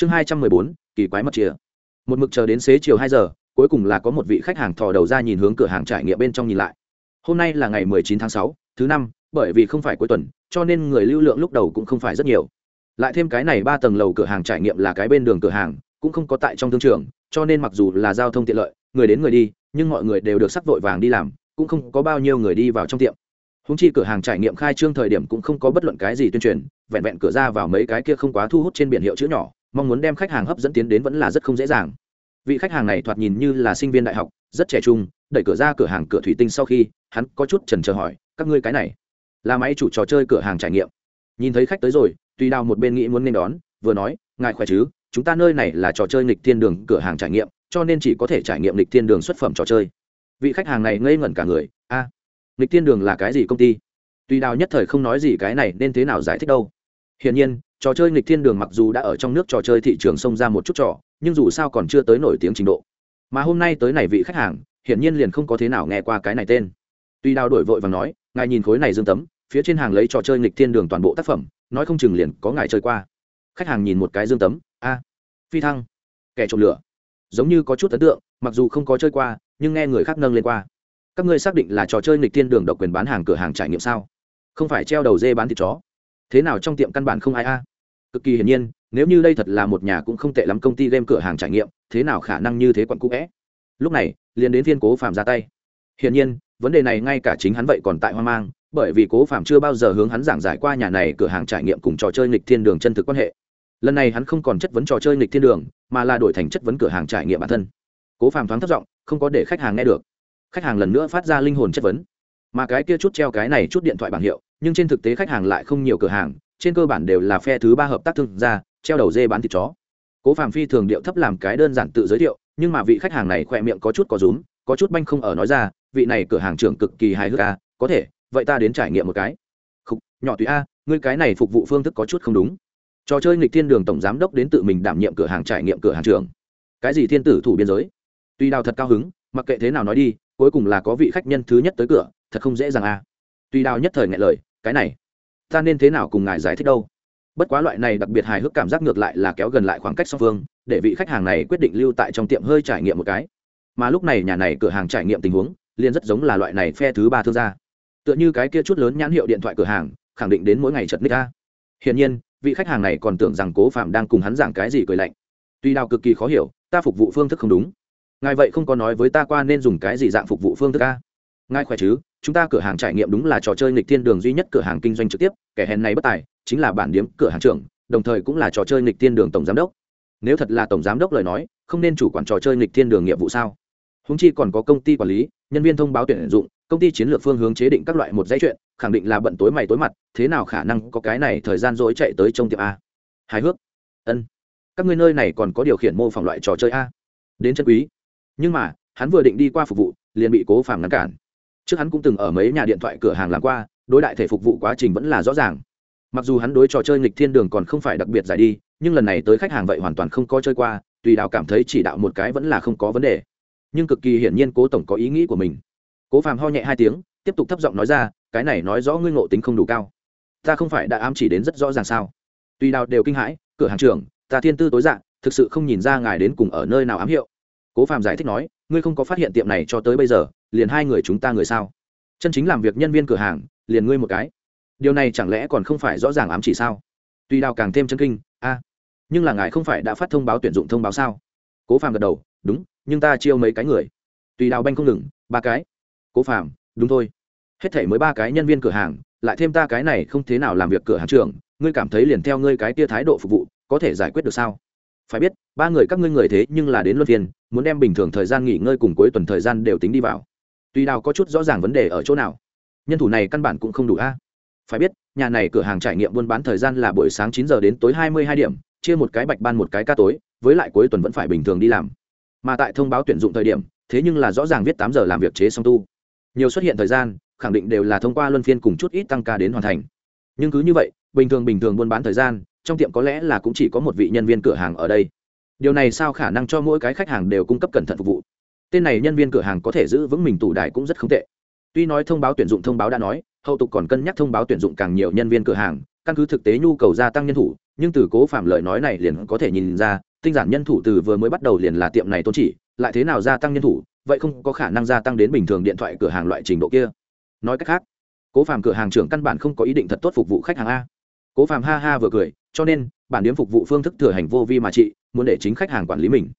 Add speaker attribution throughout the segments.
Speaker 1: chương hai trăm mười bốn, kỳ quái mật chìa. Một mực chờ đến xế chiều hai giờ, cuối cùng là có một vị khách hàng thò đầu ra nhìn hướng cửa hàng trải nghiệm bên trong nhìn lại. Hôm nay là ngày mười chín tháng sáu, thứ năm, bởi vì không phải cuối tuần, cho nên người lưu lượng lúc đầu cũng không phải rất nhiều. Lại thêm cái này ba tầng lầu cửa hàng trải nghiệm là cái bên đường cửa hàng, cũng không có tại trong thương trường, cho nên mặc dù là giao thông tiện lợi, người đến người đi, nhưng mọi người đều được sắc vội vàng đi làm, cũng không có bao nhiêu người đi vào trong tiệm. Húng chi cửa hàng trải nghiệm khai trương thời điểm cũng không có bất luận cái gì tuyên truyền, vẹn vẹn cửa ra vào mấy cái kia không quá thu hút trên biển hiệu chữ nhỏ mong muốn đem khách hàng hấp dẫn tiến đến vẫn là rất không dễ dàng. Vị khách hàng này thoạt nhìn như là sinh viên đại học rất trẻ trung đẩy cửa ra cửa hàng cửa thủy tinh sau khi hắn có chút trần trờ hỏi các ngươi cái này là máy chủ trò chơi cửa hàng trải nghiệm? Nhìn thấy khách tới rồi tùy đào một bên nghĩ muốn nên đón vừa nói ngài khỏe chứ? Chúng ta nơi này là trò chơi nghịch thiên đường cửa hàng trải nghiệm cho nên chỉ có thể trải nghiệm nghịch thiên đường xuất phẩm trò chơi. Vị khách hàng này ngây ngẩn cả người a à, nghịch thiên đường là cái gì công ty? Tùy đào nhất thời không nói gì cái này nên thế nào giải thích đâu hiển nhiên, trò chơi nghịch thiên đường mặc dù đã ở trong nước trò chơi thị trường xông ra một chút trò, nhưng dù sao còn chưa tới nổi tiếng trình độ. Mà hôm nay tới này vị khách hàng, hiển nhiên liền không có thế nào nghe qua cái này tên. Tuy đào đổi vội và nói, ngài nhìn khối này dương tấm, phía trên hàng lấy trò chơi nghịch thiên đường toàn bộ tác phẩm, nói không chừng liền có ngài chơi qua. Khách hàng nhìn một cái dương tấm, a, phi thăng, kẻ trộm lửa. Giống như có chút ấn tượng, mặc dù không có chơi qua, nhưng nghe người khác nâng lên qua. Các ngươi xác định là trò chơi nghịch thiên đường độc quyền bán hàng cửa hàng trải nghiệm sao? Không phải treo đầu dê bán thịt chó thế nào trong tiệm căn bản không ai a? Cực kỳ hiển nhiên, nếu như đây thật là một nhà cũng không tệ lắm công ty game cửa hàng trải nghiệm, thế nào khả năng như thế quận cũ vẽ lúc này, liền đến phiên cố phạm ra tay. Hiển nhiên, vấn đề này ngay cả chính hắn vậy còn tại hoang mang, bởi vì cố phạm chưa bao giờ hướng hắn giảng giải qua nhà này cửa hàng trải nghiệm cùng trò chơi nghịch thiên đường chân thực quan hệ. Lần này hắn không còn chất vấn trò chơi nghịch thiên đường, mà là đổi thành chất vấn cửa hàng trải nghiệm bản thân. Cố phạm thoáng thất giọng, không có để khách hàng nghe được. Khách hàng lần nữa phát ra linh hồn chất vấn mà cái kia chút treo cái này chút điện thoại bảng hiệu nhưng trên thực tế khách hàng lại không nhiều cửa hàng trên cơ bản đều là phe thứ ba hợp tác thương gia treo đầu dê bán thịt chó. Cố phạm phi thường điệu thấp làm cái đơn giản tự giới thiệu nhưng mà vị khách hàng này khỏe miệng có chút có rúm có chút banh không ở nói ra vị này cửa hàng trưởng cực kỳ hài hước à, có thể vậy ta đến trải nghiệm một cái. Khúc, nhỏ tùy a ngươi cái này phục vụ phương thức có chút không đúng. Trò chơi nghịch thiên đường tổng giám đốc đến tự mình đảm nhiệm cửa hàng trải nghiệm cửa hàng trưởng. Cái gì thiên tử thủ biên giới? Tuy đào thật cao hứng mặc kệ thế nào nói đi cuối cùng là có vị khách nhân thứ nhất tới cửa thật không dễ dàng à. a tuy đào nhất thời ngại lời, cái này, ta nên thế nào cùng ngài giải thích đâu? Bất quá loại này đặc biệt hài hước cảm giác ngược lại là kéo gần lại khoảng cách song phương, để vị khách hàng này quyết định lưu tại trong tiệm hơi trải nghiệm một cái. Mà lúc này nhà này cửa hàng trải nghiệm tình huống, liền rất giống là loại này phe thứ ba thương gia. Tựa như cái kia chút lớn nhãn hiệu điện thoại cửa hàng, khẳng định đến mỗi ngày chật ních ca hiển nhiên, vị khách hàng này còn tưởng rằng cố phạm đang cùng hắn giảng cái gì cười lạnh. Tuy đào cực kỳ khó hiểu, ta phục vụ phương thức không đúng. Ngài vậy không có nói với ta qua nên dùng cái gì dạng phục vụ phương thức ca ngài khỏe chứ? Chúng ta cửa hàng trải nghiệm đúng là trò chơi nghịch thiên đường duy nhất cửa hàng kinh doanh trực tiếp, kẻ hèn này bất tài, chính là bản điếm cửa hàng trưởng, đồng thời cũng là trò chơi nghịch thiên đường tổng giám đốc. Nếu thật là tổng giám đốc lời nói, không nên chủ quản trò chơi nghịch thiên đường nghiệp vụ sao? Húng chi còn có công ty quản lý, nhân viên thông báo tuyển dụng, công ty chiến lược phương hướng chế định các loại một dãy chuyện, khẳng định là bận tối mày tối mặt, thế nào khả năng có cái này thời gian dối chạy tới trong tiệm a? Hài hước. Ân. Các ngươi nơi này còn có điều khiển mô phỏng loại trò chơi a? Đến chân quý. Nhưng mà, hắn vừa định đi qua phục vụ, liền bị cố phàm ngăn cản trước hắn cũng từng ở mấy nhà điện thoại cửa hàng làm qua, đối đại thể phục vụ quá trình vẫn là rõ ràng. Mặc dù hắn đối trò chơi nghịch thiên đường còn không phải đặc biệt giải đi, nhưng lần này tới khách hàng vậy hoàn toàn không có chơi qua, tùy đạo cảm thấy chỉ đạo một cái vẫn là không có vấn đề. Nhưng cực kỳ hiển nhiên cố tổng có ý nghĩ của mình. Cố phàm ho nhẹ hai tiếng, tiếp tục thấp giọng nói ra, cái này nói rõ ngươi ngộ tính không đủ cao. Ta không phải đã ám chỉ đến rất rõ ràng sao? Tùy đạo đều kinh hãi, cửa hàng trưởng, ta thiên tư tối dạng thực sự không nhìn ra ngài đến cùng ở nơi nào ám hiệu cố Phạm giải thích nói ngươi không có phát hiện tiệm này cho tới bây giờ liền hai người chúng ta người sao? Chân chính làm việc nhân viên cửa hàng liền ngươi một cái. Điều này chẳng lẽ còn không phải rõ ràng ám chỉ sao? Tuy đào càng thêm chân kinh a nhưng là ngài không phải đã phát thông báo tuyển dụng thông báo sao? Cố Phạm gật đầu đúng nhưng ta chiêu mấy cái người. Tùy đào banh không ngừng ba cái. Cố Phạm, đúng thôi. Hết thể mới ba cái nhân viên cửa hàng lại thêm ta cái này không thế nào làm việc cửa hàng trường ngươi cảm thấy liền theo ngươi cái tia thái độ phục vụ có thể giải quyết được sao? Phải biết, ba người các ngươi người thế nhưng là đến luân phiên, muốn đem bình thường thời gian nghỉ ngơi cùng cuối tuần thời gian đều tính đi vào. Tuy đào có chút rõ ràng vấn đề ở chỗ nào, nhân thủ này căn bản cũng không đủ a. Phải biết, nhà này cửa hàng trải nghiệm buôn bán thời gian là buổi sáng chín giờ đến tối hai mươi hai điểm, chia một cái bạch ban một cái ca tối, với lại cuối tuần vẫn phải bình thường đi làm. Mà tại thông báo tuyển dụng thời điểm, thế nhưng là rõ ràng viết tám giờ làm việc chế song tu. Nhiều xuất hiện thời gian, khẳng định đều là thông qua luân phiên cùng chút ít tăng ca đến hoàn thành. Nhưng cứ như vậy, bình thường bình thường buôn bán thời gian trong tiệm có lẽ là cũng chỉ có một vị nhân viên cửa hàng ở đây. Điều này sao khả năng cho mỗi cái khách hàng đều cung cấp cẩn thận phục vụ? Tên này nhân viên cửa hàng có thể giữ vững mình tủ đài cũng rất không tệ. Tuy nói thông báo tuyển dụng thông báo đã nói, hậu tục còn cân nhắc thông báo tuyển dụng càng nhiều nhân viên cửa hàng, căn cứ thực tế nhu cầu gia tăng nhân thủ, nhưng từ cố phạm lời nói này liền có thể nhìn ra, tinh giản nhân thủ từ vừa mới bắt đầu liền là tiệm này tôn chỉ, lại thế nào gia tăng nhân thủ, vậy không có khả năng gia tăng đến bình thường điện thoại cửa hàng loại trình độ kia. Nói cách khác, cố phạm cửa hàng trưởng căn bản không có ý định thật tốt phục vụ khách hàng a. Cố phạm ha ha vừa cười cho nên, bản điếm phục vụ phương thức thừa hành vô vi mà chị muốn để chính khách hàng quản lý mình.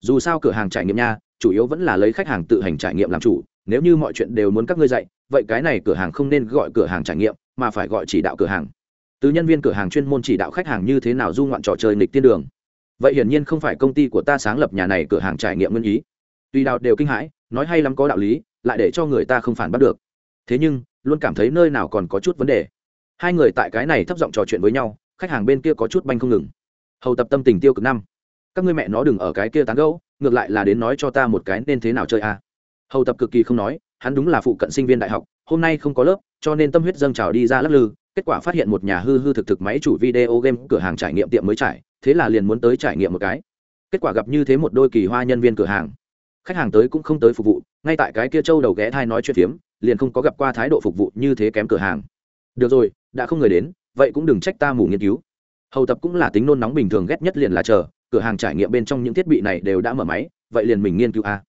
Speaker 1: Dù sao cửa hàng trải nghiệm nha, chủ yếu vẫn là lấy khách hàng tự hành trải nghiệm làm chủ. Nếu như mọi chuyện đều muốn các ngươi dạy, vậy cái này cửa hàng không nên gọi cửa hàng trải nghiệm, mà phải gọi chỉ đạo cửa hàng. Từ nhân viên cửa hàng chuyên môn chỉ đạo khách hàng như thế nào du ngoạn trò chơi nghịch tiên đường. Vậy hiển nhiên không phải công ty của ta sáng lập nhà này cửa hàng trải nghiệm nguyên ý. Tuy đạo đều kinh hãi, nói hay lắm có đạo lý, lại để cho người ta không phản bắt được. Thế nhưng, luôn cảm thấy nơi nào còn có chút vấn đề. Hai người tại cái này thấp giọng trò chuyện với nhau khách hàng bên kia có chút banh không ngừng. Hầu tập tâm tình tiêu cực năm. Các ngươi mẹ nó đừng ở cái kia tán gẫu, ngược lại là đến nói cho ta một cái nên thế nào chơi à. hầu tập cực kỳ không nói, hắn đúng là phụ cận sinh viên đại học, hôm nay không có lớp, cho nên tâm huyết dâng trào đi ra lắc lư, kết quả phát hiện một nhà hư hư thực thực máy chủ video game cửa hàng trải nghiệm tiệm mới trải, thế là liền muốn tới trải nghiệm một cái. Kết quả gặp như thế một đôi kỳ hoa nhân viên cửa hàng. Khách hàng tới cũng không tới phục vụ, ngay tại cái kia châu đầu ghé thai nói chuyện phiếm, liền không có gặp qua thái độ phục vụ như thế kém cửa hàng. Được rồi, đã không người đến vậy cũng đừng trách ta mù nghiên cứu. Hầu tập cũng là tính nôn nóng bình thường ghét nhất liền là chờ, cửa hàng trải nghiệm bên trong những thiết bị này đều đã mở máy, vậy liền mình nghiên cứu a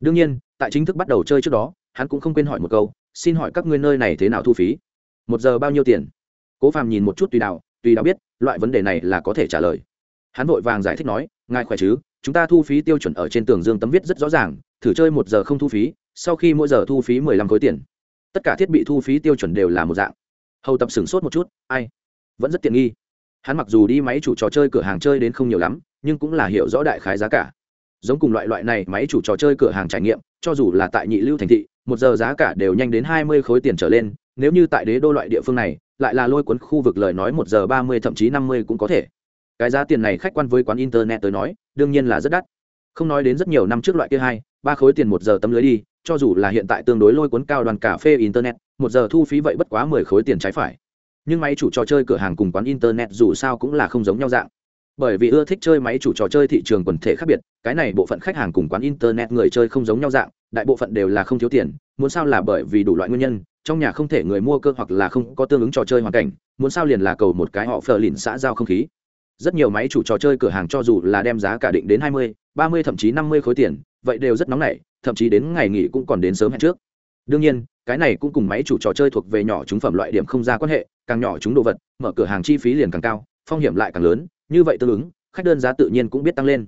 Speaker 1: đương nhiên, tại chính thức bắt đầu chơi trước đó, hắn cũng không quên hỏi một câu, xin hỏi các ngươi nơi này thế nào thu phí? Một giờ bao nhiêu tiền? Cố phàm nhìn một chút tùy đạo tùy đạo biết, loại vấn đề này là có thể trả lời. Hắn vội vàng giải thích nói, ngài khỏe chứ? Chúng ta thu phí tiêu chuẩn ở trên tường dương tấm viết rất rõ ràng, thử chơi một giờ không thu phí, sau khi mỗi giờ thu phí mười lăm khối tiền. Tất cả thiết bị thu phí tiêu chuẩn đều là một dạng hầu tập sửng sốt một chút, ai? Vẫn rất tiện nghi. Hắn mặc dù đi máy chủ trò chơi cửa hàng chơi đến không nhiều lắm, nhưng cũng là hiểu rõ đại khái giá cả. Giống cùng loại loại này máy chủ trò chơi cửa hàng trải nghiệm, cho dù là tại nhị lưu thành thị, một giờ giá cả đều nhanh đến hai mươi khối tiền trở lên, nếu như tại đế đô loại địa phương này, lại là lôi cuốn khu vực lời nói một giờ ba mươi, thậm chí năm mươi cũng có thể. Cái giá tiền này khách quan với quán internet tới nói, đương nhiên là rất đắt. Không nói đến rất nhiều năm trước loại kia hai, ba khối tiền một giờ tấm lưới đi, cho dù là hiện tại tương đối lôi cuốn cao đoàn cà phê internet một giờ thu phí vậy bất quá mười khối tiền trái phải. Nhưng máy chủ trò chơi cửa hàng cùng quán internet dù sao cũng là không giống nhau dạng. Bởi vì ưa thích chơi máy chủ trò chơi thị trường quần thể khác biệt, cái này bộ phận khách hàng cùng quán internet người chơi không giống nhau dạng, đại bộ phận đều là không thiếu tiền, muốn sao là bởi vì đủ loại nguyên nhân, trong nhà không thể người mua cơ hoặc là không có tương ứng trò chơi hoàn cảnh, muốn sao liền là cầu một cái họ phờ lìn xã giao không khí. Rất nhiều máy chủ trò chơi cửa hàng cho dù là đem giá cả định đến hai mươi, ba mươi, thậm chí năm mươi khối tiền, vậy đều rất nóng nảy, thậm chí đến ngày nghỉ cũng còn đến sớm hẹn trước. Đương nhiên cái này cũng cùng máy chủ trò chơi thuộc về nhỏ chúng phẩm loại điểm không ra quan hệ, càng nhỏ chúng đồ vật, mở cửa hàng chi phí liền càng cao, phong hiểm lại càng lớn, như vậy tương ứng, khách đơn giá tự nhiên cũng biết tăng lên.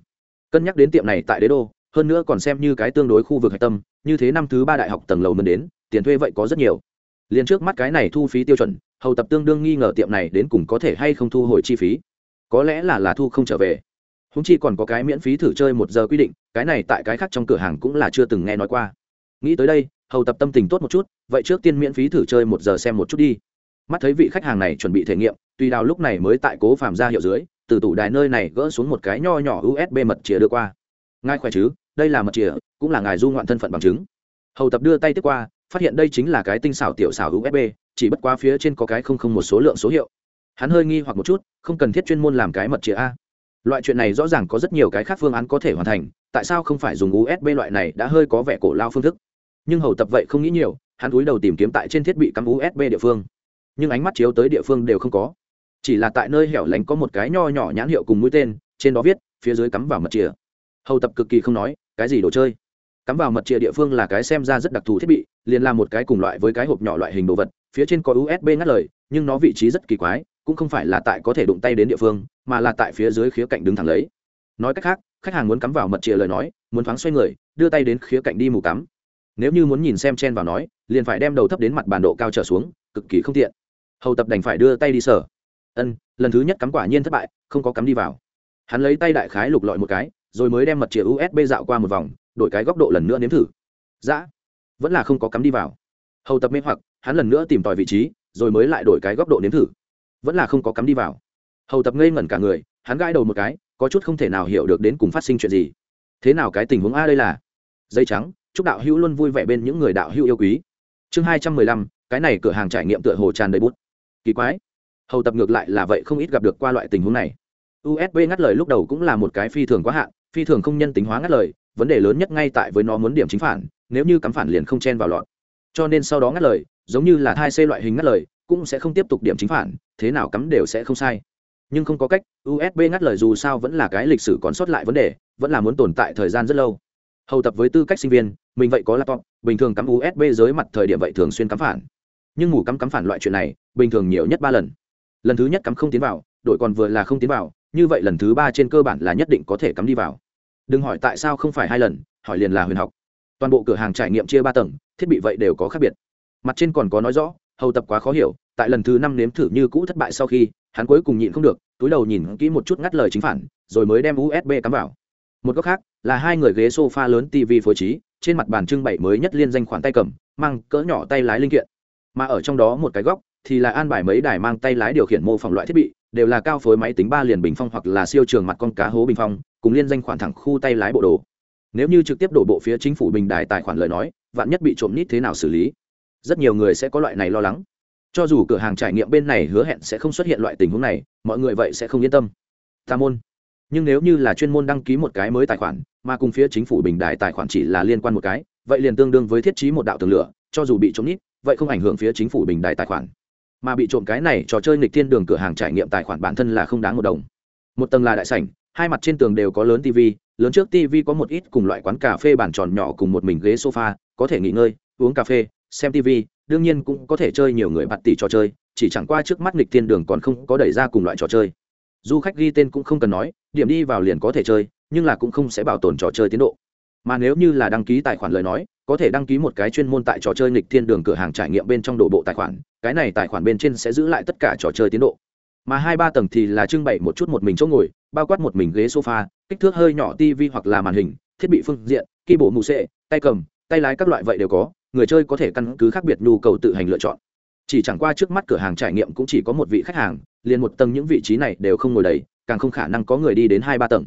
Speaker 1: Cân nhắc đến tiệm này tại đế đô, hơn nữa còn xem như cái tương đối khu vực hạch tâm, như thế năm thứ ba đại học tầng lầu mần đến, tiền thuê vậy có rất nhiều. Liền trước mắt cái này thu phí tiêu chuẩn, hầu tập tương đương nghi ngờ tiệm này đến cùng có thể hay không thu hồi chi phí. Có lẽ là là thu không trở về. Húng chi còn có cái miễn phí thử chơi một giờ quy định, cái này tại cái khác trong cửa hàng cũng là chưa từng nghe nói qua. Nghĩ tới đây hầu tập tâm tình tốt một chút, vậy trước tiên miễn phí thử chơi một giờ xem một chút đi. Mắt thấy vị khách hàng này chuẩn bị thể nghiệm tuy đào lúc này mới tại cố phàm ra hiệu dưới, từ tủ đài nơi này gỡ xuống một cái nho nhỏ usb mật chìa đưa qua. Ngài khỏe chứ? Đây là mật chìa, cũng là ngài du ngoạn thân phận bằng chứng. Hầu tập đưa tay tiếp qua, phát hiện đây chính là cái tinh xảo tiểu xảo usb chỉ bất qua phía trên có cái không không một số lượng số hiệu. Hắn hơi nghi hoặc một chút, không cần thiết chuyên môn làm cái mật chìa a. Loại chuyện này rõ ràng có rất nhiều cái khác phương án có thể hoàn thành, tại sao không phải dùng usb loại này đã hơi có vẻ cổ lao phương thức? Nhưng hầu tập vậy không nghĩ nhiều, hắn cúi đầu tìm kiếm tại trên thiết bị cắm usb địa phương. Nhưng ánh mắt chiếu tới địa phương đều không có. Chỉ là tại nơi hẻo lánh có một cái nho nhỏ nhãn hiệu cùng mũi tên, trên đó viết, phía dưới cắm vào mật chìa. Hầu tập cực kỳ không nói, cái gì đồ chơi? Cắm vào mật chìa địa phương là cái xem ra rất đặc thù thiết bị, liền là một cái cùng loại với cái hộp nhỏ loại hình đồ vật, phía trên có usb ngắt lời, nhưng nó vị trí rất kỳ quái, cũng không phải là tại có thể đụng tay đến địa phương, mà là tại phía dưới khía cạnh đứng thẳng lấy. Nói cách khác, khách hàng muốn cắm vào mật chìa lời nói, muốn thoáng xoay người, đưa tay đến khía cạnh đi mù cắm nếu như muốn nhìn xem chen vào nói, liền phải đem đầu thấp đến mặt bản độ cao trở xuống, cực kỳ không tiện. Hầu tập đành phải đưa tay đi sở ân, lần thứ nhất cắm quả nhiên thất bại, không có cắm đi vào. Hắn lấy tay đại khái lục lọi một cái, rồi mới đem mật chìa usb dạo qua một vòng, đổi cái góc độ lần nữa nếm thử. Dã vẫn là không có cắm đi vào. Hầu tập mê hoặc, hắn lần nữa tìm tòi vị trí, rồi mới lại đổi cái góc độ nếm thử. Vẫn là không có cắm đi vào. Hầu tập ngây ngẩn cả người, hắn gãi đầu một cái, có chút không thể nào hiểu được đến cùng phát sinh chuyện gì. Thế nào cái tình huống a đây là? Dây trắng chúc đạo hữu luôn vui vẻ bên những người đạo hữu yêu quý. Chương hai trăm mười lăm, cái này cửa hàng trải nghiệm tựa hồ tràn đầy bút. Kỳ quái. Hầu tập ngược lại là vậy không ít gặp được qua loại tình huống này. Usb ngắt lời lúc đầu cũng là một cái phi thường quá hạn, phi thường không nhân tính hóa ngắt lời, vấn đề lớn nhất ngay tại với nó muốn điểm chính phản, nếu như cắm phản liền không chen vào lọt. Cho nên sau đó ngắt lời, giống như là thai c loại hình ngắt lời, cũng sẽ không tiếp tục điểm chính phản, thế nào cắm đều sẽ không sai. Nhưng không có cách usb ngắt lời dù sao vẫn là cái lịch sử còn sót lại vấn đề, vẫn là muốn tồn tại thời gian rất lâu. Hầu tập với tư cách sinh viên mình vậy có laptop, bình thường cắm usb dưới mặt thời điểm vậy thường xuyên cắm phản. Nhưng ngủ cắm cắm phản loại chuyện này, bình thường nhiều nhất ba lần. Lần thứ nhất cắm không tiến vào đội còn vừa là không tiến vào, như vậy lần thứ ba trên cơ bản là nhất định có thể cắm đi vào. Đừng hỏi tại sao không phải hai lần, hỏi liền là huyền học. Toàn bộ cửa hàng trải nghiệm chia ba tầng, thiết bị vậy đều có khác biệt. Mặt trên còn có nói rõ, hầu tập quá khó hiểu, tại lần thứ năm nếm thử như cũ thất bại sau khi, hắn cuối cùng nhịn không được, túi đầu nhìn kỹ một chút ngắt lời chính phản, rồi mới đem usb cắm vào. Một góc khác, là hai người ghế sofa lớn tv phối trí trên mặt bàn trưng bày mới nhất liên danh khoản tay cầm, mang cỡ nhỏ tay lái linh kiện. Mà ở trong đó một cái góc thì là an bài mấy đài mang tay lái điều khiển mô phỏng loại thiết bị, đều là cao phối máy tính ba liền bình phong hoặc là siêu trường mặt con cá hố bình phong, cùng liên danh khoản thẳng khu tay lái bộ đồ. Nếu như trực tiếp đổ bộ phía chính phủ bình đài tài khoản lời nói, vạn nhất bị trộm nít thế nào xử lý? Rất nhiều người sẽ có loại này lo lắng. Cho dù cửa hàng trải nghiệm bên này hứa hẹn sẽ không xuất hiện loại tình huống này, mọi người vậy sẽ không yên tâm. Tam môn nhưng nếu như là chuyên môn đăng ký một cái mới tài khoản, mà cùng phía chính phủ bình đại tài khoản chỉ là liên quan một cái, vậy liền tương đương với thiết trí một đạo tường lửa, cho dù bị trộm nít, vậy không ảnh hưởng phía chính phủ bình đại tài khoản. Mà bị trộm cái này trò chơi nghịch thiên đường cửa hàng trải nghiệm tài khoản bản thân là không đáng một đồng. Một tầng là đại sảnh, hai mặt trên tường đều có lớn tv lớn trước tv có một ít cùng loại quán cà phê bàn tròn nhỏ cùng một mình ghế sofa, có thể nghỉ ngơi, uống cà phê, xem tv đương nhiên cũng có thể chơi nhiều người bạt tỷ trò chơi, chỉ chẳng qua trước mắt nghịch thiên đường còn không có đẩy ra cùng loại trò chơi du khách ghi tên cũng không cần nói, điểm đi vào liền có thể chơi, nhưng là cũng không sẽ bảo tồn trò chơi tiến độ. Mà nếu như là đăng ký tài khoản lời nói, có thể đăng ký một cái chuyên môn tại trò chơi nghịch thiên đường cửa hàng trải nghiệm bên trong đổ bộ tài khoản, cái này tài khoản bên trên sẽ giữ lại tất cả trò chơi tiến độ. Mà hai ba tầng thì là trưng bày một chút một mình chỗ ngồi, bao quát một mình ghế sofa, kích thước hơi nhỏ tv hoặc là màn hình, thiết bị phương diện ki bộ mù xệ, tay cầm, tay lái các loại vậy đều có, người chơi có thể căn cứ khác biệt nhu cầu tự hành lựa chọn chỉ chẳng qua trước mắt cửa hàng trải nghiệm cũng chỉ có một vị khách hàng, liền một tầng những vị trí này đều không ngồi đầy, càng không khả năng có người đi đến hai ba tầng.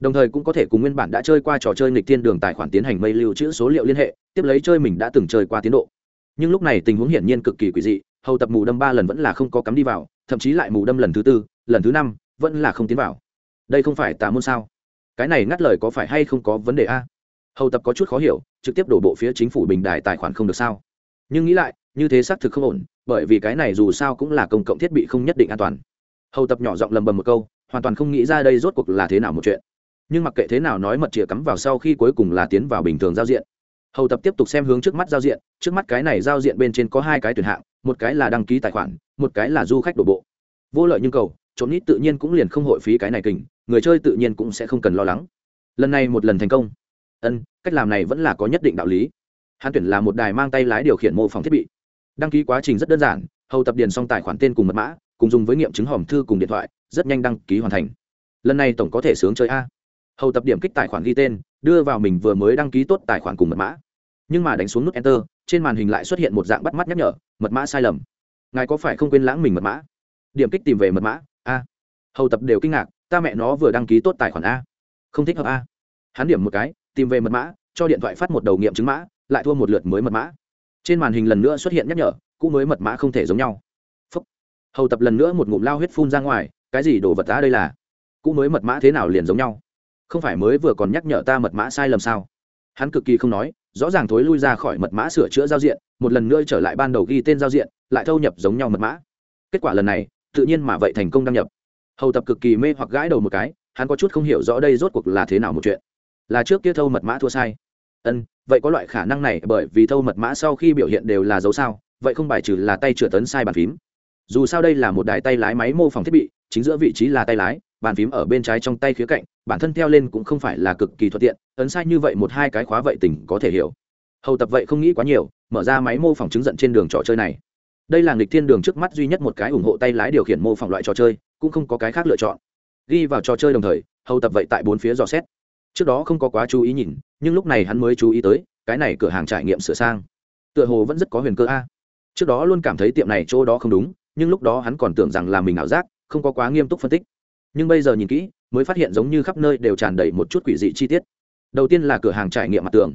Speaker 1: Đồng thời cũng có thể cùng nguyên bản đã chơi qua trò chơi nghịch thiên đường tài khoản tiến hành mây lưu trữ số liệu liên hệ, tiếp lấy chơi mình đã từng chơi qua tiến độ. Nhưng lúc này tình huống hiển nhiên cực kỳ quỷ dị, hầu tập mù đâm ba lần vẫn là không có cắm đi vào, thậm chí lại mù đâm lần thứ tư, lần thứ năm, vẫn là không tiến vào. Đây không phải tà môn sao? Cái này ngắt lời có phải hay không có vấn đề a? Hầu tập có chút khó hiểu, trực tiếp đổ bộ phía chính phủ bình đài tài khoản không được sao? Nhưng nghĩ lại, như thế xác thực không ổn, bởi vì cái này dù sao cũng là công cộng thiết bị không nhất định an toàn. Hầu tập nhỏ giọng lầm bầm một câu, hoàn toàn không nghĩ ra đây rốt cuộc là thế nào một chuyện. Nhưng mặc kệ thế nào nói mật chìa cắm vào sau khi cuối cùng là tiến vào bình thường giao diện. Hầu tập tiếp tục xem hướng trước mắt giao diện, trước mắt cái này giao diện bên trên có hai cái tuyển hạng, một cái là đăng ký tài khoản, một cái là du khách đổ bộ. Vô lợi nhưng cầu trốn nít tự nhiên cũng liền không hội phí cái này kình, người chơi tự nhiên cũng sẽ không cần lo lắng. Lần này một lần thành công. Ân, cách làm này vẫn là có nhất định đạo lý hắn tuyển là một đài mang tay lái điều khiển mô phỏng thiết bị. Đăng ký quá trình rất đơn giản, hầu tập điền xong tài khoản tên cùng mật mã, cùng dùng với nghiệm chứng hòm thư cùng điện thoại, rất nhanh đăng ký hoàn thành. Lần này tổng có thể sướng chơi a. Hầu tập điểm kích tài khoản ghi tên, đưa vào mình vừa mới đăng ký tốt tài khoản cùng mật mã. Nhưng mà đánh xuống nút enter, trên màn hình lại xuất hiện một dạng bắt mắt nhắc nhở, mật mã sai lầm. Ngài có phải không quên lãng mình mật mã? Điểm kích tìm về mật mã, a. Hầu tập đều kinh ngạc, ta mẹ nó vừa đăng ký tốt tài khoản a. Không thích hợp a. Hắn điểm một cái, tìm về mật mã, cho điện thoại phát một đầu nghiệm chứng mã lại thua một lượt mới mật mã. Trên màn hình lần nữa xuất hiện nhắc nhở, cũ mới mật mã không thể giống nhau. Phúc. hầu tập lần nữa một ngụm lao huyết phun ra ngoài, cái gì đồ vật ta đây là? Cũ mới mật mã thế nào liền giống nhau? Không phải mới vừa còn nhắc nhở ta mật mã sai lầm sao? Hắn cực kỳ không nói, rõ ràng thối lui ra khỏi mật mã sửa chữa giao diện, một lần nữa trở lại ban đầu ghi tên giao diện, lại thâu nhập giống nhau mật mã. Kết quả lần này, tự nhiên mà vậy thành công đăng nhập. Hầu tập cực kỳ mê hoặc gãi đầu một cái, hắn có chút không hiểu rõ đây rốt cuộc là thế nào một chuyện. Là trước kia thâu mật mã thua sai. Ân vậy có loại khả năng này bởi vì thâu mật mã sau khi biểu hiện đều là dấu sao, vậy không bài trừ là tay chửa tấn sai bàn phím. Dù sao đây là một đài tay lái máy mô phỏng thiết bị, chính giữa vị trí là tay lái, bàn phím ở bên trái trong tay khía cạnh, bản thân theo lên cũng không phải là cực kỳ thuận tiện ấn sai như vậy một hai cái khóa vậy tỉnh có thể hiểu. Hầu tập vậy không nghĩ quá nhiều, mở ra máy mô phỏng chứng giận trên đường trò chơi này. Đây là nghịch thiên đường trước mắt duy nhất một cái ủng hộ tay lái điều khiển mô phỏng loại trò chơi, cũng không có cái khác lựa chọn. Ghi vào trò chơi đồng thời, hầu tập vậy tại bốn phía dò xét. Trước đó không có quá chú ý nhìn nhưng lúc này hắn mới chú ý tới, cái này cửa hàng trải nghiệm sửa sang. Tựa hồ vẫn rất có huyền cơ a. Trước đó luôn cảm thấy tiệm này chỗ đó không đúng, nhưng lúc đó hắn còn tưởng rằng là mình ảo giác, không có quá nghiêm túc phân tích. Nhưng bây giờ nhìn kỹ, mới phát hiện giống như khắp nơi đều tràn đầy một chút quỷ dị chi tiết. Đầu tiên là cửa hàng trải nghiệm mặt tường.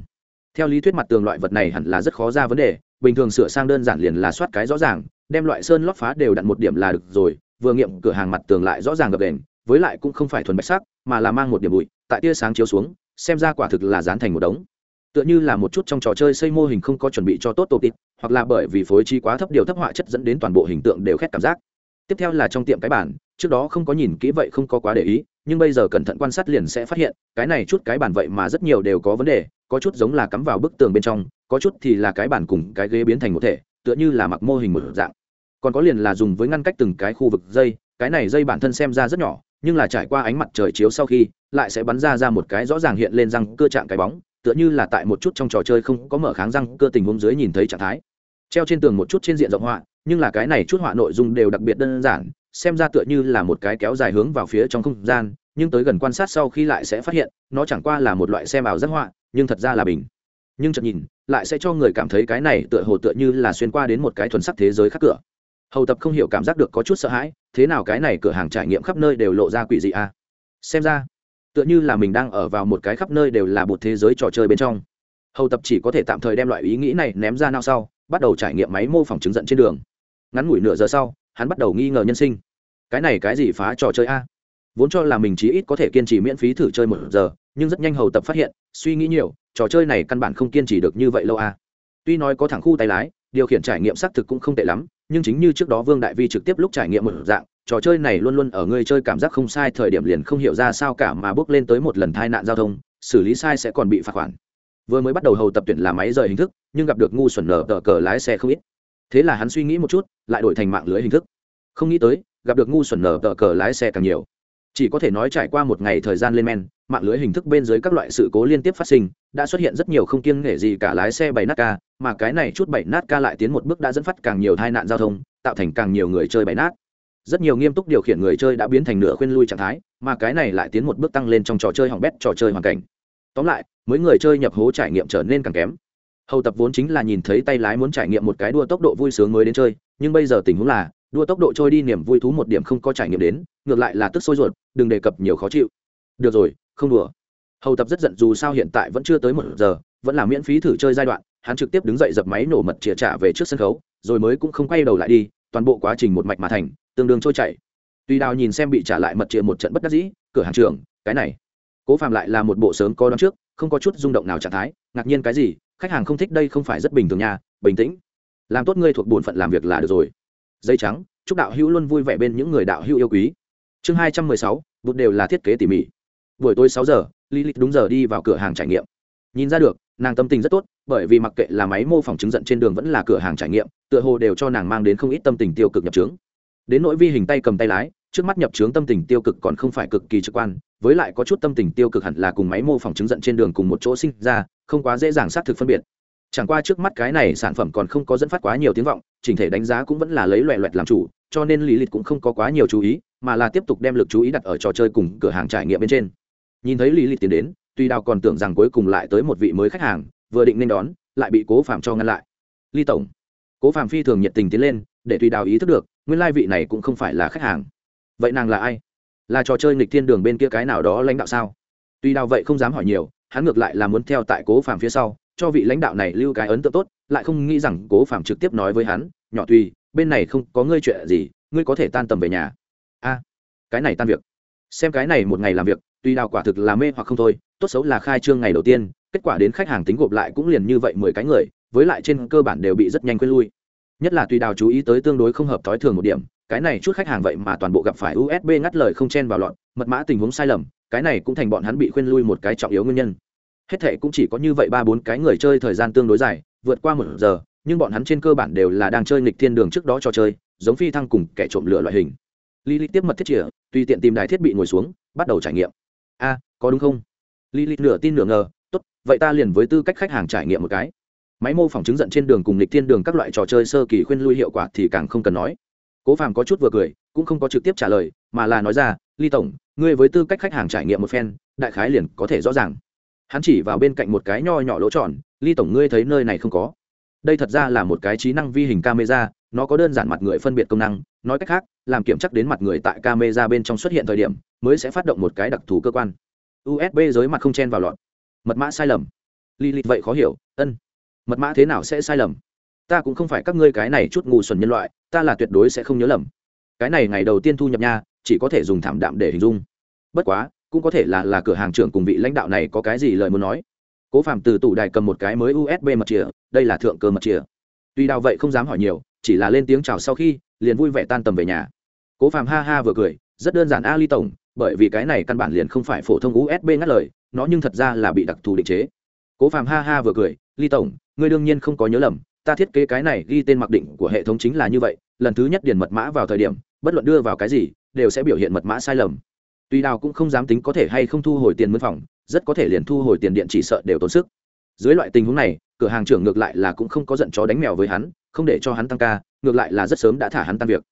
Speaker 1: Theo lý thuyết mặt tường loại vật này hẳn là rất khó ra vấn đề, bình thường sửa sang đơn giản liền là soát cái rõ ràng, đem loại sơn lót phá đều đặt một điểm là được rồi, vừa nghiệm cửa hàng mặt tường lại rõ ràng gập đền, với lại cũng không phải thuần bạch sắc, mà là mang một điểm bụi, tại tia sáng chiếu xuống xem ra quả thực là dán thành một đống. Tựa như là một chút trong trò chơi xây mô hình không có chuẩn bị cho tốt tổ tịp hoặc là bởi vì phối trí quá thấp điều thấp họa chất dẫn đến toàn bộ hình tượng đều khét cảm giác. Tiếp theo là trong tiệm cái bản trước đó không có nhìn kỹ vậy không có quá để ý, nhưng bây giờ cẩn thận quan sát liền sẽ phát hiện, cái này chút cái bản vậy mà rất nhiều đều có vấn đề, có chút giống là cắm vào bức tường bên trong, có chút thì là cái bản cùng cái ghế biến thành một thể, tựa như là mặc mô hình một dạng. Còn có liền là dùng với ngăn cách từng cái khu vực dây, cái này dây bản thân xem ra rất nhỏ nhưng là trải qua ánh mặt trời chiếu sau khi, lại sẽ bắn ra ra một cái rõ ràng hiện lên răng cơ trạng cái bóng, tựa như là tại một chút trong trò chơi không có mở kháng răng cơ tình huống dưới nhìn thấy trạng thái. Treo trên tường một chút trên diện rộng họa, nhưng là cái này chút họa nội dung đều đặc biệt đơn giản, xem ra tựa như là một cái kéo dài hướng vào phía trong không gian, nhưng tới gần quan sát sau khi lại sẽ phát hiện, nó chẳng qua là một loại xem ảo giác họa, nhưng thật ra là bình. Nhưng chợt nhìn, lại sẽ cho người cảm thấy cái này tựa hồ tựa như là xuyên qua đến một cái thuần sắc thế giới khác cửa hầu tập không hiểu cảm giác được có chút sợ hãi, thế nào cái này cửa hàng trải nghiệm khắp nơi đều lộ ra quỷ dị à? Xem ra, tựa như là mình đang ở vào một cái khắp nơi đều là một thế giới trò chơi bên trong. Hầu tập chỉ có thể tạm thời đem loại ý nghĩ này ném ra nào sau, bắt đầu trải nghiệm máy mô phỏng chứng giận trên đường. Ngắn ngủi nửa giờ sau, hắn bắt đầu nghi ngờ nhân sinh. Cái này cái gì phá trò chơi a? Vốn cho là mình chí ít có thể kiên trì miễn phí thử chơi một giờ, nhưng rất nhanh hầu tập phát hiện, suy nghĩ nhiều, trò chơi này căn bản không kiên trì được như vậy lâu a. Tuy nói có thẳng khu tay lái điều khiển trải nghiệm xác thực cũng không tệ lắm, nhưng chính như trước đó vương đại vi trực tiếp lúc trải nghiệm một dạng, trò chơi này luôn luôn ở người chơi cảm giác không sai thời điểm liền không hiểu ra sao cả mà bước lên tới một lần tai nạn giao thông, xử lý sai sẽ còn bị phạt khoản. Vừa mới bắt đầu hầu tập tuyển là máy rời hình thức, nhưng gặp được ngu xuẩn nở tờ cờ lái xe không ít. Thế là hắn suy nghĩ một chút, lại đổi thành mạng lưới hình thức. Không nghĩ tới, gặp được ngu xuẩn nở tờ cờ lái xe càng nhiều chỉ có thể nói trải qua một ngày thời gian lên men, mạng lưới hình thức bên dưới các loại sự cố liên tiếp phát sinh, đã xuất hiện rất nhiều không kiêng nghệ gì cả lái xe bảy nát ca, mà cái này chút bảy nát ca lại tiến một bước đã dẫn phát càng nhiều tai nạn giao thông, tạo thành càng nhiều người chơi bảy nát. Rất nhiều nghiêm túc điều khiển người chơi đã biến thành nửa khuyên lui trạng thái, mà cái này lại tiến một bước tăng lên trong trò chơi hỏng bét, trò chơi hoàn cảnh. Tóm lại mỗi người chơi nhập hố trải nghiệm trở nên càng kém. Hầu tập vốn chính là nhìn thấy tay lái muốn trải nghiệm một cái đua tốc độ vui sướng mới đến chơi, nhưng bây giờ tình huống là đua tốc độ trôi đi niềm vui thú một điểm không có trải nghiệm đến, ngược lại là tức sôi ruột, đừng đề cập nhiều khó chịu. Được rồi, không đùa. Hầu tập rất giận dù sao hiện tại vẫn chưa tới một giờ, vẫn là miễn phí thử chơi giai đoạn, hắn trực tiếp đứng dậy dập máy nổ mật chĩa trả về trước sân khấu, rồi mới cũng không quay đầu lại đi, toàn bộ quá trình một mạch mà thành, tương đương trôi chảy. Tuy đào nhìn xem bị trả lại mật chĩa một trận bất đắc dĩ, cửa hàng trường cái này. Cố phạm lại là một bộ sớm có đón trước, không có chút rung động nào trạng thái, ngạc nhiên cái gì, khách hàng không thích đây không phải rất bình thường nha, bình tĩnh. Làm tốt ngươi thuộc bổn phận làm việc là được rồi dây trắng, chúc đạo hữu luôn vui vẻ bên những người đạo hữu yêu quý. Chương hai trăm mười sáu, bụt đều là thiết kế tỉ mỉ. Buổi tối sáu giờ lý lịch đúng giờ đi vào cửa hàng trải nghiệm. Nhìn ra được, nàng tâm tình rất tốt, bởi vì mặc kệ là máy mô phỏng chứng giận trên đường vẫn là cửa hàng trải nghiệm, tựa hồ đều cho nàng mang đến không ít tâm tình tiêu cực nhập trướng. Đến nỗi vi hình tay cầm tay lái, trước mắt nhập trướng tâm tình tiêu cực còn không phải cực kỳ trực quan, với lại có chút tâm tình tiêu cực hẳn là cùng máy mô phỏng chứng giận trên đường cùng một chỗ sinh ra, không quá dễ dàng xác thực phân biệt. Chẳng qua trước mắt cái này sản phẩm còn không có dẫn phát quá nhiều tiếng vọng chỉnh thể đánh giá cũng vẫn là lấy loẹ loẹt làm chủ, cho nên lý lịch cũng không có quá nhiều chú ý, mà là tiếp tục đem lực chú ý đặt ở trò chơi cùng cửa hàng trải nghiệm bên trên. Nhìn thấy lý lịch tiến đến, tuy đào còn tưởng rằng cuối cùng lại tới một vị mới khách hàng, vừa định nên đón, lại bị cố phạm cho ngăn lại. Ly tổng. Cố phạm phi thường nhiệt tình tiến lên, để tùy đào ý thức được, nguyên lai vị này cũng không phải là khách hàng. Vậy nàng là ai? Là trò chơi nghịch thiên đường bên kia cái nào đó lãnh đạo sao? Tuy đào vậy không dám hỏi nhiều, hắn ngược lại là muốn theo tại cố phạm phía sau cho vị lãnh đạo này lưu cái ấn tượng tốt lại không nghĩ rằng cố phạm trực tiếp nói với hắn nhỏ tùy bên này không có ngươi chuyện gì ngươi có thể tan tầm về nhà. A cái này tan việc. Xem cái này một ngày làm việc tuy đào quả thực là mê hoặc không thôi tốt xấu là khai trương ngày đầu tiên kết quả đến khách hàng tính gộp lại cũng liền như vậy mười cái người với lại trên cơ bản đều bị rất nhanh quên lui. Nhất là tùy đào chú ý tới tương đối không hợp thói thường một điểm cái này chút khách hàng vậy mà toàn bộ gặp phải usb ngắt lời không chen vào lọt, mật mã tình huống sai lầm cái này cũng thành bọn hắn bị khuyên lui một cái trọng yếu nguyên nhân hết thệ cũng chỉ có như vậy ba bốn cái người chơi thời gian tương đối dài, vượt qua một giờ, nhưng bọn hắn trên cơ bản đều là đang chơi nghịch thiên đường trước đó cho chơi, giống phi thăng cùng kẻ trộm lửa loại hình. Lily tiếp mật thiết chìa, tùy tiện tìm đài thiết bị ngồi xuống, bắt đầu trải nghiệm. A, có đúng không? Lily nửa tin nửa ngờ, tốt, vậy ta liền với tư cách khách hàng trải nghiệm một cái. Máy mô phỏng chứng giận trên đường cùng lịch thiên đường các loại trò chơi sơ kỳ khuyên lui hiệu quả thì càng không cần nói. Cố phàm có chút vừa cười, cũng không có trực tiếp trả lời, mà là nói ra, ly tổng, ngươi với tư cách khách hàng trải nghiệm một phen, đại khái liền có thể rõ ràng hắn chỉ vào bên cạnh một cái nho nhỏ lỗ tròn, ly tổng ngươi thấy nơi này không có? Đây thật ra là một cái trí năng vi hình camera, nó có đơn giản mặt người phân biệt công năng, nói cách khác, làm kiểm chắc đến mặt người tại camera bên trong xuất hiện thời điểm, mới sẽ phát động một cái đặc thù cơ quan. Usb giới mặt không chen vào lọt. Mật mã sai lầm. Li lịch vậy khó hiểu, ân, mật mã thế nào sẽ sai lầm? Ta cũng không phải các ngươi cái này chút ngu xuẩn nhân loại, ta là tuyệt đối sẽ không nhớ lầm. Cái này ngày đầu tiên thu nhập nha, chỉ có thể dùng thảm đạm để hình dung. Bất quá cũng có thể là là cửa hàng trưởng cùng vị lãnh đạo này có cái gì lời muốn nói. Cố phạm từ tủ đài cầm một cái mới usb mật chìa, đây là thượng cơ mật chìa. Tuy đào vậy không dám hỏi nhiều, chỉ là lên tiếng chào sau khi, liền vui vẻ tan tầm về nhà. Cố phạm ha ha vừa cười, rất đơn giản a ly tổng, bởi vì cái này căn bản liền không phải phổ thông usb ngắt lời, nó nhưng thật ra là bị đặc thù định chế. Cố phạm ha ha vừa cười, ly tổng, ngươi đương nhiên không có nhớ lầm, ta thiết kế cái này ghi tên mặc định của hệ thống chính là như vậy, lần thứ nhất điền mật mã vào thời điểm, bất luận đưa vào cái gì, đều sẽ biểu hiện mật mã sai lầm tuy đào cũng không dám tính có thể hay không thu hồi tiền mướn phòng, rất có thể liền thu hồi tiền điện chỉ sợ đều tốn sức. Dưới loại tình huống này, cửa hàng trưởng ngược lại là cũng không có giận chó đánh mèo với hắn, không để cho hắn tăng ca, ngược lại là rất sớm đã thả hắn tan việc.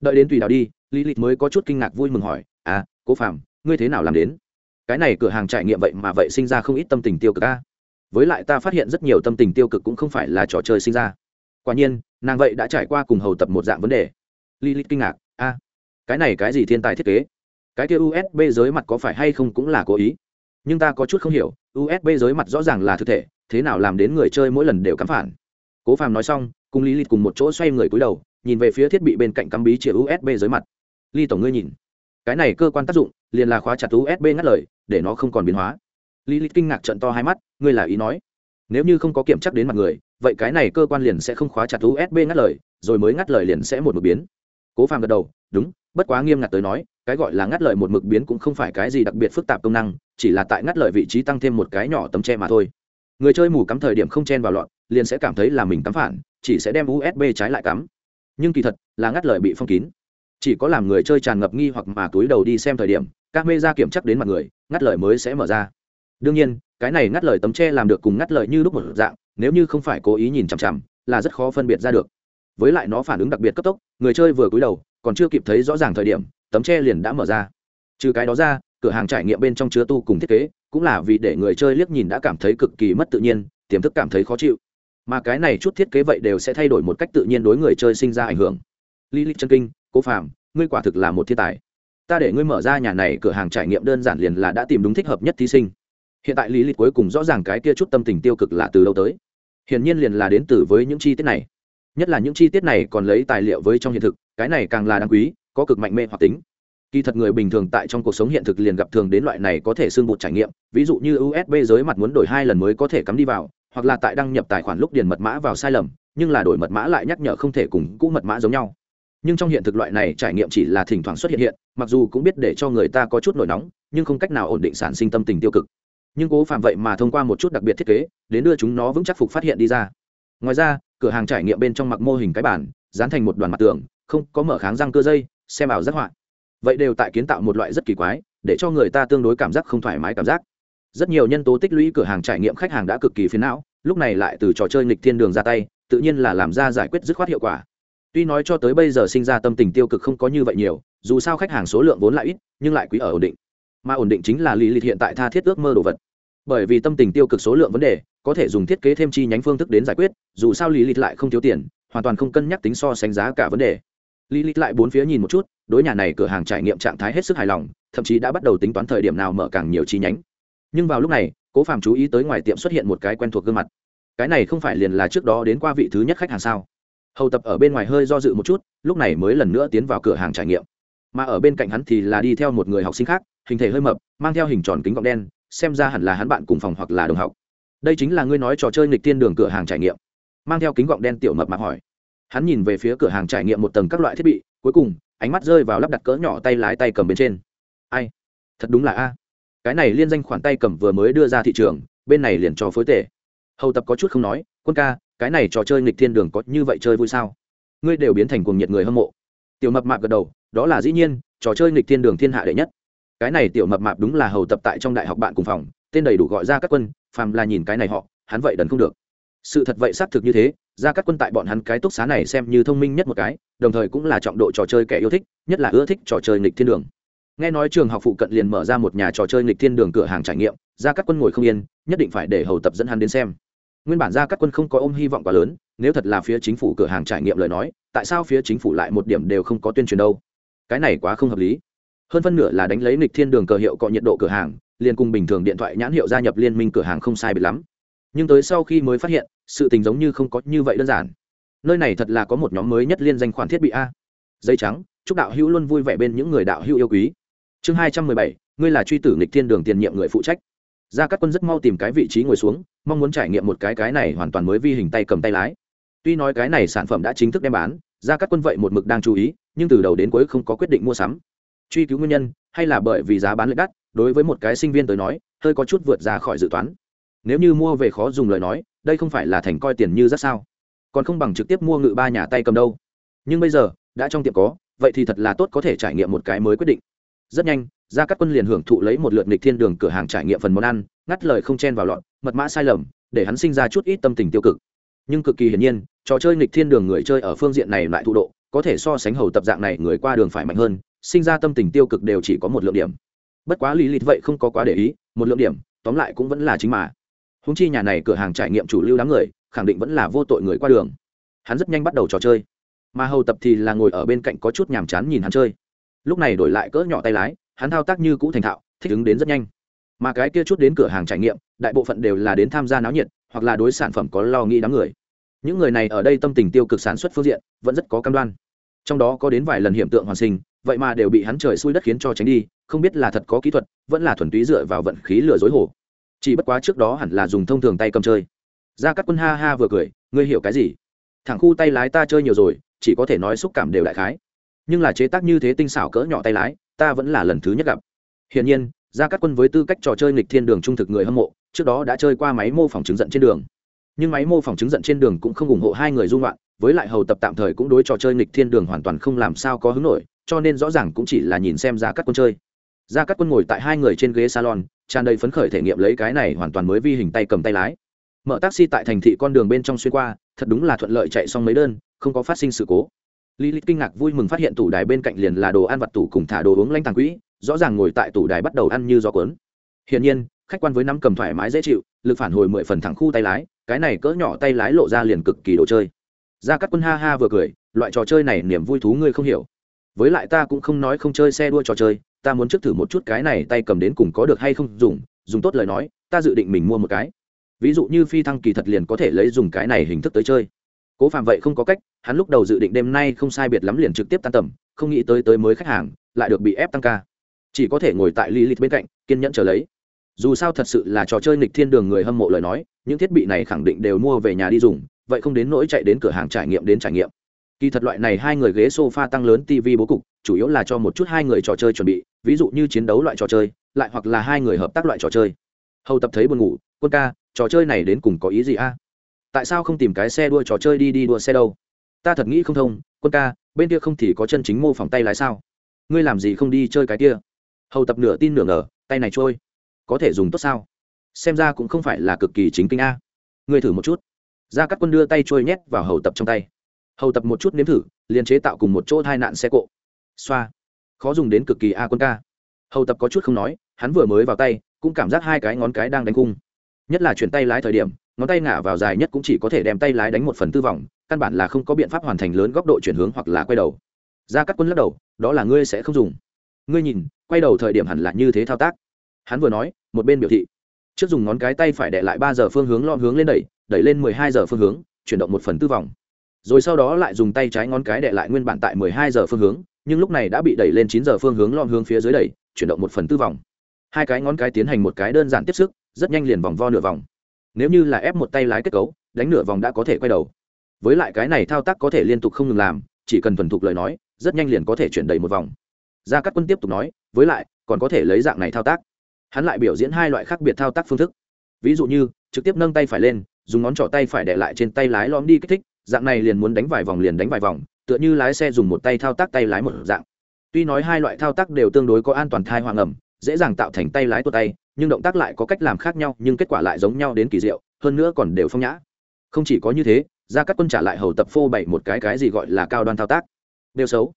Speaker 1: Đợi đến tùy đào đi lý lịch mới có chút kinh ngạc vui mừng hỏi à cố phạm ngươi thế nào làm đến? Cái này cửa hàng trải nghiệm vậy mà vậy sinh ra không ít tâm tình tiêu cực a. Với lại ta phát hiện rất nhiều tâm tình tiêu cực cũng không phải là trò chơi sinh ra. Quả nhiên, nàng vậy đã trải qua cùng hầu tập một dạng vấn đề. Lý Lịch kinh ngạc, a, cái này cái gì thiên tài thiết kế? Cái kia usb giới mặt có phải hay không cũng là cố ý. Nhưng ta có chút không hiểu usb giới mặt rõ ràng là thực thể, thế nào làm đến người chơi mỗi lần đều cắm phản. Cố phàm nói xong, cùng lý lịch cùng một chỗ xoay người cúi đầu, nhìn về phía thiết bị bên cạnh cắm bí chĩa usb giới mặt. Ly tổng ngươi nhìn. Cái này cơ quan tác dụng, liền là khóa chặt usb ngắt lời, để nó không còn biến hóa. Lý lịch kinh ngạc trận to hai mắt, ngươi là ý nói. Nếu như không có kiểm chắc đến mặt người, vậy cái này cơ quan liền sẽ không khóa chặt usb ngắt lời, rồi mới ngắt lời liền sẽ một mực biến. Cố phàm gật đầu, đúng bất quá nghiêm ngặt tới nói, cái gọi là ngắt lời một mực biến cũng không phải cái gì đặc biệt phức tạp công năng, chỉ là tại ngắt lời vị trí tăng thêm một cái nhỏ tấm tre mà thôi. Người chơi mù cắm thời điểm không chen vào lọn liền sẽ cảm thấy là mình cắm phản, chỉ sẽ đem usb trái lại cắm. Nhưng kỳ thật, là ngắt lời bị phong kín. Chỉ có làm người chơi tràn ngập nghi hoặc mà túi đầu đi xem thời điểm, các mê ra kiểm chắc đến mặt người, ngắt lời mới sẽ mở ra. Đương nhiên, cái này ngắt lời tấm tre làm được cùng ngắt lời như lúc một dạng, nếu như không phải cố ý nhìn chằm chằm, là rất khó phân biệt ra được. Với lại nó phản ứng đặc biệt cấp tốc, người chơi vừa cúi đầu còn chưa kịp thấy rõ ràng thời điểm, tấm tre liền đã mở ra. Trừ cái đó ra, cửa hàng trải nghiệm bên trong chứa tu cùng thiết kế, cũng là vì để người chơi liếc nhìn đã cảm thấy cực kỳ mất tự nhiên, tiềm thức cảm thấy khó chịu. Mà cái này chút thiết kế vậy đều sẽ thay đổi một cách tự nhiên đối người chơi sinh ra ảnh hưởng. Lý lịch chân kinh, cố phạm ngươi quả thực là một thiên tài. Ta để ngươi mở ra nhà này cửa hàng trải nghiệm đơn giản liền là đã tìm đúng thích hợp nhất thí sinh. Hiện tại lý lịch cuối cùng rõ ràng cái kia chút tâm tình tiêu cực là từ đâu tới. Hiển nhiên liền là đến từ với những chi tiết này nhất là những chi tiết này còn lấy tài liệu với trong hiện thực, cái này càng là đáng quý, có cực mạnh mê hoặc tính. Kỳ thật người bình thường tại trong cuộc sống hiện thực liền gặp thường đến loại này có thể xương bột trải nghiệm, ví dụ như usb giới mặt muốn đổi hai lần mới có thể cắm đi vào, hoặc là tại đăng nhập tài khoản lúc điền mật mã vào sai lầm, nhưng là đổi mật mã lại nhắc nhở không thể cùng cũ mật mã giống nhau. Nhưng trong hiện thực loại này trải nghiệm chỉ là thỉnh thoảng xuất hiện hiện, mặc dù cũng biết để cho người ta có chút nổi nóng, nhưng không cách nào ổn định sản sinh tâm tình tiêu cực. Nhưng cố phạm vậy mà thông qua một chút đặc biệt thiết kế, đến đưa chúng nó vững chắc phục phát hiện đi ra ngoài ra, cửa hàng trải nghiệm bên trong mặc mô hình cái bản dán thành một đoàn mặt tường, không có mở kháng răng cơ dây, xem ảo giác họa. Vậy đều tại kiến tạo một loại rất kỳ quái, để cho người ta tương đối cảm giác không thoải mái cảm giác. Rất nhiều nhân tố tích lũy cửa hàng trải nghiệm khách hàng đã cực kỳ phiền não, lúc này lại từ trò chơi nghịch thiên đường ra tay, tự nhiên là làm ra giải quyết dứt khoát hiệu quả. Tuy nói cho tới bây giờ sinh ra tâm tình tiêu cực không có như vậy nhiều, dù sao khách hàng số lượng vốn lại ít, nhưng lại quý ở ổn định. Mà ổn định chính là lý lịch hiện tại tha thiết ước mơ đồ vật. Bởi vì tâm tình tiêu cực số lượng vấn đề có thể dùng thiết kế thêm chi nhánh phương thức đến giải quyết, dù sao lý lịch lại không thiếu tiền, hoàn toàn không cân nhắc tính so sánh giá cả vấn đề. Lý lịch lại bốn phía nhìn một chút, đối nhà này cửa hàng trải nghiệm trạng thái hết sức hài lòng, thậm chí đã bắt đầu tính toán thời điểm nào mở càng nhiều chi nhánh. Nhưng vào lúc này, cố phàm chú ý tới ngoài tiệm xuất hiện một cái quen thuộc gương mặt. Cái này không phải liền là trước đó đến qua vị thứ nhất khách hàng sao? Hầu tập ở bên ngoài hơi do dự một chút, lúc này mới lần nữa tiến vào cửa hàng trải nghiệm. Mà ở bên cạnh hắn thì là đi theo một người học sinh khác, hình thể hơi mập, mang theo hình tròn kính gọng đen, xem ra hẳn là hắn bạn cùng phòng hoặc là đồng học đây chính là ngươi nói trò chơi nghịch tiên đường cửa hàng trải nghiệm. Mang theo kính gọng đen tiểu mập mạp hỏi. Hắn nhìn về phía cửa hàng trải nghiệm một tầng các loại thiết bị, cuối cùng, ánh mắt rơi vào lắp đặt cỡ nhỏ tay lái tay cầm bên trên. Ai? Thật đúng là a. Cái này liên danh khoản tay cầm vừa mới đưa ra thị trường, bên này liền cho phối tể. Hầu tập có chút không nói, quân ca, cái này trò chơi nghịch thiên đường có như vậy chơi vui sao? Ngươi đều biến thành cuồng nhiệt người hâm mộ. Tiểu mập mạp gật đầu, đó là dĩ nhiên, trò chơi nghịch thiên đường thiên hạ đệ nhất. Cái này tiểu mập mạp đúng là hầu tập tại trong đại học bạn cùng phòng, tên đầy đủ gọi ra các quân phàm là nhìn cái này họ, hắn vậy đần không được. Sự thật vậy xác thực như thế ra các quân tại bọn hắn cái túc xá này xem như thông minh nhất một cái, đồng thời cũng là trọng độ trò chơi kẻ yêu thích, nhất là ưa thích trò chơi nghịch thiên đường. Nghe nói trường học phụ cận liền mở ra một nhà trò chơi nghịch thiên đường cửa hàng trải nghiệm ra các quân ngồi không yên, nhất định phải để hầu tập dẫn hắn đến xem. Nguyên bản ra các quân không có ôm hy vọng quá lớn, nếu thật là phía chính phủ cửa hàng trải nghiệm lời nói, tại sao phía chính phủ lại một điểm đều không có tuyên truyền đâu? Cái này quá không hợp lý. Hơn phân nửa là đánh lấy nghịch thiên đường cờ hiệu cọ nhiệt độ cửa hàng liền cùng bình thường điện thoại nhãn hiệu gia nhập liên minh cửa hàng không sai biệt lắm. Nhưng tới sau khi mới phát hiện, sự tình giống như không có như vậy đơn giản. Nơi này thật là có một nhóm mới nhất liên danh khoản thiết bị a. Dây trắng, chúc đạo hữu luôn vui vẻ bên những người đạo hữu yêu quý. Chương hai trăm mười bảy, ngươi là truy tử nghịch thiên đường tiền nhiệm người phụ trách. Gia cát quân rất mau tìm cái vị trí ngồi xuống, mong muốn trải nghiệm một cái cái này hoàn toàn mới vi hình tay cầm tay lái. Tuy nói cái này sản phẩm đã chính thức đem bán, gia cát quân vậy một mực đang chú ý, nhưng từ đầu đến cuối không có quyết định mua sắm. Truy cứu nguyên nhân, hay là bởi vì giá bán lợi đắt đối với một cái sinh viên tới nói, hơi có chút vượt ra khỏi dự toán. Nếu như mua về khó dùng lời nói, đây không phải là thành coi tiền như rất sao? Còn không bằng trực tiếp mua ngự ba nhà tay cầm đâu. Nhưng bây giờ, đã trong tiệm có, vậy thì thật là tốt có thể trải nghiệm một cái mới quyết định. Rất nhanh, gia cát quân liền hưởng thụ lấy một lượt nghịch thiên đường cửa hàng trải nghiệm phần món ăn, ngắt lời không chen vào lọn mật mã sai lầm, để hắn sinh ra chút ít tâm tình tiêu cực. Nhưng cực kỳ hiển nhiên, trò chơi nghịch thiên đường người chơi ở phương diện này lại thụ độ, có thể so sánh hầu tập dạng này người qua đường phải mạnh hơn, sinh ra tâm tình tiêu cực đều chỉ có một lượng điểm bất quá lý lịch vậy không có quá để ý, một lượng điểm, tóm lại cũng vẫn là chính mà. Húng chi nhà này cửa hàng trải nghiệm chủ lưu đám người, khẳng định vẫn là vô tội người qua đường. Hắn rất nhanh bắt đầu trò chơi. Mà hầu tập thì là ngồi ở bên cạnh có chút nhàm chán nhìn hắn chơi. Lúc này đổi lại cỡ nhỏ tay lái, hắn thao tác như cũ thành thạo, thích ứng đến rất nhanh. Mà cái kia chút đến cửa hàng trải nghiệm, đại bộ phận đều là đến tham gia náo nhiệt, hoặc là đối sản phẩm có lo nghĩ đám người. Những người này ở đây tâm tình tiêu cực sản xuất phương diện, vẫn rất có cam đoan. Trong đó có đến vài lần hiện tượng hoàn sinh, vậy mà đều bị hắn trời xui đất khiến cho tránh đi không biết là thật có kỹ thuật, vẫn là thuần túy dựa vào vận khí lừa dối hổ chỉ bất quá trước đó hẳn là dùng thông thường tay cầm chơi. Ra các quân ha ha vừa cười, ngươi hiểu cái gì? Thẳng khu tay lái ta chơi nhiều rồi, chỉ có thể nói xúc cảm đều đại khái. Nhưng là chế tác như thế tinh xảo cỡ nhỏ tay lái, ta vẫn là lần thứ nhất gặp. Hiển nhiên ra các quân với tư cách trò chơi nghịch thiên đường trung thực người hâm mộ, trước đó đã chơi qua máy mô phỏng chứng giận trên đường. Nhưng máy mô phỏng chứng giận trên đường cũng không ủng hộ hai người dung loạn, với lại hầu tập tạm thời cũng đối trò chơi nghịch thiên đường hoàn toàn không làm sao có hứng nổi, cho nên rõ ràng cũng chỉ là nhìn xem ra các quân chơi ra các quân ngồi tại hai người trên ghế salon tràn đầy phấn khởi thể nghiệm lấy cái này hoàn toàn mới vi hình tay cầm tay lái mở taxi tại thành thị con đường bên trong xuyên qua thật đúng là thuận lợi chạy xong mấy đơn không có phát sinh sự cố lý lịch kinh ngạc vui mừng phát hiện tủ đài bên cạnh liền là đồ ăn vặt tủ cùng thả đồ uống lanh tàng quỹ, rõ ràng ngồi tại tủ đài bắt đầu ăn như gió cuốn. Hiển nhiên, khách quan với năm cầm thoải mái dễ chịu, lực phản hồi mười phần thẳng khu tay lái, cái này cỡ nhỏ tay lái lộ ra liền cực kỳ đồ chơi. Gia Cát Quân ha ha vừa cười, loại trò chơi này niềm vui thú ngươi không hiểu. Với lại ta cũng không nói không chơi xe đua trò chơi, ta muốn trước thử một chút cái này tay cầm đến cùng có được hay không dùng, dùng tốt lời nói, ta dự định mình mua một cái. Ví dụ như phi thăng kỳ thật liền có thể lấy dùng cái này hình thức tới chơi. Cố phạm vậy không có cách hắn lúc đầu dự định đêm nay không sai biệt lắm liền trực tiếp tan tầm không nghĩ tới tới mới khách hàng lại được bị ép tăng ca. Chỉ có thể ngồi tại li lít bên cạnh kiên nhẫn chờ lấy. Dù sao thật sự là trò chơi nghịch thiên đường người hâm mộ lời nói những thiết bị này khẳng định đều mua về nhà đi dùng vậy không đến nỗi chạy đến cửa hàng trải nghiệm đến trải nghiệm kỳ thật loại này hai người ghế sofa tăng lớn tv bố cục, chủ yếu là cho một chút hai người trò chơi chuẩn bị, ví dụ như chiến đấu loại trò chơi, lại hoặc là hai người hợp tác loại trò chơi. Hầu tập thấy buồn ngủ, quân ca, trò chơi này đến cùng có ý gì a? Tại sao không tìm cái xe đua trò chơi đi đi đua xe đâu? Ta thật nghĩ không thông, quân ca, bên kia không thì có chân chính mô phỏng tay lái sao? Ngươi làm gì không đi chơi cái kia? Hầu tập nửa tin nửa ngờ, tay này trôi, có thể dùng tốt sao? Xem ra cũng không phải là cực kỳ chính kinh a. Ngươi thử một chút. Ra các quân đưa tay trôi nhét vào hầu tập trong tay hầu tập một chút nếm thử, liền chế tạo cùng một chỗ hai nạn xe cộ. Xoa. Khó dùng đến cực kỳ a quân ca. Hầu tập có chút không nói, hắn vừa mới vào tay, cũng cảm giác hai cái ngón cái đang đánh cung. Nhất là chuyển tay lái thời điểm, ngón tay ngả vào dài nhất cũng chỉ có thể đem tay lái đánh một phần tư vòng, căn bản là không có biện pháp hoàn thành lớn góc độ chuyển hướng hoặc là quay đầu. Ra các quân lắc đầu, đó là ngươi sẽ không dùng. Ngươi nhìn, quay đầu thời điểm hẳn là như thế thao tác. Hắn vừa nói, một bên biểu thị. Trước dùng ngón cái tay phải đệ lại ba giờ phương hướng lon hướng lên đẩy đẩy lên mười hai giờ phương hướng, chuyển động một phần tư vòng rồi sau đó lại dùng tay trái ngón cái đệ lại nguyên bản tại mười hai giờ phương hướng, nhưng lúc này đã bị đẩy lên chín giờ phương hướng lon hướng phía dưới đẩy, chuyển động một phần tư vòng. Hai cái ngón cái tiến hành một cái đơn giản tiếp sức, rất nhanh liền vòng vo nửa vòng. Nếu như là ép một tay lái kết cấu, đánh nửa vòng đã có thể quay đầu. Với lại cái này thao tác có thể liên tục không ngừng làm, chỉ cần thuần thục lời nói, rất nhanh liền có thể chuyển đầy một vòng. Gia cát quân tiếp tục nói, với lại, còn có thể lấy dạng này thao tác. Hắn lại biểu diễn hai loại khác biệt thao tác phương thức. Ví dụ như, trực tiếp nâng tay phải lên, dùng ngón trỏ tay phải để lại trên tay lái lõm đi kích thích dạng này liền muốn đánh vài vòng liền đánh vài vòng, tựa như lái xe dùng một tay thao tác tay lái một dạng. Tuy nói hai loại thao tác đều tương đối có an toàn thai hoàng ẩm, dễ dàng tạo thành tay lái tua tay, nhưng động tác lại có cách làm khác nhau, nhưng kết quả lại giống nhau đến kỳ diệu, hơn nữa còn đều phong nhã. Không chỉ có như thế, gia cát quân trả lại hầu tập phô bày một cái cái gì gọi là cao đoan thao tác. Đều xấu.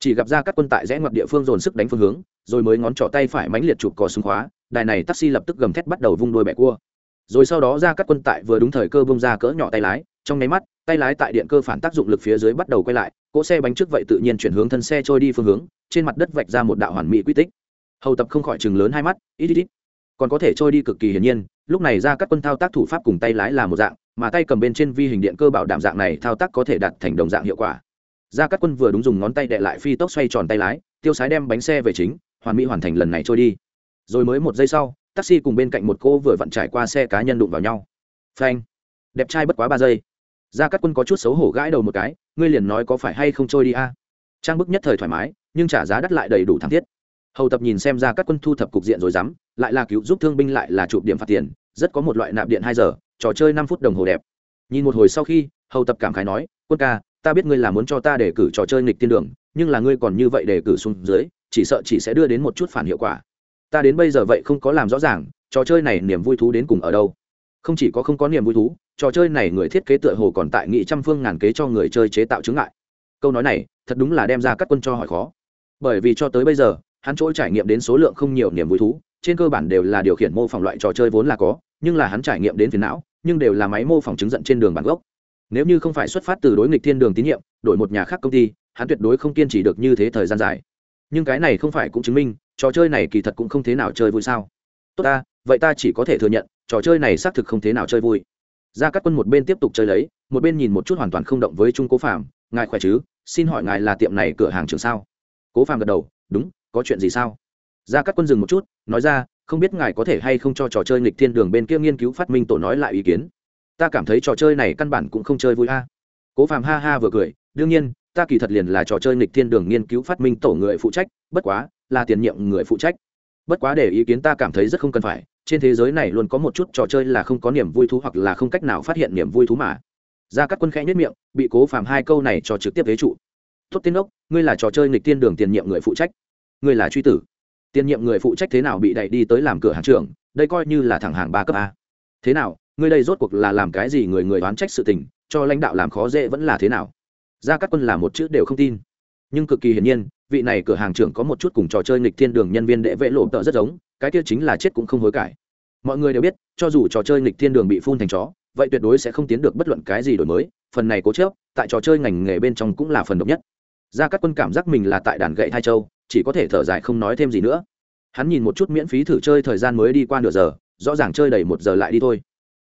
Speaker 1: Chỉ gặp gia cát quân tại rẽ ngoặt địa phương dồn sức đánh phương hướng, rồi mới ngón trỏ tay phải mánh liệt chụp cò súng khóa, đài này taxi lập tức gầm thét bắt đầu vung đôi bẻ cua rồi sau đó ra các quân tại vừa đúng thời cơ bông ra cỡ nhỏ tay lái, trong nháy mắt, tay lái tại điện cơ phản tác dụng lực phía dưới bắt đầu quay lại, cỗ xe bánh trước vậy tự nhiên chuyển hướng thân xe trôi đi phương hướng, trên mặt đất vạch ra một đạo hoàn mỹ quy tích. Hầu tập không khỏi chừng lớn hai mắt, ít ít ít. Còn có thể trôi đi cực kỳ hiển nhiên, lúc này ra các quân thao tác thủ pháp cùng tay lái là một dạng, mà tay cầm bên trên vi hình điện cơ bảo đảm dạng này thao tác có thể đạt thành đồng dạng hiệu quả. Ra các quân vừa đúng dùng ngón tay đệ lại phi tốc xoay tròn tay lái, tiêu sái đem bánh xe về chính, hoàn mỹ hoàn thành lần này trôi đi. Rồi mới một giây sau taxi cùng bên cạnh một cô vừa vặn trải qua xe cá nhân đụng vào nhau. Phanh. Đẹp trai bất quá ba giây. Gia cát quân có chút xấu hổ gãi đầu một cái, ngươi liền nói có phải hay không trôi đi a? Trang bức nhất thời thoải mái, nhưng trả giá đắt lại đầy đủ thăng thiết. Hầu tập nhìn xem ra các quân thu thập cục diện rồi dám, lại là cứu giúp thương binh lại là chụp điểm phạt tiền, rất có một loại nạp điện hai giờ, trò chơi năm phút đồng hồ đẹp. Nhìn một hồi sau khi, hầu tập cảm khái nói, quân ca, ta biết ngươi là muốn cho ta để cử trò chơi nghịch tiên đường, nhưng là ngươi còn như vậy để cử xuống dưới, chỉ sợ chỉ sẽ đưa đến một chút phản hiệu quả ta đến bây giờ vậy không có làm rõ ràng, trò chơi này niềm vui thú đến cùng ở đâu. Không chỉ có không có niềm vui thú, trò chơi này người thiết kế tựa hồ còn tại nghị trăm phương ngàn kế cho người chơi chế tạo chứng ngại. Câu nói này, thật đúng là đem ra các quân cho hỏi khó. Bởi vì cho tới bây giờ, hắn chỗ trải nghiệm đến số lượng không nhiều niềm vui thú, trên cơ bản đều là điều khiển mô phỏng loại trò chơi vốn là có, nhưng là hắn trải nghiệm đến phiền não, nhưng đều là máy mô phỏng chứng giận trên đường bản gốc. Nếu như không phải xuất phát từ đối nghịch thiên đường tín nhiệm, đổi một nhà khác công ty, hắn tuyệt đối không kiên trì được như thế thời gian dài. Nhưng cái này không phải cũng chứng minh trò chơi này kỳ thật cũng không thế nào chơi vui sao. Tốt ta, vậy ta chỉ có thể thừa nhận, trò chơi này xác thực không thế nào chơi vui. Ra các quân một bên tiếp tục chơi lấy, một bên nhìn một chút hoàn toàn không động với trung cố phạm ngài khỏe chứ? Xin hỏi ngài là tiệm này cửa hàng trường sao? Cố phạm gật đầu, đúng, có chuyện gì sao? Ra các quân dừng một chút, nói ra, không biết ngài có thể hay không cho trò chơi nghịch thiên đường bên kia nghiên cứu phát minh tổ nói lại ý kiến. Ta cảm thấy trò chơi này căn bản cũng không chơi vui a. À. Cố phạm ha ha vừa cười, đương nhiên, ta kỳ thật liền là trò chơi nghịch thiên đường nghiên cứu phát minh tổ người phụ trách, bất quá là tiền nhiệm người phụ trách. Bất quá để ý kiến ta cảm thấy rất không cần phải, trên thế giới này luôn có một chút trò chơi là không có niềm vui thú hoặc là không cách nào phát hiện niềm vui thú mà. Ra các quân khẽ nhất miệng, bị cố phàm hai câu này cho trực tiếp thế trụ. Tốt tiên ốc ngươi là trò chơi nghịch tiên đường tiền nhiệm người phụ trách. Ngươi là truy tử. Tiền nhiệm người phụ trách thế nào bị đẩy đi tới làm cửa hàng trưởng, đây coi như là thẳng hàng ba cấp a. Thế nào, ngươi đây rốt cuộc là làm cái gì người người đoán trách sự tình, cho lãnh đạo làm khó dễ vẫn là thế nào? Ra các quân là một chữ đều không tin. Nhưng cực kỳ hiển nhiên vị này cửa hàng trưởng có một chút cùng trò chơi nghịch thiên đường nhân viên đệ vệ lộ tợ rất giống, cái kia chính là chết cũng không hối cải. Mọi người đều biết, cho dù trò chơi nghịch thiên đường bị phun thành chó, vậy tuyệt đối sẽ không tiến được bất luận cái gì đổi mới, phần này cố chớp tại trò chơi ngành nghề bên trong cũng là phần độc nhất. Ra các quân cảm giác mình là tại đàn gậy hai châu, chỉ có thể thở dài không nói thêm gì nữa. Hắn nhìn một chút miễn phí thử chơi thời gian mới đi qua nửa giờ, rõ ràng chơi đầy một giờ lại đi thôi.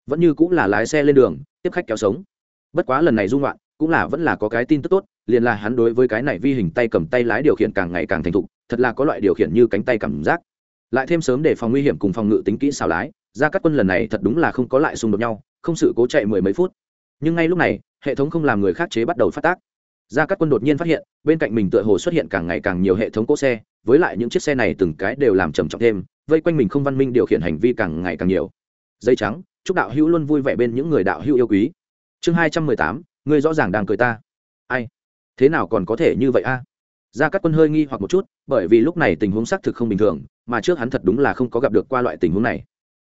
Speaker 1: Vẫn như cũng là lái xe lên đường, tiếp khách kéo sống. Bất quá lần này dung loạn cũng là vẫn là có cái tin tức tốt, liền là hắn đối với cái này vi hình tay cầm tay lái điều khiển càng ngày càng thành thục, thật là có loại điều khiển như cánh tay cảm giác. Lại thêm sớm để phòng nguy hiểm cùng phòng ngự tính kỹ xào lái, ra các quân lần này thật đúng là không có lại xung đột nhau, không sự cố chạy mười mấy phút. Nhưng ngay lúc này, hệ thống không làm người khác chế bắt đầu phát tác. Ra các quân đột nhiên phát hiện, bên cạnh mình tựa hồ xuất hiện càng ngày càng nhiều hệ thống cỗ xe, với lại những chiếc xe này từng cái đều làm trầm trọng thêm, vây quanh mình không văn minh điều khiển hành vi càng ngày càng nhiều. Dây trắng, chúc đạo hữu luôn vui vẻ bên những người đạo hữu yêu quý. Chương hai trăm mười tám ngươi rõ ràng đang cười ta. Ai? Thế nào còn có thể như vậy a? Gia cát quân hơi nghi hoặc một chút, bởi vì lúc này tình huống xác thực không bình thường, mà trước hắn thật đúng là không có gặp được qua loại tình huống này.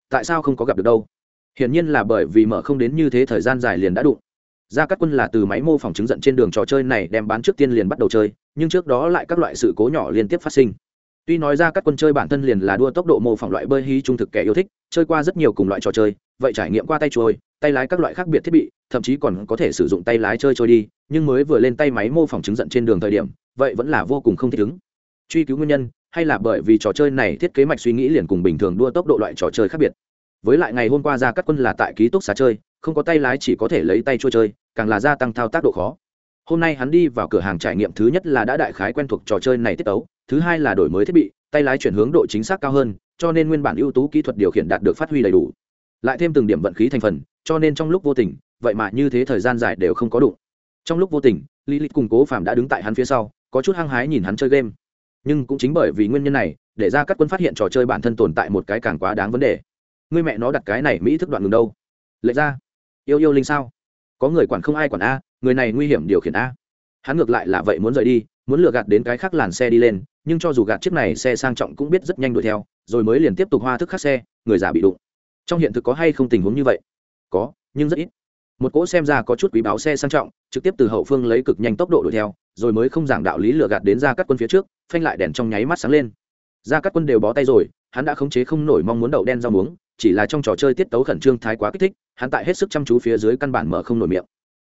Speaker 1: Tại sao không có gặp được đâu? Hiển nhiên là bởi vì mở không đến như thế thời gian dài liền đã đụng. Gia cát quân là từ máy mô phỏng chứng giận trên đường trò chơi này đem bán trước tiên liền bắt đầu chơi, nhưng trước đó lại các loại sự cố nhỏ liên tiếp phát sinh. Tuy nói ra các quân chơi bản thân liền là đua tốc độ mô phỏng loại bơi hí trung thực kẻ yêu thích, chơi qua rất nhiều cùng loại trò chơi, vậy trải nghiệm qua tay chuôi tay lái các loại khác biệt thiết bị, thậm chí còn có thể sử dụng tay lái chơi trôi đi, nhưng mới vừa lên tay máy mô phỏng chứng giận trên đường thời điểm, vậy vẫn là vô cùng không thích ứng. Truy cứu nguyên nhân, hay là bởi vì trò chơi này thiết kế mạch suy nghĩ liền cùng bình thường đua tốc độ loại trò chơi khác biệt. Với lại ngày hôm qua ra các quân là tại ký túc xá chơi, không có tay lái chỉ có thể lấy tay trôi chơi, càng là gia tăng thao tác độ khó. Hôm nay hắn đi vào cửa hàng trải nghiệm thứ nhất là đã đại khái quen thuộc trò chơi này tiết tấu, thứ hai là đổi mới thiết bị, tay lái chuyển hướng độ chính xác cao hơn, cho nên nguyên bản ưu tú kỹ thuật điều khiển đạt được phát huy đầy đủ. Lại thêm từng điểm vận khí thành phần cho nên trong lúc vô tình, vậy mà như thế thời gian dài đều không có đụng. Trong lúc vô tình lý lịch cùng cố phạm đã đứng tại hắn phía sau, có chút hăng hái nhìn hắn chơi game. Nhưng cũng chính bởi vì nguyên nhân này, để ra các quân phát hiện trò chơi bản thân tồn tại một cái càng quá đáng vấn đề. Người mẹ nó đặt cái này mỹ thức đoạn ngừng đâu? Lệ ra. Yêu yêu linh sao? Có người quản không ai quản a, người này nguy hiểm điều khiển a. Hắn ngược lại là vậy muốn rời đi, muốn lừa gạt đến cái khác làn xe đi lên, nhưng cho dù gạt chiếc này xe sang trọng cũng biết rất nhanh đuổi theo, rồi mới liền tiếp tục hoa thức khác xe, người già bị đụng. Trong hiện thực có hay không tình huống như vậy? Có, nhưng rất ít. Một cỗ xem ra có chút quý báo xe sang trọng, trực tiếp từ hậu phương lấy cực nhanh tốc độ đuổi theo, rồi mới không giảng đạo lý lừa gạt đến ra các quân phía trước, phanh lại đèn trong nháy mắt sáng lên. Ra các quân đều bó tay rồi, hắn đã khống chế không nổi mong muốn đậu đen rau muống, chỉ là trong trò chơi tiết tấu khẩn trương thái quá kích thích, hắn tại hết sức chăm chú phía dưới căn bản mở không nổi miệng.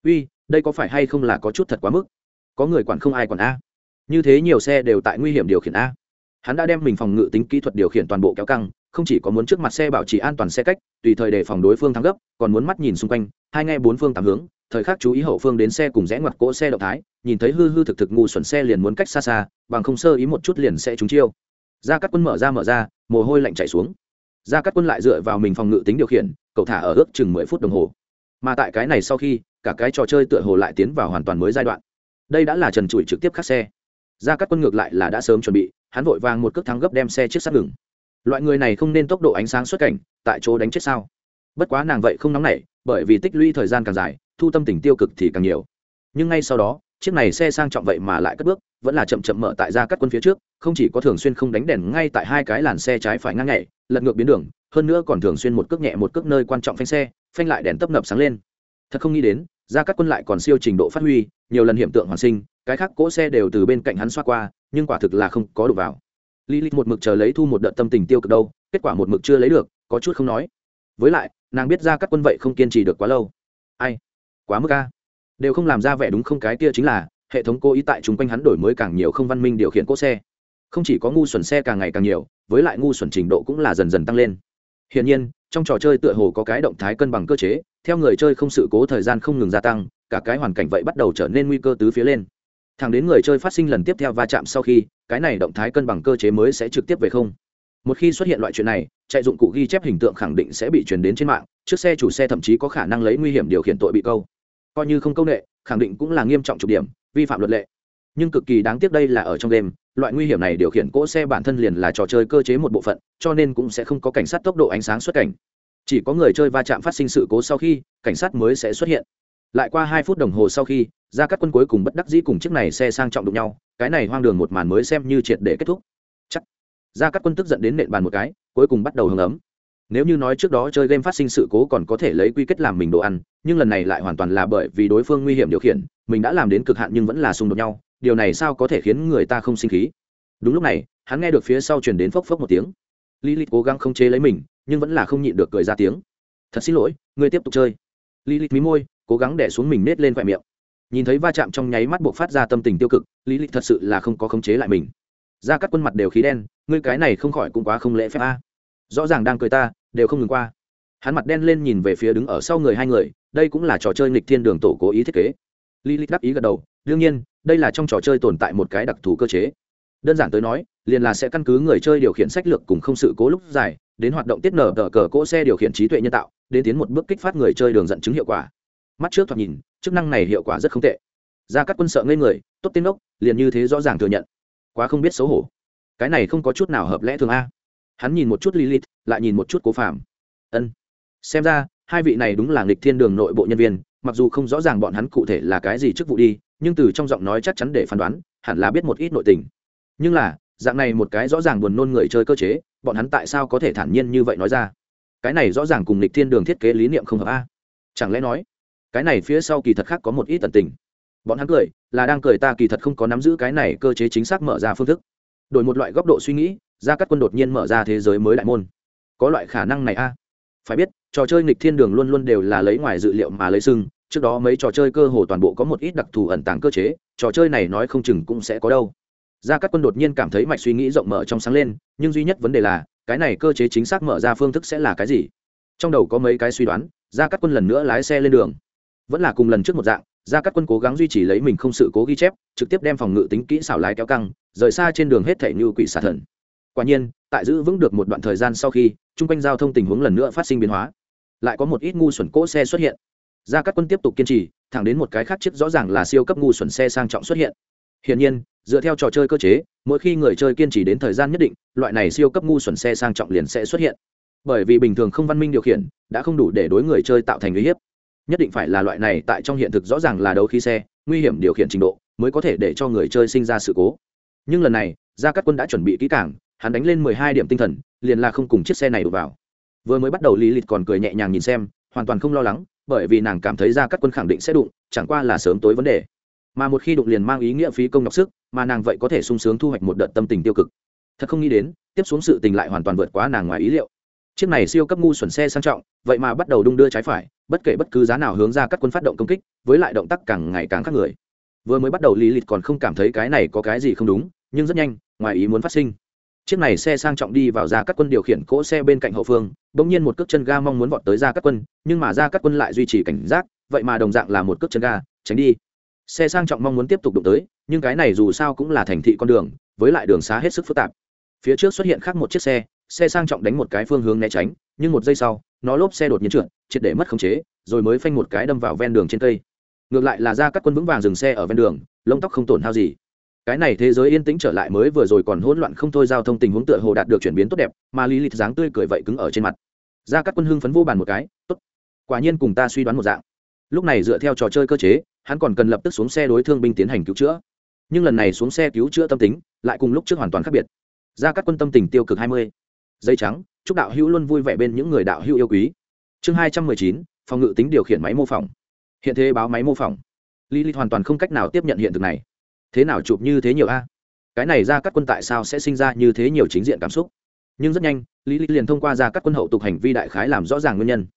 Speaker 1: Uy, đây có phải hay không là có chút thật quá mức? Có người quản không ai quản a. Như thế nhiều xe đều tại nguy hiểm điều khiển a. Hắn đã đem mình phòng ngự tính kỹ thuật điều khiển toàn bộ kéo căng không chỉ có muốn trước mặt xe bảo trì an toàn xe cách, tùy thời đề phòng đối phương thắng gấp, còn muốn mắt nhìn xung quanh, hai nghe bốn phương tám hướng, thời khắc chú ý hậu phương đến xe cùng rẽ ngoặt cỗ xe động thái, nhìn thấy hư hư thực thực ngu xuẩn xe liền muốn cách xa xa, bằng không sơ ý một chút liền sẽ trúng chiêu. Ra các quân mở ra mở ra, mồ hôi lạnh chảy xuống. Gia cát quân lại dựa vào mình phòng ngự tính điều khiển, cậu thả ở ước chừng mười phút đồng hồ. Mà tại cái này sau khi, cả cái trò chơi tựa hồ lại tiến vào hoàn toàn mới giai đoạn. Đây đã là trần trụi trực tiếp khắc xe. Gia cát quân ngược lại là đã sớm chuẩn bị, hắn vội vàng một cước thắng gấp đem xe chiếc sắt ngừng loại người này không nên tốc độ ánh sáng xuất cảnh, tại chỗ đánh chết sao? Bất quá nàng vậy không nóng nảy, bởi vì tích lũy thời gian càng dài, thu tâm tình tiêu cực thì càng nhiều. Nhưng ngay sau đó, chiếc này xe sang trọng vậy mà lại cất bước, vẫn là chậm chậm mở tại ra cắt quân phía trước, không chỉ có thường xuyên không đánh đèn ngay tại hai cái làn xe trái phải ngang nhảy, lật ngược biến đường, hơn nữa còn thường xuyên một cước nhẹ một cước nơi quan trọng phanh xe, phanh lại đèn tấp nập sáng lên. Thật không nghĩ đến, ra cắt quân lại còn siêu trình độ phát huy, nhiều lần hiện tượng hoàn sinh, cái khác cỗ xe đều từ bên cạnh hắn xoát qua, nhưng quả thực là không có đủ vào lý lịch một mực chờ lấy thu một đợt tâm tình tiêu cực đâu, kết quả một mực chưa lấy được, có chút không nói. Với lại, nàng biết ra các quân vậy không kiên trì được quá lâu. Ai? Quá mức a. Đều không làm ra vẻ đúng không? Cái kia chính là, hệ thống cố ý tại chúng quanh hắn đổi mới càng nhiều không văn minh điều khiển cỗ xe. Không chỉ có ngu xuẩn xe càng ngày càng nhiều, với lại ngu xuẩn trình độ cũng là dần dần tăng lên. Hiển nhiên, trong trò chơi tựa hồ có cái động thái cân bằng cơ chế, theo người chơi không sự cố thời gian không ngừng gia tăng, cả cái hoàn cảnh vậy bắt đầu trở nên nguy cơ tứ phía lên. Thẳng đến người chơi phát sinh lần tiếp theo va chạm sau khi cái này động thái cân bằng cơ chế mới sẽ trực tiếp về không? Một khi xuất hiện loại chuyện này, chạy dụng cụ ghi chép hình tượng khẳng định sẽ bị truyền đến trên mạng chiếc xe chủ xe thậm chí có khả năng lấy nguy hiểm điều khiển tội bị câu. Coi như không công nghệ, khẳng định cũng là nghiêm trọng trục điểm, vi phạm luật lệ. Nhưng cực kỳ đáng tiếc đây là ở trong đêm loại nguy hiểm này điều khiển cỗ xe bản thân liền là trò chơi cơ chế một bộ phận, cho nên cũng sẽ không có cảnh sát tốc độ ánh sáng xuất cảnh. Chỉ có người chơi va chạm phát sinh sự cố sau khi, cảnh sát mới sẽ xuất hiện. Lại qua hai phút đồng hồ sau khi ra các quân cuối cùng bất đắc dĩ cùng chiếc này xe sang trọng đụng nhau cái này hoang đường một màn mới xem như triệt để kết thúc. Chắc. Ra các quân tức giận đến nện bàn một cái, cuối cùng bắt đầu hưởng ấm. Nếu như nói trước đó chơi game phát sinh sự cố còn có thể lấy quy kết làm mình đồ ăn, nhưng lần này lại hoàn toàn là bởi vì đối phương nguy hiểm điều khiển, mình đã làm đến cực hạn nhưng vẫn là xung đột nhau, điều này sao có thể khiến người ta không sinh khí? Đúng lúc này, hắn nghe được phía sau chuyển đến phốc phốc một tiếng. Lilith cố gắng không chế lấy mình, nhưng vẫn là không nhịn được cười ra tiếng. Thật xin lỗi, ngươi tiếp tục chơi. Lilith mí môi, cố gắng đẻ xuống mình nết lên khoe miệng nhìn thấy va chạm trong nháy mắt buộc phát ra tâm tình tiêu cực, lý lịch thật sự là không có khống chế lại mình. Ra các quân mặt đều khí đen, ngươi cái này không khỏi cũng quá không lễ phép a. Rõ ràng đang cười ta, đều không ngừng qua. Hắn mặt đen lên nhìn về phía đứng ở sau người hai người, đây cũng là trò chơi nghịch thiên đường tổ cố ý thiết kế. Lý lịch đáp ý gật đầu, đương nhiên, đây là trong trò chơi tồn tại một cái đặc thù cơ chế. Đơn giản tới nói, liền là sẽ căn cứ người chơi điều khiển sách lược cùng không sự cố lúc dài, đến hoạt động tiết nở tờ cờ cỗ xe điều khiển trí tuệ nhân tạo, đến tiến một bước kích phát người chơi đường dẫn chứng hiệu quả. Mắt trước thoạt nhìn chức năng này hiệu quả rất không tệ. Ra các quân sợ ngây người, tốt tên ốc liền như thế rõ ràng thừa nhận. Quá không biết xấu hổ. Cái này không có chút nào hợp lẽ thường a. Hắn nhìn một chút lilith, lại nhìn một chút cố phạm ân. Xem ra, hai vị này đúng là nghịch thiên đường nội bộ nhân viên, mặc dù không rõ ràng bọn hắn cụ thể là cái gì chức vụ đi, nhưng từ trong giọng nói chắc chắn để phán đoán, hẳn là biết một ít nội tình. Nhưng là, dạng này một cái rõ ràng buồn nôn người chơi cơ chế, bọn hắn tại sao có thể thản nhiên như vậy nói ra? Cái này rõ ràng cùng lịch thiên đường thiết kế lý niệm không hợp a. Chẳng lẽ nói cái này phía sau kỳ thật khác có một ít tận tình. Bọn hắn cười, là đang cười ta kỳ thật không có nắm giữ cái này cơ chế chính xác mở ra phương thức. Đổi một loại góc độ suy nghĩ ra các quân đột nhiên mở ra thế giới mới đại môn. Có loại khả năng này a. Phải biết, trò chơi nghịch thiên đường luôn luôn đều là lấy ngoài dự liệu mà lấy sưng, trước đó mấy trò chơi cơ hồ toàn bộ có một ít đặc thù ẩn tàng cơ chế, trò chơi này nói không chừng cũng sẽ có đâu. Gia cát quân đột nhiên cảm thấy mạch suy nghĩ rộng mở trong sáng lên, nhưng duy nhất vấn đề là, cái này cơ chế chính xác mở ra phương thức sẽ là cái gì? Trong đầu có mấy cái suy đoán, gia cát quân lần nữa lái xe lên đường vẫn là cùng lần trước một dạng, gia cát quân cố gắng duy trì lấy mình không sự cố ghi chép, trực tiếp đem phòng ngự tính kỹ xảo lái kéo căng, rời xa trên đường hết thể như quỷ xả thần. Quả nhiên, tại giữ vững được một đoạn thời gian sau khi, chung quanh giao thông tình huống lần nữa phát sinh biến hóa. Lại có một ít ngu xuẩn cỗ xe xuất hiện. Gia cát quân tiếp tục kiên trì, thẳng đến một cái khác chiếc rõ ràng là siêu cấp ngu xuẩn xe sang trọng xuất hiện. Hiển nhiên, dựa theo trò chơi cơ chế, mỗi khi người chơi kiên trì đến thời gian nhất định, loại này siêu cấp ngu xuẩn xe sang trọng liền sẽ xuất hiện. Bởi vì bình thường không văn minh điều khiển, đã không đủ để đối người chơi tạo thành uy hiếp nhất định phải là loại này tại trong hiện thực rõ ràng là đấu khí xe, nguy hiểm điều khiển trình độ mới có thể để cho người chơi sinh ra sự cố. Nhưng lần này, gia cát quân đã chuẩn bị kỹ càng, hắn đánh lên mười hai điểm tinh thần, liền là không cùng chiếc xe này đụng vào. Vừa mới bắt đầu lý lịch còn cười nhẹ nhàng nhìn xem, hoàn toàn không lo lắng, bởi vì nàng cảm thấy gia cát quân khẳng định sẽ đụng, chẳng qua là sớm tối vấn đề. Mà một khi đụng liền mang ý nghĩa phí công nhọc sức, mà nàng vậy có thể sung sướng thu hoạch một đợt tâm tình tiêu cực. Thật không nghĩ đến, tiếp xuống sự tình lại hoàn toàn vượt quá nàng ngoài ý liệu. Chiếc này siêu cấp ngu xuẩn xe sang trọng vậy mà bắt đầu đung đưa trái phải, bất kể bất cứ giá nào hướng ra các quân phát động công kích, với lại động tác càng ngày càng khác người. Vừa mới bắt đầu lý lịch còn không cảm thấy cái này có cái gì không đúng, nhưng rất nhanh, ngoài ý muốn phát sinh. Chiếc này xe sang trọng đi vào ra các quân điều khiển cỗ xe bên cạnh hậu phương, bỗng nhiên một cước chân ga mong muốn vọt tới ra các quân, nhưng mà ra các quân lại duy trì cảnh giác, vậy mà đồng dạng là một cước chân ga, tránh đi. Xe sang trọng mong muốn tiếp tục đụng tới, nhưng cái này dù sao cũng là thành thị con đường, với lại đường xá hết sức phức tạp. Phía trước xuất hiện khác một chiếc xe xe sang trọng đánh một cái phương hướng né tránh, nhưng một giây sau, nó lốp xe đột nhiên trượt, triệt để mất khống chế, rồi mới phanh một cái đâm vào ven đường trên cây. Ngược lại là ra các quân vững vàng dừng xe ở ven đường, lông tóc không tổn hao gì. Cái này thế giới yên tĩnh trở lại mới vừa rồi còn hỗn loạn không thôi, giao thông tình huống tựa hồ đạt được chuyển biến tốt đẹp, mà lý lịch dáng tươi cười vậy cứng ở trên mặt. Ra các quân hưng phấn vô bàn một cái, tốt, quả nhiên cùng ta suy đoán một dạng. Lúc này dựa theo trò chơi cơ chế, hắn còn cần lập tức xuống xe đối thương binh tiến hành cứu chữa. Nhưng lần này xuống xe cứu chữa tâm tính, lại cùng lúc trước hoàn toàn khác biệt. Ra các quân tâm tình tiêu cực hai mươi dây trắng, chúc đạo hữu luôn vui vẻ bên những người đạo hữu yêu quý. Chương hai trăm mười chín, phòng ngự tính điều khiển máy mô phỏng. Hiện thế báo máy mô phỏng. Lý lịch hoàn toàn không cách nào tiếp nhận hiện thực này. Thế nào chụp như thế nhiều a? Cái này ra các quân tại sao sẽ sinh ra như thế nhiều chính diện cảm xúc? Nhưng rất nhanh lý lịch liền thông qua ra các quân hậu tục hành vi đại khái làm rõ ràng nguyên nhân.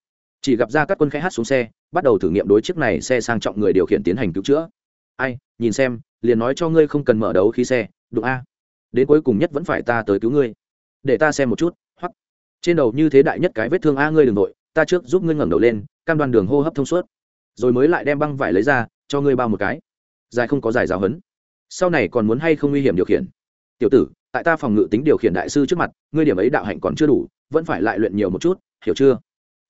Speaker 1: Chỉ gặp ra các quân khai hát xuống xe, bắt đầu thử nghiệm đối chiếc này xe sang trọng người điều khiển tiến hành cứu chữa. Ai, nhìn xem, liền nói cho ngươi không cần mở đấu khi xe, đụng a. Đến cuối cùng nhất vẫn phải ta tới cứu ngươi để ta xem một chút, hoặc trên đầu như thế đại nhất cái vết thương a ngươi đ ừ n g nội, ta trước giúp ngươi ngẩng đầu lên, cam đoan đường hô hấp thông suốt. Rồi mới lại đem băng vải lấy ra, cho ngươi bao một cái. Dài không có dài giáo hấn sau này còn muốn hay không nguy hiểm điều khiển? Tiểu tử, tại ta phòng ngự tính điều khiển đại sư trước mặt, ngươi điểm ấy đạo hạnh còn chưa đủ, vẫn phải lại luyện nhiều một chút, hiểu chưa?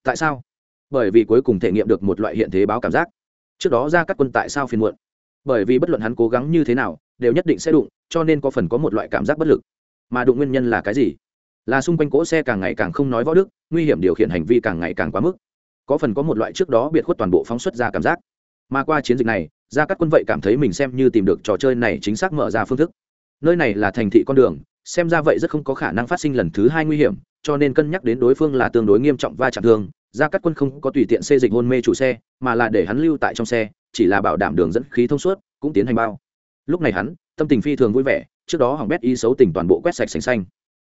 Speaker 1: Tại sao? Bởi vì cuối cùng thể nghiệm được một loại hiện thế báo cảm giác. Trước đó ra các quân tại sao phiền muộn? Bởi vì bất luận hắn cố gắng như thế nào, đều nhất định sẽ đụng, cho nên có phần có một loại cảm giác bất lực. Mà đụng nguyên nhân là cái gì? Là xung quanh cỗ xe càng ngày càng không nói võ đức, nguy hiểm điều khiển hành vi càng ngày càng quá mức. Có phần có một loại trước đó biệt khuất toàn bộ phóng xuất ra cảm giác. Mà qua chiến dịch này ra các quân vậy cảm thấy mình xem như tìm được trò chơi này chính xác mở ra phương thức. Nơi này là thành thị con đường, xem ra vậy rất không có khả năng phát sinh lần thứ hai nguy hiểm, cho nên cân nhắc đến đối phương là tương đối nghiêm trọng va chạm thương gia cát quân không có tùy tiện xê dịch hôn mê chủ xe, mà là để hắn lưu tại trong xe, chỉ là bảo đảm đường dẫn khí thông suốt, cũng tiến hành bao. Lúc này hắn, tâm tình phi thường vui vẻ, trước đó hỏng bét y xấu tình toàn bộ quét sạch sành xanh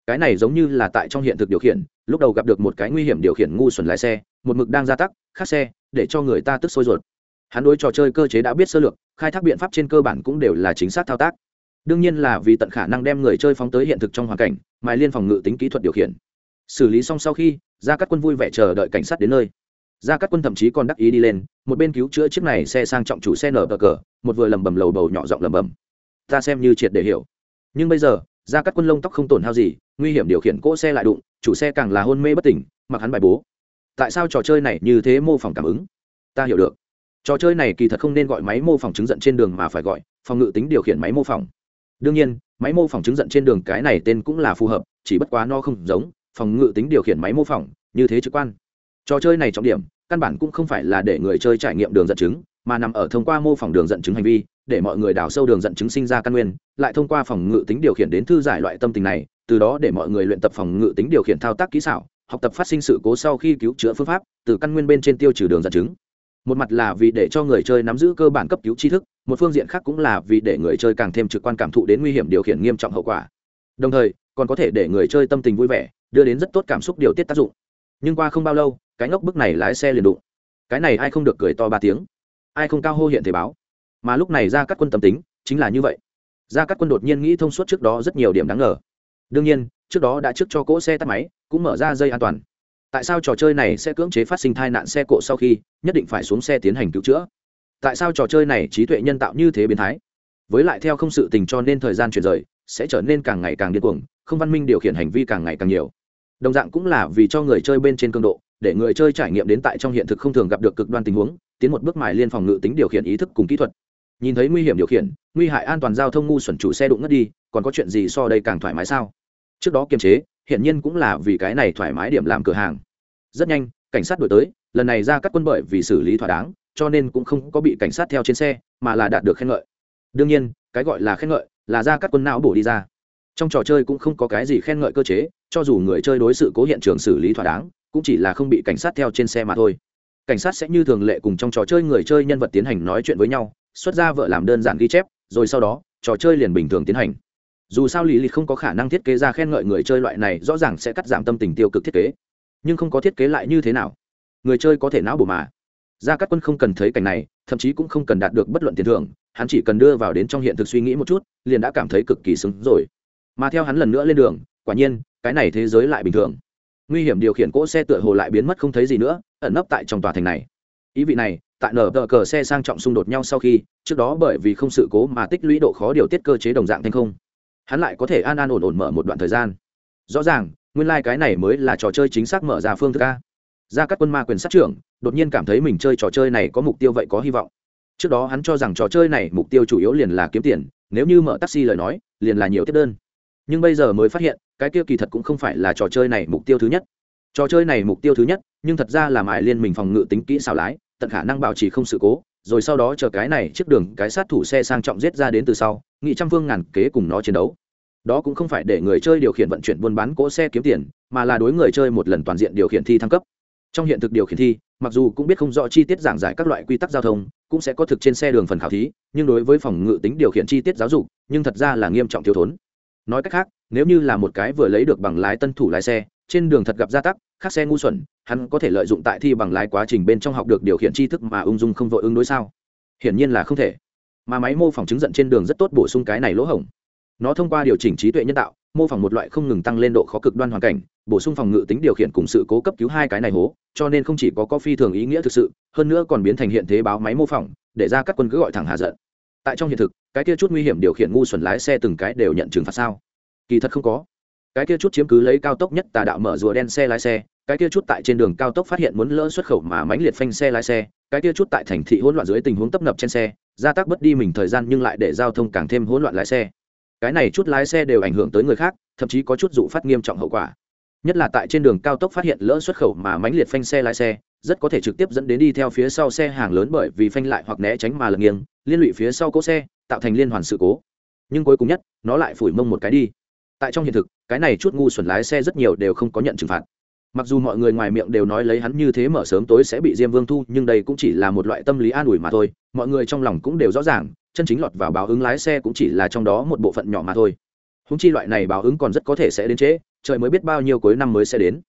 Speaker 1: cái này giống như là tại trong hiện thực điều khiển, lúc đầu gặp được một cái nguy hiểm điều khiển ngu xuẩn lái xe, một mực đang gia tắc khác xe, để cho người ta tức sôi ruột. Hắn đối trò chơi cơ chế đã biết sơ lược, khai thác biện pháp trên cơ bản cũng đều là chính xác thao tác. Đương nhiên là vì tận khả năng đem người chơi phóng tới hiện thực trong hoàn cảnh, mài liên phòng ngự tính kỹ thuật điều khiển. Xử lý xong sau khi, gia cát quân vui vẻ chờ đợi cảnh sát đến nơi. Gia cát quân thậm chí còn đắc ý đi lên, một bên cứu chữa chiếc này xe sang trọng chủ xe nở bờ cờ, một vừa lầm bầm lầu bầu nhỏ giọng lầm bầm ta xem như triệt để hiểu. Nhưng bây giờ ra cắt quân lông tóc không tổn hao gì, nguy hiểm điều khiển cỗ xe lại đụng, chủ xe càng là hôn mê bất tỉnh, mặc hắn bài bố. Tại sao trò chơi này như thế mô phỏng cảm ứng? Ta hiểu được. Trò chơi này kỳ thật không nên gọi máy mô phỏng chứng giận trên đường mà phải gọi phòng ngự tính điều khiển máy mô phỏng. Đương nhiên, máy mô phỏng chứng giận trên đường cái này tên cũng là phù hợp, chỉ bất quá no không giống phòng ngự tính điều khiển máy mô phỏng, như thế trực quan. Trò chơi này trọng điểm, căn bản cũng không phải là để người chơi trải nghiệm đường dẫn chứng, mà nằm ở thông qua mô phỏng đường dẫn chứng hành vi để mọi người đào sâu đường dẫn chứng sinh ra căn nguyên, lại thông qua phòng ngự tính điều khiển đến thư giải loại tâm tình này, từ đó để mọi người luyện tập phòng ngự tính điều khiển thao tác kỹ xảo, học tập phát sinh sự cố sau khi cứu chữa phương pháp, từ căn nguyên bên trên tiêu trừ đường dẫn chứng. Một mặt là vì để cho người chơi nắm giữ cơ bản cấp cứu tri thức, một phương diện khác cũng là vì để người chơi càng thêm trực quan cảm thụ đến nguy hiểm điều khiển nghiêm trọng hậu quả. Đồng thời, còn có thể để người chơi tâm tình vui vẻ, đưa đến rất tốt cảm xúc điều tiết tác dụng. Nhưng qua không bao lâu, cái ngốc bức này lái xe liền đụng. Cái này ai không được cười to ba tiếng. Ai không cao hô hiện thể báo mà lúc này ra các quân tâm tính chính là như vậy. Ra các quân đột nhiên nghĩ thông suốt trước đó rất nhiều điểm đáng ngờ. Đương nhiên, trước đó đã trước cho cỗ xe tắt máy, cũng mở ra dây an toàn. Tại sao trò chơi này sẽ cưỡng chế phát sinh tai nạn xe cộ sau khi nhất định phải xuống xe tiến hành cứu chữa? Tại sao trò chơi này trí tuệ nhân tạo như thế biến thái? Với lại theo không sự tình cho nên thời gian chuyển rời sẽ trở nên càng ngày càng điên cuồng, không văn minh điều khiển hành vi càng ngày càng nhiều. Đồng dạng cũng là vì cho người chơi bên trên cường độ, để người chơi trải nghiệm đến tại trong hiện thực không thường gặp được cực đoan tình huống, tiến một bước mài liên phòng ngự tính điều khiển ý thức cùng kỹ thuật nhìn thấy nguy hiểm điều khiển, nguy hại an toàn giao thông ngu xuẩn chủ xe đụng ngất đi, còn có chuyện gì so đây càng thoải mái sao? Trước đó kiềm chế hiện nhiên cũng là vì cái này thoải mái điểm làm cửa hàng. Rất nhanh, cảnh sát đổi tới, lần này ra các quân bởi vì xử lý thỏa đáng, cho nên cũng không có bị cảnh sát theo trên xe, mà là đạt được khen ngợi. Đương nhiên, cái gọi là khen ngợi là ra các quân não bổ đi ra. Trong trò chơi cũng không có cái gì khen ngợi cơ chế, cho dù người chơi đối sự cố hiện trường xử lý thỏa đáng, cũng chỉ là không bị cảnh sát theo trên xe mà thôi. Cảnh sát sẽ như thường lệ cùng trong trò chơi người chơi nhân vật tiến hành nói chuyện với nhau xuất ra vợ làm đơn giản ghi chép, rồi sau đó, trò chơi liền bình thường tiến hành. Dù sao lý lịch không có khả năng thiết kế ra khen ngợi người chơi loại này, rõ ràng sẽ cắt giảm tâm tình tiêu cực thiết kế. Nhưng không có thiết kế lại như thế nào? Người chơi có thể não bổ mà. Ra các quân không cần thấy cảnh này, thậm chí cũng không cần đạt được bất luận tiền thưởng, hắn chỉ cần đưa vào đến trong hiện thực suy nghĩ một chút, liền đã cảm thấy cực kỳ xứng rồi. Mà theo hắn lần nữa lên đường, quả nhiên, cái này thế giới lại bình thường. Nguy hiểm điều khiển cỗ xe tựa hồ lại biến mất không thấy gì nữa, ẩn nấp tại trong tòa thành này. Ý vị này tại nở tờ cờ xe sang trọng xung đột nhau sau khi, trước đó bởi vì không sự cố mà tích lũy độ khó điều tiết cơ chế đồng dạng thành không. Hắn lại có thể an an ổn ổn mở một đoạn thời gian. Rõ ràng, nguyên lai、like、cái này mới là trò chơi chính xác mở ra phương thức a. Ra các quân ma quyền sát trưởng, đột nhiên cảm thấy mình chơi trò chơi này có mục tiêu vậy có hy vọng. Trước đó hắn cho rằng trò chơi này mục tiêu chủ yếu liền là kiếm tiền, nếu như mở taxi lời nói, liền là nhiều tiếp đơn. Nhưng bây giờ mới phát hiện, cái kia kỳ thật cũng không phải là trò chơi này mục tiêu thứ nhất. Trò chơi này mục tiêu thứ nhất, nhưng thật ra là mải liên mình phòng ngự tính kỹ xảo lái tận khả năng bảo trì không sự cố, rồi sau đó chờ cái này chiếc đường, cái sát thủ xe sang trọng giết ra đến từ sau, nghị trăm phương ngàn kế cùng nó chiến đấu. Đó cũng không phải để người chơi điều khiển vận chuyển buôn bán cỗ xe kiếm tiền, mà là đối người chơi một lần toàn diện điều khiển thi thăng cấp. Trong hiện thực điều khiển thi, mặc dù cũng biết không rõ chi tiết giảng giải các loại quy tắc giao thông, cũng sẽ có thực trên xe đường phần khảo thí, nhưng đối với phòng ngự tính điều khiển chi tiết giáo dục, nhưng thật ra là nghiêm trọng thiếu thốn. Nói cách khác, nếu như là một cái vừa lấy được bằng lái tân thủ lái xe, trên đường thật gặp gia tắc khác xe ngu xuẩn, hắn có thể lợi dụng tại thi bằng lái quá trình bên trong học được điều khiển tri thức mà ung dung không vội ứng đối sao? Hiển nhiên là không thể. Mà máy mô phỏng chứng giận trên đường rất tốt bổ sung cái này lỗ hổng. Nó thông qua điều chỉnh trí tuệ nhân tạo, mô phỏng một loại không ngừng tăng lên độ khó cực đoan hoàn cảnh, bổ sung phòng ngự tính điều khiển cùng sự cố cấp cứu hai cái này hố, cho nên không chỉ có có phi thường ý nghĩa thực sự, hơn nữa còn biến thành hiện thế báo máy mô phỏng, để ra các quân cứ gọi thẳng hạ giận. Tại trong hiện thực, cái kia chút nguy hiểm điều khiển ngu xuẩn lái xe từng cái đều nhận trừng phạt sao? Kỳ thật không có. Cái kia chút chiếm cứ lấy cao tốc nhất tà đạo mở rùa đen xe lái xe cái kia chút tại trên đường cao tốc phát hiện muốn lỡ xuất khẩu mà mãnh liệt phanh xe lái xe, cái kia chút tại thành thị hỗn loạn dưới tình huống tấp nập trên xe gia tác bất đi mình thời gian nhưng lại để giao thông càng thêm hỗn loạn lái xe. Cái này chút lái xe đều ảnh hưởng tới người khác, thậm chí có chút dụ phát nghiêm trọng hậu quả. Nhất là tại trên đường cao tốc phát hiện lỡ xuất khẩu mà mãnh liệt phanh xe lái xe, rất có thể trực tiếp dẫn đến đi theo phía sau xe hàng lớn bởi vì phanh lại hoặc né tránh mà lật nghiêng, liên lụy phía sau cỗ xe, tạo thành liên hoàn sự cố. Nhưng cuối cùng nhất, nó lại phủi mông một cái đi. Tại trong hiện thực, cái này chút ngu xuẩn lái xe rất nhiều đều không có nhận trừng phạt mặc dù mọi người ngoài miệng đều nói lấy hắn như thế mở sớm tối sẽ bị diêm vương thu, nhưng đây cũng chỉ là một loại tâm lý an ủi mà thôi. Mọi người trong lòng cũng đều rõ ràng, chân chính lọt vào báo ứng lái xe cũng chỉ là trong đó một bộ phận nhỏ mà thôi. Húng chi loại này báo ứng còn rất có thể sẽ đến trễ, trời mới biết bao nhiêu cuối năm mới sẽ đến.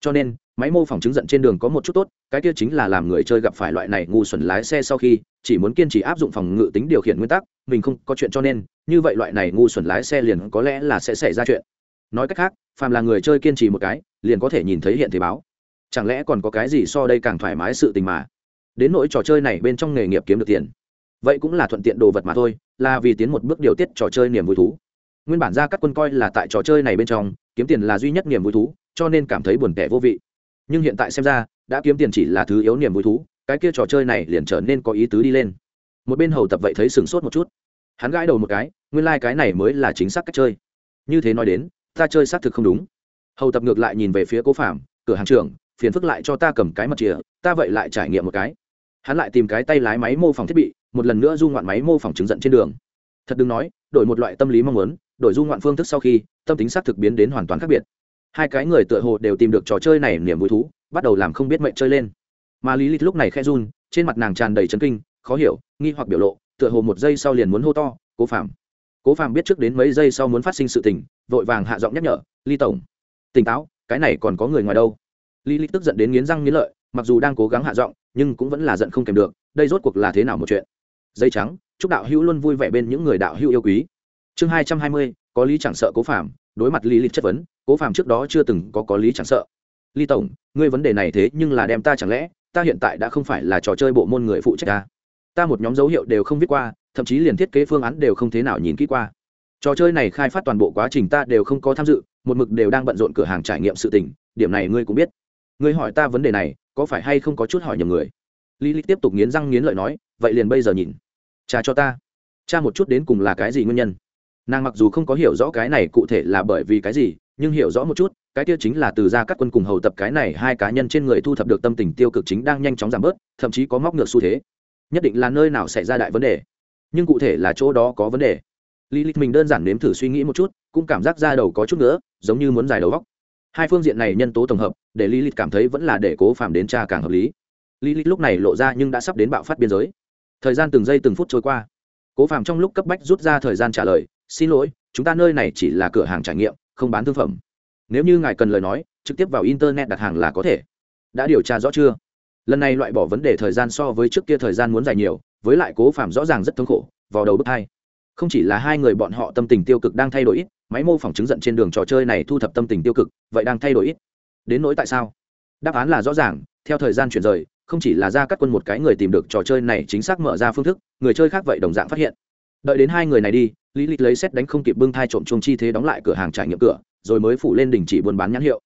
Speaker 1: Cho nên, máy mô phỏng chứng giận trên đường có một chút tốt, cái kia chính là làm người chơi gặp phải loại này ngu xuẩn lái xe sau khi, chỉ muốn kiên trì áp dụng phòng ngự tính điều khiển nguyên tắc, mình không có chuyện cho nên, như vậy loại này ngu xuẩn lái xe liền có lẽ là sẽ xảy ra chuyện nói cách khác, phàm là người chơi kiên trì một cái, liền có thể nhìn thấy hiện thế báo. Chẳng lẽ còn có cái gì so đây càng thoải mái sự tình mà? Đến nỗi trò chơi này bên trong nghề nghiệp kiếm được tiền. Vậy cũng là thuận tiện đồ vật mà thôi, là vì tiến một bước điều tiết trò chơi niềm vui thú. Nguyên bản ra các quân coi là tại trò chơi này bên trong, kiếm tiền là duy nhất niềm vui thú, cho nên cảm thấy buồn tẻ vô vị. Nhưng hiện tại xem ra, đã kiếm tiền chỉ là thứ yếu niềm vui thú, cái kia trò chơi này liền trở nên có ý tứ đi lên. Một bên hầu tập vậy thấy sửng sốt một chút. Hắn gãi đầu một cái, nguyên lai、like、cái này mới là chính xác cách chơi. Như thế nói đến ta chơi xác thực không đúng. Hầu tập ngược lại nhìn về phía cố phạm cửa hàng trưởng, phiền phức lại cho ta cầm cái mặt chìa, ta vậy lại trải nghiệm một cái. Hắn lại tìm cái tay lái máy mô phỏng thiết bị, một lần nữa du ngoạn máy mô phỏng chứng giận trên đường. Thật đừng nói, đổi một loại tâm lý mong muốn, đổi du ngoạn phương thức sau khi, tâm tính xác thực biến đến hoàn toàn khác biệt. Hai cái người tựa hồ đều tìm được trò chơi này niềm vui thú, bắt đầu làm không biết mệnh chơi lên. Mà lý lịch lúc này khe run, trên mặt nàng tràn đầy chấn kinh, khó hiểu, nghi hoặc biểu lộ, tựa hồ một giây sau liền muốn hô to, cố phạm cố Phàm biết trước đến mấy giây sau muốn phát sinh sự tình vội vàng hạ giọng nhắc nhở ly tổng tỉnh táo cái này còn có người ngoài đâu? Lý ly tức giận đến nghiến răng nghiến lợi mặc dù đang cố gắng hạ giọng nhưng cũng vẫn là giận không kèm được đây rốt cuộc là thế nào một chuyện? Dây trắng chúc đạo hữu luôn vui vẻ bên những người đạo hữu yêu quý. Chương hai trăm hai mươi có lý chẳng sợ cố Phàm, đối mặt lý ly chất vấn cố Phàm trước đó chưa từng có có lý chẳng sợ. Ly tổng ngươi vấn đề này thế nhưng là đem ta chẳng lẽ ta hiện tại đã không phải là trò chơi bộ môn người phụ trách ta. Ta một nhóm dấu hiệu đều không viết qua thậm chí liền thiết kế phương án đều không thế nào nhìn kỹ qua. Trò chơi này khai phát toàn bộ quá trình ta đều không có tham dự, một mực đều đang bận rộn cửa hàng trải nghiệm sự tình, điểm này ngươi cũng biết. Ngươi hỏi ta vấn đề này, có phải hay không có chút hỏi nhầm người? Lý lịch tiếp tục nghiến răng nghiến lợi nói, vậy liền bây giờ nhìn. Cha cho ta. Cha một chút đến cùng là cái gì nguyên nhân? Nàng mặc dù không có hiểu rõ cái này cụ thể là bởi vì cái gì, nhưng hiểu rõ một chút, cái kia chính là từ ra các quân cùng hầu tập cái này hai cá nhân trên người thu thập được tâm tình tiêu cực chính đang nhanh chóng giảm bớt, thậm chí có móc ngược xu thế. Nhất định là nơi nào xảy ra đại vấn đề nhưng cụ thể là chỗ đó có vấn đề. Lý lịch mình đơn giản nếm thử suy nghĩ một chút, cũng cảm giác ra đầu có chút nữa giống như muốn dài đầu góc. Hai phương diện này nhân tố tổng hợp, để lý lịch cảm thấy vẫn là để cố phạm đến cha càng hợp lý. Lý lịch lúc này lộ ra nhưng đã sắp đến bạo phát biên giới. Thời gian từng giây từng phút trôi qua. Cố phạm trong lúc cấp bách rút ra thời gian trả lời, xin lỗi, chúng ta nơi này chỉ là cửa hàng trải nghiệm, không bán thương phẩm. Nếu như ngài cần lời nói, trực tiếp vào internet đặt hàng là có thể. Đã điều tra rõ chưa? Lần này loại bỏ vấn đề thời gian so với trước kia thời gian muốn dài nhiều với lại cố phạm rõ ràng rất thống khổ, vào đầu bước hai không chỉ là hai người bọn họ tâm tình tiêu cực đang thay đổi ít, máy mô phỏng chứng giận trên đường trò chơi này thu thập tâm tình tiêu cực, vậy đang thay đổi ít. Đến nỗi tại sao? Đáp án là rõ ràng, theo thời gian chuyển rời, không chỉ là ra các quân một cái người tìm được trò chơi này chính xác mở ra phương thức, người chơi khác vậy đồng dạng phát hiện. Đợi đến hai người này đi, lý lịch lấy xét đánh không kịp bưng thai trộm chuông chi thế đóng lại cửa hàng trải nghiệm cửa, rồi mới phủ lên đình chỉ buôn bán nhãn hiệu.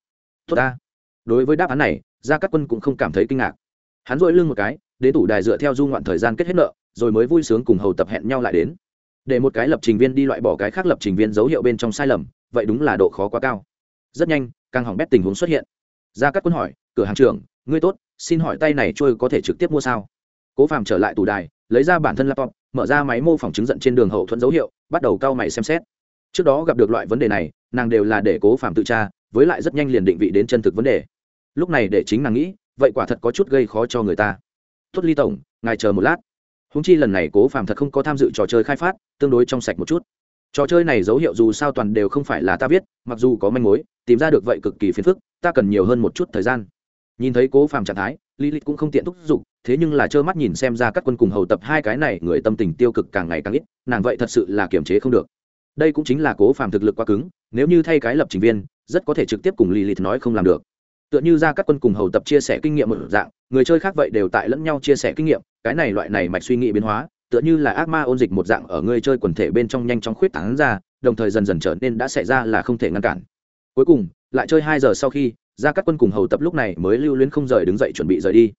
Speaker 1: Tốt ta. Đối với đáp án này gia cát quân cũng không cảm thấy kinh ngạc. Hắn dội lưng một cái đến tủ đài dựa theo du ngoạn thời gian kết hết nợ, rồi mới vui sướng cùng hầu tập hẹn nhau lại đến. Để một cái lập trình viên đi loại bỏ cái khác lập trình viên dấu hiệu bên trong sai lầm, vậy đúng là độ khó quá cao. Rất nhanh, càng hỏng bét tình huống xuất hiện. Ra các quân hỏi, cửa hàng trưởng, ngươi tốt, xin hỏi tay này trôi có thể trực tiếp mua sao? Cố phàm trở lại tủ đài, lấy ra bản thân laptop, mở ra máy mô phỏng chứng giận trên đường hậu thuẫn dấu hiệu, bắt đầu cao mày xem xét. Trước đó gặp được loại vấn đề này, nàng đều là để cố phàm tự tra, với lại rất nhanh liền định vị đến chân thực vấn đề. Lúc này để chính nàng nghĩ, vậy quả thật có chút gây khó cho người ta tốt ly tổng, ngài chờ một lát. Húng chi lần này cố phàm thật không có tham dự trò chơi khai phát, tương đối trong sạch một chút. Trò chơi này dấu hiệu dù sao toàn đều không phải là ta viết, mặc dù có manh mối, tìm ra được vậy cực kỳ phiền phức, ta cần nhiều hơn một chút thời gian. Nhìn thấy cố phàm trạng thái lý lịch cũng không tiện thúc giục, thế nhưng là trơ mắt nhìn xem ra các quân cùng hầu tập hai cái này, người tâm tình tiêu cực càng ngày càng ít, nàng vậy thật sự là kiềm chế không được. Đây cũng chính là cố phàm thực lực quá cứng, nếu như thay cái lập trình viên, rất có thể trực tiếp cùng lý lịch nói không làm được tựa như ra các quân cùng hầu tập chia sẻ kinh nghiệm một dạng, người chơi khác vậy đều tại lẫn nhau chia sẻ kinh nghiệm, cái này loại này mạch suy nghĩ biến hóa, tựa như là ác ma ôn dịch một dạng ở người chơi quần thể bên trong nhanh chóng khuyết tán ra, đồng thời dần dần trở nên đã xảy ra là không thể ngăn cản. Cuối cùng, lại chơi hai giờ sau khi ra các quân cùng hầu tập lúc này mới lưu luyến không rời đứng dậy chuẩn bị rời đi.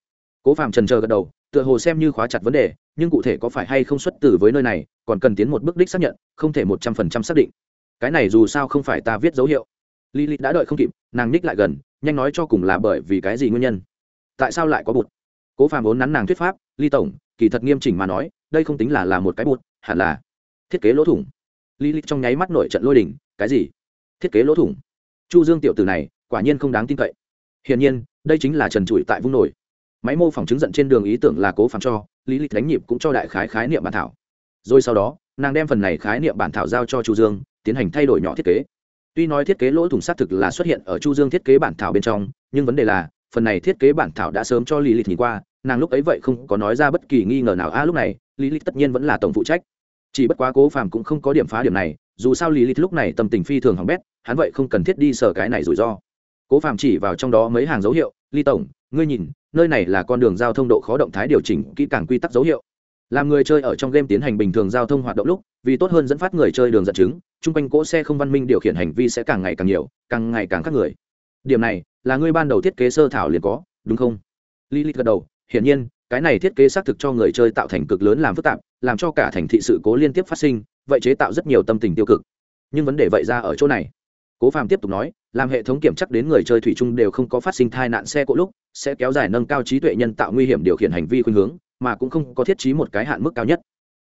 Speaker 1: Cố phạm trần chờ gật đầu, tựa hồ xem như khóa chặt vấn đề, nhưng cụ thể có phải hay không xuất từ với nơi này, còn cần tiến một bước đích xác nhận, không thể một trăm phần trăm xác định. Cái này dù sao không phải ta viết dấu hiệu. Lý lịch đã đợi không kịp, nàng ních lại gần nhanh nói cho cùng là bởi vì cái gì nguyên nhân? Tại sao lại có bụt? Cố phàm vốn nắn nàng thuyết pháp, ly tổng, kỳ thật nghiêm chỉnh mà nói, đây không tính là là một cái bụt, hẳn là thiết kế lỗ thủng. Lý ly trong nháy mắt nổi trận lôi đỉnh cái gì? Thiết kế lỗ thủng? Chu dương tiểu tử này, quả nhiên không đáng tin cậy. Hiển nhiên, đây chính là trần trụi tại vung nổi. Máy mô phỏng chứng giận trên đường ý tưởng là cố phàm cho lý lịch đánh nhịp cũng cho đại khái khái niệm bản thảo. Rồi sau đó, nàng đem phần này khái niệm bản thảo giao cho chu dương, tiến hành thay đổi nhỏ thiết kế tuy nói thiết kế lỗ thủng xác thực là xuất hiện ở chu dương thiết kế bản thảo bên trong, nhưng vấn đề là, phần này thiết kế bản thảo đã sớm cho lý lịch nhìn qua, nàng lúc ấy vậy không có nói ra bất kỳ nghi ngờ nào. A lúc này lý lịch tất nhiên vẫn là tổng phụ trách. Chỉ bất quá cố phàm cũng không có điểm phá điểm này, dù sao lý lịch lúc này tâm tình phi thường hỏng bét, hắn vậy không cần thiết đi sở cái này rủi ro. Cố phàm chỉ vào trong đó mấy hàng dấu hiệu, ly tổng, ngươi nhìn, nơi này là con đường giao thông độ khó động thái điều chỉnh kỹ càng quy tắc dấu hiệu. Làm người chơi ở trong game tiến hành bình thường giao thông hoạt động lúc, vì tốt hơn dẫn phát người chơi đường dẫn chứng chung quanh cỗ xe không văn minh điều khiển hành vi sẽ càng ngày càng nhiều, càng ngày càng khác người. Điểm này là ngươi ban đầu thiết kế sơ thảo liền có, đúng không? Lilith gật đầu, hiển nhiên, cái này thiết kế xác thực cho người chơi tạo thành cực lớn làm phức tạp, làm cho cả thành thị sự cố liên tiếp phát sinh, vậy chế tạo rất nhiều tâm tình tiêu cực. Nhưng vấn đề vậy ra ở chỗ này. Cố phàm tiếp tục nói, làm hệ thống kiểm chắc đến người chơi thủy chung đều không có phát sinh tai nạn xe cộ lúc, sẽ kéo dài nâng cao trí tuệ nhân tạo nguy hiểm điều khiển hành vi khuynh hướng, mà cũng không có thiết trí một cái hạn mức cao nhất.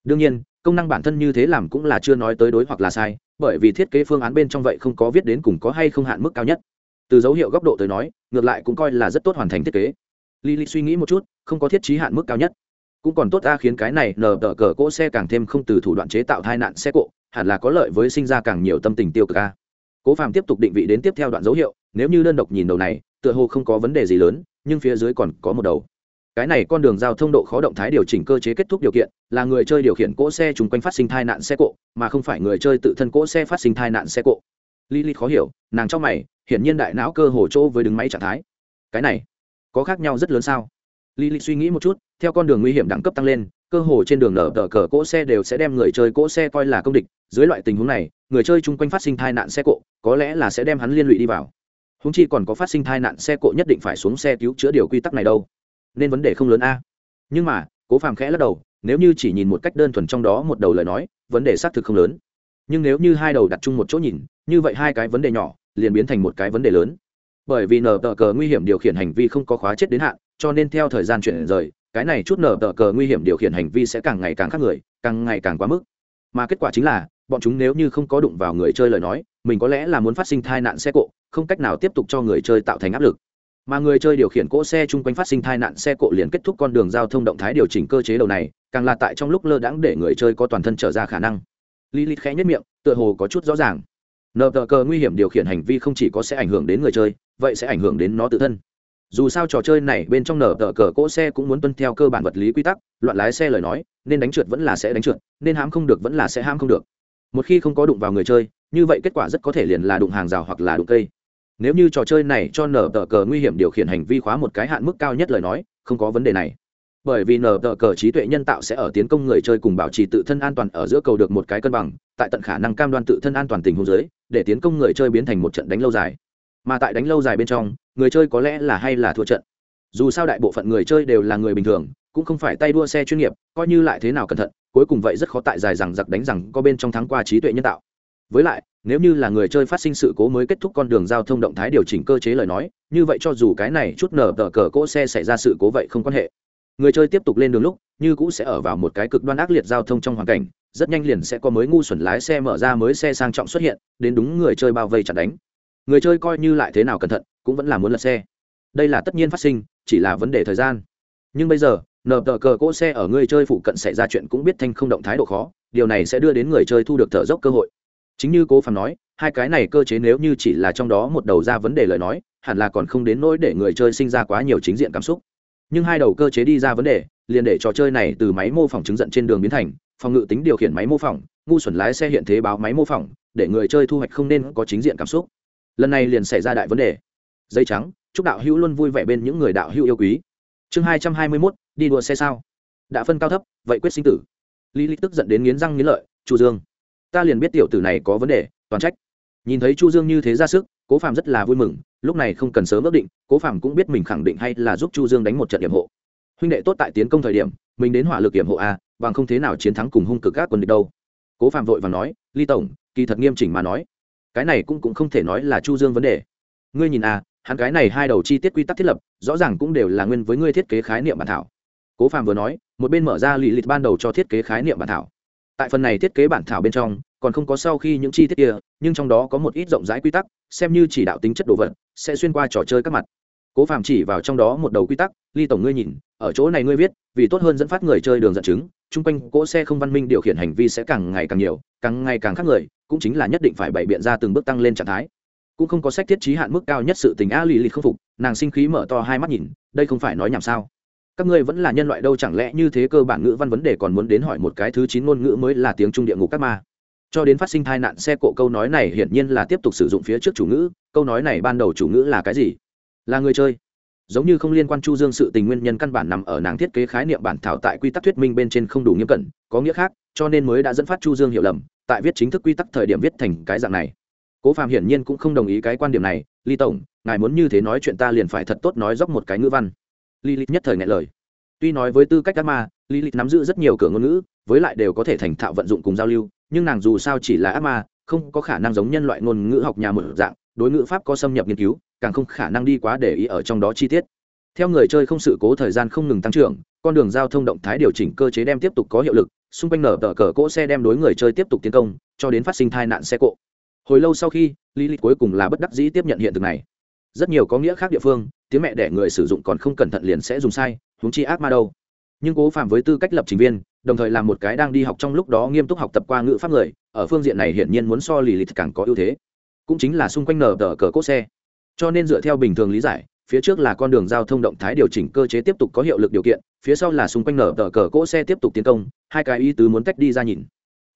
Speaker 1: Đương nhiên công năng bản thân như thế làm cũng là chưa nói tới đối hoặc là sai, bởi vì thiết kế phương án bên trong vậy không có viết đến cùng có hay không hạn mức cao nhất. Từ dấu hiệu góc độ tới nói, ngược lại cũng coi là rất tốt hoàn thành thiết kế. Lily suy nghĩ một chút, không có thiết trí hạn mức cao nhất. Cũng còn tốt ta khiến cái này nở tờ cờ cỗ xe càng thêm không từ thủ đoạn chế tạo tai nạn xe cộ, hẳn là có lợi với sinh ra càng nhiều tâm tình tiêu cực a. Cố phàm tiếp tục định vị đến tiếp theo đoạn dấu hiệu, nếu như đơn độc nhìn đầu này, tựa hồ không có vấn đề gì lớn, nhưng phía dưới còn có một đầu cái này con đường giao thông độ khó động thái điều chỉnh cơ chế kết thúc điều kiện, là người chơi điều khiển cỗ xe chung quanh phát sinh tai nạn xe cộ, mà không phải người chơi tự thân cỗ xe phát sinh tai nạn xe cộ. Lili khó hiểu, nàng trong mày, hiển nhiên đại não cơ hồ chỗ với đứng máy trạng thái. Cái này, có khác nhau rất lớn sao? Lili suy nghĩ một chút, theo con đường nguy hiểm đẳng cấp tăng lên, cơ hồ trên đường nở tờ cờ cỗ xe đều sẽ đem người chơi cỗ xe coi là công địch. Dưới loại tình huống này, người chơi chung quanh phát sinh tai nạn xe cộ, có lẽ là sẽ đem hắn liên lụy đi vào. Húng chi còn có phát sinh tai nạn xe cộ nhất định phải xuống xe cứu chữa điều quy tắc này đâu nên vấn đề không lớn a. Nhưng mà, cố phàm khẽ lắc đầu, nếu như chỉ nhìn một cách đơn thuần trong đó một đầu lời nói, vấn đề xác thực không lớn. Nhưng nếu như hai đầu đặt chung một chỗ nhìn, như vậy hai cái vấn đề nhỏ, liền biến thành một cái vấn đề lớn. Bởi vì nở tờ cờ nguy hiểm điều khiển hành vi không có khóa chết đến hạn, cho nên theo thời gian chuyển rời, cái này chút nở tờ cờ nguy hiểm điều khiển hành vi sẽ càng ngày càng khác người, càng ngày càng quá mức. Mà kết quả chính là, bọn chúng nếu như không có đụng vào người chơi lời nói, mình có lẽ là muốn phát sinh tai nạn xe cộ, không cách nào tiếp tục cho người chơi tạo thành áp lực mà người chơi điều khiển cỗ xe chung quanh phát sinh tai nạn xe cộ liền kết thúc con đường giao thông động thái điều chỉnh cơ chế đầu này, càng là tại trong lúc lơ đãng để người chơi có toàn thân trở ra khả năng. Lilith khẽ nhất miệng, tựa hồ có chút rõ ràng. Nợ tờ cờ nguy hiểm điều khiển hành vi không chỉ có sẽ ảnh hưởng đến người chơi, vậy sẽ ảnh hưởng đến nó tự thân. Dù sao trò chơi này bên trong nở tờ cờ cỗ xe cũng muốn tuân theo cơ bản vật lý quy tắc, loạn lái xe lời nói, nên đánh trượt vẫn là sẽ đánh trượt, nên hãm không được vẫn là sẽ hãm không được. Một khi không có đụng vào người chơi, như vậy kết quả rất có thể liền là đụng hàng rào hoặc là đụng cây nếu như trò chơi này cho nở tờ cờ nguy hiểm điều khiển hành vi khóa một cái hạn mức cao nhất lời nói, không có vấn đề này. Bởi vì nở tờ cờ trí tuệ nhân tạo sẽ ở tiến công người chơi cùng bảo trì tự thân an toàn ở giữa cầu được một cái cân bằng, tại tận khả năng cam đoan tự thân an toàn tình huống dưới, để tiến công người chơi biến thành một trận đánh lâu dài. Mà tại đánh lâu dài bên trong, người chơi có lẽ là hay là thua trận. Dù sao đại bộ phận người chơi đều là người bình thường, cũng không phải tay đua xe chuyên nghiệp, coi như lại thế nào cẩn thận, cuối cùng vậy rất khó tại dài rằng giặc đánh rằng có bên trong thắng qua trí tuệ nhân tạo. Với lại nếu như là người chơi phát sinh sự cố mới kết thúc con đường giao thông động thái điều chỉnh cơ chế lời nói, như vậy cho dù cái này chút nở tờ cờ cỗ xe xảy ra sự cố vậy không quan hệ. Người chơi tiếp tục lên đường lúc, như cũ sẽ ở vào một cái cực đoan ác liệt giao thông trong hoàn cảnh, rất nhanh liền sẽ có mới ngu xuẩn lái xe mở ra mới xe sang trọng xuất hiện, đến đúng người chơi bao vây chặt đánh. Người chơi coi như lại thế nào cẩn thận, cũng vẫn là muốn lật xe. Đây là tất nhiên phát sinh, chỉ là vấn đề thời gian. Nhưng bây giờ nờ tờ cờ cỗ xe ở người chơi phụ cận xảy ra chuyện cũng biết thanh không động thái độ khó, điều này sẽ đưa đến người chơi thu được thở dốc cơ hội chính như cố phàm nói, hai cái này cơ chế nếu như chỉ là trong đó một đầu ra vấn đề lời nói, hẳn là còn không đến nỗi để người chơi sinh ra quá nhiều chính diện cảm xúc. Nhưng hai đầu cơ chế đi ra vấn đề, liền để trò chơi này từ máy mô phỏng chứng giận trên đường biến thành, phòng ngự tính điều khiển máy mô phỏng, ngu xuẩn lái xe hiện thế báo máy mô phỏng, để người chơi thu hoạch không nên có chính diện cảm xúc. Lần này liền xảy ra đại vấn đề. Dây trắng, chúc đạo hữu luôn vui vẻ bên những người đạo hữu yêu quý. Chương hai trăm hai mươi mốt, đi đua xe sao? Đã phân cao thấp, vậy quyết sinh tử. Lý lịch tức giận đến nghiến răng nghiến lợi, chu dương ta liền biết tiểu tử này có vấn đề, toàn trách. Nhìn thấy chu dương như thế ra sức, cố phạm rất là vui mừng, lúc này không cần sớm ước định, cố phạm cũng biết mình khẳng định hay là giúp chu dương đánh một trận điểm hộ. Huynh đệ tốt tại tiến công thời điểm, mình đến hỏa lực điểm hộ a bằng không thế nào chiến thắng cùng hung cực các quân địch đâu. Cố phạm vội và nói, ly tổng, kỳ thật nghiêm chỉnh mà nói, cái này cũng cũng không thể nói là chu dương vấn đề. Ngươi nhìn a hắn cái này hai đầu chi tiết quy tắc thiết lập, rõ ràng cũng đều là nguyên với ngươi thiết kế khái niệm bản thảo. Cố phạm vừa nói, một bên mở ra lì lịch ban đầu cho thiết kế khái niệm bản thảo tại phần này thiết kế bản thảo bên trong, còn không có sau khi những chi tiết kia, nhưng trong đó có một ít rộng rãi quy tắc, xem như chỉ đạo tính chất đồ vật, sẽ xuyên qua trò chơi các mặt. Cố phạm chỉ vào trong đó một đầu quy tắc, ly tổng ngươi nhìn, ở chỗ này ngươi viết, vì tốt hơn dẫn phát người chơi đường dẫn chứng, chung quanh cỗ xe không văn minh điều khiển hành vi sẽ càng ngày càng nhiều, càng ngày càng khác người, cũng chính là nhất định phải bày biện ra từng bước tăng lên trạng thái. Cũng không có sách thiết trí hạn mức cao nhất sự tình a lì lì không phục, nàng sinh khí mở to hai mắt nhìn, đây không phải nói nhảm sao? Các ngươi vẫn là nhân loại đâu chẳng lẽ như thế cơ bản ngữ văn vấn đề còn muốn đến hỏi một cái thứ chín ngôn ngữ mới là tiếng trung địa ngục các ma? Cho đến phát sinh tai nạn xe cộ câu nói này hiển nhiên là tiếp tục sử dụng phía trước chủ ngữ, câu nói này ban đầu chủ ngữ là cái gì? Là người chơi. Giống như không liên quan chu dương sự tình nguyên nhân căn bản nằm ở nàng thiết kế khái niệm bản thảo tại quy tắc thuyết minh bên trên không đủ nghiêm cẩn, có nghĩa khác, cho nên mới đã dẫn phát chu dương hiểu lầm, tại viết chính thức quy tắc thời điểm viết thành cái dạng này. Cố phạm hiển nhiên cũng không đồng ý cái quan điểm này ly tổng, ngài muốn như thế nói chuyện ta liền phải thật tốt nói dốc một cái ngữ văn. Lilith nhất thời nghẹn lời. Tuy nói với tư cách ác ma, Lilith nắm giữ rất nhiều cửa ngôn ngữ, với lại đều có thể thành thạo vận dụng cùng giao lưu, nhưng nàng dù sao chỉ là ác ma, không có khả năng giống nhân loại ngôn ngữ học nhà mở dạng, đối ngữ pháp có xâm nhập nghiên cứu, càng không khả năng đi quá để ý ở trong đó chi tiết. Theo người chơi không sự cố thời gian không ngừng tăng trưởng, con đường giao thông động thái điều chỉnh cơ chế đem tiếp tục có hiệu lực, xung quanh nở tờ cờ cỗ xe đem đối người chơi tiếp tục tiến công, cho đến phát sinh tai nạn xe cộ. Hồi lâu sau khi lý cuối cùng là bất đắc dĩ tiếp nhận hiện thực này rất nhiều có nghĩa khác địa phương, tiếng mẹ đẻ người sử dụng còn không cẩn thận liền sẽ dùng sai húng chi ác ma đâu. Nhưng cố phạm với tư cách lập trình viên, đồng thời là một cái đang đi học trong lúc đó nghiêm túc học tập qua ngữ pháp người, ở phương diện này hiển nhiên muốn so lì lịch càng có ưu thế. Cũng chính là xung quanh nở tờ cờ cốt xe. Cho nên dựa theo bình thường lý giải, phía trước là con đường giao thông động thái điều chỉnh cơ chế tiếp tục có hiệu lực điều kiện, phía sau là xung quanh nở tờ cờ cỗ xe tiếp tục tiến công, hai cái ý tứ muốn tách đi ra nhìn.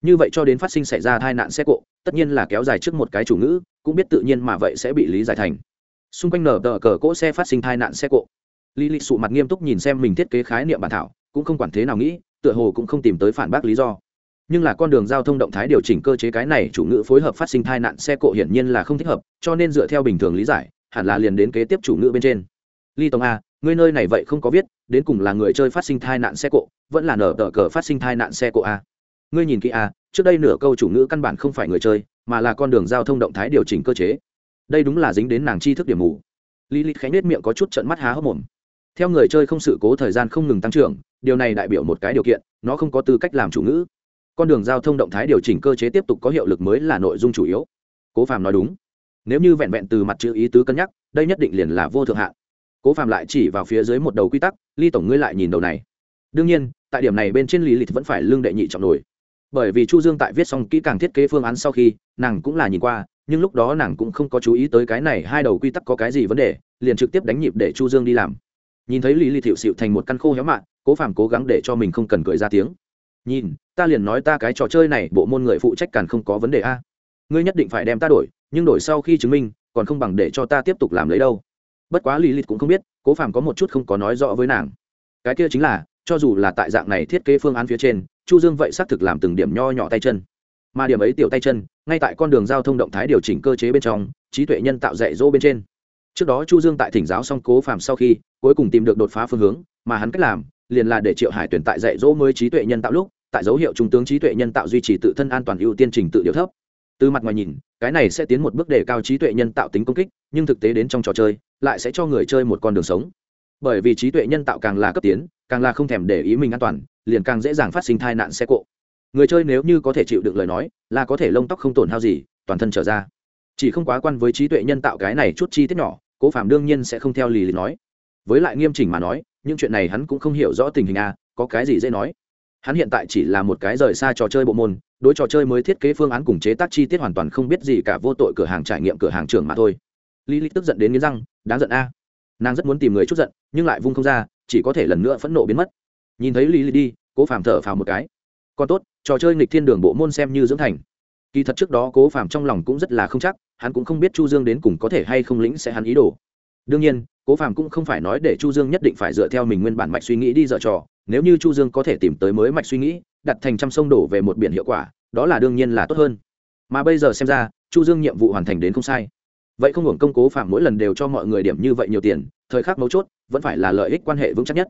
Speaker 1: Như vậy cho đến phát sinh xảy ra tai nạn xe cộ, tất nhiên là kéo dài trước một cái chủ ngữ, cũng biết tự nhiên mà vậy sẽ bị lý giải thành xung quanh nở tờ cờ cỗ xe phát sinh tai nạn xe cộ. Lý lịch sụ mặt nghiêm túc nhìn xem mình thiết kế khái niệm bản thảo, cũng không quản thế nào nghĩ, tựa hồ cũng không tìm tới phản bác lý do. Nhưng là con đường giao thông động thái điều chỉnh cơ chế cái này chủ ngữ phối hợp phát sinh tai nạn xe cộ hiển nhiên là không thích hợp, cho nên dựa theo bình thường lý giải, hẳn là liền đến kế tiếp chủ ngữ bên trên. Ly Tông a, ngươi nơi này vậy không có viết, đến cùng là người chơi phát sinh tai nạn xe cộ, vẫn là nở tờ cờ phát sinh tai nạn xe cộ a. Ngươi nhìn kỹ a, trước đây nửa câu chủ ngữ căn bản không phải người chơi, mà là con đường giao thông động thái điều chỉnh cơ chế đây đúng là dính đến nàng chi thức điểm mù. Lý lịch khánh nết miệng có chút trận mắt há hốc mồm. Theo người chơi không sự cố thời gian không ngừng tăng trưởng, điều này đại biểu một cái điều kiện, nó không có tư cách làm chủ ngữ. Con đường giao thông động thái điều chỉnh cơ chế tiếp tục có hiệu lực mới là nội dung chủ yếu. Cố phàm nói đúng. Nếu như vẹn vẹn từ mặt chữ ý tứ cân nhắc, đây nhất định liền là vô thượng hạn. Cố phàm lại chỉ vào phía dưới một đầu quy tắc, ly tổng ngươi lại nhìn đầu này. Đương nhiên, tại điểm này bên trên lý lịch vẫn phải lương đệ nhị trọng nổi. Bởi vì chu dương tại viết xong kỹ càng thiết kế phương án sau khi, nàng cũng là nhìn qua nhưng lúc đó nàng cũng không có chú ý tới cái này hai đầu quy tắc có cái gì vấn đề, liền trực tiếp đánh nhịp để chu dương đi làm. Nhìn thấy lý lịch thiệu xịu thành một căn khô héo mạn, cố phàm cố gắng để cho mình không cần cười ra tiếng. Nhìn, ta liền nói ta cái trò chơi này, bộ môn người phụ trách càng không có vấn đề a. Ngươi nhất định phải đem ta đổi, nhưng đổi sau khi chứng minh, còn không bằng để cho ta tiếp tục làm lấy đâu. Bất quá lý lịch cũng không biết, cố phàm có một chút không có nói rõ với nàng. Cái kia chính là, cho dù là tại dạng này thiết kế phương án phía trên, chu dương vậy xác thực làm từng điểm nho nhỏ tay chân. Mà điểm ấy tiểu tay chân ngay tại con đường giao thông động thái điều chỉnh cơ chế bên trong, trí tuệ nhân tạo dạy dỗ bên trên. Trước đó chu dương tại thỉnh giáo xong cố phàm sau khi, cuối cùng tìm được đột phá phương hướng, mà hắn cách làm, liền là để triệu hải tuyển tại dạy dỗ mới trí tuệ nhân tạo lúc, tại dấu hiệu trung tướng trí tuệ nhân tạo duy trì tự thân an toàn ưu tiên trình tự điều thấp. Từ mặt ngoài nhìn, cái này sẽ tiến một bước đề cao trí tuệ nhân tạo tính công kích, nhưng thực tế đến trong trò chơi, lại sẽ cho người chơi một con đường sống. Bởi vì trí tuệ nhân tạo càng là cấp tiến, càng là không thèm để ý mình an toàn, liền càng dễ dàng phát sinh tai nạn xe cộ người chơi nếu như có thể chịu được lời nói, là có thể lông tóc không tổn hao gì, toàn thân trở ra. Chỉ không quá quan với trí tuệ nhân tạo cái này chút chi tiết nhỏ, cố phạm đương nhiên sẽ không theo lì lì nói. Với lại nghiêm chỉnh mà nói, những chuyện này hắn cũng không hiểu rõ tình hình a có cái gì dễ nói. Hắn hiện tại chỉ là một cái rời xa trò chơi bộ môn, đối trò chơi mới thiết kế phương án cùng chế tác chi tiết hoàn toàn không biết gì cả vô tội cửa hàng trải nghiệm cửa hàng trưởng mà thôi. Lý Lý tức giận đến nghiến răng, đáng giận a. Nàng rất muốn tìm người chút giận, nhưng lại vung không ra, chỉ có thể lần nữa phẫn nộ biến mất. Nhìn thấy lý Lý đi, cố phàm thở phào một cái. Còn tốt trò chơi nghịch thiên đường bộ môn xem như dưỡng thành. Kỳ thật trước đó cố phàm trong lòng cũng rất là không chắc, hắn cũng không biết chu dương đến cùng có thể hay không lĩnh sẽ hắn ý đồ. Đương nhiên, cố phàm cũng không phải nói để chu dương nhất định phải dựa theo mình nguyên bản mạch suy nghĩ đi dở trò. Nếu như chu dương có thể tìm tới mới mạch suy nghĩ, đặt thành trăm sông đổ về một biển hiệu quả, đó là đương nhiên là tốt hơn. Mà bây giờ xem ra, chu dương nhiệm vụ hoàn thành đến không sai. Vậy không hưởng công cố phạm mỗi lần đều cho mọi người điểm như vậy nhiều tiền, thời khắc mấu chốt, vẫn phải là lợi ích quan hệ vững chắc nhất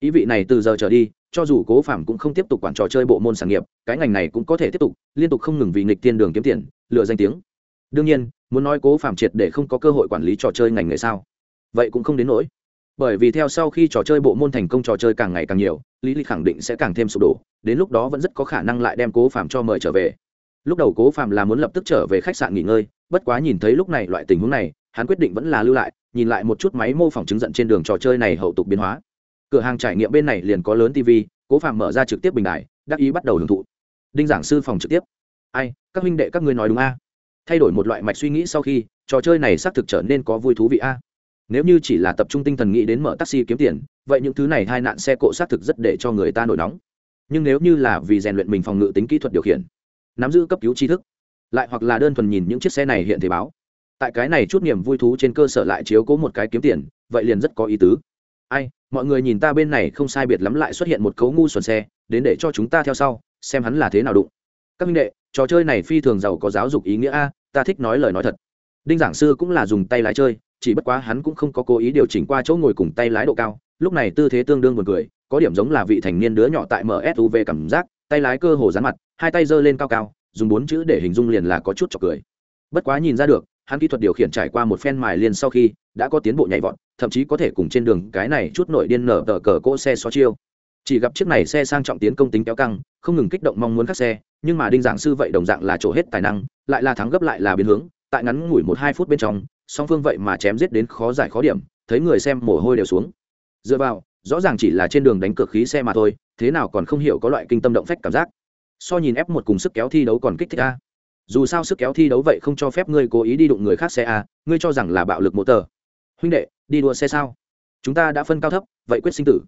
Speaker 1: ý vị này từ giờ trở đi, cho dù cố phạm cũng không tiếp tục quản trò chơi bộ môn sản nghiệp, cái ngành này cũng có thể tiếp tục, liên tục không ngừng vì nghịch tiên đường kiếm tiền lựa danh tiếng. Đương nhiên, muốn nói cố phạm triệt để không có cơ hội quản lý trò chơi ngành nghề sao? Vậy cũng không đến nỗi. Bởi vì theo sau khi trò chơi bộ môn thành công trò chơi càng ngày càng nhiều, lý lịch khẳng định sẽ càng thêm sụp đổ, đến lúc đó vẫn rất có khả năng lại đem cố phạm cho mời trở về. Lúc đầu cố phạm là muốn lập tức trở về khách sạn nghỉ ngơi, bất quá nhìn thấy lúc này loại tình huống này, hắn quyết định vẫn là lưu lại, nhìn lại một chút máy mô phỏng chứng giận trên đường trò chơi này hậu tục biến hóa cửa hàng trải nghiệm bên này liền có lớn tv cố phạm mở ra trực tiếp bình đại đắc ý bắt đầu hưởng thụ. Đinh giảng sư phòng trực tiếp. Ai, các huynh đệ các ngươi nói đúng a? Thay đổi một loại mạch suy nghĩ sau khi, trò chơi này xác thực trở nên có vui thú vị a. Nếu như chỉ là tập trung tinh thần nghĩ đến mở taxi kiếm tiền, vậy những thứ này hai nạn xe cộ xác thực rất để cho người ta nổi nóng. Nhưng nếu như là vì rèn luyện mình phòng ngự tính kỹ thuật điều khiển, nắm giữ cấp cứu tri thức, lại hoặc là đơn thuần nhìn những chiếc xe này hiện thể báo, tại cái này chút niềm vui thú trên cơ sở lại chiếu cố một cái kiếm tiền, vậy liền rất có ý tứ ai, mọi người nhìn ta bên này không sai biệt lắm lại xuất hiện một cấu ngu xuẩn xe, đến để cho chúng ta theo sau, xem hắn là thế nào đụng. Các minh đệ, trò chơi này phi thường giàu có giáo dục ý nghĩa a, ta thích nói lời nói thật. Đinh giảng sư cũng là dùng tay lái chơi, chỉ bất quá hắn cũng không có cố ý điều chỉnh qua chỗ ngồi cùng tay lái độ cao, lúc này tư thế tương đương buồn cười, có điểm giống là vị thành niên đứa nhỏ tại msuv cảm giác, tay lái cơ hồ dán mặt, hai tay giơ lên cao cao, dùng bốn chữ để hình dung liền là có chút chọc cười. Bất quá nhìn ra được, hắn kỹ thuật điều khiển trải qua một phen mài liền sau khi, đã có tiến bộ nhảy vọt thậm chí có thể cùng trên đường cái này chút nội điên nở tờ cờ cỗ xe xó chiêu. Chỉ gặp chiếc này xe sang trọng tiến công tính kéo căng, không ngừng kích động mong muốn các xe, nhưng mà đinh giảng sư vậy đồng dạng là chỗ hết tài năng, lại là thắng gấp lại là biến hướng, tại ngắn ngủi một hai phút bên trong, song phương vậy mà chém giết đến khó giải khó điểm, thấy người xem mồ hôi đều xuống. Dựa vào, rõ ràng chỉ là trên đường đánh cược khí xe mà thôi, thế nào còn không hiểu có loại kinh tâm động phách cảm giác. So nhìn ép một cùng sức kéo thi đấu còn kích thích a. Dù sao sức kéo thi đấu vậy không cho phép ngươi cố ý đi đụng người khác xe a, ngươi cho rằng là bạo lực mô tờ. Huynh đệ đi đua xe sao? Chúng ta đã phân cao thấp, vậy quyết sinh tử.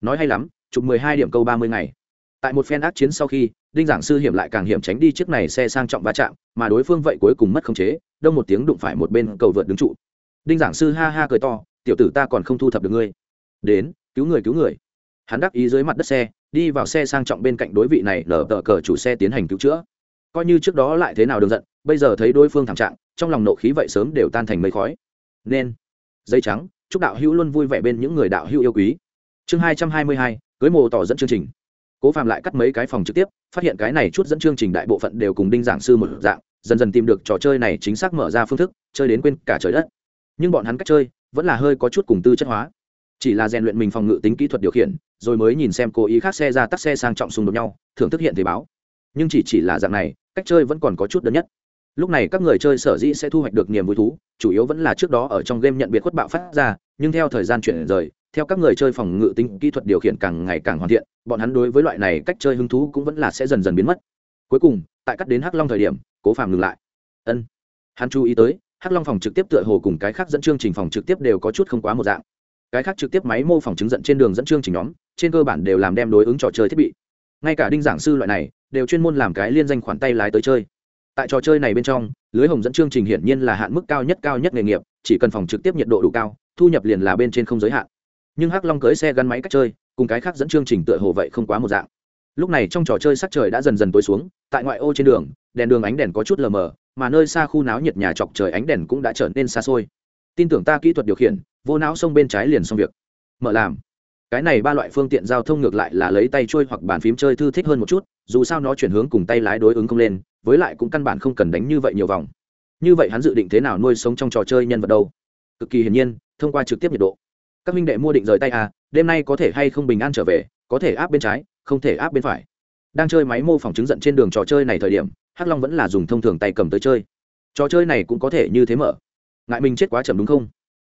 Speaker 1: Nói hay lắm, chụp mười hai điểm câu ba mươi ngày. Tại một phen ác chiến sau khi, đinh giảng sư hiểm lại càng hiểm tránh đi chiếc này xe sang trọng va chạm, mà đối phương vậy cuối cùng mất khống chế, đông một tiếng đụng phải một bên cầu vượt đứng trụ. Đinh giảng sư ha ha cười to, tiểu tử ta còn không thu thập được ngươi. Đến, cứu người cứu người. Hắn đắc ý dưới mặt đất xe, đi vào xe sang trọng bên cạnh đối vị này lở tờ cờ chủ xe tiến hành cứu chữa. Coi như trước đó lại thế nào đường giận, bây giờ thấy đối phương thảm trạng, trong lòng nộ khí vậy sớm đều tan thành mây khói. Nên dây trắng, chúc đạo hữu luôn vui vẻ bên những người đạo hữu yêu quý. Chương hai trăm hai mươi hai, cưới mồ tỏ dẫn chương trình. Cố phạm lại cắt mấy cái phòng trực tiếp, phát hiện cái này chút dẫn chương trình đại bộ phận đều cùng đinh giảng sư một dạng, dần dần tìm được trò chơi này chính xác mở ra phương thức, chơi đến quên cả trời đất. Nhưng bọn hắn cách chơi vẫn là hơi có chút cùng tư chất hóa. Chỉ là rèn luyện mình phòng ngự tính kỹ thuật điều khiển, rồi mới nhìn xem cố ý khác xe ra tắt xe sang trọng xung đột nhau, thưởng thức hiện thì báo. Nhưng chỉ chỉ là dạng này, cách chơi vẫn còn có chút đơn nhất lúc này các người chơi sở dĩ sẽ thu hoạch được niềm vui thú, chủ yếu vẫn là trước đó ở trong game nhận biệt khuất bạo phát ra, nhưng theo thời gian chuyển rời, theo các người chơi phòng ngự tính kỹ thuật điều khiển càng ngày càng hoàn thiện, bọn hắn đối với loại này cách chơi hứng thú cũng vẫn là sẽ dần dần biến mất. Cuối cùng, tại cắt đến hắc long thời điểm, cố phàm ngừng lại. Ân. Hắn chú ý tới, hắc long phòng trực tiếp tựa hồ cùng cái khác dẫn chương trình phòng trực tiếp đều có chút không quá một dạng. Cái khác trực tiếp máy mô phỏng chứng dẫn trên đường dẫn chương trình nhóm, trên cơ bản đều làm đem đối ứng trò chơi thiết bị. Ngay cả đinh giảng sư loại này, đều chuyên môn làm cái liên danh khoản tay lái tới chơi tại trò chơi này bên trong, lưới hồng dẫn chương trình hiển nhiên là hạn mức cao nhất cao nhất nghề nghiệp, chỉ cần phòng trực tiếp nhiệt độ đủ cao, thu nhập liền là bên trên không giới hạn. Nhưng hắc long cưới xe gắn máy cách chơi, cùng cái khác dẫn chương trình tựa hồ vậy không quá một dạng. Lúc này trong trò chơi sắc trời đã dần dần tối xuống, tại ngoại ô trên đường, đèn đường ánh đèn có chút lờ mờ, mà nơi xa khu náo nhiệt nhà chọc trời ánh đèn cũng đã trở nên xa xôi. Tin tưởng ta kỹ thuật điều khiển, vô não sông bên trái liền xong việc. Mở làm cái này ba loại phương tiện giao thông ngược lại là lấy tay trôi hoặc bàn phím chơi thư thích hơn một chút, dù sao nó chuyển hướng cùng tay lái đối ứng không lên, với lại cũng căn bản không cần đánh như vậy nhiều vòng. Như vậy hắn dự định thế nào nuôi sống trong trò chơi nhân vật đâu? Cực kỳ hiển nhiên, thông qua trực tiếp nhiệt độ. Các minh đệ mua định rời tay à đêm nay có thể hay không bình an trở về, có thể áp bên trái, không thể áp bên phải. Đang chơi máy mô phỏng chứng giận trên đường trò chơi này thời điểm, hắc long vẫn là dùng thông thường tay cầm tới chơi. Trò chơi này cũng có thể như thế mở. Ngại mình chết quá chậm đúng không?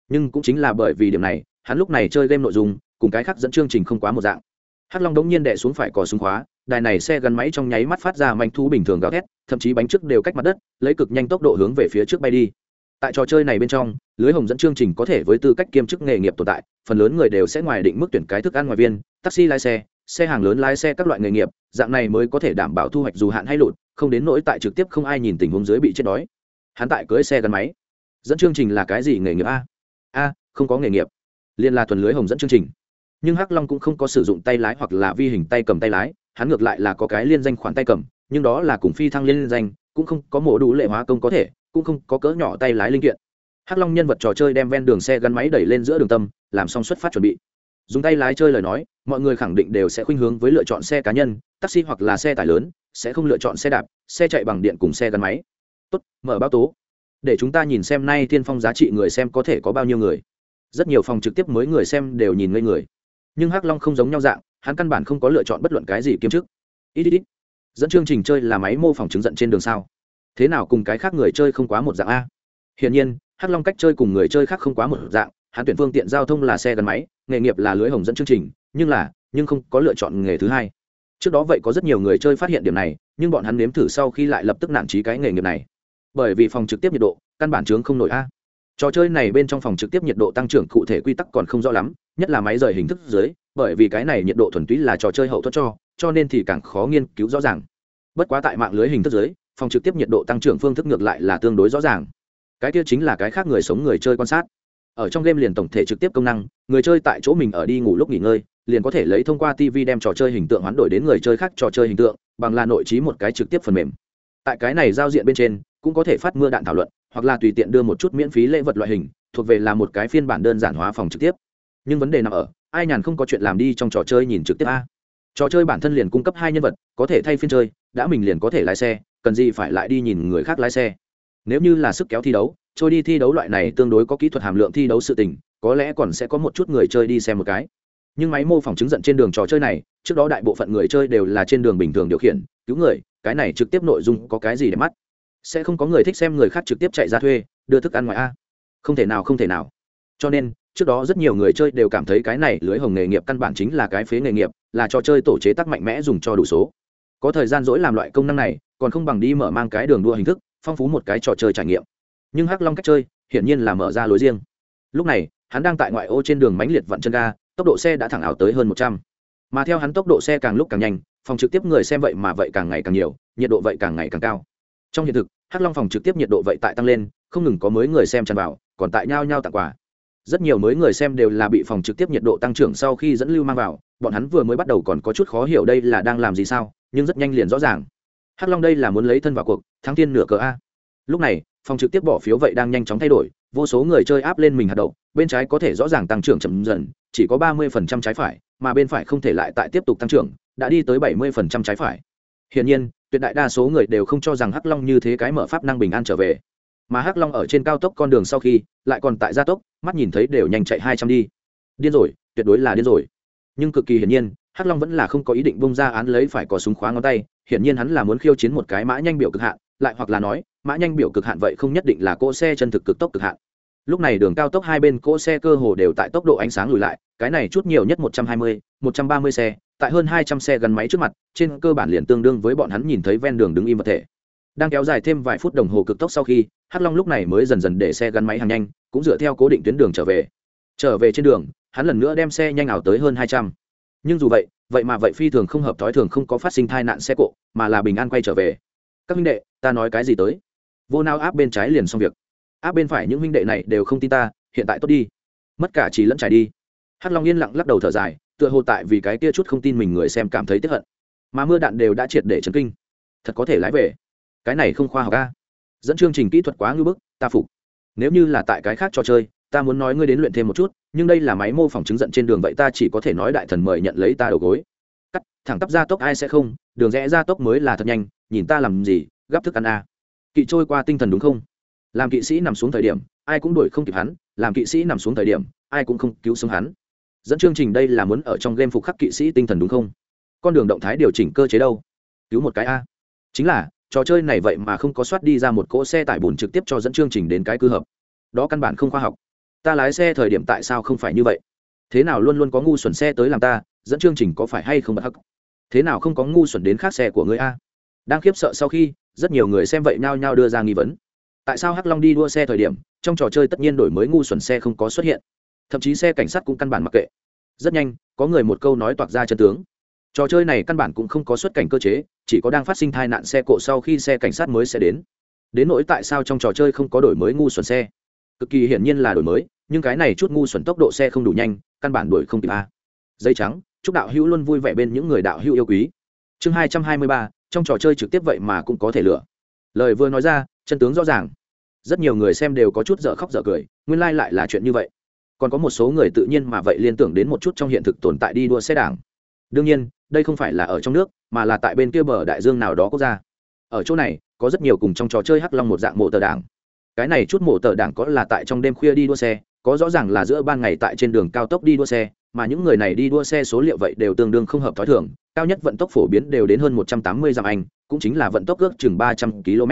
Speaker 1: Nhưng cũng chính là bởi vì điểm này, hắn lúc này chơi game nội dung cùng cái khác dẫn chương trình không quá một dạng. Hắc long đống nhiên đệ xuống phải cò súng khóa, đài này xe gắn máy trong nháy mắt phát ra manh thú bình thường gào thét, thậm chí bánh trước đều cách mặt đất, lấy cực nhanh tốc độ hướng về phía trước bay đi. Tại trò chơi này bên trong, lưới hồng dẫn chương trình có thể với tư cách kiêm chức nghề nghiệp tồn tại, phần lớn người đều sẽ ngoài định mức tuyển cái thức ăn ngoài viên, taxi lái xe xe hàng lớn lái xe các loại nghề nghiệp, dạng này mới có thể đảm bảo thu hoạch dù hạn hay lụt, không đến nỗi tại trực tiếp không ai nhìn tình huống dưới bị chết đói. Hắn tại cưới xe gắn máy. Dẫn chương trình là cái gì nghề nghiệp a? A, không có nghề nghiệp. Liên là thuần lưới hồng dẫn chương trình nhưng hắc long cũng không có sử dụng tay lái hoặc là vi hình tay cầm tay lái, hắn ngược lại là có cái liên danh khoản tay cầm, nhưng đó là cùng phi thăng liên danh, cũng không có mổ đủ lệ hóa công có thể, cũng không có cỡ nhỏ tay lái linh kiện. Hắc long nhân vật trò chơi đem ven đường xe gắn máy đẩy lên giữa đường tâm, làm xong xuất phát chuẩn bị. Dùng tay lái chơi lời nói, mọi người khẳng định đều sẽ khuynh hướng với lựa chọn xe cá nhân, taxi hoặc là xe tải lớn, sẽ không lựa chọn xe đạp, xe chạy bằng điện cùng xe gắn máy. Tốt, mở báo tố. Để chúng ta nhìn xem nay tiên phong giá trị người xem có thể có bao nhiêu người. Rất nhiều phòng trực tiếp mới người xem đều nhìn ngây người nhưng hắc long không giống nhau dạng, hắn căn bản không có lựa chọn bất luận cái gì kiếm trước ít ít ít, dẫn chương trình chơi là máy mô phỏng chứng giận trên đường sao? Thế nào cùng cái khác người chơi không quá một dạng a? Hiển nhiên, hắc long cách chơi cùng người chơi khác không quá một dạng, hắn tuyển phương tiện giao thông là xe gắn máy, nghề nghiệp là lưới hồng dẫn chương trình, nhưng là, nhưng không có lựa chọn nghề thứ hai. Trước đó vậy có rất nhiều người chơi phát hiện điểm này, nhưng bọn hắn nếm thử sau khi lại lập tức nản trí cái nghề nghiệp này. Bởi vì phòng trực tiếp nhiệt độ, căn bản chướng không nổi a trò chơi này bên trong phòng trực tiếp nhiệt độ tăng trưởng cụ thể quy tắc còn không rõ lắm, nhất là máy rời hình thức dưới, bởi vì cái này nhiệt độ thuần túy là trò chơi hậu thuẫn cho cho nên thì càng khó nghiên cứu rõ ràng. Bất quá tại mạng lưới hình thức dưới, phòng trực tiếp nhiệt độ tăng trưởng phương thức ngược lại là tương đối rõ ràng. Cái kia chính là cái khác người sống người chơi quan sát. Ở trong game liền tổng thể trực tiếp công năng, người chơi tại chỗ mình ở đi ngủ lúc nghỉ ngơi, liền có thể lấy thông qua tv đem trò chơi hình tượng hoán đổi đến người chơi khác trò chơi hình tượng, bằng là nội trí một cái trực tiếp phần mềm. Tại cái này giao diện bên trên cũng có thể phát mưa đạn thảo luận, hoặc là tùy tiện đưa một chút miễn phí lễ vật loại hình, thuộc về là một cái phiên bản đơn giản hóa phòng trực tiếp. Nhưng vấn đề nằm ở, ai nhàn không có chuyện làm đi trong trò chơi nhìn trực tiếp a. Trò chơi bản thân liền cung cấp hai nhân vật, có thể thay phiên chơi, đã mình liền có thể lái xe, cần gì phải lại đi nhìn người khác lái xe. Nếu như là sức kéo thi đấu, trôi đi thi đấu loại này tương đối có kỹ thuật hàm lượng thi đấu sự tình, có lẽ còn sẽ có một chút người chơi đi xem một cái. Nhưng máy mô phỏng chứng giận trên đường trò chơi này, trước đó đại bộ phận người chơi đều là trên đường bình thường điều khiển, cứu người, cái này trực tiếp nội dung có cái gì để mắt? Sẽ không có người thích xem người khác trực tiếp chạy ra thuê, đưa thức ăn ngoài a. Không thể nào, không thể nào. Cho nên, trước đó rất nhiều người chơi đều cảm thấy cái này lưới hồng nghề nghiệp căn bản chính là cái phế nghề nghiệp, là trò chơi tổ chế tác mạnh mẽ dùng cho đủ số. Có thời gian dỗi làm loại công năng này, còn không bằng đi mở mang cái đường đua hình thức, phong phú một cái trò chơi trải nghiệm. Nhưng hắc long cách chơi, hiển nhiên là mở ra lối riêng. Lúc này, hắn đang tại ngoại ô trên đường mánh liệt vặn chân ga, tốc độ xe đã thẳng ảo tới hơn một trăm. Mà theo hắn tốc độ xe càng lúc càng nhanh, phòng trực tiếp người xem vậy mà vậy càng ngày càng nhiều, nhiệt độ vậy càng ngày càng cao trong hiện thực, hắc long phòng trực tiếp nhiệt độ vậy tại tăng lên, không ngừng có mới người xem tràn vào, còn tại nhao nhao tặng quà. Rất nhiều mới người xem đều là bị phòng trực tiếp nhiệt độ tăng trưởng sau khi dẫn lưu mang vào, bọn hắn vừa mới bắt đầu còn có chút khó hiểu đây là đang làm gì sao, nhưng rất nhanh liền rõ ràng. Hắc long đây là muốn lấy thân vào cuộc, thắng tiên nửa cờ a. Lúc này, phòng trực tiếp bỏ phiếu vậy đang nhanh chóng thay đổi, vô số người chơi áp lên mình hạt đậu, bên trái có thể rõ ràng tăng trưởng chậm dần, chỉ có ba mươi phần trăm trái phải, mà bên phải không thể lại tại tiếp tục tăng trưởng, đã đi tới bảy mươi phần trăm trái phải hiển nhiên, tuyệt đại đa số người đều không cho rằng hắc long như thế cái mở pháp năng bình an trở về. Mà hắc long ở trên cao tốc con đường sau khi, lại còn tại gia tốc, mắt nhìn thấy đều nhanh chạy hai trăm đi. Điên rồi, tuyệt đối là điên rồi. Nhưng cực kỳ hiển nhiên, hắc long vẫn là không có ý định bung ra án lấy phải có súng khóa ngón tay, hiển nhiên hắn là muốn khiêu chiến một cái mã nhanh biểu cực hạn, lại hoặc là nói, mã nhanh biểu cực hạn vậy không nhất định là cỗ xe chân thực cực tốc cực hạn. Lúc này đường cao tốc hai bên cỗ xe cơ hồ đều tại tốc độ ánh sáng lùi lại, cái này chút nhiều nhất một trăm hai mươi, một trăm ba mươi xe tại hơn hai trăm xe gắn máy trước mặt, trên cơ bản liền tương đương với bọn hắn nhìn thấy ven đường đứng im vật thể. Đang kéo dài thêm vài phút đồng hồ cực tốc sau khi, hắc long lúc này mới dần dần để xe gắn máy hàng nhanh, cũng dựa theo cố định tuyến đường trở về. Trở về trên đường, hắn lần nữa đem xe nhanh ảo tới hơn hai trăm. Nhưng dù vậy vậy mà vậy phi thường không hợp thói thường không có phát sinh tai nạn xe cộ, mà là bình an quay trở về. Các huynh đệ, ta nói cái gì tới? Vô nao áp bên trái liền xong việc. Áp bên phải những huynh đệ này đều không tin ta, hiện tại tốt đi. Mất cả chỉ lẫn trải đi. Hắc long yên lặng lắc đầu thở dài tựa hồ tại vì cái kia chút không tin mình người xem cảm thấy tiếp hận. Mà mưa đạn đều đã triệt để chấn kinh. Thật có thể lái về. Cái này không khoa học ca dẫn chương trình kỹ thuật quá ngưỡng bức, ta phục. Nếu như là tại cái khác trò chơi, ta muốn nói ngươi đến luyện thêm một chút, nhưng đây là máy mô phỏng chứng giận trên đường vậy ta chỉ có thể nói đại thần mời nhận lấy ta đầu gối. Cắt, thẳng tắp ra tốc ai sẽ không, đường rẽ ra tốc mới là thật nhanh, nhìn ta làm gì gắp thức ăn a. Kỵ trôi qua tinh thần đúng không? Làm kỵ sĩ nằm xuống thời điểm, ai cũng đuổi không kịp hắn, làm kỵ sĩ nằm xuống thời điểm, ai cũng không cứu sống hắn dẫn chương trình đây là muốn ở trong game phục khắc kỵ sĩ tinh thần đúng không? Con đường động thái điều chỉnh cơ chế đâu? Cứu một cái a. Chính là, trò chơi này vậy mà không có soát đi ra một cỗ xe tải bùn trực tiếp cho dẫn chương trình đến cái cư hợp. Đó căn bản không khoa học. Ta lái xe thời điểm tại sao không phải như vậy? Thế nào luôn luôn có ngu xuẩn xe tới làm ta, dẫn chương trình có phải hay không bật hắc? Thế nào không có ngu xuẩn đến khác xe của người a? Đang khiếp sợ sau khi, rất nhiều người xem vậy nhao nhao đưa ra nghi vấn. Tại sao hắc long đi đua xe thời điểm, trong trò chơi tất nhiên đổi mới ngu xuẩn xe không có xuất hiện? Thậm chí xe cảnh sát cũng căn bản mặc kệ. Rất nhanh, có người một câu nói toạc ra chân tướng. Trò chơi này căn bản cũng không có xuất cảnh cơ chế, chỉ có đang phát sinh tai nạn xe cộ sau khi xe cảnh sát mới sẽ đến. Đến nỗi tại sao trong trò chơi không có đổi mới ngu xuẩn xe? Cực kỳ hiển nhiên là đổi mới, nhưng cái này chút ngu xuẩn tốc độ xe không đủ nhanh, căn bản đổi không kịp a. Dây trắng, chúc đạo hữu luôn vui vẻ bên những người đạo hữu yêu quý. Chương hai trăm hai mươi ba, trong trò chơi trực tiếp vậy mà cũng có thể lựa lời vừa nói ra, chân tướng rõ ràng. Rất nhiều người xem đều có chút dở khóc dở cười, nguyên lai、like、lại là chuyện như vậy còn có một số người tự nhiên mà vậy liên tưởng đến một chút trong hiện thực tồn tại đi đua xe đảng. Đương nhiên, đây không phải là ở trong nước, mà là tại bên kia bờ đại dương nào đó quốc gia. Ở chỗ này, có rất nhiều cùng trong trò chơi hắc long một dạng mộ tờ đảng. Cái này chút mộ tờ đảng có là tại trong đêm khuya đi đua xe, có rõ ràng là giữa ban ngày tại trên đường cao tốc đi đua xe, mà những người này đi đua xe số liệu vậy đều tương đương không hợp t h ó i thường, cao nhất vận tốc phổ biến đều đến hơn một trăm tám mươi dặm anh, cũng chính là vận tốc ước chừng ba trăm km.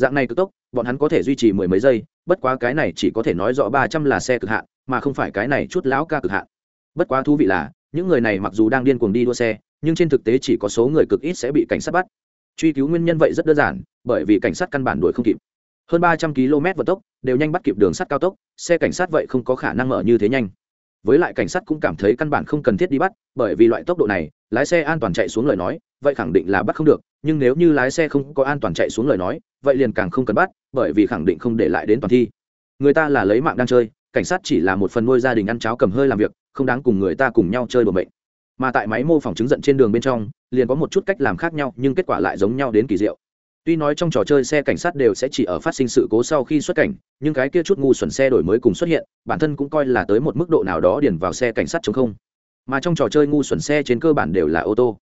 Speaker 1: Dạng này cực tốc, bọn hắn có thể duy trì mười mấy giây, bất quá cái này chỉ có thể nói rõ ba trăm là xe cực hạn mà không phải cái này chút lão ca cực hạn. Bất quá thú vị là, những người này mặc dù đang điên cuồng đi đua xe, nhưng trên thực tế chỉ có số người cực ít sẽ bị cảnh sát bắt. Truy cứu nguyên nhân vậy rất đơn giản, bởi vì cảnh sát căn bản đuổi không kịp. Hơn ba trăm km vận tốc, đều nhanh bắt kịp đường sắt cao tốc, xe cảnh sát vậy không có khả năng mở như thế nhanh. Với lại cảnh sát cũng cảm thấy căn bản không cần thiết đi bắt, bởi vì loại tốc độ này, lái xe an toàn chạy xuống lời nói, vậy khẳng định là bắt không được, nhưng nếu như lái xe không có an toàn chạy xuống lời nói, vậy liền càng không cần bắt, bởi vì khẳng định không để lại đến toàn thi. Người ta là lấy mạng đang chơi cảnh sát chỉ là một phần nuôi gia đình ăn cháo cầm hơi làm việc, không đáng cùng người ta cùng nhau chơi đùa mệnh. Mà tại máy mô phỏng chứng giận trên đường bên trong, liền có một chút cách làm khác nhau, nhưng kết quả lại giống nhau đến kỳ diệu. Tuy nói trong trò chơi xe cảnh sát đều sẽ chỉ ở phát sinh sự cố sau khi xuất cảnh, nhưng cái kia chút ngu xuẩn xe đổi mới cùng xuất hiện, bản thân cũng coi là tới một mức độ nào đó điền vào xe cảnh sát chống không. Mà trong trò chơi ngu xuẩn xe trên cơ bản đều là ô tô.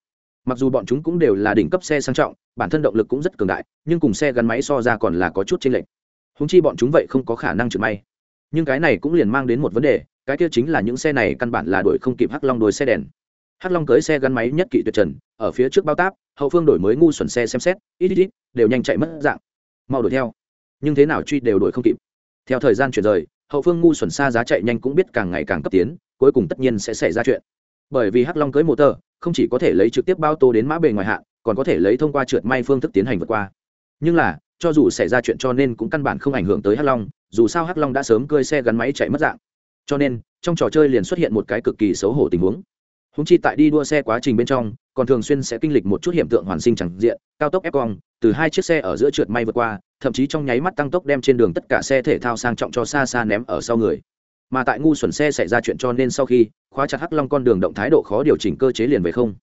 Speaker 1: Mặc dù bọn chúng cũng đều là đỉnh cấp xe sang trọng, bản thân động lực cũng rất cường đại, nhưng cùng xe gắn máy so ra còn là có chút chênh lệch. Húng chi bọn chúng vậy không có khả năng trượt may nhưng cái này cũng liền mang đến một vấn đề, cái kia chính là những xe này căn bản là đuổi không kịp hắc long đuổi xe đèn. Hắc long cưới xe gắn máy nhất kỵ tuyệt trần, ở phía trước bao táp, hậu phương đổi mới ngu xuẩn xe xem xét, ít ít ít, đều nhanh chạy mất dạng. Mau đuổi theo. Nhưng thế nào truy đều đuổi không kịp. Theo thời gian chuyển rời, hậu phương ngu xuẩn xa giá chạy nhanh cũng biết càng ngày càng cấp tiến, cuối cùng tất nhiên sẽ xảy ra chuyện. Bởi vì hắc long cưới motor không chỉ có thể lấy trực tiếp bao tô đến mã bề ngoài hạn còn có thể lấy thông qua trượt may phương thức tiến hành vượt qua. Nhưng là, cho dù xảy ra chuyện cho nên cũng căn bản không ảnh hưởng tới hắc long dù sao hắc long đã sớm cơi xe gắn máy chạy mất dạng. Cho nên, trong trò chơi liền xuất hiện một cái cực kỳ xấu hổ tình huống. Húng chi tại đi đua xe quá trình bên trong, còn thường xuyên sẽ kinh lịch một chút hiện tượng hoàn sinh chẳng diện, cao tốc ép cong từ hai chiếc xe ở giữa trượt may vượt qua, thậm chí trong nháy mắt tăng tốc đem trên đường tất cả xe thể thao sang trọng cho xa xa ném ở sau người. Mà tại ngu xuẩn xe xảy ra chuyện cho nên sau khi, khóa chặt hắc long con đường động thái độ khó điều chỉnh cơ chế liền về không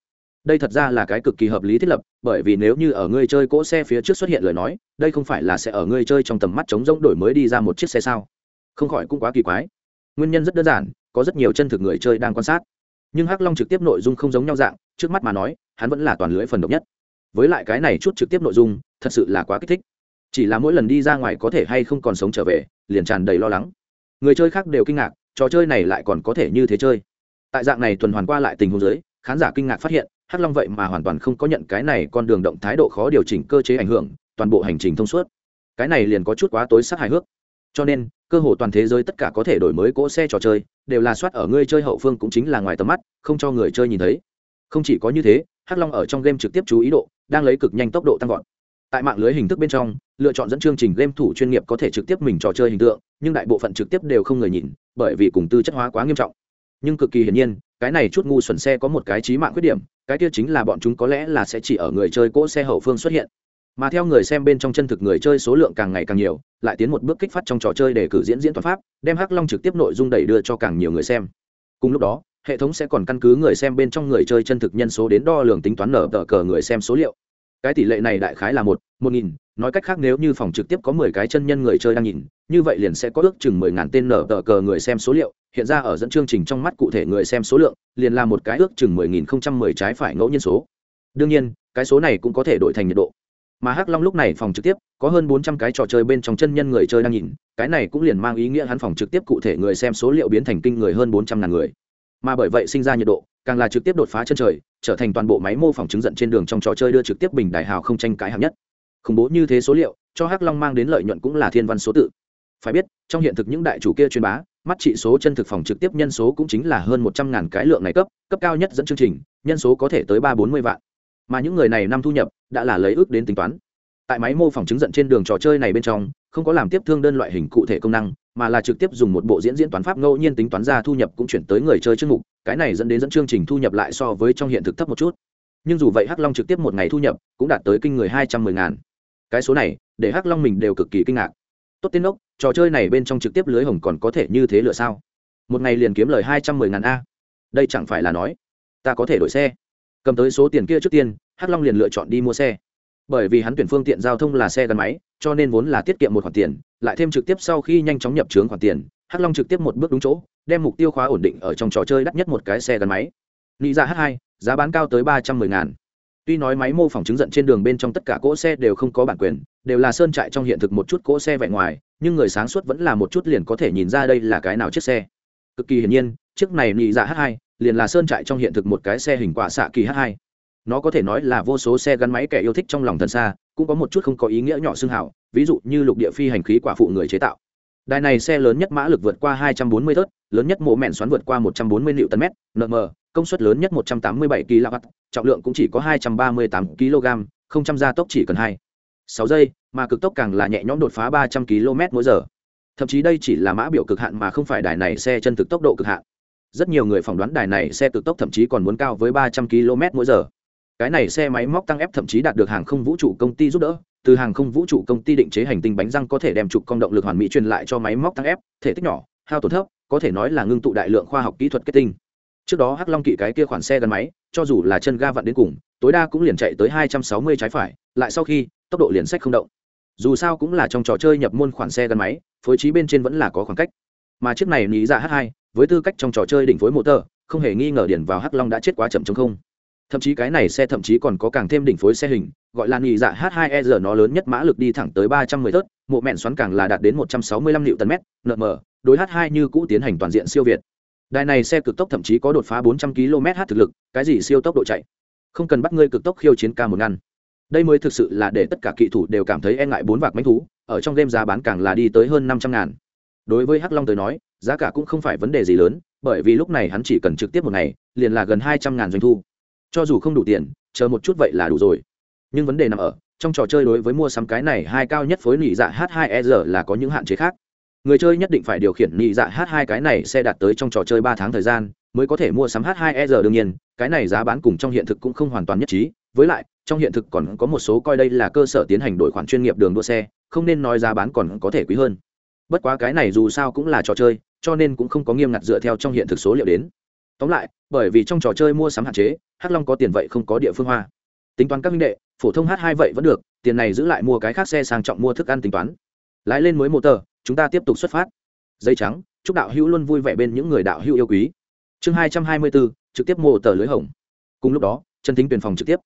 Speaker 1: đây thật ra là cái cực kỳ hợp lý thiết lập, bởi vì nếu như ở ngươi chơi cỗ xe phía trước xuất hiện lời nói, đây không phải là sẽ ở ngươi chơi trong tầm mắt chống rỗng đổi mới đi ra một chiếc xe sao? Không khỏi cũng quá kỳ quái. Nguyên nhân rất đơn giản, có rất nhiều chân thực người chơi đang quan sát. Nhưng hắc long trực tiếp nội dung không giống nhau dạng, trước mắt mà nói, hắn vẫn là toàn lưới phần độc nhất. Với lại cái này chút trực tiếp nội dung, thật sự là quá kích thích. Chỉ là mỗi lần đi ra ngoài có thể hay không còn sống trở về, liền tràn đầy lo lắng. Người chơi khác đều kinh ngạc, trò chơi này lại còn có thể như thế chơi. Tại dạng này tuần hoàn qua lại tình huống giới khán giả kinh ngạc phát hiện, hắc long vậy mà hoàn toàn không có nhận cái này con đường động thái độ khó điều chỉnh cơ chế ảnh hưởng, toàn bộ hành trình thông suốt. Cái này liền có chút quá tối sắc hài hước. Cho nên, cơ hội toàn thế giới tất cả có thể đổi mới cỗ xe trò chơi, đều là soát ở người chơi hậu phương cũng chính là ngoài tầm mắt, không cho người chơi nhìn thấy. Không chỉ có như thế, hắc long ở trong game trực tiếp chú ý độ, đang lấy cực nhanh tốc độ tăng vọt. Tại mạng lưới hình thức bên trong, lựa chọn dẫn chương trình game thủ chuyên nghiệp có thể trực tiếp mình trò chơi hình tượng, nhưng đại bộ phận trực tiếp đều không người nhìn, bởi vì cùng tư chất hóa quá nghiêm trọng. Nhưng cực kỳ hiển nhiên cái này chút ngu xuẩn xe có một cái trí mạng khuyết điểm, cái kia chính là bọn chúng có lẽ là sẽ chỉ ở người chơi cỗ xe hậu phương xuất hiện. Mà theo người xem bên trong chân thực người chơi số lượng càng ngày càng nhiều, lại tiến một bước kích phát trong trò chơi để cử diễn diễn toàn pháp, đem hắc long trực tiếp nội dung đẩy đưa cho càng nhiều người xem. Cùng lúc đó, hệ thống sẽ còn căn cứ người xem bên trong người chơi chân thực nhân số đến đo lường tính toán nở tờ cờ người xem số liệu. Cái tỷ lệ này đại khái là một một nghìn, nói cách khác nếu như phòng trực tiếp có mười cái chân nhân người chơi đang nhìn, như vậy liền sẽ có ước chừng mười ngàn tên nở tờ cờ người xem số liệu hiện ra ở dẫn chương trình trong mắt cụ thể người xem số lượng, liền là một cái ước chừng mười nghìn không trăm mười trái phải ngẫu nhiên số. Đương nhiên, cái số này cũng có thể đổi thành nhiệt độ. Mà hắc long lúc này phòng trực tiếp, có hơn bốn trăm cái trò chơi bên trong chân nhân người chơi đang nhìn, cái này cũng liền mang ý nghĩa hắn phòng trực tiếp cụ thể người xem số liệu biến thành kinh người hơn bốn trăm ngàn người. Mà bởi vậy sinh ra nhiệt độ, càng là trực tiếp đột phá chân trời, trở thành toàn bộ máy mô phỏng chứng giận trên đường trong trò chơi đưa trực tiếp bình đại hào không tranh cãi hạng nhất. Khủng bố như thế số liệu, cho hắc long mang đến lợi nhuận cũng là thiên văn số tự phải biết, trong hiện thực những đại chủ kia truyền bá, mắt trị số chân thực phòng trực tiếp nhân số cũng chính là hơn một trăm ngàn cái lượng này cấp cấp cao nhất dẫn chương trình, nhân số có thể tới ba bốn mươi vạn. Mà những người này năm thu nhập, đã là lấy ước đến tính toán. Tại máy mô phỏng chứng dẫn trên đường trò chơi này bên trong, không có làm tiếp thương đơn loại hình cụ thể công năng, mà là trực tiếp dùng một bộ diễn diễn toán pháp ngẫu nhiên tính toán ra thu nhập cũng chuyển tới người chơi chương mục, cái này dẫn đến dẫn chương trình thu nhập lại so với trong hiện thực thấp một chút. Nhưng dù vậy hắc long trực tiếp một ngày thu nhập cũng đạt tới kinh người hai trăm mười ngàn. Cái số này, để hắc long mình đều cực kỳ kinh ngạc tốt tiên ốc trò chơi này bên trong trực tiếp lưới hồng còn có thể như thế lựa sao? Một ngày liền kiếm lời hai trăm mười ngàn a. Đây chẳng phải là nói, ta có thể đổi xe. Cầm tới số tiền kia trước tiên, hắc long liền lựa chọn đi mua xe. Bởi vì hắn tuyển phương tiện giao thông là xe gắn máy, cho nên vốn là tiết kiệm một khoản tiền, lại thêm trực tiếp sau khi nhanh chóng nhập trướng khoản tiền, hắc long trực tiếp một bước đúng chỗ, đem mục tiêu khóa ổn định ở trong trò chơi đắt nhất một cái xe gắn máy. Nghĩ ra dạ h 2 giá bán cao tới ba trăm mười ngàn tuy nói máy mô phỏng chứng giận trên đường bên trong tất cả cỗ xe đều không có bản quyền, đều là sơn trại trong hiện thực một chút cỗ xe vẹn ngoài, nhưng người sáng suốt vẫn là một chút liền có thể nhìn ra đây là cái nào chiếc xe. Cực kỳ hiển nhiên, chiếc này nghĩ dạ h 2 liền là sơn trại trong hiện thực một cái xe hình quả xạ kỳ h 2 nó có thể nói là vô số xe gắn máy kẻ yêu thích trong lòng thần xa, cũng có một chút không có ý nghĩa nhỏ xương hảo, ví dụ như lục địa phi hành khí quả phụ người chế tạo đài này xe lớn nhất mã lực vượt qua 240 thớt lớn nhất mộ mện xoắn vượt qua 140 Nm, mét nm công suất lớn nhất 187 kW trọng lượng cũng chỉ có 238 kg không trăm gia tốc chỉ cần hai sáu giây mà cực tốc càng là nhẹ nhõm đột phá 300 km/h thậm chí đây chỉ là mã biểu cực hạn mà không phải đài này xe chân thực tốc độ cực hạn. Rất nhiều người phỏng đoán đài này xe cực tốc thậm chí còn muốn cao với 300 km/h cái này xe máy móc tăng ép thậm chí đạt được hàng không vũ trụ công ty giúp đỡ từ hàng không vũ trụ công ty định chế hành tinh bánh răng có thể đem trục công động lực hoàn mỹ truyền lại cho máy móc tăng ép, thể tích nhỏ, hao tổn thấp, có thể nói là ngưng tụ đại lượng khoa học kỹ thuật kết tinh. Trước đó hắc long kỵ cái kia khoản xe gắn máy, cho dù là chân ga vặn đến cùng, tối đa cũng liền chạy tới hai trăm sáu mươi trái phải, lại sau khi, tốc độ liền sách không động. Dù sao cũng là trong trò chơi nhập môn khoản xe gắn máy, phối trí bên trên vẫn là có khoảng cách. Mà chiếc này nghĩ ra dạ h 2 với tư cách trong trò chơi đỉnh phối motor, không hề nghi ngờ điển vào hắc long đã chết quá chậm chống không thậm chí cái này xe thậm chí còn có càng thêm đỉnh phối xe hình, gọi là nghỉ dạ h 2 e r nó lớn nhất mã lực đi thẳng tới ba trăm mười tớt mộ mẹn xoắn càng là đạt đến một trăm sáu mươi lăm liệu tấn mét nm đối h 2 như cũ tiến hành toàn diện siêu việt. Đài này xe cực tốc thậm chí có đột phá bốn trăm km h thực lực, cái gì siêu tốc độ chạy? Không cần bắt ngươi cực tốc khiêu chiến ca một ngăn. Đây mới thực sự là để tất cả kỹ thủ đều cảm thấy e ngại bốn vạc mánh thú, ở trong game giá bán càng là đi tới hơn năm trăm ngàn. Đối với hắc long tới nói, giá cả cũng không phải vấn đề gì lớn, bởi vì lúc này hắn chỉ cần trực tiếp một ngày, liền là gần hai trăm ngàn doanh thu cho dù không đủ tiền, chờ một chút vậy là đủ rồi. Nhưng vấn đề nằm ở, trong trò chơi đối với mua sắm cái này hai cao nhất phối nỉ dạ h 2 e r là có những hạn chế khác. Người chơi nhất định phải điều khiển nỉ dạ h 2 cái này xe đạt tới trong trò chơi ba tháng thời gian, mới có thể mua sắm h 2 e r đương nhiên, cái này giá bán cùng trong hiện thực cũng không hoàn toàn nhất trí. Với lại, trong hiện thực còn có một số coi đây là cơ sở tiến hành đổi khoản chuyên nghiệp đường đua xe, không nên nói giá bán còn có thể quý hơn. Bất quá cái này dù sao cũng là trò chơi, cho nên cũng không có nghiêm ngặt dựa theo trong hiện thực số liệu đến. Tóm lại, bởi vì trong trò chơi mua sắm hạn chế hắc long có tiền vậy không có địa phương hoa. Tính toán các minh đệ, phổ thông h hai vậy vẫn được, tiền này giữ lại mua cái khác xe sang trọng mua thức ăn tính toán. Lái lên mới mô tờ, chúng ta tiếp tục xuất phát. Dây trắng, chúc đạo hữu luôn vui vẻ bên những người đạo hữu yêu quý. Chương hai trăm hai mươi bốn trực tiếp mô tờ lưới hồng. Cùng lúc đó trần thính tuyển phòng trực tiếp.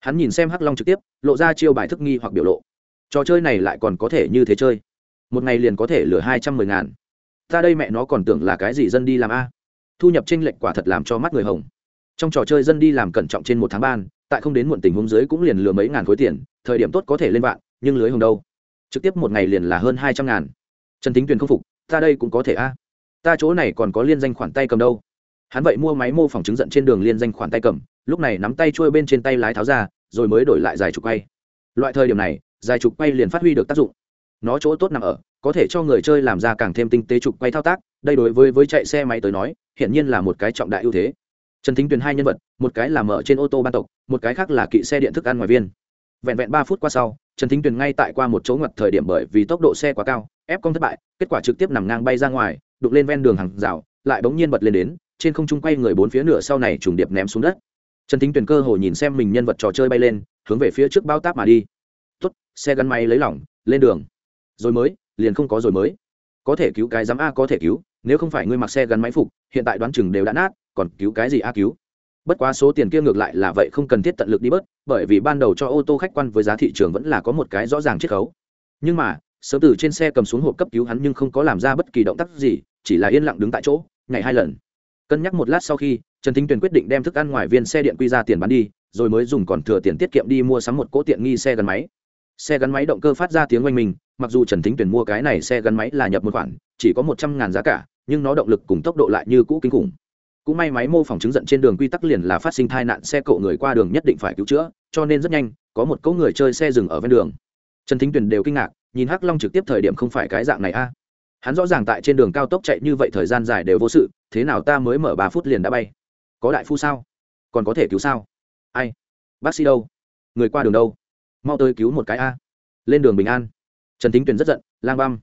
Speaker 1: Hắn nhìn xem hắc long trực tiếp, lộ ra chiêu bài thức nghi hoặc biểu lộ. Trò chơi này lại còn có thể như thế chơi. Một ngày liền có thể lừa hai trăm mười ngàn. Ta đây mẹ nó còn tưởng là cái gì dân đi làm a? Thu nhập tranh lệch quả thật làm cho mắt người hồng trong trò chơi dân đi làm cẩn trọng trên một tháng ban, tại không đến muộn tình huống dưới cũng liền lừa mấy ngàn khối tiền, thời điểm tốt có thể lên vạn, nhưng lưới hồng đâu? Trực tiếp một ngày liền là hơn hai trăm ngàn. Trần tính tuyền không phục, ta đây cũng có thể a. Ta chỗ này còn có liên danh khoản tay cầm đâu? Hắn vậy mua máy mô phỏng chứng giận trên đường liên danh khoản tay cầm, lúc này nắm tay trôi bên trên tay lái tháo ra, rồi mới đổi lại dài trục quay. Loại thời điểm này, dài trục quay liền phát huy được tác dụng. Nó chỗ tốt nằm ở, có thể cho người chơi làm ra càng thêm tinh tế trục quay thao tác, đây đối với với chạy xe máy tới nói hiện nhiên là một cái trọng đại ưu thế trần thính tuyền hai nhân vật, một cái là mở trên ô tô ban tộc, một cái khác là kỵ xe điện thức ăn ngoài viên. Vẹn vẹn ba phút qua sau, trần thính tuyền ngay tại qua một chỗ ngặt thời điểm bởi vì tốc độ xe quá cao, ép công thất bại, kết quả trực tiếp nằm ngang bay ra ngoài đục lên ven đường hàng rào, lại bỗng nhiên bật lên đến, trên không trung quay người bốn phía nửa sau này trùng điệp ném xuống đất. Trần thính tuyền cơ hồ nhìn xem mình nhân vật trò chơi bay lên, hướng về phía trước bao táp mà đi. Tuất xe gắn máy lấy lỏng, lên đường. Rồi mới, liền không có rồi mới. Có thể cứu cái dám a có thể cứu, nếu không phải ngươi mặc xe gắn máy phục, hiện tại đoán chừng đều đã nát còn cứu cái gì a cứu? Bất quá số tiền kia ngược lại là vậy không cần thiết tận lực đi bớt, bởi vì ban đầu cho ô tô khách quan với giá thị trường vẫn là có một cái rõ ràng chiết khấu. Nhưng mà, sớm từ trên xe cầm xuống hộp cấp cứu hắn nhưng không có làm ra bất kỳ động tác gì, chỉ là yên lặng đứng tại chỗ ngày hai lần. Cân nhắc một lát sau khi, trần thính tuyền quyết định đem thức ăn ngoài viên xe điện quy ra tiền bán đi, rồi mới dùng còn thừa tiền tiết kiệm đi mua sắm một cỗ tiện nghi xe gắn máy. Xe gắn máy động cơ phát ra tiếng oanh mình, mặc dù trần thính tuyền mua cái này xe gắn máy là nhập một khoản, chỉ có một trăm ngàn giá cả, nhưng nó động lực cùng tốc độ lại như cũ kinh khủng cũng may máy mô phỏng chứng giận trên đường quy tắc liền là phát sinh tai nạn, xe cộ người qua đường nhất định phải cứu chữa, cho nên rất nhanh, có một cỗ người chơi xe dừng ở ven đường. Trần thính tuyền đều kinh ngạc, nhìn hắc long trực tiếp thời điểm không phải cái dạng này a. Hắn rõ ràng tại trên đường cao tốc chạy như vậy thời gian dài đều vô sự, thế nào ta mới mở ba phút liền đã bay? Có đại phu sao? Còn có thể cứu sao? Ai? Bác sĩ đâu? Người qua đường đâu? Mau tới cứu một cái a. Lên đường bình an. Trần thính tuyền rất giận, lang băm.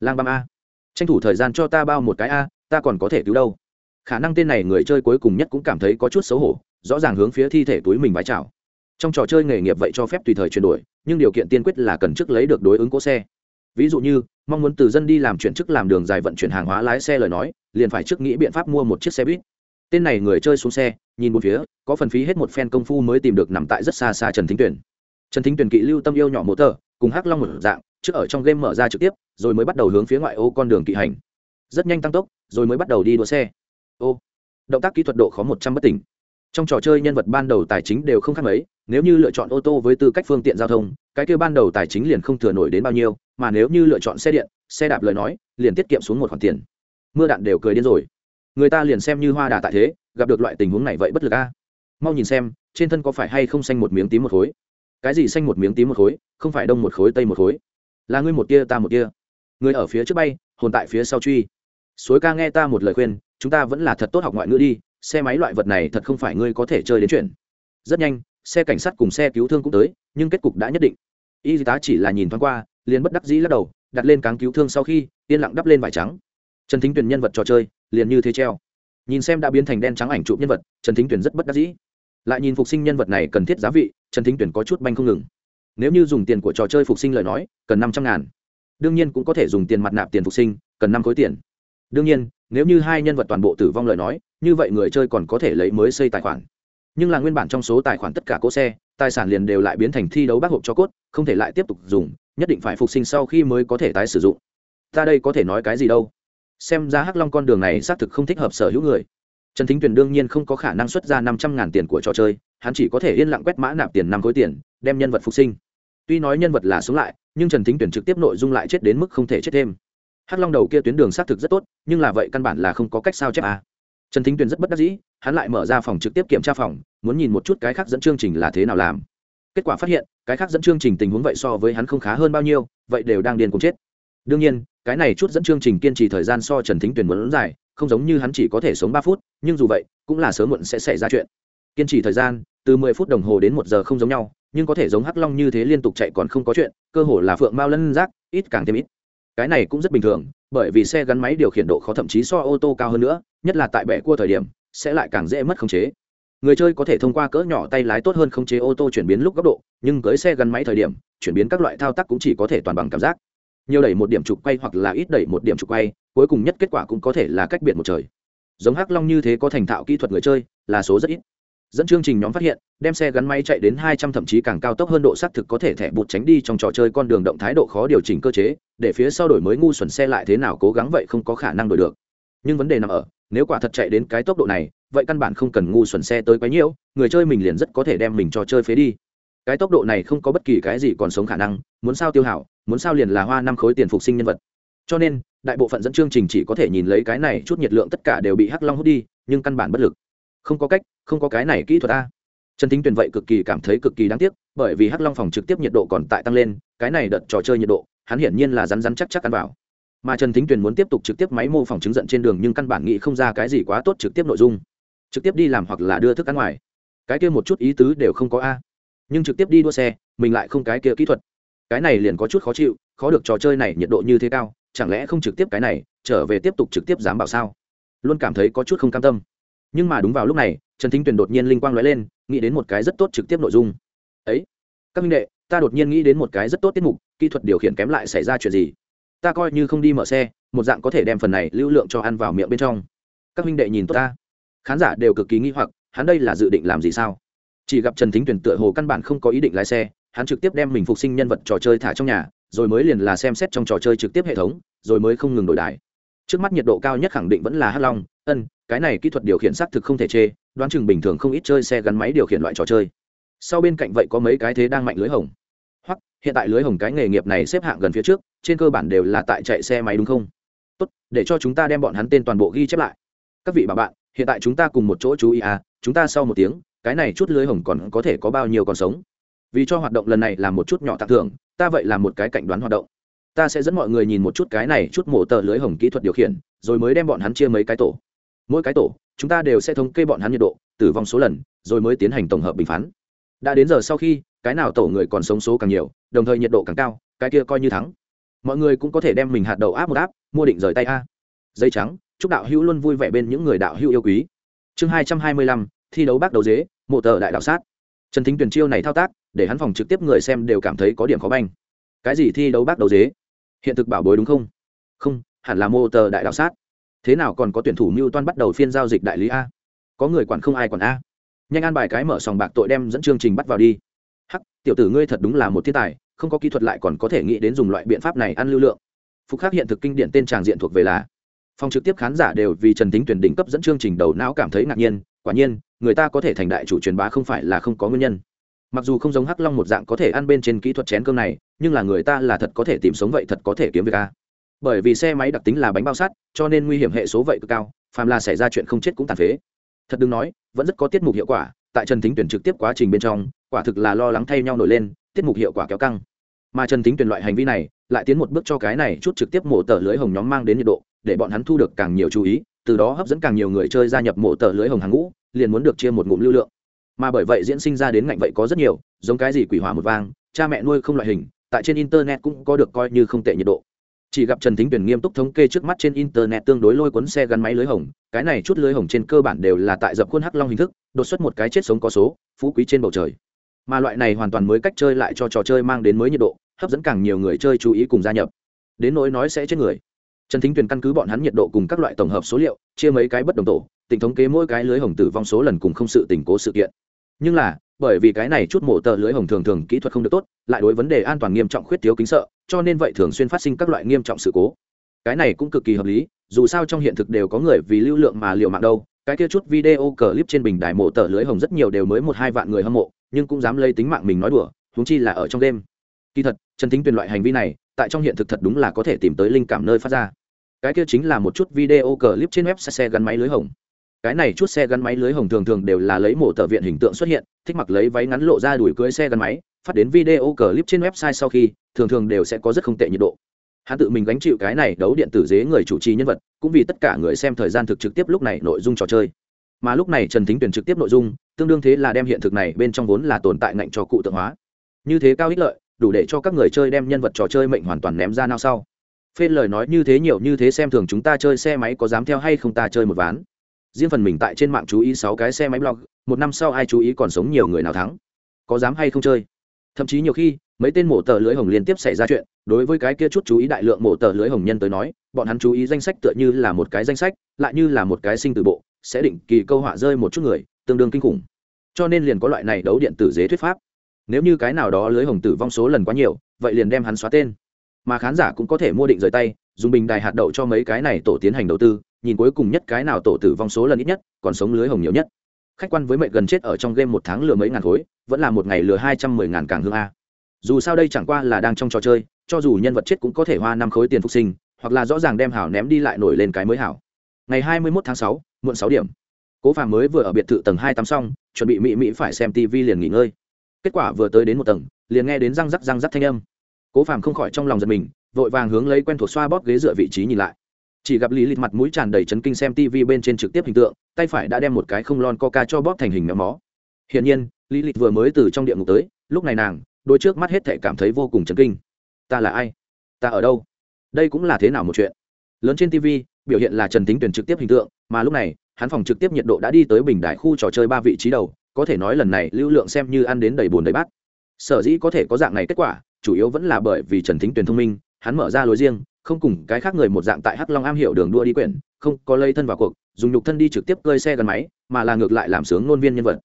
Speaker 1: Lang băm a. Tranh thủ thời gian cho ta bao một cái a, ta còn có thể cứu đâu? Khả năng tên này người chơi cuối cùng nhất cũng cảm thấy có chút xấu hổ, rõ ràng hướng phía thi thể túi mình vái chào. Trong trò chơi nghề nghiệp vậy cho phép tùy thời chuyển đổi, nhưng điều kiện tiên quyết là cần trước lấy được đối ứng cỗ xe. Ví dụ như, mong muốn từ dân đi làm chuyển chức làm đường dài vận chuyển hàng hóa lái xe lời nói, liền phải trước nghĩ biện pháp mua một chiếc xe buýt. Tên này người chơi xuống xe, nhìn một phía, có phần phí hết một phen công phu mới tìm được nằm tại rất xa xa trần thính tuyển trần thính tuyển kỵ lưu tâm yêu nhỏ mô tờ, cùng hắc long một dạng, trước ở trong game mở ra trực tiếp, rồi mới bắt đầu hướng phía ngoại ô con đường kỵ hành. Rất nhanh tăng tốc, rồi mới bắt đầu đi đua xe ô, động tác kỹ thuật độ khó một trăm bất tỉnh. Trong trò chơi nhân vật ban đầu tài chính đều không khác mấy, nếu như lựa chọn ô tô với tư cách phương tiện giao thông, cái kêu ban đầu tài chính liền không thừa nổi đến bao nhiêu, mà nếu như lựa chọn xe điện, xe đạp lời nói, liền tiết kiệm xuống một khoản tiền. Mưa đạn đều cười điên rồi. Người ta liền xem như hoa đà tại thế, gặp được loại tình huống này vậy bất lực a. Mau nhìn xem, trên thân có phải hay không xanh một miếng tím một khối? Cái gì xanh một miếng tím một khối, không phải đông một khối, tây một khối? Là ngươi một tia, ta một tia. Người ở phía trước bay, hồn tại phía sau truy suối ca nghe ta một lời khuyên, chúng ta vẫn là thật tốt học ngoại ngữ đi, xe máy loại vật này thật không phải ngươi có thể chơi đến chuyện. Rất nhanh, xe cảnh sát cùng xe cứu thương cũng tới, nhưng kết cục đã nhất định. Y tá chỉ là nhìn thoáng qua, liền bất đắc dĩ lắc đầu, đặt lên cáng cứu thương sau khi, yên lặng đắp lên vải trắng. Trần thính tuyền nhân vật trò chơi, liền như thế treo. Nhìn xem đã biến thành đen trắng ảnh chụp nhân vật, trần thính tuyền rất bất đắc dĩ. Lại nhìn phục sinh nhân vật này cần thiết giá vị, trần thính tuyền có chút banh không ngừng. Nếu như dùng tiền của trò chơi phục sinh lời nói, cần năm trăm ngàn. Đương nhiên cũng có thể dùng tiền mặt nạp tiền phục sinh, cần năm khối tiền đương nhiên, nếu như hai nhân vật toàn bộ tử vong lời nói, như vậy người chơi còn có thể lấy mới xây tài khoản. Nhưng là nguyên bản trong số tài khoản tất cả cỗ xe, tài sản liền đều lại biến thành thi đấu bác hộp cho cốt, không thể lại tiếp tục dùng, nhất định phải phục sinh sau khi mới có thể tái sử dụng. Ta đây có thể nói cái gì đâu? Xem ra hắc long con đường này xác thực không thích hợp sở hữu người. Trần thính tuyền đương nhiên không có khả năng xuất ra năm trăm ngàn tiền của trò chơi, hắn chỉ có thể yên lặng quét mã nạp tiền năm khối tiền, đem nhân vật phục sinh. Tuy nói nhân vật là sống lại, nhưng trần thính tuyền trực tiếp nội dung lại chết đến mức không thể chết thêm hắc long đầu kia tuyến đường xác thực rất tốt, nhưng là vậy căn bản là không có cách sao chép à. trần thính tuyền rất bất đắc dĩ, hắn lại mở ra phòng trực tiếp kiểm tra phòng, muốn nhìn một chút cái khác dẫn chương trình là thế nào làm. Kết quả phát hiện, cái khác dẫn chương trình tình huống vậy so với hắn không khá hơn bao nhiêu, vậy đều đang điên cùng chết. Đương nhiên, cái này chút dẫn chương trình kiên trì thời gian so trần thính tuyền muốn dài, không giống như hắn chỉ có thể sống ba phút, nhưng dù vậy, cũng là sớm muộn sẽ xảy ra chuyện. Kiên trì thời gian, từ mười phút đồng hồ đến một giờ không giống nhau, nhưng có thể giống hắc long như thế liên tục chạy còn không có chuyện, cơ hồ là phượng mao lân rác ít càng thêm ít cái này cũng rất bình thường, bởi vì xe gắn máy điều khiển độ khó thậm chí so ô tô cao hơn nữa, nhất là tại bẻ cua thời điểm, sẽ lại càng dễ mất khống chế. Người chơi có thể thông qua cỡ nhỏ tay lái tốt hơn khống chế ô tô chuyển biến lúc góc độ, nhưng cưới xe gắn máy thời điểm, chuyển biến các loại thao tác cũng chỉ có thể toàn bằng cảm giác. Nhiều đẩy một điểm trục quay hoặc là ít đẩy một điểm trục quay, cuối cùng nhất kết quả cũng có thể là cách biệt một trời. Giống hắc long như thế có thành thạo kỹ thuật người chơi, là số rất ít dẫn chương trình nhóm phát hiện, đem xe gắn máy chạy đến hai trăm thậm chí càng cao tốc hơn độ xác thực có thể thẻ bụt tránh đi trong trò chơi con đường động thái độ khó điều chỉnh cơ chế, để phía sau đổi mới ngu xuẩn xe lại thế nào cố gắng vậy không có khả năng đổi được. Nhưng vấn đề nằm ở, nếu quả thật chạy đến cái tốc độ này, vậy căn bản không cần ngu xuẩn xe tới quấy nhiễu người chơi mình liền rất có thể đem mình trò chơi phế đi. Cái tốc độ này không có bất kỳ cái gì còn sống khả năng, muốn sao tiêu hảo, muốn sao liền là hoa năm khối tiền phục sinh nhân vật. Cho nên, đại bộ phận dẫn chương trình chỉ có thể nhìn lấy cái này chút nhiệt lượng tất cả đều bị hắc long hút đi, nhưng căn bản bất lực không có cách, không có cái này kỹ thuật a. Trần thính tuyền vậy cực kỳ cảm thấy cực kỳ đáng tiếc, bởi vì hắc long phòng trực tiếp nhiệt độ còn tại tăng lên, cái này đợt trò chơi nhiệt độ, hắn hiển nhiên là rắn rắn chắc chắc ăn vào. Mà trần thính tuyền muốn tiếp tục trực tiếp máy mô phỏng chứng giận trên đường nhưng căn bản nghĩ không ra cái gì quá tốt trực tiếp nội dung. Trực tiếp đi làm hoặc là đưa thức ăn ngoài. Cái kia một chút ý tứ đều không có a. Nhưng trực tiếp đi đua xe, mình lại không cái kia kỹ thuật. Cái này liền có chút khó chịu, khó được trò chơi này nhiệt độ như thế cao, chẳng lẽ không trực tiếp cái này, trở về tiếp tục trực tiếp dám bảo sao? Luôn cảm thấy có chút không cam tâm nhưng mà đúng vào lúc này, trần thính tuyền đột nhiên linh quang nói lên, nghĩ đến một cái rất tốt trực tiếp nội dung. Ấy, các minh đệ, ta đột nhiên nghĩ đến một cái rất tốt tiết mục, kỹ thuật điều khiển kém lại xảy ra chuyện gì? Ta coi như không đi mở xe, một dạng có thể đem phần này lưu lượng cho ăn vào miệng bên trong. Các minh đệ nhìn tốt ta. Khán giả đều cực kỳ nghi hoặc, hắn đây là dự định làm gì sao? Chỉ gặp trần thính tuyển tựa hồ căn bản không có ý định lái xe, hắn trực tiếp đem mình phục sinh nhân vật trò chơi thả trong nhà, rồi mới liền là xem xét trong trò chơi trực tiếp hệ thống, rồi mới không ngừng đổi đài. Trước mắt nhiệt độ cao nhất khẳng định vẫn là hắc long ân, cái này kỹ thuật điều khiển xác thực không thể chê, đoán chừng bình thường không ít chơi xe gắn máy điều khiển loại trò chơi. Sau bên cạnh vậy có mấy cái thế đang mạnh lưới hồng. Hoặc, hiện tại lưới hồng cái nghề nghiệp này xếp hạng gần phía trước, trên cơ bản đều là tại chạy xe máy đúng không? Tốt, để cho chúng ta đem bọn hắn tên toàn bộ ghi chép lại. Các vị bà bạn, hiện tại chúng ta cùng một chỗ chú ý à chúng ta sau một tiếng, cái này chút lưới hồng còn có thể có bao nhiêu còn sống? Vì cho hoạt động lần này là một chút nhỏ tặng thưởng, ta vậy là một cái cảnh đoán hoạt động. Ta sẽ dẫn mọi người nhìn một chút cái này chút mổ tờ lưới hồng kỹ thuật điều khiển, rồi mới đem bọn hắn chia mấy cái tổ mỗi cái tổ, chúng ta đều sẽ thống kê bọn hắn nhiệt độ, tử vong số lần, rồi mới tiến hành tổng hợp bình phán. Đã đến giờ sau khi, cái nào tổ người còn sống số càng nhiều, đồng thời nhiệt độ càng cao, cái kia coi như thắng. Mọi người cũng có thể đem mình hạt đậu áp một áp, mua định rời tay a. Dây trắng, chúc đạo hữu luôn vui vẻ bên những người đạo hữu yêu quý. Chương hai trăm hai mươi lăm, thi đấu bác đấu dế, mộ tờ đại đạo sát. Trần thính tuyển chiêu này thao tác, để hắn phòng trực tiếp người xem đều cảm thấy có điểm khó banh. Cái gì thi đấu bác đấu dế? Hiện thực bảo bối đúng không? Không, hẳn là mô tờ đại đạo sát thế nào còn có tuyển thủ mưu toan bắt đầu phiên giao dịch đại lý a? Có người quản không ai quản a? Nhanh an bài cái mở sòng bạc tội đem dẫn chương trình bắt vào đi. Hắc, tiểu tử ngươi thật đúng là một thiên tài, không có kỹ thuật lại còn có thể nghĩ đến dùng loại biện pháp này ăn lưu lượng. Phục khắc hiện thực kinh điển tên tràng diện thuộc về là. Phòng trực tiếp khán giả đều vì trần tính tuyển đỉnh cấp dẫn chương trình đầu não cảm thấy ngạc nhiên, quả nhiên, người ta có thể thành đại chủ truyền bá không phải là không có nguyên nhân. Mặc dù không giống hắc long một dạng có thể ăn bên trên kỹ thuật chén cơm này, nhưng là người ta là thật có thể tìm sống vậy thật có thể kiếm việc a bởi vì xe máy đặc tính là bánh bao sắt cho nên nguy hiểm hệ số vậy cực cao, phàm là xảy ra chuyện không chết cũng tàn phế. Thật đừng nói, vẫn rất có tiết mục hiệu quả, tại trần thính tuyển trực tiếp quá trình bên trong, quả thực là lo lắng thay nhau nổi lên, tiết mục hiệu quả kéo căng. Mà trần thính tuyển loại hành vi này, lại tiến một bước cho cái này chút trực tiếp mổ tờ lưới hồng nhóm mang đến nhiệt độ, để bọn hắn thu được càng nhiều chú ý, từ đó hấp dẫn càng nhiều người chơi gia nhập mổ tờ lưới hồng hàng ngũ, liền muốn được chia một ngụm lưu lượng. Mà bởi vậy diễn sinh ra đến ngạnh vậy có rất nhiều, giống cái gì quỷ hỏa một vang, cha mẹ nuôi không loại hình, tại trên internet cũng có được coi như không tệ nhiệt độ chỉ gặp trần thính tuyển nghiêm túc thống kê trước mắt trên internet tương đối lôi cuốn xe gắn máy lưới hồng, cái này chút lưới hồng trên cơ bản đều là tại dập khuôn hắc long hình thức, đột xuất một cái chết sống có số, phú quý trên bầu trời. Mà loại này hoàn toàn mới cách chơi lại cho trò chơi mang đến mới nhiệt độ, hấp dẫn càng nhiều người chơi chú ý cùng gia nhập. Đến nỗi nói sẽ chết người. Trần thính tuyển căn cứ bọn hắn nhiệt độ cùng các loại tổng hợp số liệu, chia mấy cái bất đồng tổ tỉnh thống kế mỗi cái lưới hồng tử vong số lần cùng không sự tình cố sự kiện. Nhưng là bởi vì cái này chút mổ tờ lưới hồng thường thường kỹ thuật không được tốt, lại đối vấn đề an toàn nghiêm trọng khuyết thiếu kính sợ, cho nên vậy thường xuyên phát sinh các loại nghiêm trọng sự cố. Cái này cũng cực kỳ hợp lý, dù sao trong hiện thực đều có người vì lưu lượng mà liệu mạng đâu. Cái kia chút video clip trên bình đài mổ tờ lưới hồng rất nhiều đều mới một hai vạn người hâm mộ, nhưng cũng dám lấy tính mạng mình nói đùa, huống chi là ở trong đêm. Kỳ thật, trần thính tuyền loại hành vi này, tại trong hiện thực thật đúng là có thể tìm tới linh cảm nơi phát ra. Cái kia chính là một chút video clip trên web xe gắn máy lưới hồng cái này chút xe gắn máy lưới hồng thường thường đều là lấy mổ tờ viện hình tượng xuất hiện, thích mặc lấy váy ngắn lộ ra đuổi cưới xe gắn máy, phát đến video clip trên website sau khi, thường thường đều sẽ có rất không tệ nhiệt độ. Hắn tự mình gánh chịu cái này đấu điện tử dế người chủ trì nhân vật, cũng vì tất cả người xem thời gian thực trực tiếp lúc này nội dung trò chơi. Mà lúc này trần thính tuyển trực tiếp nội dung, tương đương thế là đem hiện thực này bên trong vốn là tồn tại ngạnh cho cụ tượng hóa. Như thế cao ích lợi, đủ để cho các người chơi đem nhân vật trò chơi mệnh hoàn toàn ném ra nào sau. Phê lời nói như thế nhiều như thế xem thường chúng ta chơi xe máy có dám theo hay không ta chơi một ván riêng phần mình tại trên mạng chú ý sáu cái xe máy blog, một năm sau ai chú ý còn sống nhiều người nào thắng. Có dám hay không chơi? Thậm chí nhiều khi, mấy tên mổ tờ lưới hồng liên tiếp xảy ra chuyện, đối với cái kia chút chú ý đại lượng mổ tờ lưới hồng nhân tới nói, bọn hắn chú ý danh sách tựa như là một cái danh sách, lại như là một cái sinh từ bộ, sẽ định kỳ câu họa rơi một chút người, tương đương kinh khủng. Cho nên liền có loại này đấu điện tử dế thuyết pháp. Nếu như cái nào đó lưới hồng tử vong số lần quá nhiều, vậy liền đem hắn xóa tên. Mà khán giả cũng có thể mua định rời tay, dùng bình đài hạt đậu cho mấy cái này tổ tiến hành đầu tư nhìn cuối cùng nhất cái nào tổ tử vong số lần ít nhất, còn sống lưới hồng nhiều nhất. Khách quan với mẹ gần chết ở trong game một tháng lừa mấy ngàn khối, vẫn là một ngày lừa hai trăm mười ngàn càng hương a. Dù sao đây chẳng qua là đang trong trò chơi, cho dù nhân vật chết cũng có thể hoa năm khối tiền phục sinh, hoặc là rõ ràng đem hảo ném đi lại nổi lên cái mới hảo. Ngày hai mươi mốt tháng sáu, muộn sáu điểm. Cố phàm mới vừa ở biệt thự tầng hai tắm xong, chuẩn bị mị mị phải xem tv liền nghỉ ngơi. Kết quả vừa tới đến một tầng, liền nghe đến răng rắc răng rắc thanh âm. Cố phàm không khỏi trong lòng giật mình, vội vàng hướng lấy quen thuộc xoa bóp ghế dựa vị trí nhìn lại chỉ gặp lý lịch mặt mũi tràn đầy chấn kinh xem tv bên trên trực tiếp hình tượng, tay phải đã đem một cái không lon coca cho bóp thành hình méo mó. Hiển nhiên, lý lịch vừa mới từ trong địa ngục tới, lúc này nàng, đôi trước mắt hết thể cảm thấy vô cùng chấn kinh. Ta là ai? Ta ở đâu? Đây cũng là thế nào một chuyện? Lớn trên tv biểu hiện là trần tính tuyển trực tiếp hình tượng, mà lúc này, hắn phòng trực tiếp nhiệt độ đã đi tới bình đại khu trò chơi ba vị trí đầu, có thể nói lần này lưu lượng xem như ăn đến đầy bùn đầy bát. Sở dĩ có thể có dạng này kết quả, chủ yếu vẫn là bởi vì trần thính tuyền thông minh, hắn mở ra lối riêng không cùng cái khác người một dạng tại hắc long am hiểu đường đua đi quyển, không có lây thân vào cuộc, dùng nhục thân đi trực tiếp cơi xe gắn máy, mà là ngược lại làm sướng nôn viên nhân vật.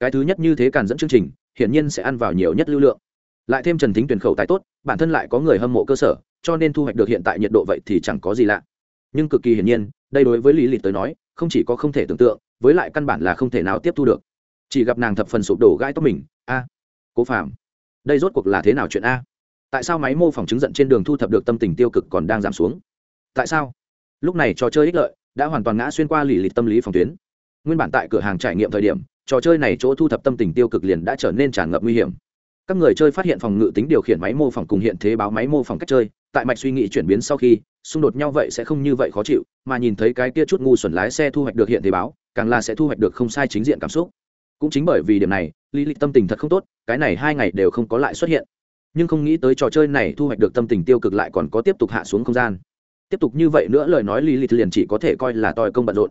Speaker 1: Cái thứ nhất như thế càn dẫn chương trình, hiển nhiên sẽ ăn vào nhiều nhất lưu lượng. Lại thêm trần thính tuyển khẩu tài tốt, bản thân lại có người hâm mộ cơ sở, cho nên thu hoạch được hiện tại nhiệt độ vậy thì chẳng có gì lạ. Nhưng cực kỳ hiển nhiên, đây đối với lý lịch tới nói, không chỉ có không thể tưởng tượng, với lại căn bản là không thể nào tiếp thu được. Chỉ gặp nàng thập phần sụp đổ gãi tóc mình, a, cố phạm đây rốt cuộc là thế nào chuyện a? Tại sao máy mô phỏng chứng giận trên đường thu thập được tâm tình tiêu cực còn đang giảm xuống? Tại sao? Lúc này trò chơi ích lợi đã hoàn toàn ngã xuyên qua lì lịch tâm lý phòng tuyến. Nguyên bản tại cửa hàng trải nghiệm thời điểm, trò chơi này chỗ thu thập tâm tình tiêu cực liền đã trở nên tràn ngập nguy hiểm. Các người chơi phát hiện phòng ngự tính điều khiển máy mô phỏng cùng hiện thế báo máy mô phỏng cách chơi, tại mạch suy nghĩ chuyển biến sau khi, xung đột nhau vậy sẽ không như vậy khó chịu, mà nhìn thấy cái kia chút ngu xuẩn lái xe thu hoạch được hiện thế báo, càng là sẽ thu hoạch được không sai chính diện cảm xúc. Cũng chính bởi vì điểm này lý lịch tâm tình thật không tốt, cái này hai ngày đều không có lại xuất hiện nhưng không nghĩ tới trò chơi này thu hoạch được tâm tình tiêu cực lại còn có tiếp tục hạ xuống không gian. Tiếp tục như vậy nữa lời nói lý lịch liền chỉ có thể coi là tòi công bận rộn.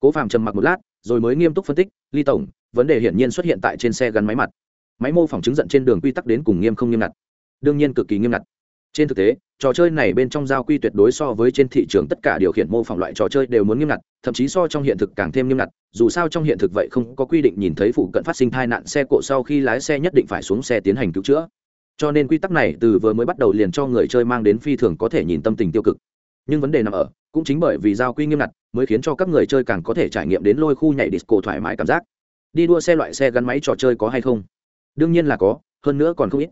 Speaker 1: Cố phàm trầm mặc một lát, rồi mới nghiêm túc phân tích ly tổng, vấn đề hiển nhiên xuất hiện tại trên xe gắn máy mặt. Máy mô phỏng chứng giận trên đường quy tắc đến cùng nghiêm không nghiêm ngặt? Đương nhiên cực kỳ nghiêm ngặt. Trên thực tế, trò chơi này bên trong giao quy tuyệt đối so với trên thị trường tất cả điều khiển mô phỏng loại trò chơi đều muốn nghiêm ngặt, thậm chí so trong hiện thực càng thêm nghiêm ngặt, dù sao trong hiện thực vậy không có quy định nhìn thấy phụ cận phát sinh tai nạn, xe cộ sau khi lái xe nhất định phải xuống xe tiến hành cứu chữa cho nên quy tắc này từ vừa mới bắt đầu liền cho người chơi mang đến phi thường có thể nhìn tâm tình tiêu cực. Nhưng vấn đề nằm ở, cũng chính bởi vì giao quy nghiêm ngặt mới khiến cho các người chơi càng có thể trải nghiệm đến lôi khu nhảy disco thoải mái cảm giác. Đi đua xe loại xe gắn máy trò chơi có hay không? Đương nhiên là có, hơn nữa còn không ít.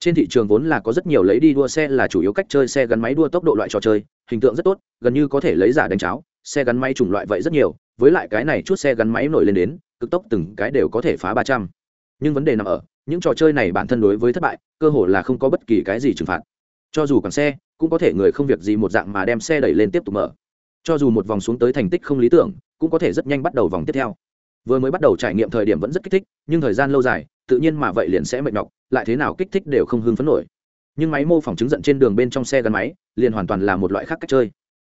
Speaker 1: Trên thị trường vốn là có rất nhiều lấy đi đua xe là chủ yếu cách chơi xe gắn máy đua tốc độ loại trò chơi, hình tượng rất tốt, gần như có thể lấy giả đánh cháo, xe gắn máy chủng loại vậy rất nhiều, với lại cái này chút xe gắn máy nổi lên đến, cực tốc từng cái đều có thể phá ba trăm. Nhưng vấn đề nằm ở những trò chơi này bản thân đối với thất bại, cơ hội là không có bất kỳ cái gì trừng phạt. Cho dù còn xe, cũng có thể người không việc gì một dạng mà đem xe đẩy lên tiếp tục mở. Cho dù một vòng xuống tới thành tích không lý tưởng, cũng có thể rất nhanh bắt đầu vòng tiếp theo. Vừa mới bắt đầu trải nghiệm thời điểm vẫn rất kích thích, nhưng thời gian lâu dài, tự nhiên mà vậy liền sẽ mệt mọc lại thế nào kích thích đều không hưng phấn nổi. Nhưng máy mô phỏng chứng giận trên đường bên trong xe gắn máy, liền hoàn toàn là một loại khác cách chơi.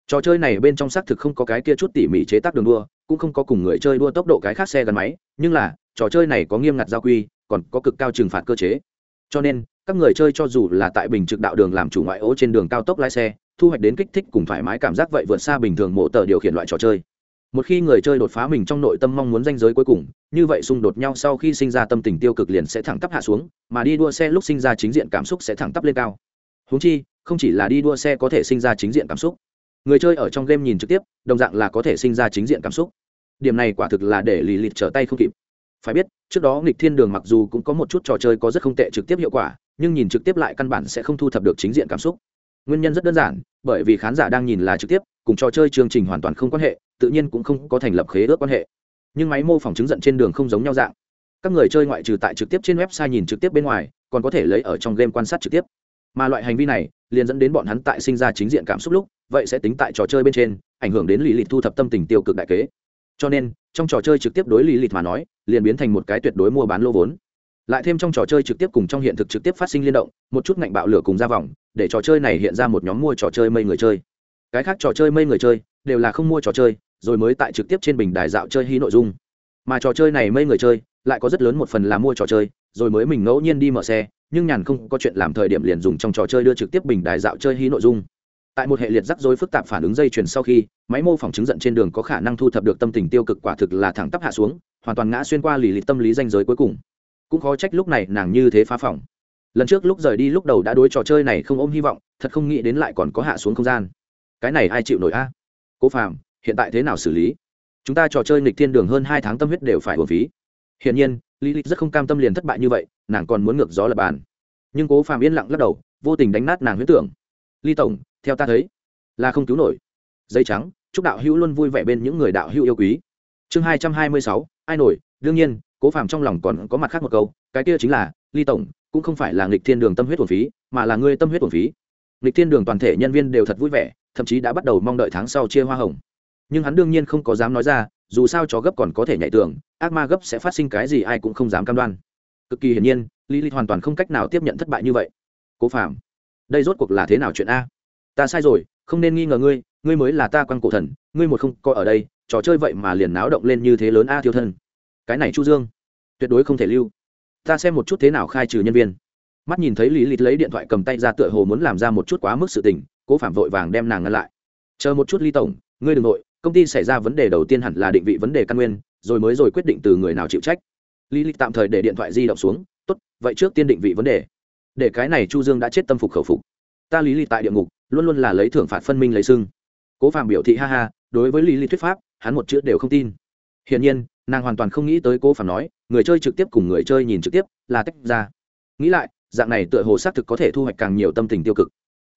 Speaker 1: Trò chơi này bên trong xác thực không có cái kia chút tỉ mỉ chế tác đường đua, cũng không có cùng người chơi đua tốc độ cái khác xe gắn máy, nhưng là, trò chơi này có nghiêm ngặt giao quy còn có cực cao trừng phạt cơ chế. Cho nên, các người chơi cho dù là tại bình trực đạo đường làm chủ ngoại ô trên đường cao tốc lái xe, thu hoạch đến kích thích cùng thoải mái cảm giác vậy vượt xa bình thường mộ tờ điều khiển loại trò chơi. Một khi người chơi đột phá mình trong nội tâm mong muốn danh giới cuối cùng, như vậy xung đột nhau sau khi sinh ra tâm tình tiêu cực liền sẽ thẳng tắp hạ xuống, mà đi đua xe lúc sinh ra chính diện cảm xúc sẽ thẳng tắp lên cao. Húng chi, không chỉ là đi đua xe có thể sinh ra chính diện cảm xúc. Người chơi ở trong game nhìn trực tiếp, đồng dạng là có thể sinh ra chính diện cảm xúc. Điểm này quả thực là để lì lịt trở tay không kịp phải biết, trước đó nghịch thiên đường mặc dù cũng có một chút trò chơi có rất không tệ trực tiếp hiệu quả, nhưng nhìn trực tiếp lại căn bản sẽ không thu thập được chính diện cảm xúc. Nguyên nhân rất đơn giản, bởi vì khán giả đang nhìn là trực tiếp, cùng trò chơi chương trình hoàn toàn không quan hệ, tự nhiên cũng không có thành lập khế ước quan hệ. Nhưng máy mô phỏng chứng giận trên đường không giống nhau dạng. Các người chơi ngoại trừ tại trực tiếp trên website nhìn trực tiếp bên ngoài, còn có thể lấy ở trong game quan sát trực tiếp. Mà loại hành vi này, liền dẫn đến bọn hắn tại sinh ra chính diện cảm xúc lúc, vậy sẽ tính tại trò chơi bên trên, ảnh hưởng đến lý lịch thu thập tâm tình tiêu cực đại kế cho nên, trong trò chơi trực tiếp đối lý lịch mà nói, liền biến thành một cái tuyệt đối mua bán lô vốn. Lại thêm trong trò chơi trực tiếp cùng trong hiện thực trực tiếp phát sinh liên động, một chút ngạnh bạo lửa cùng ra vòng, để trò chơi này hiện ra một nhóm mua trò chơi mây người chơi. Cái khác trò chơi mây người chơi, đều là không mua trò chơi, rồi mới tại trực tiếp trên bình đài dạo chơi hí nội dung. Mà trò chơi này mây người chơi, lại có rất lớn một phần là mua trò chơi, rồi mới mình ngẫu nhiên đi mở xe, nhưng nhàn không có chuyện làm thời điểm liền dùng trong trò chơi đưa trực tiếp bình đài dạo chơi hí nội dung tại một hệ liệt rắc rối phức tạp phản ứng dây chuyền sau khi, máy mô phỏng chứng giận trên đường có khả năng thu thập được tâm tình tiêu cực quả thực là thẳng tắp hạ xuống, hoàn toàn ngã xuyên qua lì lịch tâm lý danh giới cuối cùng. Cũng khó trách lúc này nàng như thế phá phỏng. Lần trước lúc rời đi lúc đầu đã đối trò chơi này không ôm hy vọng, thật không nghĩ đến lại còn có hạ xuống không gian. Cái này ai chịu nổi a? Cố phàm, hiện tại thế nào xử lý? Chúng ta trò chơi nghịch thiên đường hơn hai tháng tâm huyết đều phải hồn phí. Hiển nhiên, lý lịch rất không cam tâm liền thất bại như vậy, nàng còn muốn ngược gió lập bàn. Nhưng cố phàm yên lặng lắc đầu, vô tình đánh nát nàng huyết tưởng. Ly tổng theo ta thấy là không cứu nổi. Dây trắng chúc đạo hữu luôn vui vẻ bên những người đạo hữu yêu quý. Chương hai trăm hai mươi sáu ai nổi? Đương nhiên cố phàm trong lòng còn có mặt khác một câu cái kia chính là ly tổng cũng không phải là nghịch thiên đường tâm huyết thuần phí mà là ngươi tâm huyết thuần phí. Nghịch thiên đường toàn thể nhân viên đều thật vui vẻ thậm chí đã bắt đầu mong đợi tháng sau chia hoa hồng. Nhưng hắn đương nhiên không có dám nói ra dù sao chó gấp còn có thể nhảy tường ác ma gấp sẽ phát sinh cái gì ai cũng không dám cam đoan. Cực kỳ hiển nhiên lý lịch hoàn toàn không cách nào tiếp nhận thất bại như vậy. Cố phàm, đây rốt cuộc là thế nào chuyện a? Ta sai rồi, không nên nghi ngờ ngươi ngươi mới là ta quan cổ thần, ngươi một không coi ở đây, trò chơi vậy mà liền náo động lên như thế lớn a thiêu thân. Cái này chu dương, tuyệt đối không thể lưu. Ta xem một chút thế nào khai trừ nhân viên. Mắt nhìn thấy lý lịch lấy điện thoại cầm tay ra tựa hồ muốn làm ra một chút quá mức sự tình, cố phạm vội vàng đem nàng ngăn lại. Chờ một chút ly tổng, ngươi đ ừ n g nội, công ty xảy ra vấn đề đầu tiên hẳn là định vị vấn đề căn nguyên, rồi mới rồi quyết định từ người nào chịu trách. Lý lịch tạm thời để điện thoại di động xuống, tốt, vậy trước tiên định vị vấn đề. Để cái này chu dương đã chết tâm phục khẩu phục. Ta lý lịch tại địa ngục luôn luôn là lấy thưởng phạt phân minh lấy sưng. cố Phàm biểu thị ha ha, đối với lý lý thuyết pháp, hắn một chữ đều không tin. Hiển nhiên, nàng hoàn toàn không nghĩ tới cố phàm nói, người chơi trực tiếp cùng người chơi nhìn trực tiếp là tách ra. Nghĩ lại, dạng này tựa hồ xác thực có thể thu hoạch càng nhiều tâm tình tiêu cực.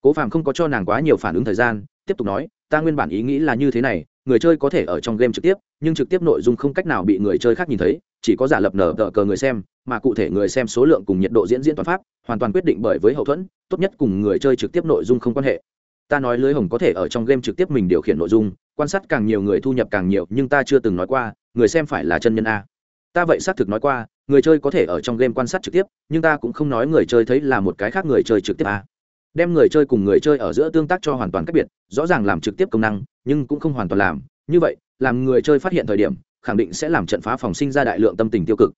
Speaker 1: Cố Phàm không có cho nàng quá nhiều phản ứng thời gian, tiếp tục nói, ta nguyên bản ý nghĩ là như thế này người chơi có thể ở trong game trực tiếp, nhưng trực tiếp nội dung không cách nào bị người chơi khác nhìn thấy, chỉ có giả lập nở tờ cờ người xem, mà cụ thể người xem số lượng cùng nhiệt độ diễn diễn toàn pháp, hoàn toàn quyết định bởi với hậu thuẫn, tốt nhất cùng người chơi trực tiếp nội dung không quan hệ. Ta nói lưới hồng có thể ở trong game trực tiếp mình điều khiển nội dung, quan sát càng nhiều người thu nhập càng nhiều, nhưng ta chưa từng nói qua, người xem phải là chân nhân a. Ta vậy xác thực nói qua, người chơi có thể ở trong game quan sát trực tiếp, nhưng ta cũng không nói người chơi thấy là một cái khác người chơi trực tiếp a đem người chơi cùng người chơi ở giữa tương tác cho hoàn toàn cách biệt, rõ ràng làm trực tiếp công năng, nhưng cũng không hoàn toàn làm. Như vậy, làm người chơi phát hiện thời điểm, khẳng định sẽ làm trận phá phòng sinh ra đại lượng tâm tình tiêu cực.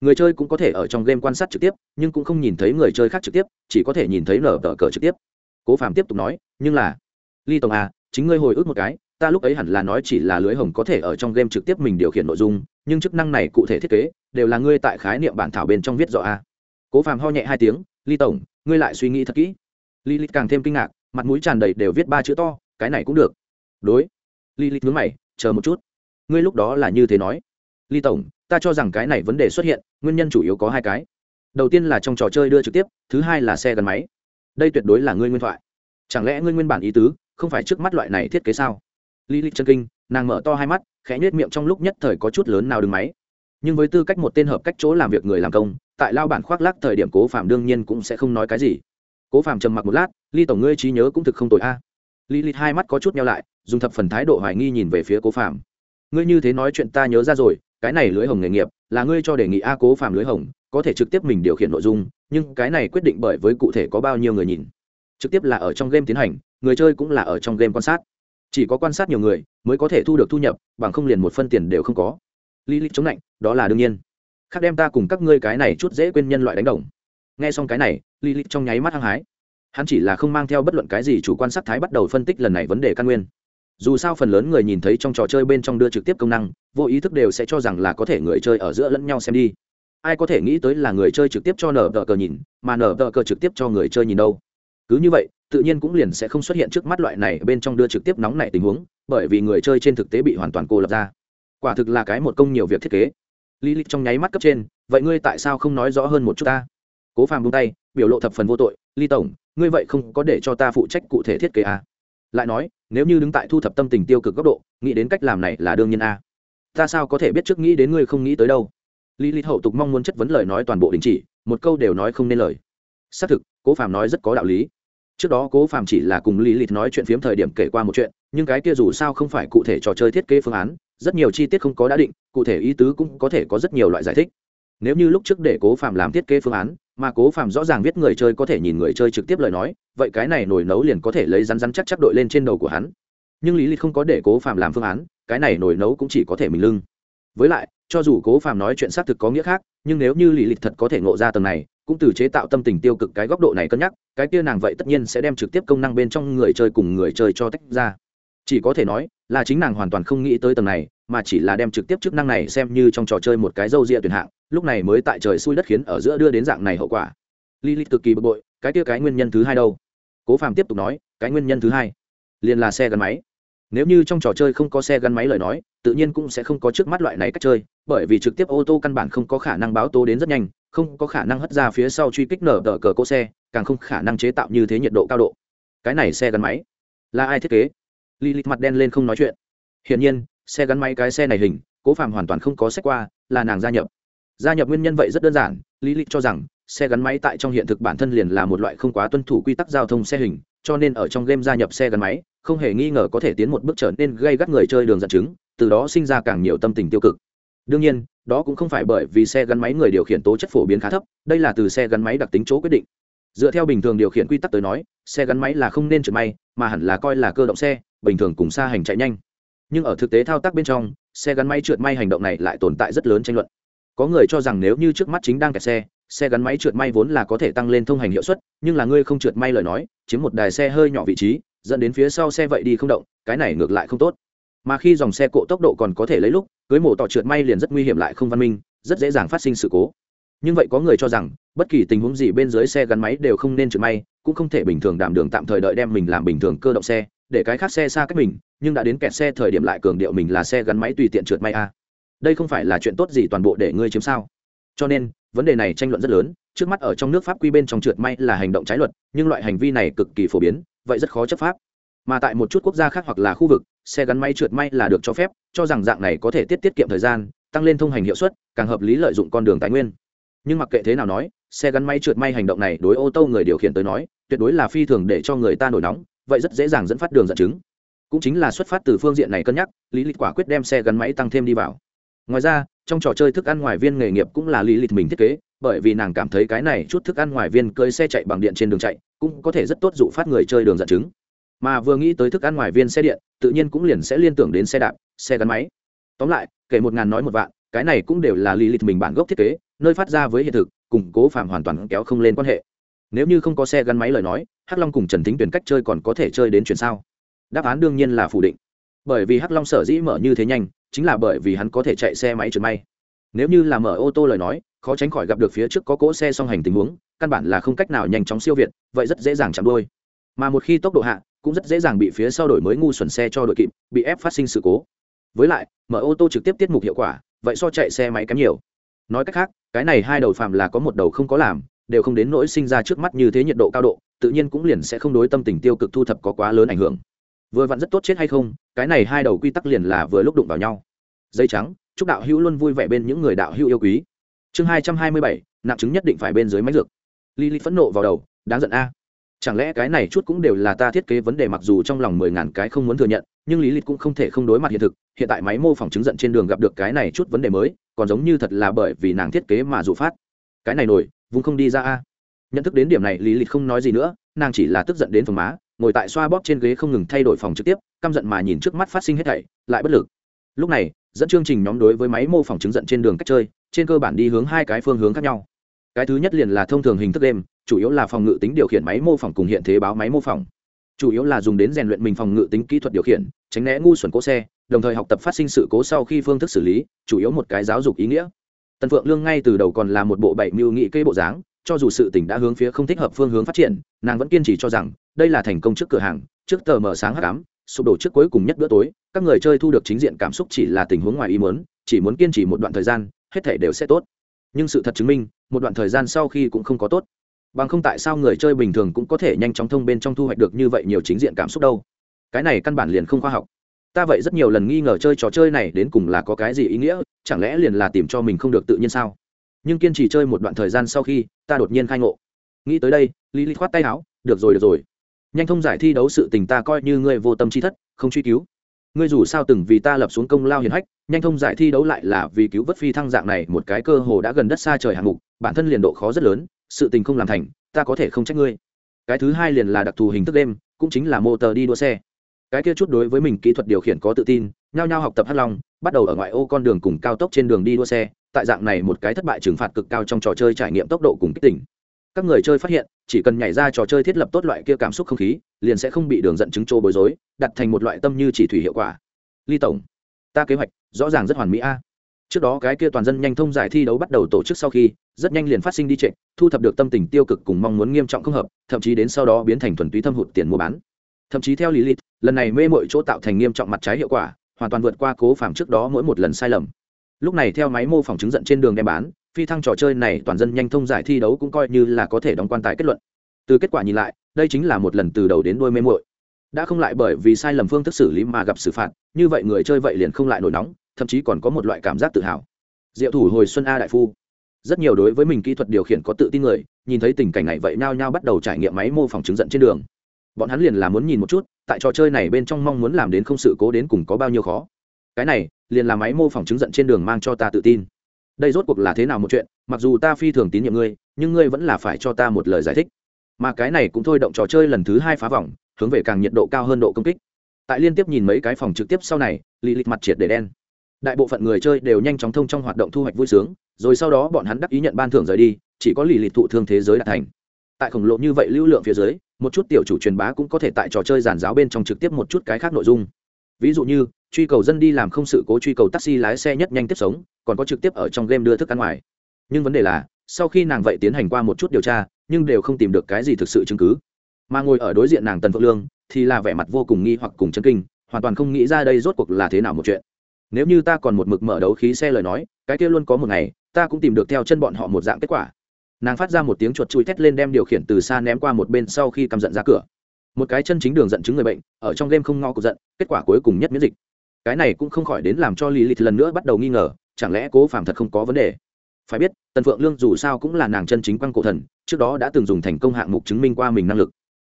Speaker 1: Người chơi cũng có thể ở trong game quan sát trực tiếp, nhưng cũng không nhìn thấy người chơi khác trực tiếp, chỉ có thể nhìn thấy nở tờ cờ trực tiếp. Cố phạm tiếp tục nói, nhưng là, ly tổng à chính ngươi hồi ức một cái, ta lúc ấy hẳn là nói chỉ là lưới hồng có thể ở trong game trực tiếp mình điều khiển nội dung, nhưng chức năng này cụ thể thiết kế, đều là ngươi tại khái niệm bản thảo bên trong viết rõ a cố phàm ho nhẹ hai tiếng, ly tổng, ngươi lại suy nghĩ thật kỹ lilith càng thêm kinh ngạc, mặt mũi tràn đầy đều viết ba chữ to, cái này cũng được. Đối. Lilith nhướng mày, chờ một chút. Ngươi lúc đó là như thế nói. Ly tổng, ta cho rằng cái này vấn đề xuất hiện, nguyên nhân chủ yếu có hai cái. Đầu tiên là trong trò chơi đưa trực tiếp, thứ hai là xe gắn máy. Đây tuyệt đối là ngươi nguyên thoại. Chẳng lẽ ngươi nguyên bản ý tứ, không phải trước mắt loại này thiết kế sao? Lý lịch chân kinh, nàng mở to hai mắt, khẽ nhếch miệng trong lúc nhất thời có chút lớn nào đừng máy. Nhưng với tư cách một tên hợp cách chỗ làm việc người làm công, tại lao bản khoác lác thời điểm cố phạm đương nhiên cũng sẽ không nói cái gì cố phạm trầm mặc một lát, ly tổng ngươi trí nhớ cũng thực không tội a. À. lý lịch hai mắt có chút nhau lại, dùng thập phần thái độ hoài nghi nhìn về phía cố phạm ngươi như thế nói chuyện ta nhớ ra rồi, cái này lưới hồng nghề nghiệp, là ngươi cho đề nghị a cố phạm lưới hồng, có thể trực tiếp mình điều khiển nội dung, nhưng cái này quyết định bởi với cụ thể có bao nhiêu người nhìn. Trực tiếp là ở trong game tiến hành, người chơi cũng là ở trong game quan sát. Chỉ có quan sát nhiều người, mới có thể thu được thu nhập, bằng không liền một phân tiền đều không có. Lý lịch chống lạnh, đó là đương nhiên. Khác đem ta cùng các ngươi cái này chút dễ quên nhân loại đánh đồng nghe xong cái này lý li trong nháy mắt hăng hái. Hắn chỉ là không mang theo bất luận cái gì chủ quan sắc thái bắt đầu phân tích lần này vấn đề căn nguyên. Dù sao phần lớn người nhìn thấy trong trò chơi bên trong đưa trực tiếp công năng, vô ý thức đều sẽ cho rằng là có thể người chơi ở giữa lẫn nhau xem đi. Ai có thể nghĩ tới là người chơi trực tiếp cho nở tờ cờ nhìn, mà nở tờ cờ trực tiếp cho người chơi nhìn đâu. Cứ như vậy, tự nhiên cũng liền sẽ không xuất hiện trước mắt loại này bên trong đưa trực tiếp nóng này tình huống, bởi vì người chơi trên thực tế bị hoàn toàn cô lập ra. Quả thực là cái một công nhiều việc thiết kế. Lý lịch trong nháy mắt cấp trên, vậy ngươi tại sao không nói rõ hơn một chút ta? Cố phàm bung tay, biểu lộ thập phần vô tội, ly tổng, ngươi vậy không có để cho ta phụ trách cụ thể thiết kế à. lại nói, nếu như đứng tại thu thập tâm tình tiêu cực góc độ, nghĩ đến cách làm này là đương nhiên a à. ta sao có thể biết trước nghĩ đến ngươi không nghĩ tới đâu lý lịch hậu tục mong muốn chất vấn lời nói toàn bộ đình chỉ, một câu đều nói không nên lời xác thực, cố phàm nói rất có đạo lý trước đó cố phàm chỉ là cùng lý lịch nói chuyện phiếm thời điểm kể qua một chuyện, nhưng cái kia dù sao không phải cụ thể trò chơi thiết kế phương án, rất nhiều chi tiết không có đã định, cụ thể ý tứ cũng có thể có rất nhiều loại giải thích nếu như lúc trước để cố Phạm làm thiết kế phương án, mà cố Phạm rõ ràng viết người chơi có thể nhìn người chơi trực tiếp lời nói, vậy cái này nổi nấu liền có thể lấy rắn rắn chắc chắc đội lên trên đầu của hắn. Nhưng lý lịch không có để cố Phạm làm phương án, cái này nổi nấu cũng chỉ có thể mình lưng. Với lại, cho dù cố Phạm nói chuyện xác thực có nghĩa khác, nhưng nếu như lý lịch thật có thể ngộ ra tầng này, cũng từ chế tạo tâm tình tiêu cực cái góc độ này cân nhắc, cái kia nàng vậy tất nhiên sẽ đem trực tiếp công năng bên trong người chơi cùng người chơi cho tách ra chỉ có thể nói là chính nàng hoàn toàn không nghĩ tới tầng này, mà chỉ là đem trực tiếp chức năng này xem như trong trò chơi một cái râu rịa tuyển hạng, lúc này mới tại trời xui đất khiến ở giữa đưa đến dạng này hậu quả. Lilith cực kỳ bực bội, cái kia cái nguyên nhân thứ hai đâu? Cố phàm tiếp tục nói, cái nguyên nhân thứ hai, liền là xe gắn máy. Nếu như trong trò chơi không có xe gắn máy lời nói, tự nhiên cũng sẽ không có trước mắt loại này cách chơi, bởi vì trực tiếp ô tô căn bản không có khả năng báo tố đến rất nhanh, không có khả năng hất ra phía sau truy kích nở tờ cờ cỗ xe, càng không khả năng chế tạo như thế nhiệt độ cao độ. Cái này xe gắn máy, là ai thiết kế? Lý lịch mặt đen lên không nói chuyện. Hiển nhiên, xe gắn máy cái xe này hình, cố phạm hoàn toàn không có xét qua, là nàng gia nhập. Gia nhập nguyên nhân vậy rất đơn giản lý lịch cho rằng, xe gắn máy tại trong hiện thực bản thân liền là một loại không quá tuân thủ quy tắc giao thông xe hình, cho nên ở trong game gia nhập xe gắn máy, không hề nghi ngờ có thể tiến một bước trở nên gây gắt người chơi đường dẫn chứng, từ đó sinh ra càng nhiều tâm tình tiêu cực. Đương nhiên, đó cũng không phải bởi vì xe gắn máy người điều khiển tố chất phổ biến khá thấp, đây là từ xe gắn máy đặc tính chỗ quyết định. Dựa theo bình thường điều khiển quy tắc tới nói, xe gắn máy là không nên trượt may, mà hẳn là coi là cơ động xe bình thường cùng xa hành chạy nhanh. Nhưng ở thực tế thao tác bên trong, xe gắn máy trượt may hành động này lại tồn tại rất lớn tranh luận. Có người cho rằng nếu như trước mắt chính đang kẹt xe xe gắn máy trượt may vốn là có thể tăng lên thông hành hiệu suất, nhưng là ngươi không trượt may lời nói, chiếm một đài xe hơi nhỏ vị trí, dẫn đến phía sau xe vậy đi không động, cái này ngược lại không tốt. Mà khi dòng xe cộ tốc độ còn có thể lấy lúc, cưới mổ tỏ trượt may liền rất nguy hiểm lại không văn minh, rất dễ dàng phát sinh sự cố. Nhưng vậy có người cho rằng, bất kỳ tình huống gì bên dưới xe gắn máy đều không nên trượt may, cũng không thể bình thường đảm đường tạm thời đợi đem mình làm bình thường cơ động xe để cái khác xe xa cách mình, nhưng đã đến kẹt xe thời điểm lại cường điệu mình là xe gắn máy tùy tiện trượt may a. Đây không phải là chuyện tốt gì toàn bộ để ngươi chiếm sao. Cho nên, vấn đề này tranh luận rất lớn, trước mắt ở trong nước pháp quy bên trong trượt may là hành động trái luật, nhưng loại hành vi này cực kỳ phổ biến, vậy rất khó chấp pháp. Mà tại một chút quốc gia khác hoặc là khu vực, xe gắn máy trượt may là được cho phép, cho rằng dạng này có thể tiết tiết kiệm thời gian, tăng lên thông hành hiệu suất, càng hợp lý lợi dụng con đường tài nguyên. Nhưng mặc kệ thế nào nói, xe gắn máy trượt may hành động này đối ô tô người điều khiển tới nói, tuyệt đối là phi thường để cho người ta nổi nóng vậy rất dễ dàng dẫn phát đường dẫn chứng. Cũng chính là xuất phát từ phương diện này cân nhắc, lý lịch quả quyết đem xe gắn máy tăng thêm đi vào. Ngoài ra, trong trò chơi thức ăn ngoài viên nghề nghiệp cũng là lý lịch mình thiết kế, bởi vì nàng cảm thấy cái này chút thức ăn ngoài viên cơi xe chạy bằng điện trên đường chạy, cũng có thể rất tốt dụ phát người chơi đường dẫn chứng. Mà vừa nghĩ tới thức ăn ngoài viên xe điện, tự nhiên cũng liền sẽ liên tưởng đến xe đạp, xe gắn máy. Tóm lại, kể một ngàn nói một vạn, cái này cũng đều là lý lịch mình bản gốc thiết kế, nơi phát ra với hiện thực, củng cố phạm hoàn toàn kéo không lên quan hệ. Nếu như không có xe gắn máy lời nói hắc long cùng trần thính tuyển cách chơi còn có thể chơi đến chuyển sao? Đáp án đương nhiên là phủ định. Bởi vì hắc long sở dĩ mở như thế nhanh, chính là bởi vì hắn có thể chạy xe máy trượt may. Nếu như là mở ô tô lời nói, khó tránh khỏi gặp được phía trước có cỗ xe song hành tình huống, căn bản là không cách nào nhanh chóng siêu việt, vậy rất dễ dàng chạm đôi mà một khi tốc độ hạ, cũng rất dễ dàng bị phía sau đổi mới ngu xuẩn xe cho đội kịp, bị ép phát sinh sự cố. Với lại, mở ô tô trực tiếp tiết mục hiệu quả, vậy so chạy xe máy kém nhiều. Nói cách khác, cái này hai đầu phạm là có một đầu không có làm đều không đến nỗi sinh ra trước mắt như thế nhiệt độ cao độ, tự nhiên cũng liền sẽ không đối tâm tình tiêu cực thu thập có quá lớn ảnh hưởng. Vừa vặn rất tốt chết hay không, cái này hai đầu quy tắc liền là vừa lúc đụng vào nhau. Dây trắng, chúc đạo hữu luôn vui vẻ bên những người đạo hữu yêu quý. Chương hai trăm hai mươi bảy, nặng chứng nhất định phải bên dưới máy dược li li phẫn nộ vào đầu, đáng giận a. Chẳng lẽ cái này chút cũng đều là ta thiết kế vấn đề mặc dù trong lòng mười ngàn cái không muốn thừa nhận, nhưng lý lịch cũng không thể không đối mặt hiện thực, hiện tại máy mô phỏng chứng giận trên đường gặp được cái này chút vấn đề mới, còn giống như thật là bởi vì nàng thiết kế mà dụ phát. Cái này nổi vùng không đi ra a. Nhận thức đến điểm này, lý lịch không nói gì nữa, nàng chỉ là tức giận đến phòng má, ngồi tại xoa bóp trên ghế không ngừng thay đổi phòng trực tiếp, căm giận mà nhìn trước mắt phát sinh hết thảy, lại bất lực. Lúc này, dẫn chương trình nhóm đối với máy mô phỏng chứng giận trên đường cách chơi, trên cơ bản đi hướng hai cái phương hướng khác nhau. Cái thứ nhất liền là thông thường hình thức đêm, chủ yếu là phòng ngự tính điều khiển máy mô phỏng cùng hiện thế báo máy mô phỏng. Chủ yếu là dùng đến rèn luyện mình phòng ngự tính kỹ thuật điều khiển, tránh né ngu xuẩn cố xe, đồng thời học tập phát sinh sự cố sau khi phương thức xử lý, chủ yếu một cái giáo dục ý nghĩa tần phượng lương ngay từ đầu còn là một bộ bảy mưu nghị cây bộ dáng, cho dù sự tỉnh đã hướng phía không thích hợp phương hướng phát triển, nàng vẫn kiên trì cho rằng, đây là thành công trước cửa hàng, trước tờ mở sáng h tám sụp đổ trước cuối cùng nhất bữa tối, các người chơi thu được chính diện cảm xúc chỉ là tình huống ngoài ý muốn, chỉ muốn kiên trì một đoạn thời gian, hết thể đều sẽ tốt. Nhưng sự thật chứng minh, một đoạn thời gian sau khi cũng không có tốt. Bằng không tại sao người chơi bình thường cũng có thể nhanh chóng thông bên trong thu hoạch được như vậy nhiều chính diện cảm xúc đâu? Cái này căn bản liền không khoa học ta vậy rất nhiều lần nghi ngờ chơi trò chơi này đến cùng là có cái gì ý nghĩa, chẳng lẽ liền là tìm cho mình không được tự nhiên sao? Nhưng kiên trì chơi một đoạn thời gian sau khi, ta đột nhiên khai ngộ. Nghĩ tới đây lý lý khoát tay áo, được rồi được rồi. Nhanh thông giải thi đấu sự tình ta coi như ngươi vô tâm chi thất, không truy cứu. Ngươi dù sao từng vì ta lập xuống công lao hiền hách, nhanh thông giải thi đấu lại là vì cứu vớt phi thăng dạng này một cái cơ hồ đã gần đất xa trời hạng mục, bản thân liền độ khó rất lớn, sự tình không làm thành, ta có thể không trách ngươi. Cái thứ hai liền là đặc thù hình thức đêm, cũng chính là mô tờ đi đua xe cái kia chút đối với mình kỹ thuật điều khiển có tự tin, nhao nhao học tập hắc long, bắt đầu ở ngoại ô con đường cùng cao tốc trên đường đi đua xe, tại dạng này một cái thất bại trừng phạt cực cao trong trò chơi trải nghiệm tốc độ cùng kích tỉnh. Các người chơi phát hiện, chỉ cần nhảy ra trò chơi thiết lập tốt loại kia cảm xúc không khí, liền sẽ không bị đường dẫn chứng trô bối rối, đặt thành một loại tâm như chỉ thủy hiệu quả. Ly tổng, ta kế hoạch, rõ ràng rất hoàn mỹ a. Trước đó cái kia toàn dân nhanh thông giải thi đấu bắt đầu tổ chức sau khi, rất nhanh liền phát sinh đi trệ, thu thập được tâm tình tiêu cực cùng mong muốn nghiêm trọng không hợp, thậm chí đến sau đó biến thành thuần túy thâm hụt tiền mua bán thậm chí theo lý lịch lần này mê mội chỗ tạo thành nghiêm trọng mặt trái hiệu quả, hoàn toàn vượt qua cố phạm trước đó mỗi một lần sai lầm. Lúc này theo máy mô phỏng chứng giận trên đường đem bán, phi thăng trò chơi này toàn dân nhanh thông giải thi đấu cũng coi như là có thể đóng quan tài kết luận. Từ kết quả nhìn lại, đây chính là một lần từ đầu đến đuôi mê mội đã không lại bởi vì sai lầm phương thức xử lý mà gặp xử phạt, như vậy người chơi vậy liền không lại nổi nóng, thậm chí còn có một loại cảm giác tự hào. Diệu thủ hồi xuân a đại phu. Rất nhiều đối với mình kỹ thuật điều khiển có tự tin người, nhìn thấy tình cảnh này vậy nhao nhao bắt đầu trải nghiệm máy mô phỏng chứng giận trên đường bọn hắn liền là muốn nhìn một chút, tại trò chơi này bên trong mong muốn làm đến không sự cố đến cùng có bao nhiêu khó. Cái này, liền là máy mô phỏng chứng giận trên đường mang cho ta tự tin. Đây rốt cuộc là thế nào một chuyện, mặc dù ta phi thường tín nhiệm ngươi, nhưng ngươi vẫn là phải cho ta một lời giải thích. Mà cái này cũng thôi động trò chơi lần thứ hai phá vòng, hướng về càng nhiệt độ cao hơn độ công kích. Tại liên tiếp nhìn mấy cái phòng trực tiếp sau này, lì lịch mặt triệt để đen. Đại bộ phận người chơi đều nhanh chóng thông trong hoạt động thu hoạch vui sướng, rồi sau đó bọn hắn đắc ý nhận ban thưởng rời đi, chỉ có lì lịch thụ thương thế giới đã thành tại khổng lồ như vậy lưu lượng phía dưới, một chút tiểu chủ truyền bá cũng có thể tại trò chơi giàn giáo bên trong trực tiếp một chút cái khác nội dung. Ví dụ như, truy cầu dân đi làm không sự cố truy cầu taxi lái xe nhất nhanh tiếp sống, còn có trực tiếp ở trong game đưa thức ăn ngoài. Nhưng vấn đề là, sau khi nàng vậy tiến hành qua một chút điều tra, nhưng đều không tìm được cái gì thực sự chứng cứ. Mà ngồi ở đối diện nàng tần phượng lương, thì là vẻ mặt vô cùng nghi hoặc cùng chân kinh, hoàn toàn không nghĩ ra đây rốt cuộc là thế nào một chuyện. Nếu như ta còn một mực mở đấu khí xe lời nói, cái kia luôn có một ngày, ta cũng tìm được theo chân bọn họ một dạng kết quả nàng phát ra một tiếng chuột chui thét lên đem điều khiển từ xa ném qua một bên sau khi căm giận ra cửa. Một cái chân chính đường dẫn chứng người bệnh, ở trong game không ngo cục giận, kết quả cuối cùng nhất miễn dịch. Cái này cũng không khỏi đến làm cho lý lịch lần nữa bắt đầu nghi ngờ, chẳng lẽ cố phàm thật không có vấn đề? Phải biết, tần phượng lương dù sao cũng là nàng chân chính quan cổ thần, trước đó đã từng dùng thành công hạng mục chứng minh qua mình năng lực.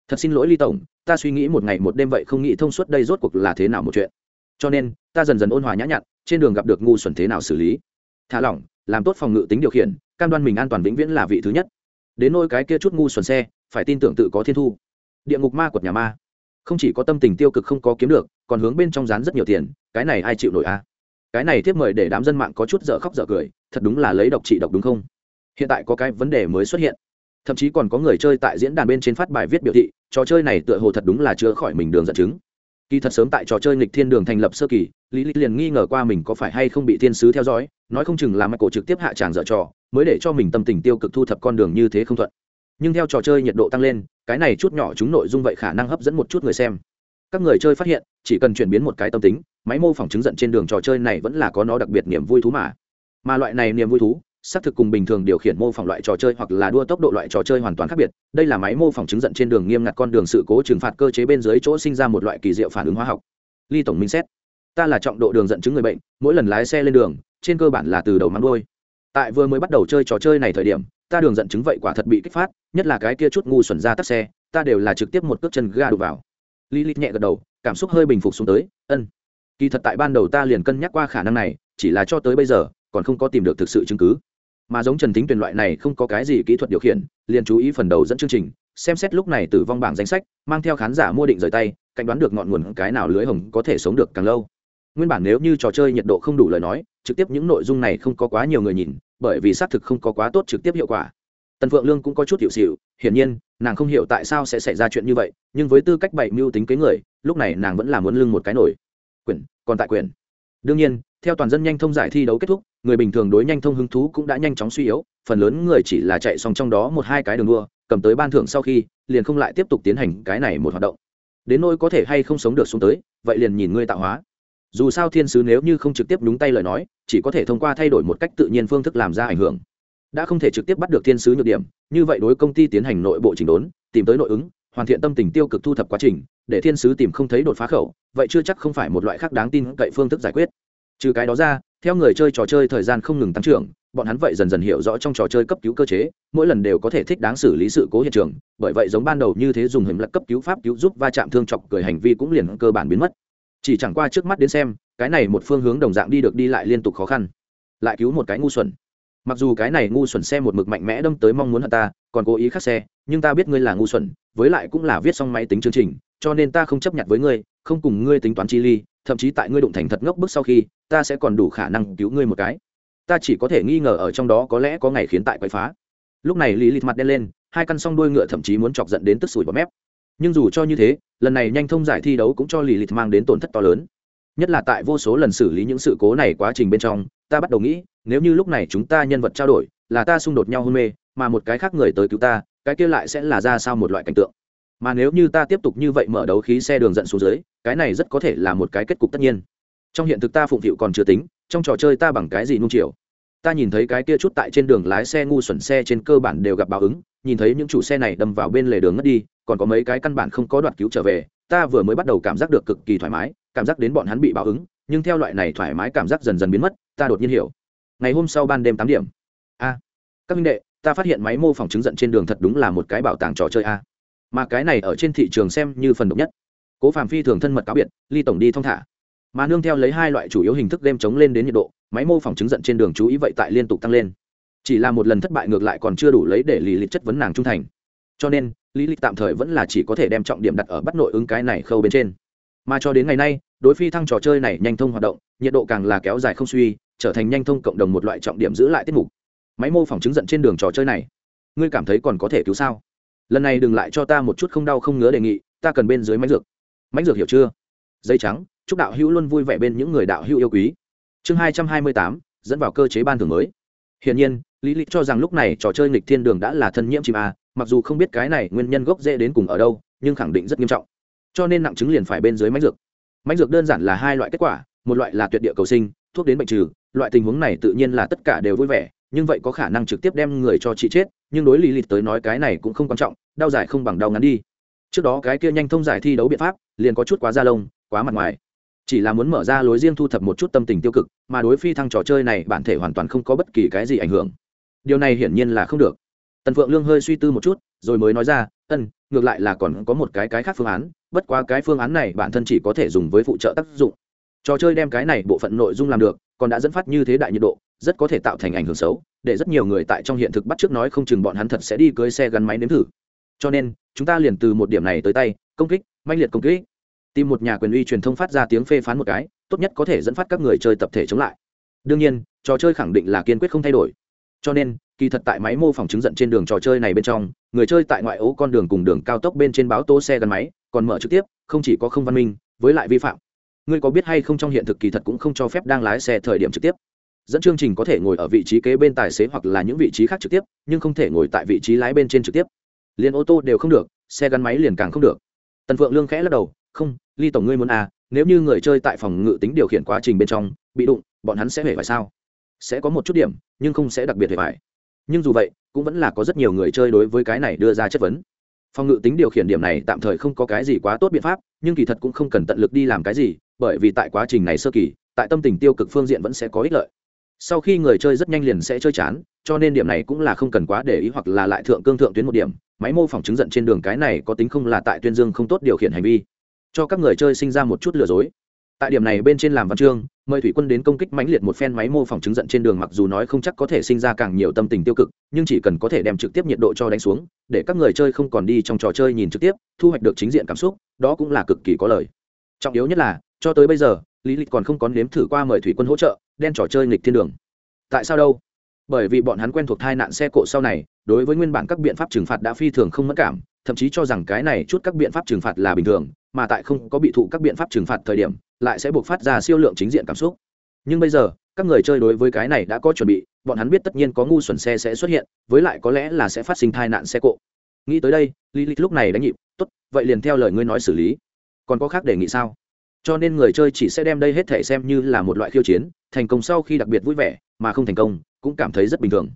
Speaker 1: Thật xin lỗi ly tổng, ta suy nghĩ một ngày một đêm vậy không nghĩ thông suốt đây rốt cuộc là thế nào một chuyện. Cho nên, ta dần dần ôn hòa nhã nhặn, trên đường gặp được ngu xuẩn thế nào xử lý? Thả lỏng, làm tốt phòng ngự tính điều khiển cam đoan mình an toàn vĩnh viễn là vị thứ nhất. Đến nôi cái kia chút ngu xuẩn xe, phải tin tưởng tự có thiên thu. Địa ngục ma quật nhà ma. Không chỉ có tâm tình tiêu cực không có kiếm được, còn hướng bên trong rán rất nhiều tiền, cái này ai chịu nổi a? À? cái này tiếp mời để đám dân mạng có chút dở khóc dở cười, thật đúng là lấy độc trị độc đúng không? Hiện tại có cái vấn đề mới xuất hiện. Thậm chí còn có người chơi tại diễn đàn bên trên phát bài viết biểu thị, trò chơi này tựa hồ thật đúng là chữa khỏi mình đường dẫn chứng kỳ thật sớm tại trò chơi nghịch thiên đường thành lập sơ kỳ, lý lịch liền nghi ngờ qua mình có phải hay không bị thiên sứ theo dõi, nói không chừng là mạch cổ trực tiếp hạ tràng dở trò, mới để cho mình tâm tình tiêu cực thu thập con đường như thế không thuận. Nhưng theo trò chơi nhiệt độ tăng lên, cái này chút nhỏ chúng nội dung vậy khả năng hấp dẫn một chút người xem. Các người chơi phát hiện, chỉ cần chuyển biến một cái tâm tính, máy mô phỏng chứng giận trên đường trò chơi này vẫn là có nó đặc biệt niềm vui thú mà. Mà loại này niềm vui thú xác thực cùng bình thường điều khiển mô phỏng loại trò chơi hoặc là đua tốc độ loại trò chơi hoàn toàn khác biệt đây là máy mô phỏng chứng giận trên đường nghiêm ngặt con đường sự cố trừng phạt cơ chế bên dưới chỗ sinh ra một loại kỳ diệu phản ứng hóa học ly tổng minh xét ta là trọng độ đường dẫn chứng người bệnh mỗi lần lái xe lên đường trên cơ bản là từ đầu mắng đôi tại vừa mới bắt đầu chơi trò chơi này thời điểm ta đường dẫn chứng vậy quả thật bị kích phát nhất là cái kia chút ngu xuẩn ra tắt xe ta đều là trực tiếp một cước chân ga đục vào Lilith nhẹ gật đầu, cảm xúc hơi bình phục xuống tới, "Ân." Kỳ thật tại ban đầu ta liền cân nhắc qua khả năng này, chỉ là cho tới bây giờ, còn không có tìm được thực sự chứng cứ. Mà giống Trần Thính Tuyền loại này không có cái gì kỹ thuật điều khiển, liền chú ý phần đầu dẫn chương trình, xem xét lúc này tử vong bảng danh sách, mang theo khán giả mua định rời tay, cảnh đoán được ngọn nguồn cái nào lưới hồng có thể sống được càng lâu. Nguyên bản nếu như trò chơi nhiệt độ không đủ lời nói, trực tiếp những nội dung này không có quá nhiều người nhìn, bởi vì xác thực không có quá tốt trực tiếp hiệu quả tần phượng lương cũng có chút hiệu xịu hiển nhiên nàng không hiểu tại sao sẽ xảy ra chuyện như vậy nhưng với tư cách bậy mưu tính kế người lúc này nàng vẫn là muốn lưng một cái nổi Quyển, còn tại quyển đương nhiên, theo toàn dân nhanh thông giải thi đấu kết thúc, người bình thường đối nhanh thông hứng thú cũng đã nhanh chóng suy yếu, phần lớn người chỉ là chạy xong trong đó một hai cái đường đua, cầm tới ban thưởng sau khi, liền không lại tiếp tục tiến hành cái này một hoạt động. Đến nỗi có thể hay không sống được xuống tới, vậy liền nhìn ngươi tạo hóa. Dù sao thiên sứ nếu như không trực tiếp đúng tay lời nói, chỉ có thể thông qua thay đổi một cách tự nhiên phương thức làm ra ảnh hưởng. Đã không thể trực tiếp bắt được thiên sứ nhược điểm, như vậy đối công ty tiến hành nội bộ chỉnh đốn, tìm tới nội ứng hoàn thiện tâm tình tiêu cực thu thập quá trình, để thiên sứ tìm không thấy đột phá khẩu, vậy chưa chắc không phải một loại khác đáng tin cậy phương thức giải quyết. Trừ cái đó ra, theo người chơi trò chơi thời gian không ngừng tăng trưởng, bọn hắn vậy dần dần hiểu rõ trong trò chơi cấp cứu cơ chế, mỗi lần đều có thể thích đáng xử lý sự cố hiện trường, bởi vậy giống ban đầu như thế dùng hình lật cấp cứu pháp cứu giúp va chạm thương chọc cười hành vi cũng liền cơ bản biến mất. Chỉ chẳng qua trước mắt đến xem, cái này một phương hướng đồng dạng đi được đi lại liên tục khó khăn. Lại cứu một cái ngu xuẩn mặc dù cái này ngu xuẩn xe một mực mạnh mẽ đâm tới mong muốn hận ta, còn cố ý khắc xe, nhưng ta biết ngươi là ngu xuẩn, với lại cũng là viết xong máy tính chương trình, cho nên ta không chấp nhận với ngươi, không cùng ngươi tính toán chi ly, thậm chí tại ngươi đụng thành thật ngốc bức sau khi, ta sẽ còn đủ khả năng cứu ngươi một cái. Ta chỉ có thể nghi ngờ ở trong đó có lẽ có ngày khiến tại quậy phá. Lúc này lý lịch mặt đen lên, hai căn song đuôi ngựa thậm chí muốn chọc giận đến tức sủi bọt mép. Nhưng dù cho như thế, lần này nhanh thông giải thi đấu cũng cho lý lịch mang đến tổn thất to lớn. Nhất là tại vô số lần xử lý những sự cố này quá trình bên trong ta bắt đầu nghĩ, nếu như lúc này chúng ta nhân vật trao đổi là ta xung đột nhau hôn mê, mà một cái khác người tới cứu ta, cái kia lại sẽ là ra sao một loại cảnh tượng? Mà nếu như ta tiếp tục như vậy mở đấu khí xe đường dẫn xuống dưới, cái này rất có thể là một cái kết cục tất nhiên. Trong hiện thực ta phụng phịu còn chưa tính, trong trò chơi ta bằng cái gì nung chiều? Ta nhìn thấy cái kia chút tại trên đường lái xe ngu xuẩn xe trên cơ bản đều gặp báo ứng, nhìn thấy những chủ xe này đâm vào bên lề đường ngất đi, còn có mấy cái căn bản không có đoạt cứu trở về, ta vừa mới bắt đầu cảm giác được cực kỳ thoải mái cảm giác đến bọn hắn bị báo ứng, nhưng theo loại này thoải mái cảm giác dần dần biến mất, ta đột nhiên hiểu. Ngày hôm sau ban đêm tám điểm. A, các minh đệ, ta phát hiện máy mô phỏng chứng giận trên đường thật đúng là một cái bảo tàng trò chơi a. Mà cái này ở trên thị trường xem như phần độc nhất. Cố phạm phi thường thân mật cáo biệt, ly tổng đi thong thả. Mà nương theo lấy hai loại chủ yếu hình thức game chống lên đến nhiệt độ, máy mô phỏng chứng giận trên đường chú ý vậy tại liên tục tăng lên. Chỉ là một lần thất bại ngược lại còn chưa đủ lấy để lý lịch chất vấn nàng trung thành. Cho nên, lý lịch tạm thời vẫn là chỉ có thể đem trọng điểm đặt ở bắt nội ứng cái này khâu bên trên mà cho đến ngày nay, đối phi thăng trò chơi này nhanh thông hoạt động, nhiệt độ càng là kéo dài không suy, trở thành nhanh thông cộng đồng một loại trọng điểm giữ lại tiết mục. Máy mô phỏng chứng giận trên đường trò chơi này, ngươi cảm thấy còn có thể cứu sao? Lần này đừng lại cho ta một chút không đau không ngứa đề nghị, ta cần bên dưới máy dược. Máy dược hiểu chưa? Dây trắng, chúc đạo hữu luôn vui vẻ bên những người đạo hữu yêu quý. Chương hai trăm hai mươi tám, dẫn vào cơ chế ban thưởng mới. Hiển nhiên, lý lịch cho rằng lúc này trò chơi nghịch thiên đường đã là thân nhiễm chim a, mặc dù không biết cái này nguyên nhân gốc rễ đến cùng ở đâu, nhưng khẳng định rất nghiêm trọng cho nên nặng chứng liền phải bên dưới máy dược. Máy dược đơn giản là hai loại kết quả, một loại là tuyệt địa cầu sinh, thuốc đến bệnh trừ, loại tình huống này tự nhiên là tất cả đều vui vẻ, nhưng vậy có khả năng trực tiếp đem người cho chị chết, nhưng đối lý lịch tới nói cái này cũng không quan trọng, đau dài không bằng đau ngắn đi. Trước đó cái kia nhanh thông giải thi đấu biện pháp, liền có chút quá da lông, quá mặt ngoài. Chỉ là muốn mở ra lối riêng thu thập một chút tâm tình tiêu cực, mà đối phi thăng trò chơi này bản thể hoàn toàn không có bất kỳ cái gì ảnh hưởng. Điều này hiển nhiên là không được. Tần phượng lương hơi suy tư một chút, rồi mới nói ra, ân ngược lại là còn có một cái cái khác phương án, bất quá cái phương án này bản thân chỉ có thể dùng với phụ trợ tác dụng. Trò chơi đem cái này bộ phận nội dung làm được, còn đã dẫn phát như thế đại nhiệt độ, rất có thể tạo thành ảnh hưởng xấu, để rất nhiều người tại trong hiện thực bắt trước nói không chừng bọn hắn thật sẽ đi cưới xe gắn máy nếm thử. Cho nên, chúng ta liền từ một điểm này tới tay, công kích manh liệt công kích. Tìm một nhà quyền uy truyền thông phát ra tiếng phê phán một cái, tốt nhất có thể dẫn phát các người chơi tập thể chống lại. Đương nhiên, trò chơi khẳng định là kiên quyết không thay đổi cho nên, kỳ thật tại máy mô phỏng chứng giận trên đường trò chơi này bên trong, người chơi tại ngoại ô con đường cùng đường cao tốc bên trên báo tố xe gắn máy, còn mở trực tiếp, không chỉ có không văn minh, với lại vi phạm. Ngươi có biết hay không trong hiện thực kỳ thật cũng không cho phép đang lái xe thời điểm trực tiếp. Dẫn chương trình có thể ngồi ở vị trí kế bên tài xế hoặc là những vị trí khác trực tiếp, nhưng không thể ngồi tại vị trí lái bên trên trực tiếp. Liền ô tô đều không được, xe gắn máy liền càng không được. Tần phượng lương khẽ lắc đầu, không, ly tổng ngươi muốn à nếu như người chơi tại phòng ngự tính điều khiển quá trình bên trong, bị đụng, bọn hắn sẽ hề phải sao? Sẽ có một chút điểm, nhưng không sẽ đặc biệt hề phải nhưng dù vậy, cũng vẫn là có rất nhiều người chơi đối với cái này đưa ra chất vấn. Phòng ngự tính điều khiển điểm này tạm thời không có cái gì quá tốt biện pháp, nhưng kỳ thật cũng không cần tận lực đi làm cái gì, bởi vì tại quá trình này sơ kỳ, tại tâm tình tiêu cực phương diện vẫn sẽ có ích lợi. Sau khi người chơi rất nhanh liền sẽ chơi chán, cho nên điểm này cũng là không cần quá để ý hoặc là lại thượng cương thượng tuyến một điểm. Máy mô phỏng chứng giận trên đường cái này có tính không là tại tuyên dương không tốt điều khiển hành vi, cho các người chơi sinh ra một chút lừa dối. Tại điểm này bên trên làm văn chương mời thủy quân đến công kích mãnh liệt một phen máy mô phỏng chứng giận trên đường mặc dù nói không chắc có thể sinh ra càng nhiều tâm tình tiêu cực, nhưng chỉ cần có thể đem trực tiếp nhiệt độ cho đánh xuống, để các người chơi không còn đi trong trò chơi nhìn trực tiếp, thu hoạch được chính diện cảm xúc, đó cũng là cực kỳ có lời trọng yếu nhất là, cho tới bây giờ, lý lịch còn không có nếm thử qua mời thủy quân hỗ trợ, đen trò chơi nghịch thiên đường. Tại sao đâu? Bởi vì bọn hắn quen thuộc tai nạn xe cộ sau này, đối với nguyên bản các biện pháp trừng phạt đã phi thường không mất cảm, thậm chí cho rằng cái này chút các biện pháp trừng phạt là bình thường mà tại không có bị thụ các biện pháp trừng phạt thời điểm, lại sẽ buộc phát ra siêu lượng chính diện cảm xúc. Nhưng bây giờ, các người chơi đối với cái này đã có chuẩn bị, bọn hắn biết tất nhiên có ngu xuẩn xe sẽ xuất hiện, với lại có lẽ là sẽ phát sinh tai nạn xe cộ. Nghĩ tới đây lý lịch lúc này đánh nhịp, tốt, vậy liền theo lời ngươi nói xử lý. Còn có khác đề nghị sao? Cho nên người chơi chỉ sẽ đem đây hết thể xem như là một loại khiêu chiến, thành công sau khi đặc biệt vui vẻ, mà không thành công, cũng cảm thấy rất bình thường.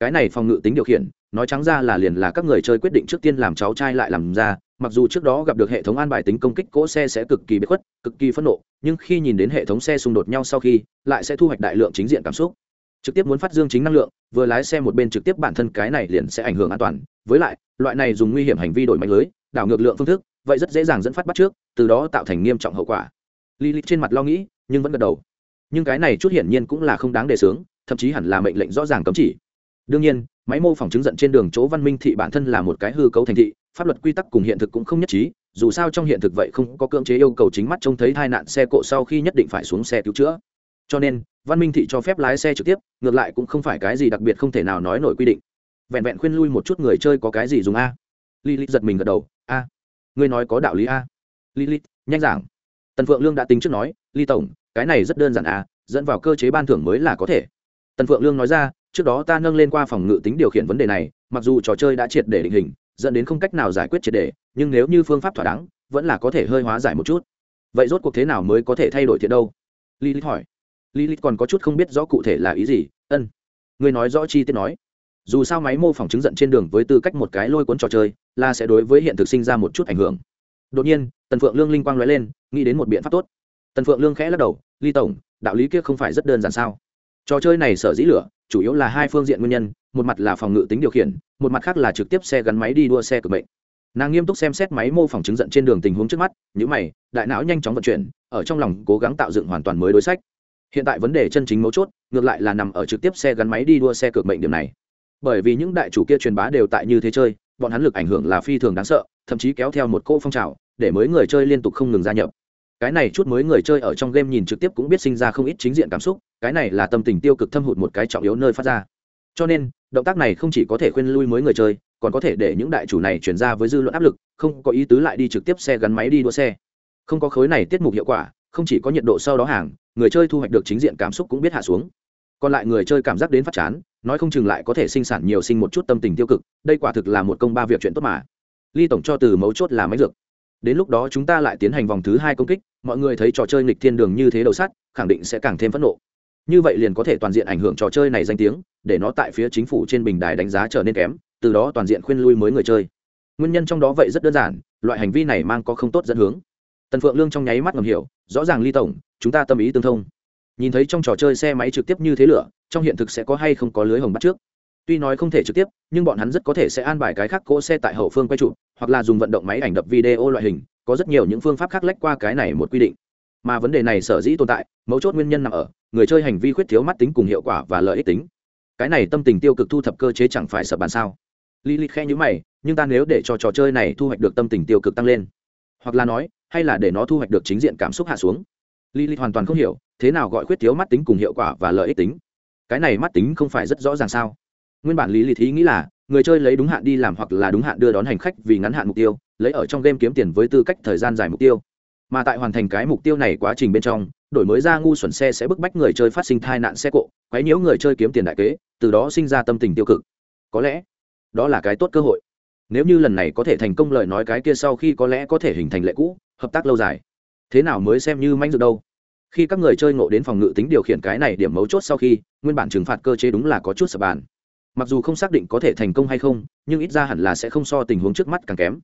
Speaker 1: Cái này phòng ngự tính điều khiển, nói trắng ra là liền là các người chơi quyết định trước tiên làm cháu trai lại làm ra mặc dù trước đó gặp được hệ thống an bài tính công kích cỗ xe sẽ cực kỳ bất khuất, cực kỳ phẫn nộ, nhưng khi nhìn đến hệ thống xe xung đột nhau sau khi, lại sẽ thu hoạch đại lượng chính diện cảm xúc. Trực tiếp muốn phát dương chính năng lượng, vừa lái xe một bên trực tiếp bản thân cái này liền sẽ ảnh hưởng an toàn. Với lại, loại này dùng nguy hiểm hành vi đổi mạnh lưới, đảo ngược lượng phương thức, vậy rất dễ dàng dẫn phát bắt trước, từ đó tạo thành nghiêm trọng hậu quả. Li li trên mặt lo nghĩ, nhưng vẫn gật đầu. Nhưng cái này chút hiển nhiên cũng là không đáng đề xướng, thậm chí hẳn là mệnh lệnh rõ ràng cấm chỉ đương nhiên, máy mô phỏng chứng giận trên đường chỗ văn minh thị bản thân là một cái hư cấu thành thị, pháp luật quy tắc cùng hiện thực cũng không nhất trí, dù sao trong hiện thực vậy không có cưỡng chế yêu cầu chính mắt trông thấy tai nạn xe cộ sau khi nhất định phải xuống xe cứu chữa. Cho nên, văn minh thị cho phép lái xe trực tiếp, ngược lại cũng không phải cái gì đặc biệt không thể nào nói nổi quy định. Vẹn vẹn khuyên lui một chút người chơi có cái gì dùng a? Lilith giật mình gật đầu, a, ngươi nói có đạo lý a. Lilith, nhanh giảng. Tần phượng lương đã tính trước nói, ly tổng, cái này rất đơn giản a, dẫn vào cơ chế ban thưởng mới là có thể. Tần phượng lương nói ra trước đó ta nâng lên qua phòng ngự tính điều khiển vấn đề này, mặc dù trò chơi đã triệt để định hình, dẫn đến không cách nào giải quyết triệt đề nhưng nếu như phương pháp thỏa đáng, vẫn là có thể hơi hóa giải một chút. Vậy rốt cuộc thế nào mới có thể thay đổi thiện đâu? Lilith hỏi. Lilith còn có chút không biết rõ cụ thể là ý gì, ân. Người nói rõ chi tiết nói. Dù sao máy mô phỏng chứng giận trên đường với tư cách một cái lôi cuốn trò chơi, là sẽ đối với hiện thực sinh ra một chút ảnh hưởng. Đột nhiên, tần phượng lương linh quang nói lên, nghĩ đến một biện pháp tốt. Tần phượng lương khẽ lắc đầu, ly tổng, đạo lý kia không phải rất đơn giản sao? Trò chơi này sở dĩ lửa, chủ yếu là hai phương diện nguyên nhân, một mặt là phòng ngự tính điều khiển, một mặt khác là trực tiếp xe gắn máy đi đua xe cực bệnh nàng nghiêm túc xem xét máy mô phỏng chứng giận trên đường tình huống trước mắt những mày, đại não nhanh chóng vận chuyển, ở trong lòng cố gắng tạo dựng hoàn toàn mới đối sách. Hiện tại vấn đề chân chính mấu chốt, ngược lại là nằm ở trực tiếp xe gắn máy đi đua xe cực mệnh điểm này. Bởi vì những đại chủ kia truyền bá đều tại như thế chơi, bọn hắn lực ảnh hưởng là phi thường đáng sợ, thậm chí kéo theo một cỗ phong trào, để mới người chơi liên tục không ngừng gia nhập cái này chút mới người chơi ở trong game nhìn trực tiếp cũng biết sinh ra không ít chính diện cảm xúc, cái này là tâm tình tiêu cực thâm hụt một cái trọng yếu nơi phát ra. Cho nên, động tác này không chỉ có thể khuyên lui mới người chơi, còn có thể để những đại chủ này chuyển ra với dư luận áp lực, không có ý tứ lại đi trực tiếp xe gắn máy đi đua xe. Không có khối này tiết mục hiệu quả, không chỉ có nhiệt độ sau đó hàng, người chơi thu hoạch được chính diện cảm xúc cũng biết hạ xuống. Còn lại người chơi cảm giác đến phát chán, nói không chừng lại có thể sinh sản nhiều sinh một chút tâm tình tiêu cực, đây quả thực là một công ba việc chuyện tốt mà. Ly tổng cho từ mấu chốt là máy dược đến lúc đó chúng ta lại tiến hành vòng thứ hai công kích, mọi người thấy trò chơi nghịch thiên đường như thế đầu sắt, khẳng định sẽ càng thêm phẫn nộ. Như vậy liền có thể toàn diện ảnh hưởng trò chơi này danh tiếng, để nó tại phía chính phủ trên bình đài đánh giá trở nên kém, từ đó toàn diện khuyên lui mới người chơi. Nguyên nhân trong đó vậy rất đơn giản, loại hành vi này mang có không tốt dẫn hướng. Tần phượng lương trong nháy mắt ngầm hiểu, rõ ràng ly tổng, chúng ta tâm ý tương thông. Nhìn thấy trong trò chơi xe máy trực tiếp như thế lửa, trong hiện thực sẽ có hay không có lưới hồng bắt trước tuy nói không thể trực tiếp, nhưng bọn hắn rất có thể sẽ an bài cái khác cỗ xe tại hậu phương quay trụ hoặc là dùng vận động máy ảnh đập video loại hình, có rất nhiều những phương pháp khác lách qua cái này một quy định. Mà vấn đề này sở dĩ tồn tại, mấu chốt nguyên nhân nằm ở, người chơi hành vi khuyết thiếu mắt tính cùng hiệu quả và lợi ích tính. Cái này tâm tình tiêu cực thu thập cơ chế chẳng phải sập bàn sao? Li li khe nhữ mày, nhưng ta nếu để cho trò chơi này thu hoạch được tâm tình tiêu cực tăng lên, hoặc là nói, hay là để nó thu hoạch được chính diện cảm xúc hạ xuống. Li li hoàn toàn không hiểu, thế nào gọi khuyết thiếu mắt tính cùng hiệu quả và lợi ích tính? Cái này mắt tính không phải rất rõ ràng sao? Nguyên bản lý lý thí nghĩ là, người chơi lấy đúng hạn đi làm hoặc là đúng hạn đưa đón hành khách vì ngắn hạn mục tiêu, lấy ở trong game kiếm tiền với tư cách thời gian dài mục tiêu. Mà tại hoàn thành cái mục tiêu này quá trình bên trong, đổi mới ra ngu xuẩn xe sẽ bức bách người chơi phát sinh thai nạn xe cộ, quấy nhiễu người chơi kiếm tiền đại kế, từ đó sinh ra tâm tình tiêu cực. Có lẽ, đó là cái tốt cơ hội. Nếu như lần này có thể thành công lời nói cái kia sau khi có lẽ có thể hình thành lệ cũ, hợp tác lâu dài. Thế nào mới xem như manh dự đâu? Khi các người chơi ngộ đến phòng ngự tính điều khiển cái này điểm mấu chốt sau khi, nguyên bản trừng phạt cơ chế đúng là có chút sập bàn mặc dù không xác định có thể thành công hay không, nhưng ít ra hẳn là sẽ không so tình huống trước mắt càng kém.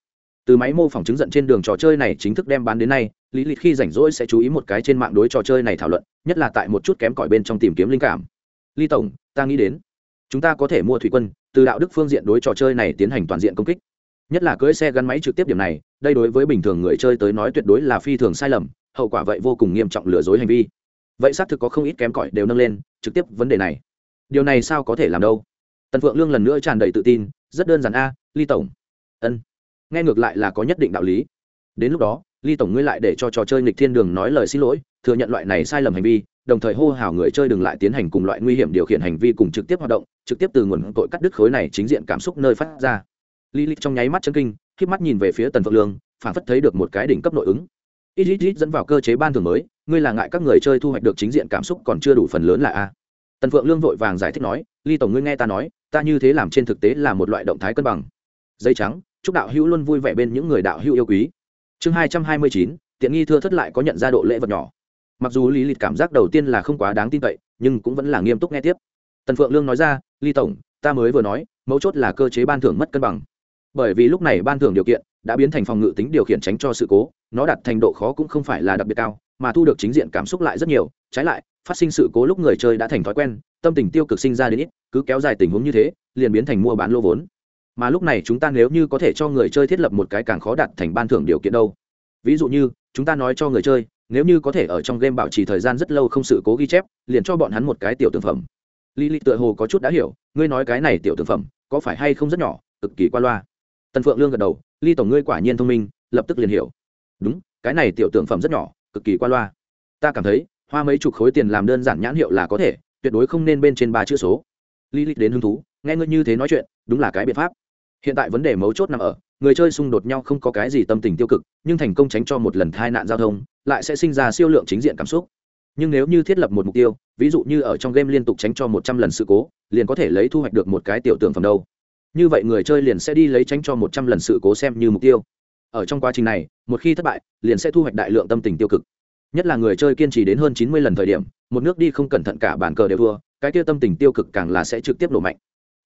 Speaker 1: Từ máy mô phỏng chứng giận trên đường trò chơi này chính thức đem bán đến nay, lý lịch khi rảnh rỗi sẽ chú ý một cái trên mạng đối trò chơi này thảo luận, nhất là tại một chút kém cỏi bên trong tìm kiếm linh cảm. Ly tổng, ta nghĩ đến, chúng ta có thể mua thủy quân, từ đạo đức phương diện đối trò chơi này tiến hành toàn diện công kích. Nhất là cưỡi xe gắn máy trực tiếp điểm này, đây đối với bình thường người chơi tới nói tuyệt đối là phi thường sai lầm, hậu quả vậy vô cùng nghiêm trọng lừa dối hành vi. Vậy xác thực có không ít kém cỏi đều nâng lên, trực tiếp vấn đề này. Điều này sao có thể làm đâu? Tần phượng lương lần nữa tràn đầy tự tin rất đơn giản a ly tổng ân nghe ngược lại là có nhất định đạo lý đến lúc đó ly tổng ngươi lại để cho trò chơi nghịch thiên đường nói lời xin lỗi thừa nhận loại này sai lầm hành vi đồng thời hô hào người chơi đừng lại tiến hành cùng loại nguy hiểm điều khiển hành vi cùng trực tiếp hoạt động trực tiếp từ nguồn tội cắt đứt khối này chính diện cảm xúc nơi phát ra Lý Lịch trong nháy mắt chân kinh, khép mắt nhìn về phía Tần Phượng Lương, phản phất thấy được một cái đỉnh cấp nội ứng. Ít ít ít dẫn vào cơ chế ban thường mới, ngươi là ngại các người chơi thu hoạch được chính diện cảm xúc còn chưa đủ phần lớn là a. Tần Phượng Lương vội vàng giải thích nói, Ly tổng ngươi nghe ta nói, ta như thế làm trên thực tế là một loại động thái cân bằng. Dây trắng, chúc đạo hữu luôn vui vẻ bên những người đạo hữu yêu quý. Chương hai trăm hai mươi chín, tiện nghi thưa thất lại có nhận ra độ lễ vật nhỏ. Mặc dù Lý Lịch cảm giác đầu tiên là không quá đáng tin cậy, nhưng cũng vẫn là nghiêm túc nghe tiếp. Tần Phượng Lương nói ra, Ly tổng, ta mới vừa nói, mấu chốt là cơ chế ban thưởng mất cân bằng bởi vì lúc này ban thưởng điều kiện đã biến thành phòng ngự tính điều khiển tránh cho sự cố nó đặt thành độ khó cũng không phải là đặc biệt cao mà thu được chính diện cảm xúc lại rất nhiều trái lại phát sinh sự cố lúc người chơi đã thành thói quen, tâm tình tiêu cực sinh ra đến ít, cứ kéo dài tình huống như thế, liền biến thành mua bán lô vốn. Mà lúc này chúng ta nếu như có thể cho người chơi thiết lập một cái càng khó đạt thành ban thưởng điều kiện đâu. Ví dụ như, chúng ta nói cho người chơi, nếu như có thể ở trong game bảo trì thời gian rất lâu không sự cố ghi chép, liền cho bọn hắn một cái tiểu thực phẩm. Lý lý tựa hồ có chút đã hiểu, ngươi nói cái này tiểu thực phẩm, có phải hay không rất nhỏ, cực kỳ qua loa. Tần phượng lương gật đầu, ly tổng ngươi quả nhiên thông minh, lập tức liền hiểu. Đúng, cái này tiểu tượng phẩm rất nhỏ, cực kỳ qua loa. Ta cảm thấy hoa mấy chục khối tiền làm đơn giản nhãn hiệu là có thể, tuyệt đối không nên bên trên ba chữ số. Lý lịch đến hứng thú, nghe ngươi như thế nói chuyện, đúng là cái biện pháp. Hiện tại vấn đề mấu chốt nằm ở, người chơi xung đột nhau không có cái gì tâm tình tiêu cực, nhưng thành công tránh cho một lần tai nạn giao thông, lại sẽ sinh ra siêu lượng chính diện cảm xúc. Nhưng nếu như thiết lập một mục tiêu, ví dụ như ở trong game liên tục tránh cho một trăm lần sự cố, liền có thể lấy thu hoạch được một cái tiểu tượng phẩm đâu. Như vậy người chơi liền sẽ đi lấy tránh cho một trăm lần sự cố xem như mục tiêu. Ở trong quá trình này, một khi thất bại, liền sẽ thu hoạch đại lượng tâm tình tiêu cực nhất là người chơi kiên trì đến hơn chín mươi lần thời điểm, một nước đi không cẩn thận cả bàn cờ đều thua, cái kia tâm tình tiêu cực càng là sẽ trực tiếp nổ mạnh.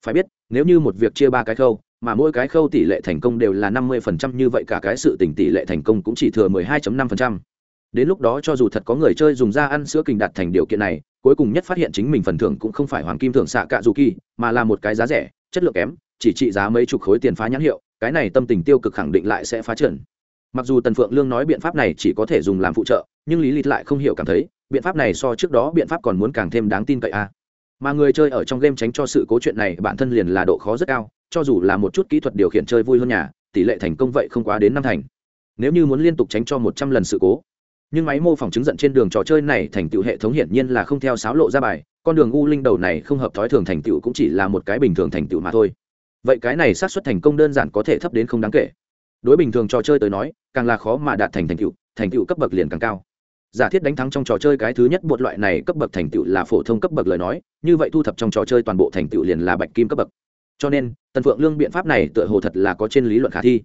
Speaker 1: Phải biết, nếu như một việc chia ba cái khâu, mà mỗi cái khâu tỷ lệ thành công đều là năm mươi phần trăm, như vậy cả cái sự tình tỷ lệ thành công cũng chỉ thừa mười hai năm phần trăm. Đến lúc đó cho dù thật có người chơi dùng da ăn sữa kình đạt thành điều kiện này, cuối cùng nhất phát hiện chính mình phần thưởng cũng không phải hoàng kim thưởng xạ cạ dù kỳ mà là một cái giá rẻ, chất lượng kém, chỉ trị giá mấy chục khối tiền phá nhãn hiệu, cái này tâm tình tiêu cực khẳng định lại sẽ phá trần mặc dù tần phượng lương nói biện pháp này chỉ có thể dùng làm phụ trợ, nhưng lý lịch lại không hiểu cảm thấy, biện pháp này so trước đó biện pháp còn muốn càng thêm đáng tin cậy a mà người chơi ở trong game tránh cho sự cố chuyện này, bản thân liền là độ khó rất cao, cho dù là một chút kỹ thuật điều khiển chơi vui hơn nhà, tỷ lệ thành công vậy không quá đến năm thành. Nếu như muốn liên tục tránh cho một trăm lần sự cố. Nhưng máy mô phỏng chứng giận trên đường trò chơi này thành tựu hệ thống hiển nhiên là không theo sáo lộ ra bài, con đường u linh đầu này không hợp thói thường thành tựu cũng chỉ là một cái bình thường thành tựu mà thôi. Vậy cái này xác suất thành công đơn giản có thể thấp đến không đáng kể. Đối bình thường trò chơi tới nói càng là khó mà đạt thành thành tựu thành tựu cấp bậc liền càng cao. Giả thiết đánh thắng trong trò chơi cái thứ nhất bột loại này cấp bậc thành tựu là phổ thông cấp bậc lời nói, như vậy thu thập trong trò chơi toàn bộ thành tựu liền là bạch kim cấp bậc. Cho nên, tần phượng lương biện pháp này tựa hồ thật là có trên lý luận khả thi.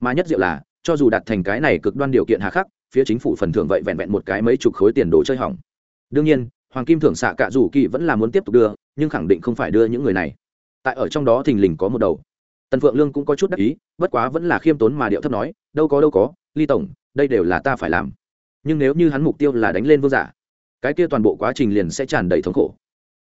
Speaker 1: Mà nhất diệu là, cho dù đạt thành cái này cực đoan điều kiện hà khắc, phía chính phủ phần thưởng vậy vẹn vẹn một cái mấy chục khối tiền đồ chơi hỏng. Đương nhiên, hoàng kim thưởng xạ cạ rủ kỳ vẫn là muốn tiếp tục đưa, nhưng khẳng định không phải đưa những người này. Tại ở trong đó thình lình có một đầu tần phượng lương cũng có chút đắc ý, bất quá vẫn là khiêm tốn mà điệu thấp nói, đâu có đâu có, ly tổng, đây đều là ta phải làm. Nhưng nếu như hắn mục tiêu là đánh lên vương giả, cái kia toàn bộ quá trình liền sẽ tràn đầy thống khổ.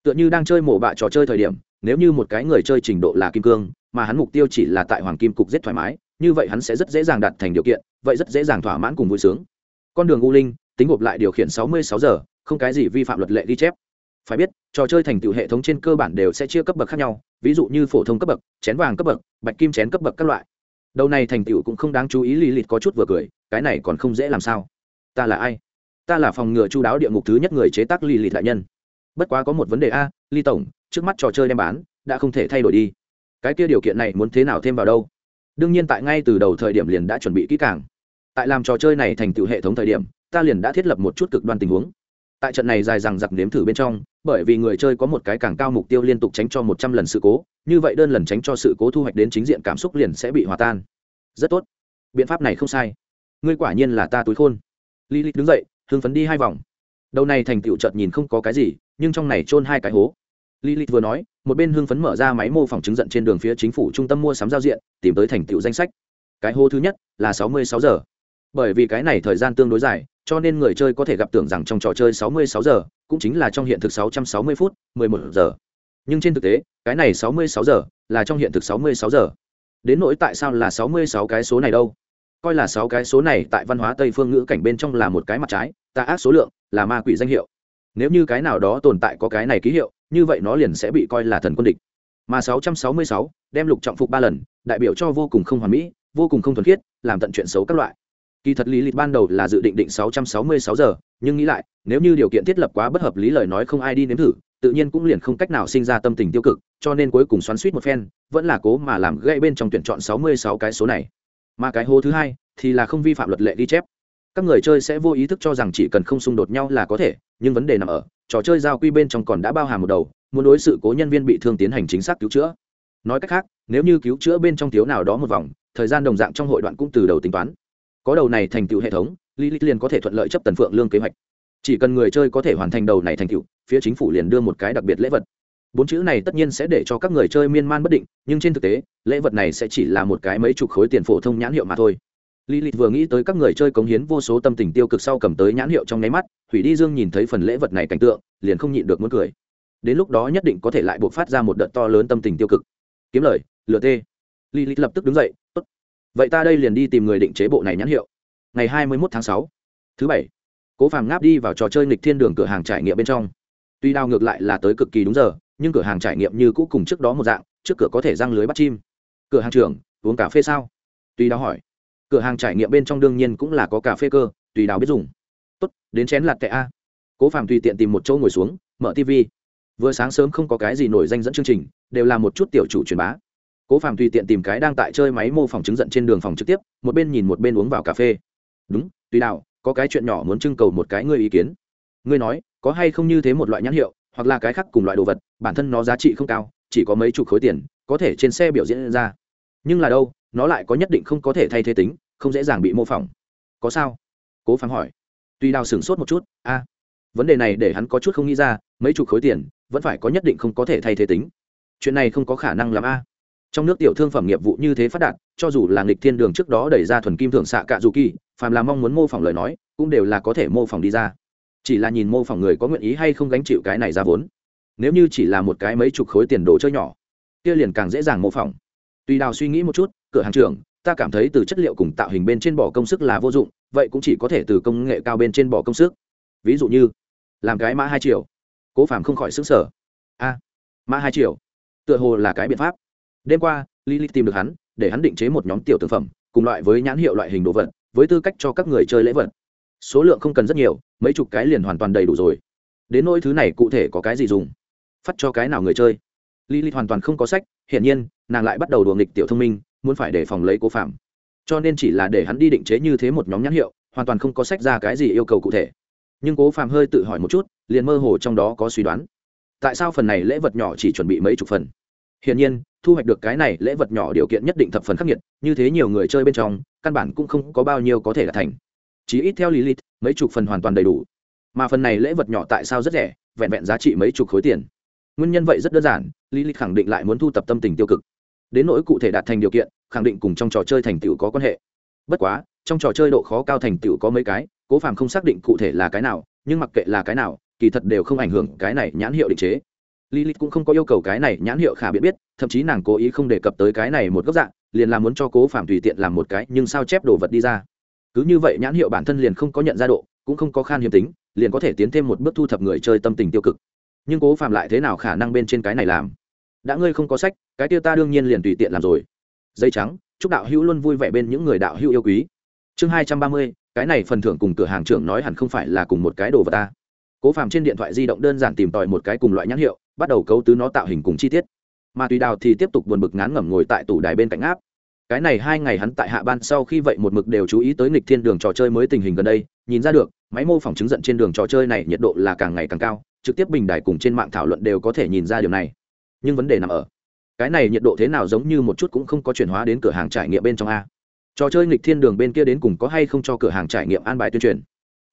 Speaker 1: Tựa như đang chơi mổ bạ trò chơi thời điểm, nếu như một cái người chơi trình độ là kim cương, mà hắn mục tiêu chỉ là tại hoàng kim cục giết thoải mái, như vậy hắn sẽ rất dễ dàng đạt thành điều kiện, vậy rất dễ dàng thỏa mãn cùng vui sướng. Con đường u linh, tính gộp lại điều khiển 66 giờ, không cái gì vi phạm luật lệ ghi chép. Phải biết, trò chơi thành tựu hệ thống trên cơ bản đều sẽ chia cấp bậc khác nhau ví dụ như phổ thông cấp bậc, chén vàng cấp bậc, bạch kim chén cấp bậc các loại. Đầu này thành tựu cũng không đáng chú ý lì lịt có chút vừa cười, cái này còn không dễ làm sao. Ta là ai? Ta là phòng ngừa chu đáo địa ngục thứ nhất người chế tác lì lịt đại nhân. Bất quá có một vấn đề a, ly tổng, trước mắt trò chơi đem bán, đã không thể thay đổi đi. Cái kia điều kiện này muốn thế nào thêm vào đâu? Đương nhiên tại ngay từ đầu thời điểm liền đã chuẩn bị kỹ càng. Tại làm trò chơi này thành tựu hệ thống thời điểm, ta liền đã thiết lập một chút cực đoan tình huống tại trận này dài rằng giặc nếm thử bên trong bởi vì người chơi có một cái càng cao mục tiêu liên tục tránh cho một trăm lần sự cố như vậy đơn lần tránh cho sự cố thu hoạch đến chính diện cảm xúc liền sẽ bị hòa tan. Rất tốt. Biện pháp này không sai. Ngươi quả nhiên là ta túi khôn. Lý li đứng dậy hưng phấn đi hai vòng. Đầu này thành tựu chợt nhìn không có cái gì nhưng trong này chôn hai cái hố. Lilith vừa nói, một bên hưng phấn mở ra máy mô phỏng chứng giận trên đường phía chính phủ trung tâm mua sắm giao diện, tìm tới thành tựu danh sách. Cái hố thứ nhất là 66 giờ. Bởi vì cái này thời gian tương đối dài, cho nên người chơi có thể gặp tưởng rằng trong trò chơi 66 giờ, cũng chính là trong hiện thực 660 phút, 11 giờ. Nhưng trên thực tế, cái này 66 giờ là trong hiện thực 66 giờ. Đến nỗi tại sao là 66 cái số này đâu? Coi là 6 cái số này tại văn hóa Tây phương ngữ cảnh bên trong là một cái mặt trái, tà ác số lượng, là ma quỷ danh hiệu. Nếu như cái nào đó tồn tại có cái này ký hiệu, như vậy nó liền sẽ bị coi là thần quân địch mà 666 đem lục trọng phục ba lần đại biểu cho vô cùng không hoàn mỹ vô cùng không thuần khiết làm tận chuyện xấu các loại kỳ thật lý lịch ban đầu là dự định định 666 giờ, nhưng nghĩ lại, nếu như điều kiện thiết lập quá bất hợp lý lời nói không ai đi nếm thử, tự nhiên cũng liền không cách nào sinh ra tâm tình tiêu cực, cho nên cuối cùng xoắn suýt một phen, vẫn là cố mà làm gây bên trong tuyển chọn 66 cái số này. Mà cái hố thứ hai thì là không vi phạm luật lệ ghi chép. Các người chơi sẽ vô ý thức cho rằng chỉ cần không xung đột nhau là có thể, nhưng vấn đề nằm ở, trò chơi giao quy bên trong còn đã bao hàm một đầu, muốn đối sự cố nhân viên bị thương tiến hành chính xác cứu chữa. Nói cách khác, nếu như cứu chữa bên trong thiếu nào đó một vòng, thời gian đồng dạng trong hội đoạn cũng từ đầu tính toán có đầu này thành tựu hệ thống lilith liền có thể thuận lợi chấp tần phượng lương kế hoạch chỉ cần người chơi có thể hoàn thành đầu này thành tựu phía chính phủ liền đưa một cái đặc biệt lễ vật bốn chữ này tất nhiên sẽ để cho các người chơi miên man bất định nhưng trên thực tế lễ vật này sẽ chỉ là một cái mấy chục khối tiền phổ thông nhãn hiệu mà thôi Lilith vừa nghĩ tới các người chơi cống hiến vô số tâm tình tiêu cực sau cầm tới nhãn hiệu trong nháy mắt, Thủy Đi Dương nhìn thấy phần lễ vật này cảnh tượng, liền không nhịn được muốn cười. Đến lúc đó nhất định có thể lại buộc phát ra một đợt to lớn tâm tình tiêu cực. Kiếm lời, lựa tê. Lilith lập tức đứng dậy, "Tốt. Vậy ta đây liền đi tìm người định chế bộ này nhãn hiệu." Ngày 21 tháng sáu thứ bảy. Cố Phàm ngáp đi vào trò chơi nghịch thiên đường cửa hàng trải nghiệm bên trong. Tuy đao ngược lại là tới cực kỳ đúng giờ, nhưng cửa hàng trải nghiệm như cũ cùng trước đó một dạng, trước cửa có thể răng lưới bắt chim. Cửa hàng trưởng, uống cà phê sao? Tuy đao hỏi cửa hàng trải nghiệm bên trong đương nhiên cũng là có cà phê cơ tùy đào biết dùng tốt đến chén lặt tệ a cố phàm tùy tiện tìm một chỗ ngồi xuống mở tv vừa sáng sớm không có cái gì nổi danh dẫn chương trình đều là một chút tiểu chủ truyền bá cố phàm tùy tiện tìm cái đang tại chơi máy mô phỏng chứng giận trên đường phòng trực tiếp, một bên nhìn một bên uống vào cà phê. Đúng, tùy đào có cái chuyện nhỏ muốn trưng cầu một cái ngươi ý kiến. Ngươi nói, có hay không như thế một loại nhãn hiệu, hoặc là cái khác cùng loại đồ vật, bản thân nó giá trị không cao, chỉ có mấy chục khối tiền, có thể trên xe biểu diễn ra. Nhưng là đâu, nó lại có nhất định không có thể thay thế tính, không dễ dàng bị mô phỏng. Có sao? Cố Phàm hỏi. Tuy đào sửng sốt một chút, a, vấn đề này để hắn có chút không nghĩ ra, mấy chục khối tiền, vẫn phải có nhất định không có thể thay thế tính. Chuyện này không có khả năng làm a trong nước tiểu thương phẩm nghiệp vụ như thế phát đạt cho dù là nghịch thiên đường trước đó đẩy ra thuần kim thượng xạ cạ dù kỳ phàm là mong muốn mô phỏng lời nói cũng đều là có thể mô phỏng đi ra chỉ là nhìn mô phỏng người có nguyện ý hay không gánh chịu cái này ra vốn nếu như chỉ là một cái mấy chục khối tiền đồ chơi nhỏ kia liền càng dễ dàng mô phỏng Tuy Đào suy nghĩ một chút, cửa hàng trưởng, ta cảm thấy từ chất liệu cùng tạo hình bên trên bỏ công sức là vô dụng, vậy cũng chỉ có thể từ công nghệ cao bên trên bỏ công sức. Ví dụ như, làm cái mã hai triệu. Cố Phàm không khỏi xứng sở. A, mã hai triệu. Tựa hồ là cái biện pháp. Đêm qua, Lily tìm được hắn, để hắn định chế một nhóm tiểu tượng phẩm, cùng loại với nhãn hiệu loại hình đồ vật, với tư cách cho các người chơi lễ vật. số lượng không cần rất nhiều mấy chục cái liền hoàn toàn đầy đủ rồi. Đến nỗi thứ này cụ thể có cái gì dùng? Phát cho cái nào người chơi? Lý hoàn toàn không có sách hiển nhiên nàng lại bắt đầu đùa nghịch tiểu thông minh muốn phải để phòng lấy cố phạm. Cho nên chỉ là để hắn đi định chế như thế một nhóm nhãn hiệu hoàn toàn không có sách ra cái gì yêu cầu cụ thể. Nhưng cố phạm hơi tự hỏi một chút liền mơ hồ trong đó có suy đoán. Tại sao phần này lễ vật nhỏ chỉ chuẩn bị mấy chục phần? Hiển nhiên, thu hoạch được cái này lễ vật nhỏ điều kiện nhất định thập phần khắc nghiệt, như thế nhiều người chơi bên trong, căn bản cũng không có bao nhiêu có thể là thành. Chỉ ít theo lý lịch mấy chục phần hoàn toàn đầy đủ. Mà phần này lễ vật nhỏ tại sao rất rẻ, vẹn vẹn giá trị mấy chục khối tiền. Nguyên nhân vậy rất đơn giản lý lịch khẳng định lại muốn thu tập tâm tình tiêu cực. Đến nỗi cụ thể đạt thành điều kiện, khẳng định cùng trong trò chơi thành tựu có quan hệ. Bất quá, trong trò chơi độ khó cao thành tựu có mấy cái, cố phàm không xác định cụ thể là cái nào, nhưng mặc kệ là cái nào, kỳ thật đều không ảnh hưởng cái này nhãn hiệu định chế. Lilith cũng không có yêu cầu cái này nhãn hiệu khả biện biết, thậm chí nàng cố ý không đề cập tới cái này một góc dạng, liền là muốn cho Cố Phạm tùy tiện làm một cái, nhưng sao chép đồ vật đi ra. Cứ như vậy nhãn hiệu bản thân liền không có nhận ra độ, cũng không có khan hiếm tính, liền có thể tiến thêm một bước thu thập người chơi tâm tình tiêu cực. Nhưng Cố Phạm lại thế nào khả năng bên trên cái này làm? Đã ngươi không có sách, cái kia ta đương nhiên liền tùy tiện làm rồi. Dây trắng, chúc đạo hữu luôn vui vẻ bên những người đạo hữu yêu quý. Chương hai trăm ba mươi, cái này phần thưởng cùng cửa hàng trưởng nói hẳn không phải là cùng một cái đồ vật ta cố Phạm trên điện thoại di động đơn giản tìm tòi một cái cùng loại nhãn hiệu bắt đầu cấu tứ nó tạo hình cùng chi tiết. Mà tùy đào thì tiếp tục buồn bực ngán ngẩm ngồi tại tủ đài bên cạnh áp. Cái này hai ngày hắn tại hạ ban sau khi vậy một mực đều chú ý tới nghịch thiên đường trò chơi mới tình hình gần đây, nhìn ra được, máy mô phỏng chứng giận trên đường trò chơi này nhiệt độ là càng ngày càng cao, trực tiếp bình đài cùng trên mạng thảo luận đều có thể nhìn ra điều này. Nhưng vấn đề nằm ở, cái này nhiệt độ thế nào giống như một chút cũng không có chuyển hóa đến cửa hàng trải nghiệm bên trong a. Trò chơi nghịch thiên đường bên kia đến cùng có hay không cho cửa hàng trải nghiệm an bài tuyên truyền?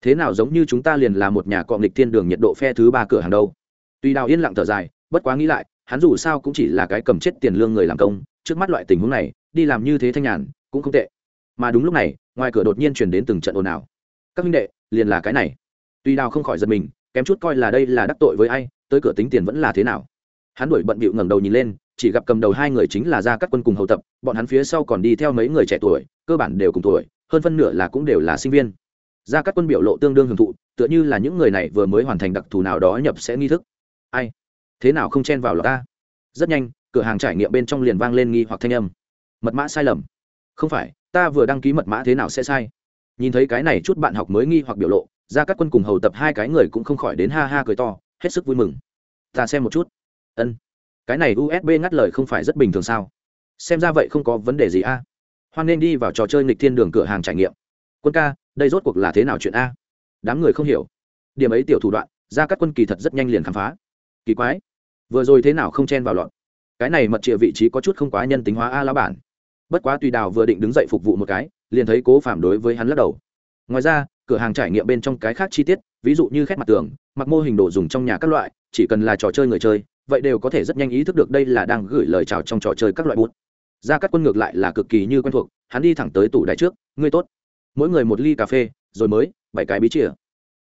Speaker 1: Thế nào giống như chúng ta liền là một nhà cọ nghịch thiên đường nhiệt độ phe thứ ba cửa hàng đâu? Tuy đào yên lặng thở dài, bất quá nghĩ lại, hắn dù sao cũng chỉ là cái cầm chết tiền lương người làm công, trước mắt loại tình huống này, đi làm như thế thanh nhàn, cũng không tệ. Mà đúng lúc này, ngoài cửa đột nhiên chuyển đến từng trận ồn ào. Các huynh đệ, liền là cái này. Tuy đào không khỏi giật mình, kém chút coi là đây là đắc tội với ai, tới cửa tính tiền vẫn là thế nào. Hắn đuổi bận bịu ngẩng đầu nhìn lên, chỉ gặp cầm đầu hai người chính là gia cắt quân cùng hầu tập, bọn hắn phía sau còn đi theo mấy người trẻ tuổi, cơ bản đều cùng tuổi, hơn phân nửa là cũng đều là sinh viên. Gia cắt quân biểu lộ tương đương hưởng thụ, tựa như là những người này vừa mới hoàn thành đặc thù nào đó nhập sẽ nghi thức ai? Thế nào không chen vào lọt ta? Rất nhanh, cửa hàng trải nghiệm bên trong liền vang lên nghi hoặc thanh âm. Mật mã sai lầm. Không phải, ta vừa đăng ký mật mã thế nào sẽ sai? Nhìn thấy cái này chút bạn học mới nghi hoặc biểu lộ ra các quân cùng hầu tập hai cái người cũng không khỏi đến ha ha cười to, hết sức vui mừng. Ta xem một chút. Ân, cái này usb ngắt lời không phải rất bình thường sao? Xem ra vậy không có vấn đề gì a. Hoan nên đi vào trò chơi nghịch thiên đường cửa hàng trải nghiệm. Quân ca, đây rốt cuộc là thế nào chuyện a? Đám người không hiểu. Điểm ấy tiểu thủ đoạn ra các quân kỳ thật rất nhanh liền khám phá kỳ quái. Vừa rồi thế nào không chen vào lọt? Cái này mật trịa vị trí có chút không quá nhân tính hóa a lão bản. Bất quá tùy đào vừa định đứng dậy phục vụ một cái, liền thấy cố phạm đối với hắn lắc đầu. Ngoài ra, cửa hàng trải nghiệm bên trong cái khác chi tiết, ví dụ như khét mặt tường, mặc mô hình đồ dùng trong nhà các loại, chỉ cần là trò chơi người chơi, vậy đều có thể rất nhanh ý thức được đây là đang gửi lời chào trong trò chơi các loại bút. Ra các quân ngược lại là cực kỳ như quen thuộc, hắn đi thẳng tới tủ đáy trước, ngươi tốt. Mỗi người một ly cà phê, rồi mới bảy cái bí chìa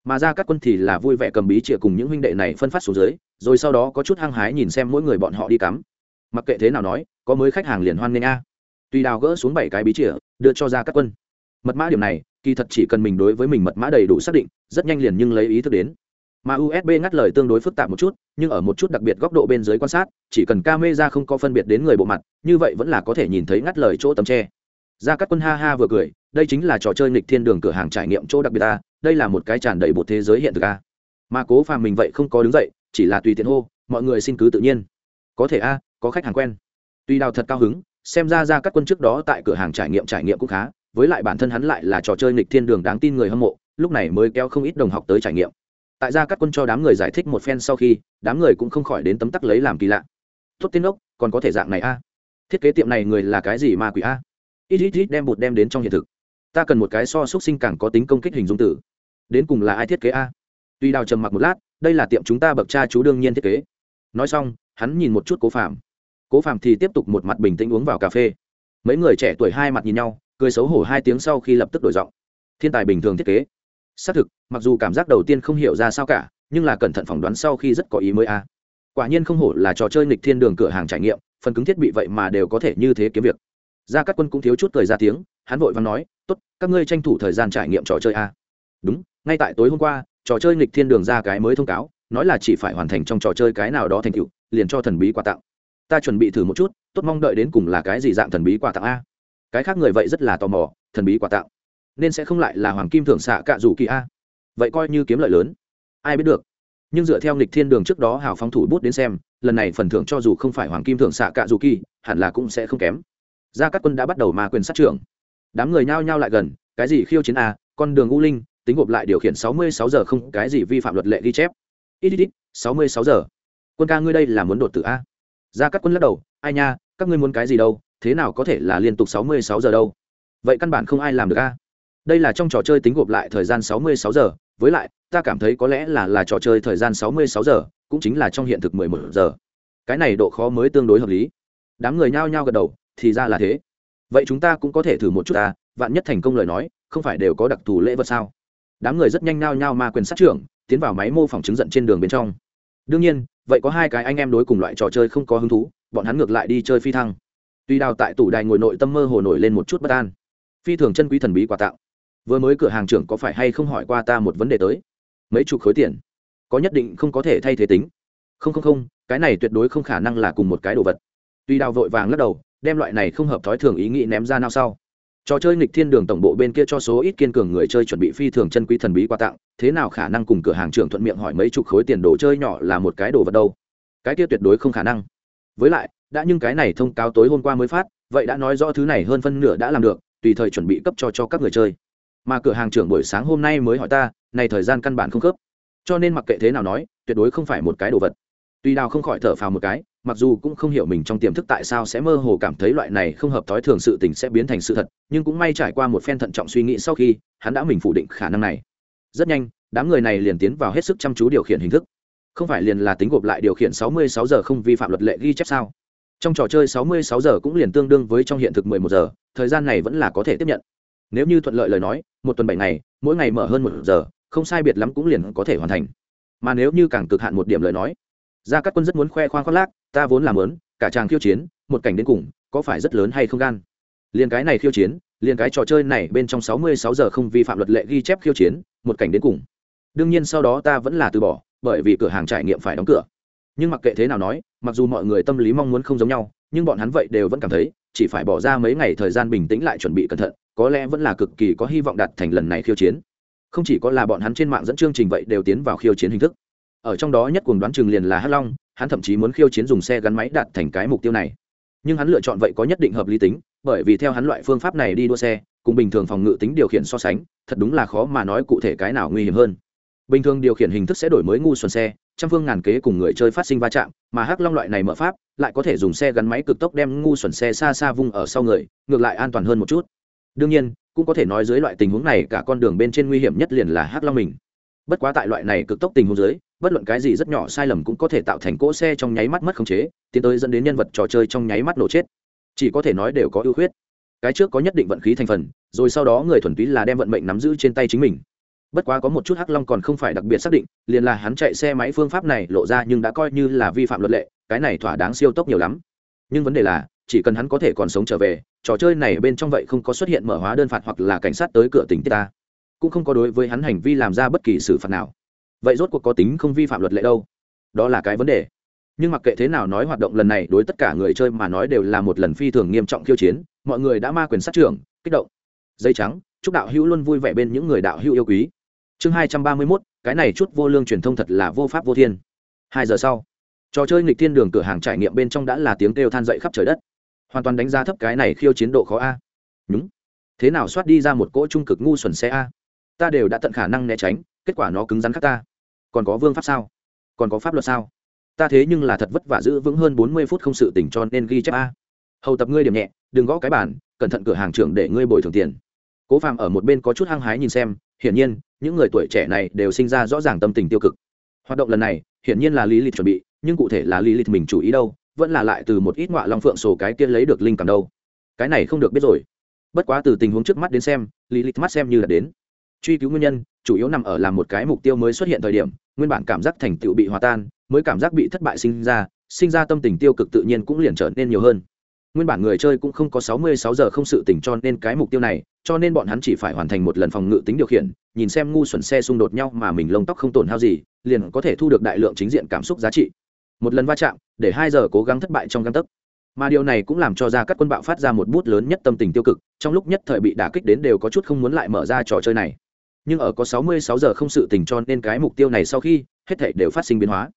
Speaker 1: mà ra các quân thì là vui vẻ cầm bí chìa cùng những huynh đệ này phân phát xuống dưới, rồi sau đó có chút hăng hái nhìn xem mỗi người bọn họ đi cắm. Mặc kệ thế nào nói, có mới khách hàng liền hoan nghênh a. Tùy đào gỡ xuống bảy cái bí chìa, đưa cho ra các quân. Mật mã điểm này, kỳ thật chỉ cần mình đối với mình mật mã đầy đủ xác định, rất nhanh liền nhưng lấy ý thức đến. Mà usb ngắt lời tương đối phức tạp một chút, nhưng ở một chút đặc biệt góc độ bên dưới quan sát, chỉ cần camera không có phân biệt đến người bộ mặt, như vậy vẫn là có thể nhìn thấy ngắt lời chỗ tấm tre ra các quân ha ha vừa cười, đây chính là trò chơi nghịch thiên đường cửa hàng trải nghiệm chỗ đặc biệt ta đây là một cái tràn đầy bộ thế giới hiện thực a. Mà cố phàm mình vậy không có đứng dậy, chỉ là tùy tiện hô, mọi người xin cứ tự nhiên. Có thể a, có khách hàng quen. Tuy đào thật cao hứng, xem ra ra các quân trước đó tại cửa hàng trải nghiệm trải nghiệm cũng khá, với lại bản thân hắn lại là trò chơi nghịch thiên đường đáng tin người hâm mộ, lúc này mới kéo không ít đồng học tới trải nghiệm. Tại ra các quân cho đám người giải thích một phen sau khi, đám người cũng không khỏi đến tấm tắc lấy làm kỳ lạ. Tốt tiên ốc còn có thể dạng này a? Thiết kế tiệm này người là cái gì ma quỷ a? Ít ít ít đem bột đem đến trong hiện thực. Ta cần một cái so xúc sinh càng có tính công kích hình dung tử. Đến cùng là ai thiết kế a? Tuy đào trầm mặc một lát, đây là tiệm chúng ta bậc cha chú đương nhiên thiết kế. Nói xong, hắn nhìn một chút cố phạm cố phạm thì tiếp tục một mặt bình tĩnh uống vào cà phê. Mấy người trẻ tuổi hai mặt nhìn nhau, cười xấu hổ hai tiếng sau khi lập tức đổi giọng. Thiên tài bình thường thiết kế. Xác thực, mặc dù cảm giác đầu tiên không hiểu ra sao cả, nhưng là cẩn thận phỏng đoán sau khi rất có ý mới a. Quả nhiên không hổ là trò chơi nghịch thiên đường cửa hàng trải nghiệm, phần cứng thiết bị vậy mà đều có thể như thế kiếm việc gia các quân cũng thiếu chút cười ra tiếng, hắn vội và nói, tốt, các ngươi tranh thủ thời gian trải nghiệm trò chơi a. Đúng, ngay tại tối hôm qua, trò chơi nghịch thiên đường ra cái mới thông cáo, nói là chỉ phải hoàn thành trong trò chơi cái nào đó thành tựu, liền cho thần bí quà tặng. Ta chuẩn bị thử một chút, tốt mong đợi đến cùng là cái gì dạng thần bí quà tặng a. Cái khác người vậy rất là tò mò, thần bí quà tặng? Nên sẽ không lại là hoàng kim thưởng xạ cạ rủ kỳ a? Vậy coi như kiếm lợi lớn. Ai biết được. Nhưng dựa theo nghịch thiên đường trước đó hào phóng thủ bút đến xem, lần này phần thưởng cho dù không phải hoàng kim thưởng xạ cạ dù kỳ, hẳn là cũng sẽ không kém gia các quân đã bắt đầu ma quyền sát trưởng. Đám người nhao nhao lại gần, cái gì khiêu chiến a, con đường u linh, tính gộp lại điều khiển sáu mươi sáu giờ không, cái gì vi phạm luật lệ ghi chép. Ít ít ít, sáu mươi sáu giờ. Quân ca ngươi đây là muốn đột tử a. Gia các quân lắc đầu, ai nha, các ngươi muốn cái gì đâu, thế nào có thể là liên tục sáu mươi sáu giờ đâu. Vậy căn bản không ai làm được a. Đây là trong trò chơi tính gộp lại thời gian sáu mươi sáu giờ, với lại, ta cảm thấy có lẽ là là trò chơi thời gian sáu mươi sáu giờ, cũng chính là trong hiện thực mười một giờ. Cái này độ khó mới tương đối hợp lý. Đám người nhao nhao gật đầu thì ra là thế. Vậy chúng ta cũng có thể thử một chút ta, vạn nhất thành công lời nói, không phải đều có đặc thù lễ vật sao? Đám người rất nhanh nao nhao ma quyền sát trưởng, tiến vào máy mô phỏng chứng giận trên đường bên trong. Đương nhiên, vậy có hai cái anh em đối cùng loại trò chơi không có hứng thú, bọn hắn ngược lại đi chơi phi thăng. Tuy đào tại tủ đài ngồi nội tâm mơ hồ nổi lên một chút bất an, phi thường chân quý thần bí quà tặng. Vừa mới cửa hàng trưởng có phải hay không hỏi qua ta một vấn đề tới? Mấy chục khối tiền, có nhất định không có thể thay thế tính. Không không không, cái này tuyệt đối không khả năng là cùng một cái đồ vật. Tuy đào vội vàng lắc đầu đem loại này không hợp thói thường ý nghĩ ném ra nào sau. Trò chơi nghịch thiên đường tổng bộ bên kia cho số ít kiên cường người chơi chuẩn bị phi thường chân quý thần bí quà tặng, thế nào khả năng cùng cửa hàng trưởng thuận miệng hỏi mấy chục khối tiền đồ chơi nhỏ là một cái đồ vật đâu? Cái kia tuyệt đối không khả năng. Với lại, đã nhưng cái này thông cáo tối hôm qua mới phát, vậy đã nói rõ thứ này hơn phân nửa đã làm được, tùy thời chuẩn bị cấp cho cho các người chơi. Mà cửa hàng trưởng buổi sáng hôm nay mới hỏi ta, này thời gian căn bản không khớp. Cho nên mặc kệ thế nào nói, tuyệt đối không phải một cái đồ vật. Tuy đào không khỏi thở phào một cái mặc dù cũng không hiểu mình trong tiềm thức tại sao sẽ mơ hồ cảm thấy loại này không hợp thói thường sự tình sẽ biến thành sự thật, nhưng cũng may trải qua một phen thận trọng suy nghĩ sau khi, hắn đã mình phủ định khả năng này. Rất nhanh, đám người này liền tiến vào hết sức chăm chú điều khiển hình thức. Không phải liền là tính gộp lại điều khiển 66 giờ không vi phạm luật lệ ghi chép sao? Trong trò chơi 66 giờ cũng liền tương đương với trong hiện thực 11 giờ, thời gian này vẫn là có thể tiếp nhận. Nếu như thuận lợi lời nói, một tuần bảy ngày, mỗi ngày mở hơn một giờ, không sai biệt lắm cũng liền có thể hoàn thành. Mà nếu như càng cực hạn một điểm lời nói ra các quân rất muốn khoe khoang khoác lác, ta vốn làm lớn cả chàng khiêu chiến, một cảnh đến cùng, có phải rất lớn hay không gan? Liền cái này khiêu chiến liền cái trò chơi này bên trong sáu mươi sáu giờ không vi phạm luật lệ ghi chép khiêu chiến, một cảnh đến cùng. Đương nhiên sau đó ta vẫn là từ bỏ, bởi vì cửa hàng trải nghiệm phải đóng cửa. Nhưng mặc kệ thế nào nói, mặc dù mọi người tâm lý mong muốn không giống nhau, nhưng bọn hắn vậy đều vẫn cảm thấy, chỉ phải bỏ ra mấy ngày thời gian bình tĩnh lại chuẩn bị cẩn thận, có lẽ vẫn là cực kỳ có hy vọng đạt thành lần này khiêu chiến. Không chỉ có là bọn hắn trên mạng dẫn chương trình vậy đều tiến vào khiêu chiến hình thức ở trong đó nhất cuồng đoán chừng liền là hắc long, hắn thậm chí muốn khiêu chiến dùng xe gắn máy đạt thành cái mục tiêu này. Nhưng hắn lựa chọn vậy có nhất định hợp lý tính, bởi vì theo hắn loại phương pháp này đi đua xe, cùng bình thường phòng ngự tính điều khiển so sánh, thật đúng là khó mà nói cụ thể cái nào nguy hiểm hơn. Bình thường điều khiển hình thức sẽ đổi mới ngu xuẩn xe, trăm phương ngàn kế cùng người chơi phát sinh va chạm, mà hắc long loại này mở pháp, lại có thể dùng xe gắn máy cực tốc đem ngu xuẩn xe xa xa vung ở sau người, ngược lại an toàn hơn một chút. Đương nhiên, cũng có thể nói dưới loại tình huống này cả con đường bên trên nguy hiểm nhất liền là hắc long mình. Bất quá tại loại này cực tốc tình huống dưới bất luận cái gì rất nhỏ sai lầm cũng có thể tạo thành cỗ xe trong nháy mắt mất khống chế, tiến tới dẫn đến nhân vật trò chơi trong nháy mắt nổ chết. Chỉ có thể nói đều có ưu khuyết. Cái trước có nhất định vận khí thành phần, rồi sau đó người thuần túy là đem vận mệnh nắm giữ trên tay chính mình. Bất quá có một chút hắc long còn không phải đặc biệt xác định, liền là hắn chạy xe máy phương pháp này lộ ra nhưng đã coi như là vi phạm luật lệ, cái này thỏa đáng siêu tốc nhiều lắm. Nhưng vấn đề là, chỉ cần hắn có thể còn sống trở về, trò chơi này bên trong vậy không có xuất hiện mở hóa đơn phạt hoặc là cảnh sát tới cửa tỉnh ta. Cũng không có đối với hắn hành vi làm ra bất kỳ xử phạt nào vậy rốt cuộc có tính không vi phạm luật lệ đâu? Đó là cái vấn đề. Nhưng mặc kệ thế nào nói hoạt động lần này, đối tất cả người chơi mà nói đều là một lần phi thường nghiêm trọng khiêu chiến, mọi người đã ma quyền sát trưởng, kích động. Dây trắng, chúc đạo hữu luôn vui vẻ bên những người đạo hữu yêu quý. Chương hai trăm ba mươi mốt, cái này chút vô lương truyền thông thật là vô pháp vô thiên. Hai giờ sau, trò chơi nghịch thiên đường cửa hàng trải nghiệm bên trong đã là tiếng kêu than dậy khắp trời đất. Hoàn toàn đánh giá thấp cái này khiêu chiến độ khó a. Đúng thế nào soát đi ra một cỗ trung cực ngu xuẩn xe a. Ta đều đã tận khả năng né tránh kết quả nó cứng rắn khác ta. Còn có vương pháp sao? Còn có pháp luật sao? Ta thế nhưng là thật vất vả giữ vững hơn bốn mươi phút không sự tỉnh cho nên ghi chép a. Hầu tập ngươi điểm nhẹ, đừng gõ cái bản cẩn thận cửa hàng trưởng để ngươi bồi thường tiền. Cố phạm ở một bên có chút hăng hái nhìn xem, hiển nhiên, những người tuổi trẻ này đều sinh ra rõ ràng tâm tình tiêu cực. Hoạt động lần này, hiển nhiên là lý lịch chuẩn bị, nhưng cụ thể là lý lịch mình chủ ý đâu, vẫn là lại từ một ít ngoại long phượng sổ cái kia lấy được linh cảm đâu. Cái này không được biết rồi. Bất quá từ tình huống trước mắt đến xem, lý lịch mắt xem như là đến truy cứu nguyên nhân, chủ yếu nằm ở làm một cái mục tiêu mới xuất hiện thời điểm, nguyên bản cảm giác thành tựu bị hòa tan, mới cảm giác bị thất bại sinh ra sinh ra tâm tình tiêu cực tự nhiên cũng liền trở nên nhiều hơn. Nguyên bản người chơi cũng không có sáu mươi sáu giờ không sự tỉnh cho nên cái mục tiêu này, cho nên bọn hắn chỉ phải hoàn thành một lần phòng ngự tính điều khiển, nhìn xem ngu xuẩn xe xung đột nhau mà mình lông tóc không tổn hao gì, liền có thể thu được đại lượng chính diện cảm xúc giá trị. Một lần va chạm, để hai giờ cố gắng thất bại trong găng tấc. Mà điều này cũng làm cho ra các quân bạo phát ra một bút lớn nhất tâm tình tiêu cực, trong lúc nhất thời bị đả kích đến đều có chút không muốn lại mở ra trò chơi này nhưng ở có 66 giờ không sự tình cho nên cái mục tiêu này sau khi, hết thảy đều phát sinh biến hóa.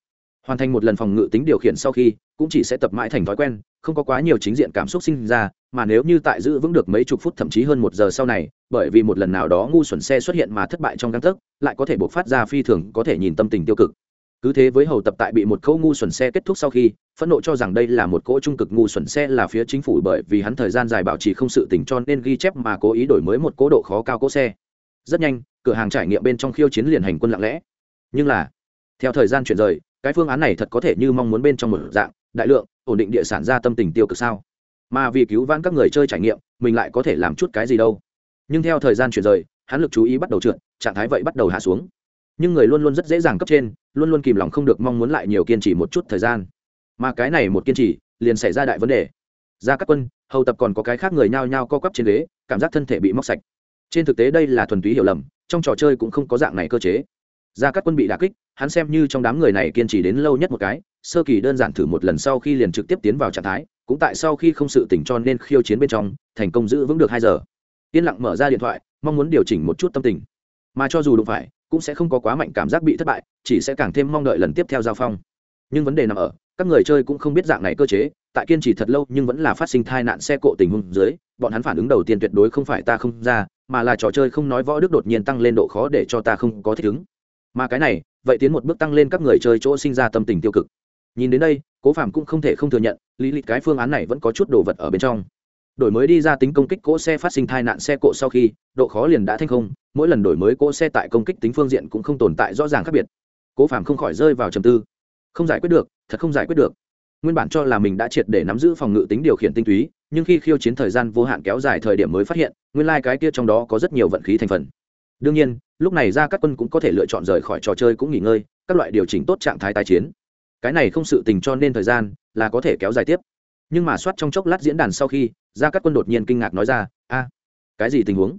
Speaker 1: Hoàn thành một lần phòng ngự tính điều khiển sau khi, cũng chỉ sẽ tập mãi thành thói quen, không có quá nhiều chính diện cảm xúc sinh ra, mà nếu như tại giữ vững được mấy chục phút thậm chí hơn một giờ sau này, bởi vì một lần nào đó ngu xuẩn xe xuất hiện mà thất bại trong găng tấc, lại có thể buộc phát ra phi thường có thể nhìn tâm tình tiêu cực. Cứ thế với hầu tập tại bị một cỗ ngu xuẩn xe kết thúc sau khi, phẫn nộ cho rằng đây là một cỗ trung cực ngu xuẩn xe là phía chính phủ bởi vì hắn thời gian dài bảo trì không sự tỉnh cho nên ghi chép mà cố ý đổi mới một cố độ khó cao cỗ xe rất nhanh, cửa hàng trải nghiệm bên trong khiêu chiến liền hành quân lặng lẽ. Nhưng là, theo thời gian chuyển rời, cái phương án này thật có thể như mong muốn bên trong một dạng, đại lượng, ổn định địa sản ra tâm tình tiêu cực sao? Mà vì cứu vãn các người chơi trải nghiệm, mình lại có thể làm chút cái gì đâu? Nhưng theo thời gian chuyển rời, hắn lực chú ý bắt đầu trượt, trạng thái vậy bắt đầu hạ xuống. Nhưng người luôn luôn rất dễ dàng cấp trên, luôn luôn kìm lòng không được mong muốn lại nhiều kiên trì một chút thời gian. Mà cái này một kiên trì, liền xảy ra đại vấn đề. Ra các quân, hầu tập còn có cái khác người nhao nhao co quắp trên ghế, cảm giác thân thể bị móc sạch trên thực tế đây là thuần túy hiểu lầm, trong trò chơi cũng không có dạng này cơ chế. Ra các quân bị đà kích, hắn xem như trong đám người này kiên trì đến lâu nhất một cái, sơ kỳ đơn giản thử một lần sau khi liền trực tiếp tiến vào trạng thái, cũng tại sau khi không sự tỉnh cho nên khiêu chiến bên trong, thành công giữ vững được hai giờ. Yên lặng mở ra điện thoại, mong muốn điều chỉnh một chút tâm tình. Mà cho dù đụng phải, cũng sẽ không có quá mạnh cảm giác bị thất bại, chỉ sẽ càng thêm mong đợi lần tiếp theo giao phong. Nhưng vấn đề nằm ở, các người chơi cũng không biết dạng này cơ chế, tại kiên trì thật lâu nhưng vẫn là phát sinh tai nạn xe cộ tình huống dưới, bọn hắn phản ứng đầu tiên tuyệt đối không phải ta không ra mà là trò chơi không nói võ đức đột nhiên tăng lên độ khó để cho ta không có thích ứng. Mà cái này, vậy tiến một bước tăng lên các người chơi chỗ sinh ra tâm tình tiêu cực. Nhìn đến đây, cố phạm cũng không thể không thừa nhận, lý lịch cái phương án này vẫn có chút đồ vật ở bên trong. Đổi mới đi ra tính công kích cỗ xe phát sinh tai nạn xe cộ sau khi, độ khó liền đã thành không, mỗi lần đổi mới cỗ xe tại công kích tính phương diện cũng không tồn tại rõ ràng khác biệt. Cố phạm không khỏi rơi vào trầm tư. Không giải quyết được, thật không giải quyết được. Nguyên bản cho là mình đã triệt để nắm giữ phòng ngự tính điều khiển tinh túy, nhưng khi khiêu chiến thời gian vô hạn kéo dài thời điểm mới phát hiện nguyên lai、like、cái kia trong đó có rất nhiều vận khí thành phần. Đương nhiên, lúc này ra các quân cũng có thể lựa chọn rời khỏi trò chơi cũng nghỉ ngơi, các loại điều chỉnh tốt trạng thái tái chiến. Cái này không sự tình cho nên thời gian là có thể kéo dài tiếp. Nhưng mà soát trong chốc lát diễn đàn sau khi ra các quân đột nhiên kinh ngạc nói ra, a, cái gì tình huống?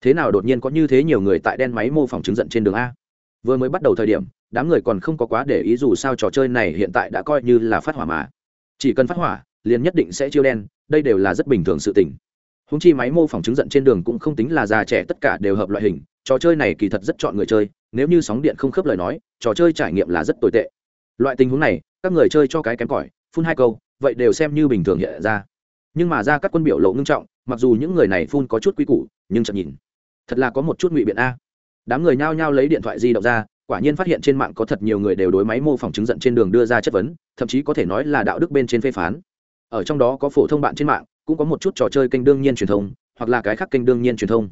Speaker 1: Thế nào đột nhiên có như thế nhiều người tại đen máy mô phỏng chứng giận trên đường a? Vừa mới bắt đầu thời điểm, đám người còn không có quá để ý dù sao trò chơi này hiện tại đã coi như là phát hỏa mà. Chỉ cần phát hỏa, liền nhất định sẽ chiêu đen, đây đều là rất bình thường sự tình húng chi máy mô phỏng chứng giận trên đường cũng không tính là già trẻ, tất cả đều hợp loại hình. Trò chơi này kỳ thật rất chọn người chơi, nếu như sóng điện không khớp lời nói, trò chơi trải nghiệm là rất tồi tệ. Loại tình huống này, các người chơi cho cái kém cỏi, phun hai câu, vậy đều xem như bình thường hiện ra. Nhưng mà ra các quân biểu lộ ngưng trọng, mặc dù những người này phun có chút quy củ, nhưng chậm nhìn. Thật là có một chút ngụy biện a. Đám người nhao nhao lấy điện thoại di động ra, quả nhiên phát hiện trên mạng có thật nhiều người đều đối máy mô phỏng chứng giận trên đường đưa ra chất vấn, thậm chí có thể nói là đạo đức bên trên phê phán. Ở trong đó có phổ thông bạn trên mạng cũng có một chút trò chơi kênh đương nhiên truyền thông, hoặc là cái khác kênh đương nhiên truyền thông.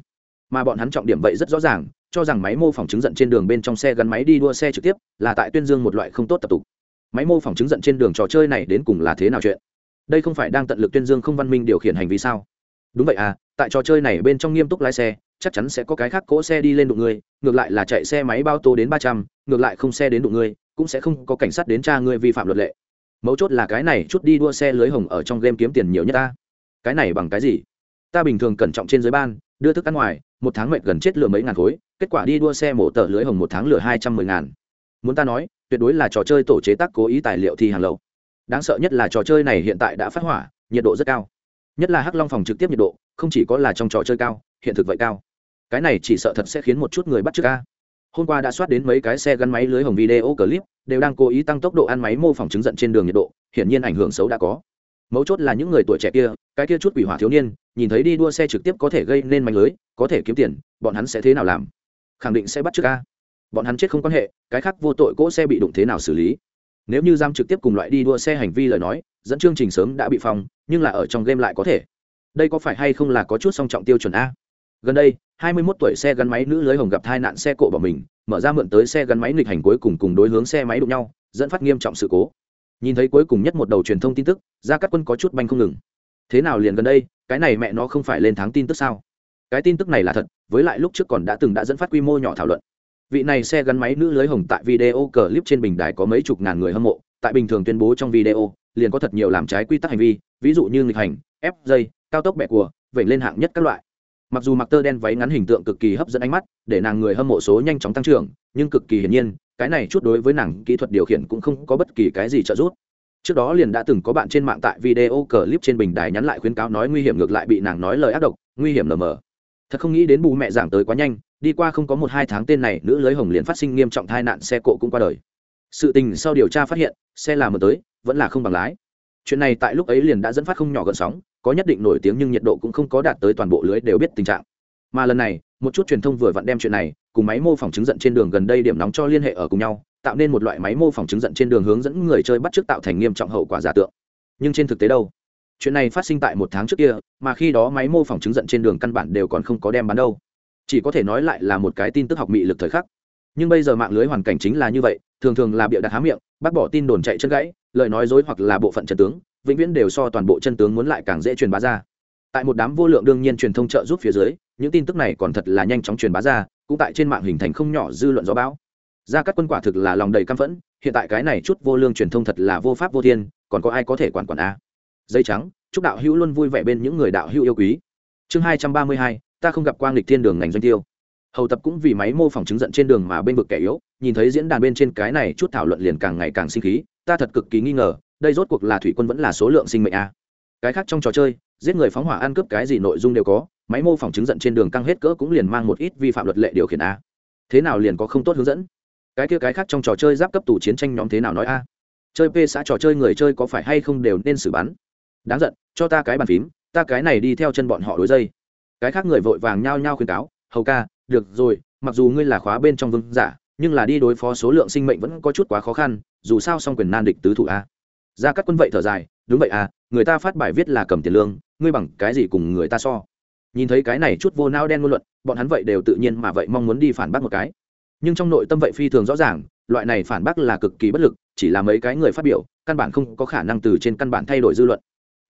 Speaker 1: Mà bọn hắn trọng điểm vậy rất rõ ràng, cho rằng máy mô phỏng chứng giận trên đường bên trong xe gắn máy đi đua xe trực tiếp là tại tuyên dương một loại không tốt tập tục. Máy mô phỏng chứng giận trên đường trò chơi này đến cùng là thế nào chuyện? Đây không phải đang tận lực tuyên dương không văn minh điều khiển hành vi sao? Đúng vậy à tại trò chơi này bên trong nghiêm túc lái xe, chắc chắn sẽ có cái khác cỗ xe đi lên đụng người, ngược lại là chạy xe máy bao tô đến ba trăm, ngược lại không xe đến đụng người, cũng sẽ không có cảnh sát đến tra ngươi vi phạm luật lệ. Mấu chốt là cái này chút đi đua xe lưới hồng ở trong game kiếm tiền nhiều nhất ta cái này bằng cái gì? Ta bình thường cẩn trọng trên giới ban, đưa thức ăn ngoài, một tháng mệnh gần chết lửa mấy ngàn khối, kết quả đi đua xe mổ tờ lưới hồng một tháng lừa hai trăm mười ngàn. Muốn ta nói, tuyệt đối là trò chơi tổ chế tác cố ý tài liệu thi hàng lậu. Đáng sợ nhất là trò chơi này hiện tại đã phát hỏa, nhiệt độ rất cao. Nhất là hắc long phòng trực tiếp nhiệt độ, không chỉ có là trong trò chơi cao, hiện thực vậy cao. Cái này chỉ sợ thật sẽ khiến một chút người bắt chước ca hôm qua đã soát đến mấy cái xe gắn máy lưới hồng video clip, đều đang cố ý tăng tốc độ ăn máy mô phỏng chứng giận trên đường nhiệt độ, hiển nhiên ảnh hưởng xấu đã có mấu chốt là những người tuổi trẻ kia, cái kia chút quỷ hỏa thiếu niên, nhìn thấy đi đua xe trực tiếp có thể gây nên manh lưới, có thể kiếm tiền, bọn hắn sẽ thế nào làm? Khẳng định sẽ bắt trước ca bọn hắn chết không quan hệ, cái khác vô tội cỗ xe bị đụng thế nào xử lý? Nếu như giam trực tiếp cùng loại đi đua xe hành vi lời nói, dẫn chương trình sớm đã bị phong, nhưng là ở trong game lại có thể. Đây có phải hay không là có chút song trọng tiêu chuẩn a? Gần đây 21 tuổi xe gắn máy nữ lưới hồng gặp tai nạn xe cộ bỏ mình, mở ra mượn tới xe gắn máy nghịch hành cuối cùng cùng đối hướng xe máy đụng nhau, dẫn phát nghiêm trọng sự cố nhìn thấy cuối cùng nhất một đầu truyền thông tin tức, gia các quân có chút banh không ngừng. Thế nào liền gần đây, cái này mẹ nó không phải lên tháng tin tức sao? Cái tin tức này là thật, với lại lúc trước còn đã từng đã dẫn phát quy mô nhỏ thảo luận. Vị này xe gắn máy nữ lưới hồng tại video clip trên bình đài có mấy chục ngàn người hâm mộ, tại bình thường tuyên bố trong video, liền có thật nhiều làm trái quy tắc hành vi, ví dụ như nghịch hành, ép dây, cao tốc bẹ của vẩy lên hạng nhất các loại. Mặc dù mặc tơ đen váy ngắn hình tượng cực kỳ hấp dẫn ánh mắt, để nàng người hâm mộ số nhanh chóng tăng trưởng, nhưng cực kỳ hiển nhiên cái này chút đối với nàng kỹ thuật điều khiển cũng không có bất kỳ cái gì trợ giúp. Trước đó liền đã từng có bạn trên mạng tại video clip trên bình đài nhắn lại khuyến cáo nói nguy hiểm ngược lại bị nàng nói lời ác độc, nguy hiểm lờ mờ. Thật không nghĩ đến bù mẹ giảng tới quá nhanh, đi qua không có một hai tháng tên này nữ lưới hồng liền phát sinh nghiêm trọng tai nạn xe cộ cũng qua đời. Sự tình sau điều tra phát hiện, xe làm mờ tới, vẫn là không bằng lái. Chuyện này tại lúc ấy liền đã dẫn phát không nhỏ gợn sóng, có nhất định nổi tiếng nhưng nhiệt độ cũng không có đạt tới toàn bộ lưới đều biết tình trạng. Mà lần này một chút truyền thông vừa vặn đem chuyện này cùng máy mô phỏng chứng giận trên đường gần đây điểm nóng cho liên hệ ở cùng nhau, tạo nên một loại máy mô phỏng chứng giận trên đường hướng dẫn người chơi bắt chước tạo thành nghiêm trọng hậu quả giả tượng. Nhưng trên thực tế đâu? Chuyện này phát sinh tại một tháng trước kia, mà khi đó máy mô phỏng chứng giận trên đường căn bản đều còn không có đem bán đâu. Chỉ có thể nói lại là một cái tin tức học mị lực thời khắc. Nhưng bây giờ mạng lưới hoàn cảnh chính là như vậy, thường thường là bịa đặt há miệng, bác bỏ tin đồn chạy chân gãy, lời nói dối hoặc là bộ phận chân tướng, vĩnh viễn đều so toàn bộ chân tướng muốn lại càng dễ truyền bá ra tại một đám vô lượng đương nhiên truyền thông trợ giúp phía dưới, những tin tức này còn thật là nhanh chóng truyền bá ra, cũng tại trên mạng hình thành không nhỏ dư luận gió bão. Ra các quân quả thực là lòng đầy căm phẫn, hiện tại cái này chút vô lương truyền thông thật là vô pháp vô thiên, còn có ai có thể quản quản a? Dây trắng, chúc đạo hữu luôn vui vẻ bên những người đạo hữu yêu quý. Chương hai trăm ba mươi hai, ta không gặp quang lịch thiên đường ngành doanh tiêu. Hầu tập cũng vì máy mô phỏng chứng giận trên đường mà bên vực kẻ yếu, nhìn thấy diễn đàn bên trên cái này chút thảo luận liền càng ngày càng sinh khí, ta thật cực kỳ nghi ngờ, đây rốt cuộc là thủy quân vẫn là số lượng sinh mệnh a? Cái khác trong trò chơi giết người phóng hỏa ăn cướp cái gì nội dung đều có, máy mô phỏng chứng giận trên đường căng hết cỡ cũng liền mang một ít vi phạm luật lệ điều khiển a. Thế nào liền có không tốt hướng dẫn? Cái kia cái khác trong trò chơi giáp cấp tủ chiến tranh nhóm thế nào nói a? Chơi p xã trò chơi người chơi có phải hay không đều nên xử bắn? Đáng giận, cho ta cái bàn phím, ta cái này đi theo chân bọn họ đối dây. Cái khác người vội vàng nhao nhao khuyên cáo, hầu ca, được rồi, mặc dù ngươi là khóa bên trong vương giả, nhưng là đi đối phó số lượng sinh mệnh vẫn có chút quá khó khăn, dù sao song quyền nan địch tứ thủ a. Ra các quân vậy thở dài đúng vậy à người ta phát bài viết là cầm tiền lương, ngươi bằng cái gì cùng người ta so? Nhìn thấy cái này chút vô nao đen ngôn luận, bọn hắn vậy đều tự nhiên mà vậy mong muốn đi phản bác một cái. Nhưng trong nội tâm vậy phi thường rõ ràng, loại này phản bác là cực kỳ bất lực, chỉ là mấy cái người phát biểu, căn bản không có khả năng từ trên căn bản thay đổi dư luận.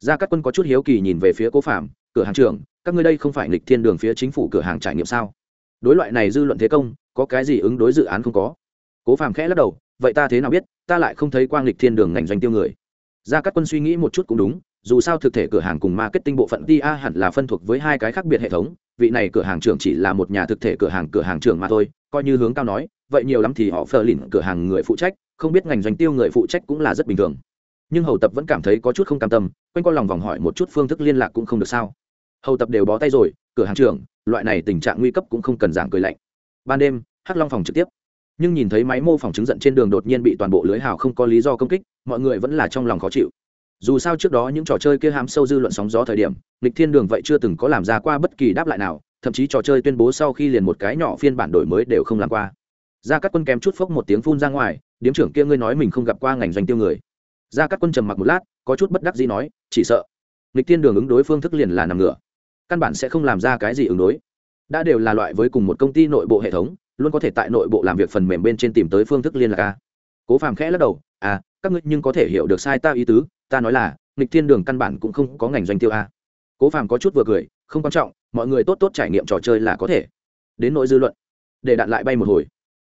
Speaker 1: Gia cát quân có chút hiếu kỳ nhìn về phía cố phạm cửa hàng trưởng, các ngươi đây không phải nghịch thiên đường phía chính phủ cửa hàng trải nghiệm sao? Đối loại này dư luận thế công, có cái gì ứng đối dự án không có? Cố phạm khẽ lắc đầu, vậy ta thế nào biết, ta lại không thấy quang lịch thiên đường ngành doanh tiêu người gia cát quân suy nghĩ một chút cũng đúng dù sao thực thể cửa hàng cùng marketing bộ phận TA hẳn là phân thuộc với hai cái khác biệt hệ thống, vị này cửa hàng trưởng chỉ là một nhà thực thể cửa hàng cửa hàng trưởng mà thôi, coi như hướng cao nói, vậy nhiều lắm thì họ phờ lỉnh cửa hàng người phụ trách, không biết ngành doanh tiêu người phụ trách cũng là rất bình thường. Nhưng hầu tập vẫn cảm thấy có chút không cam tâm, quanh qua lòng vòng hỏi một chút phương thức liên lạc cũng không được sao? Hầu tập đều bó tay rồi, cửa hàng trưởng, loại này tình trạng nguy cấp cũng không cần giảng cười lạnh. Ban đêm, Hắc Long phòng trực tiếp. Nhưng nhìn thấy máy mô phỏng chứng giận trên đường đột nhiên bị toàn bộ lưới hào không có lý do công kích, mọi người vẫn là trong lòng khó chịu. Dù sao trước đó những trò chơi kia hám sâu dư luận sóng gió thời điểm lịch thiên đường vậy chưa từng có làm ra qua bất kỳ đáp lại nào thậm chí trò chơi tuyên bố sau khi liền một cái nhỏ phiên bản đổi mới đều không làm qua. Ra các quân kém chút phốc một tiếng phun ra ngoài điếm trưởng kia ngươi nói mình không gặp qua ngành doanh tiêu người. Ra các quân trầm mặc một lát có chút bất đắc gì nói chỉ sợ. Lịch thiên đường ứng đối phương thức liền là nằm ngửa. Căn bản sẽ không làm ra cái gì ứng đối. Đã đều là loại với cùng một công ty nội bộ hệ thống luôn có thể tại nội bộ làm việc phần mềm bên trên tìm tới phương thức liên lạc a. Cố phàm khẽ lắc đầu à các ngươi nhưng có thể hiểu được sai ta ý tứ, ta nói là, nghịch thiên đường căn bản cũng không có ngành doanh tiêu a. Cố phàm có chút vừa cười, không quan trọng, mọi người tốt tốt trải nghiệm trò chơi là có thể. Đến nội dư luận, để đạn lại bay một hồi.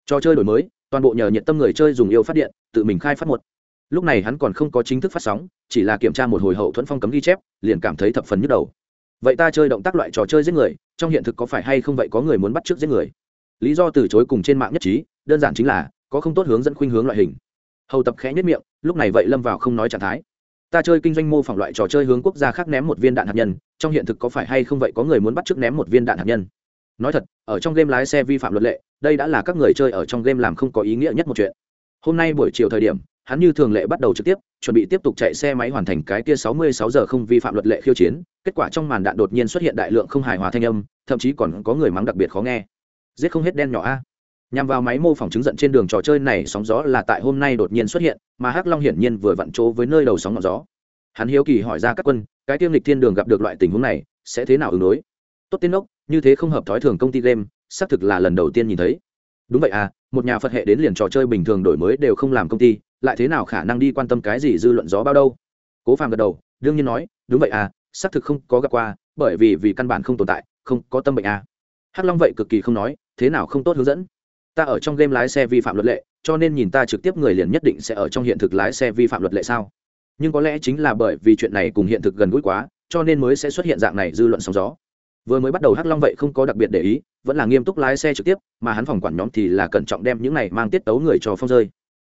Speaker 1: Trò chơi đổi mới, toàn bộ nhờ nhiệt tâm người chơi dùng yêu phát điện, tự mình khai phát một. Lúc này hắn còn không có chính thức phát sóng, chỉ là kiểm tra một hồi hậu thuẫn phong cấm ghi chép, liền cảm thấy thập phần nhức đầu. Vậy ta chơi động tác loại trò chơi giết người, trong hiện thực có phải hay không vậy có người muốn bắt trước giết người? Lý do từ chối cùng trên mạng nhất trí, đơn giản chính là, có không tốt hướng dẫn khuynh hướng loại hình. Hầu tập khẽ nhất miệng, lúc này vậy lâm vào không nói trạng thái. Ta chơi kinh doanh mô phỏng loại trò chơi hướng quốc gia khác ném một viên đạn hạt nhân, trong hiện thực có phải hay không vậy có người muốn bắt trước ném một viên đạn hạt nhân? Nói thật, ở trong game lái xe vi phạm luật lệ, đây đã là các người chơi ở trong game làm không có ý nghĩa nhất một chuyện. Hôm nay buổi chiều thời điểm, hắn như thường lệ bắt đầu trực tiếp, chuẩn bị tiếp tục chạy xe máy hoàn thành cái kia sáu mươi sáu giờ không vi phạm luật lệ khiêu chiến, kết quả trong màn đạn đột nhiên xuất hiện đại lượng không hài hòa thanh âm, thậm chí còn có người mắng đặc biệt khó nghe giết không hết đen nhỏ a. Nhằm vào máy mô phỏng chứng giận trên đường trò chơi này, sóng gió là tại hôm nay đột nhiên xuất hiện, mà hắc long hiển nhiên vừa vặn chỗ với nơi đầu sóng ngọn gió. Hắn hiếu kỳ hỏi ra các quân, cái tiêm lịch thiên đường gặp được loại tình huống này, sẽ thế nào ứng đối? Tốt tiên ốc như thế không hợp thói thường công ty game, xác thực là lần đầu tiên nhìn thấy. Đúng vậy à một nhà phật hệ đến liền trò chơi bình thường đổi mới đều không làm công ty, lại thế nào khả năng đi quan tâm cái gì dư luận gió bao đâu? Cố phàm gật đầu, đương nhiên nói, đúng vậy à xác thực không có gặp qua, bởi vì vì căn bản không tồn tại, không có tâm bệnh à. Hắc long vậy cực kỳ không nói thế nào không tốt hướng dẫn? Ta ở trong game lái xe vi phạm luật lệ, cho nên nhìn ta trực tiếp người liền nhất định sẽ ở trong hiện thực lái xe vi phạm luật lệ sao? Nhưng có lẽ chính là bởi vì chuyện này cùng hiện thực gần gũi quá, cho nên mới sẽ xuất hiện dạng này dư luận sóng gió. Vừa mới bắt đầu hắc long vậy không có đặc biệt để ý, vẫn là nghiêm túc lái xe trực tiếp, mà hắn phòng quản nhóm thì là cẩn trọng đem những này mang tiết tấu người cho phong rơi.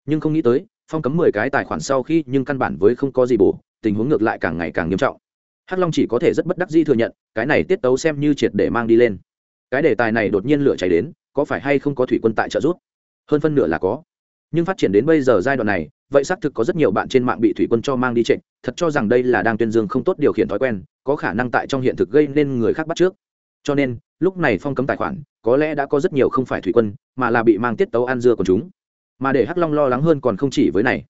Speaker 1: Nhưng không nghĩ tới, phong cấm mười cái tài khoản sau khi nhưng căn bản với không có gì bổ, tình huống ngược lại càng ngày càng nghiêm trọng. Hắc long chỉ có thể rất bất đắc dĩ thừa nhận, cái này tiết tấu xem như triệt để mang đi lên cái đề tài này đột nhiên lửa cháy đến, có phải hay không có thủy quân tại trợ giúp? Hơn phân nửa là có. Nhưng phát triển đến bây giờ giai đoạn này, vậy xác thực có rất nhiều bạn trên mạng bị thủy quân cho mang đi trịnh, thật cho rằng đây là đang tuyên dương không tốt điều khiển thói quen, có khả năng tại trong hiện thực gây nên người khác bắt trước. Cho nên, lúc này phong cấm tài khoản, có lẽ đã có rất nhiều không phải thủy quân, mà là bị mang tiết tấu ăn dưa của chúng. Mà để hắc long lo lắng hơn còn không chỉ với này.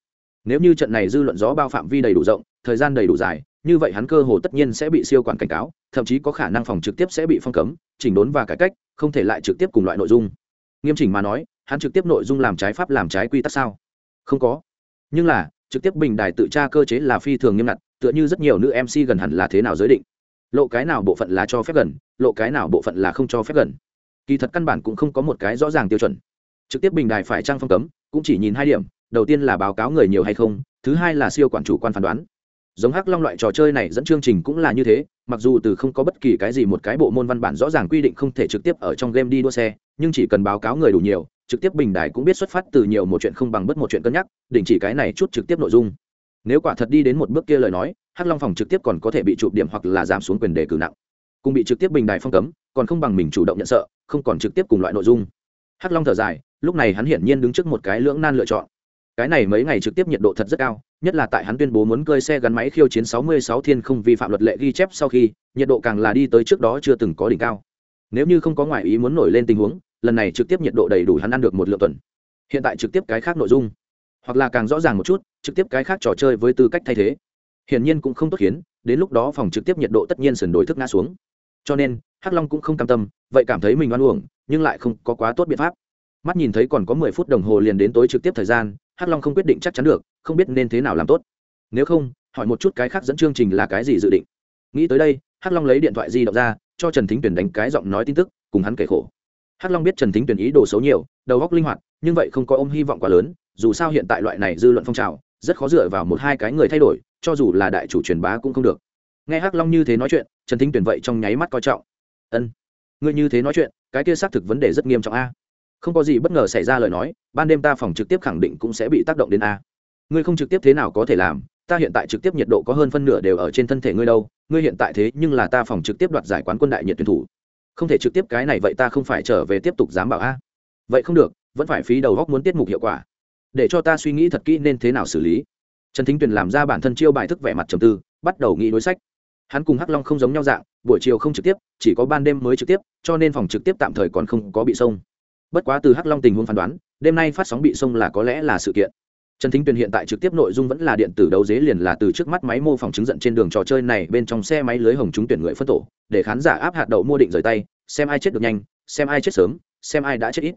Speaker 1: Nếu như trận này dư luận gió bao phạm vi đầy đủ rộng, thời gian đầy đủ dài như vậy hắn cơ hồ tất nhiên sẽ bị siêu quản cảnh cáo, thậm chí có khả năng phòng trực tiếp sẽ bị phong cấm, chỉnh đốn và cải cách, không thể lại trực tiếp cùng loại nội dung. Nghiêm chỉnh mà nói, hắn trực tiếp nội dung làm trái pháp làm trái quy tắc sao? Không có. Nhưng là, trực tiếp bình đài tự tra cơ chế là phi thường nghiêm ngặt, tựa như rất nhiều nữ mc gần hẳn là thế nào giới định. Lộ cái nào bộ phận là cho phép gần, lộ cái nào bộ phận là không cho phép gần. Kỳ thật căn bản cũng không có một cái rõ ràng tiêu chuẩn. Trực tiếp bình đài phải trang phong cấm, cũng chỉ nhìn hai điểm, đầu tiên là báo cáo người nhiều hay không, thứ hai là siêu quản chủ quan phán đoán giống hắc long loại trò chơi này dẫn chương trình cũng là như thế, mặc dù từ không có bất kỳ cái gì một cái bộ môn văn bản rõ ràng quy định không thể trực tiếp ở trong game đi đua xe, nhưng chỉ cần báo cáo người đủ nhiều, trực tiếp bình đài cũng biết xuất phát từ nhiều một chuyện không bằng bất một chuyện cân nhắc, đình chỉ cái này chút trực tiếp nội dung. Nếu quả thật đi đến một bước kia lời nói, hắc long phòng trực tiếp còn có thể bị chụp điểm hoặc là giảm xuống quyền đề cử nặng. Cùng bị trực tiếp bình đài phong cấm, còn không bằng mình chủ động nhận sợ, không còn trực tiếp cùng loại nội dung. Hắc long thở dài, lúc này hắn hiển nhiên đứng trước một cái lưỡng nan lựa chọn cái này mấy ngày trực tiếp nhiệt độ thật rất cao, nhất là tại hắn tuyên bố muốn cơi xe gắn máy khiêu chiến 66 thiên không vi phạm luật lệ ghi chép sau khi, nhiệt độ càng là đi tới trước đó chưa từng có đỉnh cao. Nếu như không có ngoại ý muốn nổi lên tình huống, lần này trực tiếp nhiệt độ đầy đủ hắn ăn được một lượng tuần. Hiện tại trực tiếp cái khác nội dung, hoặc là càng rõ ràng một chút, trực tiếp cái khác trò chơi với tư cách thay thế. Hiển nhiên cũng không tốt khiến, đến lúc đó phòng trực tiếp nhiệt độ tất nhiên sườn đổi thức ngã xuống. Cho nên, hắc long cũng không cam tâm, vậy cảm thấy mình oan uổng, nhưng lại không có quá tốt biện pháp. Mắt nhìn thấy còn có mười phút đồng hồ liền đến tối trực tiếp thời gian hắc long không quyết định chắc chắn được, không biết nên thế nào làm tốt. Nếu không, hỏi một chút cái khác dẫn chương trình là cái gì dự định. Nghĩ tới đây, hắc long lấy điện thoại di động ra, cho trần thính tuyển đánh cái giọng nói tin tức, cùng hắn kể khổ. Hắc long biết trần thính tuyển ý đồ xấu nhiều, đầu góc linh hoạt, nhưng vậy không có ôm hy vọng quá lớn, dù sao hiện tại loại này dư luận phong trào, rất khó dựa vào một hai cái người thay đổi, cho dù là đại chủ truyền bá cũng không được. Nghe hắc long như thế nói chuyện, trần thính tuyển vậy trong nháy mắt coi trọng. Ân, ngươi như thế nói chuyện, cái kia xác thực vấn đề rất nghiêm trọng a không có gì bất ngờ xảy ra lời nói, ban đêm ta phòng trực tiếp khẳng định cũng sẽ bị tác động đến a. Ngươi không trực tiếp thế nào có thể làm, ta hiện tại trực tiếp nhiệt độ có hơn phân nửa đều ở trên thân thể ngươi đâu, ngươi hiện tại thế nhưng là ta phòng trực tiếp đoạt giải quán quân đại nhiệt tuyển thủ. Không thể trực tiếp cái này vậy ta không phải trở về tiếp tục dám bảo a. Vậy không được, vẫn phải phí đầu góc muốn tiết mục hiệu quả. Để cho ta suy nghĩ thật kỹ nên thế nào xử lý. Trần thính tuyền làm ra bản thân chiêu bài thức vẻ mặt trầm tư, bắt đầu nghĩ đối sách. Hắn cùng hắc long không giống nhau dạng, buổi chiều không trực tiếp, chỉ có ban đêm mới trực tiếp, cho nên phòng trực tiếp tạm thời còn không có bị xông bất quá từ hắc long tình huống phán đoán, đêm nay phát sóng bị xông là có lẽ là sự kiện. Trần thính tuyền hiện tại trực tiếp nội dung vẫn là điện tử đấu dế liền là từ trước mắt máy mô phỏng chứng giận trên đường trò chơi này bên trong xe máy lưới hồng trúng tuyển người phân tổ, để khán giả áp hạt đậu mua định rời tay, xem ai chết được nhanh, xem ai chết sớm, xem ai đã chết ít.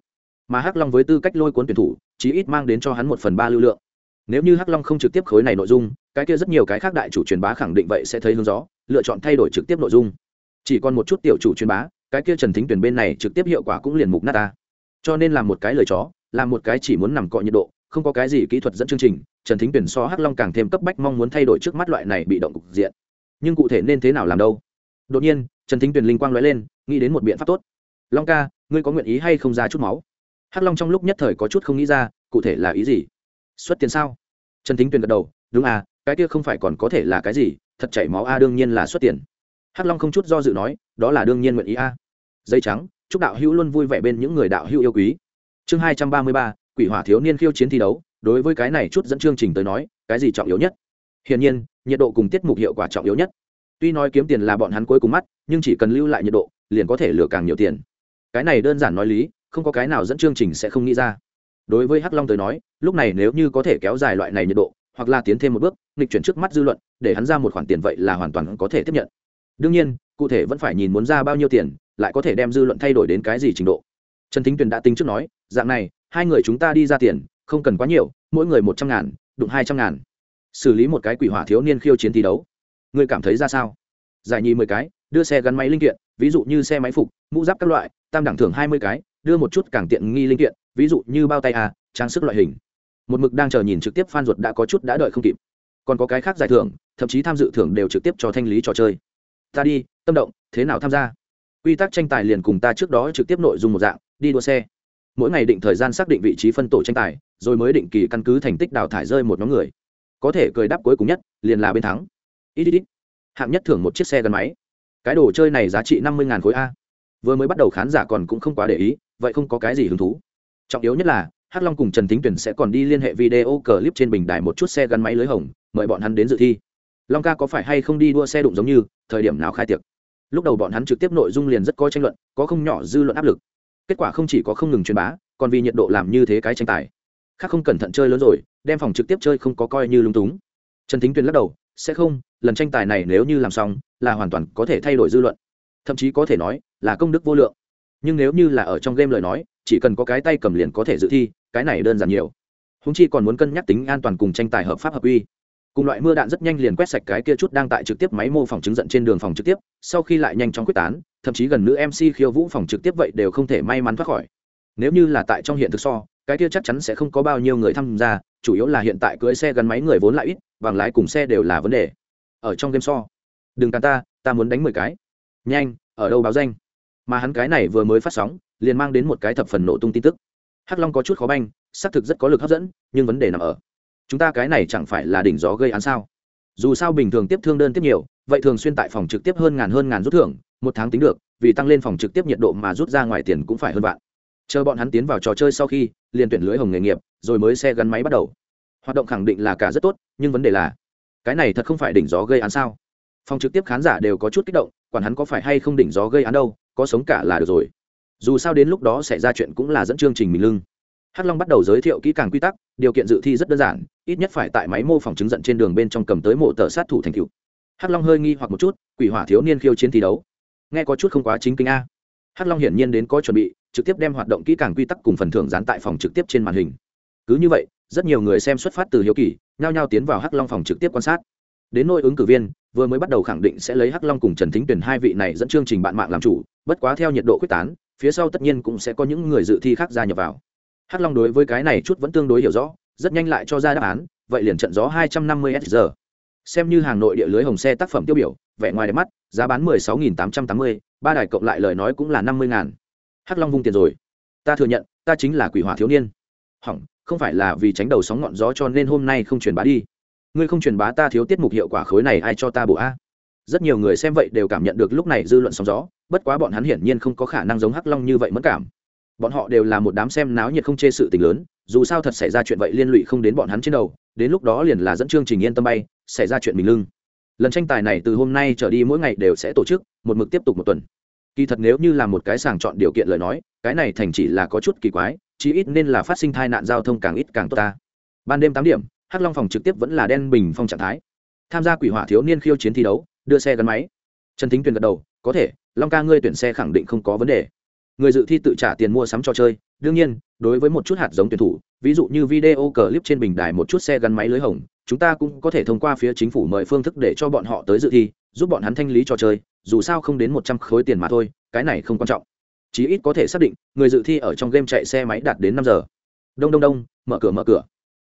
Speaker 1: Mà hắc long với tư cách lôi cuốn tuyển thủ, chí ít mang đến cho hắn một phần ba lưu lượng. Nếu như hắc long không trực tiếp khối này nội dung, cái kia rất nhiều cái khác đại chủ truyền bá khẳng định vậy sẽ thấy hướng gió lựa chọn thay đổi trực tiếp nội dung. Chỉ còn một chút tiểu chủ truyền bá, cái kia trần thính tuyển bên này trực tiếp hiệu quả cũng liền mục nát ta cho nên làm một cái lời chó, làm một cái chỉ muốn nằm cọ nhiệt độ, không có cái gì kỹ thuật dẫn chương trình, trần thính tuyển so hắc long càng thêm cấp bách mong muốn thay đổi trước mắt loại này bị động cục diện. Nhưng cụ thể nên thế nào làm đâu? Đột nhiên, trần thính tuyển linh quang nói lên, nghĩ đến một biện pháp tốt. Long ca, ngươi có nguyện ý hay không ra chút máu? Hắc long trong lúc nhất thời có chút không nghĩ ra, cụ thể là ý gì? Xuất tiền sao? Trần thính tuyền gật đầu, đúng à cái kia không phải còn có thể là cái gì, thật chảy máu a, đương nhiên là xuất tiền. Hắc long không chút do dự nói, đó là đương nhiên nguyện ý a. Dây trắng chúc đạo hữu luôn vui vẻ bên những người đạo hữu yêu quý. Chương hai trăm ba mươi ba, quỷ hỏa thiếu niên khiêu chiến thi đấu. Đối với cái này chút dẫn chương trình tới nói, cái gì trọng yếu nhất? Hiển nhiên, nhiệt độ cùng tiết mục hiệu quả trọng yếu nhất. Tuy nói kiếm tiền là bọn hắn cuối cùng mắt, nhưng chỉ cần lưu lại nhiệt độ, liền có thể lừa càng nhiều tiền. Cái này đơn giản nói lý, không có cái nào dẫn chương trình sẽ không nghĩ ra. Đối với hắc long tới nói, lúc này nếu như có thể kéo dài loại này nhiệt độ, hoặc là tiến thêm một bước, nghịch chuyển trước mắt dư luận, để hắn ra một khoản tiền vậy là hoàn toàn có thể tiếp nhận. Đương nhiên, cụ thể vẫn phải nhìn muốn ra bao nhiêu tiền lại có thể đem dư luận thay đổi đến cái gì trình độ? Trần thính tuyền đã tính trước nói, dạng này, hai người chúng ta đi ra tiền, không cần quá nhiều, mỗi người một trăm ngàn, đụng hai trăm ngàn. Xử lý một cái quỷ hỏa thiếu niên khiêu chiến thi đấu. Ngươi cảm thấy ra sao? Giải nhì mười cái, đưa xe gắn máy linh kiện, ví dụ như xe máy phục, mũ giáp các loại, tam đẳng thưởng hai mươi cái, đưa một chút càng tiện nghi linh kiện, ví dụ như bao tay à trang sức loại hình. Một mực đang chờ nhìn trực tiếp phan ruột đã có chút đã đợi không kịp. Còn có cái khác giải thưởng, thậm chí tham dự thưởng đều trực tiếp cho thanh lý trò chơi. Ta đi, tâm động, thế nào tham gia? Quy tắc tranh tài liền cùng ta trước đó trực tiếp nội dung một dạng, đi đua xe. Mỗi ngày định thời gian xác định vị trí phân tổ tranh tài, rồi mới định kỳ căn cứ thành tích đào thải rơi một nhóm người. Có thể cười đáp cuối cùng nhất, liền là bên thắng. Ít ít ít. Hạng nhất thưởng một chiếc xe gắn máy. Cái đồ chơi này giá trị năm mươi khối a. Vừa mới bắt đầu khán giả còn cũng không quá để ý, vậy không có cái gì hứng thú. Trọng yếu nhất là, hắc long cùng trần thính tuyển sẽ còn đi liên hệ video clip trên bình đài một chút xe gắn máy lưới hồng, mời bọn hắn đến dự thi. Long ca có phải hay không đi đua xe đụng giống như, thời điểm nào khai tiệc? Lúc đầu bọn hắn trực tiếp nội dung liền rất có tranh luận, có không nhỏ dư luận áp lực. Kết quả không chỉ có không ngừng truyền bá, còn vì nhiệt độ làm như thế cái tranh tài. Khác không cẩn thận chơi lớn rồi, đem phòng trực tiếp chơi không có coi như lung túng. Trần thính tuyền lắc đầu, sẽ không, lần tranh tài này nếu như làm xong, là hoàn toàn có thể thay đổi dư luận. Thậm chí có thể nói, là công đức vô lượng. Nhưng nếu như là ở trong game lời nói, chỉ cần có cái tay cầm liền có thể dự thi, cái này đơn giản nhiều. Húng chi còn muốn cân nhắc tính an toàn cùng tranh tài hợp pháp hợp uy cùng loại mưa đạn rất nhanh liền quét sạch cái kia chút đang tại trực tiếp máy mô phỏng chứng giận trên đường phòng trực tiếp, sau khi lại nhanh chóng quyết tán, thậm chí gần nữ mc khiêu vũ phòng trực tiếp vậy đều không thể may mắn thoát khỏi. Nếu như là tại trong hiện thực so, cái kia chắc chắn sẽ không có bao nhiêu người tham gia, chủ yếu là hiện tại cưỡi xe gắn máy người vốn lại ít bằng lái cùng xe đều là vấn đề. Ở trong game so, đừng càn ta ta muốn đánh mười cái. Nhanh, ở đâu báo danh? Mà hắn cái này vừa mới phát sóng, liền mang đến một cái thập phần nổ tung tin tức. Hắc long có chút khó banh, xác thực rất có lực hấp dẫn, nhưng vấn đề nằm ở chúng ta cái này chẳng phải là đỉnh gió gây án sao? Dù sao bình thường tiếp thương đơn tiếp nhiều, vậy thường xuyên tại phòng trực tiếp hơn ngàn hơn ngàn rút thưởng, một tháng tính được, vì tăng lên phòng trực tiếp nhiệt độ mà rút ra ngoài tiền cũng phải hơn vạn. Chờ bọn hắn tiến vào trò chơi sau khi, liền tuyển lưới hồng nghề nghiệp, rồi mới xe gắn máy bắt đầu. Hoạt động khẳng định là cả rất tốt, nhưng vấn đề là, cái này thật không phải đỉnh gió gây án sao? Phòng trực tiếp khán giả đều có chút kích động, quản hắn có phải hay không đỉnh gió gây án đâu, có sống cả là được rồi. Dù sao đến lúc đó xảy ra chuyện cũng là dẫn chương trình mình lưng hắc long bắt đầu giới thiệu kỹ càng quy tắc, điều kiện dự thi rất đơn giản, ít nhất phải tại máy mô phỏng chứng giận trên đường bên trong cầm tới mộ tờ sát thủ thành cựu hắc long hơi nghi hoặc một chút, quỷ hỏa thiếu niên khiêu chiến thi đấu. Nghe có chút không quá chính kinh a. Hắc long hiển nhiên đến có chuẩn bị, trực tiếp đem hoạt động kỹ càng quy tắc cùng phần thưởng dán tại phòng trực tiếp trên màn hình. Cứ như vậy, rất nhiều người xem xuất phát từ hiếu kỳ, nhao nhao tiến vào hắc long phòng trực tiếp quan sát. Đến nôi ứng cử viên, vừa mới bắt đầu khẳng định sẽ lấy hắc long cùng trần thính tuyển hai vị này dẫn chương trình bạn mạng làm chủ, bất quá theo nhiệt độ quyết tán, phía sau tất nhiên cũng sẽ có những người dự thi khác gia nhập vào hắc long đối với cái này chút vẫn tương đối hiểu rõ, rất nhanh lại cho ra đáp án, vậy liền trận gió hai trăm năm mươi s xem như hàng nội địa lưới hồng xe tác phẩm tiêu biểu, vẻ ngoài đẹp mắt, giá bán mười sáu nghìn tám trăm tám mươi, ba đài cộng lại lời nói cũng là năm mươi ngàn. Hắc long vung tiền rồi. Ta thừa nhận, ta chính là quỷ hỏa thiếu niên. Hỏng, không phải là vì tránh đầu sóng ngọn gió cho nên hôm nay không truyền bá đi. Ngươi không truyền bá ta thiếu tiết mục hiệu quả khối này ai cho ta bổ a? Rất nhiều người xem vậy đều cảm nhận được lúc này dư luận sóng gió, bất quá bọn hắn hiển nhiên không có khả năng giống hắc long như vậy mất cảm bọn họ đều là một đám xem náo nhiệt không chê sự tình lớn, dù sao thật xảy ra chuyện vậy liên lụy không đến bọn hắn trên đầu, đến lúc đó liền là dẫn chương trình yên tâm bay, xảy ra chuyện mình lưng. Lần tranh tài này từ hôm nay trở đi mỗi ngày đều sẽ tổ chức, một mực tiếp tục một tuần. Kỳ thật nếu như là một cái sàng chọn điều kiện lời nói, cái này thành chỉ là có chút kỳ quái, chí ít nên là phát sinh tai nạn giao thông càng ít càng tốt ta. Ban đêm tám điểm, hắc long phòng trực tiếp vẫn là đen bình phong trạng thái. Tham gia quỷ hỏa thiếu niên khiêu chiến thi đấu, đưa xe gắn máy. Trần thính tuyền gật đầu, có thể, long ca ngươi tuyển xe khẳng định không có vấn đề người dự thi tự trả tiền mua sắm trò chơi. Đương nhiên, đối với một chút hạt giống tuyển thủ, ví dụ như video clip trên bình đài một chút xe gắn máy lưới hồng, chúng ta cũng có thể thông qua phía chính phủ mời phương thức để cho bọn họ tới dự thi, giúp bọn hắn thanh lý trò chơi, dù sao không đến một trăm khối tiền mà thôi, cái này không quan trọng. Chí ít có thể xác định, người dự thi ở trong game chạy xe máy đạt đến năm giờ. Đông đông đông, mở cửa mở cửa.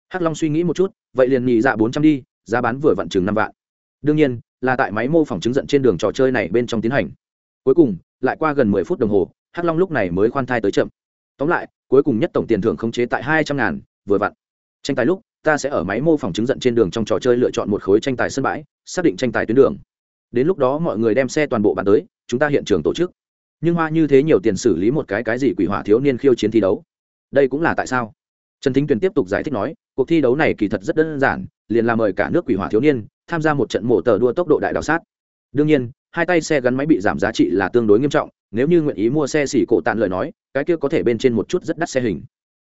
Speaker 1: Hắc long suy nghĩ một chút, vậy liền nhị dạ bốn trăm đi, giá bán vừa vặn chừng năm vạn. Đương nhiên, là tại máy mô phỏng chứng giận trên đường trò chơi này bên trong tiến hành. Cuối cùng, lại qua gần mười phút đồng hồ hắc long lúc này mới khoan thai tới chậm. Tóm lại, cuối cùng nhất tổng tiền thưởng khống chế tại hai trăm ngàn, vừa vặn. Tranh tài lúc, ta sẽ ở máy mô phỏng chứng giận trên đường trong trò chơi lựa chọn một khối tranh tài sân bãi, xác định tranh tài tuyến đường. Đến lúc đó mọi người đem xe toàn bộ bàn tới, chúng ta hiện trường tổ chức. Nhưng hoa như thế nhiều tiền xử lý một cái cái gì quỷ hỏa thiếu niên khiêu chiến thi đấu? Đây cũng là tại sao? Trần thính tuyền tiếp tục giải thích nói, cuộc thi đấu này kỳ thật rất đơn giản, liền là mời cả nước quỷ hỏa thiếu niên tham gia một trận mổ tờ đua tốc độ đại đào sát. Đương nhiên, hai tay xe gắn máy bị giảm giá trị là tương đối nghiêm trọng nếu như nguyện ý mua xe xỉ cổ tàn lời nói, cái kia có thể bên trên một chút rất đắt xe hình.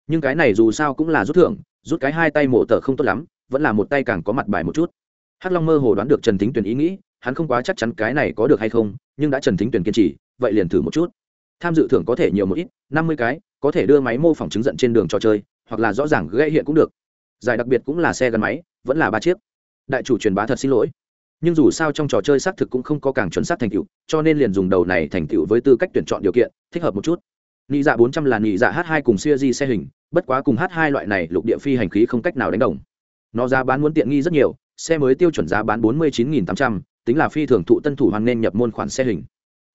Speaker 1: Nhưng cái này dù sao cũng là rút thưởng, rút cái hai tay mổ tờ không tốt lắm, vẫn là một tay càng có mặt bài một chút. Hắc long mơ hồ đoán được trần thính tuyền ý nghĩ, hắn không quá chắc chắn cái này có được hay không, nhưng đã trần thính tuyền kiên trì, vậy liền thử một chút. Tham dự thưởng có thể nhiều một ít, năm mươi cái, có thể đưa máy mô phỏng chứng giận trên đường trò chơi, hoặc là rõ ràng gây hiện cũng được. Giải đặc biệt cũng là xe gắn máy, vẫn là ba chiếc. Đại chủ truyền bá thật xin lỗi nhưng dù sao trong trò chơi xác thực cũng không có càng chuẩn xác thành tựu, cho nên liền dùng đầu này thành tựu với tư cách tuyển chọn điều kiện, thích hợp một chút. Nị dạ bốn trăm là nị dạ h hai cùng siêu di xe hình, bất quá cùng h hai loại này lục địa phi hành khí không cách nào đánh đồng. Nó giá bán muốn tiện nghi rất nhiều, xe mới tiêu chuẩn giá bán bốn mươi chín nghìn tám trăm, tính là phi thường thụ tân thủ hoàn nên nhập môn khoản xe hình.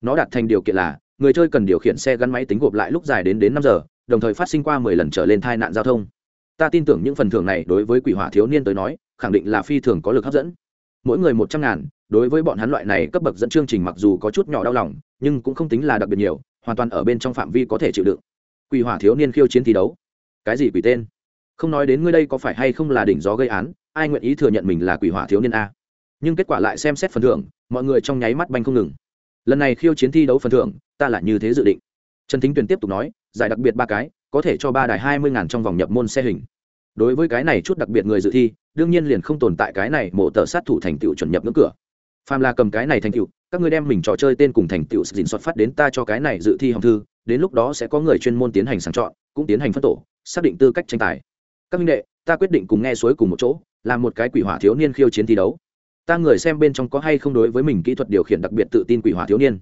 Speaker 1: Nó đạt thành điều kiện là, người chơi cần điều khiển xe gắn máy tính gộp lại lúc dài đến đến năm giờ, đồng thời phát sinh qua mười lần trở lên tai nạn giao thông. Ta tin tưởng những phần thưởng này đối với quỷ hỏa thiếu niên tới nói, khẳng định là phi thường có lực hấp dẫn mỗi người một trăm ngàn, đối với bọn hắn loại này cấp bậc dẫn chương trình mặc dù có chút nhỏ đau lòng, nhưng cũng không tính là đặc biệt nhiều, hoàn toàn ở bên trong phạm vi có thể chịu đựng. Quỷ hỏa thiếu niên khiêu chiến thi đấu. Cái gì quỷ tên? Không nói đến ngươi đây có phải hay không là đỉnh gió gây án, ai nguyện ý thừa nhận mình là quỷ hỏa thiếu niên a? Nhưng kết quả lại xem xét phần thưởng, mọi người trong nháy mắt banh không ngừng. Lần này khiêu chiến thi đấu phần thưởng, ta là như thế dự định. Trần thính tuyền tiếp tục nói, giải đặc biệt ba cái, có thể cho ba đài hai mươi ngàn trong vòng nhập môn xe hình đối với cái này chút đặc biệt người dự thi, đương nhiên liền không tồn tại cái này mộ tờ sát thủ thành tựu chuẩn nhập ngưỡng cửa. Phàm là cầm cái này thành tựu, các ngươi đem mình trò chơi tên cùng thành tựu dình xuất phát đến ta cho cái này dự thi hồng thư, đến lúc đó sẽ có người chuyên môn tiến hành sàng chọn, cũng tiến hành phân tổ, xác định tư cách tranh tài. Các minh đệ, ta quyết định cùng nghe suối cùng một chỗ làm một cái quỷ hỏa thiếu niên khiêu chiến thi đấu. Ta người xem bên trong có hay không đối với mình kỹ thuật điều khiển đặc biệt tự tin quỷ hỏa thiếu niên.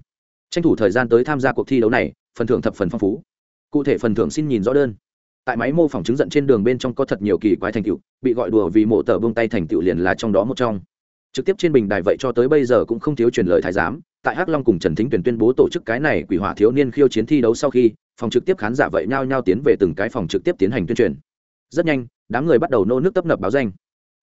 Speaker 1: Tranh thủ thời gian tới tham gia cuộc thi đấu này, phần thưởng thập phần phong phú. Cụ thể phần thưởng xin nhìn rõ đơn tại máy mô phỏng chứng giận trên đường bên trong có thật nhiều kỳ quái thành tựu, bị gọi đùa vì mộ tờ bông tay thành tựu liền là trong đó một trong. Trực tiếp trên bình đài vậy cho tới bây giờ cũng không thiếu truyền lời thái giám, tại hắc long cùng trần thính tuyển tuyên bố tổ chức cái này quỷ hỏa thiếu niên khiêu chiến thi đấu sau khi, phòng trực tiếp khán giả vậy nhao nhao tiến về từng cái phòng trực tiếp tiến hành tuyên truyền. Rất nhanh, đám người bắt đầu nô nước tấp nập báo danh.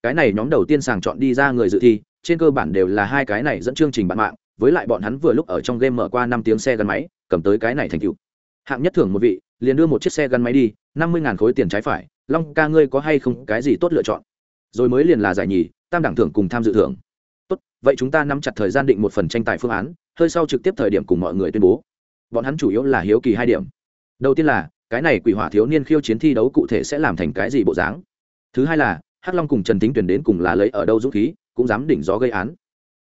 Speaker 1: Cái này nhóm đầu tiên sàng chọn đi ra người dự thi, trên cơ bản đều là hai cái này dẫn chương trình bạn mạng, với lại bọn hắn vừa lúc ở trong game mở qua năm tiếng xe gắn máy, cầm tới cái này thành tựu. Hạng nhất thưởng một vị liền đưa một chiếc xe gắn máy đi, năm mươi khối tiền trái phải, long ca ngươi có hay không cái gì tốt lựa chọn? Rồi mới liền là giải nhì, tam đẳng thưởng cùng tham dự thưởng. Tốt, vậy chúng ta nắm chặt thời gian định một phần tranh tài phương án, hơi sau trực tiếp thời điểm cùng mọi người tuyên bố. Bọn hắn chủ yếu là hiếu kỳ hai điểm. Đầu tiên là, cái này quỷ hỏa thiếu niên khiêu chiến thi đấu cụ thể sẽ làm thành cái gì bộ dáng? Thứ hai là, hắc long cùng trần tính tuyển đến cùng là lấy ở đâu dũng khí, cũng dám đỉnh gió gây án.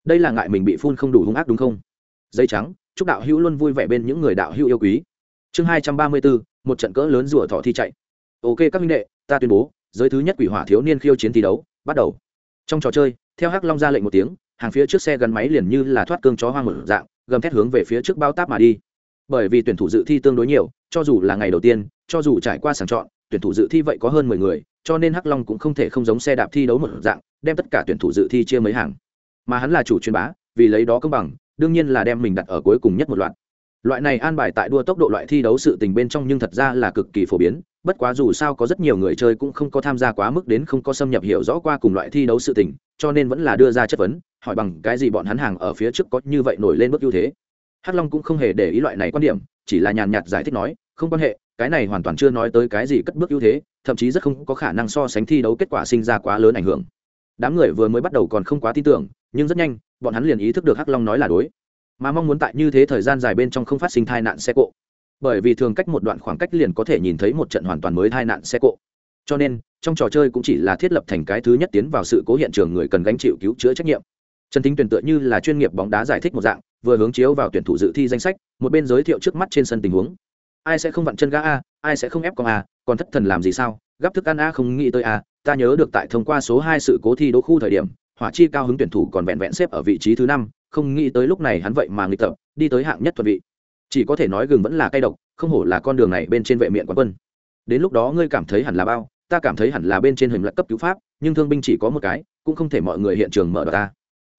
Speaker 1: Đây là ngại mình bị phun không đủ hung ác đúng không? Dây trắng, chúc đạo hữu luôn vui vẻ bên những người đạo hữu yêu quý chương hai trăm ba mươi bốn một trận cỡ lớn rùa thọ thi chạy. Ok các minh đệ, ta tuyên bố, giới thứ nhất quỷ hỏa thiếu niên khiêu chiến thi đấu, bắt đầu. Trong trò chơi, theo hắc long ra lệnh một tiếng, hàng phía trước xe gắn máy liền như là thoát cương chó hoang một dạng, gầm thét hướng về phía trước bao táp mà đi. Bởi vì tuyển thủ dự thi tương đối nhiều, cho dù là ngày đầu tiên, cho dù trải qua sàng chọn, tuyển thủ dự thi vậy có hơn mười người, cho nên hắc long cũng không thể không giống xe đạp thi đấu một dạng, đem tất cả tuyển thủ dự thi chia mấy hàng. Mà hắn là chủ truyền bá, vì lấy đó công bằng, đương nhiên là đem mình đặt ở cuối cùng nhất một loạt loại này an bài tại đua tốc độ loại thi đấu sự tình bên trong nhưng thật ra là cực kỳ phổ biến, bất quá dù sao có rất nhiều người chơi cũng không có tham gia quá mức đến không có xâm nhập hiểu rõ qua cùng loại thi đấu sự tình, cho nên vẫn là đưa ra chất vấn, hỏi bằng cái gì bọn hắn hàng ở phía trước có như vậy nổi lên bước ưu thế. Hắc long cũng không hề để ý loại này quan điểm, chỉ là nhàn nhạt giải thích nói, không quan hệ, cái này hoàn toàn chưa nói tới cái gì cất bước ưu thế, thậm chí rất không có khả năng so sánh thi đấu kết quả sinh ra quá lớn ảnh hưởng. Đám người vừa mới bắt đầu còn không quá tin tưởng, nhưng rất nhanh, bọn hắn liền ý thức được hắc long nói là đối mà mong muốn tại như thế thời gian dài bên trong không phát sinh tai nạn xe cộ. Bởi vì thường cách một đoạn khoảng cách liền có thể nhìn thấy một trận hoàn toàn mới tai nạn xe cộ. Cho nên, trong trò chơi cũng chỉ là thiết lập thành cái thứ nhất tiến vào sự cố hiện trường người cần gánh chịu cứu chữa trách nhiệm. Trần thính tuyển tựa như là chuyên nghiệp bóng đá giải thích một dạng, vừa hướng chiếu vào tuyển thủ dự thi danh sách, một bên giới thiệu trước mắt trên sân tình huống. Ai sẽ không vặn chân gã a, ai sẽ không ép con a, còn thất thần làm gì sao? Gắp thức ăn a không nghĩ tới a, ta nhớ được tại thông qua số hai sự cố thi đấu khu thời điểm, hỏa chi cao hứng tuyển thủ còn vẹn vẹn xếp ở vị trí thứ năm không nghĩ tới lúc này hắn vậy mà nghịch tập, đi tới hạng nhất thuận vị. Chỉ có thể nói gừng vẫn là cay độc, không hổ là con đường này bên trên vệ miệng quán quân. Đến lúc đó ngươi cảm thấy hẳn là bao, ta cảm thấy hẳn là bên trên hình lật cấp cứu pháp, nhưng thương binh chỉ có một cái, cũng không thể mọi người hiện trường mở đ ta.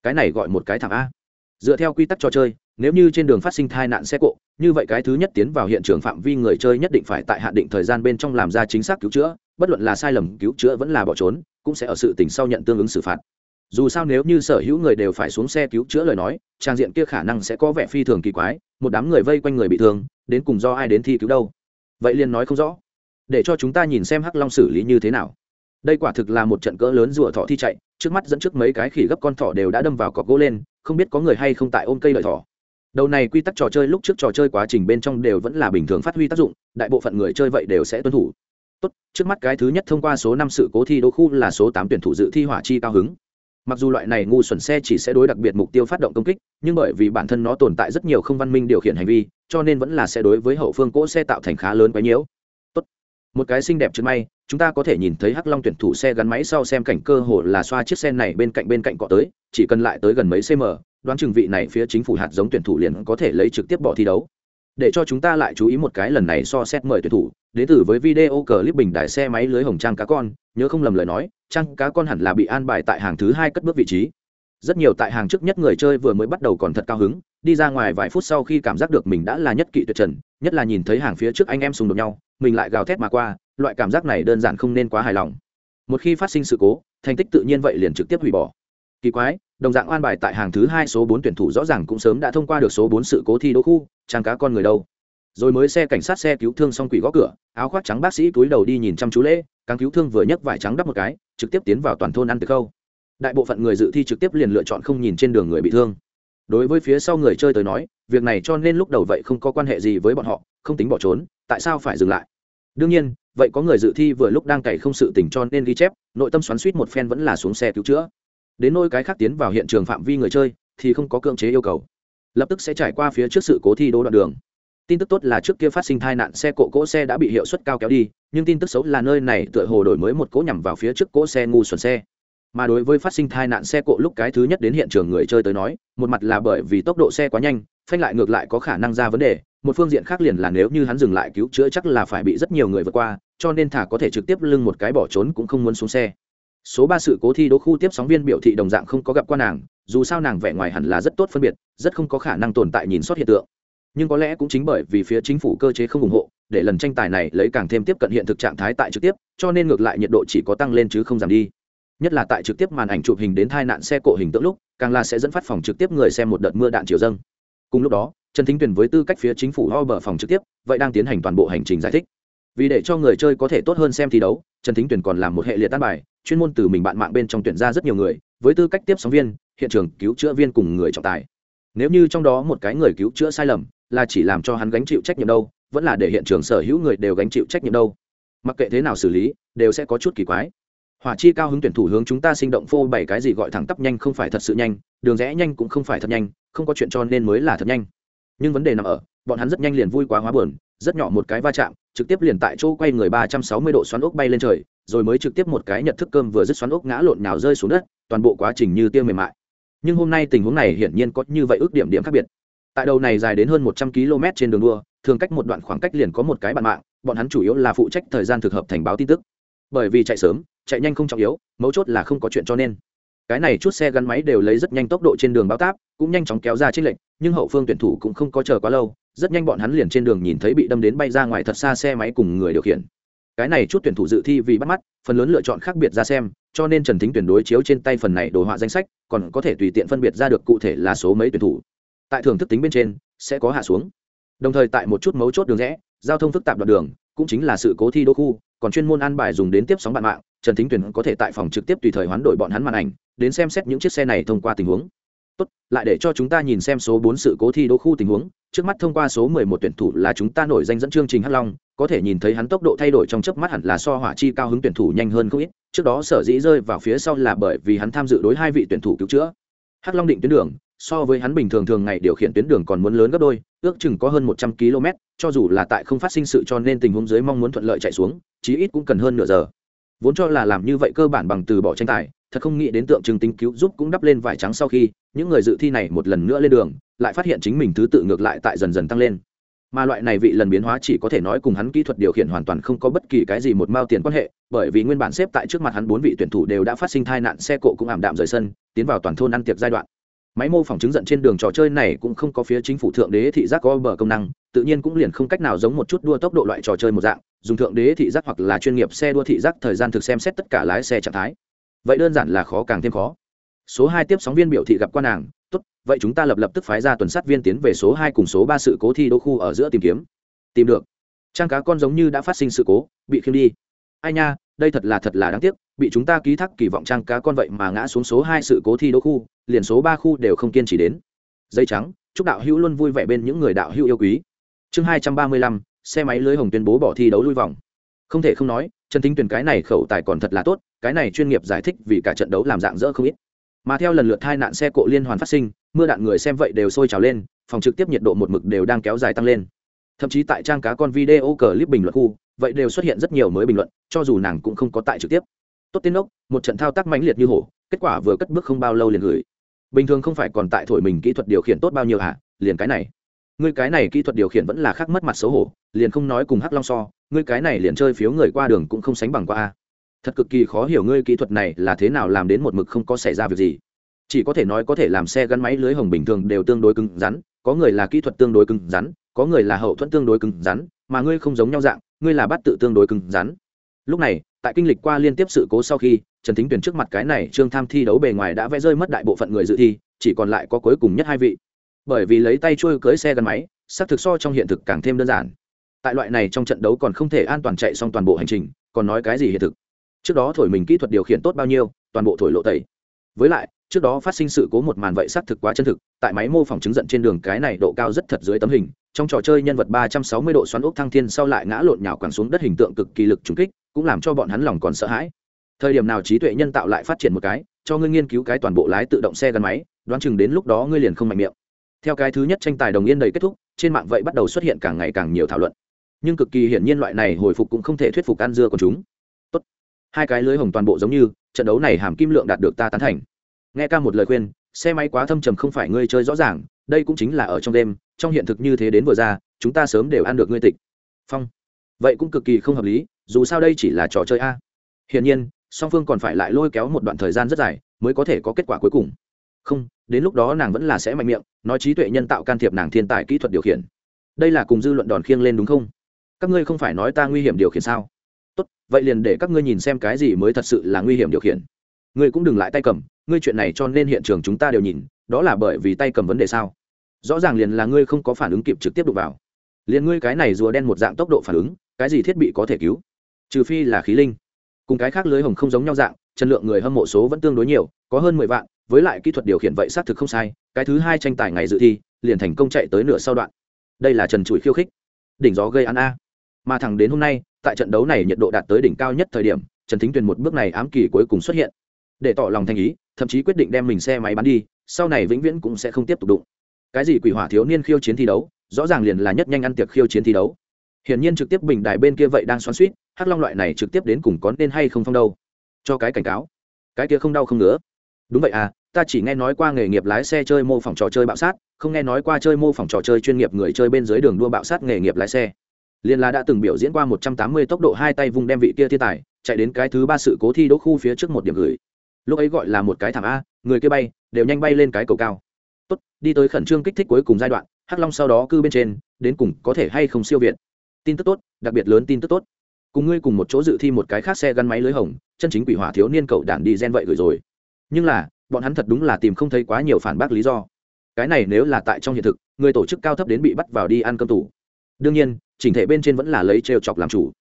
Speaker 1: Cái này gọi một cái thẳng a. Dựa theo quy tắc trò chơi, nếu như trên đường phát sinh tai nạn xe cộ, như vậy cái thứ nhất tiến vào hiện trường phạm vi người chơi nhất định phải tại hạn định thời gian bên trong làm ra chính xác cứu chữa, bất luận là sai lầm cứu chữa vẫn là bỏ trốn, cũng sẽ ở sự tình sau nhận tương ứng xử phạt dù sao nếu như sở hữu người đều phải xuống xe cứu chữa lời nói, trang diện kia khả năng sẽ có vẻ phi thường kỳ quái, một đám người vây quanh người bị thương, đến cùng do ai đến thi cứu đâu? Vậy liền nói không rõ. Để cho chúng ta nhìn xem hắc long xử lý như thế nào. Đây quả thực là một trận cỡ lớn rùa thọ thi chạy, trước mắt dẫn trước mấy cái khỉ gấp con thỏ đều đã đâm vào cọc gỗ lên, không biết có người hay không tại ôm cây lợi thỏ. Đầu này quy tắc trò chơi lúc trước trò chơi quá trình bên trong đều vẫn là bình thường phát huy tác dụng, đại bộ phận người chơi vậy đều sẽ tuân thủ. Tốt, trước mắt cái thứ nhất thông qua số năm sự cố thi đô khu là số tám tuyển thủ dự thi hỏa chi cao hứng mặc dù loại này ngu xuẩn xe chỉ sẽ đối đặc biệt mục tiêu phát động công kích, nhưng bởi vì bản thân nó tồn tại rất nhiều không văn minh điều khiển hành vi, cho nên vẫn là sẽ đối với hậu phương cỗ xe tạo thành khá lớn quái nhiễu. Tốt. một cái xinh đẹp chân may, chúng ta có thể nhìn thấy hắc long tuyển thủ xe gắn máy sau xem cảnh cơ hồ là xoa chiếc xe này bên cạnh bên cạnh cọ tới, chỉ cần lại tới gần mấy cm đoán chừng vị này phía chính phủ hạt giống tuyển thủ liền có thể lấy trực tiếp bỏ thi đấu. Để cho chúng ta lại chú ý một cái lần này so xét mời tuyển thủ đến từ với video clip bình đại xe máy lưới hồng trang cá con, nhớ không lầm lời nói, trang cá con hẳn là bị an bài tại hàng thứ hai cất bước vị trí. Rất nhiều tại hàng trước nhất người chơi vừa mới bắt đầu còn thật cao hứng, đi ra ngoài vài phút sau khi cảm giác được mình đã là nhất kỵ tuyệt trần, nhất là nhìn thấy hàng phía trước anh em xung đột nhau, mình lại gào thét mà qua, loại cảm giác này đơn giản không nên quá hài lòng. Một khi phát sinh sự cố, thành tích tự nhiên vậy liền trực tiếp hủy bỏ. Kỳ quái, đồng dạng an bài tại hàng thứ hai số bốn tuyển thủ rõ ràng cũng sớm đã thông qua được số bốn sự cố thi đỗ khu, trang cá con người đâu rồi mới xe cảnh sát xe cứu thương xong quỷ gõ cửa, áo khoác trắng bác sĩ túi đầu đi nhìn chăm chú lễ càng cứu thương vừa nhấc vải trắng đắp một cái, trực tiếp tiến vào toàn thôn ăn từ khâu. Đại bộ phận người dự thi trực tiếp liền lựa chọn không nhìn trên đường người bị thương. Đối với phía sau người chơi tới nói, việc này cho nên lúc đầu vậy không có quan hệ gì với bọn họ, không tính bỏ trốn, tại sao phải dừng lại? Đương nhiên, vậy có người dự thi vừa lúc đang cày không sự tình cho nên ghi chép, nội tâm xoắn suýt một phen vẫn là xuống xe cứu chữa. Đến nôi cái khác tiến vào hiện trường phạm vi người chơi, thì không có cưỡng chế yêu cầu. Lập tức sẽ trải qua phía trước sự cố thi đỗ đoạn đường tin tức tốt là trước kia phát sinh tai nạn xe cộ cỗ xe đã bị hiệu suất cao kéo đi, nhưng tin tức xấu là nơi này tựa hồ đổi mới một cỗ nhằm vào phía trước cỗ xe ngu xuẩn xe. Mà đối với phát sinh tai nạn xe cộ lúc cái thứ nhất đến hiện trường người chơi tới nói, một mặt là bởi vì tốc độ xe quá nhanh, phanh lại ngược lại có khả năng ra vấn đề, một phương diện khác liền là nếu như hắn dừng lại cứu chữa chắc là phải bị rất nhiều người vượt qua, cho nên thả có thể trực tiếp lưng một cái bỏ trốn cũng không muốn xuống xe. Số ba sự cố thi đấu khu tiếp sóng viên biểu thị đồng dạng không có gặp qua nàng, dù sao nàng vẻ ngoài hẳn là rất tốt phân biệt, rất không có khả năng tồn tại nhìn sót hiện tượng nhưng có lẽ cũng chính bởi vì phía chính phủ cơ chế không ủng hộ, để lần tranh tài này lấy càng thêm tiếp cận hiện thực trạng thái tại trực tiếp, cho nên ngược lại nhiệt độ chỉ có tăng lên chứ không giảm đi. Nhất là tại trực tiếp màn ảnh chụp hình đến tai nạn xe cộ hình tượng lúc, càng là sẽ dẫn phát phòng trực tiếp người xem một đợt mưa đạn chiều dâng. Cùng lúc đó, trần thính tuyền với tư cách phía chính phủ ho bờ phòng trực tiếp, vậy đang tiến hành toàn bộ hành trình giải thích. Vì để cho người chơi có thể tốt hơn xem thi đấu, trần thính tuyền còn làm một hệ liệt tan bài, chuyên môn từ mình bạn mạng bên trong tuyển ra rất nhiều người, với tư cách tiếp sóng viên, hiện trường cứu chữa viên cùng người trọng tài nếu như trong đó một cái người cứu chữa sai lầm, là chỉ làm cho hắn gánh chịu trách nhiệm đâu, vẫn là để hiện trường sở hữu người đều gánh chịu trách nhiệm đâu. Mặc kệ thế nào xử lý, đều sẽ có chút kỳ quái. Hỏa chi cao hứng tuyển thủ hướng chúng ta sinh động phô bảy cái gì gọi thẳng tắp nhanh không phải thật sự nhanh, đường rẽ nhanh cũng không phải thật nhanh, không có chuyện cho nên mới là thật nhanh. Nhưng vấn đề nằm ở, bọn hắn rất nhanh liền vui quá hóa buồn, rất nhỏ một cái va chạm, trực tiếp liền tại chỗ quay người ba trăm sáu mươi độ xoắn ốc bay lên trời, rồi mới trực tiếp một cái nhận thức cơm vừa dứt xoắn ốc ngã lộn nào rơi xuống đất, toàn bộ quá trình như tiêu mềm mại nhưng hôm nay tình huống này hiển nhiên có như vậy ước điểm điểm khác biệt. Tại đầu này dài đến hơn một trăm km trên đường đua, thường cách một đoạn khoảng cách liền có một cái bạn mạng, bọn hắn chủ yếu là phụ trách thời gian thực hợp thành báo tin tức. Bởi vì chạy sớm, chạy nhanh không trọng yếu, mấu chốt là không có chuyện cho nên. Cái này chút xe gắn máy đều lấy rất nhanh tốc độ trên đường báo táp, cũng nhanh chóng kéo ra trên lệnh nhưng hậu phương tuyển thủ cũng không có chờ quá lâu, rất nhanh bọn hắn liền trên đường nhìn thấy bị đâm đến bay ra ngoài thật xa xe máy cùng người điều khiển cái này chút tuyển thủ dự thi vì bắt mắt, phần lớn lựa chọn khác biệt ra xem, cho nên trần thính tuyển đối chiếu trên tay phần này đồ họa danh sách, còn có thể tùy tiện phân biệt ra được cụ thể là số mấy tuyển thủ. Tại thưởng thức tính bên trên, sẽ có hạ xuống. Đồng thời tại một chút mấu chốt đường rẽ, giao thông phức tạp đoạn đường, cũng chính là sự cố thi đô khu, còn chuyên môn an bài dùng đến tiếp sóng bạn mạng, trần thính tuyển có thể tại phòng trực tiếp tùy thời hoán đổi bọn hắn màn ảnh, đến xem xét những chiếc xe này thông qua tình huống tốt, lại để cho chúng ta nhìn xem số bốn sự cố thi đấu khu tình huống. Trước mắt thông qua số mười một tuyển thủ là chúng ta nổi danh dẫn chương trình hắc long, có thể nhìn thấy hắn tốc độ thay đổi trong chớp mắt hẳn là so hỏa chi cao hứng tuyển thủ nhanh hơn không ít. Trước đó sở dĩ rơi vào phía sau là bởi vì hắn tham dự đối hai vị tuyển thủ cứu chữa. Hắc long định tuyến đường, so với hắn bình thường thường ngày điều khiển tuyến đường còn muốn lớn gấp đôi, ước chừng có hơn một trăm km cho dù là tại không phát sinh sự cho nên tình huống dưới mong muốn thuận lợi chạy xuống, chí ít cũng cần hơn nửa giờ. Vốn cho là làm như vậy cơ bản bằng từ bỏ tranh tài thật không nghĩ đến tượng trưng tính cứu giúp cũng đắp lên vải trắng sau khi, những người dự thi này một lần nữa lên đường, lại phát hiện chính mình thứ tự ngược lại tại dần dần tăng lên. Mà loại này vị lần biến hóa chỉ có thể nói cùng hắn kỹ thuật điều khiển hoàn toàn không có bất kỳ cái gì một mao tiền quan hệ, bởi vì nguyên bản xếp tại trước mặt hắn bốn vị tuyển thủ đều đã phát sinh tai nạn, xe cộ cũng ảm đạm rời sân, tiến vào toàn thôn ăn tiệc giai đoạn. Máy mô phỏng chứng giận trên đường trò chơi này cũng không có phía chính phủ thượng đế thị giác có bờ công năng, tự nhiên cũng liền không cách nào giống một chút đua tốc độ loại trò chơi một dạng, dùng thượng đế thị giác hoặc là chuyên nghiệp xe đua thị giác thời gian thực xem xét tất cả lái xe trạng thái vậy đơn giản là khó càng thêm khó. Số hai tiếp sóng viên biểu thị gặp quan nàng, tốt, vậy chúng ta lập lập tức phái ra tuần sát viên tiến về số hai cùng số ba sự cố thi đô khu ở giữa tìm kiếm. Tìm được. Trang cá con giống như đã phát sinh sự cố, bị khiêng đi. Ai nha, đây thật là thật là đáng tiếc, bị chúng ta ký thác kỳ vọng trang cá con vậy mà ngã xuống số hai sự cố thi đô khu, liền số ba khu đều không kiên trì đến. Dây trắng, chúc đạo hữu luôn vui vẻ bên những người đạo hữu yêu quý. Chương hai trăm ba mươi lăm, xe máy lưới hồng tuyên bố bỏ thi đấu lui vòng không thể không nói, trần thính tuyền cái này khẩu tài còn thật là tốt, cái này chuyên nghiệp giải thích vì cả trận đấu làm dạng dỡ không ít. Mà theo lần lượt hai nạn xe cộ liên hoàn phát sinh, mưa đạn người xem vậy đều sôi trào lên, phòng trực tiếp nhiệt độ một mực đều đang kéo dài tăng lên. Thậm chí tại trang cá con video clip bình luận khu, vậy đều xuất hiện rất nhiều mới bình luận, cho dù nàng cũng không có tại trực tiếp. Tốt tiên ốc một trận thao tác mãnh liệt như hổ, kết quả vừa cất bước không bao lâu liền gửi. Bình thường không phải còn tại thổi mình kỹ thuật điều khiển tốt bao nhiêu hả? Liền cái này ngươi cái này kỹ thuật điều khiển vẫn là khác mất mặt xấu hổ, liền không nói cùng hắc long so, ngươi cái này liền chơi phiếu người qua đường cũng không sánh bằng qua a. Thật cực kỳ khó hiểu ngươi kỹ thuật này là thế nào làm đến một mực không có xảy ra việc gì. Chỉ có thể nói có thể làm xe gắn máy lưới hồng bình thường đều tương đối cứng rắn, có người là kỹ thuật tương đối cứng rắn, có người là hậu thuẫn tương đối cứng rắn, mà ngươi không giống nhau dạng, ngươi là bắt tự tương đối cứng rắn. Lúc này, tại kinh lịch qua liên tiếp sự cố sau khi, trần thính tuyển trước mặt cái này trương tham thi đấu bề ngoài đã vẽ rơi mất đại bộ phận người dự thi, chỉ còn lại có cuối cùng nhất hai vị bởi vì lấy tay trôi cưới xe gắn máy, xác thực so trong hiện thực càng thêm đơn giản. Tại loại này trong trận đấu còn không thể an toàn chạy xong toàn bộ hành trình, còn nói cái gì hiện thực? Trước đó thổi mình kỹ thuật điều khiển tốt bao nhiêu, toàn bộ thổi lộ tẩy. Với lại, trước đó phát sinh sự cố một màn vậy xác thực quá chân thực, tại máy mô phỏng chứng giận trên đường cái này độ cao rất thật dưới tấm hình, trong trò chơi nhân vật ba trăm sáu mươi độ xoắn ốc thăng thiên sau lại ngã lộn nhào quẳng xuống đất hình tượng cực kỳ lực trùng kích, cũng làm cho bọn hắn lòng còn sợ hãi. Thời điểm nào trí tuệ nhân tạo lại phát triển một cái, cho ngươi nghiên cứu cái toàn bộ lái tự động xe gắn máy, đoán chừng đến lúc đó ngươi liền không mạnh miệng theo cái thứ nhất tranh tài đồng yên đầy kết thúc, trên mạng vậy bắt đầu xuất hiện càng ngày càng nhiều thảo luận. Nhưng cực kỳ hiển nhiên loại này hồi phục cũng không thể thuyết phục ăn dưa của chúng. Tốt. hai cái lưới hồng toàn bộ giống như, trận đấu này hàm kim lượng đạt được ta tán thành. Nghe ca một lời khuyên, xe máy quá thâm trầm không phải ngươi chơi rõ ràng, đây cũng chính là ở trong đêm, trong hiện thực như thế đến vừa ra, chúng ta sớm đều ăn được ngươi tịch. Phong. Vậy cũng cực kỳ không hợp lý, dù sao đây chỉ là trò chơi a. Hiển nhiên, song phương còn phải lại lôi kéo một đoạn thời gian rất dài, mới có thể có kết quả cuối cùng không, đến lúc đó nàng vẫn là sẽ mạnh miệng, nói trí tuệ nhân tạo can thiệp nàng thiên tài kỹ thuật điều khiển. Đây là cùng dư luận đòn khiêng lên đúng không? Các ngươi không phải nói ta nguy hiểm điều khiển sao? Tốt, vậy liền để các ngươi nhìn xem cái gì mới thật sự là nguy hiểm điều khiển. Ngươi cũng đừng lại tay cầm, ngươi chuyện này cho nên hiện trường chúng ta đều nhìn, đó là bởi vì tay cầm vấn đề sao? Rõ ràng liền là ngươi không có phản ứng kịp trực tiếp đụng vào. Liền ngươi cái này rùa đen một dạng tốc độ phản ứng, cái gì thiết bị có thể cứu? Trừ phi là khí linh. Cùng cái khác lưới hồng không giống nhau dạng chân lượng người hâm mộ số vẫn tương đối nhiều, có hơn mười vạn với lại kỹ thuật điều khiển vậy xác thực không sai, cái thứ hai tranh tài ngày dự thi, liền thành công chạy tới nửa sau đoạn. Đây là trần trụi khiêu khích. Đỉnh gió gây ăn a. Mà thẳng đến hôm nay, tại trận đấu này nhiệt độ đạt tới đỉnh cao nhất thời điểm, trần thính tuyền một bước này ám kỳ cuối cùng xuất hiện. Để tỏ lòng thanh ý, thậm chí quyết định đem mình xe máy bắn đi, sau này vĩnh viễn cũng sẽ không tiếp tục đụng. Cái gì quỷ hỏa thiếu niên khiêu chiến thi đấu, rõ ràng liền là nhất nhanh ăn tiệc khiêu chiến thi đấu. Hiển nhiên trực tiếp bình đài bên kia vậy đang xoắn suýt hắc long loại này trực tiếp đến cùng có nên hay không phong đâu. Cho cái cảnh cáo. Cái kia không đau không nữa. đúng vậy à ta chỉ nghe nói qua nghề nghiệp lái xe chơi mô phỏng trò chơi bạo sát, không nghe nói qua chơi mô phỏng trò chơi chuyên nghiệp người chơi bên dưới đường đua bạo sát nghề nghiệp lái xe. Liên là đã từng biểu diễn qua một trăm tám mươi tốc độ hai tay vùng đem vị kia thiên tài, chạy đến cái thứ ba sự cố thi đỗ khu phía trước một điểm gửi. Lúc ấy gọi là một cái thảm a, người kia bay, đều nhanh bay lên cái cầu cao. Tốt, đi tới khẩn trương kích thích cuối cùng giai đoạn, hắc long sau đó cư bên trên, đến cùng có thể hay không siêu việt. Tin tức tốt, đặc biệt lớn tin tức tốt. Cùng ngươi cùng một chỗ dự thi một cái khác xe gắn máy lưới hồng, chân chính quỷ hỏa thiếu niên cậu đản đi gen vậy gửi rồi. Nhưng là bọn hắn thật đúng là tìm không thấy quá nhiều phản bác lý do. Cái này nếu là tại trong hiện thực, người tổ chức cao thấp đến bị bắt vào đi ăn cơm tủ. Đương nhiên, chỉnh thể bên trên vẫn là lấy trêu chọc làm chủ.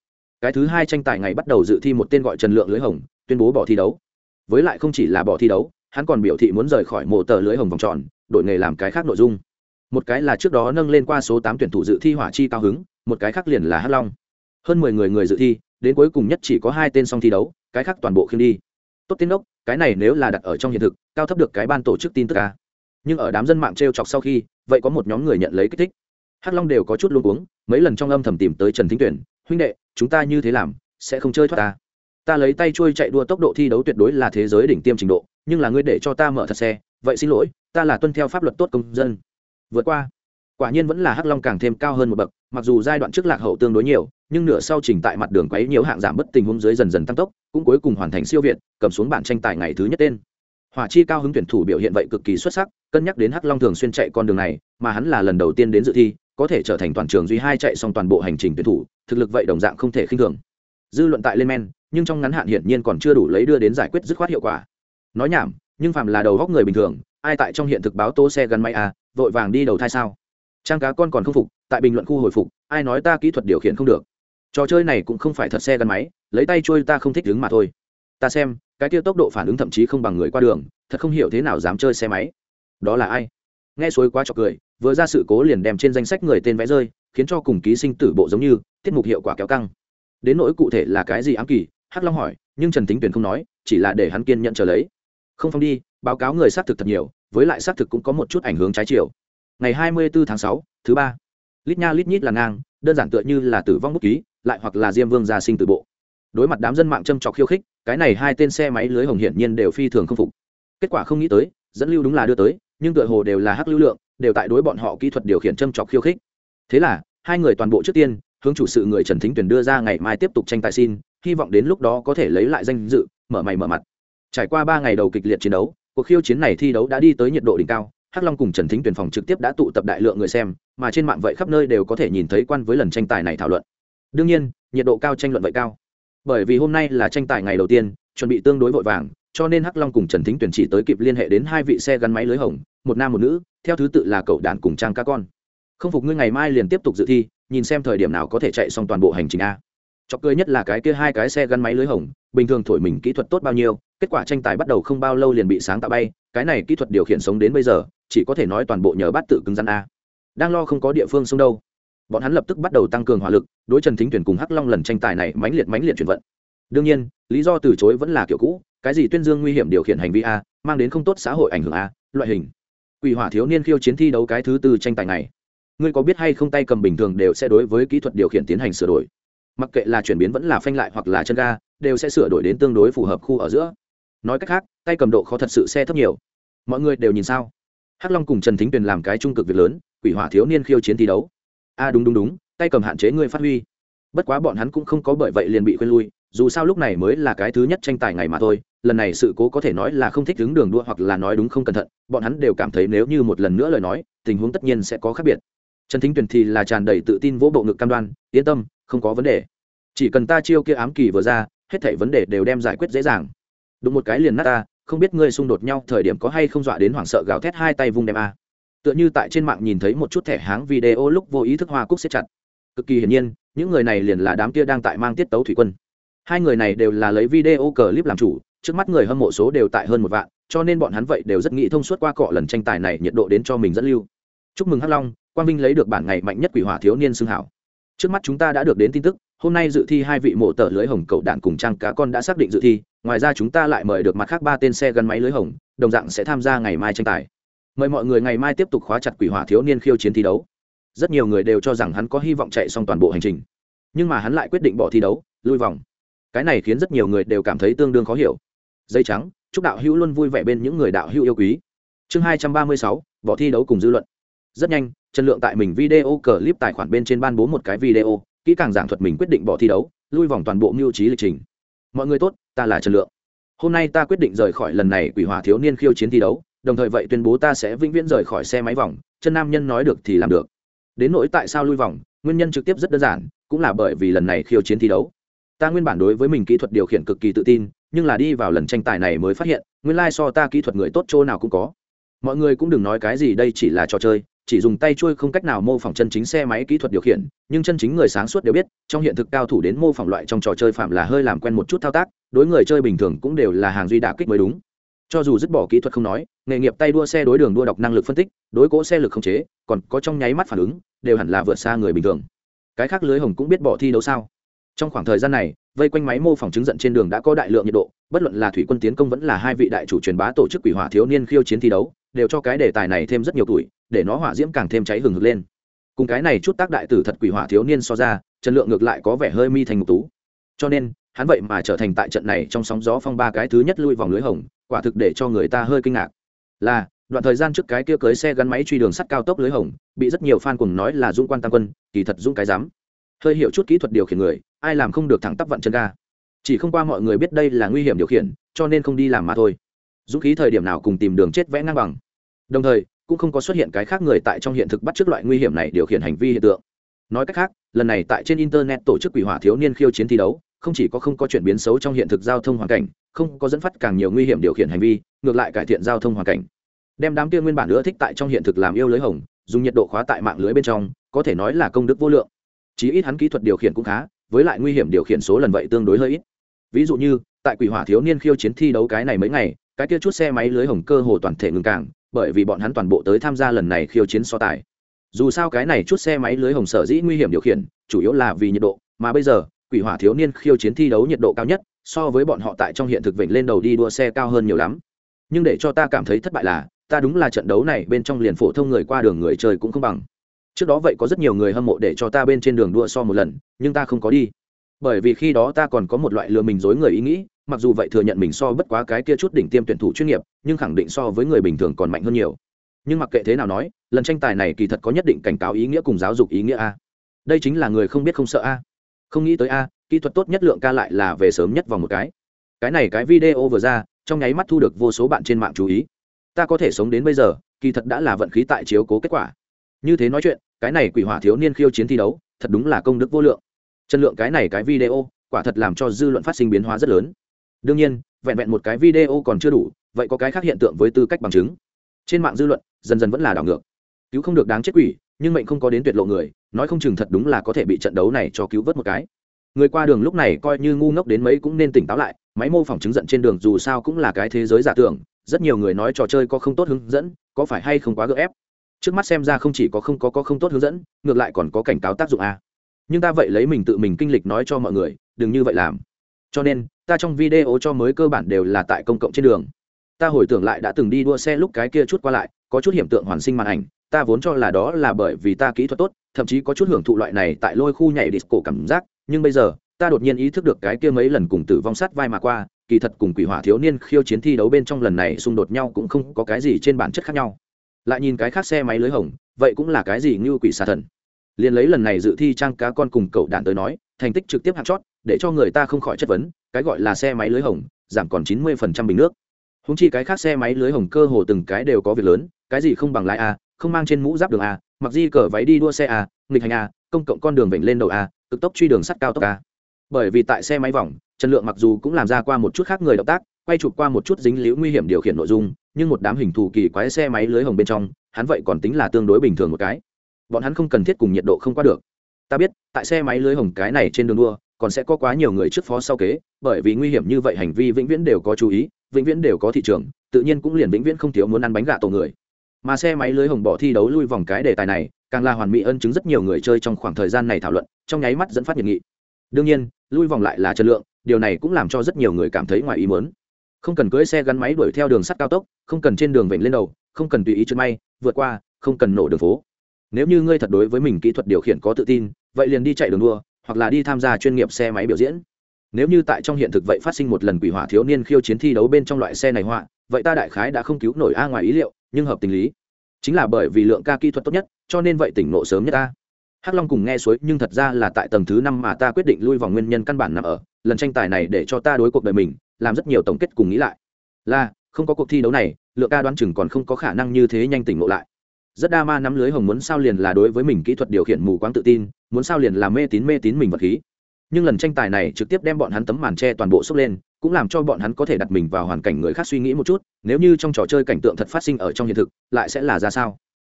Speaker 1: Cái thứ hai tranh tài ngày bắt đầu dự thi một tên gọi trần lượng lưới hồng, tuyên bố bỏ thi đấu. Với lại không chỉ là bỏ thi đấu, hắn còn biểu thị muốn rời khỏi mộ tờ lưới hồng vòng tròn đổi nghề làm cái khác nội dung. Một cái là trước đó nâng lên qua số tám tuyển thủ dự thi hỏa chi cao hứng, một cái khác liền là hắc long. Hơn mười người người dự thi, đến cuối cùng nhất chỉ có hai tên song thi đấu, cái khác toàn bộ khiêm đi. Tốt tiến đốc cái này nếu là đặt ở trong hiện thực, cao thấp được cái ban tổ chức tin tức ca nhưng ở đám dân mạng t r e o chọc sau khi, vậy có một nhóm người nhận lấy kích thích. Hắc long đều có chút luôn uống mấy lần trong âm thầm tìm tới trần thính tuyển, huynh đệ, chúng ta như thế làm, sẽ không chơi thoát ta. Ta lấy tay trôi chạy đua tốc độ thi đấu tuyệt đối là thế giới đỉnh tiêm trình độ, nhưng là ngươi để cho ta mở thật xe, vậy xin lỗi, ta là tuân theo pháp luật tốt công dân. Vượt qua quả nhiên vẫn là hắc long càng thêm cao hơn một bậc, mặc dù giai đoạn trước lạc hậu tương đối nhiều, nhưng nửa sau trình tại mặt đường quấy nhiều hạng giảm bất tình huống dưới dần dần tăng tốc, cũng cuối cùng hoàn thành siêu việt, cầm xuống bản tranh tài ngày thứ nhất tên. Hỏa chi cao hứng tuyển thủ biểu hiện vậy cực kỳ xuất sắc, cân nhắc đến hắc long thường xuyên chạy con đường này, mà hắn là lần đầu tiên đến dự thi, có thể trở thành toàn trường duy hai chạy xong toàn bộ hành trình tuyển thủ, thực lực vậy đồng dạng không thể khinh thường. Dư luận tại lên men, nhưng trong ngắn hạn hiển nhiên còn chưa đủ lấy đưa đến giải quyết dứt khoát hiệu quả. Nói nhảm, nhưng phàm là đầu góc người bình thường, ai tại trong hiện thực báo tố xe gắn máy à vội vàng đi đầu thai sao? Trang cá con còn không phục, tại bình luận khu hồi phục, ai nói ta kỹ thuật điều khiển không được. Trò chơi này cũng không phải thật xe gắn máy, lấy tay trôi ta không thích đứng mà thôi. Ta xem, cái kia tốc độ phản ứng thậm chí không bằng người qua đường, thật không hiểu thế nào dám chơi xe máy. Đó là ai? Nghe suối quá trọc cười, vừa ra sự cố liền đem trên danh sách người tên vẽ rơi, khiến cho cùng ký sinh tử bộ giống như, tiết mục hiệu quả kéo căng. Đến nỗi cụ thể là cái gì ám kỳ, hắc long hỏi, nhưng trần tính tuyển không nói, chỉ là để hắn kiên nhận trở lấy. Không phong đi, báo cáo người xác thực thật nhiều, với lại xác thực cũng có một chút ảnh hưởng trái chiều ngày hai mươi bốn tháng sáu, thứ ba. Lít nha lít nhít là ngang, đơn giản tựa như là tử vong bút ký, lại hoặc là diêm vương gia sinh từ bộ. Đối mặt đám dân mạng châm trọc khiêu khích, cái này hai tên xe máy lưới hồng hiển nhiên đều phi thường không phục. Kết quả không nghĩ tới, dẫn lưu đúng là đưa tới, nhưng tựa hồ đều là hắc lưu lượng, đều tại đối bọn họ kỹ thuật điều khiển châm trọc khiêu khích. Thế là, hai người toàn bộ trước tiên, hướng chủ sự người trần thính tuyển đưa ra ngày mai tiếp tục tranh tài xin, hy vọng đến lúc đó có thể lấy lại danh dự, mở mày mở mặt. Trải qua ba ngày đầu kịch liệt chiến đấu, cuộc khiêu chiến này thi đấu đã đi tới nhiệt độ đỉnh cao hắc long cùng trần thính tuyển phòng trực tiếp đã tụ tập đại lượng người xem, mà trên mạng vậy khắp nơi đều có thể nhìn thấy quan với lần tranh tài này thảo luận. Đương nhiên, nhiệt độ cao tranh luận vậy cao. Bởi vì hôm nay là tranh tài ngày đầu tiên, chuẩn bị tương đối vội vàng, cho nên hắc long cùng trần thính tuyển chỉ tới kịp liên hệ đến hai vị xe gắn máy lưới hồng, một nam một nữ, theo thứ tự là cậu đàn cùng trang ca con. Không phục ngươi ngày mai liền tiếp tục dự thi, nhìn xem thời điểm nào có thể chạy xong toàn bộ hành trình a chọc cười nhất là cái kia hai cái xe gắn máy lưới hồng, bình thường thổi mình kỹ thuật tốt bao nhiêu, kết quả tranh tài bắt đầu không bao lâu liền bị sáng tạo bay, cái này kỹ thuật điều khiển sống đến bây giờ, chỉ có thể nói toàn bộ nhờ bát tự cứng rắn a. Đang lo không có địa phương sông đâu. Bọn hắn lập tức bắt đầu tăng cường hỏa lực, đối trần thính tuyển cùng hắc long lần tranh tài này mãnh liệt mãnh liệt chuyển vận. Đương nhiên, lý do từ chối vẫn là kiểu cũ, cái gì tuyên dương nguy hiểm điều khiển hành vi a, mang đến không tốt xã hội ảnh hưởng a, loại hình. Quỷ hỏa thiếu niên khiêu chiến thi đấu cái thứ tư tranh tài này. Ngươi có biết hay không tay cầm bình thường đều sẽ đối với kỹ thuật điều khiển tiến hành sửa đổi? Mặc kệ là chuyển biến vẫn là phanh lại hoặc là chân ga, đều sẽ sửa đổi đến tương đối phù hợp khu ở giữa. Nói cách khác, tay cầm độ khó thật sự xe thấp nhiều. Mọi người đều nhìn sao? Hắc long cùng trần thính tuyền làm cái trung cực việc lớn, quỷ hỏa thiếu niên khiêu chiến thi đấu. A đúng đúng đúng, tay cầm hạn chế ngươi phát huy. Bất quá bọn hắn cũng không có bởi vậy liền bị khuyên lui, dù sao lúc này mới là cái thứ nhất tranh tài ngày mà thôi, lần này sự cố có thể nói là không thích đứng đường đua hoặc là nói đúng không cẩn thận, bọn hắn đều cảm thấy nếu như một lần nữa lời nói, tình huống tất nhiên sẽ có khác biệt. Trần thính tuyền thì là tràn đầy tự tin vỗ bộ ngực cam đoan, yên tâm không có vấn đề. Chỉ cần ta chiêu kia ám kỳ vừa ra, hết thảy vấn đề đều đem giải quyết dễ dàng. Đụng một cái liền nát ta, không biết ngươi xung đột nhau thời điểm có hay không dọa đến hoảng sợ gào thét hai tay vung đem a. Tựa như tại trên mạng nhìn thấy một chút thẻ háng video lúc vô ý thức hoa cúc xếp chặt. Cực kỳ hiển nhiên, những người này liền là đám kia đang tại mang tiết tấu thủy quân. Hai người này đều là lấy video clip làm chủ, trước mắt người hâm mộ số đều tại hơn một vạn, cho nên bọn hắn vậy đều rất nghĩ thông suốt qua cọ lần tranh tài này nhiệt độ đến cho mình dẫn lưu. Chúc mừng hắc long, quang vinh lấy được bản ngày mạnh nhất quỷ hỏa thiếu niên xưng hảo trước mắt chúng ta đã được đến tin tức, hôm nay dự thi hai vị mộ tờ lưới hồng cậu đạn cùng trang cá con đã xác định dự thi, ngoài ra chúng ta lại mời được mặt khác ba tên xe gắn máy lưới hồng, đồng dạng sẽ tham gia ngày mai tranh tài. Mời mọi người ngày mai tiếp tục khóa chặt quỷ hỏa thiếu niên khiêu chiến thi đấu. Rất nhiều người đều cho rằng hắn có hy vọng chạy xong toàn bộ hành trình. Nhưng mà hắn lại quyết định bỏ thi đấu, lui vòng. Cái này khiến rất nhiều người đều cảm thấy tương đương khó hiểu. Dây trắng, chúc đạo hữu luôn vui vẻ bên những người đạo hữu yêu quý. Chương hai trăm ba mươi sáu, bỏ thi đấu cùng dư luận rất nhanh, trần lượng tại mình video clip tài khoản bên trên ban bố một cái video, kỹ càng giảng thuật mình quyết định bỏ thi đấu, lui vòng toàn bộ mưu trí lịch trình. Mọi người tốt, ta là trần lượng. Hôm nay ta quyết định rời khỏi lần này quỷ hòa thiếu niên khiêu chiến thi đấu, đồng thời vậy tuyên bố ta sẽ vĩnh viễn rời khỏi xe máy vòng, chân nam nhân nói được thì làm được. Đến nỗi tại sao lui vòng, nguyên nhân trực tiếp rất đơn giản, cũng là bởi vì lần này khiêu chiến thi đấu. Ta nguyên bản đối với mình kỹ thuật điều khiển cực kỳ tự tin, nhưng là đi vào lần tranh tài này mới phát hiện, nguyên lai、like、so ta kỹ thuật người tốt chỗ nào cũng có. Mọi người cũng đừng nói cái gì đây chỉ là trò chơi chỉ dùng tay trôi không cách nào mô phỏng chân chính xe máy kỹ thuật điều khiển, nhưng chân chính người sáng suốt đều biết, trong hiện thực cao thủ đến mô phỏng loại trong trò chơi phạm là hơi làm quen một chút thao tác, đối người chơi bình thường cũng đều là hàng duy đà kích mới đúng. Cho dù dứt bỏ kỹ thuật không nói, nghề nghiệp tay đua xe đối đường đua đọc năng lực phân tích, đối cỗ xe lực không chế, còn có trong nháy mắt phản ứng, đều hẳn là vượt xa người bình thường. Cái khác lưới hồng cũng biết bỏ thi đấu sao? Trong khoảng thời gian này, vây quanh máy mô phỏng chứng giận trên đường đã có đại lượng nhiệt độ, bất luận là thủy quân tiến công vẫn là hai vị đại chủ truyền bá tổ chức quỷ hỏa thiếu niên khiêu chiến thi đấu, đều cho cái đề tài này thêm rất nhiều tuổi để nó hỏa diễm càng thêm cháy hừng hực lên. Cùng cái này chút tác đại tử thật quỷ hỏa thiếu niên so ra, trần lượng ngược lại có vẻ hơi mi thành mục tú. Cho nên, hắn vậy mà trở thành tại trận này trong sóng gió phong ba cái thứ nhất lui vòng lưới hồng, quả thực để cho người ta hơi kinh ngạc. Là, đoạn thời gian trước cái kia cưới xe gắn máy truy đường sắt cao tốc lưới hồng, bị rất nhiều fan cùng nói là dũng quan tăng quân, kỳ thật dũng cái dám hơi hiểu chút kỹ thuật điều khiển người, ai làm không được thẳng tắp vặn chân ga. Chỉ không qua mọi người biết đây là nguy hiểm điều khiển, cho nên không đi làm mà thôi. Dũng khí thời điểm nào cùng tìm đường chết vẽ ngang bằng. Đồng thời cũng không có xuất hiện cái khác người tại trong hiện thực bắt chước loại nguy hiểm này điều khiển hành vi hiện tượng. Nói cách khác, lần này tại trên internet tổ chức quỷ hỏa thiếu niên khiêu chiến thi đấu, không chỉ có không có chuyển biến xấu trong hiện thực giao thông hoàn cảnh, không có dẫn phát càng nhiều nguy hiểm điều khiển hành vi, ngược lại cải thiện giao thông hoàn cảnh. Đem đám kia nguyên bản nữa thích tại trong hiện thực làm yêu lưới hồng, dùng nhiệt độ khóa tại mạng lưới bên trong, có thể nói là công đức vô lượng. Chí ít hắn kỹ thuật điều khiển cũng khá, với lại nguy hiểm điều khiển số lần vậy tương đối hơi ít. Ví dụ như, tại quỷ hỏa thiếu niên khiêu chiến thi đấu cái này mấy ngày, cái kia chút xe máy lưới hồng cơ hồ toàn thể ngừng cảng bởi vì bọn hắn toàn bộ tới tham gia lần này khiêu chiến so tài. Dù sao cái này chút xe máy lưới hồng sở dĩ nguy hiểm điều khiển, chủ yếu là vì nhiệt độ, mà bây giờ, quỷ hỏa thiếu niên khiêu chiến thi đấu nhiệt độ cao nhất, so với bọn họ tại trong hiện thực vịnh lên đầu đi đua xe cao hơn nhiều lắm. Nhưng để cho ta cảm thấy thất bại là, ta đúng là trận đấu này bên trong liền phổ thông người qua đường người chơi cũng không bằng. Trước đó vậy có rất nhiều người hâm mộ để cho ta bên trên đường đua so một lần, nhưng ta không có đi. Bởi vì khi đó ta còn có một loại lừa mình dối người ý nghĩ mặc dù vậy thừa nhận mình so bất quá cái kia chút đỉnh tiêm tuyển thủ chuyên nghiệp, nhưng khẳng định so với người bình thường còn mạnh hơn nhiều. Nhưng mặc kệ thế nào nói, lần tranh tài này kỳ thật có nhất định cảnh cáo ý nghĩa cùng giáo dục ý nghĩa a. Đây chính là người không biết không sợ a. Không nghĩ tới a, kỹ thuật tốt nhất lượng ca lại là về sớm nhất vòng một cái. Cái này cái video vừa ra, trong nháy mắt thu được vô số bạn trên mạng chú ý. Ta có thể sống đến bây giờ, kỳ thật đã là vận khí tại chiếu cố kết quả. Như thế nói chuyện, cái này quỷ hỏa thiếu niên khiêu chiến thi đấu, thật đúng là công đức vô lượng. Chân lượng cái này cái video, quả thật làm cho dư luận phát sinh biến hóa rất lớn đương nhiên, vẹn vẹn một cái video còn chưa đủ, vậy có cái khác hiện tượng với tư cách bằng chứng. Trên mạng dư luận, dần dần vẫn là đảo ngược. Cứu không được đáng chết quỷ, nhưng mệnh không có đến tuyệt lộ người, nói không chừng thật đúng là có thể bị trận đấu này cho cứu vớt một cái. Người qua đường lúc này coi như ngu ngốc đến mấy cũng nên tỉnh táo lại, máy mô phỏng chứng giận trên đường dù sao cũng là cái thế giới giả tưởng, rất nhiều người nói trò chơi có không tốt hướng dẫn, có phải hay không quá gỡ ép. Trước mắt xem ra không chỉ có không có có không tốt hướng dẫn, ngược lại còn có cảnh cáo tác dụng a. Nhưng ta vậy lấy mình tự mình kinh lịch nói cho mọi người, đừng như vậy làm. Cho nên ta trong video cho mới cơ bản đều là tại công cộng trên đường. Ta hồi tưởng lại đã từng đi đua xe lúc cái kia chút qua lại, có chút hiện tượng hoàn sinh màn ảnh, ta vốn cho là đó là bởi vì ta kỹ thuật tốt, thậm chí có chút hưởng thụ loại này tại lôi khu nhảy disco cảm giác, nhưng bây giờ, ta đột nhiên ý thức được cái kia mấy lần cùng tử vong sát vai mà qua, kỳ thật cùng quỷ hỏa thiếu niên khiêu chiến thi đấu bên trong lần này xung đột nhau cũng không có cái gì trên bản chất khác nhau. Lại nhìn cái khác xe máy lưới hồng, vậy cũng là cái gì như quỷ xà thần. Liền lấy lần này dự thi trang cá con cùng cậu đạn tới nói, thành tích trực tiếp hạng chót để cho người ta không khỏi chất vấn, cái gọi là xe máy lưới hồng, giảm còn chín mươi phần trăm bình nước. Húng chi cái khác xe máy lưới hồng cơ hồ từng cái đều có việc lớn, cái gì không bằng lái a, không mang trên mũ giáp đường a, mặc di cờ váy đi đua xe a, nghịch hành a, công cộng con đường vểnh lên đầu a, cực tốc truy đường sắt cao tốc a. Bởi vì tại xe máy vòng, trần lượng mặc dù cũng làm ra qua một chút khác người động tác, quay chụp qua một chút dính liễu nguy hiểm điều khiển nội dung, nhưng một đám hình thù kỳ quái xe máy lưới hồng bên trong, hắn vậy còn tính là tương đối bình thường một cái. Bọn hắn không cần thiết cùng nhiệt độ không qua được. Ta biết, tại xe máy lưới hồng cái này trên đường đua còn sẽ có quá nhiều người trước phó sau kế, bởi vì nguy hiểm như vậy hành vi vĩnh viễn đều có chú ý, vĩnh viễn đều có thị trường, tự nhiên cũng liền vĩnh viễn không thiếu muốn ăn bánh gà tổ người. Mà xe máy lưới hồng bỏ thi đấu lui vòng cái đề tài này, càng là hoàn mỹ ân chứng rất nhiều người chơi trong khoảng thời gian này thảo luận, trong nháy mắt dẫn phát nhiệt nghị. Đương nhiên, lui vòng lại là chất lượng, điều này cũng làm cho rất nhiều người cảm thấy ngoài ý muốn. Không cần cưỡi xe gắn máy đuổi theo đường sắt cao tốc, không cần trên đường vịnh lên đầu, không cần tùy ý chân may, vượt qua, không cần nổ đường phố. Nếu như ngươi thật đối với mình kỹ thuật điều khiển có tự tin, vậy liền đi chạy đường đua hoặc là đi tham gia chuyên nghiệp xe máy biểu diễn. Nếu như tại trong hiện thực vậy phát sinh một lần quỷ hỏa thiếu niên khiêu chiến thi đấu bên trong loại xe này họa, vậy ta đại khái đã không cứu nổi a ngoài ý liệu, nhưng hợp tình lý. Chính là bởi vì lượng ca kỹ thuật tốt nhất, cho nên vậy tỉnh nộ sớm nhất ta hắc long cùng nghe suối, nhưng thật ra là tại tầng thứ năm mà ta quyết định lui vào nguyên nhân căn bản nằm ở, lần tranh tài này để cho ta đối cuộc đời mình, làm rất nhiều tổng kết cùng nghĩ lại. Là, không có cuộc thi đấu này, lượng ca đoán chừng còn không có khả năng như thế nhanh tỉnh ngộ lại. Rất đa ma nắm lưới hồng muốn sao liền là đối với mình kỹ thuật điều khiển mù quáng tự tin muốn sao liền là mê tín mê tín mình vật khí. Nhưng lần tranh tài này trực tiếp đem bọn hắn tấm màn tre toàn bộ xốc lên, cũng làm cho bọn hắn có thể đặt mình vào hoàn cảnh người khác suy nghĩ một chút, nếu như trong trò chơi cảnh tượng thật phát sinh ở trong hiện thực, lại sẽ là ra sao?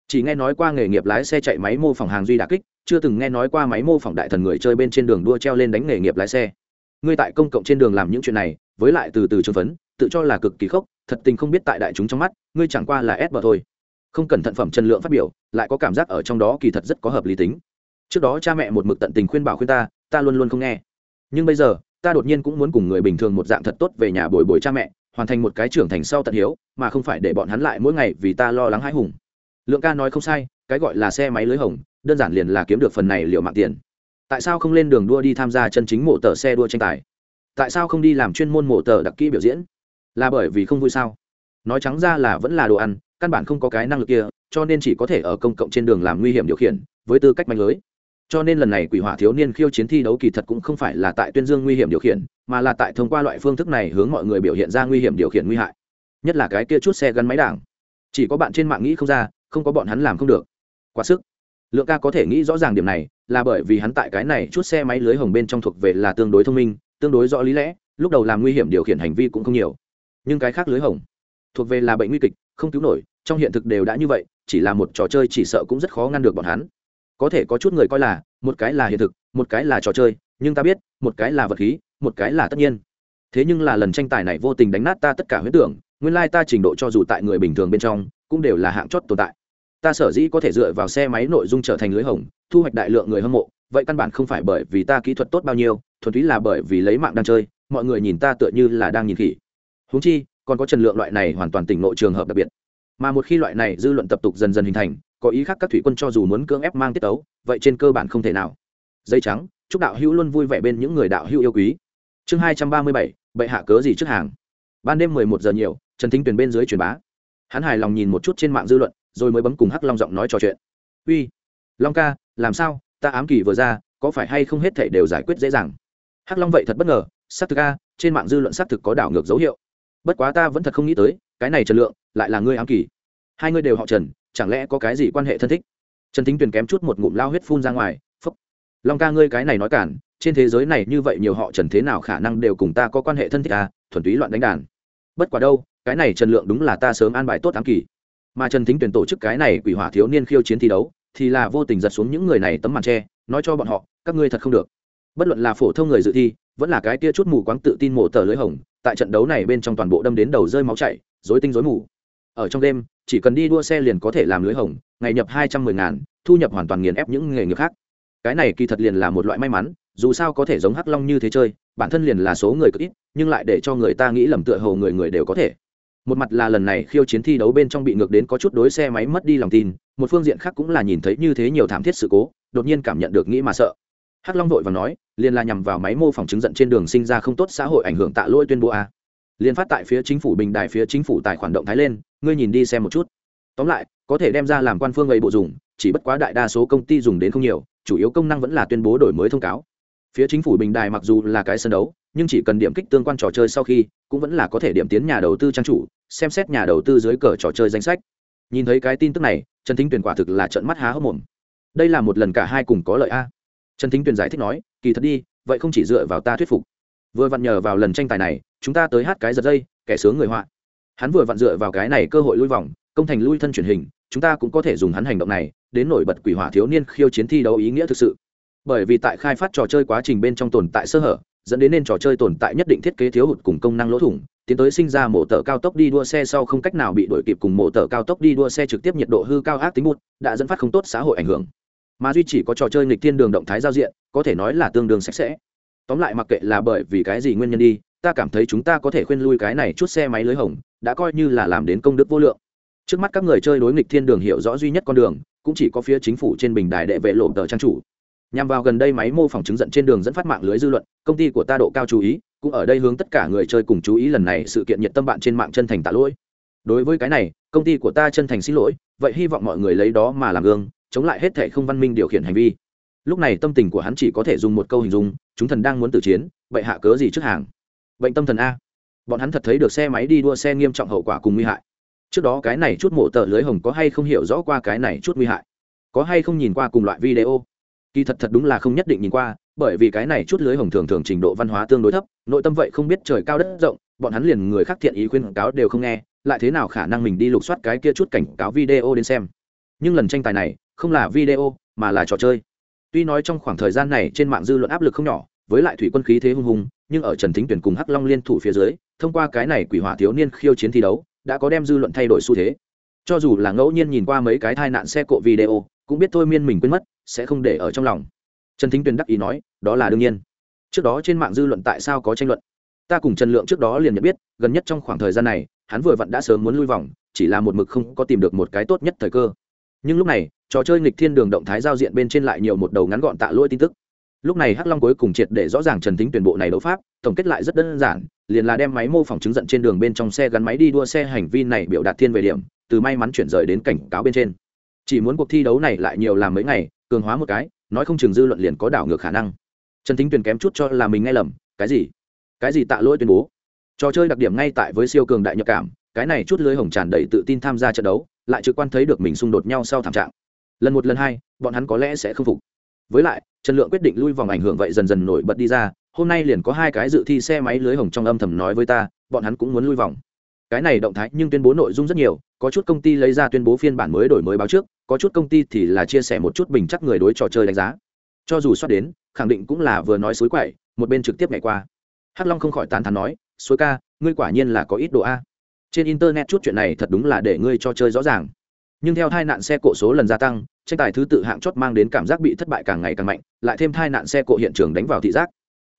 Speaker 1: Chỉ nghe nói qua nghề nghiệp lái xe chạy máy mô phỏng hàng duy đà kích, chưa từng nghe nói qua máy mô phỏng đại thần người chơi bên trên đường đua treo lên đánh nghề nghiệp lái xe. Ngươi tại công cộng trên đường làm những chuyện này, với lại từ từ trương phấn, tự cho là cực kỳ khốc, thật tình không biết tại đại chúng trong mắt, ngươi chẳng qua là ép vào thôi. Không cần thận phẩm chân lượng phát biểu, lại có cảm giác ở trong đó kỳ thật rất có hợp lý tính trước đó cha mẹ một mực tận tình khuyên bảo khuyên ta ta luôn luôn không nghe. Nhưng bây giờ, ta đột nhiên cũng muốn cùng người bình thường một dạng thật tốt về nhà bồi bồi cha mẹ, hoàn thành một cái trưởng thành sau tận hiếu, mà không phải để bọn hắn lại mỗi ngày vì ta lo lắng hãi hùng. Lượng ca nói không sai, cái gọi là xe máy lưới hồng, đơn giản liền là kiếm được phần này liệu mạng tiền. Tại sao không lên đường đua đi tham gia chân chính mộ tờ xe đua tranh tài? Tại sao không đi làm chuyên môn mộ tờ đặc kỹ biểu diễn? Là bởi vì không vui sao? Nói trắng ra là vẫn là đồ ăn, căn bản không có cái năng lực kia, cho nên chỉ có thể ở công cộng trên đường làm nguy hiểm điều khiển, với tư cách manh lưới cho nên lần này quỷ hỏa thiếu niên khiêu chiến thi đấu kỳ thật cũng không phải là tại tuyên dương nguy hiểm điều khiển, mà là tại thông qua loại phương thức này hướng mọi người biểu hiện ra nguy hiểm điều khiển nguy hại. Nhất là cái kia chút xe gắn máy đảng. Chỉ có bạn trên mạng nghĩ không ra, không có bọn hắn làm không được. Quá sức. Lượng ca có thể nghĩ rõ ràng điểm này, là bởi vì hắn tại cái này chút xe máy lưới hồng bên trong thuộc về là tương đối thông minh, tương đối rõ lý lẽ, lúc đầu làm nguy hiểm điều khiển hành vi cũng không nhiều. Nhưng cái khác lưới hồng thuộc về là bệnh nguy kịch, không cứu nổi, trong hiện thực đều đã như vậy, chỉ là một trò chơi chỉ sợ cũng rất khó ngăn được bọn hắn có thể có chút người coi là, một cái là hiện thực, một cái là trò chơi, nhưng ta biết, một cái là vật khí, một cái là tất nhiên. Thế nhưng là lần tranh tài này vô tình đánh nát ta tất cả huyết tưởng, nguyên lai ta trình độ cho dù tại người bình thường bên trong, cũng đều là hạng chót tồn tại. Ta sở dĩ có thể dựa vào xe máy nội dung trở thành lưới hồng, thu hoạch đại lượng người hâm mộ, vậy căn bản không phải bởi vì ta kỹ thuật tốt bao nhiêu, thuần túy là bởi vì lấy mạng đang chơi, mọi người nhìn ta tựa như là đang nhìn khỉ. Húng chi, còn có trần lượng loại này hoàn toàn tỉnh nội trường hợp đặc biệt. Mà một khi loại này dư luận tập tục dần dần hình thành có ý khác các thủy quân cho dù muốn cưỡng ép mang tiết tấu, vậy trên cơ bản không thể nào. Dây trắng, chúc đạo hữu luôn vui vẻ bên những người đạo hữu yêu quý. Chương hai trăm ba mươi bảy, bệ hạ cớ gì trước hàng? Ban đêm mười một giờ nhiều, trần thính tuyền bên dưới truyền bá. Hắn hài lòng nhìn một chút trên mạng dư luận, rồi mới bấm cùng hắc long giọng nói trò chuyện. Uy, long ca, làm sao? Ta ám kỳ vừa ra, có phải hay không hết thể đều giải quyết dễ dàng? Hắc long vậy thật bất ngờ s á c thực a, trên mạng dư luận s á c thực có đảo ngược dấu hiệu. Bất quá ta vẫn thật không nghĩ tới, cái này trần lượng lại là ngươi ám kỳ. Hai ngươi đều họ trần chẳng lẽ có cái gì quan hệ thân thích? Trần thính tuyền kém chút một ngụm lao huyết phun ra ngoài phấp long ca ngươi cái này nói cản, trên thế giới này như vậy nhiều họ trần thế nào khả năng đều cùng ta có quan hệ thân thích à? Thuần túy loạn đánh đàn. Bất quả đâu, cái này trần lượng đúng là ta sớm an bài tốt ám kỳ. Mà trần thính tuyển tổ chức cái này quỷ hỏa thiếu niên khiêu chiến thi đấu, thì là vô tình giật xuống những người này tấm màn tre nói cho bọn họ, các ngươi thật không được. Bất luận là phổ thông người dự thi, vẫn là cái kia chút mù quáng tự tin mổ tờ lưới hồng, tại trận đấu này bên trong toàn bộ đâm đến đầu rơi máu chảy dối tinh dối mù. Ở trong đêm chỉ cần đi đua xe liền có thể làm lưới hồng, ngày nhập hai trăm mười ngàn, thu nhập hoàn toàn nghiền ép những nghề nghiệp khác. Cái này kỳ thật liền là một loại may mắn, dù sao có thể giống hắc long như thế chơi, bản thân liền là số người cực ít, nhưng lại để cho người ta nghĩ lầm tựa hầu người người đều có thể. Một mặt là lần này khiêu chiến thi đấu bên trong bị ngược đến có chút đối xe máy mất đi lòng tin, một phương diện khác cũng là nhìn thấy như thế nhiều thảm thiết sự cố, đột nhiên cảm nhận được nghĩ mà sợ. Hắc long vội và nói, liền là nhằm vào máy mô phỏng chứng giận trên đường sinh ra không tốt xã hội ảnh hưởng tạ lỗi tuyên bố a liền phát tại phía chính phủ bình đài phía chính phủ tài khoản động thái lên, ngươi nhìn đi xem một chút. Tóm lại, có thể đem ra làm quan phương ấy bộ dùng, chỉ bất quá đại đa số công ty dùng đến không nhiều, chủ yếu công năng vẫn là tuyên bố đổi mới thông cáo. Phía chính phủ bình đài mặc dù là cái sân đấu, nhưng chỉ cần điểm kích tương quan trò chơi sau khi, cũng vẫn là có thể điểm tiến nhà đầu tư trang chủ, xem xét nhà đầu tư dưới cờ trò chơi danh sách. Nhìn thấy cái tin tức này, trần thính tuyển quả thực là trận mắt há hốc mồm. Đây là một lần cả hai cùng có lợi a. Trần thính tuyển giải thích nói, kỳ thật đi, vậy không chỉ dựa vào ta thuyết phục. Vừa vặn nhờ vào lần tranh tài này chúng ta tới hát cái giật dây, kẻ sướng người họa. Hắn vừa vặn dựa vào cái này cơ hội lui vòng, công thành lui thân truyền hình, chúng ta cũng có thể dùng hắn hành động này đến nổi bật quỷ hỏa thiếu niên khiêu chiến thi đấu ý nghĩa thực sự. Bởi vì tại khai phát trò chơi quá trình bên trong tồn tại sơ hở, dẫn đến nên trò chơi tồn tại nhất định thiết kế thiếu hụt cùng công năng lỗ thủng, tiến tới sinh ra mổ tờ cao tốc đi đua xe sau không cách nào bị đuổi kịp cùng mổ tờ cao tốc đi đua xe trực tiếp nhiệt độ hư cao ác tính bút đã dẫn phát không tốt xã hội ảnh hưởng. Mà duy chỉ có trò chơi nghịch thiên đường động thái giao diện, có thể nói là tương đương sạch sẽ. Tóm lại mặc kệ là bởi vì cái gì nguyên nhân đi ta cảm thấy chúng ta có thể khuyên lui cái này chút xe máy lưới hồng, đã coi như là làm đến công đức vô lượng. Trước mắt các người chơi đối nghịch thiên đường hiểu rõ duy nhất con đường, cũng chỉ có phía chính phủ trên bình đài đệ vệ lộ tờ trang chủ. Nhằm vào gần đây máy mô phỏng chứng giận trên đường dẫn phát mạng lưới dư luận, công ty của ta độ cao chú ý, cũng ở đây hướng tất cả người chơi cùng chú ý lần này sự kiện nhiệt tâm bạn trên mạng chân thành tạ lỗi. Đối với cái này, công ty của ta chân thành xin lỗi, vậy hy vọng mọi người lấy đó mà làm gương, chống lại hết thể không văn minh điều khiển hành vi. Lúc này tâm tình của hắn chỉ có thể dùng một câu hình dung, chúng thần đang muốn tử chiến vậy hạ cớ gì trước hàng? Bệnh tâm thần a. Bọn hắn thật thấy được xe máy đi đua xe nghiêm trọng hậu quả cùng nguy hại. Trước đó cái này chút mộ tờ lưới hồng có hay không hiểu rõ qua cái này chút nguy hại? Có hay không nhìn qua cùng loại video? Kỳ thật thật đúng là không nhất định nhìn qua, bởi vì cái này chút lưới hồng thường thường trình độ văn hóa tương đối thấp, nội tâm vậy không biết trời cao đất rộng, bọn hắn liền người khác thiện ý khuyên cáo đều không nghe, lại thế nào khả năng mình đi lục soát cái kia chút cảnh cáo video đến xem. Nhưng lần tranh tài này, không là video, mà là trò chơi. Tuy nói trong khoảng thời gian này trên mạng dư luận áp lực không nhỏ, với lại thủy quân khí thế hung hùng nhưng ở trần thính tuyển cùng hắc long liên thủ phía dưới, thông qua cái này quỷ hỏa thiếu niên khiêu chiến thi đấu, đã có đem dư luận thay đổi xu thế. Cho dù là ngẫu nhiên nhìn qua mấy cái tai nạn xe cộ video, cũng biết thôi miên mình quên mất, sẽ không để ở trong lòng. Trần thính tuyền đắc ý nói, đó là đương nhiên. Trước đó trên mạng dư luận tại sao có tranh luận? Ta cùng trần lượng trước đó liền nhận biết, gần nhất trong khoảng thời gian này, hắn vừa vặn đã sớm muốn lui vòng, chỉ là một mực không có tìm được một cái tốt nhất thời cơ. Nhưng lúc này, trò chơi nghịch thiên đường động thái giao diện bên trên lại nhiều một đầu ngắn gọn tạ lỗi tin tức lúc này hắc long cuối cùng triệt để rõ ràng trần thính tuyển bộ này đấu pháp, tổng kết lại rất đơn giản, liền là đem máy mô phỏng chứng giận trên đường bên trong xe gắn máy đi đua xe hành vi này biểu đạt thiên về điểm, từ may mắn chuyển rời đến cảnh cáo bên trên. Chỉ muốn cuộc thi đấu này lại nhiều làm mấy ngày, cường hóa một cái, nói không chừng dư luận liền có đảo ngược khả năng. Trần thính tuyển kém chút cho là mình nghe lầm, cái gì? Cái gì tạ lỗi tuyên bố? Trò chơi đặc điểm ngay tại với siêu cường đại nhập cảm, cái này chút lưới hồng tràn đầy tự tin tham gia trận đấu, lại trực quan thấy được mình xung đột nhau sau thảm trạng. Lần một, lần hai, bọn hắn có lẽ sẽ không phục. Với lại trần lượng quyết định lui vòng ảnh hưởng vậy dần dần nổi bật đi ra, hôm nay liền có hai cái dự thi xe máy lưới hồng trong âm thầm nói với ta, bọn hắn cũng muốn lui vòng. Cái này động thái nhưng tuyên bố nội dung rất nhiều, có chút công ty lấy ra tuyên bố phiên bản mới đổi mới báo trước, có chút công ty thì là chia sẻ một chút bình chắc người đối trò chơi đánh giá. Cho dù soát đến, khẳng định cũng là vừa nói suối quậy, một bên trực tiếp ngày qua. Hắc long không khỏi tán thán nói, suối ca, ngươi quả nhiên là có ít độ a. Trên internet chút chuyện này thật đúng là để ngươi cho chơi rõ ràng nhưng theo tai nạn xe cộ số lần gia tăng, tranh tài thứ tự hạng chót mang đến cảm giác bị thất bại càng ngày càng mạnh, lại thêm tai nạn xe cộ hiện trường đánh vào thị giác.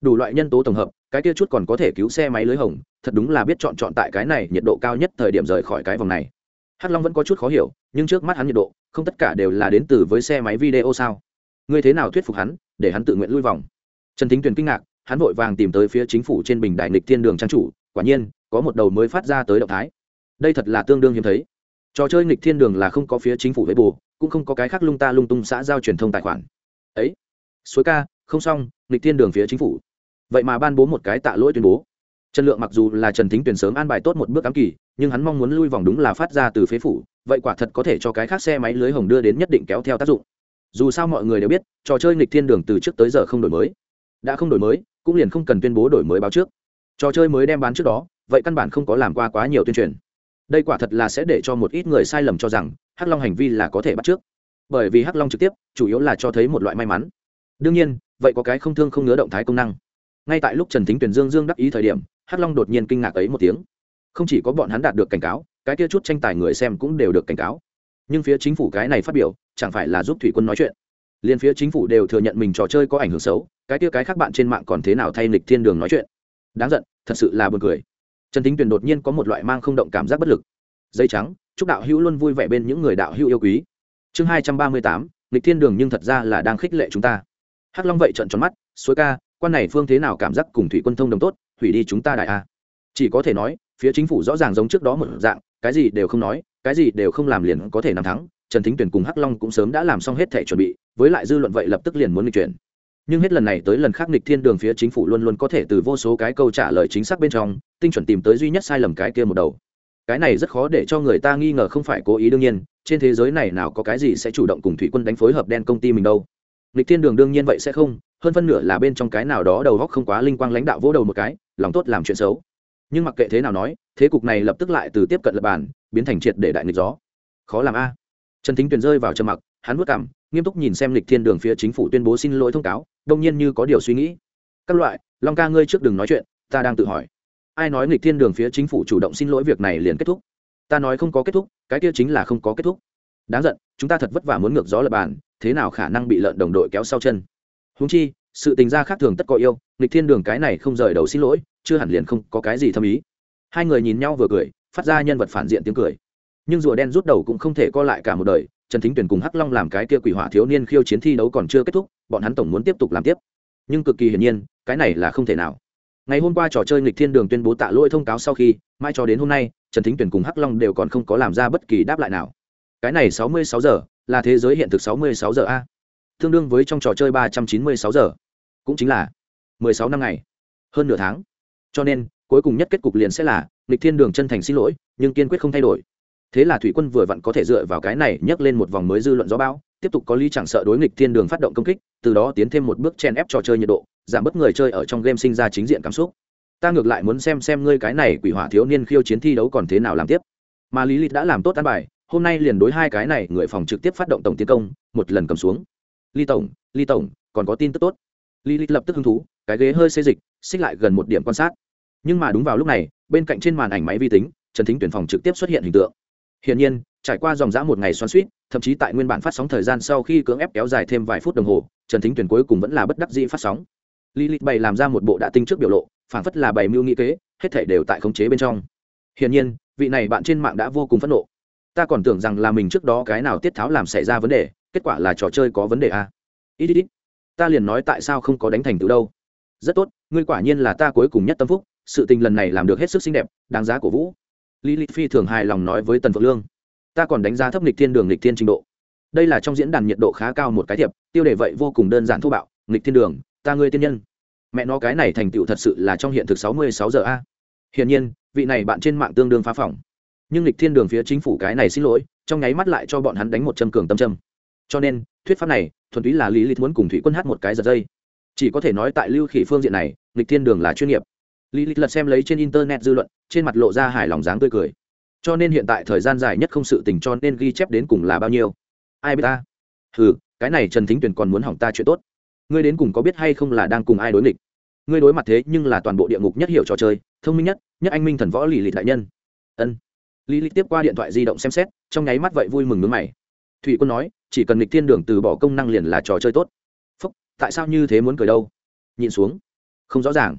Speaker 1: Đủ loại nhân tố tổng hợp, cái kia chút còn có thể cứu xe máy lưới hồng, thật đúng là biết chọn chọn tại cái này nhiệt độ cao nhất thời điểm rời khỏi cái vòng này. Hắc long vẫn có chút khó hiểu, nhưng trước mắt hắn nhiệt độ, không tất cả đều là đến từ với xe máy video sao? Ngươi thế nào thuyết phục hắn, để hắn tự nguyện lui vòng? Trần thính tuyền kinh ngạc, hắn vội vàng tìm tới phía chính phủ trên bình đại nghịch thiên đường trang chủ, quả nhiên, có một đầu mới phát ra tới động thái. Đây thật là tương đương hiếm thấy trò chơi nghịch thiên đường là không có phía chính phủ với bù cũng không có cái khác lung ta lung tung xã giao truyền thông tài khoản. Ấy, suối ca, không xong, nghịch thiên đường phía chính phủ. Vậy mà ban bố một cái tạ lỗi tuyên bố. Trần lượng mặc dù là trần thính tuyển sớm an bài tốt một bước ám kỳ, nhưng hắn mong muốn lui vòng đúng là phát ra từ phế phủ, vậy quả thật có thể cho cái khác xe máy lưới hồng đưa đến nhất định kéo theo tác dụng. Dù sao mọi người đều biết, trò chơi nghịch thiên đường từ trước tới giờ không đổi mới. Đã không đổi mới, cũng liền không cần tuyên bố đổi mới báo trước. Trò chơi mới đem bán trước đó, vậy căn bản không có làm qua quá nhiều tuyên truyền đây quả thật là sẽ để cho một ít người sai lầm cho rằng hắc long hành vi là có thể bắt trước. Bởi vì hắc long trực tiếp, chủ yếu là cho thấy một loại may mắn. Đương nhiên, vậy có cái không thương không ngứa động thái công năng. Ngay tại lúc trần thính tuyển dương dương đắc ý thời điểm, hắc long đột nhiên kinh ngạc ấy một tiếng. Không chỉ có bọn hắn đạt được cảnh cáo, cái kia chút tranh tài người xem cũng đều được cảnh cáo. Nhưng phía chính phủ cái này phát biểu, chẳng phải là giúp thủy quân nói chuyện. Liền phía chính phủ đều thừa nhận mình trò chơi có ảnh hưởng xấu, cái kia cái khác bạn trên mạng còn thế nào thay lịch thiên đường nói chuyện. Đáng giận, thật sự là buồn cười trần thính tuyền đột nhiên có một loại mang không động cảm giác bất lực. Dây trắng, chúc đạo hữu luôn vui vẻ bên những người đạo hữu yêu quý. Chương hai trăm ba mươi tám lịch thiên đường nhưng thật ra là đang khích lệ chúng ta. Hắc long vậy trận tròn mắt, suối ca, quan này phương thế nào cảm giác cùng thủy quân thông đồng tốt, hủy đi chúng ta đại a. Chỉ có thể nói, phía chính phủ rõ ràng giống trước đó một dạng, cái gì đều không nói, cái gì đều không làm liền có thể nằm thắng. Trần thính Tuyền cùng hắc long cũng sớm đã làm xong hết thể chuẩn bị, với lại dư luận vậy lập tức liền muốn nghịch chuyển nhưng hết lần này tới lần khác nghịch thiên đường phía chính phủ luôn luôn có thể từ vô số cái câu trả lời chính xác bên trong, tinh chuẩn tìm tới duy nhất sai lầm cái kia một đầu. Cái này rất khó để cho người ta nghi ngờ không phải cố ý đương nhiên, trên thế giới này nào có cái gì sẽ chủ động cùng thủy quân đánh phối hợp đen công ty mình đâu. Nghịch thiên đường đương nhiên vậy sẽ không, hơn phân nửa là bên trong cái nào đó đầu góc không quá linh quang lãnh đạo vỗ đầu một cái, lòng tốt làm chuyện xấu. Nhưng mặc kệ thế nào nói, thế cục này lập tức lại từ tiếp cận lập bàn, biến thành triệt để đại nghịch gió. Khó làm a. Trần thính tuyền rơi vào trầm mặc, hắn vất cảm nghiêm túc nhìn xem lịch thiên đường phía chính phủ tuyên bố xin lỗi thông cáo đông nhiên như có điều suy nghĩ. Các loại, long ca ngươi trước đừng nói chuyện, ta đang tự hỏi. Ai nói nghịch thiên đường phía chính phủ chủ động xin lỗi việc này liền kết thúc? Ta nói không có kết thúc, cái kia chính là không có kết thúc. Đáng giận, chúng ta thật vất vả muốn ngược gió lập bàn, thế nào khả năng bị lợn đồng đội kéo sau chân? Húng chi, sự tình gia khác thường tất có yêu, nghịch thiên đường cái này không rời đầu xin lỗi, chưa hẳn liền không có cái gì thâm ý. Hai người nhìn nhau vừa cười, phát ra nhân vật phản diện tiếng cười. Nhưng rùa đen rút đầu cũng không thể co lại cả một đời trần thính tuyển cùng hắc long làm cái kia quỷ hỏa thiếu niên khiêu chiến thi đấu còn chưa kết thúc, bọn hắn tổng muốn tiếp tục làm tiếp. Nhưng cực kỳ hiển nhiên, cái này là không thể nào. Ngày hôm qua trò chơi nghịch thiên đường tuyên bố tạ lỗi thông cáo sau khi mai cho đến hôm nay, trần thính tuyển cùng hắc long đều còn không có làm ra bất kỳ đáp lại nào. Cái này sáu mươi sáu giờ, là thế giới hiện thực sáu mươi sáu giờ a. Tương đương với trong trò chơi ba trăm chín mươi sáu giờ. Cũng chính là mười sáu năm ngày. Hơn nửa tháng. Cho nên, cuối cùng nhất kết cục liền sẽ là, nghịch thiên đường chân thành xin lỗi, nhưng kiên quyết không thay đổi thế là thủy quân vừa vặn có thể dựa vào cái này nhấc lên một vòng mới dư luận gió bão, tiếp tục có lý chẳng sợ đối nghịch thiên đường phát động công kích, từ đó tiến thêm một bước chen ép trò chơi nhiệt độ, giảm bớt người chơi ở trong game sinh ra chính diện cảm xúc. Ta ngược lại muốn xem xem ngươi cái này quỷ hỏa thiếu niên khiêu chiến thi đấu còn thế nào làm tiếp. Mà lý lịch đã làm tốt an bài, hôm nay liền đối hai cái này người phòng trực tiếp phát động tổng tiến công, một lần cầm xuống. Ly tổng ly tổng, còn có tin tức tốt. Lý lịch lập tức hứng thú, cái ghế hơi xê dịch, xích lại gần một điểm quan sát. Nhưng mà đúng vào lúc này, bên cạnh trên màn ảnh máy vi tính, trần thính tuyển phòng trực tiếp xuất hiện hình tượng. Hiển nhiên, trải qua dòng dã một ngày xoắn xuýt, thậm chí tại nguyên bản phát sóng thời gian sau khi cưỡng ép kéo dài thêm vài phút đồng hồ, Trần Thính Tuyền cuối cùng vẫn là bất đắc dĩ phát sóng. Lilith bày làm ra một bộ đã tinh trước biểu lộ, phảng phất là bày mưu nghị kế, hết thảy đều tại khống chế bên trong. Hiển nhiên, vị này bạn trên mạng đã vô cùng phẫn nộ. Ta còn tưởng rằng là mình trước đó cái nào tiết tháo làm xảy ra vấn đề, kết quả là trò chơi có vấn đề a. À? Ít ít ít. Ta liền nói tại sao không có đánh thành tựu đâu. Rất tốt, ngươi quả nhiên là ta cuối cùng nhất tâm phúc, sự tình lần này làm được hết sức xinh đẹp, đáng giá của vũ lý lịch phi thường hài lòng nói với tần phượng lương, ta còn đánh giá thấp lịch thiên đường lịch thiên trình độ. Đây là trong diễn đàn nhiệt độ khá cao một cái thiệp, tiêu đề vậy vô cùng đơn giản thô bạo, nghịch thiên đường, ta ngươi tiên nhân. Mẹ nó cái này thành tựu thật sự là trong hiện thực sáu mươi sáu giờ a. Hiển nhiên, vị này bạn trên mạng tương đương phá phỏng. Nhưng lịch thiên đường phía chính phủ cái này xin lỗi, trong nháy mắt lại cho bọn hắn đánh một châm cường tâm châm. Cho nên, thuyết pháp này, thuần túy là lý lịch muốn cùng thủy quân hát một cái giật dây. Chỉ có thể nói tại lưu khỉ phương diện này lịch thiên đường là chuyên nghiệp lý lịch lật xem lấy trên internet dư luận, trên mặt lộ ra hài lòng dáng tươi cười. Cho nên hiện tại thời gian dài nhất không sự tình cho nên ghi chép đến cùng là bao nhiêu? Ai biết ta? Ừ cái này trần thính tuyền còn muốn hỏng ta chuyện tốt. Ngươi đến cùng có biết hay không là đang cùng ai đối nghịch? Ngươi đối mặt thế nhưng là toàn bộ địa ngục nhất hiểu trò chơi, thông minh nhất nhất anh minh thần võ lì lì đại nhân. Ân. Lý lịch tiếp qua điện thoại di động xem xét, trong nháy mắt vậy vui mừng nước mày. Thủy quân nói, chỉ cần lịch thiên đường từ bỏ công năng liền là trò chơi tốt. Phúc, tại sao như thế muốn cười đâu? Nhìn xuống. Không rõ ràng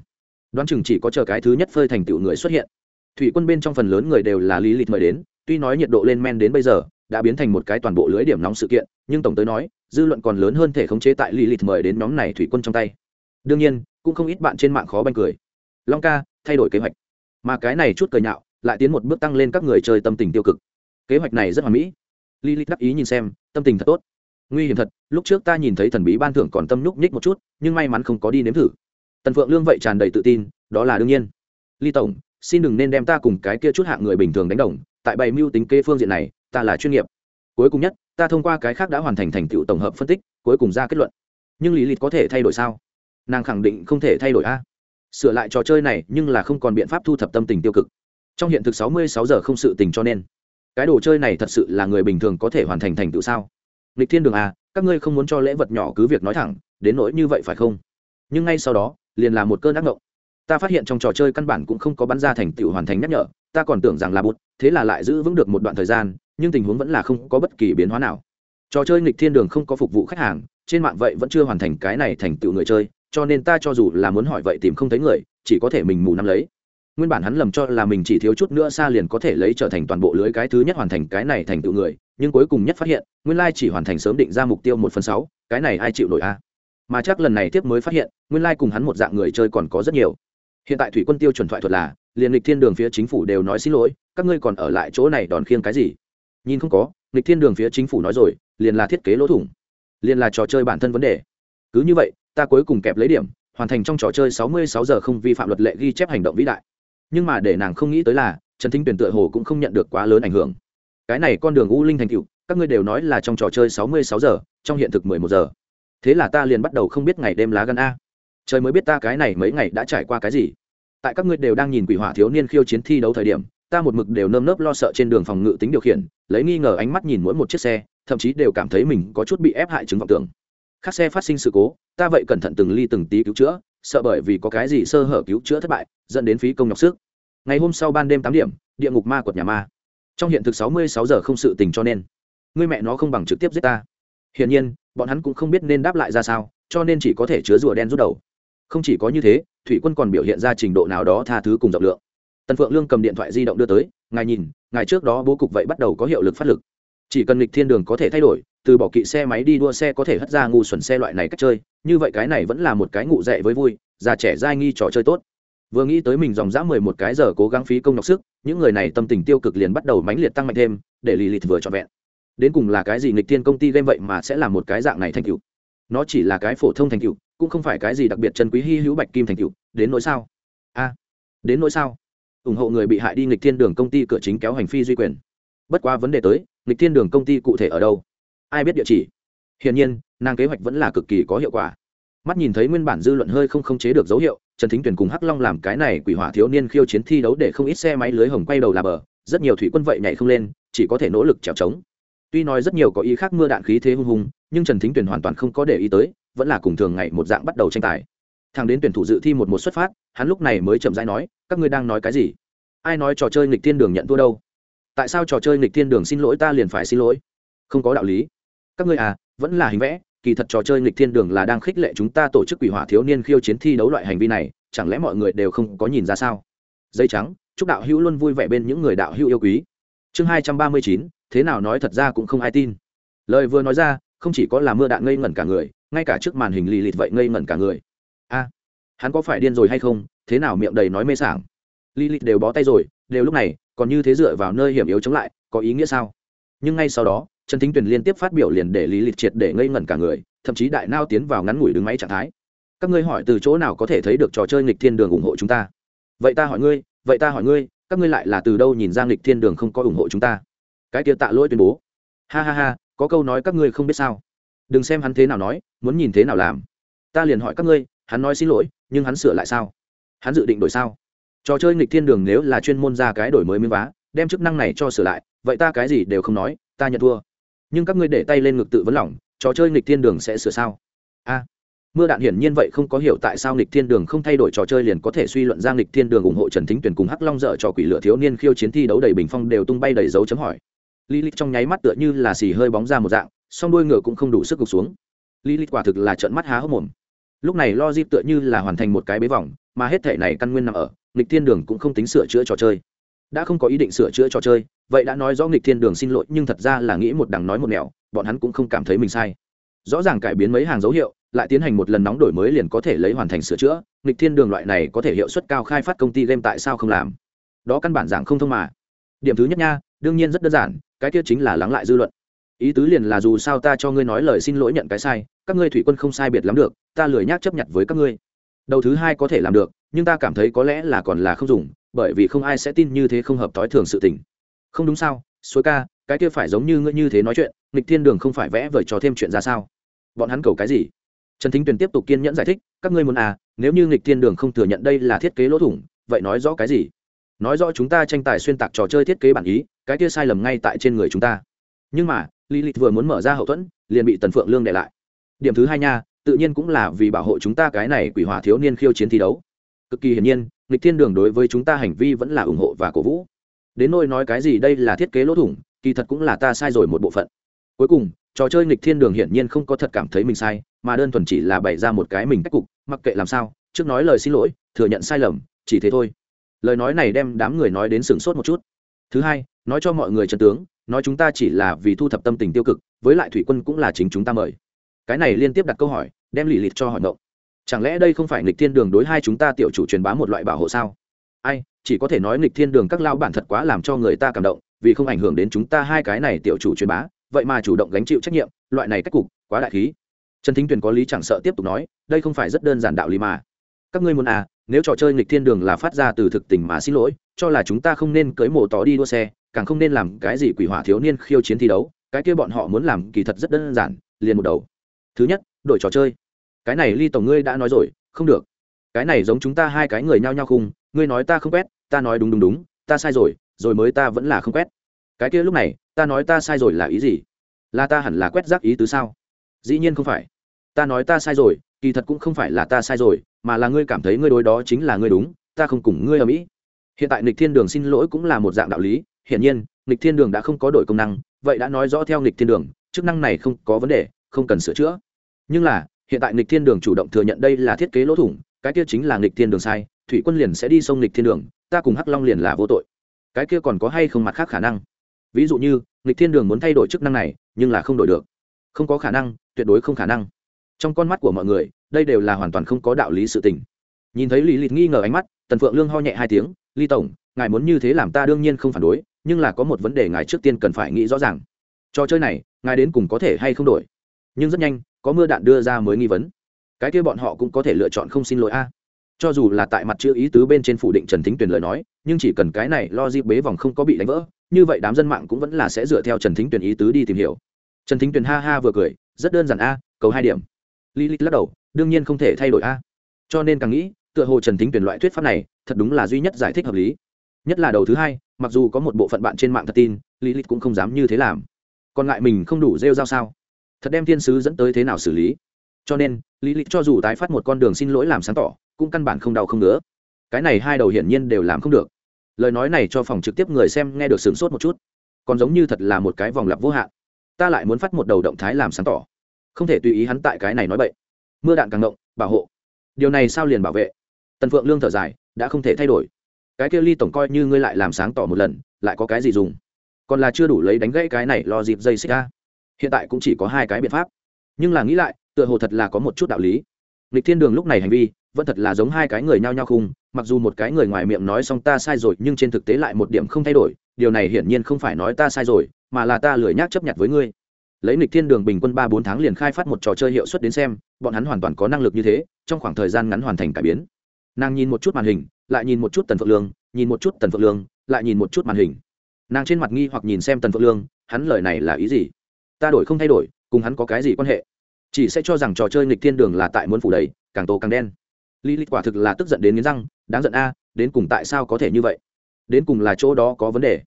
Speaker 1: đoán chừng chỉ có chờ cái thứ nhất phơi thành tựu người xuất hiện. Thủy quân bên trong phần lớn người đều là lý lịch mời đến, tuy nói nhiệt độ lên men đến bây giờ, đã biến thành một cái toàn bộ lưới điểm nóng sự kiện, nhưng tổng tới nói, dư luận còn lớn hơn thể khống chế tại lý lịch mời đến nhóm này thủy quân trong tay. Đương nhiên, cũng không ít bạn trên mạng khó banh cười. Long ca, thay đổi kế hoạch. Mà cái này chút cười nhạo, lại tiến một bước tăng lên các người chơi tâm tình tiêu cực. Kế hoạch này rất hoàn mỹ. Lý lịch đắc ý nhìn xem, tâm tình thật tốt. Nguy hiểm thật, lúc trước ta nhìn thấy thần bí ban thưởng còn tâm nhúc nhích một chút, nhưng may mắn không có đi nếm thử tần phượng lương vậy tràn đầy tự tin, đó là đương nhiên. Ly tổng, xin đừng nên đem ta cùng cái kia chút hạng người bình thường đánh đồng, tại bày mưu tính kê phương diện này, ta là chuyên nghiệp. Cuối cùng nhất, ta thông qua cái khác đã hoàn thành thành tựu tổng hợp phân tích, cuối cùng ra kết luận. Nhưng lý lịch có thể thay đổi sao? Nàng khẳng định không thể thay đổi a. Sửa lại trò chơi này, nhưng là không còn biện pháp thu thập tâm tình tiêu cực. Trong hiện thực sáu mươi sáu giờ không sự tình cho nên, cái đồ chơi này thật sự là người bình thường có thể hoàn thành thành tựu sao? Lịch thiên đường a các ngươi không muốn cho lễ vật nhỏ cứ việc nói thẳng, đến nỗi như vậy phải không? Nhưng ngay sau đó liền là một cơn ác ngộng. Ta phát hiện trong trò chơi căn bản cũng không có bắn ra thành tựu hoàn thành nhắc nhở, ta còn tưởng rằng là bụt, thế là lại giữ vững được một đoạn thời gian, nhưng tình huống vẫn là không có bất kỳ biến hóa nào. Trò chơi nghịch thiên đường không có phục vụ khách hàng, trên mạng vậy vẫn chưa hoàn thành cái này thành tựu người chơi, cho nên ta cho dù là muốn hỏi vậy tìm không thấy người, chỉ có thể mình mù nắm lấy. Nguyên bản hắn lầm cho là mình chỉ thiếu chút nữa xa liền có thể lấy trở thành toàn bộ lưới cái thứ nhất hoàn thành cái này thành tựu người, nhưng cuối cùng nhất phát hiện, nguyên lai chỉ hoàn thành sớm định ra mục tiêu một phần sáu, cái này ai chịu nổi a? Mà chắc lần này tiếp mới phát hiện, nguyên lai cùng hắn một dạng người chơi còn có rất nhiều. Hiện tại thủy quân tiêu chuẩn thoại thuật là, liền lịch thiên đường phía chính phủ đều nói xin lỗi, các ngươi còn ở lại chỗ này đòn khiêng cái gì? Nhìn không có lịch thiên đường phía chính phủ nói rồi, liền là thiết kế lỗ thủng, liền là trò chơi bản thân vấn đề. Cứ như vậy, ta cuối cùng kẹp lấy điểm, hoàn thành trong trò chơi sáu mươi sáu giờ không vi phạm luật lệ ghi chép hành động vĩ đại. Nhưng mà để nàng không nghĩ tới là, trần thính tuyển tựa hồ cũng không nhận được quá lớn ảnh hưởng. Cái này con đường u linh thành cựu các ngươi đều nói là trong trò chơi sáu mươi sáu giờ, trong hiện thực mười một giờ thế là ta liền bắt đầu không biết ngày đêm lá gan a. Trời mới biết ta cái này mấy ngày đã trải qua cái gì. Tại các ngươi đều đang nhìn quỷ hỏa thiếu niên khiêu chiến thi đấu thời điểm, ta một mực đều nơm nớp lo sợ trên đường phòng ngự tính điều khiển, lấy nghi ngờ ánh mắt nhìn mỗi một chiếc xe, thậm chí đều cảm thấy mình có chút bị ép hại chứng vọng tưởng. Khác xe phát sinh sự cố, ta vậy cẩn thận từng ly từng tí cứu chữa, sợ bởi vì có cái gì sơ hở cứu chữa thất bại, dẫn đến phí công nhọc sức. Ngày hôm sau ban đêm tám điểm, địa ngục ma quật nhà ma. Trong hiện thực sáu mươi sáu giờ không sự tình cho nên, người mẹ nó không bằng trực tiếp giết ta. Hiển nhiên bọn hắn cũng không biết nên đáp lại ra sao, cho nên chỉ có thể chứa rùa đen rút đầu. Không chỉ có như thế, thủy quân còn biểu hiện ra trình độ nào đó tha thứ cùng rộng lượng. Tần phượng lương cầm điện thoại di động đưa tới, ngài nhìn, ngài trước đó bố cục vậy bắt đầu có hiệu lực phát lực. Chỉ cần lịch thiên đường có thể thay đổi, từ bỏ kỵ xe máy đi đua xe có thể hất ra ngu xuẩn xe loại này cách chơi, như vậy cái này vẫn là một cái ngụ dạy với vui, già trẻ dai nghi trò chơi tốt. Vừa nghĩ tới mình dòng dã mười một cái giờ cố gắng phí công nhọc sức, những người này tâm tình tiêu cực liền bắt đầu mãnh liệt tăng mạnh thêm, để lì lịt vừa trọn vẹn đến cùng là cái gì nghịch thiên công ty game vậy mà sẽ là một cái dạng này thành cựu nó chỉ là cái phổ thông thành cựu cũng không phải cái gì đặc biệt chân quý hy hữu bạch kim thành cựu đến nỗi sao? A, đến nỗi sao? Ủng hộ người bị hại đi nghịch thiên đường công ty cửa chính kéo hành phi duy quyền. Bất qua vấn đề tới, nghịch thiên đường công ty cụ thể ở đâu? Ai biết địa chỉ? Hiển nhiên, nàng kế hoạch vẫn là cực kỳ có hiệu quả. Mắt nhìn thấy nguyên bản dư luận hơi không khống chế được dấu hiệu, trần thính tuyển cùng hắc long làm cái này quỷ hỏa thiếu niên khiêu chiến thi đấu để không ít xe máy lưới hồng quay đầu là bờ. Rất nhiều thủy quân vậy nhảy không lên, chỉ có thể nỗ lực trèo trống tuy nói rất nhiều có ý khác mưa đạn khí thế hung hùng, nhưng trần thính tuyển hoàn toàn không có để ý tới, vẫn là cùng thường ngày một dạng bắt đầu tranh tài. Thằng đến tuyển thủ dự thi một một xuất phát, hắn lúc này mới chậm rãi nói, các ngươi đang nói cái gì? Ai nói trò chơi nghịch thiên đường nhận thua đâu? Tại sao trò chơi nghịch thiên đường xin lỗi ta liền phải xin lỗi? Không có đạo lý. Các ngươi à vẫn là hình vẽ, kỳ thật trò chơi nghịch thiên đường là đang khích lệ chúng ta tổ chức quỷ hỏa thiếu niên khiêu chiến thi đấu loại hành vi này, chẳng lẽ mọi người đều không có nhìn ra sao? Dây trắng, chúc đạo hữu luôn vui vẻ bên những người đạo hữu yêu quý. Chương hai trăm ba mươi chín thế nào nói thật ra cũng không ai tin. Lời vừa nói ra, không chỉ có là mưa đạn ngây ngẩn cả người, ngay cả trước màn hình lì lịt vậy ngây ngẩn cả người. A, hắn có phải điên rồi hay không? Thế nào miệng đầy nói mê sảng? Lì lịt đều bó tay rồi, đều lúc này, còn như thế dựa vào nơi hiểm yếu chống lại, có ý nghĩa sao? Nhưng ngay sau đó, trần thính tuyền liên tiếp phát biểu liền để lý lịch triệt để ngây ngẩn cả người, thậm chí đại nao tiến vào ngắn ngủi đứng máy trạng thái. Các ngươi hỏi từ chỗ nào có thể thấy được trò chơi nghịch thiên đường ủng hộ chúng ta? Vậy ta hỏi ngươi, vậy ta hỏi ngươi, các ngươi lại là từ đâu nhìn ra nghịch thiên đường không có ủng hộ chúng ta? Cái kia tạ lỗi tuyên bố. Ha ha ha, có câu nói các ngươi không biết sao. Đừng xem hắn thế nào nói, muốn nhìn thế nào làm. Ta liền hỏi các ngươi, hắn nói xin lỗi, nhưng hắn sửa lại sao? Hắn dự định đổi sao? Trò chơi nghịch thiên đường nếu là chuyên môn ra cái đổi mới miếng vá, đem chức năng này cho sửa lại, vậy ta cái gì đều không nói, ta nhận thua. Nhưng các ngươi để tay lên ngực tự vấn lỏng trò chơi nghịch thiên đường sẽ sửa sao? A. Mưa đạn hiển nhiên vậy không có hiểu tại sao nghịch thiên đường không thay đổi trò chơi liền có thể suy luận ra nghịch thiên đường ủng hộ trần thính tuyển cùng hắc long dở trò quỷ lửa thiếu niên khiêu chiến thi đấu đầy bình phong đều tung bay đầy dấu chấm hỏi lý lịch trong nháy mắt tựa như là xì hơi bóng ra một dạng, song đuôi ngựa cũng không đủ sức gục xuống. Lý lịch quả thực là trợn mắt há hốc mồm. Lúc này lo dip tựa như là hoàn thành một cái bế vòng, mà hết thể này căn nguyên nằm ở, nghịch thiên đường cũng không tính sửa chữa trò chơi. Đã không có ý định sửa chữa trò chơi, vậy đã nói rõ nghịch thiên đường xin lỗi, nhưng thật ra là nghĩ một đằng nói một nẻo, bọn hắn cũng không cảm thấy mình sai. Rõ ràng cải biến mấy hàng dấu hiệu, lại tiến hành một lần nóng đổi mới liền có thể lấy hoàn thành sửa chữa, nghịch thiên đường loại này có thể hiệu suất cao khai phát công ty game tại sao không làm? Đó căn bản giảng không thông mà. Điểm thứ nhất nha đương nhiên rất đơn giản, cái kia chính là lắng lại dư luận. Ý tứ liền là dù sao ta cho ngươi nói lời xin lỗi nhận cái sai, các ngươi thủy quân không sai biệt lắm được, ta lười nhác chấp nhận với các ngươi. Đầu thứ hai có thể làm được, nhưng ta cảm thấy có lẽ là còn là không dùng, bởi vì không ai sẽ tin như thế không hợp thói thường sự tình. Không đúng sao, suối ca, cái kia phải giống như ngươi như thế nói chuyện, nghịch thiên đường không phải vẽ vời cho thêm chuyện ra sao? Bọn hắn cầu cái gì? Trần thính tuyền tiếp tục kiên nhẫn giải thích, các ngươi muốn à nếu như nghịch thiên đường không thừa nhận đây là thiết kế lỗ thủng, vậy nói rõ cái gì? Nói rõ chúng ta tranh tài xuyên tạc trò chơi thiết kế bản ý, cái kia sai lầm ngay tại trên người chúng ta. Nhưng mà, lilith vừa muốn mở ra hậu thuẫn, liền bị tần phượng lương để lại. Điểm thứ hai nha, tự nhiên cũng là vì bảo hộ chúng ta cái này quỷ hỏa thiếu niên khiêu chiến thi đấu. Cực kỳ hiển nhiên lịch thiên đường đối với chúng ta hành vi vẫn là ủng hộ và cổ vũ. Đến nôi nói cái gì đây là thiết kế lỗ thủng, kỳ thật cũng là ta sai rồi một bộ phận. Cuối cùng, trò chơi nghịch thiên đường hiển nhiên không có thật cảm thấy mình sai, mà đơn thuần chỉ là bày ra một cái mình cách cục, mặc kệ làm sao, trước nói lời xin lỗi, thừa nhận sai lầm, chỉ thế thôi lời nói này đem đám người nói đến sửng sốt một chút. Thứ hai, nói cho mọi người trần tướng, nói chúng ta chỉ là vì thu thập tâm tình tiêu cực, với lại thủy quân cũng là chính chúng ta mời. Cái này liên tiếp đặt câu hỏi, đem lì lịt cho hỏi mộng chẳng lẽ đây không phải nghịch thiên đường đối hai chúng ta tiểu chủ truyền bá một loại bảo hộ sao? Ai, chỉ có thể nói nghịch thiên đường các lao bản thật quá làm cho người ta cảm động, vì không ảnh hưởng đến chúng ta hai cái này tiểu chủ truyền bá, vậy mà chủ động gánh chịu trách nhiệm, loại này cách cục, quá đại khí. Trần thính tuyền có lý chẳng sợ tiếp tục nói, đây không phải rất đơn giản đạo lý mà. Các ngươi muốn à nếu trò chơi nghịch thiên đường là phát ra từ thực tình mà xin lỗi, cho là chúng ta không nên cưới mổ tỏ đi đua xe, càng không nên làm cái gì quỷ hỏa thiếu niên khiêu chiến thi đấu, cái kia bọn họ muốn làm kỳ thật rất đơn giản, liền một đầu. Thứ nhất, đổi trò chơi. Cái này ly tổng ngươi đã nói rồi, không được. Cái này giống chúng ta hai cái người nhao nhao khung, ngươi nói ta không quét, ta nói đúng đúng đúng, ta sai rồi rồi mới ta vẫn là không quét. Cái kia lúc này, ta nói ta sai rồi là ý gì? Là ta hẳn là quét rác ý tứ sao? Dĩ nhiên không phải. Ta nói ta sai rồi kỳ thật cũng không phải là ta sai rồi, mà là ngươi cảm thấy ngươi đối đó chính là ngươi đúng, ta không cùng ngươi ở mỹ. Hiện tại nịch thiên đường xin lỗi cũng là một dạng đạo lý, hiển nhiên nịch thiên đường đã không có đổi công năng, vậy đã nói rõ theo nịch thiên đường, chức năng này không có vấn đề, không cần sửa chữa. Nhưng là, hiện tại nịch thiên đường chủ động thừa nhận đây là thiết kế lỗ thủng, cái kia chính là nịch thiên đường sai, thủy quân liền sẽ đi sông nịch thiên đường, ta cùng hắc long liền là vô tội. Cái kia còn có hay không mặt khác khả năng? Ví dụ như nịch thiên đường muốn thay đổi chức năng này, nhưng là không đổi được. Không có khả năng, tuyệt đối không khả năng trong con mắt của mọi người, đây đều là hoàn toàn không có đạo lý sự tình. Nhìn thấy lý lịch nghi ngờ ánh mắt, tần phượng lương ho nhẹ hai tiếng ly tổng, ngài muốn như thế làm ta đương nhiên không phản đối, nhưng là có một vấn đề ngài trước tiên cần phải nghĩ rõ ràng. Trò chơi này, ngài đến cùng có thể hay không đổi? Nhưng rất nhanh, có mưa đạn đưa ra mới nghi vấn. Cái kia bọn họ cũng có thể lựa chọn không xin lỗi a. Cho dù là tại mặt chữ ý tứ bên trên phủ định trần thính tuyền lời nói, nhưng chỉ cần cái này lo dịp bế vòng không có bị đánh vỡ, như vậy đám dân mạng cũng vẫn là sẽ dựa theo trần thính tuyền ý tứ đi tìm hiểu. Trần thính tuyền ha ha vừa cười, rất đơn giản a, cầu hai điểm lý lịch lắc đầu, đương nhiên không thể thay đổi a. Cho nên càng nghĩ, tựa hồ trần thính tuyển loại thuyết pháp này, thật đúng là duy nhất giải thích hợp lý. Nhất là đầu thứ hai, mặc dù có một bộ phận bạn trên mạng thật tin, lý lịch cũng không dám như thế làm. Còn lại mình không đủ rêu ra sao? Thật đem thiên sứ dẫn tới thế nào xử lý? Cho nên, lý lịch cho dù tái phát một con đường xin lỗi làm sáng tỏ, cũng căn bản không đau không nữa cái này hai đầu hiển nhiên đều làm không được. Lời nói này cho phòng trực tiếp người xem nghe được sửng sốt một chút. Còn giống như thật là một cái vòng lặp vô hạn. Ta lại muốn phát một đầu động thái làm sáng tỏ không thể tùy ý hắn tại cái này nói bậy. Mưa đạn càng động bảo hộ. Điều này sao liền bảo vệ? Tần phượng lương thở dài, đã không thể thay đổi. Cái kia ly tổng coi như ngươi lại làm sáng tỏ một lần, lại có cái gì dùng? Còn là chưa đủ lấy đánh gãy cái này lo dịp dây xích ra hiện tại cũng chỉ có hai cái biện pháp. Nhưng là nghĩ lại, tựa hồ thật là có một chút đạo lý. Lịch thiên đường lúc này hành vi, vẫn thật là giống hai cái người nhao nhao khung, mặc dù một cái người ngoài miệng nói xong ta sai rồi, nhưng trên thực tế lại một điểm không thay đổi. Điều này hiển nhiên không phải nói ta sai rồi, mà là ta lười nhác chấp nhận với ngươi lấy lịch thiên đường bình quân ba bốn tháng liền khai phát một trò chơi hiệu suất đến xem, bọn hắn hoàn toàn có năng lực như thế, trong khoảng thời gian ngắn hoàn thành cải biến. Nàng nhìn một chút màn hình, lại nhìn một chút tần phượng lương, nhìn một chút tần phượng lương, lại nhìn một chút màn hình. Nàng trên mặt nghi hoặc nhìn xem tần phượng lương, hắn lời này là ý gì? Ta đổi không thay đổi, cùng hắn có cái gì quan hệ? Chỉ sẽ cho rằng trò chơi nghịch thiên đường là tại muốn phủ đầy, càng tô càng đen. Lý lịch quả thực là tức giận đến nghiến răng, đáng giận a, đến cùng tại sao có thể như vậy? Đến cùng là chỗ đó có vấn đề?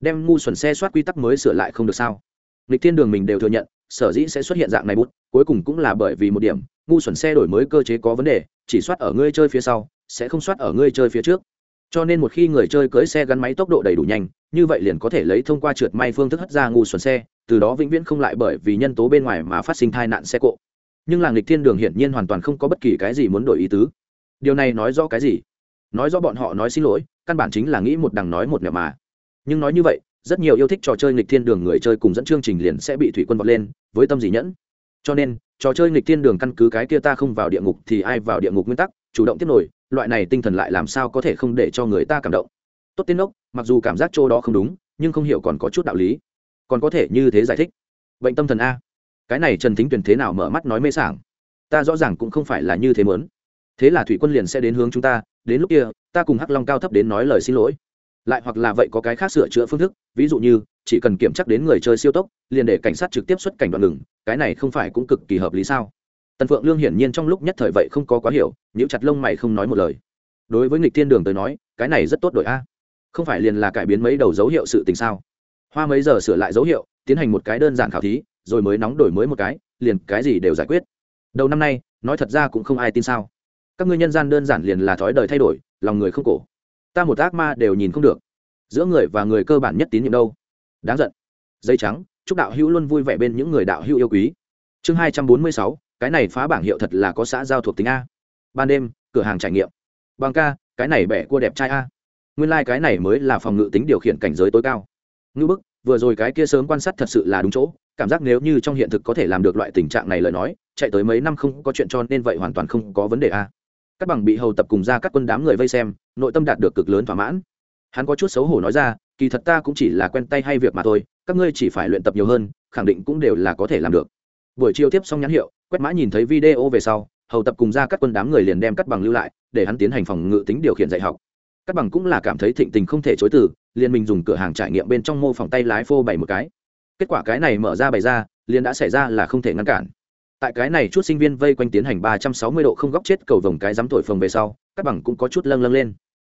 Speaker 1: Đem ngu xuẩn xe soát quy tắc mới sửa lại không được sao? Nghịch thiên đường mình đều thừa nhận, sở dĩ sẽ xuất hiện dạng này bút, cuối cùng cũng là bởi vì một điểm, ngu xuẩn xe đổi mới cơ chế có vấn đề, chỉ soát ở ngươi chơi phía sau, sẽ không soát ở ngươi chơi phía trước. Cho nên một khi người chơi cưới xe gắn máy tốc độ đầy đủ nhanh, như vậy liền có thể lấy thông qua trượt may phương thức hất ra ngu xuẩn xe, từ đó vĩnh viễn không lại bởi vì nhân tố bên ngoài mà phát sinh tai nạn xe cộ. Nhưng làng lịch thiên đường hiển nhiên hoàn toàn không có bất kỳ cái gì muốn đổi ý tứ. Điều này nói rõ cái gì? Nói rõ bọn họ nói xin lỗi, căn bản chính là nghĩ một đằng nói một nẻo mà. Nhưng nói như vậy rất nhiều yêu thích trò chơi nghịch thiên đường người chơi cùng dẫn chương trình liền sẽ bị thủy quân vọt lên, với tâm gì nhẫn. Cho nên, trò chơi nghịch thiên đường căn cứ cái kia ta không vào địa ngục thì ai vào địa ngục nguyên tắc, chủ động tiếp nổi, loại này tinh thần lại làm sao có thể không để cho người ta cảm động. Tốt tiên ốc mặc dù cảm giác chỗ đó không đúng, nhưng không hiểu còn có chút đạo lý. Còn có thể như thế giải thích. Bệnh tâm thần a. Cái này trần thính tuyển thế nào mở mắt nói mê sảng. Ta rõ ràng cũng không phải là như thế mớn thế là thủy quân liền sẽ đến hướng chúng ta, đến lúc kia, ta cùng hắc long cao thấp đến nói lời xin lỗi lại hoặc là vậy có cái khác sửa chữa phương thức, ví dụ như, chỉ cần kiểm chắc đến người chơi siêu tốc, liền để cảnh sát trực tiếp xuất cảnh đoạn ngừng, cái này không phải cũng cực kỳ hợp lý sao? Tần phượng lương hiển nhiên trong lúc nhất thời vậy không có quá hiểu những chặt lông mày không nói một lời. Đối với nghịch thiên đường tới nói, cái này rất tốt đội a. Không phải liền là cải biến mấy đầu dấu hiệu sự tình sao? Hoa mấy giờ sửa lại dấu hiệu, tiến hành một cái đơn giản khảo thí, rồi mới nóng đổi mới một cái, liền cái gì đều giải quyết. Đầu năm nay, nói thật ra cũng không ai tin sao. Các ngươi nhân gian đơn giản liền là thói đời thay đổi, lòng người không cổ ta một ác ma đều nhìn không được. Giữa người và người cơ bản nhất tín nhiệm đâu? Đáng giận. Dây trắng, chúc đạo hữu luôn vui vẻ bên những người đạo hữu yêu quý. Chương hai trăm bốn mươi sáu, cái này phá bảng hiệu thật là có xã giao thuộc tính a. Ban đêm, cửa hàng trải nghiệm. Bằng ca, cái này bẻ cua đẹp trai a. Nguyên lai、like、cái này mới là phòng ngự tính điều khiển cảnh giới tối cao. Ngư bức, vừa rồi cái kia sớm quan sát thật sự là đúng chỗ. Cảm giác nếu như trong hiện thực có thể làm được loại tình trạng này lời nói, chạy tới mấy năm không có chuyện cho nên vậy hoàn toàn không có vấn đề a các bằng bị hầu tập cùng ra các quân đám người vây xem, nội tâm đạt được cực lớn thỏa mãn. Hắn có chút xấu hổ nói ra, kỳ thật ta cũng chỉ là quen tay hay việc mà thôi, các ngươi chỉ phải luyện tập nhiều hơn, khẳng định cũng đều là có thể làm được. Buổi chiều tiếp xong nhãn hiệu, quét mã nhìn thấy video về sau, hầu tập cùng ra các quân đám người liền đem cắt bằng lưu lại, để hắn tiến hành phòng ngự tính điều khiển dạy học. Cắt bằng cũng là cảm thấy thịnh tình không thể chối từ, liền mình dùng cửa hàng trải nghiệm bên trong mô phòng tay lái phô bày một cái. Kết quả cái này mở ra bày ra, liền đã xảy ra là không thể ngăn cản tại cái này chút sinh viên vây quanh tiến hành ba trăm sáu mươi độ không góc chết cầu vồng cái dám thổi phồng về sau, các bằng cũng có chút lâng lâng lên.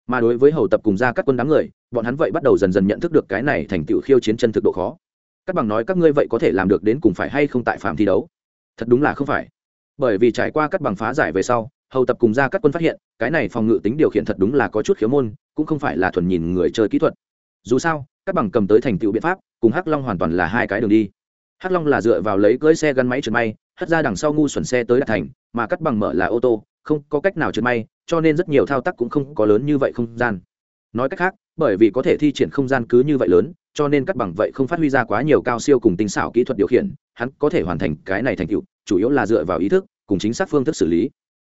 Speaker 1: Mà đối với hầu tập cùng ra các quân đám người, bọn hắn vậy bắt đầu dần dần nhận thức được cái này thành tựu khiêu chiến chân thực độ khó. Các bằng nói các ngươi vậy có thể làm được đến cùng phải hay không tại phạm thi đấu? Thật đúng là không phải. Bởi vì trải qua các bằng phá giải về sau, hầu tập cùng ra các quân phát hiện, cái này phòng ngự tính điều khiển thật đúng là có chút khiếu môn, cũng không phải là thuần nhìn người chơi kỹ thuật. Dù sao, các bằng cầm tới thành tựu biện pháp, cùng hắc long hoàn toàn là hai cái đường đi hắc long là dựa vào lấy cưỡi xe gắn máy trượt may, hất ra đằng sau ngu xuẩn xe tới đạt thành, mà cắt bằng mở là ô tô, không có cách nào trượt may, cho nên rất nhiều thao tác cũng không có lớn như vậy không gian. Nói cách khác, bởi vì có thể thi triển không gian cứ như vậy lớn, cho nên cắt bằng vậy không phát huy ra quá nhiều cao siêu cùng tinh xảo kỹ thuật điều khiển, hắn có thể hoàn thành cái này thành tựu, chủ yếu là dựa vào ý thức, cùng chính xác phương thức xử lý.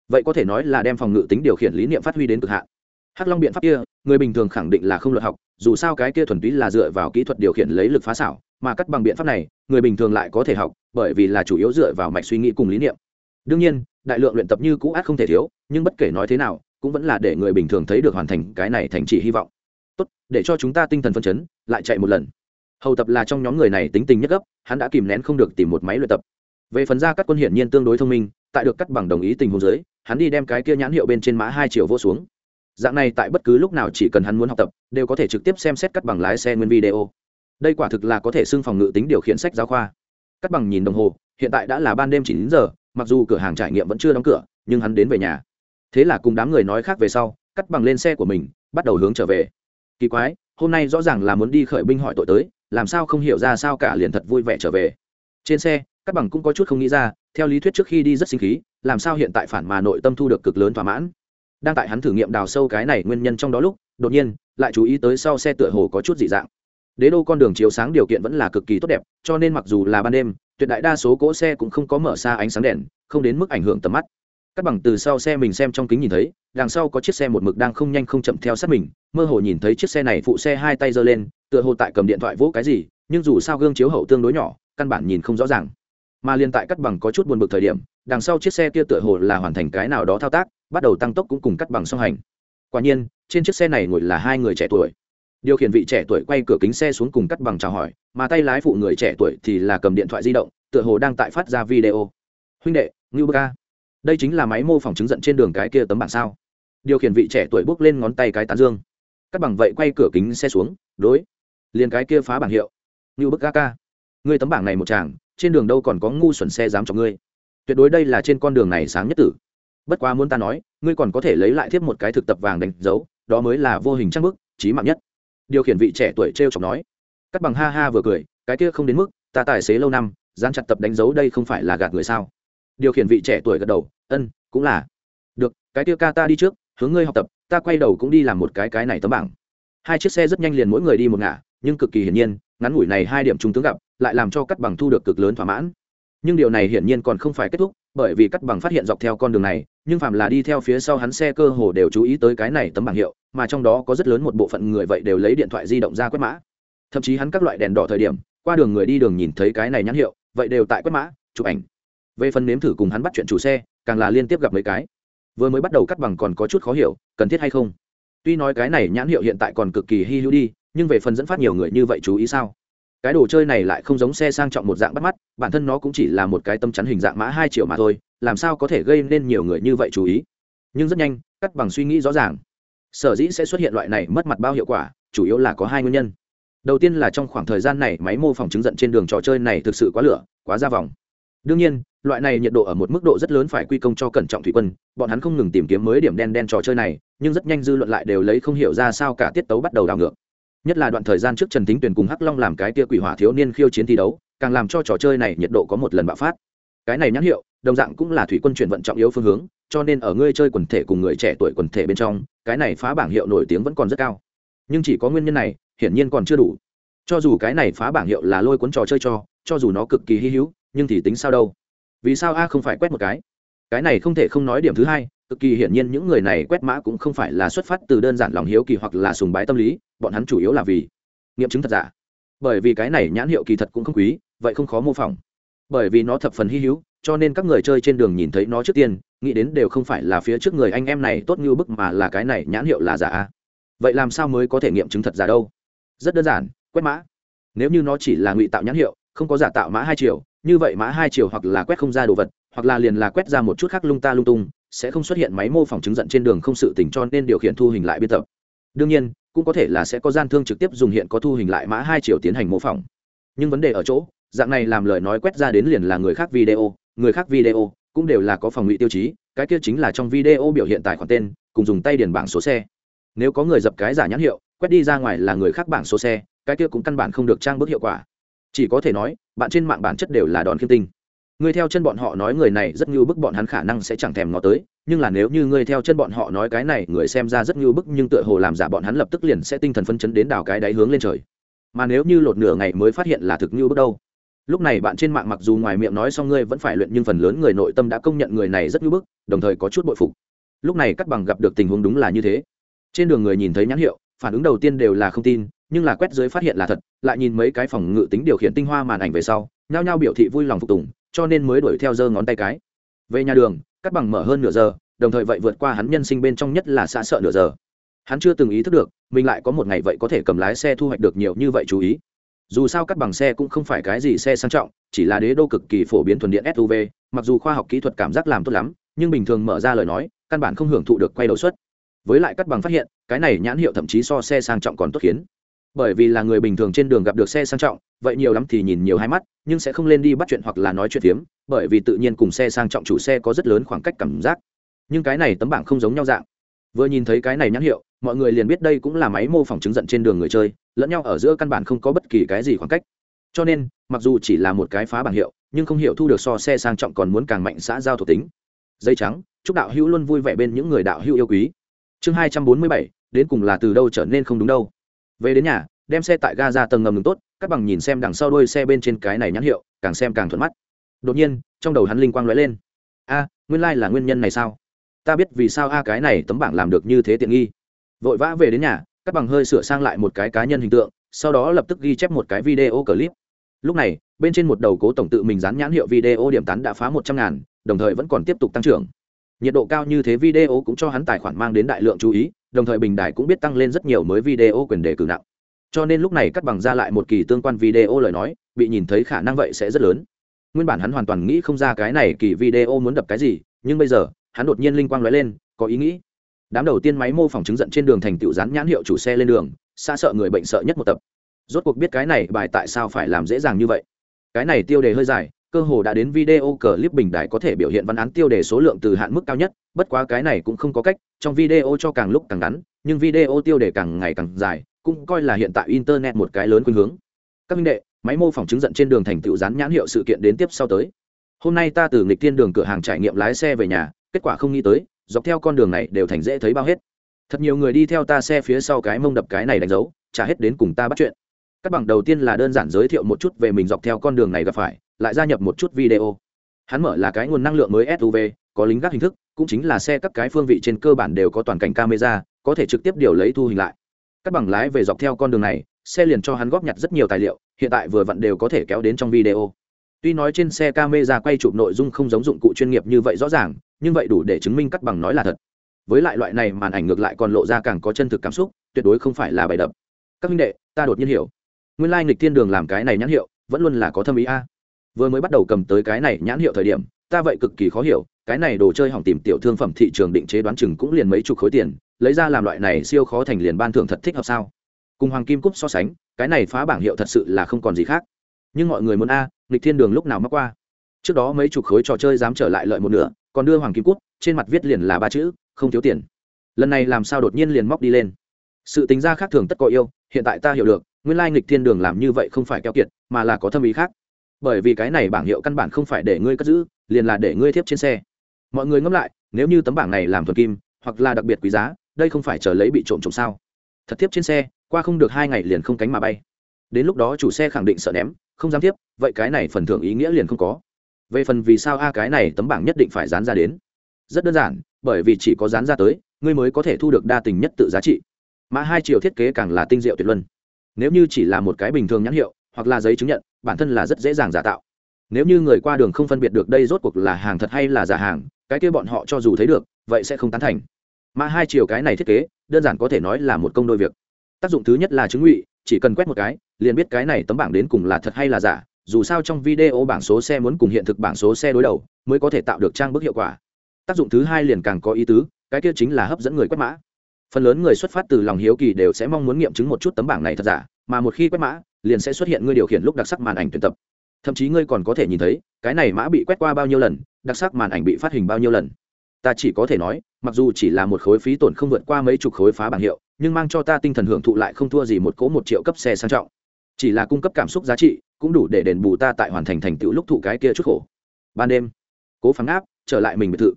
Speaker 1: Vậy có thể nói là đem phòng ngự tính điều khiển lý niệm phát huy đến cực hạn. Hắc long biện pháp kia, người bình thường khẳng định là không luật học, dù sao cái kia thuần túy là dựa vào kỹ thuật điều khiển lấy lực phá xảo mà cắt bằng biện pháp này, người bình thường lại có thể học, bởi vì là chủ yếu dựa vào mạch suy nghĩ cùng lý niệm. Đương nhiên, đại lượng luyện tập như cũ át không thể thiếu, nhưng bất kể nói thế nào, cũng vẫn là để người bình thường thấy được hoàn thành cái này thành chỉ hy vọng. Tốt, để cho chúng ta tinh thần phân chấn, lại chạy một lần. Hầu tập là trong nhóm người này tính tình nhất gấp, hắn đã kìm nén không được tìm một máy luyện tập. Về phần ra các quân hiển nhiên tương đối thông minh, tại được cắt bằng đồng ý tình huống giới hắn đi đem cái kia nhãn hiệu bên trên mã hai triệu vô xuống. Dạng này tại bất cứ lúc nào chỉ cần hắn muốn học tập, đều có thể trực tiếp xem xét cắt bằng lái xe nguyên video đây quả thực là có thể xưng phòng ngự tính điều khiển sách giáo khoa. Cắt bằng nhìn đồng hồ, hiện tại đã là ban đêm chín giờ, mặc dù cửa hàng trải nghiệm vẫn chưa đóng cửa, nhưng hắn đến về nhà. Thế là cùng đám người nói khác về sau, cắt bằng lên xe của mình, bắt đầu hướng trở về. Kỳ quái, hôm nay rõ ràng là muốn đi khởi binh hỏi tội tới, làm sao không hiểu ra sao cả liền thật vui vẻ trở về. Trên xe, cắt bằng cũng có chút không nghĩ ra, theo lý thuyết trước khi đi rất sinh khí, làm sao hiện tại phản mà nội tâm thu được cực lớn thỏa mãn. Đang tại hắn thử nghiệm đào sâu cái này nguyên nhân trong đó lúc, đột nhiên, lại chú ý tới sau xe tựa hồ có chút dị dạng đế đô con đường chiếu sáng điều kiện vẫn là cực kỳ tốt đẹp, cho nên mặc dù là ban đêm, tuyệt đại đa số cỗ xe cũng không có mở xa ánh sáng đèn, không đến mức ảnh hưởng tầm mắt. Cắt bằng từ sau xe mình xem trong kính nhìn thấy, đằng sau có chiếc xe một mực đang không nhanh không chậm theo sát mình, mơ hồ nhìn thấy chiếc xe này phụ xe hai tay giơ lên, tựa hồ tại cầm điện thoại vỗ cái gì, nhưng dù sao gương chiếu hậu tương đối nhỏ, căn bản nhìn không rõ ràng. Mà liên tại cắt bằng có chút buồn bực thời điểm, đằng sau chiếc xe kia tựa hồ là hoàn thành cái nào đó thao tác, bắt đầu tăng tốc cũng cùng cắt bằng song hành. Quả nhiên, trên chiếc xe này ngồi là hai người trẻ tuổi điều khiển vị trẻ tuổi quay cửa kính xe xuống cùng cắt bằng chào hỏi, mà tay lái phụ người trẻ tuổi thì là cầm điện thoại di động, tựa hồ đang tại phát ra video. Huynh đệ, ngưu bơ ca, đây chính là máy mô phỏng chứng giận trên đường cái kia tấm bảng sao? Điều khiển vị trẻ tuổi bước lên ngón tay cái tán dương. Cắt bằng vậy quay cửa kính xe xuống, đối, liền cái kia phá bảng hiệu. Ngưu bức ca ca ngươi tấm bảng này một chàng trên đường đâu còn có ngu xuẩn xe dám cho ngươi. Tuyệt đối đây là trên con đường này sáng nhất tử. Bất quá muốn ta nói, ngươi còn có thể lấy lại tiếp một cái thực tập vàng đánh dấu, đó mới là vô hình trang bức trí mạng nhất điều khiển vị trẻ tuổi t r e o chọc nói. Cắt bằng ha ha vừa cười, cái kia không đến mức, ta tài xế lâu năm, dán chặt tập đánh dấu đây không phải là gạt người sao? Điều khiển vị trẻ tuổi gật đầu, ân, cũng là. Được, cái kia ca ta đi trước, hướng ngươi học tập, ta quay đầu cũng đi làm một cái cái này tấm bảng. Hai chiếc xe rất nhanh liền mỗi người đi một ngả, nhưng cực kỳ hiển nhiên, ngắn ngủi này hai điểm trung tướng gặp, lại làm cho cắt bằng thu được cực lớn thỏa mãn. Nhưng điều này hiển nhiên còn không phải kết thúc, bởi vì cắt bằng phát hiện dọc theo con đường này, nhưng phạm là đi theo phía sau hắn xe cơ hồ đều chú ý tới cái này tấm bảng hiệu mà trong đó có rất lớn một bộ phận người vậy đều lấy điện thoại di động ra quét mã. Thậm chí hắn các loại đèn đỏ thời điểm, qua đường người đi đường nhìn thấy cái này nhãn hiệu, vậy đều tại quét mã, chụp ảnh. Về phần nếm thử cùng hắn bắt chuyện chủ xe, càng là liên tiếp gặp mấy cái. Vừa mới bắt đầu cắt bằng còn có chút khó hiểu, cần thiết hay không? Tuy nói cái này nhãn hiệu hiện tại còn cực kỳ hy hữu đi, nhưng về phần dẫn phát nhiều người như vậy chú ý sao? Cái đồ chơi này lại không giống xe sang trọng một dạng bắt mắt, bản thân nó cũng chỉ là một cái tâm chắn hình dạng mã hai triệu mà thôi, làm sao có thể gây nên nhiều người như vậy chú ý? Nhưng rất nhanh, cắt bằng suy nghĩ rõ ràng sở dĩ sẽ xuất hiện loại này mất mặt bao hiệu quả, chủ yếu là có hai nguyên nhân. Đầu tiên là trong khoảng thời gian này máy mô phỏng chứng giận trên đường trò chơi này thực sự quá lửa, quá ra vòng. Đương nhiên, loại này nhiệt độ ở một mức độ rất lớn phải quy công cho cẩn trọng thủy quân, bọn hắn không ngừng tìm kiếm mới điểm đen đen trò chơi này, nhưng rất nhanh dư luận lại đều lấy không hiểu ra sao cả tiết tấu bắt đầu đảo ngược. Nhất là đoạn thời gian trước trần tính tuyển cùng hắc long làm cái tia quỷ hỏa thiếu niên khiêu chiến thi đấu, càng làm cho trò chơi này nhiệt độ có một lần bạo phát cái này nhãn hiệu, đồng dạng cũng là thủy quân chuyển vận trọng yếu phương hướng, cho nên ở ngươi chơi quần thể cùng người trẻ tuổi quần thể bên trong, cái này phá bảng hiệu nổi tiếng vẫn còn rất cao. Nhưng chỉ có nguyên nhân này, hiển nhiên còn chưa đủ. Cho dù cái này phá bảng hiệu là lôi cuốn trò chơi cho cho dù nó cực kỳ hy hữu, nhưng thì tính sao đâu? Vì sao a không phải quét một cái? Cái này không thể không nói điểm thứ hai, cực kỳ hiển nhiên những người này quét mã cũng không phải là xuất phát từ đơn giản lòng hiếu kỳ hoặc là sùng bái tâm lý, bọn hắn chủ yếu là vì nghiệm chứng thật giả. Bởi vì cái này nhãn hiệu kỳ thật cũng không quý, vậy không khó mô phỏng bởi vì nó thập phần hy hữu, cho nên các người chơi trên đường nhìn thấy nó trước tiên, nghĩ đến đều không phải là phía trước người anh em này tốt như bức mà là cái này nhãn hiệu là giả. Vậy làm sao mới có thể nghiệm chứng thật giả đâu? Rất đơn giản, quét mã. Nếu như nó chỉ là ngụy tạo nhãn hiệu, không có giả tạo mã hai chiều, như vậy mã hai chiều hoặc là quét không ra đồ vật, hoặc là liền là quét ra một chút khác lung ta lung tung, sẽ không xuất hiện máy mô phỏng chứng giận trên đường không sự tỉnh cho nên điều khiển thu hình lại biên tập. Đương nhiên, cũng có thể là sẽ có gian thương trực tiếp dùng hiện có thu hình lại mã hai chiều tiến hành mô phỏng. Nhưng vấn đề ở chỗ dạng này làm lời nói quét ra đến liền là người khác video, người khác video cũng đều là có phòng ngụy tiêu chí, cái kia chính là trong video biểu hiện tài khoản tên, cùng dùng tay điền bảng số xe. Nếu có người dập cái giả nhãn hiệu, quét đi ra ngoài là người khác bảng số xe, cái kia cũng căn bản không được trang bức hiệu quả. Chỉ có thể nói, bạn trên mạng bản chất đều là đòn khiêm tinh. Người theo chân bọn họ nói người này rất như bức bọn hắn khả năng sẽ chẳng thèm ngó tới, nhưng là nếu như người theo chân bọn họ nói cái này, người xem ra rất như bức nhưng tựa hồ làm giả bọn hắn lập tức liền sẽ tinh thần phân chấn đến đào cái đáy hướng lên trời. Mà nếu như lột nửa ngày mới phát hiện là thực như bức đâu? Lúc này bạn trên mạng mặc dù ngoài miệng nói xong ngươi vẫn phải luyện nhưng phần lớn người nội tâm đã công nhận người này rất ngưỡng bức, đồng thời có chút bội phục. Lúc này cắt bằng gặp được tình huống đúng là như thế. Trên đường người nhìn thấy nhãn hiệu, phản ứng đầu tiên đều là không tin, nhưng là quét dưới phát hiện là thật, lại nhìn mấy cái phòng ngự tính điều khiển tinh hoa màn ảnh về sau, nhao nhao biểu thị vui lòng phục tùng, cho nên mới đuổi theo giơ ngón tay cái. Về nhà đường, cắt bằng mở hơn nửa giờ, đồng thời vậy vượt qua hắn nhân sinh bên trong nhất là xa sợ nửa giờ. Hắn chưa từng ý thức được, mình lại có một ngày vậy có thể cầm lái xe thu hoạch được nhiều như vậy chú ý dù sao cắt bằng xe cũng không phải cái gì xe sang trọng, chỉ là đế đô cực kỳ phổ biến thuần điện suv mặc dù khoa học kỹ thuật cảm giác làm tốt lắm, nhưng bình thường mở ra lời nói, căn bản không hưởng thụ được quay đầu suất. Với lại cắt bằng phát hiện, cái này nhãn hiệu thậm chí so xe sang trọng còn tốt khiến. Bởi vì là người bình thường trên đường gặp được xe sang trọng, vậy nhiều lắm thì nhìn nhiều hai mắt, nhưng sẽ không lên đi bắt chuyện hoặc là nói chuyện phiếm, bởi vì tự nhiên cùng xe sang trọng chủ xe có rất lớn khoảng cách cảm giác. Nhưng cái này tấm bảng không giống nhau dạng. Vừa nhìn thấy cái này nhãn hiệu mọi người liền biết đây cũng là máy mô phỏng chứng giận trên đường người chơi, lẫn nhau ở giữa căn bản không có bất kỳ cái gì khoảng cách. Cho nên, mặc dù chỉ là một cái phá bảng hiệu, nhưng không hiểu thu được so xe sang trọng còn muốn càng mạnh xã giao thuộc tính. Dây trắng, chúc đạo hữu luôn vui vẻ bên những người đạo hữu yêu quý. Chương hai trăm bốn mươi bảy, đến cùng là từ đâu trở nên không đúng đâu. Về đến nhà, đem xe tại ga ra tầng ngầm ngừng tốt, các bằng nhìn xem đằng sau đuôi xe bên trên cái này nhãn hiệu, càng xem càng thuận mắt. Đột nhiên, trong đầu hắn linh quang lóe lên. A, nguyên lai、like、là nguyên nhân này sao? Ta biết vì sao a cái này tấm bảng làm được như thế tiện nghi vội vã về đến nhà các bằng hơi sửa sang lại một cái cá nhân hình tượng, sau đó lập tức ghi chép một cái video clip. Lúc này, bên trên một đầu cố tổng tự mình dán nhãn hiệu video điểm tán đã phá một trăm ngàn, đồng thời vẫn còn tiếp tục tăng trưởng. Nhiệt độ cao như thế video cũng cho hắn tài khoản mang đến đại lượng chú ý, đồng thời bình đài cũng biết tăng lên rất nhiều mới video quyền đề cử nặng. Cho nên lúc này cắt bằng ra lại một kỳ tương quan video lời nói, bị nhìn thấy khả năng vậy sẽ rất lớn. Nguyên bản hắn hoàn toàn nghĩ không ra cái này kỳ video muốn đập cái gì, nhưng bây giờ, hắn đột nhiên linh quang lóe lên, có ý nghĩ đám đầu tiên máy mô phỏng chứng giận trên đường thành tựu rán nhãn hiệu chủ xe lên đường, xa sợ người bệnh sợ nhất một tập. Rốt cuộc biết cái này bài tại sao phải làm dễ dàng như vậy. Cái này tiêu đề hơi dài, cơ hồ đã đến video clip bình đại có thể biểu hiện văn án tiêu đề số lượng từ hạn mức cao nhất, bất quá cái này cũng không có cách, trong video cho càng lúc càng ngắn, nhưng video tiêu đề càng ngày càng dài, cũng coi là hiện tại internet một cái lớn khuynh hướng. Các minh đệ, máy mô phỏng chứng giận trên đường thành tựu rán nhãn hiệu sự kiện đến tiếp sau tới. Hôm nay ta từ nghịch thiên đường cửa hàng trải nghiệm lái xe về nhà, kết quả không nghĩ tới dọc theo con đường này đều thành dễ thấy bao hết. Thật nhiều người đi theo ta xe phía sau cái mông đập cái này đánh dấu trả hết đến cùng ta bắt chuyện. Các bằng đầu tiên là đơn giản giới thiệu một chút về mình dọc theo con đường này gặp phải, lại gia nhập một chút video. Hắn mở là cái nguồn năng lượng mới suv có lính gác hình thức, cũng chính là xe các cái phương vị trên cơ bản đều có toàn cảnh camera, có thể trực tiếp điều lấy thu hình lại. Các bằng lái về dọc theo con đường này, xe liền cho hắn góp nhặt rất nhiều tài liệu, hiện tại vừa vặn đều có thể kéo đến trong video tuy nói trên xe camera quay chụp nội dung không giống dụng cụ chuyên nghiệp như vậy rõ ràng, nhưng vậy đủ để chứng minh cắt bằng nói là thật. Với lại loại này màn ảnh ngược lại còn lộ ra càng có chân thực cảm xúc, tuyệt đối không phải là bày đập. Các minh đệ, ta đột nhiên hiểu. Nguyên lai nghịch thiên đường làm cái này nhãn hiệu, vẫn luôn là có thâm ý a. Vừa mới bắt đầu cầm tới cái này nhãn hiệu thời điểm, ta vậy cực kỳ khó hiểu, cái này đồ chơi hỏng tìm tiểu thương phẩm thị trường định chế đoán chừng cũng liền mấy chục khối tiền, lấy ra làm loại này siêu khó thành liền ban thưởng thật thích hợp sao? Cùng hoàng kim cúp so sánh, cái này phá bảng hiệu thật sự là không còn gì khác. Nhưng mọi người muốn a nghịch thiên đường lúc nào mắc qua. Trước đó mấy chục khối trò chơi dám trở lại lợi một nửa, còn đưa hoàng kim cút, trên mặt viết liền là ba chữ, không thiếu tiền. Lần này làm sao đột nhiên liền móc đi lên? Sự tính ra khác thường tất có yêu, hiện tại ta hiểu được, nguyên lai nghịch thiên đường làm như vậy không phải keo kiệt, mà là có thâm ý khác. Bởi vì cái này bảng hiệu căn bản không phải để ngươi cất giữ, liền là để ngươi thiếp trên xe. Mọi người ngẫm lại, nếu như tấm bảng này làm thuần kim, hoặc là đặc biệt quý giá, đây không phải chờ lấy bị trộm trộm sao? Thật thiếp trên xe, qua không được hai ngày liền không cánh mà bay. Đến lúc đó chủ xe khẳng định sợ ném không dám tiếp, vậy cái này phần thưởng ý nghĩa liền không có. Về phần vì sao a cái này tấm bảng nhất định phải dán ra đến? Rất đơn giản, bởi vì chỉ có dán ra tới, ngươi mới có thể thu được đa tình nhất tự giá trị. Mã hai chiều thiết kế càng là tinh diệu tuyệt luân. Nếu như chỉ là một cái bình thường nhãn hiệu, hoặc là giấy chứng nhận, bản thân là rất dễ dàng giả tạo. Nếu như người qua đường không phân biệt được đây rốt cuộc là hàng thật hay là giả hàng, cái kia bọn họ cho dù thấy được, vậy sẽ không tán thành. Mã hai chiều cái này thiết kế, đơn giản có thể nói là một công đôi việc. Tác dụng thứ nhất là chứng ngụy chỉ cần quét một cái, liền biết cái này tấm bảng đến cùng là thật hay là giả, dù sao trong video bảng số xe muốn cùng hiện thực bảng số xe đối đầu, mới có thể tạo được trang bức hiệu quả. Tác dụng thứ hai liền càng có ý tứ, cái kia chính là hấp dẫn người quét mã. Phần lớn người xuất phát từ lòng hiếu kỳ đều sẽ mong muốn nghiệm chứng một chút tấm bảng này thật giả, mà một khi quét mã, liền sẽ xuất hiện ngươi điều khiển lúc đặc sắc màn ảnh tuyển tập. Thậm chí ngươi còn có thể nhìn thấy, cái này mã bị quét qua bao nhiêu lần, đặc sắc màn ảnh bị phát hình bao nhiêu lần. Ta chỉ có thể nói mặc dù chỉ là một khối phí tổn không vượt qua mấy chục khối phá bảng hiệu, nhưng mang cho ta tinh thần hưởng thụ lại không thua gì một cỗ một triệu cấp xe sang trọng. Chỉ là cung cấp cảm xúc giá trị, cũng đủ để đền bù ta tại hoàn thành thành tựu lúc thụ cái kia chút khổ. Ban đêm, cố phán áp, trở lại mình biệt thự.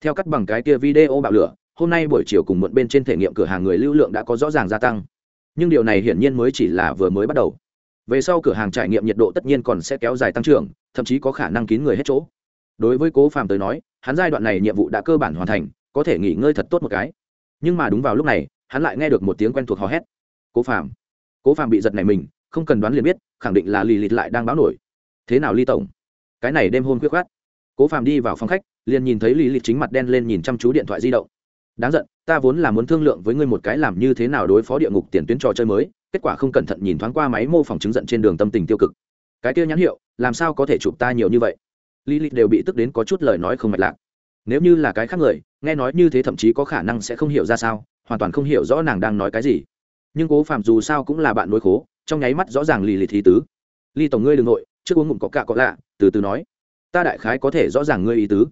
Speaker 1: Theo cắt bằng cái kia video bạo lửa, hôm nay buổi chiều cùng muộn bên trên thể nghiệm cửa hàng người lưu lượng đã có rõ ràng gia tăng. Nhưng điều này hiển nhiên mới chỉ là vừa mới bắt đầu. Về sau cửa hàng trải nghiệm nhiệt độ tất nhiên còn sẽ kéo dài tăng trưởng, thậm chí có khả năng kín người hết chỗ. Đối với cố phàm tới nói, hắn giai đoạn này nhiệm vụ đã cơ bản hoàn thành có thể nghỉ ngơi thật tốt một cái. Nhưng mà đúng vào lúc này, hắn lại nghe được một tiếng quen thuộc hò hét. Cố phàm cố phàm bị giật này mình, không cần đoán liền biết, khẳng định là lì lịt lại đang báo nổi. Thế nào ly tổng? Cái này đêm hôn khuyết khát cố phàm đi vào phòng khách, liền nhìn thấy lì lịt chính mặt đen lên nhìn chăm chú điện thoại di động. Đáng giận, ta vốn là muốn thương lượng với ngươi một cái làm như thế nào đối phó địa ngục tiền tuyến trò chơi mới, kết quả không cẩn thận nhìn thoáng qua máy mô phỏng chứng giận trên đường tâm tình tiêu cực. Cái kia nhãn hiệu, làm sao có thể chụp ta nhiều như vậy? Lý lịt đều bị tức đến có chút lời nói không mạch lạc nếu như là cái khác người, nghe nói như thế thậm chí có khả năng sẽ không hiểu ra sao, hoàn toàn không hiểu rõ nàng đang nói cái gì. Nhưng cố phạm dù sao cũng là bạn nối khố, trong nháy mắt rõ ràng lì lì thí tứ. Ly tổng ngươi đ ừ n g nội, trước uống ngụm có cạ có lạ, từ từ nói. Ta đại khái có thể rõ ràng ngươi ý tứ.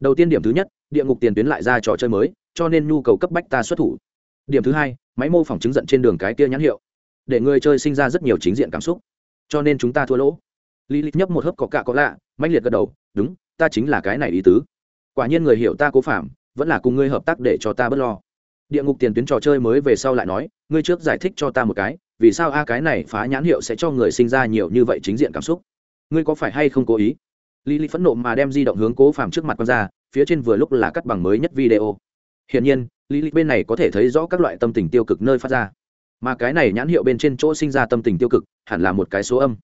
Speaker 1: Đầu tiên điểm thứ nhất, địa ngục tiền tuyến lại ra trò chơi mới, cho nên nhu cầu cấp bách ta xuất thủ. Điểm thứ hai, máy mô phỏng chứng giận trên đường cái kia nhãn hiệu. Để người chơi sinh ra rất nhiều chính diện cảm xúc. Cho nên chúng ta thua lỗ. Lý lịch nhấp một hớp có cạ có lạ mạnh liệt gật đầu, đúng, ta chính là cái này ý tứ quả nhiên người hiểu ta cố phạm, vẫn là cùng ngươi hợp tác để cho ta bớt lo. Địa ngục tiền tuyến trò chơi mới về sau lại nói, ngươi trước giải thích cho ta một cái, vì sao a cái này phá nhãn hiệu sẽ cho người sinh ra nhiều như vậy chính diện cảm xúc? Ngươi có phải hay không cố ý? Lý lý phẫn nộ mà đem di động hướng cố phàm trước mặt con ra, phía trên vừa lúc là cắt bằng mới nhất video. Hiển nhiên lý lý bên này có thể thấy rõ các loại tâm tình tiêu cực nơi phát ra. Mà cái này nhãn hiệu bên trên chỗ sinh ra tâm tình tiêu cực, hẳn là một cái số âm.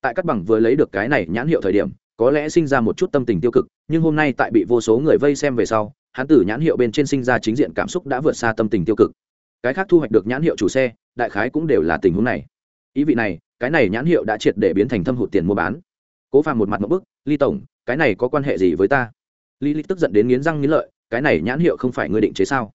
Speaker 1: Tại cắt bằng vừa lấy được cái này nhãn hiệu thời điểm có lẽ sinh ra một chút tâm tình tiêu cực, nhưng hôm nay tại bị vô số người vây xem về sau, hắn tử nhãn hiệu bên trên sinh ra chính diện cảm xúc đã vượt xa tâm tình tiêu cực. Cái khác thu hoạch được nhãn hiệu chủ xe, đại khái cũng đều là tình huống này. Ý vị này, cái này nhãn hiệu đã triệt để biến thành thâm hụt tiền mua bán. Cố phàm một mặt một bức, ly tổng, cái này có quan hệ gì với ta? Ly ly tức giận đến nghiến răng nghiến lợi, cái này nhãn hiệu không phải ngươi định chế sao?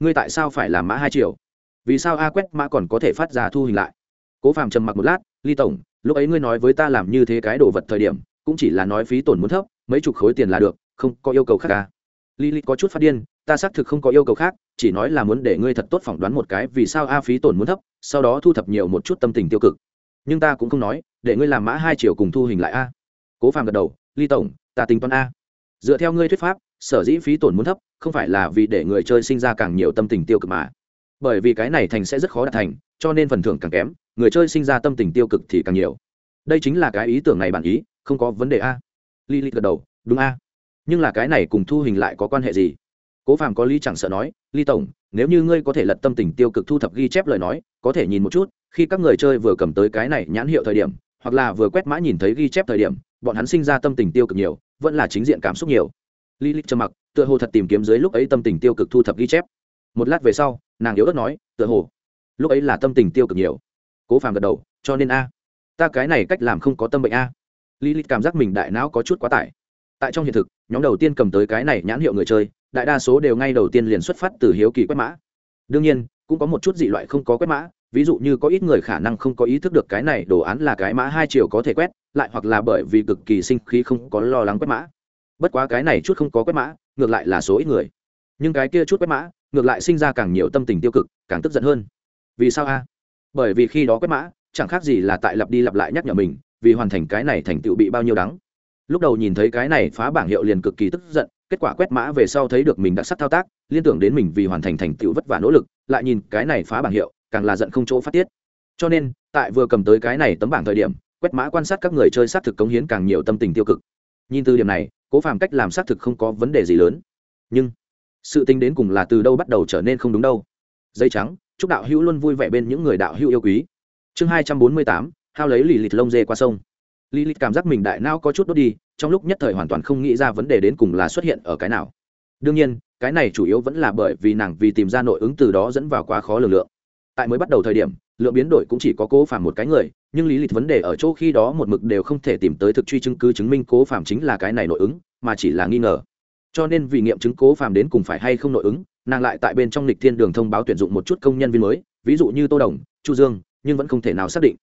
Speaker 1: Ngươi tại sao phải làm mã hai triệu? Vì sao a quét mã còn có thể phát ra thu hình lại? Cố phàm trầm mặc một lát, ly tổng, lúc ấy ngươi nói với ta làm như thế cái đồ vật thời điểm cũng chỉ là nói phí tổn muốn thấp mấy chục khối tiền là được không có yêu cầu khác cả. Lilith có chút phát điên, ta xác thực không có yêu cầu khác, chỉ nói là muốn để ngươi thật tốt phỏng đoán một cái vì sao a phí tổn muốn thấp, sau đó thu thập nhiều một chút tâm tình tiêu cực. Nhưng ta cũng không nói, để ngươi làm mã hai triệu cùng thu hình lại a. Cố Phàm gật đầu, Ly tổng, ta tính toán a. Dựa theo ngươi thuyết pháp, sở dĩ phí tổn muốn thấp, không phải là vì để người chơi sinh ra càng nhiều tâm tình tiêu cực mà. Bởi vì cái này thành sẽ rất khó đạt thành, cho nên phần thưởng càng kém, người chơi sinh ra tâm tình tiêu cực thì càng nhiều. Đây chính là cái ý tưởng này bản ý, không có vấn đề a. Lilith gật đầu, đúng a. Nhưng là cái này cùng thu hình lại có quan hệ gì? Cố phàm có lý chẳng sợ nói ly tổng nếu như ngươi có thể lật tâm tình tiêu cực thu thập ghi chép lời nói có thể nhìn một chút khi các người chơi vừa cầm tới cái này nhãn hiệu thời điểm hoặc là vừa quét mã nhìn thấy ghi chép thời điểm bọn hắn sinh ra tâm tình tiêu cực nhiều vẫn là chính diện cảm xúc nhiều. Li li trầm mặc tựa hồ thật tìm kiếm dưới lúc ấy tâm tình tiêu cực thu thập ghi chép. Một lát về sau nàng yếu ớt nói tựa hồ lúc ấy là tâm tình tiêu cực nhiều. Cố phàm gật đầu cho nên a ta cái này cách làm không có tâm bệnh a lilith cảm giác mình đại não có chút quá tải. Tại trong hiện thực, nhóm đầu tiên cầm tới cái này nhãn hiệu người chơi, đại đa số đều ngay đầu tiên liền xuất phát từ hiếu kỳ quét mã. Đương nhiên, cũng có một chút dị loại không có quét mã, ví dụ như có ít người khả năng không có ý thức được cái này đồ án là cái mã hai chiều có thể quét, lại hoặc là bởi vì cực kỳ sinh khí không có lo lắng quét mã. Bất quá cái này chút không có quét mã, ngược lại là số ít người. Nhưng cái kia chút quét mã, ngược lại sinh ra càng nhiều tâm tình tiêu cực, càng tức giận hơn. Vì sao a? Bởi vì khi đó quét mã, chẳng khác gì là tại lặp đi lặp lại nhắc nhở mình vì hoàn thành cái này thành tựu bị bao nhiêu đắng. Lúc đầu nhìn thấy cái này phá bảng hiệu liền cực kỳ tức giận, kết quả quét mã về sau thấy được mình đặc sắc thao tác, liên tưởng đến mình vì hoàn thành thành tựu vất vả nỗ lực, lại nhìn cái này phá bảng hiệu, càng là giận không chỗ phát tiết. Cho nên, tại vừa cầm tới cái này tấm bảng thời điểm, quét mã quan sát các người chơi xác thực cống hiến càng nhiều tâm tình tiêu cực. Nhìn từ điểm này, cố phàm cách làm xác thực không có vấn đề gì lớn. Nhưng, sự tính đến cùng là từ đâu bắt đầu trở nên không đúng đâu. Dây trắng, chúc đạo hữu luôn vui vẻ bên những người đạo hữu yêu quý. Chương hai trăm bốn mươi tám thao lấy lì lịt lông dê qua sông. Lì lịt cảm giác mình đại não có chút đốt đi, trong lúc nhất thời hoàn toàn không nghĩ ra vấn đề đến cùng là xuất hiện ở cái nào. Đương nhiên, cái này chủ yếu vẫn là bởi vì nàng vì tìm ra nội ứng từ đó dẫn vào quá khó lường lượng. Tại mới bắt đầu thời điểm, lượng biến đổi cũng chỉ có cố phàm một cái người, nhưng lý lịch vấn đề ở chỗ khi đó một mực đều không thể tìm tới thực truy chứng cứ chứng minh cố phàm chính là cái này nội ứng, mà chỉ là nghi ngờ. Cho nên vì nghiệm chứng cố phàm đến cùng phải hay không nội ứng, nàng lại tại bên trong lịch thiên đường thông báo tuyển dụng một chút công nhân viên mới, ví dụ như tô đồng, chu dương, nhưng vẫn không thể nào xác định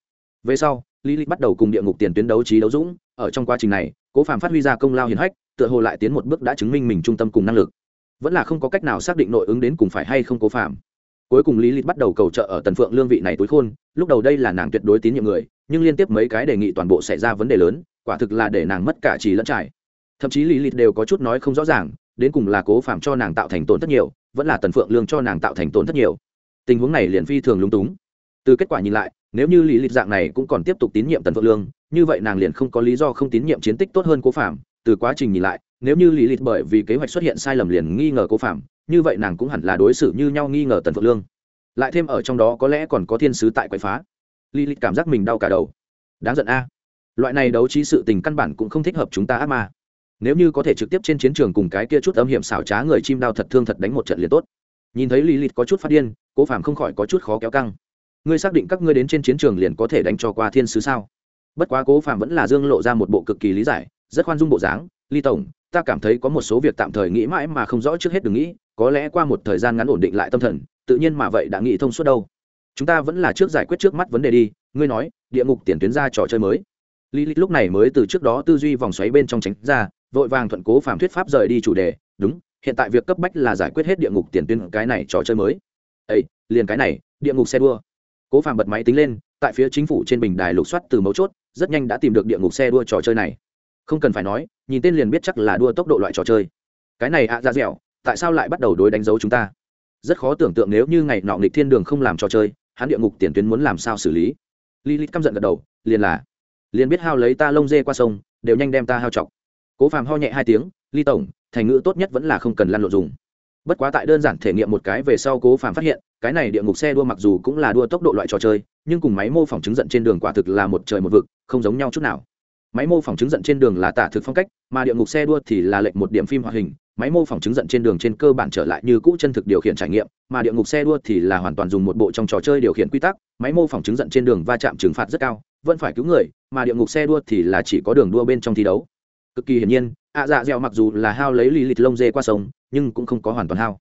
Speaker 1: về sau, lý lịch bắt đầu cùng địa ngục tiền tuyến đấu trí đấu dũng. Ở trong quá trình này, cố phàm phát huy ra công lao hiển hách, tựa hồ lại tiến một bước đã chứng minh mình trung tâm cùng năng lực. Vẫn là không có cách nào xác định nội ứng đến cùng phải hay không cố phàm. Cuối cùng lý lịch bắt đầu cầu trợ ở tần phượng lương vị này tối khôn. Lúc đầu đây là nàng tuyệt đối tín nhiệm người, nhưng liên tiếp mấy cái đề nghị toàn bộ xảy ra vấn đề lớn, quả thực là để nàng mất cả trì lẫn trải. Thậm chí lý lịch đều có chút nói không rõ ràng, đến cùng là cố phạm cho nàng tạo thành tổn thất nhiều, vẫn là tần phượng lương cho nàng tạo thành tổn thất nhiều. Tình huống này liền phi thường lúng túng. Từ kết quả nhìn lại nếu như lý lịch dạng này cũng còn tiếp tục tín nhiệm tần phượng lương, như vậy nàng liền không có lý do không tín nhiệm chiến tích tốt hơn cố phạm từ quá trình nhìn lại, nếu như lý lịch bởi vì kế hoạch xuất hiện sai lầm liền nghi ngờ cố phạm như vậy nàng cũng hẳn là đối xử như nhau nghi ngờ tần phượng lương. Lại thêm ở trong đó có lẽ còn có thiên sứ tại quậy phá. Lý lịch cảm giác mình đau cả đầu. Đáng giận a. Loại này đấu trí sự tình căn bản cũng không thích hợp chúng ta ác ma. Nếu như có thể trực tiếp trên chiến trường cùng cái kia chút âm hiểm xảo trá người chim đao thật thương thật đánh một trận liền tốt. Nhìn thấy lý lịch có chút phát điên, cố Phạm không khỏi có chút khó kéo căng ngươi xác định các ngươi đến trên chiến trường liền có thể đánh cho qua thiên sứ sao? Bất quá cố Phạm vẫn là dương lộ ra một bộ cực kỳ lý giải, rất khoan dung bộ dáng. Ly tổng, ta cảm thấy có một số việc tạm thời nghĩ mãi mà không rõ trước hết đừng nghĩ, có lẽ qua một thời gian ngắn ổn định lại tâm thần, tự nhiên mà vậy đã nghĩ thông suốt đâu. Chúng ta vẫn là trước giải quyết trước mắt vấn đề đi, ngươi nói, địa ngục tiền tuyến ra trò chơi mới. Lý lịch lúc này mới từ trước đó tư duy vòng xoáy bên trong tránh ra, vội vàng thuận cố Phạm thuyết pháp rời đi chủ đề, đúng, hiện tại việc cấp bách là giải quyết hết địa ngục tiền tuyến cái này trò chơi mới. Ây liền cái này, địa ngục xe đua cố phàm bật máy tính lên, tại phía chính phủ trên bình đài lục soát từ mấu chốt, rất nhanh đã tìm được địa ngục xe đua trò chơi này. Không cần phải nói, nhìn tên liền biết chắc là đua tốc độ loại trò chơi. Cái này ạ à ra dẻo, tại sao lại bắt đầu đối đánh dấu chúng ta? Rất khó tưởng tượng nếu như ngày nọ nghịch thiên đường không làm trò chơi, hắn địa ngục tiền tuyến muốn làm sao xử lý? Lilith căm giận gật đầu, liền là, liền biết hao lấy ta lông dê qua sông, đều nhanh đem ta hao chọc cố phàm ho nhẹ hai tiếng, ly tổng, thành ngữ tốt nhất vẫn là không cần lăn lộn dùng. Bất quá tại đơn giản thể nghiệm một cái về sau cố phàm phát hiện cái này địa ngục xe đua mặc dù cũng là đua tốc độ loại trò chơi, nhưng cùng máy mô phỏng chứng giận trên đường quả thực là một trời một vực, không giống nhau chút nào. Máy mô phỏng chứng giận trên đường là tả thực phong cách, mà địa ngục xe đua thì là lệnh một điểm phim hoạt hình. Máy mô phỏng chứng giận trên đường trên cơ bản trở lại như cũ chân thực điều khiển trải nghiệm, mà địa ngục xe đua thì là hoàn toàn dùng một bộ trong trò chơi điều khiển quy tắc. Máy mô phỏng chứng giận trên đường va chạm trừng phạt rất cao, vẫn phải cứu người, mà địa ngục xe đua thì là chỉ có đường đua bên trong thi đấu. Cực kỳ hiển nhiên, ạ dạ dẻo mặc dù là hao lấy lì lịt lông dê qua sông, nhưng cũng không có hoàn toàn hao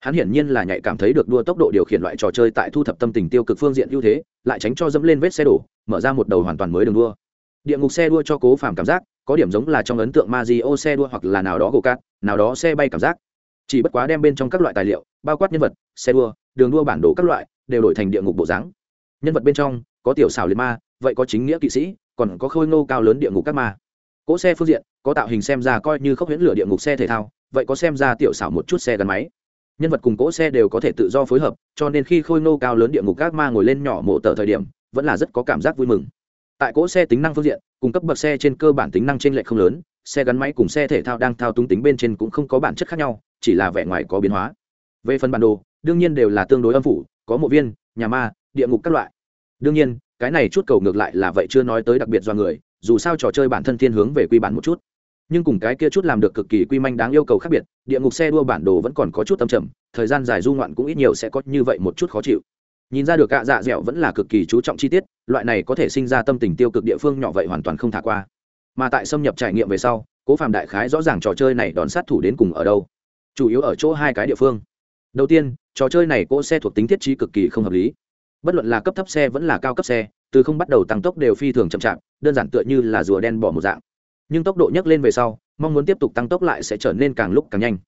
Speaker 1: hắn hiển nhiên là nhạy cảm thấy được đua tốc độ điều khiển loại trò chơi tại thu thập tâm tình tiêu cực phương diện ưu thế, lại tránh cho dẫm lên vết xe đổ, mở ra một đầu hoàn toàn mới đường đua. Địa ngục xe đua cho cố phàm cảm giác, có điểm giống là trong ấn tượng ma di ô xe đua hoặc là nào đó gồ cát, nào đó xe bay cảm giác. Chỉ bất quá đem bên trong các loại tài liệu, bao quát nhân vật, xe đua, đường đua bản đồ các loại, đều đổi thành địa ngục bộ dáng. Nhân vật bên trong, có tiểu xảo liệt ma, vậy có chính nghĩa kỵ sĩ, còn có khôi ngô cao lớn địa ngục các ma. Cỗ xe phương diện, có tạo hình xem ra coi như khốc huyễn lửa địa ngục xe thể thao, vậy có xem ra tiểu xảo một chút xe gắn máy nhân vật cùng cỗ xe đều có thể tự do phối hợp, cho nên khi khôi nô cao lớn địa ngục các ma ngồi lên nhỏ mộ tờ thời điểm, vẫn là rất có cảm giác vui mừng. Tại cỗ xe tính năng phương diện, cung cấp bậc xe trên cơ bản tính năng trên lệ không lớn, xe gắn máy cùng xe thể thao đang thao túng tính bên trên cũng không có bản chất khác nhau, chỉ là vẻ ngoài có biến hóa. Về phần bản đồ, đương nhiên đều là tương đối âm phủ, có mộ viên, nhà ma, địa ngục các loại. Đương nhiên, cái này chút cầu ngược lại là vậy chưa nói tới đặc biệt do người, dù sao trò chơi bản thân thiên hướng về quy bản một chút. Nhưng cùng cái kia chút làm được cực kỳ quy manh đáng yêu cầu khác biệt địa ngục xe đua bản đồ vẫn còn có chút tâm trầm, thời gian dài du ngoạn cũng ít nhiều sẽ có như vậy một chút khó chịu. Nhìn ra được cạ dạ dẻo vẫn là cực kỳ chú trọng chi tiết, loại này có thể sinh ra tâm tình tiêu cực địa phương nhỏ vậy hoàn toàn không thả qua. Mà tại xâm nhập trải nghiệm về sau, cố phạm đại khái rõ ràng trò chơi này đón sát thủ đến cùng ở đâu. Chủ yếu ở chỗ hai cái địa phương. Đầu tiên, trò chơi này cỗ xe thuộc tính thiết trí cực kỳ không hợp lý. Bất luận là cấp thấp xe vẫn là cao cấp xe, từ không bắt đầu tăng tốc đều phi thường chậm chạp, đơn giản tựa như là rùa đen bỏ một dạng nhưng tốc độ nhấc lên về sau, mong muốn tiếp tục tăng tốc lại sẽ trở nên càng lúc càng nhanh.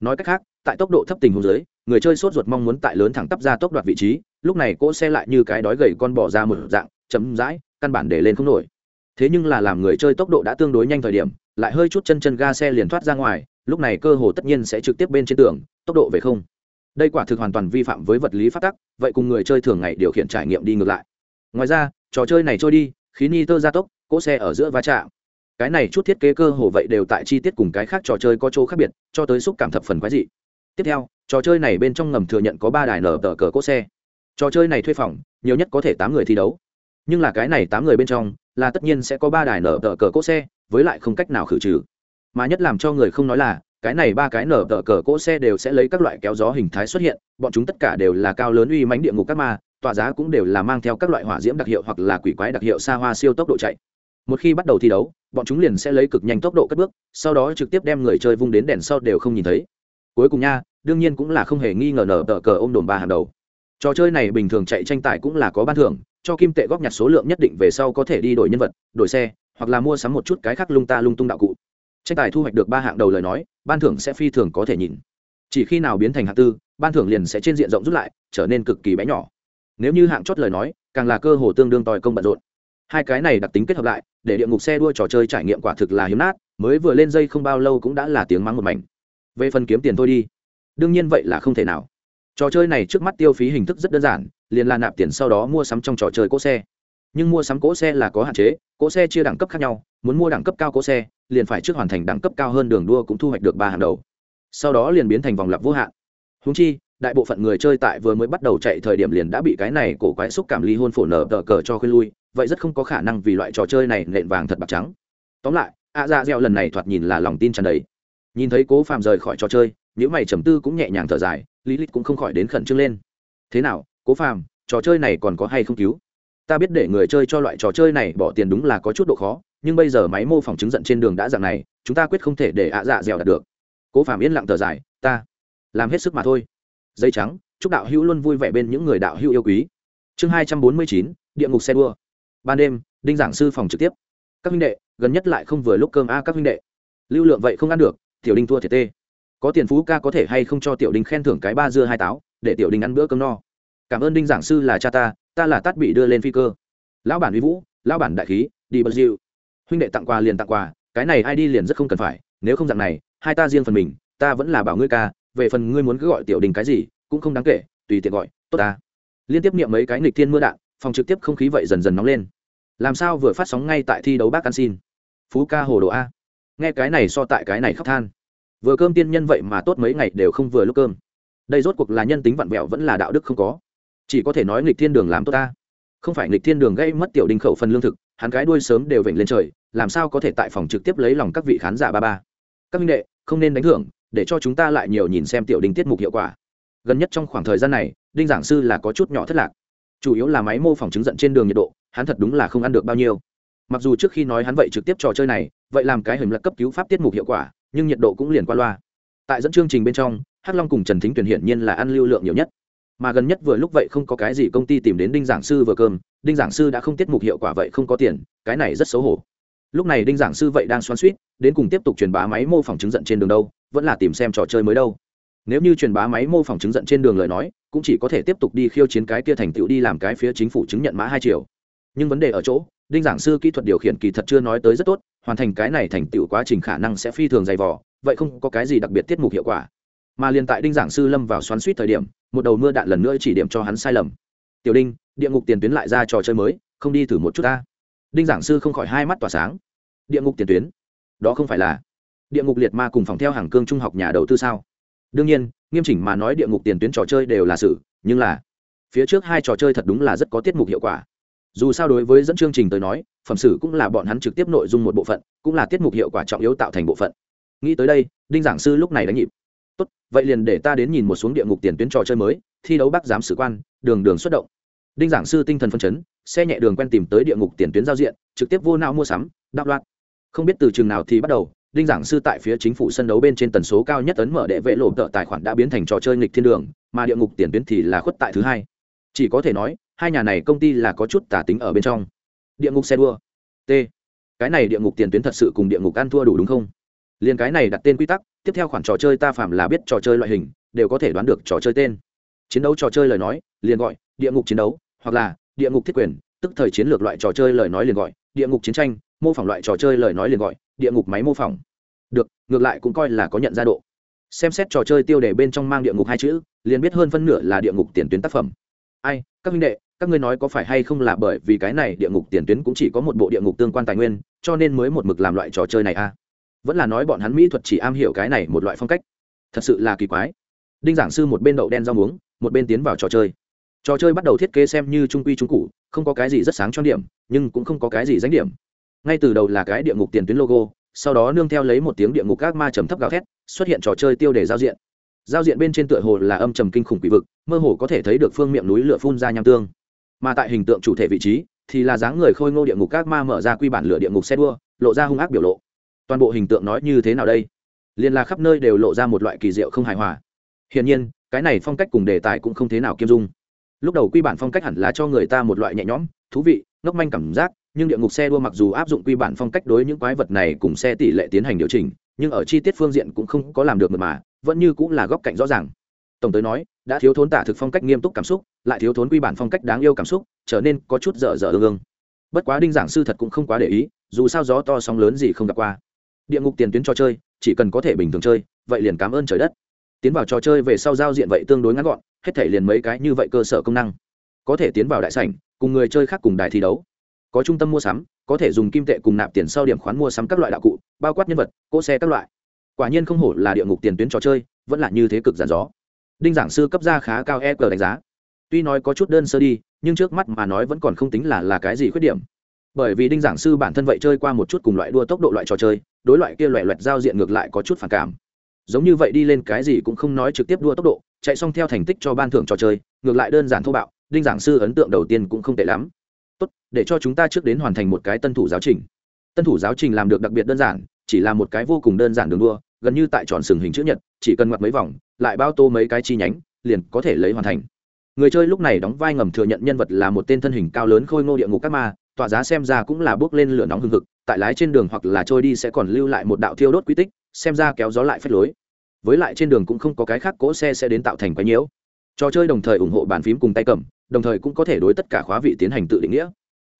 Speaker 1: Nói cách khác, tại tốc độ thấp tình huống dưới, người chơi sốt ruột mong muốn tại lớn thẳng tắp ra tốc đoạt vị trí, lúc này cỗ xe lại như cái đói gầy con bỏ ra một dạng chấm dãi căn bản để lên không nổi. Thế nhưng là làm người chơi tốc độ đã tương đối nhanh thời điểm, lại hơi chút chân chân ga xe liền thoát ra ngoài, lúc này cơ hồ tất nhiên sẽ trực tiếp bên trên tường, tốc độ về không. Đây quả thực hoàn toàn vi phạm với vật lý phát tắc, vậy cùng người chơi thường ngày điều khiển trải nghiệm đi ngược lại. Ngoài ra, trò chơi này trôi đi, khí ni tơ gia tốc, cỗ xe ở giữa va chạm cái này chút thiết kế cơ hồ vậy đều tại chi tiết cùng cái khác trò chơi có chỗ khác biệt, cho tới xúc cảm thập phần quái dị. Tiếp theo, trò chơi này bên trong ngầm thừa nhận có ba đài nở tờ cờ cỗ xe. Trò chơi này thuê phòng, nhiều nhất có thể tám người thi đấu. Nhưng là cái này tám người bên trong, là tất nhiên sẽ có ba đài nở tờ cờ cỗ xe, với lại không cách nào khử trừ. Mà nhất làm cho người không nói là, cái này ba cái nở tờ cờ cỗ xe đều sẽ lấy các loại kéo gió hình thái xuất hiện, bọn chúng tất cả đều là cao lớn uy mánh địa ngục các ma, tọa giá cũng đều là mang theo các loại hỏa diễm đặc hiệu hoặc là quỷ quái đặc hiệu xa hoa siêu tốc độ chạy một khi bắt đầu thi đấu, bọn chúng liền sẽ lấy cực nhanh tốc độ cất bước, sau đó trực tiếp đem người chơi vung đến đèn sau đều không nhìn thấy. Cuối cùng nha, đương nhiên cũng là không hề nghi ngờ nở tờ cờ ôm đồn ba hàng đầu. Trò chơi này bình thường chạy tranh tài cũng là có ban thưởng, cho kim tệ góp nhặt số lượng nhất định về sau có thể đi đổi nhân vật, đổi xe, hoặc là mua sắm một chút cái khác lung ta lung tung đạo cụ. Tranh tài thu hoạch được ba hạng đầu lời nói, ban thưởng sẽ phi thường có thể nhìn. Chỉ khi nào biến thành hạng tư, ban thưởng liền sẽ trên diện rộng rút lại, trở nên cực kỳ bé nhỏ. Nếu như hạng chót lời nói, càng là cơ hồ tương đương tòi công bận rộn hai cái này đặc tính kết hợp lại, để địa ngục xe đua trò chơi trải nghiệm quả thực là hiếm nát, mới vừa lên dây không bao lâu cũng đã là tiếng mắng một mảnh. Về phần kiếm tiền thôi đi. Đương nhiên vậy là không thể nào. Trò chơi này trước mắt tiêu phí hình thức rất đơn giản, liền là nạp tiền sau đó mua sắm trong trò chơi cỗ xe. Nhưng mua sắm cỗ xe là có hạn chế, cỗ xe chia đẳng cấp khác nhau, muốn mua đẳng cấp cao cỗ xe, liền phải trước hoàn thành đẳng cấp cao hơn đường đua cũng thu hoạch được ba hàng đầu. Sau đó liền biến thành vòng lặp vô hạn. Húng chi, đại bộ phận người chơi tại vừa mới bắt đầu chạy thời điểm liền đã bị cái này cổ quái xúc cảm ly hôn phổ nở tờ cờ cho khuyên lui vậy rất không có khả năng vì loại trò chơi này nện vàng thật bạc trắng. Tóm lại, ạ dạ dẻo lần này thoạt nhìn là lòng tin tràn đầy. Nhìn thấy cố phàm rời khỏi trò chơi những mày trầm tư cũng nhẹ nhàng thở dài lý lịch cũng không khỏi đến khẩn trương lên. Thế nào, cố phàm, trò chơi này còn có hay không cứu? Ta biết để người chơi cho loại trò chơi này bỏ tiền đúng là có chút độ khó, nhưng bây giờ máy mô phỏng chứng giận trên đường đã dạng này, chúng ta quyết không thể để ạ dạ dẻo đạt được. Cố phàm yên lặng thở dài, ta làm hết sức mà thôi. Dây trắng, chúc đạo hữu luôn vui vẻ bên những người đạo hữu yêu quý. Chương hai trăm bốn mươi chín, địa ngục xe đua ban đêm, đinh giảng sư phòng trực tiếp. Các huynh đệ, gần nhất lại không vừa lúc cơm a à các huynh đệ. Lưu lượng vậy không ăn được, tiểu đinh thua thiệt tê. Có tiền phú ca có thể hay không cho tiểu đinh khen thưởng cái ba dưa hai táo, để tiểu đinh ăn bữa cơm no. Cảm ơn đinh giảng sư là cha ta ta là tát bị đưa lên phi cơ. Lão bản uy vũ, lão bản đại khí, đi bật diệu huynh đệ tặng quà liền tặng quà, cái này ai đi liền rất không cần phải, nếu không dạng này, hai ta riêng phần mình, ta vẫn là bảo ngươi ca, về phần ngươi muốn cứ gọi tiểu đình cái gì, cũng không đáng kể, tùy tiện gọi, tốt ta. Liên tiếp niệm mấy cái nghịch thiên mưa đạn, phòng trực tiếp không khí vậy dần dần nóng lên làm sao vừa phát sóng ngay tại thi đấu bác ăn xin? Phú ca hồ đồ a. Nghe cái này so tại cái này khóc than. Vừa cơm tiên nhân vậy mà tốt mấy ngày đều không vừa lúc cơm. Đây rốt cuộc là nhân tính vặn vẹo vẫn là đạo đức không có. Chỉ có thể nói nghịch thiên đường làm tốt ta không phải nghịch thiên đường gây mất tiểu đình khẩu phần lương thực, hắn cái đuôi sớm đều vểnh lên trời, làm sao có thể tại phòng trực tiếp lấy lòng các vị khán giả ba ba? Các minh đệ, không nên đánh thưởng, để cho chúng ta lại nhiều nhìn xem tiểu đình tiết mục hiệu quả. Gần nhất trong khoảng thời gian này, đinh giảng sư là có chút nhỏ thất lạc chủ yếu là máy mô phỏng chứng giận trên đường nhiệt độ, hắn thật đúng là không ăn được bao nhiêu. Mặc dù trước khi nói hắn vậy trực tiếp trò chơi này, vậy làm cái hình là cấp cứu pháp tiết mục hiệu quả, nhưng nhiệt độ cũng liền qua loa. Tại dẫn chương trình bên trong, hắc long cùng trần thính tuyển hiển nhiên là ăn lưu lượng nhiều nhất. Mà gần nhất vừa lúc vậy không có cái gì công ty tìm đến đinh giảng sư vừa cơm, đinh giảng sư đã không tiết mục hiệu quả vậy không có tiền, cái này rất xấu hổ. Lúc này đinh giảng sư vậy đang xoắn suýt, đến cùng tiếp tục truyền bá máy mô phỏng chứng giận trên đường đâu, vẫn là tìm xem trò chơi mới đâu nếu như truyền bá máy mô phỏng chứng giận trên đường lời nói, cũng chỉ có thể tiếp tục đi khiêu chiến cái kia thành tựu đi làm cái phía chính phủ chứng nhận mã hai triệu nhưng vấn đề ở chỗ, đinh giảng sư kỹ thuật điều khiển kỳ thật chưa nói tới rất tốt, hoàn thành cái này thành tựu quá trình khả năng sẽ phi thường dày vỏ vậy không có cái gì đặc biệt tiết mục hiệu quả. Mà liền tại đinh giảng sư lâm vào xoắn suýt thời điểm, một đầu mưa đạn lần nữa chỉ điểm cho hắn sai lầm. Tiểu đinh, địa ngục tiền tuyến lại ra trò chơi mới, không đi thử một chút ta. Đinh giảng sư không khỏi hai mắt tỏa sáng. Địa ngục tiền tuyến? Đó không phải là địa ngục liệt ma cùng phòng theo hàng cương trung học nhà đầu tư sao? Đương nhiên, nghiêm chỉnh mà nói địa ngục tiền tuyến trò chơi đều là sự, nhưng là phía trước hai trò chơi thật đúng là rất có tiết mục hiệu quả. Dù sao đối với dẫn chương trình tới nói, phẩm sử cũng là bọn hắn trực tiếp nội dung một bộ phận, cũng là tiết mục hiệu quả trọng yếu tạo thành bộ phận. Nghĩ tới đây, đinh giảng sư lúc này đánh nhịp. Tốt, vậy liền để ta đến nhìn một xuống địa ngục tiền tuyến trò chơi mới, thi đấu bác giám sử quan, đường đường xuất động. Đinh giảng sư tinh thần phân chấn, xe nhẹ đường quen tìm tới địa ngục tiền tuyến giao diện, trực tiếp vô não mua sắm đạo loạn không biết từ chừng nào thì bắt đầu đinh giảng sư tại phía chính phủ sân đấu bên trên tần số cao nhất ấn mở đệ vệ lộ tợ tài khoản đã biến thành trò chơi nghịch thiên đường, mà địa ngục tiền tuyến thì là khuất tại thứ hai. Chỉ có thể nói, hai nhà này công ty là có chút tả tính ở bên trong. Địa ngục xe đua. T. Cái này địa ngục tiền tuyến thật sự cùng địa ngục ăn thua đủ đúng không? Liền cái này đặt tên quy tắc, tiếp theo khoản trò chơi ta phạm là biết trò chơi loại hình, đều có thể đoán được trò chơi tên. Chiến đấu trò chơi lời nói, liền gọi, địa ngục chiến đấu, hoặc là, địa ngục thiết quyền, tức thời chiến lược loại trò chơi lời nói liền gọi, địa ngục chiến tranh, mô phỏng loại trò chơi lời nói liền gọi, địa ngục máy mô phỏng được, ngược lại cũng coi là có nhận ra độ. Xem xét trò chơi tiêu đề bên trong mang địa ngục hai chữ, liền biết hơn phân nửa là địa ngục tiền tuyến tác phẩm. Ai, các minh đệ, các ngươi nói có phải hay không là bởi vì cái này địa ngục tiền tuyến cũng chỉ có một bộ địa ngục tương quan tài nguyên, cho nên mới một mực làm loại trò chơi này a à? vẫn là nói bọn hắn mỹ thuật chỉ am hiểu cái này một loại phong cách. Thật sự là kỳ quái. Đinh giảng sư một bên đậu đen rau muống, một bên tiến vào trò chơi. Trò chơi bắt đầu thiết kế xem như trung quy trung cụ không có cái gì rất sáng cho điểm, nhưng cũng không có cái gì danh điểm. Ngay từ đầu là cái địa ngục tiền tuyến logo sau đó nương theo lấy một tiếng địa ngục các ma trầm thấp gào thét, xuất hiện trò chơi tiêu đề giao diện. Giao diện bên trên tựa hồ là âm trầm kinh khủng quỷ vực, mơ hồ có thể thấy được phương miệng núi lửa phun ra nham tương. Mà tại hình tượng chủ thể vị trí, thì là dáng người khôi ngô địa ngục các ma mở ra quy bản lửa địa ngục xe đua, lộ ra hung ác biểu lộ. Toàn bộ hình tượng nói như thế nào đây? Liên là khắp nơi đều lộ ra một loại kỳ diệu không hài hòa. Hiển nhiên, cái này phong cách cùng đề tài cũng không thế nào kiêm dung. Lúc đầu quy bản phong cách hẳn là cho người ta một loại nhẹ nhõm, thú vị, ngốc manh cảm giác nhưng địa ngục xe đua mặc dù áp dụng quy bản phong cách đối những quái vật này cùng xe tỷ lệ tiến hành điều chỉnh, nhưng ở chi tiết phương diện cũng không có làm được mật mà, vẫn như cũng là góc cạnh rõ ràng. Tổng tới nói, đã thiếu thốn tả thực phong cách nghiêm túc cảm xúc, lại thiếu thốn quy bản phong cách đáng yêu cảm xúc, trở nên có chút dở dở ương ương. Bất quá đinh giảng sư thật cũng không quá để ý, dù sao gió to sóng lớn gì không gặp qua. Địa ngục tiền tuyến trò chơi, chỉ cần có thể bình thường chơi, vậy liền cảm ơn trời đất. Tiến vào trò chơi về sau giao diện vậy tương đối ngắn gọn, hết thể liền mấy cái như vậy cơ sở công năng. Có thể tiến vào đại sảnh, cùng người chơi khác cùng đài thi đấu có trung tâm mua sắm, có thể dùng kim tệ cùng nạp tiền sau điểm khoán mua sắm các loại đạo cụ, bao quát nhân vật, cỗ xe các loại. Quả nhiên không hổ là địa ngục tiền tuyến trò chơi, vẫn là như thế cực giản gió. Đinh giảng sư cấp ra khá cao e g đánh giá. Tuy nói có chút đơn sơ đi, nhưng trước mắt mà nói vẫn còn không tính là là cái gì khuyết điểm. Bởi vì đinh giảng sư bản thân vậy chơi qua một chút cùng loại đua tốc độ loại trò chơi, đối loại kia loại loẹt giao diện ngược lại có chút phản cảm. Giống như vậy đi lên cái gì cũng không nói trực tiếp đua tốc độ, chạy xong theo thành tích cho ban thưởng trò chơi, ngược lại đơn giản thô bạo, đinh giảng sư ấn tượng đầu tiên cũng không tệ lắm để cho chúng ta trước đến hoàn thành một cái tân thủ giáo trình. Tân thủ giáo trình làm được đặc biệt đơn giản, chỉ là một cái vô cùng đơn giản đường đua, gần như tại tròn sừng hình chữ nhật, chỉ cần ngoặt mấy vòng, lại bao tô mấy cái chi nhánh, liền có thể lấy hoàn thành. Người chơi lúc này đóng vai ngầm thừa nhận nhân vật là một tên thân hình cao lớn khôi ngô địa ngục các ma tọa giá xem ra cũng là bước lên lửa nóng hừng hực, tại lái trên đường hoặc là trôi đi sẽ còn lưu lại một đạo thiêu đốt quy tích, xem ra kéo gió lại phép lối. Với lại trên đường cũng không có cái khác cỗ xe sẽ đến tạo thành quái nhiễu. Trò chơi đồng thời ủng hộ bàn phím cùng tay cầm, đồng thời cũng có thể đối tất cả khóa vị tiến hành tự định nghĩa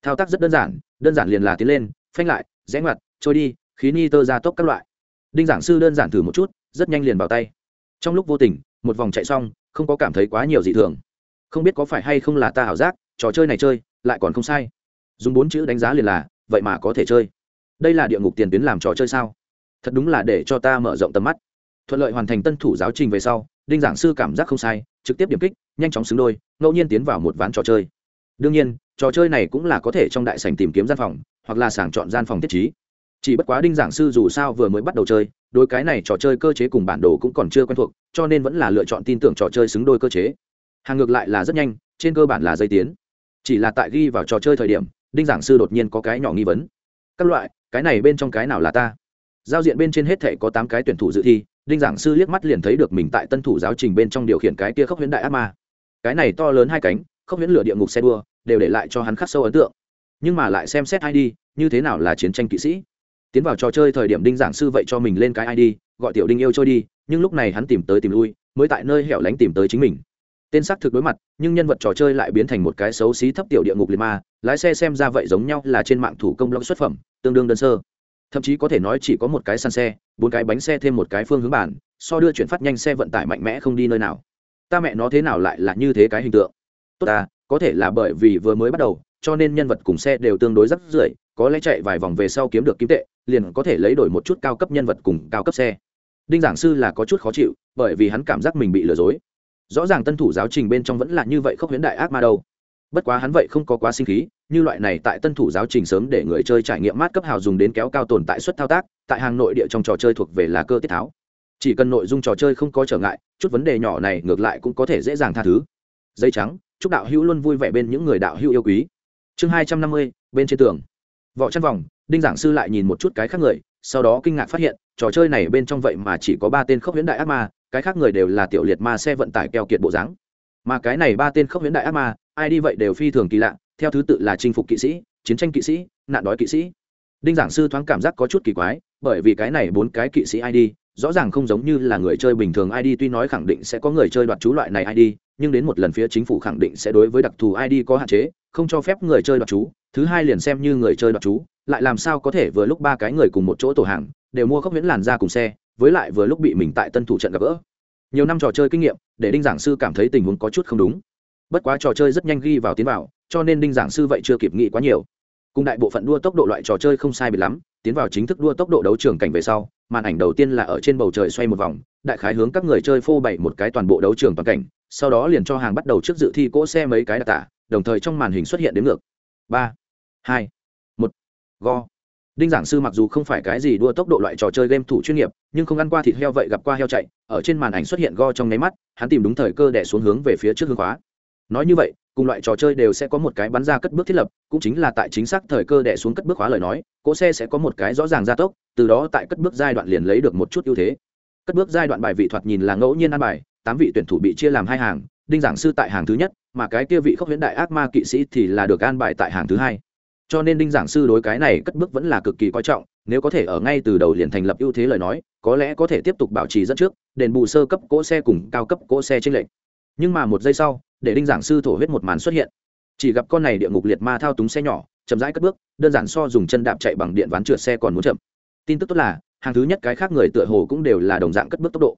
Speaker 1: thao tác rất đơn giản đơn giản liền là tiến lên, phanh lại, rẽ ngoặt, trôi đi, khí ni tơ ra tốc các loại. Đinh giảng sư đơn giản thử một chút, rất nhanh liền vào tay. Trong lúc vô tình, một vòng chạy xong, không có cảm thấy quá nhiều dị thường. Không biết có phải hay không là ta ảo giác, trò chơi này chơi, lại còn không sai. Dùng bốn chữ đánh giá liền là, vậy mà có thể chơi. Đây là địa ngục tiền tuyến làm trò chơi sao? Thật đúng là để cho ta mở rộng tầm mắt. Thuận lợi hoàn thành tân thủ giáo trình về sau, đinh giảng sư cảm giác không sai, trực tiếp điểm kích, nhanh chóng xứng đôi, ngẫu nhiên tiến vào một ván trò chơi đương nhiên, trò chơi này cũng là có thể trong đại sảnh tìm kiếm gian phòng, hoặc là sàng chọn gian phòng thiết trí. Chỉ bất quá đinh giảng sư dù sao vừa mới bắt đầu chơi đôi cái này trò chơi cơ chế cùng bản đồ cũng còn chưa quen thuộc, cho nên vẫn là lựa chọn tin tưởng trò chơi xứng đôi cơ chế. Hàng ngược lại là rất nhanh, trên cơ bản là dây tiến. Chỉ là tại ghi vào trò chơi thời điểm, đinh giảng sư đột nhiên có cái nhỏ nghi vấn. Các loại, cái này bên trong cái nào là ta? Giao diện bên trên hết thể có tám cái tuyển thủ dự thi, đinh giảng sư liếc mắt liền thấy được mình tại tân thủ giáo trình bên trong điều khiển cái kia khốc huyễn đại ác ma. Cái này to lớn hai cánh không huyễn lửa địa ngục xe đua, đều để lại cho hắn khắc sâu ấn tượng. Nhưng mà lại xem xét id như thế nào là chiến tranh kỵ sĩ? Tiến vào trò chơi thời điểm đinh giảng sư vậy cho mình lên cái id gọi tiểu đinh yêu trôi đi, nhưng lúc này hắn tìm tới tìm lui, mới tại nơi hẻo lánh tìm tới chính mình. Tên xác thực đối mặt, nhưng nhân vật trò chơi lại biến thành một cái xấu xí thấp tiểu địa ngục liệt ma, lái xe xem ra vậy giống nhau là trên mạng thủ công blog xuất phẩm, tương đương đơn sơ. Thậm chí có thể nói chỉ có một cái sàn xe, bốn cái bánh xe thêm một cái phương hướng bản, so đưa chuyển phát nhanh xe vận tải mạnh mẽ không đi nơi nào. Ta mẹ nó thế nào lại là như thế cái hình tượng? Tốt à có thể là bởi vì vừa mới bắt đầu, cho nên nhân vật cùng xe đều tương đối rắc rưởi, có lẽ chạy vài vòng về sau kiếm được kim tệ, liền có thể lấy đổi một chút cao cấp nhân vật cùng cao cấp xe. Đinh giảng sư là có chút khó chịu, bởi vì hắn cảm giác mình bị lừa dối. Rõ ràng tân thủ giáo trình bên trong vẫn là như vậy không huyễn đại ác ma đâu. Bất quá hắn vậy không có quá sinh khí, như loại này tại tân thủ giáo trình sớm để người chơi trải nghiệm mát cấp hào dùng đến kéo cao tồn tại suất thao tác, tại hàng nội địa trong trò chơi thuộc về là cơ tiết tháo. Chỉ cần nội dung trò chơi không có trở ngại, chút vấn đề nhỏ này ngược lại cũng có thể dễ dàng tha thứ. Dây trắng chúc đạo hữu luôn vui vẻ bên những người đạo hữu yêu quý. Chương hai trăm năm mươi, bên trên tường. Vỏ chăn vòng, đinh giảng sư lại nhìn một chút cái khác người, sau đó kinh ngạc phát hiện, trò chơi này bên trong vậy mà chỉ có ba tên khốc huyễn đại ác ma, cái khác người đều là tiểu liệt ma xe vận tải keo kiệt bộ dáng. Mà cái này ba tên khốc huyễn đại ác ma, ai đi vậy đều phi thường kỳ lạ, theo thứ tự là chinh phục kỵ sĩ, chiến tranh kỵ sĩ, nạn đói kỵ sĩ. Đinh giảng sư thoáng cảm giác có chút kỳ quái, bởi vì cái này bốn cái kỵ sĩ id rõ ràng không giống như là người chơi bình thường id tuy nói khẳng định sẽ có người chơi đoạt chú loại này id nhưng đến một lần phía chính phủ khẳng định sẽ đối với đặc thù id có hạn chế, không cho phép người chơi đoạt chú. Thứ hai liền xem như người chơi đoạt chú, lại làm sao có thể vừa lúc ba cái người cùng một chỗ tổ hàng, đều mua khốc miễn làn ra cùng xe, với lại vừa lúc bị mình tại tân thủ trận gặp gỡ. Nhiều năm trò chơi kinh nghiệm, để đinh giảng sư cảm thấy tình huống có chút không đúng. Bất quá trò chơi rất nhanh ghi vào tiến vào, cho nên đinh giảng sư vậy chưa kịp nghĩ quá nhiều. Cùng đại bộ phận đua tốc độ loại trò chơi không sai biệt lắm, tiến vào chính thức đua tốc độ đấu trường cảnh về sau, màn ảnh đầu tiên là ở trên bầu trời xoay một vòng, đại khái hướng các người chơi phô bày một cái toàn bộ đấu trường toàn cảnh sau đó liền cho hàng bắt đầu trước dự thi cỗ xe mấy cái đặc tả, đồng thời trong màn hình xuất hiện đến ngược. Ba, hai, một, go. Đinh giảng sư mặc dù không phải cái gì đua tốc độ loại trò chơi game thủ chuyên nghiệp, nhưng không ăn qua thịt heo vậy gặp qua heo chạy, ở trên màn ảnh xuất hiện go trong nháy mắt, hắn tìm đúng thời cơ để xuống hướng về phía trước hướng khóa. Nói như vậy, cùng loại trò chơi đều sẽ có một cái bắn ra cất bước thiết lập, cũng chính là tại chính xác thời cơ đẻ xuống cất bước khóa lời nói, cỗ xe sẽ có một cái rõ ràng gia tốc, từ đó tại cất bước giai đoạn liền lấy được một chút ưu thế. Cất bước giai đoạn bài vị thoạt nhìn là ngẫu nhiên ăn bài tám vị tuyển thủ bị chia làm hai hàng, đinh giảng sư tại hàng thứ nhất, mà cái kia vị khốc huyễn đại ác ma kỵ sĩ thì là được an bài tại hàng thứ hai. Cho nên đinh giảng sư đối cái này cất bước vẫn là cực kỳ coi trọng, nếu có thể ở ngay từ đầu liền thành lập ưu thế lời nói, có lẽ có thể tiếp tục bảo trì dẫn trước, đền bù sơ cấp cỗ xe cùng cao cấp cỗ xe trên lệnh nhưng mà một giây sau, để đinh giảng sư thổ huyết một màn xuất hiện. Chỉ gặp con này địa ngục liệt ma thao túng xe nhỏ, chậm rãi cất bước, đơn giản so dùng chân đạp chạy bằng điện ván trượt xe còn muốn chậm. Tin tức tốt là, hàng thứ nhất cái khác người tựa hồ cũng đều là đồng dạng cất bước tốc độ.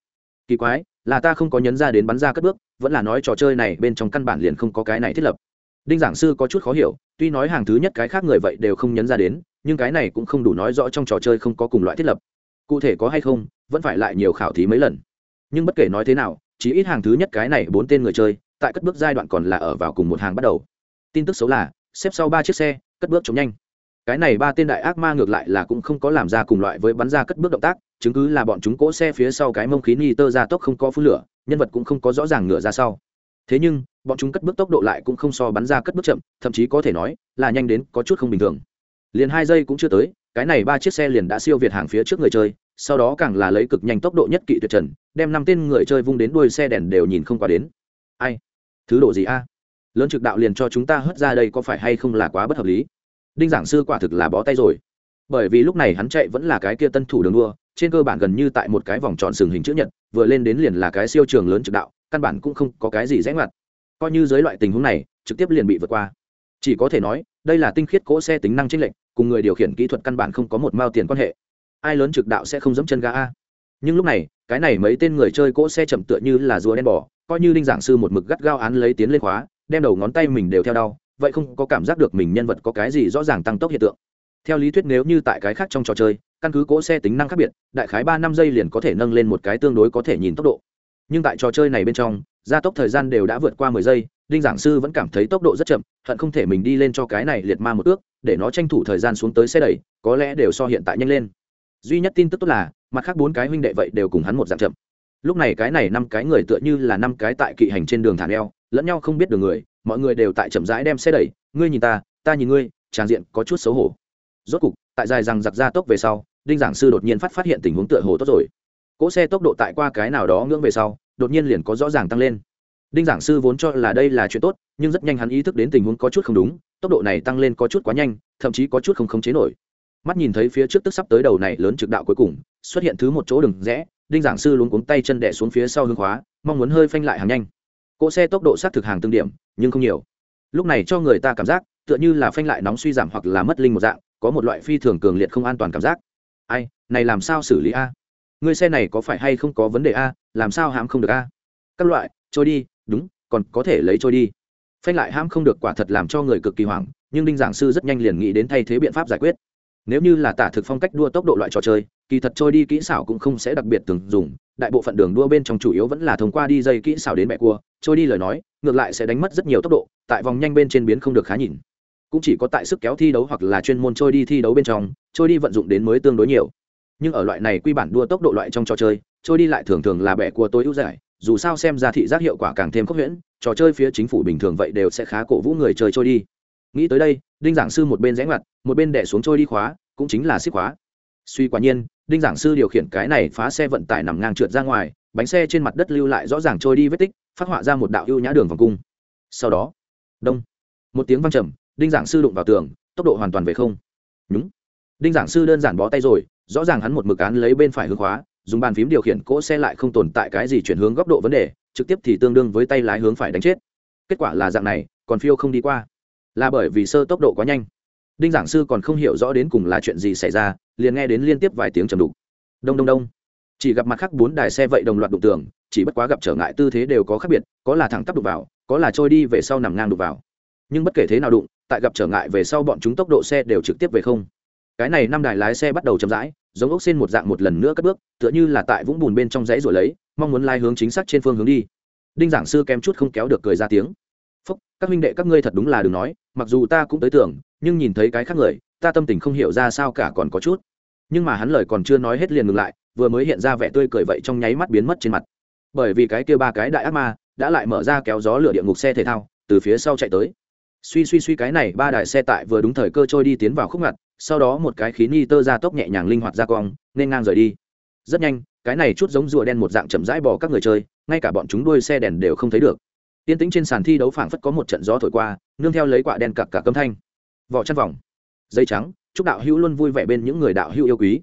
Speaker 1: Kỳ quái là ta không có nhấn ra đến bắn ra cất bước, vẫn là nói trò chơi này bên trong căn bản liền không có cái này thiết lập. Đinh giảng sư có chút khó hiểu, tuy nói hàng thứ nhất cái khác người vậy đều không nhấn ra đến, nhưng cái này cũng không đủ nói rõ trong trò chơi không có cùng loại thiết lập. Cụ thể có hay không, vẫn phải lại nhiều khảo thí mấy lần. Nhưng bất kể nói thế nào, chỉ ít hàng thứ nhất cái này bốn tên người chơi, tại cất bước giai đoạn còn là ở vào cùng một hàng bắt đầu. Tin tức xấu là, xếp sau ba chiếc xe, cất bước chống nhanh. Cái này ba tên đại ác ma ngược lại là cũng không có làm ra cùng loại với bắn ra cất bước động tác chứng cứ là bọn chúng cỗ xe phía sau cái mông khí ni tơ ra tốc không có phun lửa, nhân vật cũng không có rõ ràng ngửa ra sau. Thế nhưng, bọn chúng cất bước tốc độ lại cũng không so bắn ra cất bước chậm, thậm chí có thể nói là nhanh đến có chút không bình thường. Liền hai giây cũng chưa tới, cái này ba chiếc xe liền đã siêu việt hàng phía trước người chơi, sau đó càng là lấy cực nhanh tốc độ nhất kỵ tuyệt trần, đem năm tên người chơi vung đến đuôi xe đèn đều nhìn không qua đến. Ai? Thứ độ gì a? Lớn trực đạo liền cho chúng ta hất ra đây có phải hay không là quá bất hợp lý? Đinh giảng sư quả thực là bó tay rồi. Bởi vì lúc này hắn chạy vẫn là cái kia tân thủ đường đua trên cơ bản gần như tại một cái vòng tròn sừng hình chữ nhật, vừa lên đến liền là cái siêu trường lớn trực đạo, căn bản cũng không có cái gì rẽ ngoặt. Coi như dưới loại tình huống này, trực tiếp liền bị vượt qua. Chỉ có thể nói, đây là tinh khiết cỗ xe tính năng chênh lệch, cùng người điều khiển kỹ thuật căn bản không có một mao tiền quan hệ. Ai lớn trực đạo sẽ không dẫm chân ga a. Nhưng lúc này, cái này mấy tên người chơi cỗ xe chậm tựa như là rùa đen bò, coi như linh giảng sư một mực gắt gao án lấy tiến lên khóa, đem đầu ngón tay mình đều theo đau, vậy không có cảm giác được mình nhân vật có cái gì rõ ràng tăng tốc hiện tượng theo lý thuyết nếu như tại cái khác trong trò chơi, căn cứ cỗ xe tính năng khác biệt, đại khái ba năm giây liền có thể nâng lên một cái tương đối có thể nhìn tốc độ. Nhưng tại trò chơi này bên trong, gia tốc thời gian đều đã vượt qua mười giây, đinh giảng sư vẫn cảm thấy tốc độ rất chậm, hận không thể mình đi lên cho cái này liệt ma một ước, để nó tranh thủ thời gian xuống tới xe đẩy, có lẽ đều so hiện tại nhanh lên. Duy nhất tin tức tốt là, mặt khác bốn cái huynh đệ vậy đều cùng hắn một dạng chậm. Lúc này cái này năm cái người tựa như là năm cái tại kỵ hành trên đường thả neo, lẫn nhau không biết đường người, mọi người đều tại chậm rãi đem xe đẩy, ngươi nhìn ta ta nhìn ngươi tràn diện có chút xấu hổ rốt cục, tại dài rằng giặc ra tốc về sau, đinh giảng sư đột nhiên phát phát hiện tình huống tựa hồ tốt rồi. Cỗ xe tốc độ tại qua cái nào đó ngưỡng về sau, đột nhiên liền có rõ ràng tăng lên. Đinh giảng sư vốn cho là đây là chuyện tốt, nhưng rất nhanh hắn ý thức đến tình huống có chút không đúng, tốc độ này tăng lên có chút quá nhanh, thậm chí có chút không khống chế nổi. Mắt nhìn thấy phía trước tức sắp tới đầu này lớn trực đạo cuối cùng, xuất hiện thứ một chỗ đường rẽ, đinh giảng sư luống cuống tay chân đẻ xuống phía sau hương khóa, mong muốn hơi phanh lại hàng nhanh. Cỗ xe tốc độ sát thực hàng tương điểm, nhưng không nhiều. Lúc này cho người ta cảm giác, tựa như là phanh lại nóng suy giảm hoặc là mất linh một dạng có một loại phi thường cường liệt không an toàn cảm giác. Ai, này làm sao xử lý a? Người xe này có phải hay không có vấn đề a, làm sao hãm không được a? Các loại, trôi đi, đúng, còn có thể lấy trôi đi. Phanh lại hãm không được quả thật làm cho người cực kỳ hoảng, nhưng đinh giảng sư rất nhanh liền nghĩ đến thay thế biện pháp giải quyết. Nếu như là tả thực phong cách đua tốc độ loại trò chơi, kỳ thật trôi đi kỹ xảo cũng không sẽ đặc biệt từng dùng, đại bộ phận đường đua bên trong chủ yếu vẫn là thông qua đi dây kỹ xảo đến mẹ cua, trôi đi lời nói, ngược lại sẽ đánh mất rất nhiều tốc độ, tại vòng nhanh bên trên biến không được khá nhìn cũng chỉ có tại sức kéo thi đấu hoặc là chuyên môn trôi đi thi đấu bên trong, trôi đi vận dụng đến mới tương đối nhiều. Nhưng ở loại này quy bản đua tốc độ loại trong trò chơi, trôi đi lại thường thường là bẻ của tối ưu giải, dù sao xem ra thị giác hiệu quả càng thêm khốc huyễn trò chơi phía chính phủ bình thường vậy đều sẽ khá cổ vũ người chơi trôi đi. Nghĩ tới đây, đinh giảng sư một bên rẽ ngoặt, một bên đẻ xuống trôi đi khóa, cũng chính là xích khóa. Suy quả nhiên, đinh giảng sư điều khiển cái này phá xe vận tải nằm ngang trượt ra ngoài, bánh xe trên mặt đất lưu lại rõ ràng trôi đi vết tích, phát họa ra một đạo ưu nhã đường vòng cung. Sau đó, đông, một tiếng văng trầm đinh giảng sư đụng vào tường, tốc độ hoàn toàn về không. Nhúng. Đinh giảng sư đơn giản bó tay rồi, rõ ràng hắn một mực án lấy bên phải hướng khóa, dùng bàn phím điều khiển cỗ xe lại không tồn tại cái gì chuyển hướng góc độ vấn đề, trực tiếp thì tương đương với tay lái hướng phải đánh chết. Kết quả là dạng này, còn phiêu không đi qua. Là bởi vì sơ tốc độ quá nhanh. Đinh giảng sư còn không hiểu rõ đến cùng là chuyện gì xảy ra, liền nghe đến liên tiếp vài tiếng trầm đục. Đông đông đông. Chỉ gặp mặt khác bốn đài xe vậy đồng loạt đụng tường, chỉ bất quá gặp trở ngại tư thế đều có khác biệt, có là thẳng tắp đục vào, có là trôi đi về sau nằm ngang đục vào. Nhưng bất kể thế nào đụng tại gặp trở ngại về sau bọn chúng tốc độ xe đều trực tiếp về không. Cái này năm đài lái xe bắt đầu chậm rãi, giống ốc xên một dạng một lần nữa cất bước, tựa như là tại vũng bùn bên trong dãy rồi lấy, mong muốn lai hướng chính xác trên phương hướng đi. Đinh giảng sư kém chút không kéo được cười ra tiếng. Phúc, các huynh đệ các ngươi thật đúng là đừng nói, mặc dù ta cũng tới tưởng, nhưng nhìn thấy cái khác người, ta tâm tình không hiểu ra sao cả còn có chút. Nhưng mà hắn lời còn chưa nói hết liền ngừng lại, vừa mới hiện ra vẻ tươi cười vậy trong nháy mắt biến mất trên mặt. Bởi vì cái kia ba cái đại ác ma, đã lại mở ra kéo gió lửa địa ngục xe thể thao, từ phía sau chạy tới suy suy suy cái này ba đại xe tại vừa đúng thời cơ trôi đi tiến vào khúc ngặt, sau đó một cái khí ni tơ ra tốc nhẹ nhàng linh hoạt ra cong, nên ngang rời đi. Rất nhanh, cái này chút giống rùa đen một dạng chậm rãi bỏ các người chơi, ngay cả bọn chúng đuôi xe đèn đều không thấy được. Tiên tĩnh trên sàn thi đấu phảng phất có một trận gió thổi qua, nương theo lấy quả đen cặc cả cấm thanh. Vỏ chăn vòng, dây trắng, chúc đạo hữu luôn vui vẻ bên những người đạo hữu yêu quý.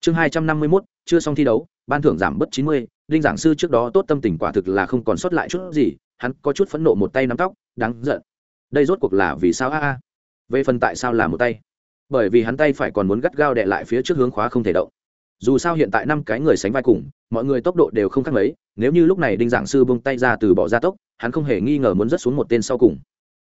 Speaker 1: Chương hai trăm năm mươi mốt, chưa xong thi đấu, ban thưởng giảm bớt chín mươi, đinh giảng sư trước đó tốt tâm tình quả thực là không còn sót lại chút gì, hắn có chút phẫn nộ một tay nắm tóc, đáng giận đây rốt cuộc là vì sao? A a. Về phần tại sao là một tay? Bởi vì hắn tay phải còn muốn gắt gao đè lại phía trước hướng khóa không thể động. Dù sao hiện tại năm cái người sánh vai cùng, mọi người tốc độ đều không khác mấy, nếu như lúc này đinh giảng sư bông tay ra từ bỏ gia tốc, hắn không hề nghi ngờ muốn rớt xuống một tên sau cùng.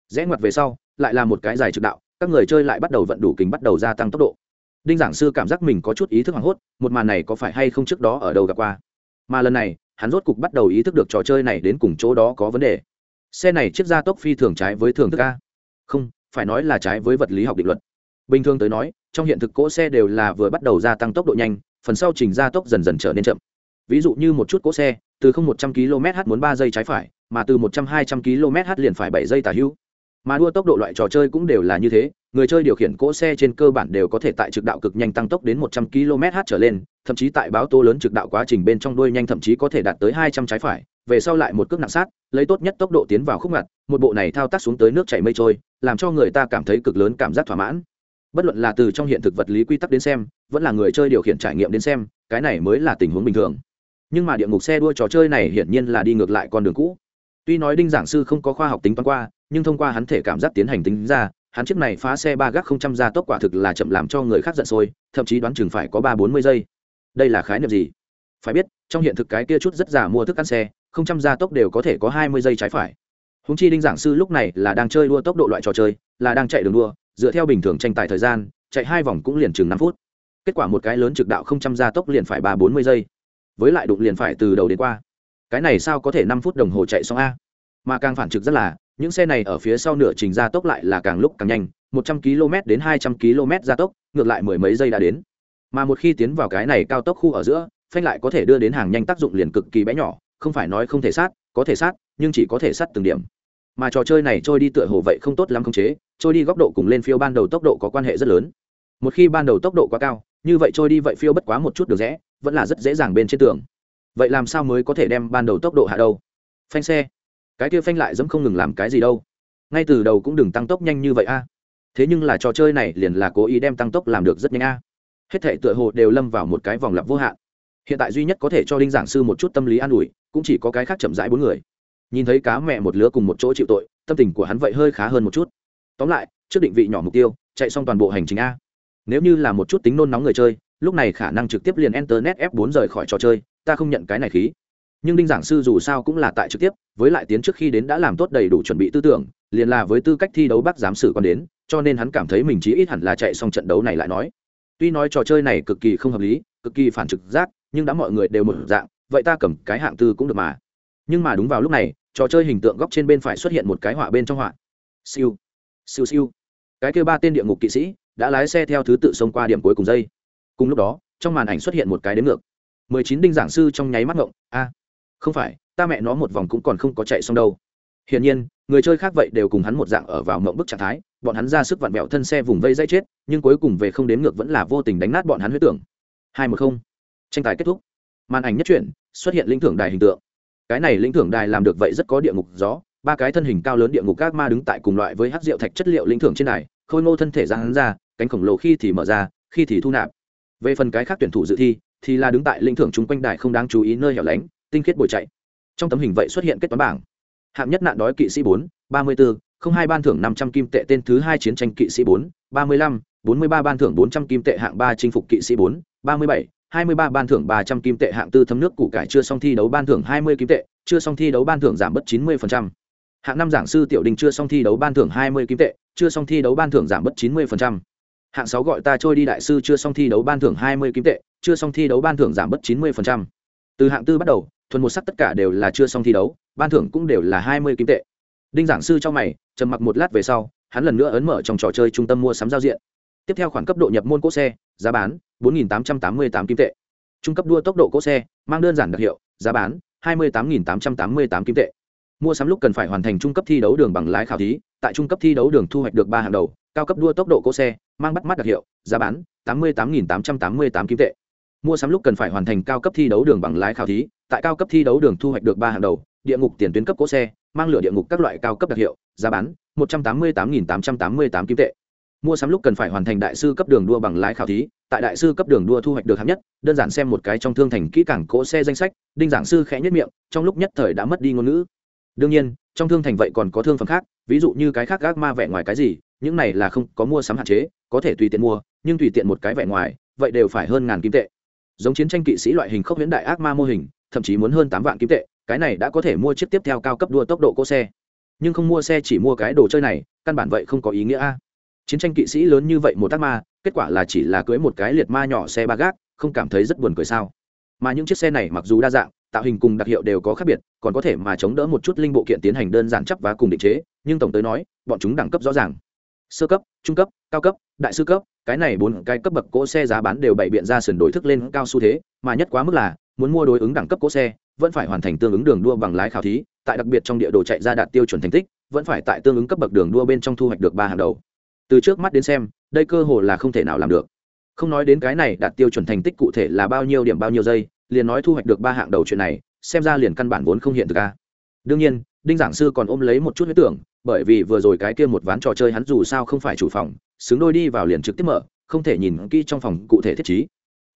Speaker 1: Rẽ ngoặt về sau, lại là một cái dài trực đạo, các người chơi lại bắt đầu vận đủ kính bắt đầu gia tăng tốc độ. Đinh giảng sư cảm giác mình có chút ý thức hoảng hốt, một màn này có phải hay không trước đó ở đâu gặp qua? Mà lần này, hắn rốt cục bắt đầu ý thức được trò chơi này đến cùng chỗ đó có vấn đề xe này chiếc gia tốc phi thường trái với thường thức a. Không, phải nói là trái với vật lý học định luật. Bình thường tới nói, trong hiện thực cỗ xe đều là vừa bắt đầu gia tăng tốc độ nhanh, phần sau trình gia tốc dần dần trở nên chậm. Ví dụ như một chút cỗ xe, từ không một trăm km h muốn ba giây trái phải, mà từ một trăm hai trăm km h liền phải bảy giây tả hữu. Mà đua tốc độ loại trò chơi cũng đều là như thế, người chơi điều khiển cỗ xe trên cơ bản đều có thể tại trực đạo cực nhanh tăng tốc đến một trăm km h trở lên, thậm chí tại báo tô lớn trực đạo quá trình bên trong đuôi nhanh thậm chí có thể đạt tới hai trăm trái phải về sau lại một cước nặng sát, lấy tốt nhất tốc độ tiến vào khúc ngặt, một bộ này thao tác xuống tới nước chảy mây trôi, làm cho người ta cảm thấy cực lớn cảm giác thỏa mãn. Bất luận là từ trong hiện thực vật lý quy tắc đến xem, vẫn là người chơi điều khiển trải nghiệm đến xem, cái này mới là tình huống bình thường. Nhưng mà địa ngục xe đua trò chơi này hiển nhiên là đi ngược lại con đường cũ. Tuy nói đinh giảng sư không có khoa học tính toán qua, nhưng thông qua hắn thể cảm giác tiến hành tính ra, hắn chiếc này phá xe ba gác không trăm gia tốc quả thực là chậm làm cho người khác giận sôi, thậm chí đoán chừng phải có ba bốn mươi giây. Đây là khái niệm gì? Phải biết, trong hiện thực cái kia chút rất giả mua thức ăn xe không trăm gia tốc đều có thể có hai mươi giây trái phải. Húng chi đinh giảng sư lúc này là đang chơi đua tốc độ loại trò chơi, là đang chạy đường đua, dựa theo bình thường tranh tài thời gian, chạy hai vòng cũng liền chừng năm phút. Kết quả một cái lớn trực đạo không trăm gia tốc liền phải ba bốn mươi giây. Với lại đụng liền phải từ đầu đến qua. Cái này sao có thể năm phút đồng hồ chạy xong a? Mà càng phản trực rất là, những xe này ở phía sau nửa trình gia tốc lại là càng lúc càng nhanh, một trăm km đến hai trăm km gia tốc, ngược lại mười mấy giây đã đến. Mà một khi tiến vào cái này cao tốc khu ở giữa, phanh lại có thể đưa đến hàng nhanh tác dụng liền cực kỳ bé nhỏ không phải nói không thể sát, có thể sát, nhưng chỉ có thể sát từng điểm. Mà trò chơi này trôi đi tựa hồ vậy không tốt lắm không chế, trôi đi góc độ cùng lên phiêu ban đầu tốc độ có quan hệ rất lớn. Một khi ban đầu tốc độ quá cao, như vậy trôi đi vậy phiêu bất quá một chút được rẽ, vẫn là rất dễ dàng bên trên tường. Vậy làm sao mới có thể đem ban đầu tốc độ hạ đâu? Phanh xe. Cái kia phanh lại dẫm không ngừng làm cái gì đâu. Ngay từ đầu cũng đừng tăng tốc nhanh như vậy a. Thế nhưng là trò chơi này liền là cố ý đem tăng tốc làm được rất nhanh a. Hết thể tựa hồ đều lâm vào một cái vòng lặp vô hạn hiện tại duy nhất có thể cho đinh giảng sư một chút tâm lý an ủi cũng chỉ có cái khác chậm rãi bốn người nhìn thấy cá mẹ một lứa cùng một chỗ chịu tội tâm tình của hắn vậy hơi khá hơn một chút tóm lại trước định vị nhỏ mục tiêu chạy xong toàn bộ hành trình a nếu như là một chút tính nôn nóng người chơi lúc này khả năng trực tiếp liền internet f 4 rời khỏi trò chơi ta không nhận cái này khí nhưng đinh giảng sư dù sao cũng là tại trực tiếp với lại tiến trước khi đến đã làm tốt đầy đủ chuẩn bị tư tưởng liền là với tư cách thi đấu bác giám sử còn đến cho nên hắn cảm thấy mình chí ít hẳn là chạy xong trận đấu này lại nói tuy nói trò chơi này cực kỳ không hợp lý cực kỳ phản trực giác nhưng đã mọi người đều một dạng, vậy ta cầm cái hạng tư cũng được mà. Nhưng mà đúng vào lúc này, trò chơi hình tượng góc trên bên phải xuất hiện một cái họa bên trong họa. Siêu. Siêu siêu. Cái kêu ba tên địa ngục kỵ sĩ đã lái xe theo thứ tự xông qua điểm cuối cùng dây. Cùng lúc đó, trong màn ảnh xuất hiện một cái đến ngược. Mười chín đinh giảng sư trong nháy mắt ngộng, a, không phải, ta mẹ nó một vòng cũng còn không có chạy xong đâu. Hiển nhiên, người chơi khác vậy đều cùng hắn một dạng ở vào mộng bức trạng thái, bọn hắn ra sức vặn vẹo thân xe vùng vây dây chết, nhưng cuối cùng về không đến ngược vẫn là vô tình đánh nát bọn hắn huyết tưởng. Hai một không tranh tài kết thúc, màn ảnh nhất truyện xuất hiện lĩnh thưởng đài hình tượng. Cái này lĩnh thưởng đài làm được vậy rất có địa ngục gió. Ba cái thân hình cao lớn địa ngục các ma đứng tại cùng loại với hát rượu thạch chất liệu lĩnh thưởng trên đài, khôi ngô thân thể ra hắn ra, cánh khổng lồ khi thì mở ra, khi thì thu nạp. Về phần cái khác tuyển thủ dự thi, thì là đứng tại lĩnh thưởng chung quanh đài không đáng chú ý nơi hẻo lánh, tinh khiết bồi chạy. Trong tấm hình vậy xuất hiện kết toán bảng. Hạng nhất nạn đói kỵ sĩ bốn, ba mươi bốn không hai ban thưởng năm trăm kim tệ tên thứ hai chiến tranh kỵ sĩ bốn, ba mươi lăm, bốn mươi ba ban thưởng bốn trăm kim tệ hạng ba chinh phục kỵ sĩ bốn, ba mươi bảy hai mươi ba ban thưởng ba trăm kim tệ, hạng tư thấm nước củ cải chưa xong thi đấu ban thưởng hai mươi kim tệ, chưa xong thi đấu ban thưởng giảm bất chín mươi hạng năm giảng sư tiểu đình chưa xong thi đấu ban thưởng hai mươi kim tệ, chưa xong thi đấu ban thưởng giảm bất chín mươi hạng sáu gọi ta trôi đi đại sư chưa xong thi đấu ban thưởng hai mươi kim tệ, chưa xong thi đấu ban thưởng giảm bất chín mươi từ hạng tư bắt đầu, thuần một sắc tất cả đều là chưa xong thi đấu, ban thưởng cũng đều là hai mươi kim tệ. Đinh giảng sư cho mày, trầm mặc một lát về sau, hắn lần nữa ấn mở trong trò chơi trung tâm mua sắm giao diện tiếp theo khoản cấp độ nhập môn cỗ xe, giá bán, bốn tám trăm tám mươi tám kim tệ. Trung cấp đua tốc độ cỗ xe, mang đơn giản đặc hiệu, giá bán, hai mươi tám tám trăm tám mươi tám kim tệ. Mua sắm lúc cần phải hoàn thành trung cấp thi đấu đường bằng lái khảo thí, tại trung cấp thi đấu đường thu hoạch được ba hàng đầu, cao cấp đua tốc độ cỗ xe, mang bắt mắt đặc hiệu, giá bán, tám mươi tám tám trăm tám mươi tám kim tệ. Mua sắm lúc cần phải hoàn thành cao cấp thi đấu đường bằng lái khảo thí, tại cao cấp thi đấu đường thu hoạch được ba hàng đầu, địa ngục tiền tuyến cấp cỗ xe, mang lửa địa ngục các loại cao cấp đặc hiệu, giá bán, một trăm tám mươi tám tám trăm tám mươi tám kim tệ mua sắm lúc cần phải hoàn thành đại sư cấp đường đua bằng lái khảo thí, tại đại sư cấp đường đua thu hoạch được hạng nhất, đơn giản xem một cái trong thương thành kỹ cảng cỗ xe danh sách, đinh giảng sư khẽ nhất miệng, trong lúc nhất thời đã mất đi ngôn ngữ. Đương nhiên, trong thương thành vậy còn có thương phẩm khác, ví dụ như cái khác gác ma vẻ ngoài cái gì, những này là không có mua sắm hạn chế, có thể tùy tiện mua, nhưng tùy tiện một cái vẻ ngoài, vậy đều phải hơn ngàn kim tệ. Giống chiến tranh kỵ sĩ loại hình khốc huyễn đại ác ma mô hình, thậm chí muốn hơn tám vạn kim tệ, cái này đã có thể mua chiếc tiếp theo cao cấp đua tốc độ cỗ xe. Nhưng không mua xe chỉ mua cái đồ chơi này, căn bản vậy không có ý nghĩa a chiến tranh kỵ sĩ lớn như vậy một tác ma, kết quả là chỉ là cưới một cái liệt ma nhỏ xe ba gác, không cảm thấy rất buồn cười sao? Mà những chiếc xe này mặc dù đa dạng, tạo hình cùng đặc hiệu đều có khác biệt, còn có thể mà chống đỡ một chút linh bộ kiện tiến hành đơn giản chấp và cùng định chế, nhưng tổng tới nói, bọn chúng đẳng cấp rõ ràng. Sơ cấp, trung cấp, cao cấp, đại sư cấp, cái này bốn cái cấp bậc cỗ xe giá bán đều bày biện ra sườn đổi thức lên cao xu thế, mà nhất quá mức là, muốn mua đối ứng đẳng cấp cỗ xe, vẫn phải hoàn thành tương ứng đường đua bằng lái khảo thí, tại đặc biệt trong địa đồ chạy ra đạt tiêu chuẩn thành tích, vẫn phải tại tương ứng cấp bậc đường đua bên trong thu hoạch được ba hàng đầu từ trước mắt đến xem, đây cơ hội là không thể nào làm được. Không nói đến cái này, đạt tiêu chuẩn thành tích cụ thể là bao nhiêu điểm bao nhiêu giây, liền nói thu hoạch được ba hạng đầu chuyện này, xem ra liền căn bản vốn không hiện thực ca đương nhiên, đinh giảng sư còn ôm lấy một chút huyết tưởng, bởi vì vừa rồi cái kia một ván trò chơi hắn dù sao không phải chủ phòng, xứng đôi đi vào liền trực tiếp mở, không thể nhìn kỹ trong phòng cụ thể thiết trí.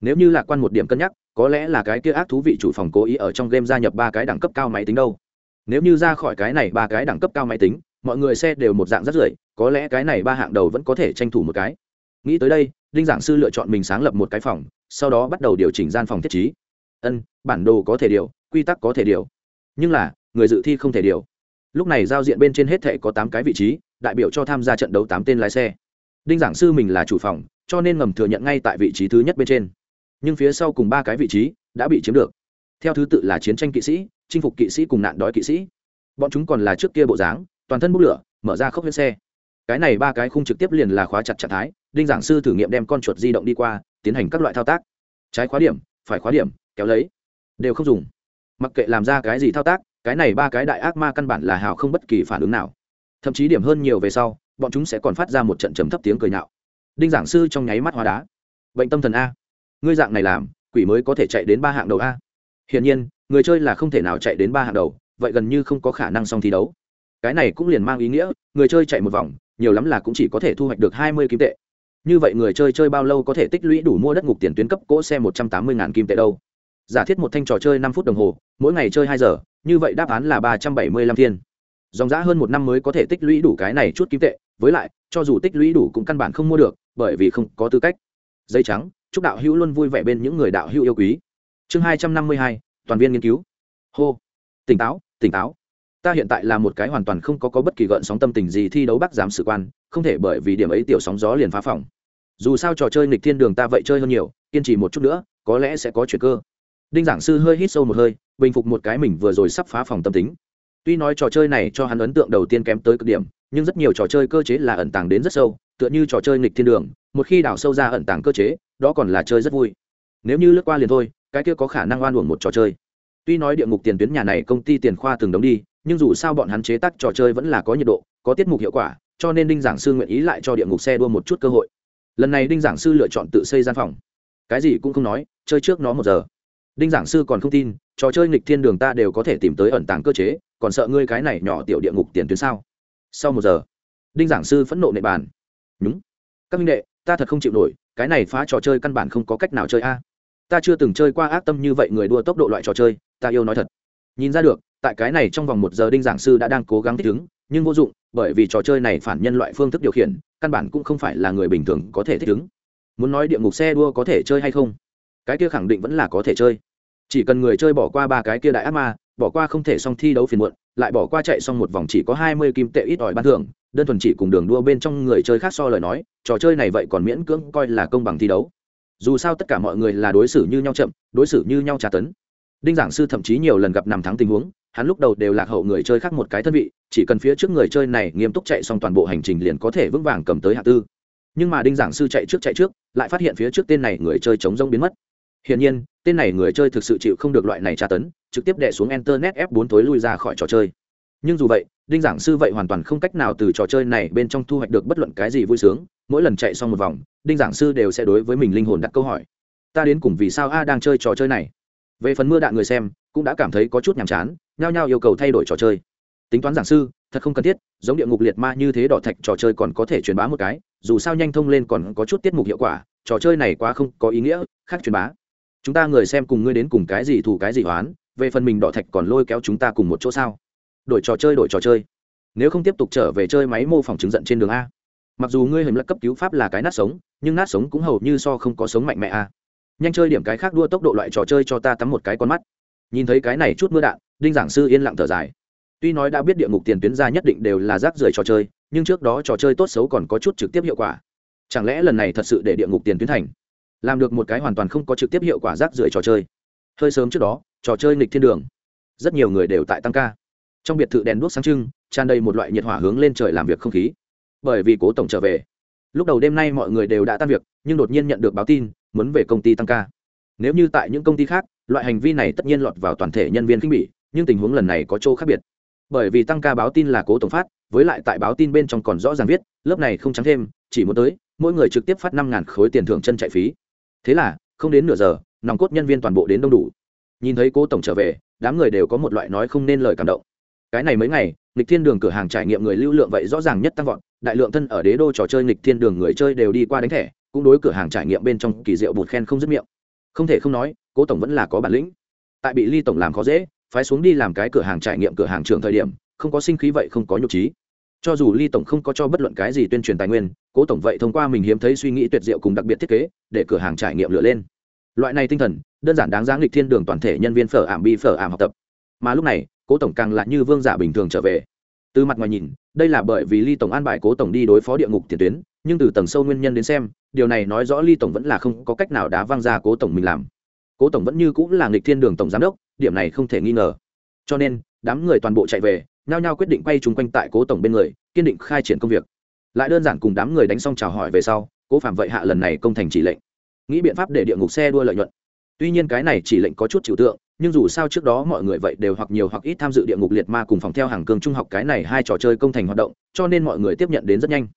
Speaker 1: Nếu như lạc quan một điểm cân nhắc, có lẽ là cái kia ác thú vị chủ phòng cố ý ở trong game gia nhập ba cái đẳng cấp cao máy tính đâu. Nếu như ra khỏi cái này ba cái đẳng cấp cao máy tính, mọi người xe đều một dạng rất rưởi có lẽ cái này ba hạng đầu vẫn có thể tranh thủ một cái. Nghĩ tới đây, đinh giảng sư lựa chọn mình sáng lập một cái phòng, sau đó bắt đầu điều chỉnh gian phòng thiết trí. Ân, bản đồ có thể điều, quy tắc có thể điều. Nhưng là, người dự thi không thể điều. Lúc này giao diện bên trên hết thệ có tám cái vị trí, đại biểu cho tham gia trận đấu tám tên lái xe. Đinh giảng sư mình là chủ phòng, cho nên ngầm thừa nhận ngay tại vị trí thứ nhất bên trên. Nhưng phía sau cùng ba cái vị trí đã bị chiếm được. Theo thứ tự là chiến tranh kỵ sĩ, chinh phục kỵ sĩ cùng nạn đói kỵ sĩ. Bọn chúng còn là trước kia bộ dáng, toàn thân bốc lửa, mở ra khốc huyết xe cái này ba cái khung trực tiếp liền là khóa chặt trạng thái, đinh giảng sư thử nghiệm đem con chuột di động đi qua, tiến hành các loại thao tác. Trái khóa điểm, phải khóa điểm, kéo lấy. Đều không dùng. Mặc kệ làm ra cái gì thao tác, cái này ba cái đại ác ma căn bản là hào không bất kỳ phản ứng nào. Thậm chí điểm hơn nhiều về sau, bọn chúng sẽ còn phát ra một trận chấm thấp tiếng cười nhạo. Đinh giảng sư trong nháy mắt hóa đá. Bệnh tâm thần a. Ngươi dạng này làm, quỷ mới có thể chạy đến ba hạng đầu a. Hiển nhiên, người chơi là không thể nào chạy đến ba hạng đầu, vậy gần như không có khả năng xong thi đấu. Cái này cũng liền mang ý nghĩa, người chơi chạy một vòng nhiều lắm là cũng chỉ có thể thu hoạch được hai mươi kim tệ. Như vậy người chơi chơi bao lâu có thể tích lũy đủ mua đất ngục tiền tuyến cấp cỗ xe một trăm tám mươi kim tệ đâu? Giả thiết một thanh trò chơi năm phút đồng hồ, mỗi ngày chơi hai giờ, như vậy đáp án là ba trăm bảy mươi lăm thiên. Dòng giã hơn một năm mới có thể tích lũy đủ cái này chút kim tệ, với lại, cho dù tích lũy đủ cũng căn bản không mua được, bởi vì không có tư cách. Dây trắng, chúc đạo hữu luôn vui vẻ bên những người đạo hữu yêu quý. Chương hai trăm năm mươi hai, toàn viên nghiên cứu. Hô. Tỉnh táo tỉnh táo ta hiện tại là một cái hoàn toàn không có có bất kỳ gợn sóng tâm tình gì thi đấu bác giám sử quan, không thể bởi vì điểm ấy tiểu sóng gió liền phá phòng. Dù sao trò chơi nghịch thiên đường ta vậy chơi hơn nhiều, kiên trì một chút nữa, có lẽ sẽ có chuyện cơ. Đinh giảng sư hơi hít sâu một hơi, bình phục một cái mình vừa rồi sắp phá phòng tâm tính. Tuy nói trò chơi này cho hắn ấn tượng đầu tiên kém tới cực điểm, nhưng rất nhiều trò chơi cơ chế là ẩn tàng đến rất sâu, tựa như trò chơi nghịch thiên đường, một khi đào sâu ra ẩn tàng cơ chế, đó còn là chơi rất vui. Nếu như lướt qua liền thôi, cái kia có khả năng oan uổng một trò chơi. Tuy nói địa ngục tiền tuyến nhà này công ty tiền khoa từng đóng đi nhưng dù sao bọn hắn chế tác trò chơi vẫn là có nhiệt độ, có tiết mục hiệu quả, cho nên đinh giảng sư nguyện ý lại cho địa ngục xe đua một chút cơ hội. Lần này đinh giảng sư lựa chọn tự xây gian phòng. Cái gì cũng không nói, chơi trước nó một giờ. Đinh giảng sư còn không tin, trò chơi nghịch thiên đường ta đều có thể tìm tới ẩn tàng cơ chế, còn sợ ngươi cái này nhỏ tiểu địa ngục tiền tuyến sao? Sau một giờ, đinh giảng sư phẫn nộ nệ bàn. Đúng các minh đệ, ta thật không chịu nổi, cái này phá trò chơi căn bản không có cách nào chơi a. Ta chưa từng chơi qua ác tâm như vậy người đua tốc độ loại trò chơi, ta yêu nói thật. Nhìn ra được tại cái này trong vòng một giờ đinh giảng sư đã đang cố gắng thích ứng, nhưng vô dụng, bởi vì trò chơi này phản nhân loại phương thức điều khiển, căn bản cũng không phải là người bình thường có thể thích ứng. Muốn nói địa ngục xe đua có thể chơi hay không? Cái kia khẳng định vẫn là có thể chơi. Chỉ cần người chơi bỏ qua ba cái kia đại ác ma, bỏ qua không thể xong thi đấu phiền muộn, lại bỏ qua chạy xong một vòng chỉ có hai mươi kim tệ ít ỏi ban thưởng, đơn thuần chỉ cùng đường đua bên trong người chơi khác so lời nói, trò chơi này vậy còn miễn cưỡng coi là công bằng thi đấu. Dù sao tất cả mọi người là đối xử như nhau chậm, đối xử như nhau trả tấn. Đinh giảng sư thậm chí nhiều lần gặp nằm thắng tình huống hắn lúc đầu đều lạc hậu người chơi khác một cái thân vị, chỉ cần phía trước người chơi này nghiêm túc chạy xong toàn bộ hành trình liền có thể vững vàng cầm tới hạ tư. Nhưng mà đinh giảng sư chạy trước chạy trước, lại phát hiện phía trước tên này người chơi chống rông biến mất. Hiển nhiên, tên này người chơi thực sự chịu không được loại này tra tấn, trực tiếp đệ xuống internet f 4 tối lui ra khỏi trò chơi. Nhưng dù vậy, đinh giảng sư vậy hoàn toàn không cách nào từ trò chơi này bên trong thu hoạch được bất luận cái gì vui sướng. Mỗi lần chạy xong một vòng, đinh giảng sư đều sẽ đối với mình linh hồn đặt câu hỏi. Ta đến cùng vì sao a đang chơi trò chơi này? Về phần mưa đạn người xem cũng đã cảm thấy có chút nhàm chán, nhao nhao yêu cầu thay đổi trò chơi. Tính toán giảng sư, thật không cần thiết, giống địa ngục liệt ma như thế đỏ thạch trò chơi còn có thể truyền bá một cái, dù sao nhanh thông lên còn có chút tiết mục hiệu quả, trò chơi này quá không có ý nghĩa, khác truyền bá. Chúng ta người xem cùng ngươi đến cùng cái gì thủ cái gì hoán về phần mình đỏ thạch còn lôi kéo chúng ta cùng một chỗ sao? Đổi trò chơi, đổi trò chơi. Nếu không tiếp tục trở về chơi máy mô phỏng chứng giận trên đường a. Mặc dù ngươi hình lắc cấp cứu pháp là cái nát sống, nhưng nát sống cũng hầu như so không có sống mạnh mẽ a. Nhanh chơi điểm cái khác đua tốc độ loại trò chơi cho ta tắm một cái con mắt nhìn thấy cái này chút mưa đạn, đinh giảng sư yên lặng thở dài. Tuy nói đã biết địa ngục tiền tuyến ra nhất định đều là rác rưởi trò chơi, nhưng trước đó trò chơi tốt xấu còn có chút trực tiếp hiệu quả. Chẳng lẽ lần này thật sự để địa ngục tiền tuyến thành? Làm được một cái hoàn toàn không có trực tiếp hiệu quả rác rưởi trò chơi. Hơi sớm trước đó, trò chơi nghịch thiên đường. Rất nhiều người đều tại tăng ca. Trong biệt thự đèn đuốc sáng trưng, tràn đầy một loại nhiệt hỏa hướng lên trời làm việc không khí. Bởi vì cố tổng trở về. Lúc đầu đêm nay mọi người đều đã tan việc, nhưng đột nhiên nhận được báo tin, muốn về công ty tăng ca. Nếu như tại những công ty khác loại hành vi này tất nhiên lọt vào toàn thể nhân viên kinh bị, nhưng tình huống lần này có chỗ khác biệt. Bởi vì tăng ca báo tin là cố tổng phát với lại tại báo tin bên trong còn rõ ràng viết lớp này không trắng thêm chỉ muốn tới mỗi người trực tiếp phát năm ngàn khối tiền thưởng chân chạy phí. Thế là không đến nửa giờ nòng cốt nhân viên toàn bộ đến đông đủ. Nhìn thấy cố tổng trở về đám người đều có một loại nói không nên lời cảm động. Cái này mấy ngày nghịch thiên đường cửa hàng trải nghiệm người lưu lượng vậy rõ ràng nhất tăng vọt đại lượng thân ở đế đô trò chơi nghịch thiên đường người chơi đều đi qua đánh thẻ cũng đối cửa hàng trải nghiệm bên trong kỳ diệu bột khen không dứt miệng. Không thể không nói cố tổng vẫn là có bản lĩnh. Tại bị ly tổng làm khó dễ, phái xuống đi làm cái cửa hàng trải nghiệm cửa hàng trường thời điểm, không có sinh khí vậy không có nhục trí. Cho dù ly tổng không có cho bất luận cái gì tuyên truyền tài nguyên, cố tổng vậy thông qua mình hiếm thấy suy nghĩ tuyệt diệu cùng đặc biệt thiết kế, để cửa hàng trải nghiệm lựa lên. Loại này tinh thần, đơn giản đáng giá nghịch thiên đường toàn thể nhân viên phở ảm bi phở ảm học tập. Mà lúc này, cố tổng càng lại như vương giả bình thường trở về. Từ mặt ngoài nhìn, đây là bởi vì ly tổng an bài cố tổng đi đối phó địa ngục tiền tuyến, nhưng từ tầng sâu nguyên nhân đến xem, điều này nói rõ ly tổng vẫn là không có cách nào đá văng ra cố tổng mình làm cố tổng vẫn như cũng là nghịch thiên đường tổng giám đốc, điểm này không thể nghi ngờ. Cho nên, đám người toàn bộ chạy về, nhao nhao quyết định quay chung quanh tại cố tổng bên người, kiên định khai triển công việc. Lại đơn giản cùng đám người đánh xong chào hỏi về sau, cố phạm vậy hạ lần này công thành chỉ lệnh. Nghĩ biện pháp để địa ngục xe đua lợi nhuận. Tuy nhiên cái này chỉ lệnh có chút chịu tượng, nhưng dù sao trước đó mọi người vậy đều hoặc nhiều hoặc ít tham dự địa ngục liệt ma cùng phòng theo hàng cường trung học cái này hai trò chơi công thành hoạt động, cho nên mọi người tiếp nhận đến rất nhanh.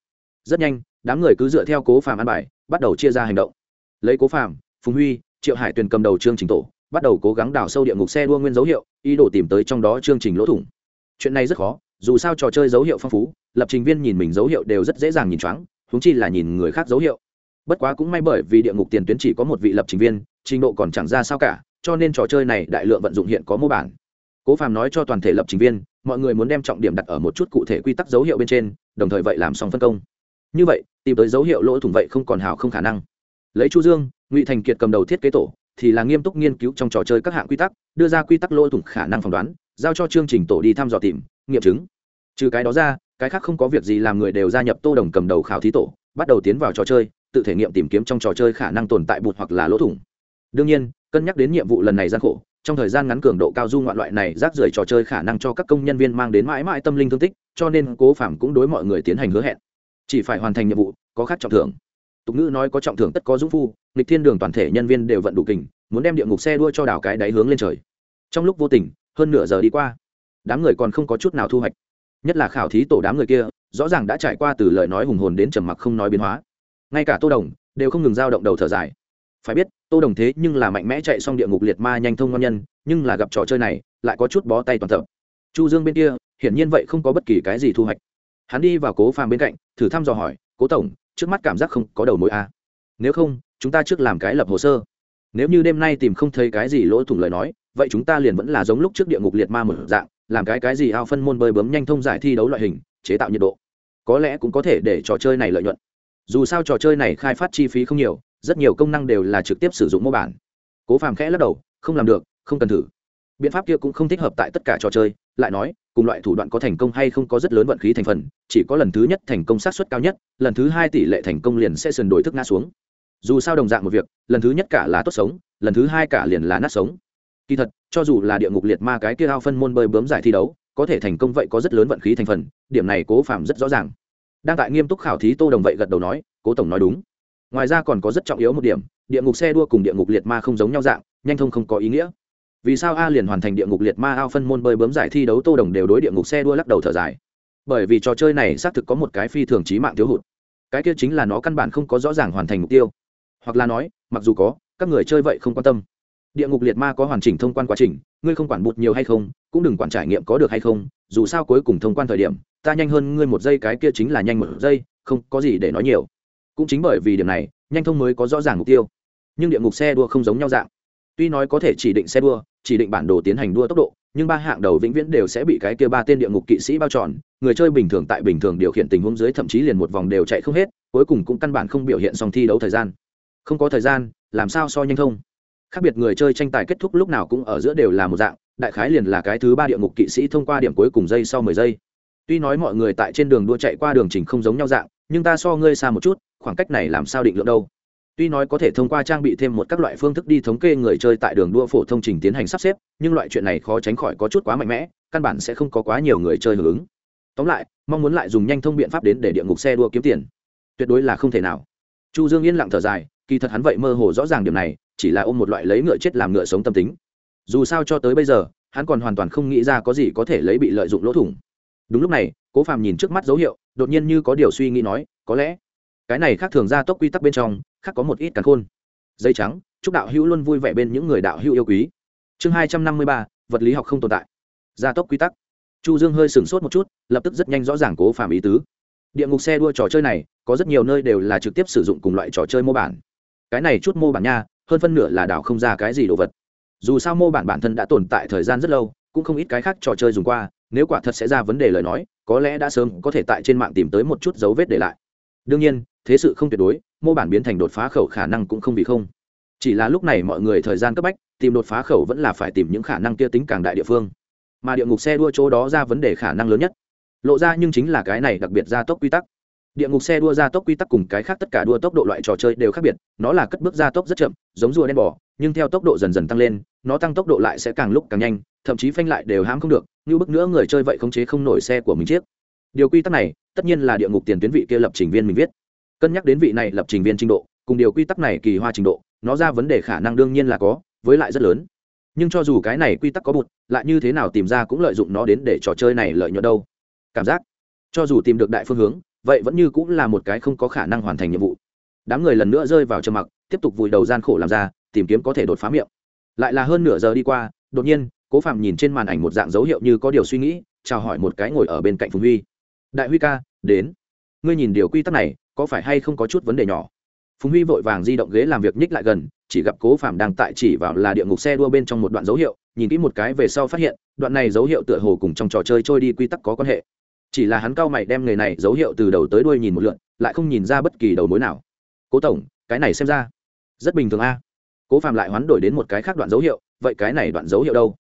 Speaker 1: Rất nhanh, đám người cứ dựa theo cố phàm an bài, bắt đầu chia ra hành động. Lấy cố phàm phùng huy triệu hải tuyền cầm đầu chương trình tổ, bắt đầu cố gắng đào sâu địa ngục xe đua nguyên dấu hiệu, ý đồ tìm tới trong đó chương trình lỗ thủng. Chuyện này rất khó, dù sao trò chơi dấu hiệu phong phú, lập trình viên nhìn mình dấu hiệu đều rất dễ dàng nhìn choáng húng chi là nhìn người khác dấu hiệu. Bất quá cũng may bởi vì địa ngục tiền tuyến chỉ có một vị lập trình viên, trình độ còn chẳng ra sao cả, cho nên trò chơi này đại lượng vận dụng hiện có mô bản. Cố phàm nói cho toàn thể lập trình viên, mọi người muốn đem trọng điểm đặt ở một chút cụ thể quy tắc dấu hiệu bên trên, đồng thời vậy làm xong phân công. Như vậy, tìm tới dấu hiệu lỗ thủng vậy không còn hào không khả năng. Lấy chu dương ngụy thành kiệt cầm đầu thiết kế tổ, thì là nghiêm túc nghiên cứu trong trò chơi các hạng quy tắc, đưa ra quy tắc lỗ thủng khả năng phỏng đoán, giao cho chương trình tổ đi thăm dò tìm, nghiệm chứng. Trừ cái đó ra, cái khác không có việc gì làm người đều gia nhập tô đồng cầm đầu khảo thí tổ, bắt đầu tiến vào trò chơi, tự thể nghiệm tìm kiếm trong trò chơi khả năng tồn tại bụt hoặc là lỗ thủng. Đương nhiên, cân nhắc đến nhiệm vụ lần này gian khổ, trong thời gian ngắn cường độ cao du ngoạn loại này rác rưởi trò chơi khả năng cho các công nhân viên mang đến mãi mãi tâm linh thương tích, cho nên cố phạm cũng đối mọi người tiến hành hứa hẹn. Chỉ phải hoàn thành nhiệm vụ, có khác trọng thưởng tục ngữ nói có trọng thưởng tất có dũng phu, nghịch thiên đường toàn thể nhân viên đều vận đủ kình, muốn đem địa ngục xe đua cho đảo cái đáy hướng lên trời. Trong lúc vô tình, hơn nửa giờ đi qua, đám người còn không có chút nào thu hoạch. Nhất là khảo thí tổ đám người kia, rõ ràng đã trải qua từ lời nói hùng hồn đến trầm mặc không nói biến hóa. Ngay cả tô đồng đều không ngừng dao động đầu thở dài. Phải biết, tô đồng thế nhưng là mạnh mẽ chạy xong địa ngục liệt ma nhanh thông ngon nhân, nhưng là gặp trò chơi này, lại có chút bó tay toàn thợ. chu dương bên kia, hiển nhiên vậy không có bất kỳ cái gì thu hoạch. Hắn đi vào cố phàm bên cạnh, thử thăm dò hỏi, cố tổng trước mắt cảm giác không có đầu mối a à. nếu không, chúng ta trước làm cái lập hồ sơ. Nếu như đêm nay tìm không thấy cái gì lỗ thủng lời nói, vậy chúng ta liền vẫn là giống lúc trước địa ngục liệt ma một dạng, làm cái cái gì ao phân môn bơi bướm nhanh thông giải thi đấu loại hình, chế tạo nhiệt độ. Có lẽ cũng có thể để trò chơi này lợi nhuận. Dù sao trò chơi này khai phát chi phí không nhiều, rất nhiều công năng đều là trực tiếp sử dụng mô bản. Cố phàm khẽ lắc đầu, không làm được, không cần thử. Biện pháp kia cũng không thích hợp tại tất cả trò chơi, lại nói cùng loại thủ đoạn có thành công hay không có rất lớn vận khí thành phần, chỉ có lần thứ nhất thành công sát xuất cao nhất, lần thứ hai tỷ lệ thành công liền sẽ sườn đổi thức ngã xuống. Dù sao đồng dạng một việc, lần thứ nhất cả là tốt sống, lần thứ hai cả liền là nát sống. Kỳ thật, cho dù là địa ngục liệt ma cái kia ao phân môn bơi bướm giải thi đấu, có thể thành công vậy có rất lớn vận khí thành phần, điểm này cố phạm rất rõ ràng. Đang tại nghiêm túc khảo thí tô đồng vậy gật đầu nói, cố tổng nói đúng. Ngoài ra còn có rất trọng yếu một điểm, địa ngục xe đua cùng địa ngục liệt ma không giống nhau dạng, nhanh thông không có ý nghĩa vì sao a liền hoàn thành địa ngục liệt ma ao phân môn bơi bấm giải thi đấu, tô đồng đều đối địa ngục xe đua lắc đầu thở dài. Bởi vì trò chơi này xác thực có một cái phi thường trí mạng thiếu hụt. Cái kia chính là nó căn bản không có rõ ràng hoàn thành mục tiêu. Hoặc là nói, mặc dù có, các người chơi vậy không quan tâm. Địa ngục liệt ma có hoàn chỉnh thông quan quá trình, ngươi không quản bụt nhiều hay không, cũng đừng quản trải nghiệm có được hay không, dù sao cuối cùng thông quan thời điểm, ta nhanh hơn ngươi một giây, cái kia chính là nhanh một giây, không có gì để nói nhiều. Cũng chính bởi vì điểm này, nhanh thông mới có rõ ràng mục tiêu. Nhưng địa ngục xe đua không giống nhau dạng. Tuy nói có thể chỉ định xe đua chỉ định bản đồ tiến hành đua tốc độ, nhưng ba hạng đầu vĩnh viễn đều sẽ bị cái kia ba tên địa ngục kỵ sĩ bao tròn người chơi bình thường tại bình thường điều khiển tình huống dưới thậm chí liền một vòng đều chạy không hết, cuối cùng cũng căn bản không biểu hiện xong thi đấu thời gian. Không có thời gian, làm sao so nhanh thông khác biệt người chơi tranh tài kết thúc lúc nào cũng ở giữa đều là một dạng, đại khái liền là cái thứ ba địa ngục kỵ sĩ thông qua điểm cuối cùng giây sau mười giây. Tuy nói mọi người tại trên đường đua chạy qua đường trình không giống nhau dạng, nhưng ta so ngươi xa một chút, khoảng cách này làm sao định lượng đâu? Tuy nói có thể thông qua trang bị thêm một các loại phương thức đi thống kê người chơi tại đường đua phổ thông trình tiến hành sắp xếp, nhưng loại chuyện này khó tránh khỏi có chút quá mạnh mẽ, căn bản sẽ không có quá nhiều người chơi hưởng ứng. Tóm lại, mong muốn lại dùng nhanh thông biện pháp đến để địa ngục xe đua kiếm tiền. Tuyệt đối là không thể nào. Chu dương yên lặng thở dài, kỳ thật hắn vậy mơ hồ rõ ràng điểm này, chỉ là ôm một loại lấy ngựa chết làm ngựa sống tâm tính. Dù sao cho tới bây giờ, hắn còn hoàn toàn không nghĩ ra có gì có thể lấy bị lợi dụng lỗ thủng. Đúng lúc này, cố phàm nhìn trước mắt dấu hiệu, đột nhiên như có điều suy nghĩ nói, có lẽ cái này khác thường ra tốc quy tắc bên trong khác có một ít cắn khôn. Dây trắng, chúc đạo hữu luôn vui vẻ bên những người đạo hữu yêu quý. Chương hai trăm năm mươi ba, vật lý học không tồn tại. Gia tốc quy tắc. Chu dương hơi sửng sốt một chút, lập tức rất nhanh rõ ràng cố phàm ý tứ. Địa ngục xe đua trò chơi này, có rất nhiều nơi đều là trực tiếp sử dụng cùng loại trò chơi mô bản. Cái này chút mô bản nha, hơn phân nửa là đảo không ra cái gì đồ vật. Dù sao mô bản bản thân đã tồn tại thời gian rất lâu, cũng không ít cái khác trò chơi dùng qua, nếu quả thật sẽ ra vấn đề lời nói, có lẽ đã sớm có thể tại trên mạng tìm tới một chút dấu vết để lại. Đương nhiên, thế sự không tuyệt đối mô bản biến thành đột phá khẩu khả năng cũng không vì không. Chỉ là lúc này mọi người thời gian cấp bách, tìm đột phá khẩu vẫn là phải tìm những khả năng kia tính càng đại địa phương. Mà địa ngục xe đua chỗ đó ra vấn đề khả năng lớn nhất. Lộ ra nhưng chính là cái này đặc biệt gia tốc quy tắc. Địa ngục xe đua gia tốc quy tắc cùng cái khác tất cả đua tốc độ loại trò chơi đều khác biệt, nó là cất bước gia tốc rất chậm, giống rùa đen bò, nhưng theo tốc độ dần dần tăng lên, nó tăng tốc độ lại sẽ càng lúc càng nhanh, thậm chí phanh lại đều hãm không được, như bức nữa người chơi vậy khống chế không nổi xe của mình chiếc. Điều quy tắc này, tất nhiên là địa ngục tiền tuyến vị kia lập trình viên mình viết cân nhắc đến vị này lập trình viên trình độ, cùng điều quy tắc này kỳ hoa trình độ, nó ra vấn đề khả năng đương nhiên là có, với lại rất lớn. Nhưng cho dù cái này quy tắc có bụt, lại như thế nào tìm ra cũng lợi dụng nó đến để trò chơi này lợi nhuận đâu. Cảm giác, cho dù tìm được đại phương hướng, vậy vẫn như cũng là một cái không có khả năng hoàn thành nhiệm vụ. Đám người lần nữa rơi vào trầm mặc, tiếp tục vùi đầu gian khổ làm ra, tìm kiếm có thể đột phá miệng. Lại là hơn nửa giờ đi qua, đột nhiên, cố phạm nhìn trên màn ảnh một dạng dấu hiệu như có điều suy nghĩ, chào hỏi một cái ngồi ở bên cạnh phùng huy. Đại huy ca, đến. Ngươi nhìn điều quy tắc này có phải hay không có chút vấn đề nhỏ? Phùng huy vội vàng di động ghế làm việc nhích lại gần, chỉ gặp cố phạm đang tại chỉ vào là địa ngục xe đua bên trong một đoạn dấu hiệu, nhìn kỹ một cái về sau phát hiện, đoạn này dấu hiệu tựa hồ cùng trong trò chơi trôi đi quy tắc có quan hệ. Chỉ là hắn cao mày đem người này dấu hiệu từ đầu tới đuôi nhìn một lượn, lại không nhìn ra bất kỳ đầu mối nào. Cố tổng, cái này xem ra rất bình thường a. Cố phạm lại hoán đổi đến một cái khác đoạn dấu hiệu, vậy cái này đoạn dấu hiệu đâu?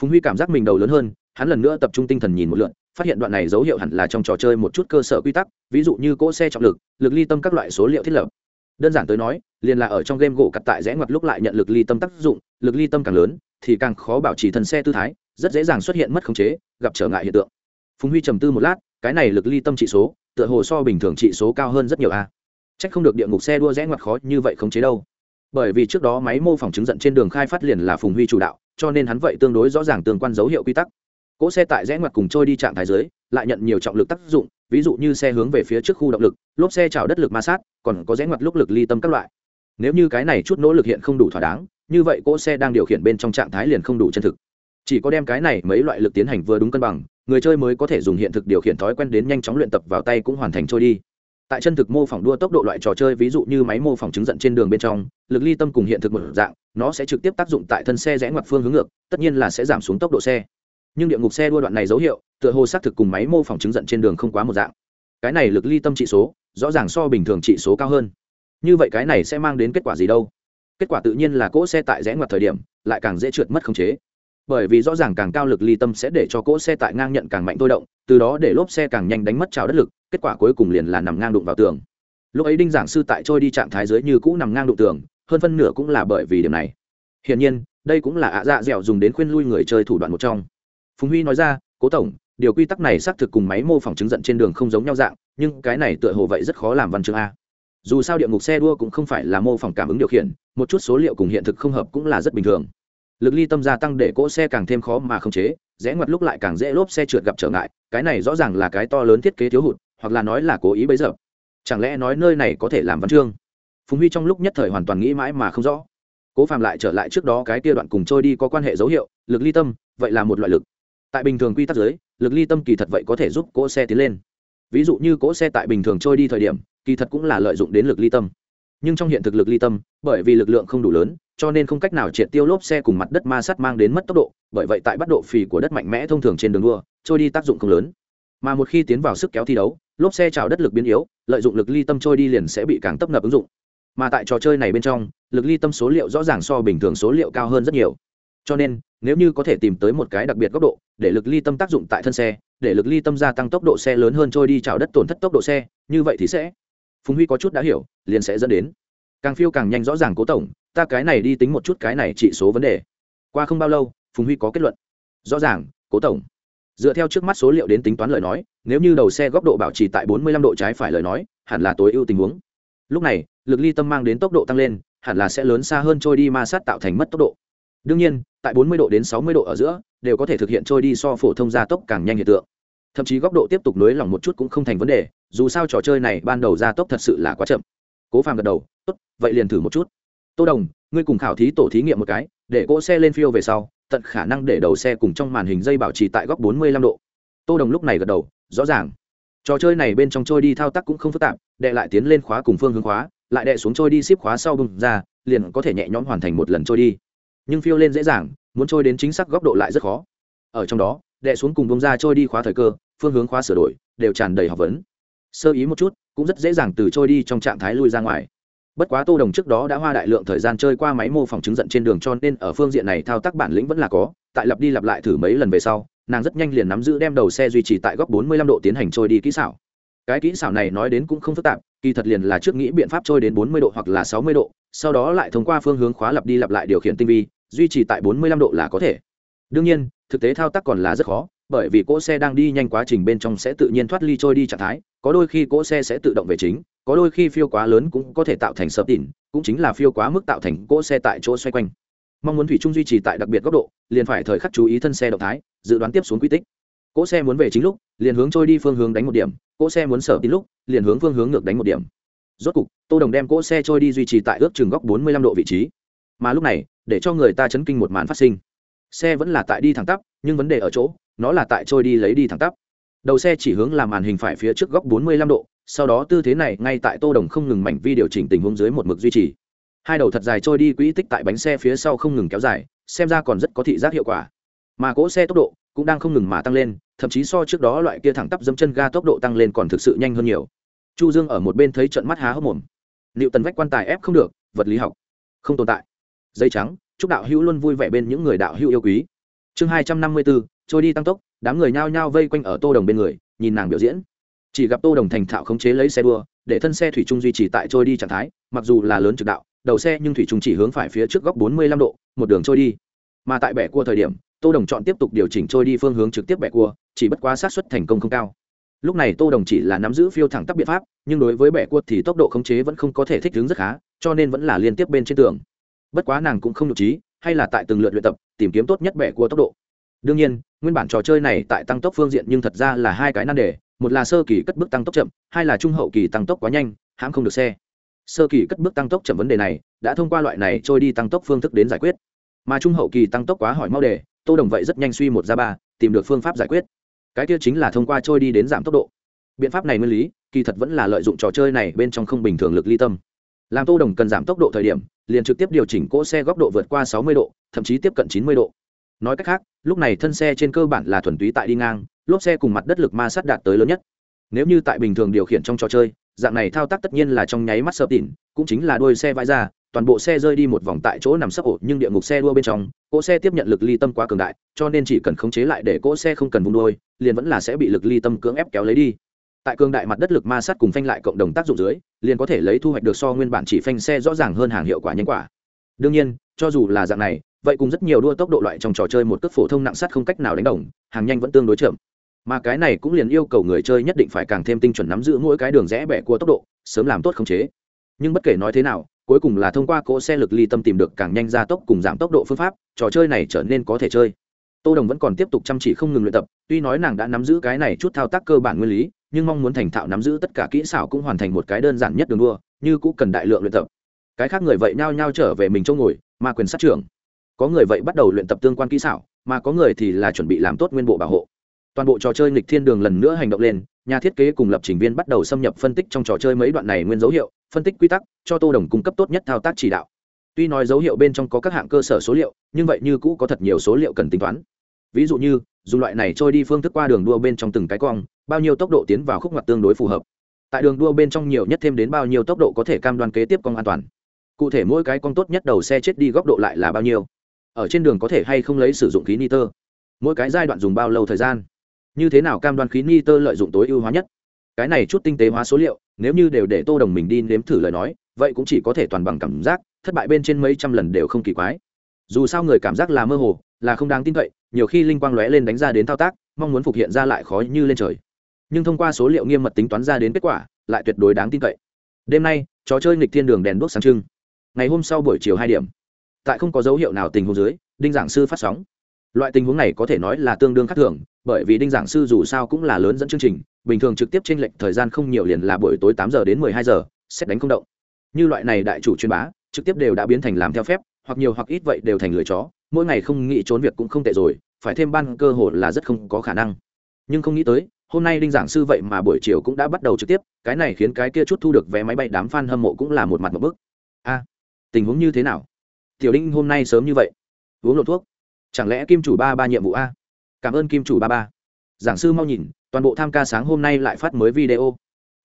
Speaker 1: Phùng huy cảm giác mình đầu lớn hơn, hắn lần nữa tập trung tinh thần nhìn một lượn phát hiện đoạn này dấu hiệu hẳn là trong trò chơi một chút cơ sở quy tắc, ví dụ như cỗ xe trọng lực lực ly tâm các loại số liệu thiết lập. Đơn giản tới nói, liền là ở trong game gỗ cặt tại rẽ ngoặt lúc lại nhận lực ly tâm tác dụng, lực ly tâm càng lớn, thì càng khó bảo trì thân xe tư thái, rất dễ dàng xuất hiện mất khống chế, gặp trở ngại hiện tượng. Phùng huy trầm tư một lát, cái này lực ly tâm trị số, tựa hồ so bình thường trị số cao hơn rất nhiều a. Chắc không được địa ngục xe đua rẽ ngoặt khó như vậy khống chế đâu. Bởi vì trước đó máy mô phỏng chứng giận trên đường khai phát liền là phùng huy chủ đạo, cho nên hắn vậy tương đối rõ ràng tương quan dấu hiệu quy tắc cỗ xe tại rẽ ngoặt cùng trôi đi trạng thái dưới, lại nhận nhiều trọng lực tác dụng, ví dụ như xe hướng về phía trước khu động lực, lốp xe chào đất lực ma sát, còn có rẽ ngoặt lúc lực ly tâm các loại. Nếu như cái này chút nỗ lực hiện không đủ thỏa đáng, như vậy cỗ xe đang điều khiển bên trong trạng thái liền không đủ chân thực. Chỉ có đem cái này mấy loại lực tiến hành vừa đúng cân bằng, người chơi mới có thể dùng hiện thực điều khiển thói quen đến nhanh chóng luyện tập vào tay cũng hoàn thành trôi đi. Tại chân thực mô phỏng đua tốc độ loại trò chơi ví dụ như máy mô phỏng chứng giận trên đường bên trong, lực ly tâm cùng hiện thực một dạng, nó sẽ trực tiếp tác dụng tại thân xe rẽ ngoặt phương hướng ngược, tất nhiên là sẽ giảm xuống tốc độ xe nhưng địa ngục xe đua đoạn này dấu hiệu, tựa hồ xác thực cùng máy mô phỏng chứng giận trên đường không quá một dạng. Cái này lực ly tâm trị số, rõ ràng so bình thường trị số cao hơn. Như vậy cái này sẽ mang đến kết quả gì đâu? Kết quả tự nhiên là cỗ xe tại rẽ ngoặt thời điểm, lại càng dễ trượt mất khống chế. Bởi vì rõ ràng càng cao lực ly tâm sẽ để cho cỗ xe tại ngang nhận càng mạnh tôi động, từ đó để lốp xe càng nhanh đánh mất trào đất lực, kết quả cuối cùng liền là nằm ngang đụng vào tường. Lúc ấy đinh giảng sư tại trôi đi trạng thái dưới như cũ nằm ngang đụng tường, hơn phân nửa cũng là bởi vì điểm này. Hiển nhiên, đây cũng là ạ dạ dẻo dùng đến khuyên lui người chơi thủ đoạn một trong phùng huy nói ra, cố tổng, điều quy tắc này xác thực cùng máy mô phỏng chứng giận trên đường không giống nhau dạng, nhưng cái này tựa hồ vậy rất khó làm văn chương a. Dù sao địa ngục xe đua cũng không phải là mô phỏng cảm ứng điều khiển, một chút số liệu cùng hiện thực không hợp cũng là rất bình thường. Lực ly tâm gia tăng để cỗ xe càng thêm khó mà khống chế, rẽ ngoặt lúc lại càng dễ lốp xe trượt gặp trở ngại, cái này rõ ràng là cái to lớn thiết kế thiếu hụt, hoặc là nói là cố ý bấy giờ. Chẳng lẽ nói nơi này có thể làm văn chương? Phùng huy trong lúc nhất thời hoàn toàn nghĩ mãi mà không rõ. Cố phạm lại trở lại trước đó cái kia đoạn cùng trôi đi có quan hệ dấu hiệu, lực ly tâm, vậy là một loại lực tại bình thường quy tắc giới, lực ly tâm kỳ thật vậy có thể giúp cỗ xe tiến lên. Ví dụ như cỗ xe tại bình thường trôi đi thời điểm, kỳ thật cũng là lợi dụng đến lực ly tâm. Nhưng trong hiện thực lực ly tâm, bởi vì lực lượng không đủ lớn, cho nên không cách nào triệt tiêu lốp xe cùng mặt đất ma sát mang đến mất tốc độ, bởi vậy tại bắt độ phì của đất mạnh mẽ thông thường trên đường đua, trôi đi tác dụng không lớn. Mà một khi tiến vào sức kéo thi đấu, lốp xe trào đất lực biến yếu, lợi dụng lực ly tâm trôi đi liền sẽ bị càng tấp nập ứng dụng. Mà tại trò chơi này bên trong, lực ly tâm số liệu rõ ràng so bình thường số liệu cao hơn rất nhiều cho nên, nếu như có thể tìm tới một cái đặc biệt góc độ, để lực ly tâm tác dụng tại thân xe, để lực ly tâm gia tăng tốc độ xe lớn hơn trôi đi trào đất tổn thất tốc độ xe, như vậy thì sẽ phùng huy có chút đã hiểu, liền sẽ dẫn đến. Càng phiêu càng nhanh rõ ràng cố tổng, ta cái này đi tính một chút cái này trị số vấn đề. Qua không bao lâu, phùng huy có kết luận. Rõ ràng, cố tổng. Dựa theo trước mắt số liệu đến tính toán lời nói, nếu như đầu xe góc độ bảo trì tại 45 độ trái phải lời nói, hẳn là tối ưu tình huống. Lúc này, lực ly tâm mang đến tốc độ tăng lên, hẳn là sẽ lớn xa hơn trôi đi ma sát tạo thành mất tốc độ. Đương nhiên tại 40 độ đến 60 độ ở giữa, đều có thể thực hiện trôi đi so phổ thông gia tốc càng nhanh hiện tượng. Thậm chí góc độ tiếp tục nối lỏng một chút cũng không thành vấn đề, dù sao trò chơi này ban đầu gia tốc thật sự là quá chậm. Cố phàm gật đầu, tốt, vậy liền thử một chút. Tô đồng, ngươi cùng khảo thí tổ thí nghiệm một cái, để cỗ xe lên phiêu về sau, tận khả năng để đầu xe cùng trong màn hình dây bảo trì tại góc 45 độ. Tô đồng lúc này gật đầu, rõ ràng. Trò chơi này bên trong trôi đi thao tác cũng không phức tạp, đệ lại tiến lên khóa cùng phương hướng khóa, lại đệ xuống trôi đi ship khóa sau bùng ra, liền có thể nhẹ nhõm hoàn thành một lần trôi đi nhưng phiêu lên dễ dàng, muốn trôi đến chính xác góc độ lại rất khó. Ở trong đó đệ xuống cùng bông ra trôi đi khóa thời cơ, phương hướng khóa sửa đổi, đều tràn đầy học vấn. Sơ ý một chút, cũng rất dễ dàng từ trôi đi trong trạng thái lui ra ngoài. Bất quá tô đồng trước đó đã hoa đại lượng thời gian chơi qua máy mô phỏng chứng giận trên đường cho nên ở phương diện này thao tác bản lĩnh vẫn là có, tại lặp đi lặp lại thử mấy lần về sau, nàng rất nhanh liền nắm giữ đem đầu xe duy trì tại góc 45 độ tiến hành trôi đi kỹ xảo. Cái kỹ xảo này nói đến cũng không phức tạp, kỳ thật liền là trước nghĩ biện pháp trôi đến 40 độ hoặc là 60 độ sau đó lại thông qua phương hướng khóa lặp đi lặp lại điều khiển tinh vi, duy trì tại 45 độ là có thể. Đương nhiên, thực tế thao tác còn là rất khó, bởi vì cỗ xe đang đi nhanh quá trình bên trong sẽ tự nhiên thoát ly trôi đi trạng thái, có đôi khi cỗ xe sẽ tự động về chính, có đôi khi phiêu quá lớn cũng có thể tạo thành sập tỉn cũng chính là phiêu quá mức tạo thành cỗ xe tại chỗ xoay quanh. Mong muốn thủy chung duy trì tại đặc biệt góc độ, liền phải thời khắc chú ý thân xe động thái, dự đoán tiếp xuống quy tích. Cỗ xe muốn về chính lúc, liền hướng trôi đi phương hướng đánh một điểm, cỗ xe muốn sở tín lúc, liền hướng phương hướng ngược đánh một điểm rốt cục, tô đồng đem cỗ xe trôi đi duy trì tại ước chừng góc 45 độ vị trí. Mà lúc này, để cho người ta chấn kinh một màn phát sinh. Xe vẫn là tại đi thẳng tắp, nhưng vấn đề ở chỗ, nó là tại trôi đi lấy đi thẳng tắp. Đầu xe chỉ hướng làm màn hình phải phía trước góc 45 độ, sau đó tư thế này ngay tại tô đồng không ngừng mảnh vi điều chỉnh tình huống dưới một mực duy trì. Hai đầu thật dài trôi đi quỹ tích tại bánh xe phía sau không ngừng kéo dài, xem ra còn rất có thị giác hiệu quả. Mà cỗ xe tốc độ cũng đang không ngừng mà tăng lên, thậm chí so trước đó loại kia thẳng tắp dâm chân ga tốc độ tăng lên còn thực sự nhanh hơn nhiều chu dương ở một bên thấy trận mắt há hốc mồm. Liệu tần vách quan tài ép không được, vật lý học không tồn tại. Dây trắng, chúc đạo hữu luôn vui vẻ bên những người đạo hữu yêu quý. Chương hai trăm năm mươi bốn, trôi đi tăng tốc, đám người nhao nhao vây quanh ở tô đồng bên người, nhìn nàng biểu diễn. Chỉ gặp tô đồng thành thạo khống chế lấy xe đua, để thân xe thủy trung duy trì tại trôi đi trạng thái, mặc dù là lớn trực đạo, đầu xe nhưng thủy trung chỉ hướng phải phía trước góc 45 độ, một đường trôi đi. Mà tại bẻ cua thời điểm, tô đồng chọn tiếp tục điều chỉnh trôi đi phương hướng trực tiếp bẻ cua, chỉ bất quá sát xuất thành công không cao lúc này tô đồng chỉ là nắm giữ phiêu thẳng tắc biện pháp, nhưng đối với bẻ cua thì tốc độ khống chế vẫn không có thể thích ứng rất khá, cho nên vẫn là liên tiếp bên trên tường. Bất quá nàng cũng không nhục trí, hay là tại từng lượt luyện tập, tìm kiếm tốt nhất bẻ cua tốc độ. Đương nhiên, nguyên bản trò chơi này tại tăng tốc phương diện nhưng thật ra là hai cái nan đề, một là sơ kỳ cất bước tăng tốc chậm, hai là trung hậu kỳ tăng tốc quá nhanh hãm không được xe. Sơ kỳ cất bước tăng tốc chậm vấn đề này, đã thông qua loại này trôi đi tăng tốc phương thức đến giải quyết. Mà trung hậu kỳ tăng tốc quá hỏi mau đề, tô đồng vậy rất nhanh suy một ra ba, tìm được phương pháp giải quyết cái kia chính là thông qua trôi đi đến giảm tốc độ. Biện pháp này nguyên lý, kỳ thật vẫn là lợi dụng trò chơi này bên trong không bình thường lực ly tâm. Làm tô đồng cần giảm tốc độ thời điểm, liền trực tiếp điều chỉnh cỗ xe góc độ vượt qua sáu mươi độ, thậm chí tiếp cận chín mươi độ. Nói cách khác, lúc này thân xe trên cơ bản là thuần túy tại đi ngang, lốp xe cùng mặt đất lực ma sát đạt tới lớn nhất. Nếu như tại bình thường điều khiển trong trò chơi, dạng này thao tác tất nhiên là trong nháy mắt sợp tỉn cũng chính là đuôi xe vãi ra toàn bộ xe rơi đi một vòng tại chỗ nằm sấp ổ nhưng địa ngục xe đua bên trong, cỗ xe tiếp nhận lực ly tâm quá cường đại, cho nên chỉ cần khống chế lại để cỗ xe không cần vung đôi liền vẫn là sẽ bị lực ly tâm cưỡng ép kéo lấy đi. Tại cường đại mặt đất lực ma sát cùng phanh lại cộng đồng tác dụng dưới, liền có thể lấy thu hoạch được so nguyên bản chỉ phanh xe rõ ràng hơn hàng hiệu quả nhanh quả. Đương nhiên, cho dù là dạng này, vậy cùng rất nhiều đua tốc độ loại trong trò chơi một cước phổ thông nặng sắt không cách nào đánh đồng, hàng nhanh vẫn tương đối chậm. Mà cái này cũng liền yêu cầu người chơi nhất định phải càng thêm tinh chuẩn nắm giữ mỗi cái đường rẽ bẻ của tốc độ, sớm làm tốt khống chế. Nhưng bất kể nói thế nào cuối cùng là thông qua cỗ xe lực ly tâm tìm được càng nhanh gia tốc cùng giảm tốc độ phương pháp, trò chơi này trở nên có thể chơi. Tô đồng vẫn còn tiếp tục chăm chỉ không ngừng luyện tập, tuy nói nàng đã nắm giữ cái này chút thao tác cơ bản nguyên lý, nhưng mong muốn thành thạo nắm giữ tất cả kỹ xảo cũng hoàn thành một cái đơn giản nhất đường đua, như cũng cần đại lượng luyện tập. Cái khác người vậy nhao nhao trở về mình chỗ ngồi mà quyền sát trưởng. Có người vậy bắt đầu luyện tập tương quan kỹ xảo, mà có người thì là chuẩn bị làm tốt nguyên bộ bảo hộ. Toàn bộ trò chơi nghịch thiên đường lần nữa hành động lên, nhà thiết kế cùng lập trình viên bắt đầu xâm nhập phân tích trong trò chơi mấy đoạn này nguyên dấu hiệu phân tích quy tắc, cho tô đồng cung cấp tốt nhất thao tác chỉ đạo. Tuy nói dấu hiệu bên trong có các hạng cơ sở số liệu, nhưng vậy như cũ có thật nhiều số liệu cần tính toán. Ví dụ như, dùng loại này trôi đi phương thức qua đường đua bên trong từng cái cong, bao nhiêu tốc độ tiến vào khúc ngoặt tương đối phù hợp. Tại đường đua bên trong nhiều nhất thêm đến bao nhiêu tốc độ có thể cam đoan kế tiếp cong an toàn. Cụ thể mỗi cái cong tốt nhất đầu xe chết đi góc độ lại là bao nhiêu. Ở trên đường có thể hay không lấy sử dụng khí nitơ. Mỗi cái giai đoạn dùng bao lâu thời gian. Như thế nào cam đoan khí nitơ lợi dụng tối ưu hóa nhất. Cái này chút tinh tế hóa số liệu nếu như đều để tô đồng mình đi nếm thử lời nói, vậy cũng chỉ có thể toàn bằng cảm giác, thất bại bên trên mấy trăm lần đều không kỳ quái. Dù sao người cảm giác là mơ hồ, là không đáng tin cậy, nhiều khi linh quang lóe lên đánh ra đến thao tác, mong muốn phục hiện ra lại khó như lên trời. Nhưng thông qua số liệu nghiêm mật tính toán ra đến kết quả, lại tuyệt đối đáng tin cậy. Đêm nay, trò chơi nghịch thiên đường đèn đuốc sáng trưng. Ngày hôm sau buổi chiều hai điểm. Tại không có dấu hiệu nào tình huống dưới, đinh giảng sư phát sóng. Loại tình huống này có thể nói là tương đương khác thường, bởi vì đinh giảng sư dù sao cũng là lớn dẫn chương trình bình thường trực tiếp trên lệnh lệch thời gian không nhiều liền là buổi tối tám giờ đến mười hai giờ, xét đánh không động. Như loại này đại chủ chuyên bá, trực tiếp đều đã biến thành làm theo phép, hoặc nhiều hoặc ít vậy đều thành lười chó, mỗi ngày không nghĩ trốn việc cũng không tệ rồi, phải thêm ban cơ hội là rất không có khả năng. Nhưng không nghĩ tới, hôm nay đinh giảng sư vậy mà buổi chiều cũng đã bắt đầu trực tiếp, cái này khiến cái kia chút thu được vé máy bay đám f a n hâm mộ cũng là một mặt một bức. A, tình huống như thế nào? Tiểu đinh hôm nay sớm như vậy. Uống lộ thuốc. Chẳng lẽ kim chủ ba ba nhiệm vụ a? Cảm ơn kim chủ ba ba giảng sư mau nhìn, toàn bộ tham ca sáng hôm nay lại phát mới video.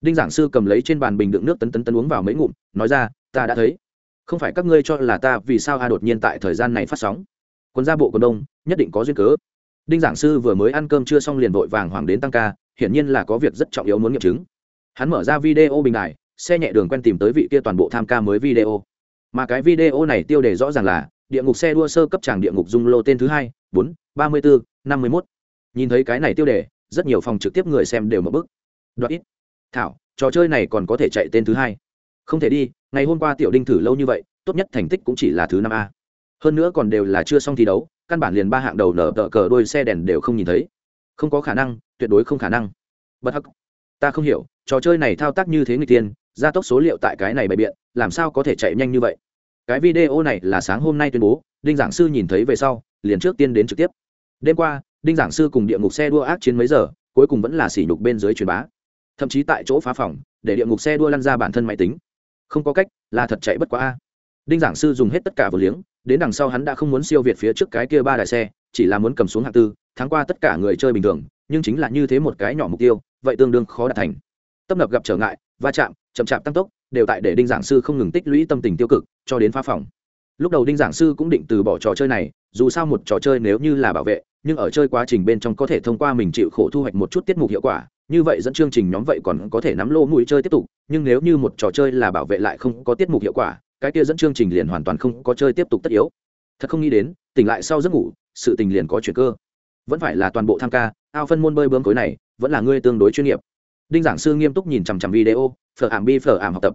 Speaker 1: Đinh giảng sư cầm lấy trên bàn bình đựng nước tấn tấn tấn uống vào mấy ngụm, nói ra, ta đã thấy. Không phải các ngươi cho là ta vì sao a đột nhiên tại thời gian này phát sóng? Quân gia bộ quân đông, nhất định có duyên cớ. Đinh giảng sư vừa mới ăn cơm chưa xong liền vội vàng hoàng đến tăng ca, hiển nhiên là có việc rất trọng yếu muốn nghiệm chứng. Hắn mở ra video bình đại xe nhẹ đường quen tìm tới vị kia toàn bộ tham ca mới video. Mà cái video này tiêu đề rõ ràng là, địa ngục xe đua sơ cấp tràng địa ngục dung lô tên thứ hai, bốn, ba mươi bốn năm mươi mốt nhìn thấy cái này tiêu đề, rất nhiều phòng trực tiếp người xem đều mở bức đoạt ít. Thảo, trò chơi này còn có thể chạy tên thứ hai. Không thể đi, ngày hôm qua tiểu đinh thử lâu như vậy, tốt nhất thành tích cũng chỉ là thứ năm a. Hơn nữa còn đều là chưa xong thi đấu, căn bản liền ba hạng đầu nở tờ cờ đôi xe đèn đều không nhìn thấy. Không có khả năng, tuyệt đối không khả năng. Bất hắc. Ta không hiểu, trò chơi này thao tác như thế người tiên, gia tốc số liệu tại cái này bày biện, làm sao có thể chạy nhanh như vậy? Cái video này là sáng hôm nay tuyên bố, đinh giảng sư nhìn thấy về sau, liền trước tiên đến trực tiếp. Đêm qua đinh giảng sư cùng địa ngục xe đua ác chiến mấy giờ, cuối cùng vẫn là sỉ nhục bên dưới truyền bá. Thậm chí tại chỗ phá phòng, để địa ngục xe đua lăn ra bản thân máy tính. Không có cách, là thật chạy bất quá a. Đinh giảng sư dùng hết tất cả vừa liếng, đến đằng sau hắn đã không muốn siêu việt phía trước cái kia ba đại xe, chỉ là muốn cầm xuống hạng tư tháng qua tất cả người chơi bình thường, nhưng chính là như thế một cái nhỏ mục tiêu, vậy tương đương khó đạt thành. Tâm lập gặp trở ngại, va chạm, chậm chạp tăng tốc, đều tại để đinh giảng sư không ngừng tích lũy tâm tình tiêu cực, cho đến phá phòng. Lúc đầu đinh giảng sư cũng định từ bỏ trò chơi này, dù sao một trò chơi nếu như là bảo vệ nhưng ở chơi quá trình bên trong có thể thông qua mình chịu khổ thu hoạch một chút tiết mục hiệu quả, như vậy dẫn chương trình nhóm vậy còn có thể nắm lô mũi chơi tiếp tục, nhưng nếu như một trò chơi là bảo vệ lại không có tiết mục hiệu quả, cái kia dẫn chương trình liền hoàn toàn không có chơi tiếp tục tất yếu. Thật không nghĩ đến, tỉnh lại sau giấc ngủ, sự tình liền có chuyện cơ. Vẫn phải là toàn bộ tham ca, ao phân môn bơi bướm cối này, vẫn là ngươi tương đối chuyên nghiệp. Đinh giảng sư nghiêm túc nhìn chằm chằm video, phở ảm bi phở ảm học tập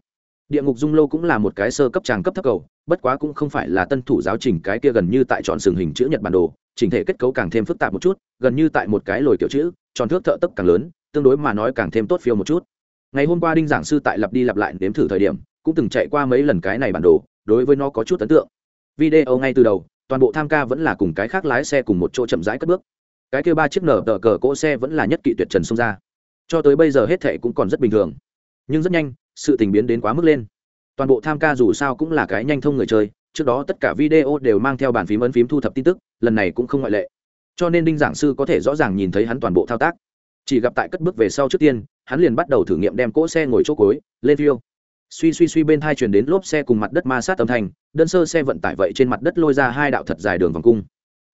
Speaker 1: địa ngục dung lô cũng là một cái sơ cấp tràng cấp thấp cầu, bất quá cũng không phải là tân thủ giáo trình cái kia gần như tại tròn sừng hình chữ nhật bản đồ, chỉnh thể kết cấu càng thêm phức tạp một chút, gần như tại một cái lồi kiểu chữ, tròn thước thợ tấp càng lớn, tương đối mà nói càng thêm tốt phiêu một chút. Ngày hôm qua đinh giảng sư tại lặp đi lặp lại đếm thử thời điểm, cũng từng chạy qua mấy lần cái này bản đồ, đối với nó có chút ấn tượng. Video ngay từ đầu, toàn bộ tham ca vẫn là cùng cái khác lái xe cùng một chỗ chậm rãi cất bước. Cái kia ba chiếc nở tờ cờ cỗ xe vẫn là nhất kỵ tuyệt trần xông ra. Cho tới bây giờ hết thệ cũng còn rất bình thường. Nhưng rất nhanh sự tình biến đến quá mức lên. Toàn bộ tham ca dù sao cũng là cái nhanh thông người chơi, trước đó tất cả video đều mang theo bàn phím ấn phím thu thập tin tức, lần này cũng không ngoại lệ. Cho nên đinh giảng sư có thể rõ ràng nhìn thấy hắn toàn bộ thao tác. Chỉ gặp tại cất bước về sau trước tiên, hắn liền bắt đầu thử nghiệm đem cỗ xe ngồi chỗ cối lên phiêu. Suy suy suy bên thai chuyển đến lốp xe cùng mặt đất ma sát âm thanh, đơn sơ xe vận tải vậy trên mặt đất lôi ra hai đạo thật dài đường vòng cung.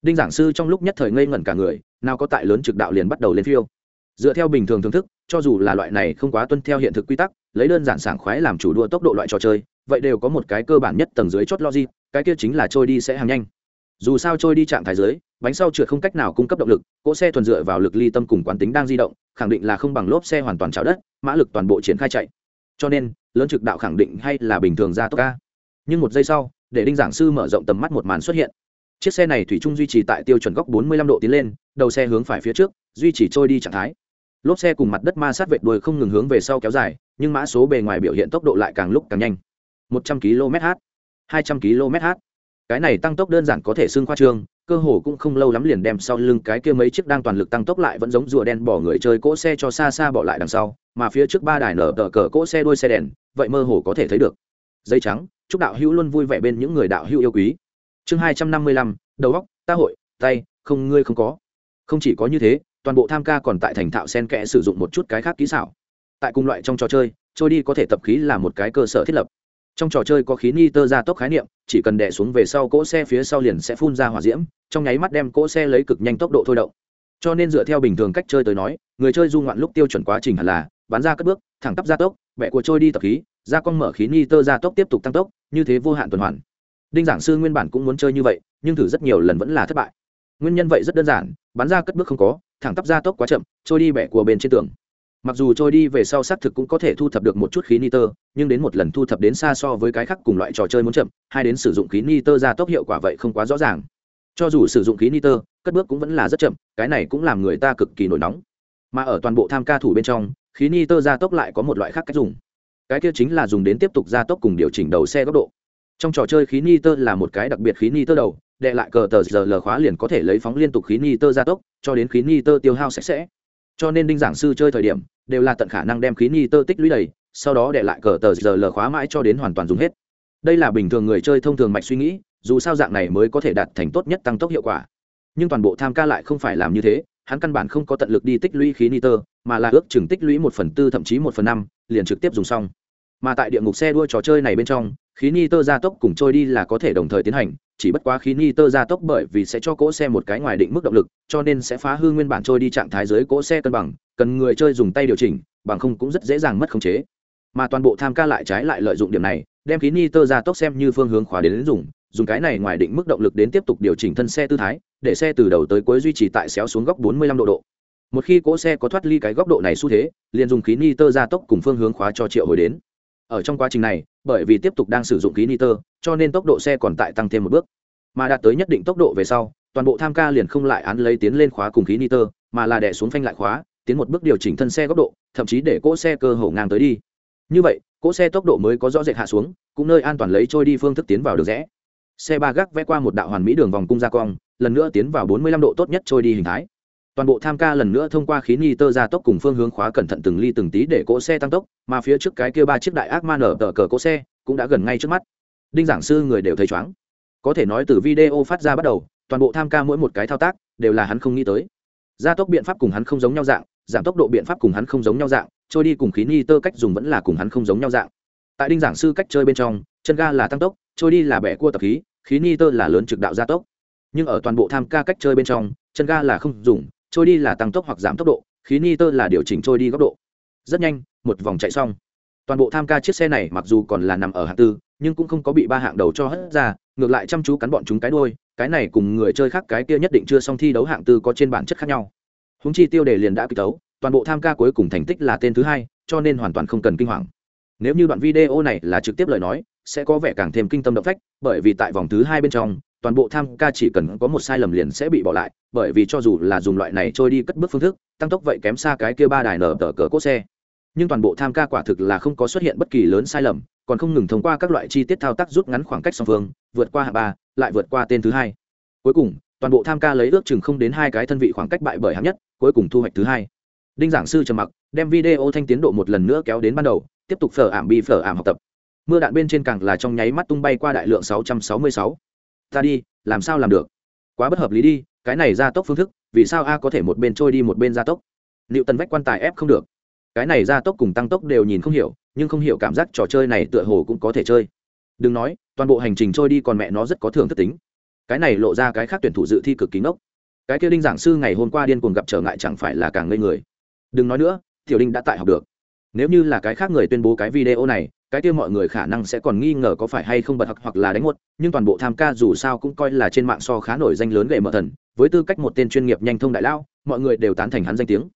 Speaker 1: Đinh giảng sư trong lúc nhất thời ngây ngẩn cả người, nào có tại lớn trực đạo liền bắt đầu lên phiêu. Dựa theo bình thường thưởng thức cho dù là loại này không quá tuân theo hiện thực quy tắc, lấy đơn giản sảng khoái làm chủ đua tốc độ loại trò chơi, vậy đều có một cái cơ bản nhất tầng dưới chốt logic, cái kia chính là trôi đi sẽ hàng nhanh. Dù sao trôi đi trạng thái dưới, bánh sau trượt không cách nào cung cấp động lực, cỗ xe thuần dựa vào lực ly tâm cùng quán tính đang di động, khẳng định là không bằng lốp xe hoàn toàn cháo đất, mã lực toàn bộ triển khai chạy. Cho nên, lớn trực đạo khẳng định hay là bình thường ra tốc ca nhưng một giây sau, để đinh giảng sư mở rộng tầm mắt một màn xuất hiện. Chiếc xe này thủy chung duy trì tại tiêu chuẩn góc 45 độ tiến lên, đầu xe hướng phải phía trước, duy trì trôi đi trạng thái lốp xe cùng mặt đất ma sát vệt đuôi không ngừng hướng về sau kéo dài, nhưng mã số bề ngoài biểu hiện tốc độ lại càng lúc càng nhanh. 100 km/h 200 km/h cái này tăng tốc đơn giản có thể xưng khoa trương, cơ hồ cũng không lâu lắm liền đem sau lưng cái kia mấy chiếc đang toàn lực tăng tốc lại vẫn giống rùa đen bỏ người chơi cỗ xe cho xa xa bỏ lại đằng sau, mà phía trước ba đài nở tờ cờ cỗ xe đuôi xe đèn, vậy mơ hồ có thể thấy được. Dây trắng, chúc đạo hữu luôn vui vẻ bên những người đạo hữu yêu quý. Chương hai trăm năm mươi lăm, đầu góc ta hội, tay, không, ngươi không có. Không chỉ có như thế toàn bộ tham ca còn tại thành thạo sen kẽ sử dụng một chút cái khác kỹ xảo. Tại cùng loại trong trò chơi, trôi đi có thể tập khí là một cái cơ sở thiết lập. Trong trò chơi có khí ni tơ ra tốc khái niệm, chỉ cần đè xuống về sau cỗ xe phía sau liền sẽ phun ra hỏa diễm, trong nháy mắt đem cỗ xe lấy cực nhanh tốc độ thôi động. Cho nên dựa theo bình thường cách chơi tới nói, người chơi du ngoạn lúc tiêu chuẩn quá trình hẳn là bắn ra cất bước, thẳng tắp ra tốc vẽ của trôi đi tập khí ra con mở khí ni tơ ra tốc tiếp tục tăng tốc, như thế vô hạn tuần hoàn. Đinh giảng sư nguyên bản cũng muốn chơi như vậy, nhưng thử rất nhiều lần vẫn là thất bại nguyên nhân vậy rất đơn giản, bắn ra cất bước không có, thẳng tắp ra tốc quá chậm, trôi đi bẻ của bên trên tường. Mặc dù trôi đi về sau xác thực cũng có thể thu thập được một chút khí nitơ, nhưng đến một lần thu thập đến xa so với cái khác cùng loại trò chơi muốn chậm hay đến sử dụng khí nitơ ra tốc hiệu quả vậy không quá rõ ràng. Cho dù sử dụng khí nitơ, cất bước cũng vẫn là rất chậm, cái này cũng làm người ta cực kỳ nổi nóng. Mà ở toàn bộ tham ca thủ bên trong, khí nitơ ra tốc lại có một loại khác cách dùng. Cái kia chính là dùng đến tiếp tục gia tốc cùng điều chỉnh đầu xe góc độ. Trong trò chơi khí nitơ là một cái đặc biệt khí nitơ đầu đệ lại cờ tờ giờ lờ khóa liền có thể lấy phóng liên tục khí ni tơ gia tốc, cho đến khí ni tơ tiêu hao sạch sẽ. Cho nên đinh giảng sư chơi thời điểm, đều là tận khả năng đem khí ni tơ tích lũy đầy, sau đó để lại cờ tờ giờ lờ khóa mãi cho đến hoàn toàn dùng hết. Đây là bình thường người chơi thông thường mạch suy nghĩ, dù sao dạng này mới có thể đạt thành tốt nhất tăng tốc hiệu quả. Nhưng toàn bộ tham ca lại không phải làm như thế, hắn căn bản không có tận lực đi tích lũy khí nitơ mà là ước chừng tích lũy một phần tư thậm chí một phần năm, liền trực tiếp dùng xong. Mà tại địa ngục xe đua trò chơi này bên trong, khí nitơ gia tốc cùng trôi đi là có thể đồng thời tiến hành chỉ bất quá khí nitơ gia tốc bởi vì sẽ cho cỗ xe một cái ngoài định mức động lực, cho nên sẽ phá hư nguyên bản trôi đi trạng thái dưới cỗ xe cân bằng, cần người chơi dùng tay điều chỉnh, bằng không cũng rất dễ dàng mất khống chế. Mà toàn bộ tham ca lại trái lại lợi dụng điểm này, đem khí nitơ gia tốc xem như phương hướng khóa đến dùng dùng cái này ngoài định mức động lực đến tiếp tục điều chỉnh thân xe tư thái, để xe từ đầu tới cuối duy trì tại xéo xuống góc 45 độ độ. Một khi cỗ xe có thoát ly cái góc độ này xu thế, liền dùng khí nitơ gia tốc cùng phương hướng khóa cho triệu hồi đến. Ở trong quá trình này bởi vì tiếp tục đang sử dụng khí nitơ, cho nên tốc độ xe còn tại tăng thêm một bước. Mà đạt tới nhất định tốc độ về sau, toàn bộ tham ca liền không lại án lấy tiến lên khóa cùng khí nitơ, mà là đè xuống phanh lại khóa, tiến một bước điều chỉnh thân xe góc độ, thậm chí để cỗ xe cơ hồ ngang tới đi. Như vậy, cỗ xe tốc độ mới có rõ rệt hạ xuống, cũng nơi an toàn lấy trôi đi phương thức tiến vào được rẽ. Xe ba gác vẽ qua một đạo hoàn mỹ đường vòng cung gia cong, lần nữa tiến vào 45 độ tốt nhất trôi đi hình thái toàn bộ tham ca lần nữa thông qua khí ni tơ ra tốc cùng phương hướng khóa cẩn thận từng ly từng tí để cỗ xe tăng tốc, mà phía trước cái kia ba chiếc đại ác ma nở tờ cờ cỗ xe cũng đã gần ngay trước mắt. Đinh giảng sư người đều thấy chóng có thể nói từ video phát ra bắt đầu, toàn bộ tham ca mỗi một cái thao tác đều là hắn không nghĩ tới. Gia tốc biện pháp cùng hắn không giống nhau dạng, giảm tốc độ biện pháp cùng hắn không giống nhau dạng, trôi đi cùng khí ni tơ cách dùng vẫn là cùng hắn không giống nhau dạng. Tại đinh giảng sư cách chơi bên trong, chân ga là tăng tốc, trôi đi là bẻ cua tập khí khí ni tơ là lớn trực đạo gia tốc. Nhưng ở toàn bộ tham ca cách chơi bên trong, chân ga là không dùng trôi đi là tăng tốc hoặc giảm tốc độ, khí ni tơ là điều chỉnh trôi đi góc độ. Rất nhanh, một vòng chạy xong. Toàn bộ tham ca chiếc xe này mặc dù còn là nằm ở hạng tư, nhưng cũng không có bị ba hạng đầu cho hất ra, ngược lại chăm chú cắn bọn chúng cái đôi cái này cùng người chơi khác cái kia nhất định chưa xong thi đấu hạng tư có trên bản chất khác nhau. Húng chi tiêu đề liền đã kịch tấu, toàn bộ tham ca cuối cùng thành tích là tên thứ hai, cho nên hoàn toàn không cần kinh hoàng. Nếu như đoạn video này là trực tiếp lời nói, sẽ có vẻ càng thêm kinh tâm động phách, bởi vì tại vòng thứ hai bên trong toàn bộ tham ca chỉ cần có một sai lầm liền sẽ bị bỏ lại, bởi vì cho dù là dùng loại này trôi đi cất bước phương thức, tăng tốc vậy kém xa cái kia ba đài nở tờ cờ cốt xe. Nhưng toàn bộ tham ca quả thực là không có xuất hiện bất kỳ lớn sai lầm, còn không ngừng thông qua các loại chi tiết thao tác rút ngắn khoảng cách song phương, vượt qua hạ ba, lại vượt qua tên thứ hai. Cuối cùng, toàn bộ tham ca lấy ước chừng không đến hai cái thân vị khoảng cách bại bởi hạng nhất, cuối cùng thu hoạch thứ hai. Đinh giảng sư trầm mặc, đem video thanh tiến độ một lần nữa kéo đến ban đầu, tiếp tục phở ảm bi phở ảm học tập. Mưa đạn bên trên càng là trong nháy mắt tung bay qua đại lượng 666 ta đi, làm sao làm được? Quá bất hợp lý đi, cái này gia tốc phương thức, vì sao a có thể một bên trôi đi một bên gia tốc? Liệu tần vách quan tài ép không được. Cái này gia tốc cùng tăng tốc đều nhìn không hiểu, nhưng không hiểu cảm giác trò chơi này tựa hồ cũng có thể chơi. Đừng nói, toàn bộ hành trình trôi đi còn mẹ nó rất có thưởng thức tính. Cái này lộ ra cái khác tuyển thủ dự thi cực kính ốc cái kia đinh giảng sư ngày hôm qua điên cuồng gặp trở ngại chẳng phải là càng ngây người. Đừng nói nữa, tiểu đinh đã tại học được. Nếu như là cái khác người tuyên bố cái video này cái kia mọi người khả năng sẽ còn nghi ngờ có phải hay không bật học hoặc là đánh một, nhưng toàn bộ tham ca dù sao cũng coi là trên mạng so khá nổi danh lớn gậy mở thần, với tư cách một tên chuyên nghiệp nhanh thông đại lao mọi người đều tán thành hắn danh tiếng.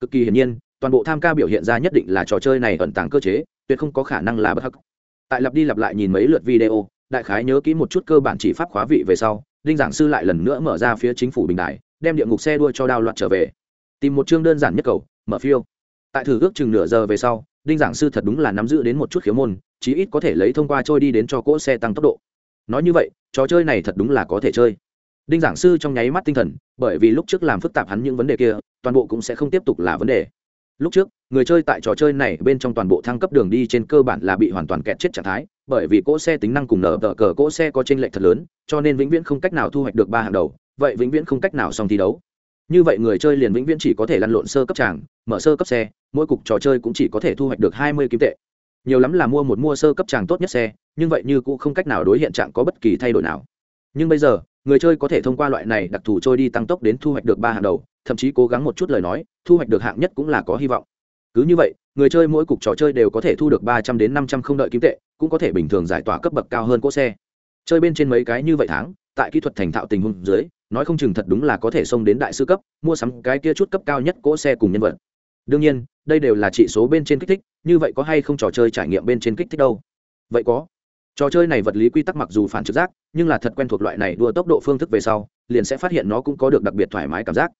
Speaker 1: Cực kỳ hiển nhiên, toàn bộ tham ca biểu hiện ra nhất định là trò chơi này ẩn tàng cơ chế, tuyệt không có khả năng là bất hắc tại lặp đi lặp lại nhìn mấy lượt video, đại khái nhớ kỹ một chút cơ bản chỉ pháp khóa vị về sau, đinh giảng sư lại lần nữa mở ra phía chính phủ bình đại đem địa ngục xe đua cho đao loạt trở về. Tìm một chương đơn giản nhất cầu, mở phiêu. Tại thử ước chừng nửa giờ về sau đinh giảng sư thật đúng là nắm giữ đến một chút khiếu môn, chí ít có thể lấy thông qua trôi đi đến cho cỗ xe tăng tốc độ. Nói như vậy, trò chơi này thật đúng là có thể chơi. Đinh giảng sư trong nháy mắt tinh thần, bởi vì lúc trước làm phức tạp hắn những vấn đề kia, toàn bộ cũng sẽ không tiếp tục là vấn đề. Lúc trước, người chơi tại trò chơi này bên trong toàn bộ thăng cấp đường đi trên cơ bản là bị hoàn toàn kẹt chết trạng thái, bởi vì cỗ xe tính năng cùng nở tờ cờ cỗ xe có t r ê n lệch thật lớn, cho nên vĩnh viễn không cách nào thu hoạch được ba hàng đầu, vậy vĩnh viễn không cách nào xong thi đấu như vậy người chơi liền vĩnh viễn chỉ có thể lăn lộn sơ cấp tràng, mở sơ cấp xe, mỗi cục trò chơi cũng chỉ có thể thu hoạch được hai mươi kim tệ. Nhiều lắm là mua một mua sơ cấp tràng tốt nhất xe, nhưng vậy như cũng không cách nào đối hiện trạng có bất kỳ thay đổi nào. Nhưng bây giờ, người chơi có thể thông qua loại này đặc thù trôi đi tăng tốc đến thu hoạch được ba hàng đầu, thậm chí cố gắng một chút lời nói, thu hoạch được hạng nhất cũng là có hy vọng. Cứ như vậy, người chơi mỗi cục trò chơi đều có thể thu được ba trăm đến năm trăm không đợi kim tệ, cũng có thể bình thường giải tỏa cấp bậc cao hơn cỗ xe. Chơi bên trên mấy cái như vậy tháng, tại kỹ thuật thành thạo tình huống dưới nói không chừng thật đúng là có thể xông đến đại sư cấp, mua sắm cái kia chút cấp cao nhất cỗ xe cùng nhân vật. Đương nhiên, đây đều là trị số bên trên kích thích, như vậy có hay không trò chơi trải nghiệm bên trên kích thích đâu? Vậy có. Trò chơi này vật lý quy tắc mặc dù phản trực giác, nhưng là thật quen thuộc loại này đua tốc độ phương thức về sau, liền sẽ phát hiện nó cũng có được đặc biệt thoải mái cảm giác.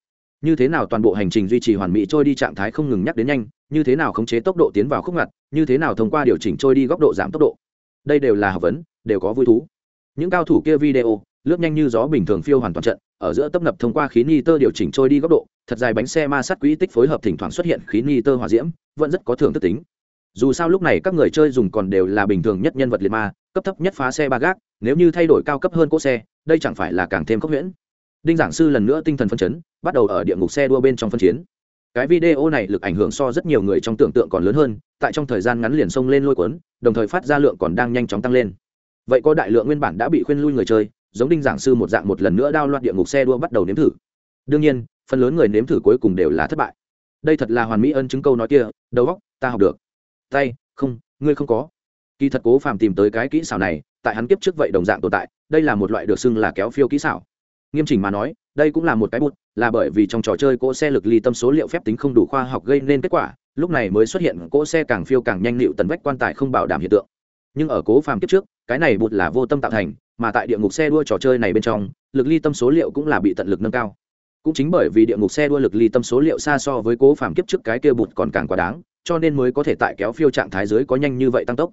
Speaker 1: Như thế nào toàn bộ hành trình duy trì hoàn mỹ trôi đi trạng thái không ngừng nhắc đến nhanh, như thế nào khống chế tốc độ tiến vào khúc ngặt, như thế nào thông qua điều chỉnh trôi đi góc độ giảm tốc độ. Đây đều là học vấn, đều có vui thú. Những cao thủ kia video lướt nhanh như gió bình thường phiêu hoàn toàn trận, ở giữa tấp nập thông qua khí ni tơ điều chỉnh trôi đi góc độ, thật dài bánh xe ma sát quỹ tích phối hợp thỉnh thoảng xuất hiện khí ni tơ hòa diễm, vẫn rất có thưởng thức tính. Dù sao lúc này các người chơi dùng còn đều là bình thường nhất nhân vật liệt ma, cấp thấp nhất phá xe ba gác, nếu như thay đổi cao cấp hơn cỗ xe, đây chẳng phải là càng thêm khốc huyễn đinh giảng sư lần nữa tinh thần phân chấn, bắt đầu ở địa ngục xe đua bên trong phân chiến. Cái video này lực ảnh hưởng so rất nhiều người trong tưởng tượng còn lớn hơn, tại trong thời gian ngắn liền xông lên lôi cuốn, đồng thời phát ra lượng còn đang nhanh chóng tăng lên. Vậy có đại lượng nguyên bản đã bị khuyên lui người chơi giống đinh giảng sư một dạng một lần nữa đao loạn địa ngục xe đua bắt đầu nếm thử. Đương nhiên, phần lớn người nếm thử cuối cùng đều là thất bại. Đây thật là hoàn mỹ ân chứng câu nói kia, đầu óc, ta học được. Tay, không, ngươi không có. Kỳ thật cố phàm tìm tới cái kỹ xảo này, tại hắn kiếp trước vậy đồng dạng tồn tại, đây là một loại được xưng là kéo phiêu kỹ xảo. Nghiêm chỉnh mà nói, đây cũng là một cái bút, là bởi vì trong trò chơi cỗ xe lực ly tâm số liệu phép tính không đủ khoa học gây nên kết quả, lúc này mới xuất hiện cỗ xe càng phiêu càng nhanh liệu tần vách quan tài không bảo đảm hiện tượng. Nhưng ở cố phàm kiếp trước, cái này bụt là vô tâm tạo thành mà tại địa ngục xe đua trò chơi này bên trong, lực ly tâm số liệu cũng là bị tận lực nâng cao. Cũng chính bởi vì địa ngục xe đua lực ly tâm số liệu xa so với cố phàm kiếp trước cái kia bụt còn càng quá đáng, cho nên mới có thể tại kéo phiêu trạng thái dưới có nhanh như vậy tăng tốc.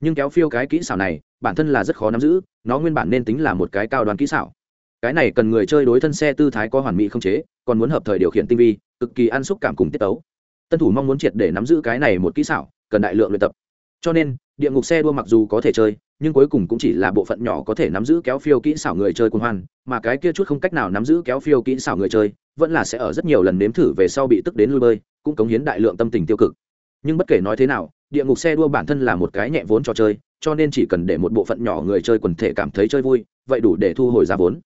Speaker 1: Nhưng kéo phiêu cái kỹ xảo này, bản thân là rất khó nắm giữ, nó nguyên bản nên tính là một cái cao đoàn kỹ xảo. Cái này cần người chơi đối thân xe tư thái có hoàn mỹ không chế, còn muốn hợp thời điều khiển tinh vi, cực kỳ ăn xúc cảm cùng tiết tấu. Tân thủ mong muốn triệt để nắm giữ cái này một kỹ xảo, cần đại lượng luyện tập. Cho nên địa ngục xe đua mặc dù có thể chơi, nhưng cuối cùng cũng chỉ là bộ phận nhỏ có thể nắm giữ kéo phiêu kỹ xảo người chơi quân hoan, mà cái kia chút không cách nào nắm giữ kéo phiêu kỹ xảo người chơi, vẫn là sẽ ở rất nhiều lần nếm thử về sau bị tức đến lui bơi, cũng cống hiến đại lượng tâm tình tiêu cực. Nhưng bất kể nói thế nào, địa ngục xe đua bản thân là một cái nhẹ vốn trò chơi, cho nên chỉ cần để một bộ phận nhỏ người chơi quần thể cảm thấy chơi vui, vậy đủ để thu hồi giá vốn.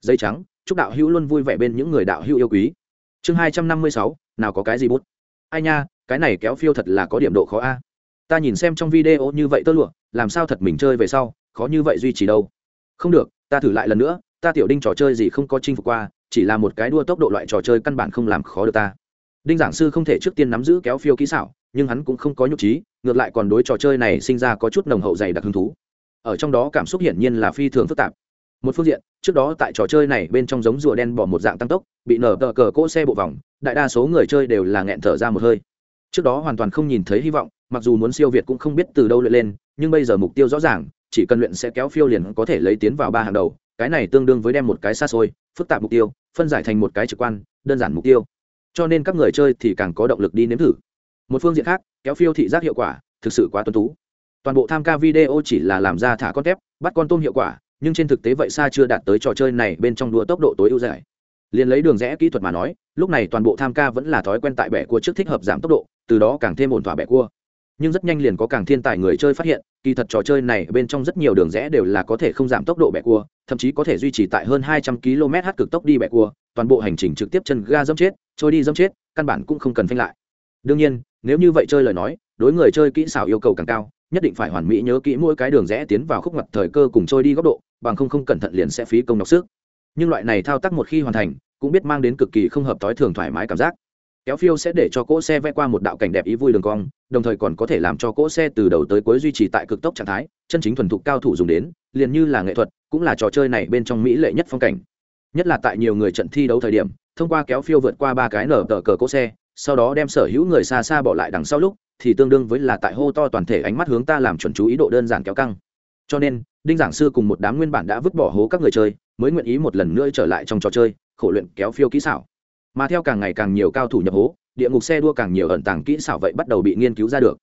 Speaker 1: Dây trắng, chúc đạo hữu luôn vui vẻ bên những người đạo hữu yêu quý. Chương hai trăm năm mươi sáu, nào có cái gì bút? Ai nha, cái này kéo phiêu thật là có điểm độ khó a ta nhìn xem trong video như vậy tơ lụa, làm sao thật mình chơi về sau, khó như vậy duy trì đâu. Không được, ta thử lại lần nữa, ta tiểu đinh trò chơi gì không có chinh phục qua, chỉ là một cái đua tốc độ loại trò chơi căn bản không làm khó được ta. Đinh giảng sư không thể trước tiên nắm giữ kéo phiêu kỹ xảo, nhưng hắn cũng không có nhục trí, ngược lại còn đối trò chơi này sinh ra có chút nồng hậu dày đặc hứng thú. Ở trong đó cảm xúc hiển nhiên là phi thường phức tạp. Một phương diện, trước đó tại trò chơi này bên trong giống rùa đen bỏ một dạng tăng tốc, bị nở tờ cờ cỗ xe bộ vòng, đại đa số người chơi đều là nghẹn thở ra một hơi trước đó hoàn toàn không nhìn thấy hy vọng, mặc dù muốn siêu việt cũng không biết từ đâu luyện lên, nhưng bây giờ mục tiêu rõ ràng, chỉ cần luyện sẽ kéo phiêu liền có thể lấy tiến vào ba hàng đầu, cái này tương đương với đem một cái xa xôi, phức tạp mục tiêu, phân giải thành một cái trực quan, đơn giản mục tiêu. Cho nên các người chơi thì càng có động lực đi nếm thử. Một phương diện khác, kéo phiêu thị giác hiệu quả, thực sự quá tuân tú. Toàn bộ tham ca video chỉ là làm ra thả con tép bắt con tôm hiệu quả, nhưng trên thực tế vậy xa chưa đạt tới trò chơi này bên trong đua tốc độ tối ưu giải liền lấy đường rẽ kỹ thuật mà nói, lúc này toàn bộ tham ca vẫn là thói quen tại bẻ cua trước thích hợp giảm tốc độ, từ đó càng thêm ổn thỏa bẻ cua. Nhưng rất nhanh liền có càng thiên tài người chơi phát hiện, kỳ thật trò chơi này bên trong rất nhiều đường rẽ đều là có thể không giảm tốc độ bẻ cua, thậm chí có thể duy trì tại hơn hai trăm km h cực tốc đi bẻ cua, toàn bộ hành trình trực tiếp chân ga dâm chết, trôi đi dâm chết, căn bản cũng không cần phanh lại. Đương nhiên, nếu như vậy chơi lời nói, đối người chơi kỹ xảo yêu cầu càng cao, nhất định phải hoàn mỹ nhớ kỹ mỗi cái đường rẽ tiến vào khúc mặt thời cơ cùng trôi đi góc độ, bằng không không cẩn thận liền sẽ phí công đọc sức nhưng loại này thao tác một khi hoàn thành, cũng biết mang đến cực kỳ không hợp tối thường thoải mái cảm giác. Kéo phiêu sẽ để cho cỗ xe vẽ qua một đạo cảnh đẹp ý vui đường cong, đồng thời còn có thể làm cho cỗ xe từ đầu tới cuối duy trì tại cực tốc trạng thái, chân chính thuần thục cao thủ dùng đến, liền như là nghệ thuật, cũng là trò chơi này bên trong mỹ lệ nhất phong cảnh. Nhất là tại nhiều người trận thi đấu thời điểm, thông qua kéo phiêu vượt qua ba cái nở tờ cờ cỗ xe, sau đó đem sở hữu người xa xa bỏ lại đằng sau lúc, thì tương đương với là tại hô to toàn thể ánh mắt hướng ta làm chuẩn chú ý độ đơn giản kéo căng cho nên, đinh giảng sư cùng một đám nguyên bản đã vứt bỏ hố các người chơi, mới nguyện ý một lần nữa trở lại trong trò chơi, khổ luyện kéo phiêu kỹ xảo. Mà theo càng ngày càng nhiều cao thủ nhập hố, địa ngục xe đua càng nhiều ẩn tàng kỹ xảo vậy bắt đầu bị nghiên cứu ra được.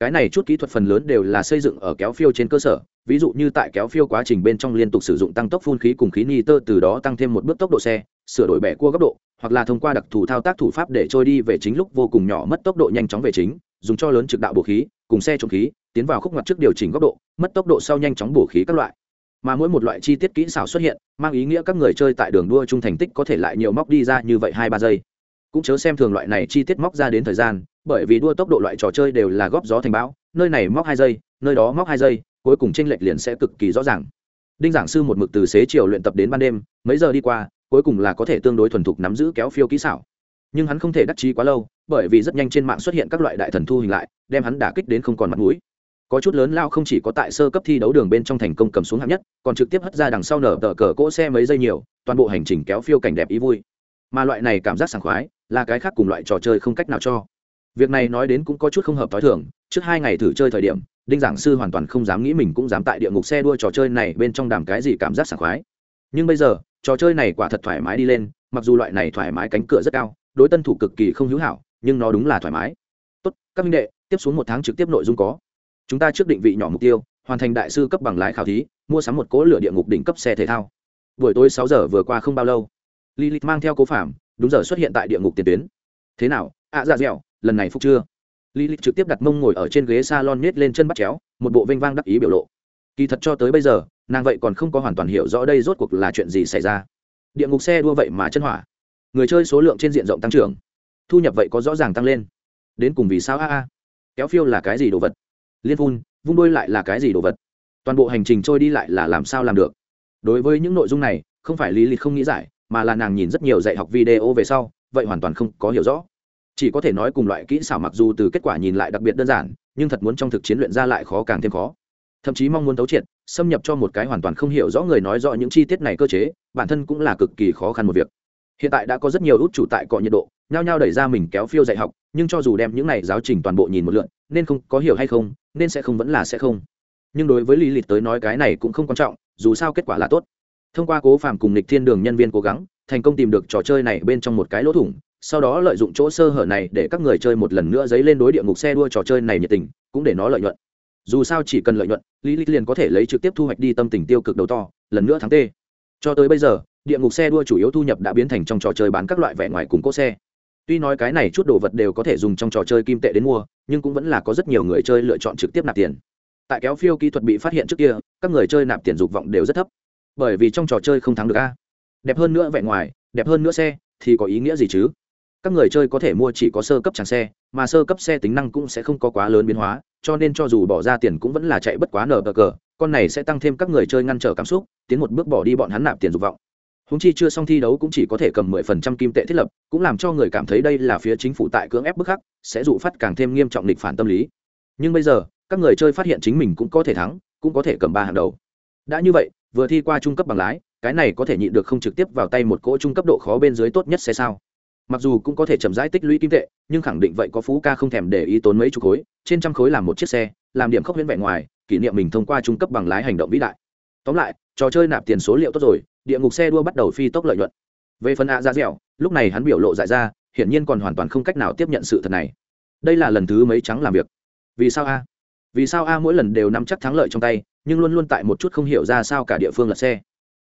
Speaker 1: Cái này chút kỹ thuật phần lớn đều là xây dựng ở kéo phiêu trên cơ sở, ví dụ như tại kéo phiêu quá trình bên trong liên tục sử dụng tăng tốc phun khí cùng khí ni tơ từ đó tăng thêm một bước tốc độ xe, sửa đổi bẻ cua góc độ, hoặc là thông qua đặc thù thao tác thủ pháp để trôi đi về chính lúc vô cùng nhỏ mất tốc độ nhanh chóng về chính, dùng cho lớn trực đạo bổ khí, cùng xe trộm khí tiến vào khúc ngoặt trước điều chỉnh góc độ, mất tốc độ sau nhanh chóng bổ khí các loại. Mà mỗi một loại chi tiết kỹ xảo xuất hiện, mang ý nghĩa các người chơi tại đường đua chung thành tích có thể lại nhiều móc đi ra như vậy hai ba giây. Cũng chớ xem thường loại này chi tiết móc ra đến thời gian, bởi vì đua tốc độ loại trò chơi đều là góp gió thành bão, nơi này móc hai giây, nơi đó móc hai giây, cuối cùng tranh lệch liền sẽ cực kỳ rõ ràng. Đinh giảng sư một mực từ xế chiều luyện tập đến ban đêm, mấy giờ đi qua, cuối cùng là có thể tương đối thuần thục nắm giữ kéo phiêu kỹ xảo. Nhưng hắn không thể đắc chí quá lâu, bởi vì rất nhanh trên mạng xuất hiện các loại đại thần thu hình lại, đem hắn đả kích đến không còn mặt mũi có chút lớn lao không chỉ có tại sơ cấp thi đấu đường bên trong thành công cầm xuống hạng nhất, còn trực tiếp hất ra đằng sau nở tờ cờ cỗ xe mấy giây nhiều, toàn bộ hành trình kéo phiêu cảnh đẹp ý vui. Mà loại này cảm giác sảng khoái, là cái khác cùng loại trò chơi không cách nào cho. Việc này nói đến cũng có chút không hợp t h o i thường, trước hai ngày thử chơi thời điểm, đinh giảng sư hoàn toàn không dám nghĩ mình cũng dám tại địa ngục xe đua trò chơi này bên trong đàm cái gì cảm giác sảng khoái. Nhưng bây giờ, trò chơi này quả thật thoải mái đi lên, mặc dù loại này thoải mái cánh cửa rất cao, đối tân thủ cực kỳ không hữu hảo, nhưng nó đúng là thoải mái. Tốt, các minh đệ, tiếp xuống một tháng trực tiếp nội dung có chúng ta trước định vị nhỏ mục tiêu hoàn thành đại sư cấp bằng lái khảo thí mua sắm một cỗ lửa địa ngục đỉnh cấp xe thể thao. Buổi tối sáu giờ vừa qua không bao lâu lilith mang theo cố phạm đúng giờ xuất hiện tại địa ngục tiền tuyến. Thế nào ạ à, dạ dẻo lần này phúc chưa? Lilith trực tiếp đặt mông ngồi ở trên ghế salon nhét lên chân bắt chéo một bộ vênh vang đắc ý biểu lộ. Kỳ thật cho tới bây giờ nàng vậy còn không có hoàn toàn hiểu rõ đây rốt cuộc là chuyện gì xảy ra. Địa ngục xe đua vậy mà chân hỏa. Người chơi số lượng trên diện rộng tăng trưởng. Thu nhập vậy có rõ ràng tăng lên. Đến cùng vì sao? A a. Kéo phiêu là cái gì đồ vật? Liên phun, vung đôi lại là cái gì đồ vật? Toàn bộ hành trình trôi đi lại là làm sao làm được? Đối với những nội dung này, không phải lý lịch không nghĩ giải, mà là nàng nhìn rất nhiều dạy học video về sau, vậy hoàn toàn không có hiểu rõ. Chỉ có thể nói cùng loại kỹ xảo mặc dù từ kết quả nhìn lại đặc biệt đơn giản, nhưng thật muốn trong thực chiến luyện ra lại khó càng thêm khó. Thậm chí mong muốn tấu triệt, xâm nhập cho một cái hoàn toàn không hiểu rõ người nói rõ những chi tiết này cơ chế, bản thân cũng là cực kỳ khó khăn một việc. Hiện tại đã có rất nhiều út chủ tại cọ nhiệt độ nhao nhao đẩy ra mình kéo phiêu dạy học, nhưng cho dù đem những này giáo trình toàn bộ nhìn một lượn, nên không có hiểu hay không, nên sẽ không vẫn là sẽ không. Nhưng đối với lý lịch tới nói cái này cũng không quan trọng, dù sao kết quả là tốt. Thông qua cố phàm cùng lịch thiên đường nhân viên cố gắng, thành công tìm được trò chơi này bên trong một cái lỗ thủng, sau đó lợi dụng chỗ sơ hở này để các người chơi một lần nữa dấy lên đối địa ngục xe đua trò chơi này nhiệt tình, cũng để nó lợi nhuận. Dù sao chỉ cần lợi nhuận, lý lịch liền có thể lấy trực tiếp thu hoạch đi tâm tình tiêu cực đầu to, lần nữa thắng t cho tới bây giờ, địa ngục xe đua chủ yếu thu nhập đã biến thành trong trò chơi bán các loại vẻ ngoài cùng cỗ xe tuy nói cái này chút đồ vật đều có thể dùng trong trò chơi kim tệ đến mua, nhưng cũng vẫn là có rất nhiều người chơi lựa chọn trực tiếp nạp tiền. Tại kéo phiêu kỹ thuật bị phát hiện trước kia, các người chơi nạp tiền dục vọng đều rất thấp. Bởi vì trong trò chơi không thắng được a. Đẹp hơn nữa vẻ ngoài, đẹp hơn nữa xe, thì có ý nghĩa gì chứ? Các người chơi có thể mua chỉ có sơ cấp tràng xe, mà sơ cấp xe tính năng cũng sẽ không có quá lớn biến hóa, cho nên cho dù bỏ ra tiền cũng vẫn là chạy bất quá nở bờ cờ, con này sẽ tăng thêm các người chơi ngăn trở cảm xúc, tiến một bước bỏ đi bọn hắn nạp tiền dục vọng húng chi chưa xong thi đấu cũng chỉ có thể cầm mười phần trăm kim tệ thiết lập, cũng làm cho người cảm thấy đây là phía chính phủ tại cưỡng ép bức khắc, sẽ dụ phát càng thêm nghiêm trọng lịch phản tâm lý. Nhưng bây giờ, các người chơi phát hiện chính mình cũng có thể thắng, cũng có thể cầm ba hàng đầu. Đã như vậy, vừa thi qua trung cấp bằng lái, cái này có thể nhịn được không trực tiếp vào tay một cỗ trung cấp độ khó bên dưới tốt nhất xe sao? Mặc dù cũng có thể chậm rãi tích lũy kim tệ, nhưng khẳng định vậy có phú ca không thèm để ý tốn mấy chục khối, trên trăm khối làm một chiếc xe, làm điểm khốc huyễn vẻ ngoài, kỷ niệm mình thông qua trung cấp bằng lái hành động vĩ đại. Tóm lại, trò chơi nạp tiền số liệu tốt rồi địa ngục xe đua bắt đầu phi tốc lợi nhuận. Về phần a ra dẻo, lúc này hắn biểu lộ dại ra, hiển nhiên còn hoàn toàn không cách nào tiếp nhận sự thật này. Đây là lần thứ mấy trắng làm việc? Vì sao a? Vì sao a mỗi lần đều nắm chắc thắng lợi trong tay, nhưng luôn luôn tại một chút không hiểu ra sao cả địa phương lật xe?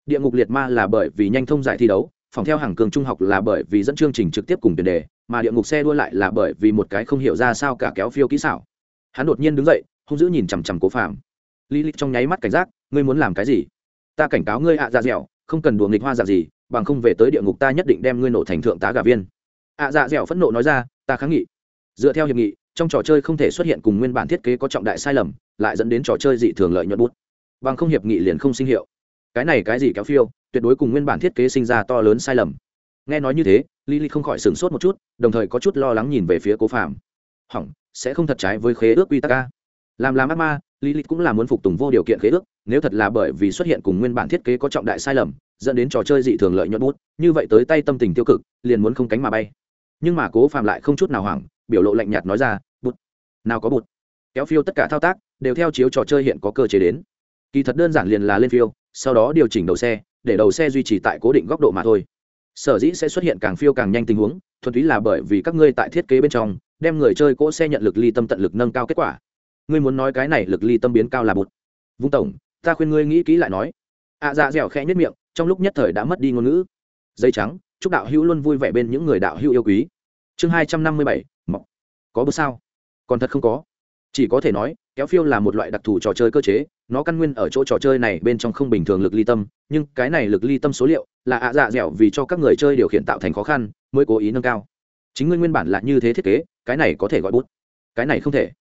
Speaker 1: Địa ngục liệt ma là bởi vì nhanh thông giải thi đấu, phòng theo hàng cường trung học là bởi vì dẫn chương trình trực tiếp cùng tiền đề, mà địa ngục xe đua lại là bởi vì một cái không hiểu ra sao cả kéo phiêu kỹ xảo. Hắn đột nhiên đứng dậy, hung dữ nhìn chằm chằm cố phạm lý lịch trong nháy mắt cảnh giác, ngươi muốn làm cái gì? Ta cảnh cáo ngươi ạ à dạ dẻo không cần đùa nghịch hoa dạng gì, bằng không về tới địa ngục ta nhất định đem ngươi nổ thành thượng tá gà viên. ạ à dạ dẻo phẫn nộ nói ra, ta kháng nghị. Dựa theo hiệp nghị, trong trò chơi không thể xuất hiện cùng nguyên bản thiết kế có trọng đại sai lầm, lại dẫn đến trò chơi dị thường lợi nhuận bút. Bằng không hiệp nghị liền không sinh hiệu. Cái này cái gì kéo phiêu, tuyệt đối cùng nguyên bản thiết kế sinh ra to lớn sai lầm. Nghe nói như thế, lily không khỏi sửng sốt một chút, đồng thời có chút lo lắng nhìn về phía cố phạm hỏng, sẽ không thật trái với khế ước quy tắc ca làm làm ác ma, lily cũng là muốn phục tùng vô điều kiện khế ước nếu thật là bởi vì xuất hiện cùng nguyên bản thiết kế có trọng đại sai lầm, dẫn đến trò chơi dị thường lợi nhuận bút, như vậy tới tay tâm tình tiêu cực, liền muốn không cánh mà bay. Nhưng mà cố phạm lại không chút nào hoảng, biểu lộ lạnh nhạt nói ra bút nào có bút kéo phiêu tất cả thao tác, đều theo chiếu trò chơi hiện có cơ chế đến. Kỳ thật đơn giản liền là lên phiêu, sau đó điều chỉnh đầu xe, để đầu xe duy trì tại cố định góc độ mà thôi. Sở dĩ sẽ xuất hiện càng phiêu càng nhanh tình huống, thuần túy là bởi vì các ngươi tại thiết kế bên trong, đem người chơi cỗ xe nhận lực ly tâm tận lực nâng cao kết quả. Ngươi muốn nói cái này lực ly tâm biến cao là bột vung tổng ta khuyên ngươi nghĩ kỹ lại nói. Ạ à, dạ dẻo khẽ nhất miệng trong lúc nhất thời đã mất đi ngôn ngữ. Dây trắng chúc đạo hữu luôn vui vẻ bên những người đạo hữu yêu quý. Chương hai trăm năm mươi bảy mọc có bước sao? Còn thật không có. Chỉ có thể nói kéo phiêu là một loại đặc thù trò chơi cơ chế nó căn nguyên ở chỗ trò chơi này bên trong không bình thường lực ly tâm nhưng cái này lực ly tâm số liệu là ạ dạ dẻo vì cho các người chơi điều khiển tạo thành khó khăn mới cố ý nâng cao. Chính nguyên nguyên bản là như thế thiết kế cái này có thể gọi bút. Cái này không thể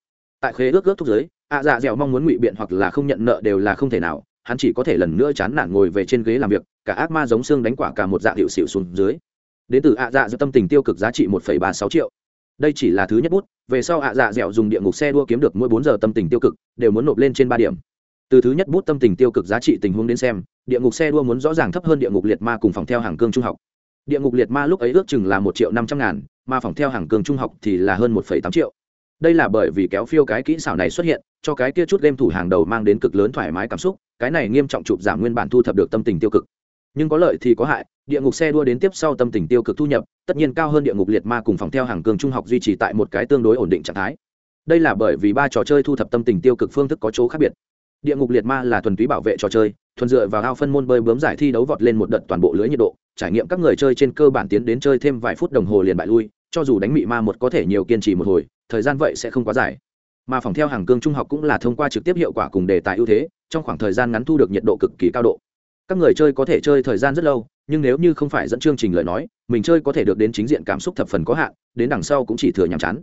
Speaker 1: tại khế ước ước thúc giới, ạ dạ dẻo mong muốn ngụy biện hoặc là không nhận nợ đều là không thể nào, hắn chỉ có thể lần nữa chán nản ngồi về trên ghế làm việc, cả ác ma giống xương đánh quả cả một dạ hiệu xịu xuống dưới. Đến từ ạ dạ dẻo tâm tình tiêu cực giá trị một ba sáu triệu. Đây chỉ là thứ nhất bút, về sau ạ dạ dẻo dùng địa ngục xe đua kiếm được mỗi bốn giờ tâm tình tiêu cực, đều muốn nộp lên trên ba điểm. Từ thứ nhất bút tâm tình tiêu cực giá trị tình huống đến xem, địa ngục xe đua muốn rõ ràng thấp hơn địa ngục liệt ma cùng phòng theo hàng cương trung học. Địa ngục liệt ma lúc ấy ước chừng là một triệu năm trăm ngàn, mà phòng theo hàng cương trung học thì là hơn một phẩy tám triệu đây là bởi vì kéo phiêu cái kỹ xảo này xuất hiện, cho cái kia chút game thủ hàng đầu mang đến cực lớn thoải mái cảm xúc, cái này nghiêm trọng chụp giảm nguyên bản thu thập được tâm tình tiêu cực. Nhưng có lợi thì có hại, địa ngục xe đua đến tiếp sau tâm tình tiêu cực thu nhập, tất nhiên cao hơn địa ngục liệt ma cùng phòng theo hàng cường trung học duy trì tại một cái tương đối ổn định trạng thái. Đây là bởi vì ba trò chơi thu thập tâm tình tiêu cực phương thức có chỗ khác biệt. Địa ngục liệt ma là thuần túy bảo vệ trò chơi, thuần dựa vào ao phân môn bơi bướm giải thi đấu vọt lên một đợt toàn bộ lưới nhiệt độ, trải nghiệm các người chơi trên cơ bản tiến đến chơi thêm vài phút đồng hồ liền bại lui cho dù đánh mị ma một có thể nhiều kiên trì một hồi, thời gian vậy sẽ không quá dài. Mà phòng theo hàng cương trung học cũng là thông qua trực tiếp hiệu quả cùng đề tài ưu thế, trong khoảng thời gian ngắn thu được nhiệt độ cực kỳ cao độ. Các người chơi có thể chơi thời gian rất lâu, nhưng nếu như không phải dẫn chương trình lời nói, mình chơi có thể được đến chính diện cảm xúc thập phần có hạn, đến đằng sau cũng chỉ thừa nhàm chán.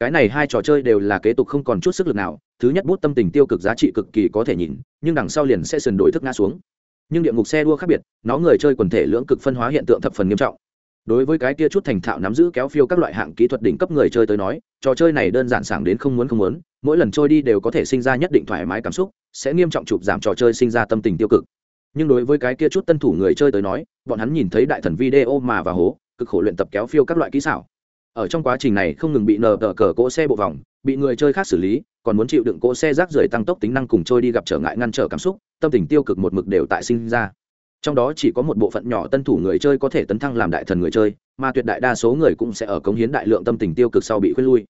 Speaker 1: Cái này hai trò chơi đều là kế tục không còn chút sức lực nào, thứ nhất bút tâm tình tiêu cực giá trị cực kỳ có thể nhìn, nhưng đằng sau liền sẽ sần đổi thức ngã xuống. Nhưng địa ngục xe đua khác biệt, nó người chơi quần thể lưỡng cực phân hóa hiện tượng thập phần nghiêm trọng đối với cái kia chút thành thạo nắm giữ kéo phiêu các loại hạng kỹ thuật đỉnh cấp người chơi tới nói, trò chơi này đơn giản sảng đến không muốn không muốn, mỗi lần trôi đi đều có thể sinh ra nhất định thoải mái cảm xúc, sẽ nghiêm trọng chụp giảm trò chơi sinh ra tâm tình tiêu cực. Nhưng đối với cái kia chút tân thủ người chơi tới nói, bọn hắn nhìn thấy đại thần video mà và hố, cực khổ luyện tập kéo phiêu các loại kỹ xảo. Ở trong quá trình này không ngừng bị nờ tờ cờ cỗ xe bộ vòng, bị người chơi khác xử lý, còn muốn chịu đựng cỗ xe rác rưởi tăng tốc tính năng cùng trôi đi gặp trở ngại ngăn trở cảm xúc, tâm tình tiêu cực một mực đều tại sinh ra trong đó chỉ có một bộ phận nhỏ tân thủ người chơi có thể tấn thăng làm đại thần người chơi, mà tuyệt đại đa số người cũng sẽ ở cống hiến đại lượng tâm tình tiêu cực sau bị khuyên lui.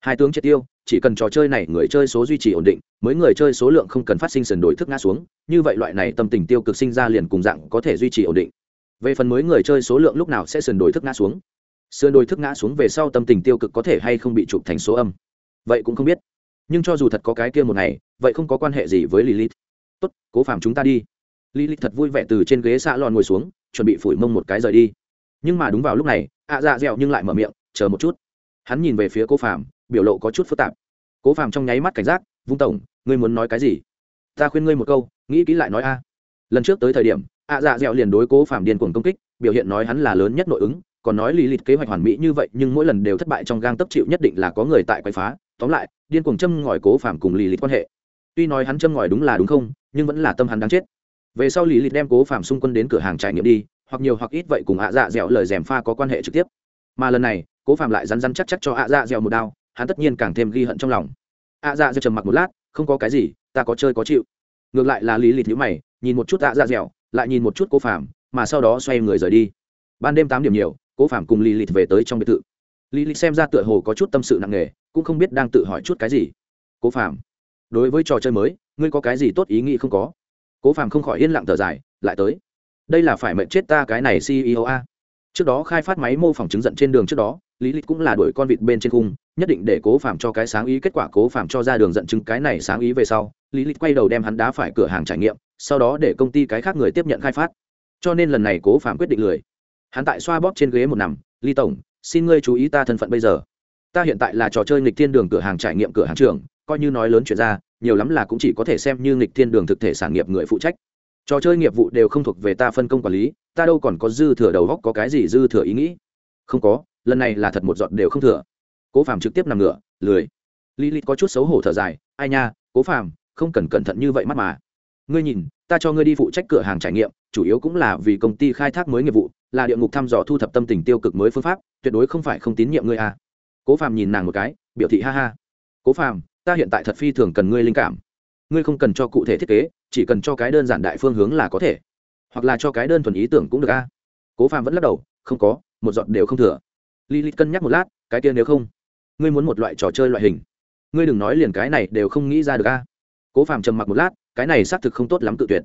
Speaker 1: Hai tướng triệt tiêu, chỉ cần trò chơi này người chơi số duy trì ổn định, mới người chơi số lượng không cần phát sinh sần đổi thức ngã xuống, như vậy loại này tâm tình tiêu cực sinh ra liền cùng dạng có thể duy trì ổn định. Về phần mới người chơi số lượng lúc nào sẽ sườn đổi thức ngã xuống? Sườn đổi thức ngã xuống về sau tâm tình tiêu cực có thể hay không bị chụp thành số âm? Vậy cũng không biết. Nhưng cho dù thật có cái kia một ngày, vậy không có quan hệ gì với lilith. Tốt, cố phạm chúng ta đi lý lịch thật vui vẻ từ trên ghế xạ lòn ngồi xuống, chuẩn bị phủi mông một cái rời đi. Nhưng mà đúng vào lúc này, ạ dạ dẹo nhưng lại mở miệng, chờ một chút. Hắn nhìn về phía cố phạm biểu lộ có chút phức tạp. Cố phàm trong nháy mắt cảnh giác, vung tổng, ngươi muốn nói cái gì? Ta khuyên ngươi một câu, nghĩ kỹ lại nói a. Lần trước tới thời điểm, ạ dạ dẹo liền đối cố phàm điên cuồng công kích, biểu hiện nói hắn là lớn nhất nội ứng, còn nói lý lịch kế hoạch hoàn mỹ như vậy, nhưng mỗi lần đều thất bại trong gang tấp chịu nhất định là có người tại quay phá. Tóm lại, điên cuồng châm ngòi cố phàm cùng lý lịch quan hệ. Tuy nói hắn châm ngòi đúng là đúng không, nhưng vẫn là tâm hắn đáng chết về sau lý lịch đem cố phạm xung quân đến cửa hàng trải nghiệm đi, hoặc nhiều hoặc ít vậy cùng ạ dạ dẻo lời dèm pha có quan hệ trực tiếp. Mà lần này, cố phạm lại rắn rắn chắc chắc cho ạ dạ dẻo một đao, hắn tất nhiên càng thêm ghi hận trong lòng. Ạ dạ dẻo trầm mặc một lát, không có cái gì, ta có chơi có chịu. Ngược lại là lý lịch nhữ mày, nhìn một chút ạ dạ dẻo, lại nhìn một chút cố phạm mà sau đó xoay người rời đi. Ban đêm tám điểm nhiều, cố phạm cùng lý lịch về tới trong biệt thự. Lý lịch xem ra tựa hồ có chút tâm sự nặng nề, cũng không biết đang tự hỏi chút cái gì. Cố phạm đối với trò chơi mới, ngươi có cái gì tốt ý nghĩ không có? Cố phạm không khỏi yên lặng thở dài, lại tới. Đây là phải mệnh chết ta cái này ceo a. Trước đó khai phát máy mô phỏng chứng giận trên đường trước đó, lý lịch cũng là đuổi con vịt bên trên cung nhất định để cố phạm cho cái sáng ý, kết quả cố phạm cho ra đường giận chứng cái này sáng ý về sau, lý lịch quay đầu đem hắn đá phải cửa hàng trải nghiệm, sau đó để công ty cái khác người tiếp nhận khai phát. Cho nên lần này cố phạm quyết định lười. Hắn tại xoa bóp trên ghế một nằm ly tổng, xin ngươi chú ý ta thân phận bây giờ. Ta hiện tại là trò chơi nghịch thiên đường cửa hàng trải nghiệm cửa hàng trường coi như nói lớn chuyện ra nhiều lắm là cũng chỉ có thể xem như nghịch thiên đường thực thể sản nghiệp người phụ trách. Trò chơi nghiệp vụ đều không thuộc về ta phân công quản lý, ta đâu còn có dư thừa đầu góc có cái gì dư thừa ý nghĩ? Không có, lần này là thật một giọt đều không thừa. Cố phàm trực tiếp nằm ngửa, lười. Lý lịch có chút xấu hổ thở dài, ai nha, cố phàm, không cần cẩn thận như vậy mắt mà. Ngươi nhìn, ta cho ngươi đi phụ trách cửa hàng trải nghiệm, chủ yếu cũng là vì công ty khai thác mới nghiệp vụ, là địa ngục thăm dò thu thập tâm tình tiêu cực mới phương pháp, tuyệt đối không phải không tín nhiệm ngươi à. cố phàm nhìn nàng một cái, biểu thị ha ha. Cố phàm ta hiện tại thật phi thường cần ngươi linh cảm. Ngươi không cần cho cụ thể thiết kế, chỉ cần cho cái đơn giản đại phương hướng là có thể. Hoặc là cho cái đơn thuần ý tưởng cũng được a. Cố phàm vẫn lắc đầu, không có, một giọt đều không thừa. Lilith cân nhắc một lát, cái kia nếu không, ngươi muốn một loại trò chơi loại hình. Ngươi đừng nói liền cái này đều không nghĩ ra được a. Cố phàm trầm mặc một lát, cái này xác thực không tốt lắm tự tuyệt.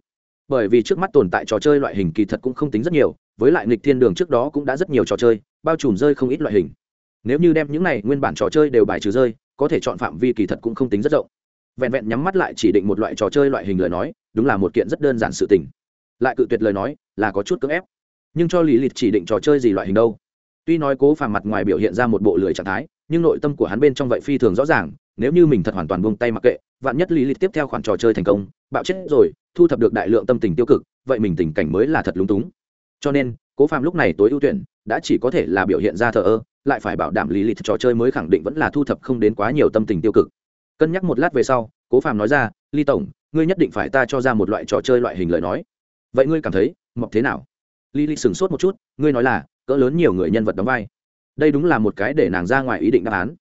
Speaker 1: Bởi vì trước mắt tồn tại trò chơi loại hình kỳ thật cũng không tính rất nhiều, với lại nghịch thiên đường trước đó cũng đã rất nhiều trò chơi, bao trùm rơi không ít loại hình. Nếu như đem những này nguyên bản trò chơi đều bài trừ rơi có thể chọn phạm vi kỳ thật cũng không tính rất rộng. Vẹn vẹn nhắm mắt lại chỉ định một loại trò chơi loại hình lời nói, đúng là một kiện rất đơn giản sự tình. Lại cự tuyệt lời nói, là có chút cưỡng ép. Nhưng cho lý lịch chỉ định trò chơi gì loại hình đâu? Tuy nói cố phàm mặt ngoài biểu hiện ra một bộ lười trạng thái, nhưng nội tâm của hắn bên trong vậy phi thường rõ ràng, nếu như mình thật hoàn toàn buông tay mặc kệ, vạn nhất lý lịch tiếp theo khoản trò chơi thành công, bạo chết rồi, thu thập được đại lượng tâm tình tiêu cực, vậy mình tình cảnh mới là thật lúng túng. Cho nên, cố phàm lúc này tối ưu tuyển đã chỉ có thể là biểu hiện ra thờ ơ, lại phải bảo đảm lý lịch trò chơi mới khẳng định vẫn là thu thập không đến quá nhiều tâm tình tiêu cực. Cân nhắc một lát về sau, cố phàm nói ra, ly tổng, ngươi nhất định phải ta cho ra một loại trò chơi loại hình lời nói. Vậy ngươi cảm thấy mọc thế nào? Ly ly sửng sốt một chút, ngươi nói là, cỡ lớn nhiều người nhân vật đóng vai. Đây đúng là một cái để nàng ra ngoài ý định đáp án.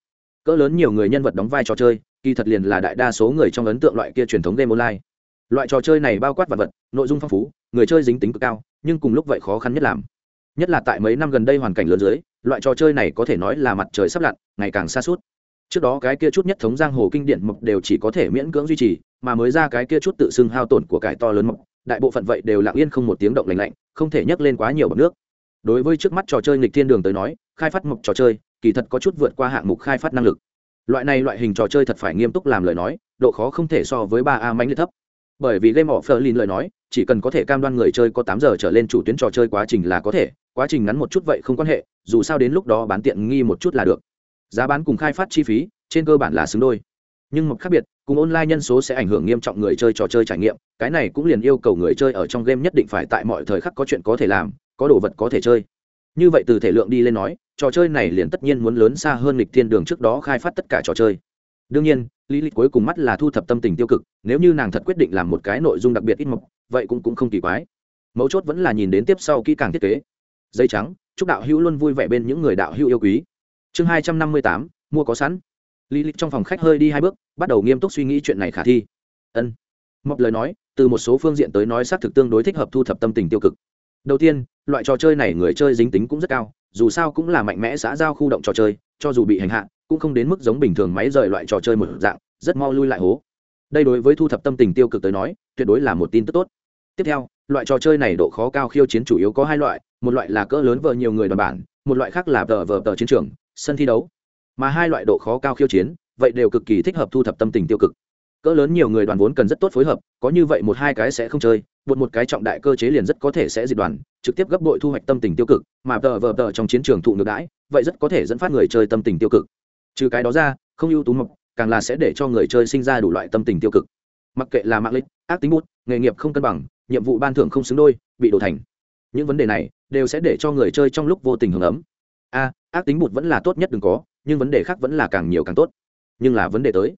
Speaker 1: Cỡ lớn nhiều người nhân vật đóng vai trò chơi, kỳ thật liền là đại đa số người trong ấn tượng loại kia truyền thống game online. Loại trò chơi này bao quát vật vật, nội dung phong phú, người chơi dính tính cực cao, nhưng cùng lúc vậy khó khăn nhất làm nhất là tại mấy năm gần đây hoàn cảnh lớn dưới, loại trò chơi này có thể nói là mặt trời sắp lặn, ngày càng xa suốt. Trước đó cái kia chút nhất thống giang hồ kinh điển mộc đều chỉ có thể miễn cưỡng duy trì, mà mới ra cái kia chút tự xưng hao tổn của cải to lớn mộc, đại bộ phận vậy đều lặng yên không một tiếng động lành lạnh, không thể nhấc lên quá nhiều bọc nước. Đối với trước mắt trò chơi nghịch thiên đường tới nói, khai phát mộc trò chơi, kỳ thật có chút vượt qua hạng mục khai phát năng lực. Loại này loại hình trò chơi thật phải nghiêm túc làm lời nói, độ khó không thể so với ba a mánh liệt thấp. Bởi vì game of Berlin lời nói chỉ cần có thể cam đoan người chơi có tám giờ trở lên chủ tuyến trò chơi quá trình là có thể, quá trình ngắn một chút vậy không quan hệ, dù sao đến lúc đó bán tiện nghi một chút là được. Giá bán cùng khai phát chi phí, trên cơ bản là xứng đôi. Nhưng một khác biệt, cùng online nhân số sẽ ảnh hưởng nghiêm trọng người chơi trò chơi trải nghiệm, cái này cũng liền yêu cầu người chơi ở trong game nhất định phải tại mọi thời khắc có chuyện có thể làm, có đồ vật có thể chơi. Như vậy từ thể lượng đi lên nói, trò chơi này liền tất nhiên muốn lớn xa hơn lịch thiên đường trước đó khai phát tất cả trò chơi. Đương nhiên lý lịch cuối cùng mắt là thu thập tâm tình tiêu cực, nếu như nàng thật quyết định làm một cái nội dung đặc biệt ít mộc vậy cũng cũng không kỳ quái. Mấu chốt vẫn là nhìn đến tiếp sau kỹ càng thiết kế. Dây trắng, chúc đạo hữu luôn vui vẻ bên những người đạo hữu yêu quý. Chương hai trăm năm mươi tám, mua có sẵn. Lý lịch trong phòng khách hơi đi hai bước, bắt đầu nghiêm túc suy nghĩ chuyện này khả thi. Ân. Mọc lời nói, từ một số phương diện tới nói xác thực tương đối thích hợp thu thập tâm tình tiêu cực. Đầu tiên, loại trò chơi này người chơi dính tính cũng rất cao, dù sao cũng là mạnh mẽ xã giao khu động trò chơi, cho dù bị hành hạ, cũng không đến mức giống bình thường máy rời loại trò chơi một dạng, rất mau lui lại hố. Đây đối với thu thập tâm tình tiêu cực tới nói, tuyệt đối là một tin tức tốt tiếp theo, loại trò chơi này độ khó cao khiêu chiến chủ yếu có hai loại, một loại là cỡ lớn vợ nhiều người đoàn bản, một loại khác là vờ vờ tờ chiến trường, sân thi đấu. Mà hai loại độ khó cao khiêu chiến, vậy đều cực kỳ thích hợp thu thập tâm tình tiêu cực. Cỡ lớn nhiều người đoàn vốn cần rất tốt phối hợp, có như vậy một hai cái sẽ không chơi, một một cái trọng đại cơ chế liền rất có thể sẽ diệt đoàn, trực tiếp gấp đội thu hoạch tâm tình tiêu cực, mà tờ vờ tờ trong chiến trường thụ ngược đãi, vậy rất có thể dẫn phát người chơi tâm tình tiêu cực. Trừ cái đó ra, không ưu tú mộc, càng là sẽ để cho người chơi sinh ra đủ loại tâm tình tiêu cực. Mặc kệ là mạng lịch ác tính bút, nghề nghiệp không cân bằng nhiệm vụ ban thưởng không xứng đôi, bị đổ thành. Những vấn đề này đều sẽ để cho người chơi trong lúc vô tình hưởng ấm. A, ác tính bụt vẫn là tốt nhất đừng có, nhưng vấn đề khác vẫn là càng nhiều càng tốt. Nhưng là vấn đề tới.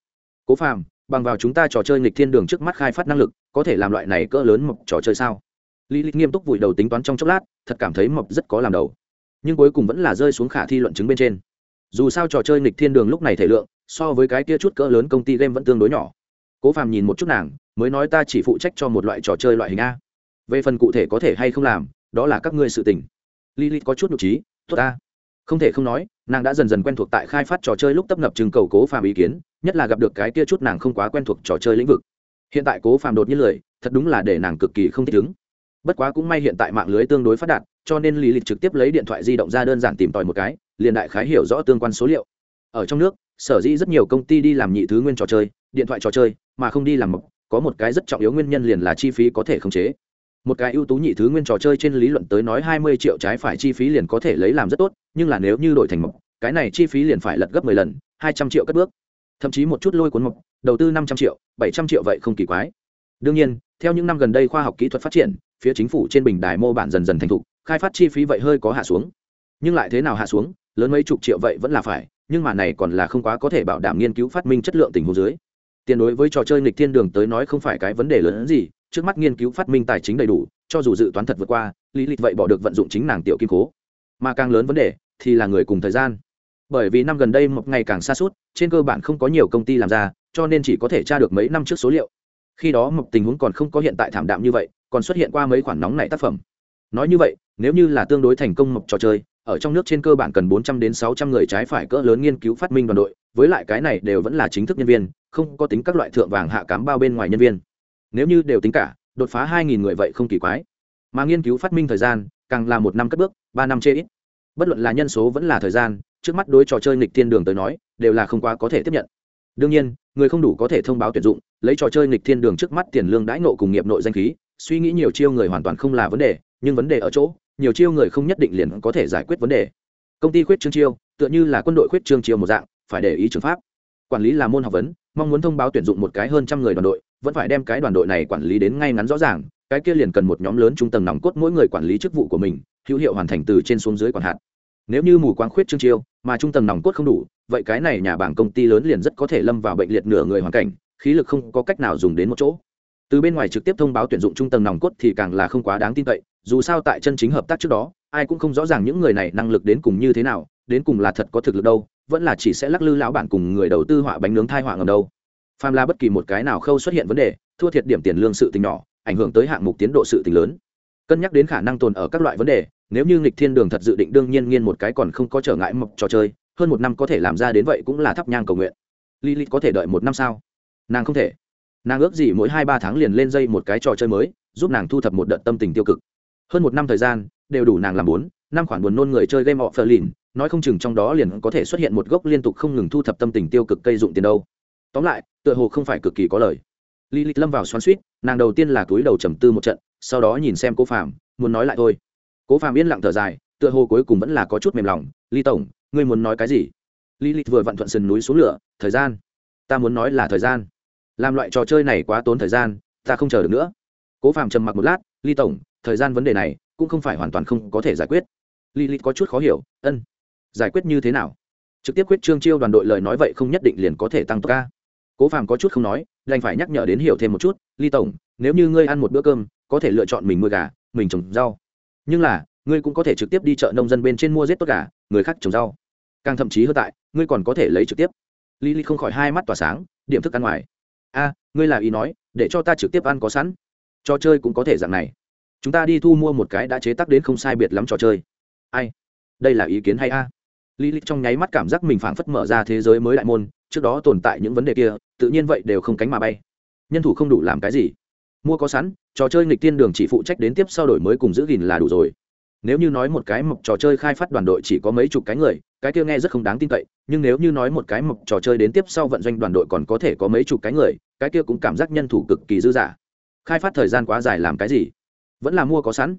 Speaker 1: Cố phàm, bằng vào chúng ta trò chơi nghịch thiên đường trước mắt khai phát năng lực, có thể làm loại này cỡ lớn mộc trò chơi sao? Lý lịch nghiêm túc vùi đầu tính toán trong chốc lát, thật cảm thấy mộc rất có làm đầu. Nhưng cuối cùng vẫn là rơi xuống khả thi luận chứng bên trên. Dù sao trò chơi nghịch thiên đường lúc này thể lượng, so với cái kia chút cỡ lớn công ty game vẫn tương đối nhỏ cố phàm nhìn một chút nàng, mới nói ta chỉ phụ trách cho một loại trò chơi loại hình a. Về phần cụ thể có thể hay không làm, đó là các ngươi sự tình. Lily có chút nhục trí, tốt ta. Không thể không nói, nàng đã dần dần quen thuộc tại khai phát trò chơi lúc tấp nập chừng cầu cố phàm ý kiến, nhất là gặp được cái kia chút nàng không quá quen thuộc trò chơi lĩnh vực. Hiện tại cố phàm đột nhiên lười, thật đúng là để nàng cực kỳ không thích ứng. Bất quá cũng may hiện tại mạng lưới tương đối phát đạt, cho nên lì lịch trực tiếp lấy điện thoại di động ra đơn giản tìm tòi một cái, liền đại khái hiểu rõ tương quan số liệu. Ở trong nước, sở dĩ rất nhiều công ty đi làm nhị thứ nguyên trò chơi điện thoại trò chơi, mà không đi làm mộc, có một cái rất trọng yếu nguyên nhân liền là chi phí có thể khống chế. Một cái ưu tú nhị thứ nguyên trò chơi trên lý luận tới nói hai mươi triệu trái phải chi phí liền có thể lấy làm rất tốt, nhưng là nếu như đổi thành mộc, cái này chi phí liền phải lật gấp mười lần, hai trăm triệu cất bước. Thậm chí một chút lôi cuốn mộc, đầu tư năm trăm triệu, bảy trăm triệu vậy không kỳ quái. Đương nhiên, theo những năm gần đây khoa học kỹ thuật phát triển, phía chính phủ trên bình đài mô bản dần dần thành thục, khai phát chi phí vậy hơi có hạ xuống. Nhưng lại thế nào hạ xuống, lớn mấy chục triệu vậy vẫn là phải, nhưng mà này còn là không quá có thể bảo đảm nghiên cứu phát minh chất lượng tình huống dưới tiền đối với trò chơi nghịch thiên đường tới nói không phải cái vấn đề lớn hơn gì, trước mắt nghiên cứu phát minh tài chính đầy đủ, cho dù dự toán thật vượt qua, lý lịch vậy bỏ được vận dụng chính nàng tiểu kim cố. Mà càng lớn vấn đề, thì là người cùng thời gian. Bởi vì năm gần đây một ngày càng xa suốt, trên cơ bản không có nhiều công ty làm ra, cho nên chỉ có thể tra được mấy năm trước số liệu. Khi đó một tình huống còn không có hiện tại thảm đạm như vậy, còn xuất hiện qua mấy khoản nóng này tác phẩm. Nói như vậy, nếu như là tương đối thành công một trò chơi ở trong nước trên cơ bản cần 400 đến 600 người trái phải cỡ lớn nghiên cứu phát minh đoàn đội, với lại cái này đều vẫn là chính thức nhân viên, không có tính các loại thượng vàng hạ cám bao bên ngoài nhân viên. Nếu như đều tính cả, đột phá 2000 người vậy không kỳ quái. Mà nghiên cứu phát minh thời gian, càng là một năm cất bước, 3 năm chê ít. Bất luận là nhân số vẫn là thời gian, trước mắt đối trò chơi nghịch thiên đường tới nói, đều là không quá có thể tiếp nhận. Đương nhiên, người không đủ có thể thông báo tuyển dụng, lấy trò chơi nghịch thiên đường trước mắt tiền lương đãi nộ cùng nghiệp nội danh khí, suy nghĩ nhiều chiêu người hoàn toàn không là vấn đề, nhưng vấn đề ở chỗ, nhiều chiêu người không nhất định liền có thể giải quyết vấn đề. Công ty khuyết trương chiêu, tựa như là quân đội khuyết trương chiêu một dạng, phải để ý trường pháp. Quản lý là môn học vấn, mong muốn thông báo tuyển dụng một cái hơn trăm người đoàn đội, vẫn phải đem cái đoàn đội này quản lý đến ngay ngắn rõ ràng, cái kia liền cần một nhóm lớn trung tầng nòng cốt mỗi người quản lý chức vụ của mình, hữu hiệu hoàn thành từ trên xuống dưới quản hạt. Nếu như mù quáng khuyết trương chiêu, mà trung tầng nòng cốt không đủ, vậy cái này nhà bảng công ty lớn liền rất có thể lâm vào bệnh liệt nửa người hoàn cảnh, khí lực không có cách nào dùng đến một chỗ. Từ bên ngoài trực tiếp thông báo tuyển dụng trung tầng nòng cốt thì càng là không quá đáng tin cậy dù sao tại chân chính hợp tác trước đó, ai cũng không rõ ràng những người này năng lực đến cùng như thế nào, đến cùng là thật có thực lực đâu, vẫn là chỉ sẽ lắc lư lão bản cùng người đầu tư họa bánh nướng thai họa ngầm đâu. Phàm là bất kỳ một cái nào khâu xuất hiện vấn đề, thua thiệt điểm tiền lương sự tình nhỏ, ảnh hưởng tới hạng mục tiến độ sự tình lớn. Cân nhắc đến khả năng tồn ở các loại vấn đề, nếu như nghịch thiên đường thật dự định đương nhiên nghiên một cái còn không có trở ngại mộc trò chơi, hơn một năm có thể làm ra đến vậy cũng là thắp nhang cầu nguyện. Lilith có thể đợi một năm sao? Nàng không thể. Nàng ước gì mỗi hai ba tháng liền lên dây một cái trò chơi mới, giúp nàng thu thập một đợt tâm tình tiêu cực hơn một năm thời gian, đều đủ nàng làm bốn, năm khoản buồn nôn người chơi game họ phờ lìn, nói không chừng trong đó liền có thể xuất hiện một gốc liên tục không ngừng thu thập tâm tình tiêu cực cây dụng tiền đâu. Tóm lại, tựa hồ không phải cực kỳ có lời. Lý lịch lâm vào xoắn suýt, nàng đầu tiên là túi đầu trầm tư một trận, sau đó nhìn xem cố phàm, muốn nói lại thôi. Cố phàm yên lặng thở dài, tựa hồ cuối cùng vẫn là có chút mềm lòng. Ly tổng, ngươi muốn nói cái gì? Lý lịch vừa vặn thuận sườn núi xuống lửa, thời gian. Ta muốn nói là thời gian. Làm loại trò chơi này quá tốn thời gian, ta không chờ được nữa. Cố phàm trầm mặc một lát, ly tổng thời gian vấn đề này cũng không phải hoàn toàn không có thể giải quyết. Ly có chút khó hiểu, ân, giải quyết như thế nào? Trực tiếp quyết trương chiêu đoàn đội lời nói vậy không nhất định liền có thể tăng tốc ca. Cố phàm có chút không nói, đành phải nhắc nhở đến hiểu thêm một chút, ly tổng, nếu như ngươi ăn một bữa cơm, có thể lựa chọn mình nuôi gà, mình trồng rau. Nhưng là, ngươi cũng có thể trực tiếp đi chợ nông dân bên trên mua giết tốt gà, người khác trồng rau. Càng thậm chí hơn tại, ngươi còn có thể lấy trực tiếp. Ly ly không khỏi hai mắt tỏa sáng, điểm thức ăn ngoài. A, ngươi là ý nói, để cho ta trực tiếp ăn có sẵn. Trò chơi cũng có thể dạng này chúng ta đi thu mua một cái đã chế tác đến không sai biệt lắm trò chơi. Ai? Đây là ý kiến hay a? Lý lịch trong nháy mắt cảm giác mình phảng phất mở ra thế giới mới đại môn, trước đó tồn tại những vấn đề kia, tự nhiên vậy đều không cánh mà bay. Nhân thủ không đủ làm cái gì. Mua có sẵn, trò chơi nghịch tiên đường chỉ phụ trách đến tiếp sau đổi mới cùng giữ gìn là đủ rồi. Nếu như nói một cái mộc trò chơi khai phát đoàn đội chỉ có mấy chục cái người, cái kia nghe rất không đáng tin cậy, nhưng nếu như nói một cái mộc trò chơi đến tiếp sau vận doanh đoàn đội còn có thể có mấy chục cái người, cái kia cũng cảm giác nhân thủ cực kỳ dư dả. Khai phát thời gian quá dài làm cái gì? Vẫn là mua có sẵn.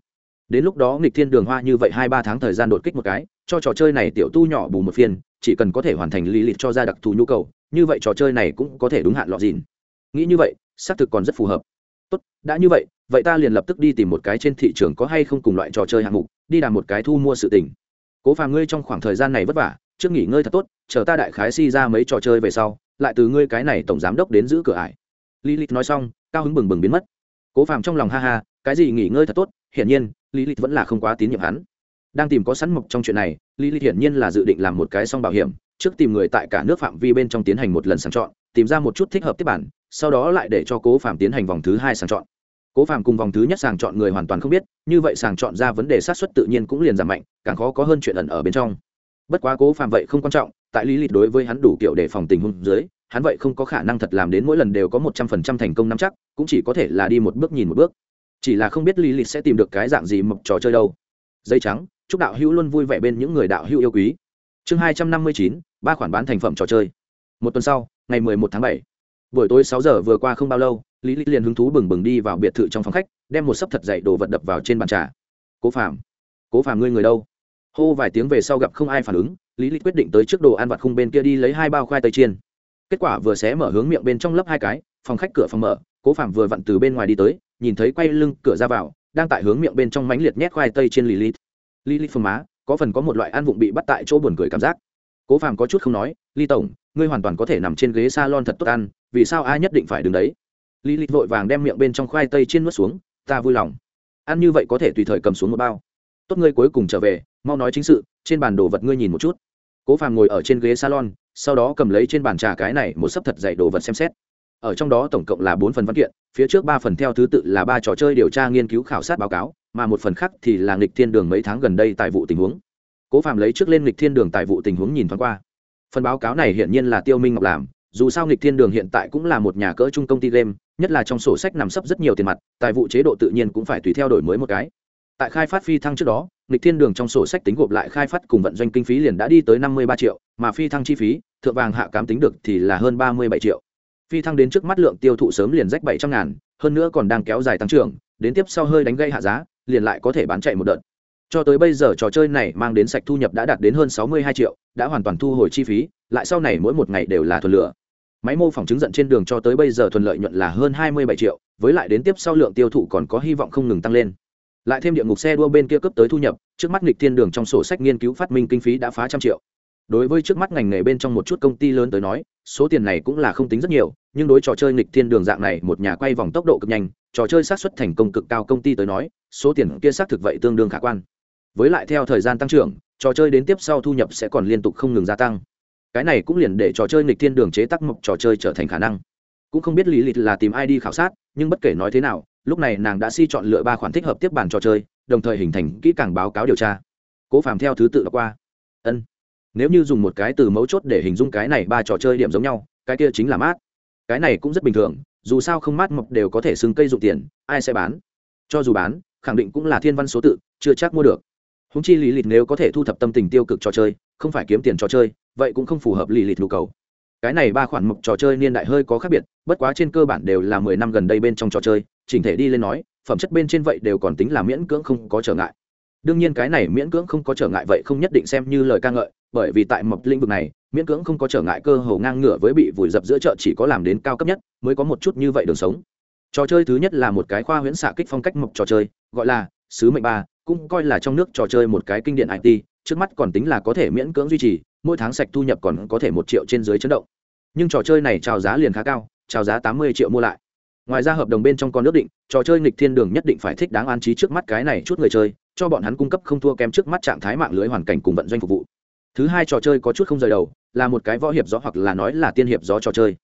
Speaker 1: Đến lúc đó nghịch thiên đường hoa như vậy hai ba tháng thời gian đột kích một cái, cho trò chơi này tiểu tu nhỏ bù một phiên chỉ cần có thể hoàn thành lý lịch cho ra đặc thù nhu cầu, như vậy trò chơi này cũng có thể đúng hạn lọt dìn nghĩ như vậy, xác thực còn rất phù hợp. Tốt, đã như vậy vậy ta liền lập tức đi tìm một cái trên thị trường có hay không cùng loại trò chơi hạng mục, đi làm một cái thu mua sự tình. Cố phàm ngươi trong khoảng thời gian này vất vả, trước nghỉ ngơi thật tốt, chờ ta đại khái si ra mấy trò chơi về sau, lại từ ngươi cái này tổng giám đốc đến giữ cửa ải. Lý lịch nói xong, cao hứng bừng bừng biến mất. Cố phàm trong lòng ha ha cái gì nghỉ ngơi thật tốt, hiển nhiên, lý lịch vẫn là không quá tín nhiệm hắn. Đang tìm có sẵn mộc trong chuyện này, lý lịch hiển nhiên là dự định làm một cái song bảo hiểm, trước tìm người tại cả nước phạm vi bên trong tiến hành một lần sàng chọn, tìm ra một chút thích hợp tiếp bản, sau đó lại để cho cố Phạm tiến hành vòng thứ hai sàng chọn. Cố Phạm cùng vòng thứ nhất sàng chọn người hoàn toàn không biết, như vậy sàng chọn ra vấn đề sát xuất tự nhiên cũng liền giảm mạnh, càng khó có hơn chuyện ẩn ở bên trong. Bất quá cố Phạm vậy không quan trọng, tại lý lịch đối với hắn đủ kiểu để phòng tình huống dưới, hắn vậy không có khả năng thật làm đến mỗi lần đều có một trăm phần trăm thành công nắm chắc, cũng chỉ có thể là đi một bước nhìn một bước chỉ là không biết lý lịch sẽ tìm được cái dạng gì mộc trò chơi đâu. Dây trắng, chúc đạo hữu luôn vui vẻ bên những người đạo hữu yêu quý. Chương hai trăm năm mươi chín, ba khoản bán thành phẩm trò chơi. Một tuần sau, ngày mười một tháng bảy. Buổi tối sáu giờ vừa qua không bao lâu lý lịch liền hứng thú bừng bừng đi vào biệt thự trong phòng khách, đem một sấp thật dậy đồ vật đập vào trên bàn trà. Cố phạm cố phạm ngươi người đâu? Hô vài tiếng về sau gặp không ai phản ứng lý lịch quyết định tới trước đồ ăn vặt khung bên kia đi lấy hai bao khoai tây chiên. Kết quả vừa xé mở hướng miệng bên trong lấp hai cái, phòng khách cửa phòng mở cố phạm vừa vặn từ bên ngoài đi tới, nhìn thấy quay lưng cửa ra vào, đang tại hướng miệng bên trong mánh liệt nhét khoai tây trên lì lít lì lít phương má, có phần có một loại ăn vụng bị bắt tại chỗ buồn cười cảm giác. Cố phạm có chút không nói ly tổng, ngươi hoàn toàn có thể nằm trên ghế s a lon thật tốt ăn, vì sao ai nhất định phải đứng đấy? Lý lít vội vàng đem miệng bên trong khoai tây trên nuốt xuống, ta vui lòng. Ăn như vậy có thể tùy thời cầm xuống một bao. Tốt ngươi cuối cùng trở về, mau nói chính sự, trên bàn đồ vật ngươi nhìn một chút. Cố phàm ngồi ở trên ghế salon, sau đó cầm lấy trên bàn trà cái này một sấp thật dày đồ vật xem xét ở trong đó tổng cộng là bốn phần văn kiện, phía trước ba phần theo thứ tự là ba trò chơi điều tra nghiên cứu khảo sát báo cáo, mà một phần khác thì là nghịch thiên đường mấy tháng gần đây tại vụ tình huống. Cố Phạm lấy trước lên nghịch thiên đường tại vụ tình huống nhìn thoáng qua. Phần báo cáo này hiển nhiên là tiêu minh ngọc làm, dù sao nghịch thiên đường hiện tại cũng là một nhà cỡ trung công ty game, nhất là trong sổ sách nằm sấp rất nhiều tiền mặt, tài vụ chế độ tự nhiên cũng phải tùy theo đổi mới một cái. Tại khai phát phi thăng trước đó, nghịch thiên đường trong sổ sách tính gộp lại khai phát cùng vận doanh kinh phí liền đã đi tới năm mươi ba triệu, mà phi thăng chi phí, thượng vàng hạ cám tính được thì là hơn ba mươi bảy triệu phi thăng đến trước mắt lượng tiêu thụ sớm liền rách bảy trăm ngàn, hơn nữa còn đang kéo dài tăng trưởng, đến tiếp sau hơi đánh gây hạ giá, liền lại có thể bán chạy một đợt. Cho tới bây giờ trò chơi này mang đến sạch thu nhập đã đạt đến hơn sáu mươi hai triệu, đã hoàn toàn thu hồi chi phí, lại sau này mỗi một ngày đều là thuần lửa. Máy mô phỏng chứng dẫn trên đường cho tới bây giờ thuần lợi nhuận là hơn hai mươi bảy triệu, với lại đến tiếp sau lượng tiêu thụ còn có hy vọng không ngừng tăng lên. Lại thêm địa ngục xe đua bên kia cấp tới thu nhập, trước mắt nghịch thiên đường trong sổ sách nghiên cứu phát minh kinh phí đã phá trăm triệu đối với trước mắt ngành nghề bên trong một chút công ty lớn tới nói, số tiền này cũng là không tính rất nhiều, nhưng đối trò chơi nghịch thiên đường dạng này, một nhà quay vòng tốc độ cực nhanh, trò chơi xác suất thành công cực cao công ty tới nói, số tiền kia xác thực vậy tương đương khả quan. Với lại theo thời gian tăng trưởng, trò chơi đến tiếp sau thu nhập sẽ còn liên tục không ngừng gia tăng. Cái này cũng liền để trò chơi nghịch thiên đường chế tác mộc trò chơi trở thành khả năng. Cũng không biết lý lịch là tìm ai đi khảo sát, nhưng bất kể nói thế nào, lúc này nàng đã si chọn lựa ba khoản thích hợp tiếp bàn trò chơi, đồng thời hình thành kỹ càng báo cáo điều tra. Cố phàm theo thứ tự đã qua. Ân nếu như dùng một cái từ mấu chốt để hình dung cái này ba trò chơi điểm giống nhau, cái kia chính là mát. Cái này cũng rất bình thường, dù sao không mát mọc đều có thể xưng cây dụng tiền, ai sẽ bán? Cho dù bán, khẳng định cũng là thiên văn số tự, chưa chắc mua được. Húng chi lý lịch nếu có thể thu thập tâm tình tiêu cực trò chơi, không phải kiếm tiền trò chơi, vậy cũng không phù hợp lý lịch nhu cầu. Cái này ba khoản mộc trò chơi niên đại hơi có khác biệt, bất quá trên cơ bản đều là mười năm gần đây bên trong trò chơi, chỉnh thể đi lên nói, phẩm chất bên trên vậy đều còn tính là miễn cưỡng không có trở ngại. Đương nhiên cái này miễn cưỡng không có trở ngại vậy không nhất định xem như lời ca ngợi bởi vì tại mộc lĩnh vực này, miễn cưỡng không có trở ngại cơ hồ ngang ngửa với bị vùi dập giữa chợ chỉ có làm đến cao cấp nhất, mới có một chút như vậy đường sống. Trò chơi thứ nhất là một cái khoa huyễn xạ kích phong cách mộc trò chơi, gọi là sứ mệnh ba, cũng coi là trong nước trò chơi một cái kinh điển it trước mắt còn tính là có thể miễn cưỡng duy trì, mỗi tháng sạch thu nhập còn có thể một triệu trên dưới chấn động. Nhưng trò chơi này trào giá liền khá cao trào giá tám mươi triệu mua lại. Ngoài ra hợp đồng bên trong còn nước định, trò chơi nghịch thiên đường nhất định phải thích đáng an trí trước mắt cái này chút người chơi, cho bọn hắn cung cấp không thua kém trước mắt trạng thái mạng lưới hoàn cảnh cùng vận doanh phục vụ thứ hai trò chơi có chút không rời đầu, là một cái võ hiệp gió hoặc là nói là tiên hiệp gió trò chơi.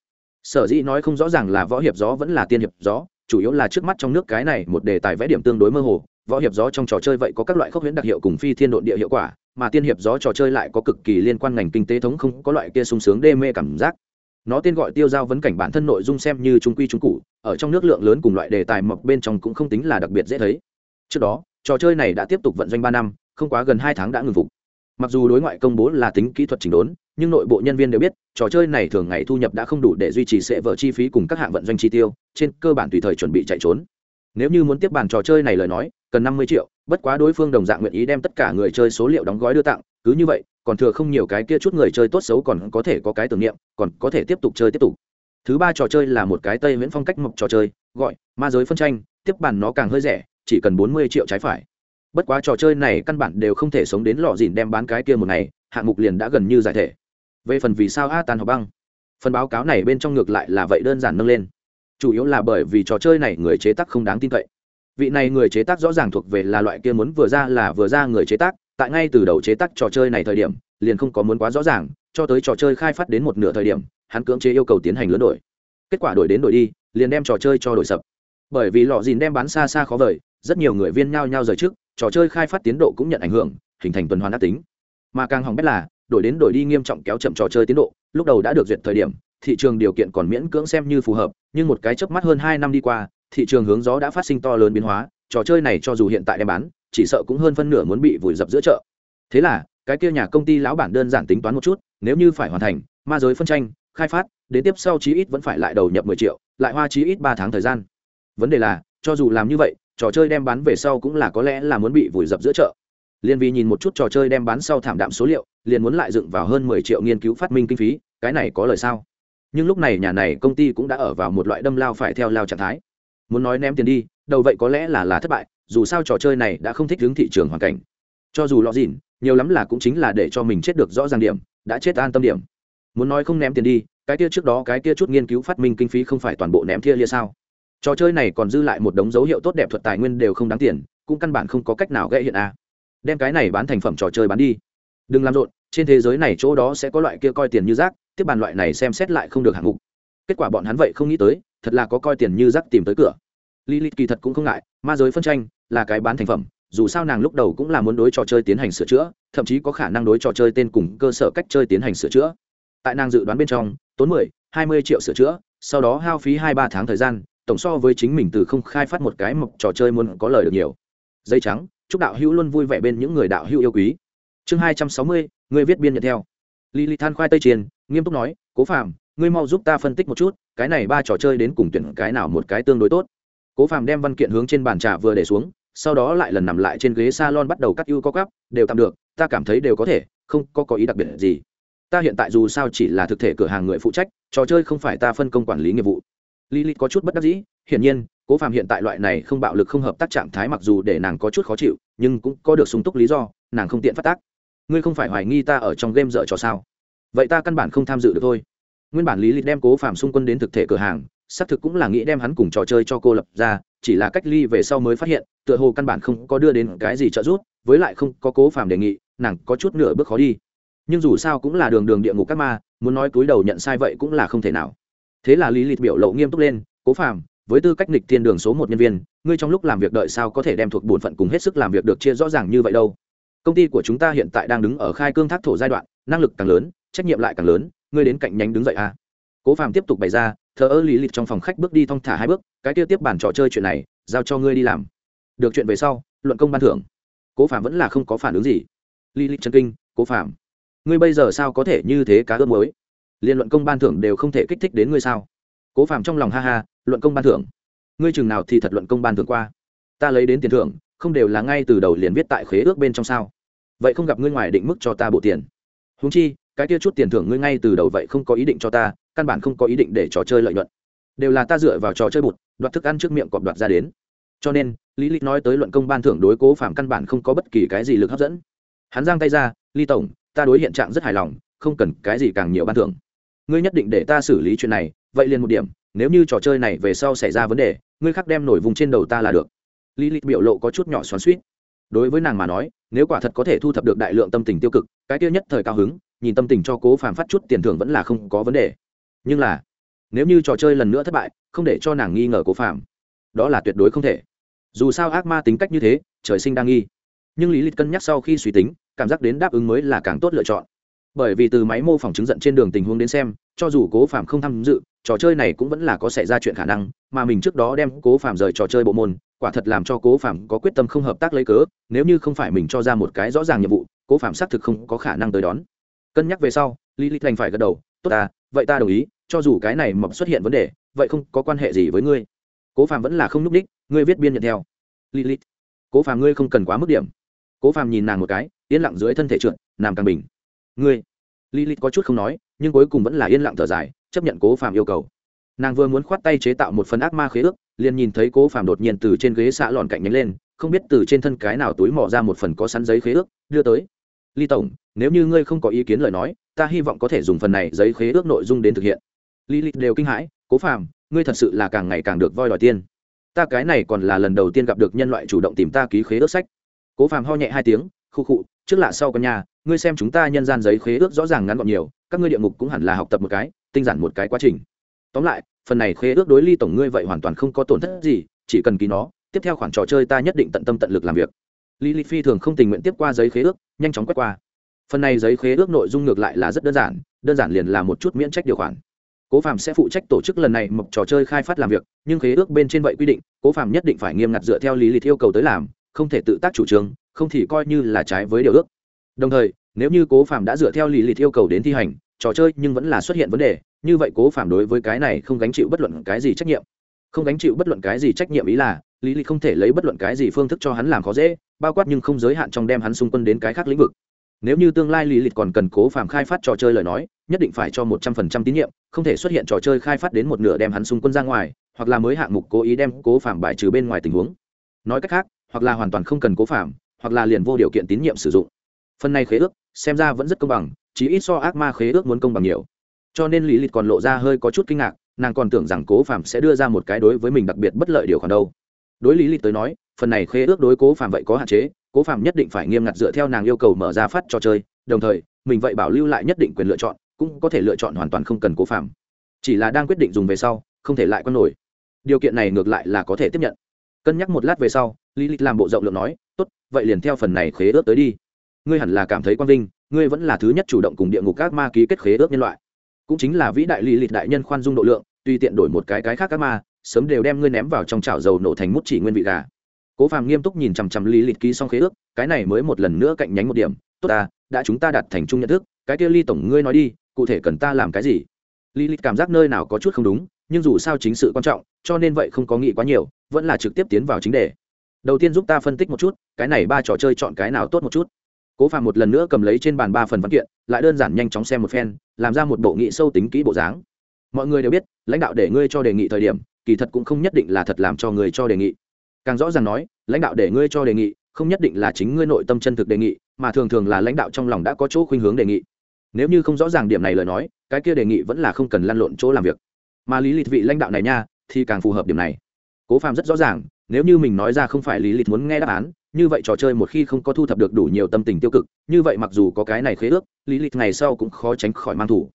Speaker 1: Sở dĩ nói không rõ ràng là võ hiệp gió vẫn là tiên hiệp gió, chủ yếu là trước mắt trong nước cái này một đề tài vẽ điểm tương đối mơ hồ. Võ hiệp gió trong trò chơi vậy có các loại khốc huyễn đặc hiệu cùng phi thiên độn địa hiệu quả, mà tiên hiệp gió trò chơi lại có cực kỳ liên quan ngành kinh tế thống không có loại kia sung sướng đê mê cảm giác. Nó tên gọi tiêu giao vấn cảnh bản thân nội dung xem như trung quy trung cụ, ở trong nước lượng lớn cùng loại đề tài mọc bên trong cũng không tính là đặc biệt dễ thấy. Trước đó, trò chơi này đã tiếp tục vận doanh ba năm, không quá gần hai tháng đã ngừng phục mặc dù đối ngoại công bố là tính kỹ thuật chỉnh đốn, nhưng nội bộ nhân viên đều biết, trò chơi này thường ngày thu nhập đã không đủ để duy trì sẽ vở chi phí cùng các hạng vận doanh chi tiêu, trên cơ bản tùy thời chuẩn bị chạy trốn. Nếu như muốn tiếp bàn trò chơi này lời nói, cần năm mươi triệu, bất quá đối phương đồng dạng nguyện ý đem tất cả người chơi số liệu đóng gói đưa tặng, cứ như vậy, còn thừa không nhiều cái kia chút người chơi tốt xấu còn có thể có cái tưởng niệm, còn có thể tiếp tục chơi tiếp tục. Thứ ba trò chơi là một cái tây miễn phong cách mộc trò chơi, gọi ma giới phân tranh, tiếp bàn nó càng hơi rẻ, chỉ cần bốn mươi triệu trái phải bất quá trò chơi này căn bản đều không thể sống đến lọ dìn đem bán cái kia một ngày, hạng mục liền đã gần như giải thể. Về phần vì sao a tàn học băng, phần báo cáo này bên trong ngược lại là vậy đơn giản nâng lên. Chủ yếu là bởi vì trò chơi này người chế tác không đáng tin cậy. Vị này người chế tác rõ ràng thuộc về là loại kia muốn vừa ra là vừa ra người chế tác, tại ngay từ đầu chế tác trò chơi này thời điểm, liền không có muốn quá rõ ràng, cho tới trò chơi khai phát đến một nửa thời điểm, hắn cưỡng chế yêu cầu tiến hành lớn đổi. Kết quả đổi đến đổi đi, liền đem trò chơi cho đổi sập. Bởi vì lọ dìn đem bán xa xa khó vời, rất nhiều người viên nhao nhao rời trước trò chơi khai phát tiến độ cũng nhận ảnh hưởng, hình thành tuần hoàn ác tính. Mà càng hỏng bét là, đổi đến đổi đi nghiêm trọng kéo chậm trò chơi tiến độ, lúc đầu đã được duyệt thời điểm, thị trường điều kiện còn miễn cưỡng xem như phù hợp, nhưng một cái chớp mắt hơn hai năm đi qua, thị trường hướng gió đã phát sinh to lớn biến hóa, trò chơi này cho dù hiện tại đem bán, chỉ sợ cũng hơn phân nửa muốn bị vùi dập giữa chợ. Thế là, cái kia nhà công ty lão bản đơn giản tính toán một chút, nếu như phải hoàn thành, ma giới phân tranh, khai phát, đến tiếp sau chí ít vẫn phải lại đầu nhập mười triệu, lại hoa chí ít ba tháng thời gian. Vấn đề là, cho dù làm như vậy trò chơi đem bán về sau cũng là có lẽ là muốn bị vùi dập giữa chợ. Liên vì nhìn một chút trò chơi đem bán sau thảm đạm số liệu, liền muốn lại dựng vào hơn mười triệu nghiên cứu phát minh kinh phí, cái này có lời sao? Nhưng lúc này nhà này công ty cũng đã ở vào một loại đâm lao phải theo lao trạng thái. Muốn nói ném tiền đi, đầu vậy có lẽ là là thất bại, dù sao trò chơi này đã không thích ứng thị trường hoàn cảnh. Cho dù lọ dìn nhiều lắm là cũng chính là để cho mình chết được rõ ràng điểm, đã chết an tâm điểm. Muốn nói không ném tiền đi, cái kia trước đó cái kia chút nghiên cứu phát minh kinh phí không phải toàn bộ ném thia lia sao? Trò chơi này còn dư lại một đống dấu hiệu tốt đẹp thuật tài nguyên đều không đáng tiền, cũng căn bản không có cách nào gây hiện a. Đem cái này bán thành phẩm trò chơi bán đi. Đừng làm rộn, trên thế giới này chỗ đó sẽ có loại kia coi tiền như rác, tiếp bàn loại này xem xét lại không được hạng mục. Kết quả bọn hắn vậy không nghĩ tới, thật là có coi tiền như rác tìm tới cửa. Lilith kỳ thật cũng không ngại, ma giới phân tranh là cái bán thành phẩm, dù sao nàng lúc đầu cũng là muốn đối trò chơi tiến hành sửa chữa, thậm chí có khả năng đối trò chơi tên cùng cơ sở cách chơi tiến hành sửa chữa. Tại nàng dự đoán bên trong, tốn mười, hai mươi triệu sửa chữa, sau đó hao phí hai ba tháng thời gian tổng so với chính mình từ không khai phát một cái mộc trò chơi muốn có lời được nhiều. Dây trắng chúc đạo hữu luôn vui vẻ bên những người đạo hữu yêu quý. Chương hai trăm sáu mươi người viết biên nhận theo. Lily than khoai tây chiên nghiêm túc nói cố phàm, ngươi mau giúp ta phân tích một chút cái này ba trò chơi đến cùng tuyển cái nào một cái tương đối tốt. Cố phàm đem văn kiện hướng trên bàn trà vừa để xuống sau đó lại lần nằm lại trên ghế salon bắt đầu cắt ưu có cắp đều tạm được ta cảm thấy đều có thể không có có ý đặc biệt gì. Ta hiện tại dù sao chỉ là thực thể cửa hàng người phụ trách trò chơi không phải ta phân công quản lý nghiệp vụ lilith có chút bất đắc dĩ, hiển nhiên, cố phạm hiện tại loại này không bạo lực, không hợp tác trạng thái mặc dù để nàng có chút khó chịu, nhưng cũng có được sung túc lý do, nàng không tiện phát tác. Ngươi không phải hoài nghi ta ở trong game dở trò sao? Vậy ta căn bản không tham dự được thôi. Nguyên bản lý lịch đem cố phạm xung quân đến thực thể cửa hàng, xác thực cũng là nghĩ đem hắn cùng trò chơi cho cô lập ra, chỉ là cách ly về sau mới phát hiện, tựa hồ căn bản không có đưa đến cái gì trợ giúp, với lại không có cố phạm đề nghị, nàng có chút nửa bước khó đi. Nhưng dù sao cũng là đường đường địa ngục các ma, muốn nói cúi đầu nhận sai vậy cũng là không thể nào thế là lý lịch biểu lộ nghiêm túc lên cố Phàm, với tư cách nịch thiên đường số một nhân viên ngươi trong lúc làm việc đợi sao có thể đem thuộc bổn phận cùng hết sức làm việc được chia rõ ràng như vậy đâu? Công ty của chúng ta hiện tại đang đứng ở khai cương thác thổ giai đoạn năng lực càng lớn trách nhiệm lại càng lớn ngươi đến cạnh nhánh đứng dậy à. cố phàm tiếp tục bày ra thờ ơ lý lịch trong phòng khách bước đi thong thả hai bước cái tiêu tiếp bản trò chơi chuyện này giao cho ngươi đi làm. Được chuyện về sau luận công ban thưởng. Cố phàm vẫn là không có phản ứng gì. Lý lịch chân kinh cố phàm ngươi bây giờ sao có thể như thế cá ướp mới liên luận công ban thưởng đều không thể kích thích đến ngươi sao? Cố phàm trong lòng ha ha, luận công ban thưởng? Ngươi chừng nào thì thật luận công ban thưởng qua? Ta lấy đến tiền thưởng, không đều là ngay từ đầu liền viết tại khế ước bên trong sao? Vậy không gặp ngươi ngoài định mức cho ta bộ tiền. Húng chi, cái kia chút tiền thưởng ngươi ngay từ đầu vậy không có ý định cho ta, căn bản không có ý định để trò chơi lợi nhuận. Đều là ta dựa vào trò chơi bụt, đoạt thức ăn trước miệng cọp đoạt ra đến. Cho nên, lý lịch nói tới luận công ban thưởng đối cố phạm căn bản không có bất kỳ cái gì lực hấp dẫn. Hắn giang tay ra ly tổng, ta đối hiện trạng rất hài lòng, không cần cái gì càng nhiều ban thưởng ngươi nhất định để ta xử lý chuyện này, vậy liền một điểm, nếu như trò chơi này về sau xảy ra vấn đề, ngươi khắc đem nổi vùng trên đầu ta là được. Lý lịch biểu lộ có chút nhỏ xoắn suýt đối với nàng mà nói, nếu quả thật có thể thu thập được đại lượng tâm tình tiêu cực, cái tiêu nhất thời cao hứng, nhìn tâm tình cho cố phàm phát chút tiền thưởng vẫn là không có vấn đề. Nhưng là, nếu như trò chơi lần nữa thất bại, không để cho nàng nghi ngờ cố phàm, đó là tuyệt đối không thể. Dù sao ác ma tính cách như thế, trời sinh đang nghi. Nhưng lý lịch cân nhắc sau khi suy tính, cảm giác đến đáp ứng mới là càng tốt lựa chọn bởi vì từ máy mô phỏng chứng giận trên đường tình huống đến xem, cho dù cố phạm không tham dự, trò chơi này cũng vẫn là có xảy ra chuyện khả năng, mà mình trước đó đem cố phạm rời trò chơi bộ môn, quả thật làm cho cố phạm có quyết tâm không hợp tác lấy cớ, nếu như không phải mình cho ra một cái rõ ràng nhiệm vụ, cố phạm xác thực không có khả năng tới đón. Cân nhắc về sau, lý lịch đành phải gật đầu, tốt ta, vậy ta đồng ý, cho dù cái này mập xuất hiện vấn đề, vậy không có quan hệ gì với ngươi. Cố phạm vẫn là không núp đích, ngươi viết biên nhận theo. Lý lịch, cố phạm ngươi không cần quá mức điểm. Cố phạm nhìn nàng một cái, yên lặng dưới thân thể trượt nàng càng bình ngươi Lilith có chút không nói, nhưng cuối cùng vẫn là yên lặng thở dài, chấp nhận Cố Phàm yêu cầu. Nàng vừa muốn khoát tay chế tạo một phần ác ma khế ước, liền nhìn thấy Cố Phàm đột nhiên từ trên ghế xạ lòn cạnh nhánh lên, không biết từ trên thân cái nào túi mò ra một phần có sẵn giấy khế ước, đưa tới. Ly tổng, nếu như ngươi không có ý kiến lời nói, ta hy vọng có thể dùng phần này giấy khế ước nội dung đến thực hiện. lý lịch đều kinh hãi cố phàm ngươi thật sự là càng ngày càng được voi đòi tiên ta cái này còn là lần đầu tiên gặp được nhân loại chủ động tìm ta ký khế ước sách cố phàm ho nhẹ hai tiếng khu khụ trước lạ sau con nhà ngươi xem chúng ta nhân gian giấy khế ước rõ ràng ngắn gọn nhiều, các ngươi địa ngục cũng hẳn là học tập một cái, tinh giản một cái quá trình. Tóm lại, phần này khế ước đối ly tổng ngươi vậy hoàn toàn không có tổn thất gì, chỉ cần ký nó, tiếp theo khoản trò chơi ta nhất định tận tâm tận lực làm việc. Lý lịch phi thường không tình nguyện tiếp qua giấy khế ước, nhanh chóng quét qua. Phần này giấy khế ước nội dung ngược lại là rất đơn giản đơn giản liền là một chút miễn trách điều khoản. Cố phạm sẽ phụ trách tổ chức lần này mộc trò chơi khai phát làm việc, nhưng khế ước bên trên vậy quy định, cố phạm nhất định phải nghiêm ngặt dựa theo lý lịch yêu cầu tới làm, không thể tự tác chủ trương, không thì coi như là trái với điều ước đồng thời, nếu như cố phạm đã dựa theo lý lịch yêu cầu đến thi hành, trò chơi nhưng vẫn là xuất hiện vấn đề, như vậy cố phạm đối với cái này không gánh chịu bất luận cái gì trách nhiệm. Không gánh chịu bất luận cái gì trách nhiệm ý là lý lịch không thể lấy bất luận cái gì phương thức cho hắn làm khó dễ, bao quát nhưng không giới hạn trong đem hắn xung quân đến cái khác lĩnh vực. Nếu như tương lai lý lịch còn cần cố phạm khai phát trò chơi lời nói, nhất định phải cho một trăm phần trăm tín nhiệm, không thể xuất hiện trò chơi khai phát đến một nửa đem hắn xung quân ra ngoài, hoặc là mới hạng mục cố ý đem cố phạm bài trừ bên ngoài tình huống. Nói cách khác, hoặc là hoàn toàn không cần cố phạm hoặc là liền vô điều kiện tín nhiệm sử dụng phần này khế ước, xem ra vẫn rất công bằng chỉ ít so ác ma khế ước muốn công bằng nhiều. Cho nên lý lịch còn lộ ra hơi có chút kinh ngạc, nàng còn tưởng rằng cố phạm sẽ đưa ra một cái đối với mình đặc biệt bất lợi điều khoản đâu. Đối lý lịch tới nói, phần này khế ước đối cố phạm vậy có hạn chế, cố phạm nhất định phải nghiêm ngặt dựa theo nàng yêu cầu mở ra phát trò chơi, đồng thời, mình vậy bảo lưu lại nhất định quyền lựa chọn, cũng có thể lựa chọn hoàn toàn không cần cố phạm chỉ là đang quyết định dùng về sau, không thể lại quan nổi. Điều kiện này ngược lại là có thể tiếp nhận. Cân nhắc một lát về sau, lý lịch làm bộ rộng lượng nói, tốt, vậy liền theo phần này khế ước tới đi ngươi hẳn là cảm thấy quang vinh, ngươi vẫn là thứ nhất chủ động cùng địa ngục các ma ký kết khế ước nhân loại. Cũng chính là vĩ đại lý lịch đại nhân khoan dung độ lượng, tùy tiện đổi một cái cái khác các ma, sớm đều đem ngươi ném vào trong chảo dầu nổ thành mút chỉ nguyên vị gà. Cố phàm nghiêm túc nhìn chằm chằm lý lịch ký xong khế ước, cái này mới một lần nữa cạnh nhánh một điểm, tốt ta, đã chúng ta đặt thành chung nhận thức, cái kia ly tổng ngươi nói đi, cụ thể cần ta làm cái gì? Lý lịch cảm giác nơi nào có chút không đúng, nhưng dù sao chính sự quan trọng, cho nên vậy không có nghĩ quá nhiều, vẫn là trực tiếp tiến vào chính đề. Đầu tiên giúp ta phân tích một chút, cái này ba trò chơi chọn cái nào tốt một chút? Cố phàm một lần nữa cầm lấy trên bàn ba phần văn kiện, lại đơn giản nhanh chóng xem một phen, làm ra một bộ nghị sâu tính kỹ bộ dáng. Mọi người đều biết, lãnh đạo để ngươi cho đề nghị thời điểm, kỳ thật cũng không nhất định là thật làm cho người cho đề nghị. Càng rõ ràng nói, lãnh đạo để ngươi cho đề nghị, không nhất định là chính ngươi nội tâm chân thực đề nghị, mà thường thường là lãnh đạo trong lòng đã có chỗ khuynh hướng đề nghị. Nếu như không rõ ràng điểm này lời nói, cái kia đề nghị vẫn là không cần lăn lộn chỗ làm việc. Mà lý lịch vị lãnh đạo này nha, thì càng phù hợp điểm này. Cố phạm rất rõ ràng nếu như mình nói ra không phải lý lịch muốn nghe đáp án, như vậy trò chơi một khi không có thu thập được đủ nhiều tâm tình tiêu cực, như vậy mặc dù có cái này khế ước, lý lịch ngày sau cũng khó tránh khỏi mang thủ.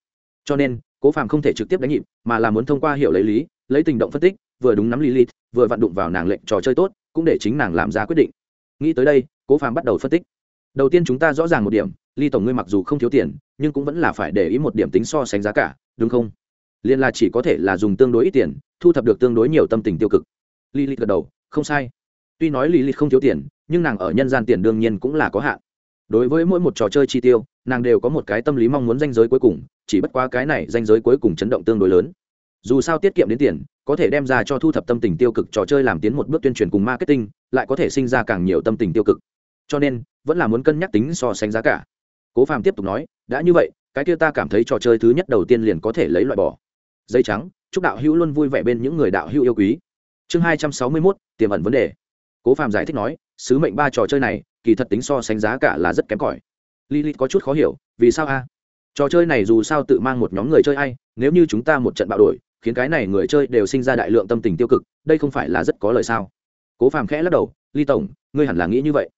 Speaker 1: Cho nên, cố Phàm không thể trực tiếp đánh nhịp, mà là muốn thông qua hiểu lấy lý, lấy tình động phân tích, vừa đúng nắm lý lịch, vừa vặn đụng vào nàng lệnh trò chơi tốt, cũng để chính nàng làm ra quyết định. Nghĩ tới đây, cố Phàm bắt đầu phân tích. Đầu tiên chúng ta rõ ràng một điểm ly tổng ngươi mặc dù không thiếu tiền, nhưng cũng vẫn là phải để ý một điểm tính so sánh giá cả, đúng không? Liên là chỉ có thể là dùng tương đối ít tiền, thu thập được tương đối nhiều tâm tình tiêu cực. Ly lịch gật đầu không sai. Tuy nói lý lịch không thiếu tiền, nhưng nàng ở nhân gian tiền đương nhiên cũng là có hạn. Đối với mỗi một trò chơi chi tiêu, nàng đều có một cái tâm lý mong muốn danh giới cuối cùng, chỉ bất qua cái này danh giới cuối cùng chấn động tương đối lớn. Dù sao tiết kiệm đến tiền, có thể đem ra cho thu thập tâm tình tiêu cực trò chơi làm tiến một bước tuyên truyền cùng marketing, lại có thể sinh ra càng nhiều tâm tình tiêu cực. Cho nên, vẫn là muốn cân nhắc tính so sánh giá cả. Cố phàm tiếp tục nói, đã như vậy, cái kia ta cảm thấy trò chơi thứ nhất đầu tiên liền có thể lấy loại bỏ. Dây trắng, chúc đạo hữu luôn vui vẻ bên những người đạo hữu yêu quý chương hai trăm sáu mươi mốt, tiềm ẩn vấn đề. Cố phàm giải thích nói, sứ mệnh ba trò chơi này, kỳ thật tính so sánh giá cả là rất kém cỏi. Lilith có chút khó hiểu, vì sao a? Trò chơi này dù sao tự mang một nhóm người chơi ai nếu như chúng ta một trận bạo đổi, khiến cái này người chơi đều sinh ra đại lượng tâm tình tiêu cực, đây không phải là rất có lời sao? Cố phàm khẽ lắc đầu, ly tổng, ngươi hẳn là nghĩ như vậy.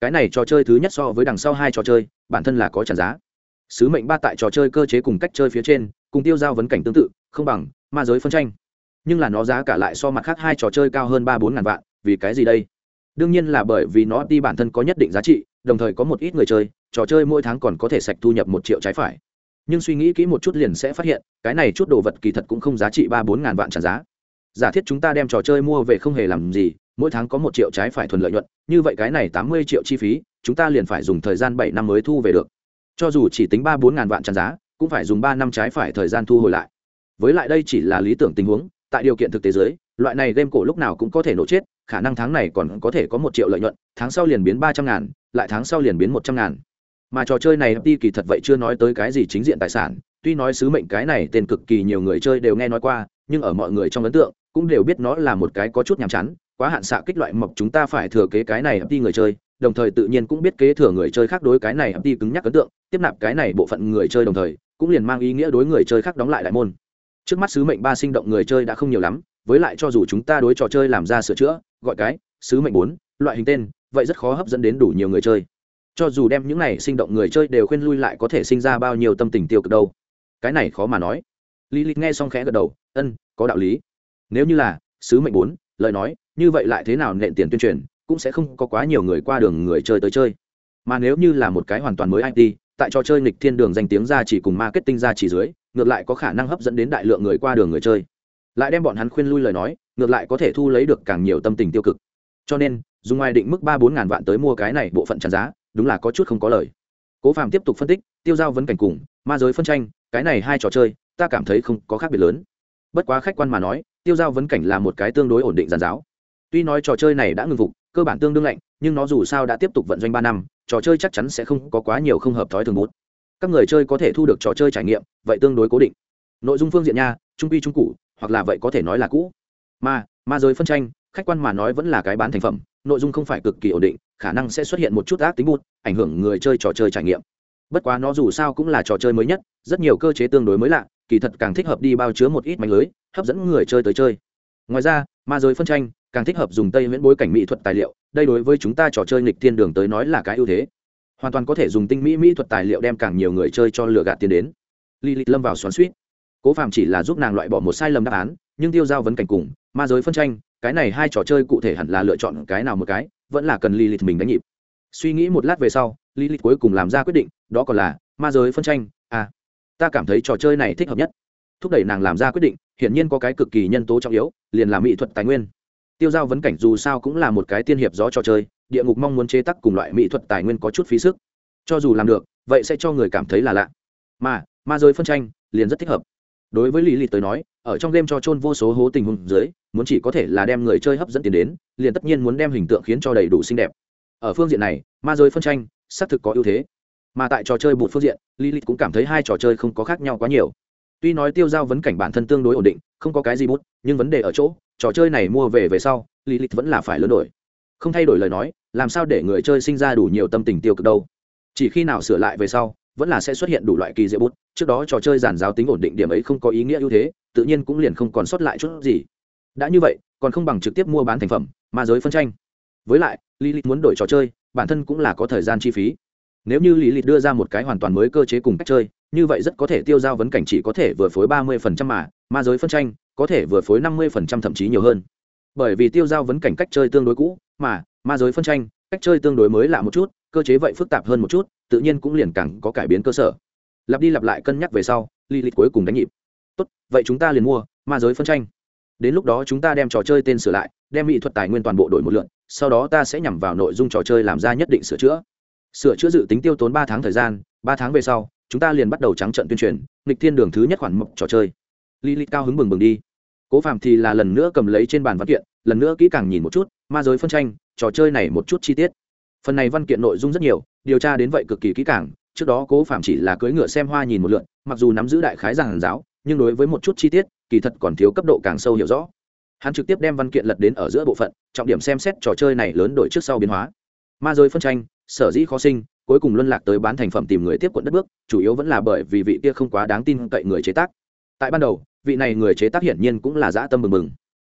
Speaker 1: Cái này trò chơi thứ nhất so với đằng sau hai trò chơi, bản thân là có trả giá. Sứ mệnh ba tại trò chơi cơ chế cùng cách chơi phía trên, cùng tiêu giao vấn cảnh tương tự, không bằng ma giới phân tranh nhưng là nó giá cả lại so mặt khác hai trò chơi cao hơn ba bốn ngàn vạn, vì cái gì đây? Đương nhiên là bởi vì nó đi bản thân có nhất định giá trị, đồng thời có một ít người chơi, trò chơi mỗi tháng còn có thể sạch thu nhập một triệu trái phải. Nhưng suy nghĩ kỹ một chút liền sẽ phát hiện, cái này chút đồ vật kỳ thật cũng không giá trị ba bốn ngàn vạn trả giá. Giả thiết chúng ta đem trò chơi mua về không hề làm gì, mỗi tháng có một triệu trái phải thuần lợi nhuận, như vậy cái này tám mươi triệu chi phí, chúng ta liền phải dùng thời gian bảy năm mới thu về được. Cho dù chỉ tính ba bốn ngàn vạn trả giá, cũng phải dùng ba năm trái phải thời gian thu hồi lại. Với lại đây chỉ là lý tưởng tình huống tại điều kiện thực tế dưới, loại này game cổ lúc nào cũng có thể nổ chết, khả năng tháng này còn có thể có một triệu lợi nhuận, tháng sau liền biến ba trăm ngàn, lại tháng sau liền biến một trăm ngàn. Mà trò chơi này đi kỳ thật vậy chưa nói tới cái gì chính diện tài sản, tuy nói sứ mệnh cái này tên cực kỳ nhiều người chơi đều nghe nói qua, nhưng ở mọi người trong ấn tượng, cũng đều biết nó là một cái có chút nhàm chán, quá hạn xạ kích loại mộc chúng ta phải thừa kế cái này đi người chơi, đồng thời tự nhiên cũng biết kế thừa người chơi khác đối cái này đi cứng nhắc ấn tượng, tiếp nạp cái này bộ phận người chơi đồng thời, cũng liền mang ý nghĩa đối người chơi khác đóng lại đại môn trước mắt sứ mệnh ba sinh động người chơi đã không nhiều lắm, với lại cho dù chúng ta đối trò chơi làm ra sửa chữa, gọi cái sứ mệnh bốn, loại hình tên, vậy rất khó hấp dẫn đến đủ nhiều người chơi. Cho dù đem những này sinh động người chơi đều khuyên lui lại có thể sinh ra bao nhiêu tâm tình tiêu cực đâu. Cái này khó mà nói. Lý lịch nghe xong khẽ gật đầu, ân, có đạo lý. Nếu như là sứ mệnh bốn, lời nói, như vậy lại thế nào nện tiền tuyên truyền, cũng sẽ không có quá nhiều người qua đường người chơi tới chơi. Mà nếu như là một cái hoàn toàn mới it tại trò chơi nghịch thiên đường danh tiếng ra chỉ cùng marketing ra chỉ dưới ngược lại có khả năng hấp dẫn đến đại lượng người qua đường người chơi. Lại đem bọn hắn khuyên lui lời nói, ngược lại có thể thu lấy được càng nhiều tâm tình tiêu cực. Cho nên, dùng ngoài định mức ba bốn ngàn vạn tới mua cái này bộ phận tràn giá, đúng là có chút không có lời. Cố phàm tiếp tục phân tích, tiêu giao vấn cảnh cùng, ma giới phân tranh, cái này hai trò chơi, ta cảm thấy không có khác biệt lớn. Bất quá khách quan mà nói, tiêu giao vấn cảnh là một cái tương đối ổn định giàn giáo. Tuy nói trò chơi này đã ngừng phục, cơ bản tương đương lạnh, nhưng nó dù sao đã tiếp tục vận doanh ba năm, trò chơi chắc chắn sẽ không có quá nhiều không hợp thói thường bút các người chơi có thể thu được trò chơi trải nghiệm, vậy tương đối cố định. Nội dung phương diện nha, trung quy trung cụ hoặc là vậy có thể nói là cũ. Mà, ma giới phân tranh, khách quan mà nói vẫn là cái bán thành phẩm, nội dung không phải cực kỳ ổn định, khả năng sẽ xuất hiện một chút ác tính bút, ảnh hưởng người chơi trò chơi trải nghiệm. Bất quá nó dù sao cũng là trò chơi mới nhất, rất nhiều cơ chế tương đối mới lạ, kỳ thật càng thích hợp đi bao chứa một ít mánh lưới, hấp dẫn người chơi tới chơi. Ngoài ra, ma giới phân tranh càng thích hợp dùng tây miễn bối cảnh mỹ thuật tài liệu, đây đối với chúng ta trò chơi nghịch thiên đường tới nói là cái ưu thế hoàn toàn có thể dùng tinh mỹ mỹ thuật tài liệu đem càng nhiều người chơi cho lừa gạt tiền đến. Li li lâm vào xoắn suýt. Cố phạm chỉ là giúp nàng loại bỏ một sai lầm đáp án, nhưng tiêu giao vấn cảnh cùng, ma giới phân tranh, cái này hai trò chơi cụ thể hẳn là lựa chọn cái nào một cái, vẫn là cần li li mình đánh nhịp. Suy nghĩ một lát về sau li li cuối cùng làm ra quyết định, đó còn là, ma giới phân tranh à ta cảm thấy trò chơi này thích hợp nhất. Thúc đẩy nàng làm ra quyết định, hiển nhiên có cái cực kỳ nhân tố trọng yếu, liền là mỹ thuật tài nguyên. Tiêu giao vấn cảnh dù sao cũng là một cái tiên hiệp gió trò chơi địa ngục mong muốn chế tác cùng loại mỹ thuật tài nguyên có chút phí sức. Cho dù làm được, vậy sẽ cho người cảm thấy là lạ. Mà, ma giới phân tranh liền rất thích hợp. Đối với lý lịch tới nói, ở trong game cho trôn vô số hố tình huống dưới, muốn chỉ có thể là đem người chơi hấp dẫn tiền đến, liền tất nhiên muốn đem hình tượng khiến cho đầy đủ xinh đẹp. Ở phương diện này, ma giới phân tranh xác thực có ưu thế. Mà tại trò chơi bụt phương diện, lý lịch cũng cảm thấy hai trò chơi không có khác nhau quá nhiều. Tuy nói tiêu giao vấn cảnh bản thân tương đối ổn định, không có cái gì bút nhưng vấn đề ở chỗ, trò chơi này mua về về sau, lý lịch vẫn là phải lớn đổi. Không thay đổi lời nói làm sao để người chơi sinh ra đủ nhiều tâm tình tiêu cực đâu? Chỉ khi nào sửa lại về sau, vẫn là sẽ xuất hiện đủ loại kỳ diệu bút. Trước đó trò chơi giản giáo tính ổn định điểm ấy không có ý nghĩa ưu thế, tự nhiên cũng liền không còn sót lại chút gì. Đã như vậy, còn không bằng trực tiếp mua bán thành phẩm mà giới phân tranh. Với lại lý lịch muốn đổi trò chơi, bản thân cũng là có thời gian chi phí. Nếu như lý lịch đưa ra một cái hoàn toàn mới cơ chế cùng cách chơi, như vậy rất có thể tiêu giao vấn cảnh chỉ có thể vừa phối ba mươi phần trăm mà, ma giới phân tranh có thể vừa phối năm mươi phần trăm thậm chí nhiều hơn. Bởi vì tiêu giao vấn cảnh cách chơi tương đối cũ, mà ma giới phân tranh, cách chơi tương đối mới lạ một chút, cơ chế vậy phức tạp hơn một chút, tự nhiên cũng liền càng có cải biến cơ sở. Lặp đi lặp lại cân nhắc về sau li lịch cuối cùng đánh nhịp. Tốt, vậy chúng ta liền mua ma giới phân tranh. Đến lúc đó chúng ta đem trò chơi tên sửa lại, đem mỹ thuật tài nguyên toàn bộ đổi một lượn, sau đó ta sẽ nhằm vào nội dung trò chơi làm ra nhất định sửa chữa. Sửa chữa dự tính tiêu tốn ba tháng thời gian, ba tháng về sau, chúng ta liền bắt đầu trắng trận tuyên truyền, nghịch thiên đường thứ nhất khoản mộc trò chơi. Li li cao hứng bừng bừng đi. Cố phạm thì là lần nữa cầm lấy trên bàn văn kiện, lần nữa kỹ càng nhìn một chút, ma giới phân tranh trò chơi này một chút chi tiết. Phần này văn kiện nội dung rất nhiều, điều tra đến vậy cực kỳ kỹ càng, trước đó cố phạm chỉ là cưỡi ngựa xem hoa nhìn một lượn, mặc dù nắm giữ đại khái giảng giáo, nhưng đối với một chút chi tiết, kỳ thật còn thiếu cấp độ càng sâu hiểu rõ. Hắn trực tiếp đem văn kiện lật đến ở giữa bộ phận, trọng điểm xem xét trò chơi này lớn đổi trước sau biến hóa. Ma rồi phân tranh, sở dĩ khó sinh, cuối cùng luân lạc tới bán thành phẩm tìm người tiếp quận đất bước, chủ yếu vẫn là bởi vì vị kia không quá đáng tin cậy người chế tác. Tại ban đầu, vị này người chế tác hiển nhiên cũng là dã tâm mừng mừng.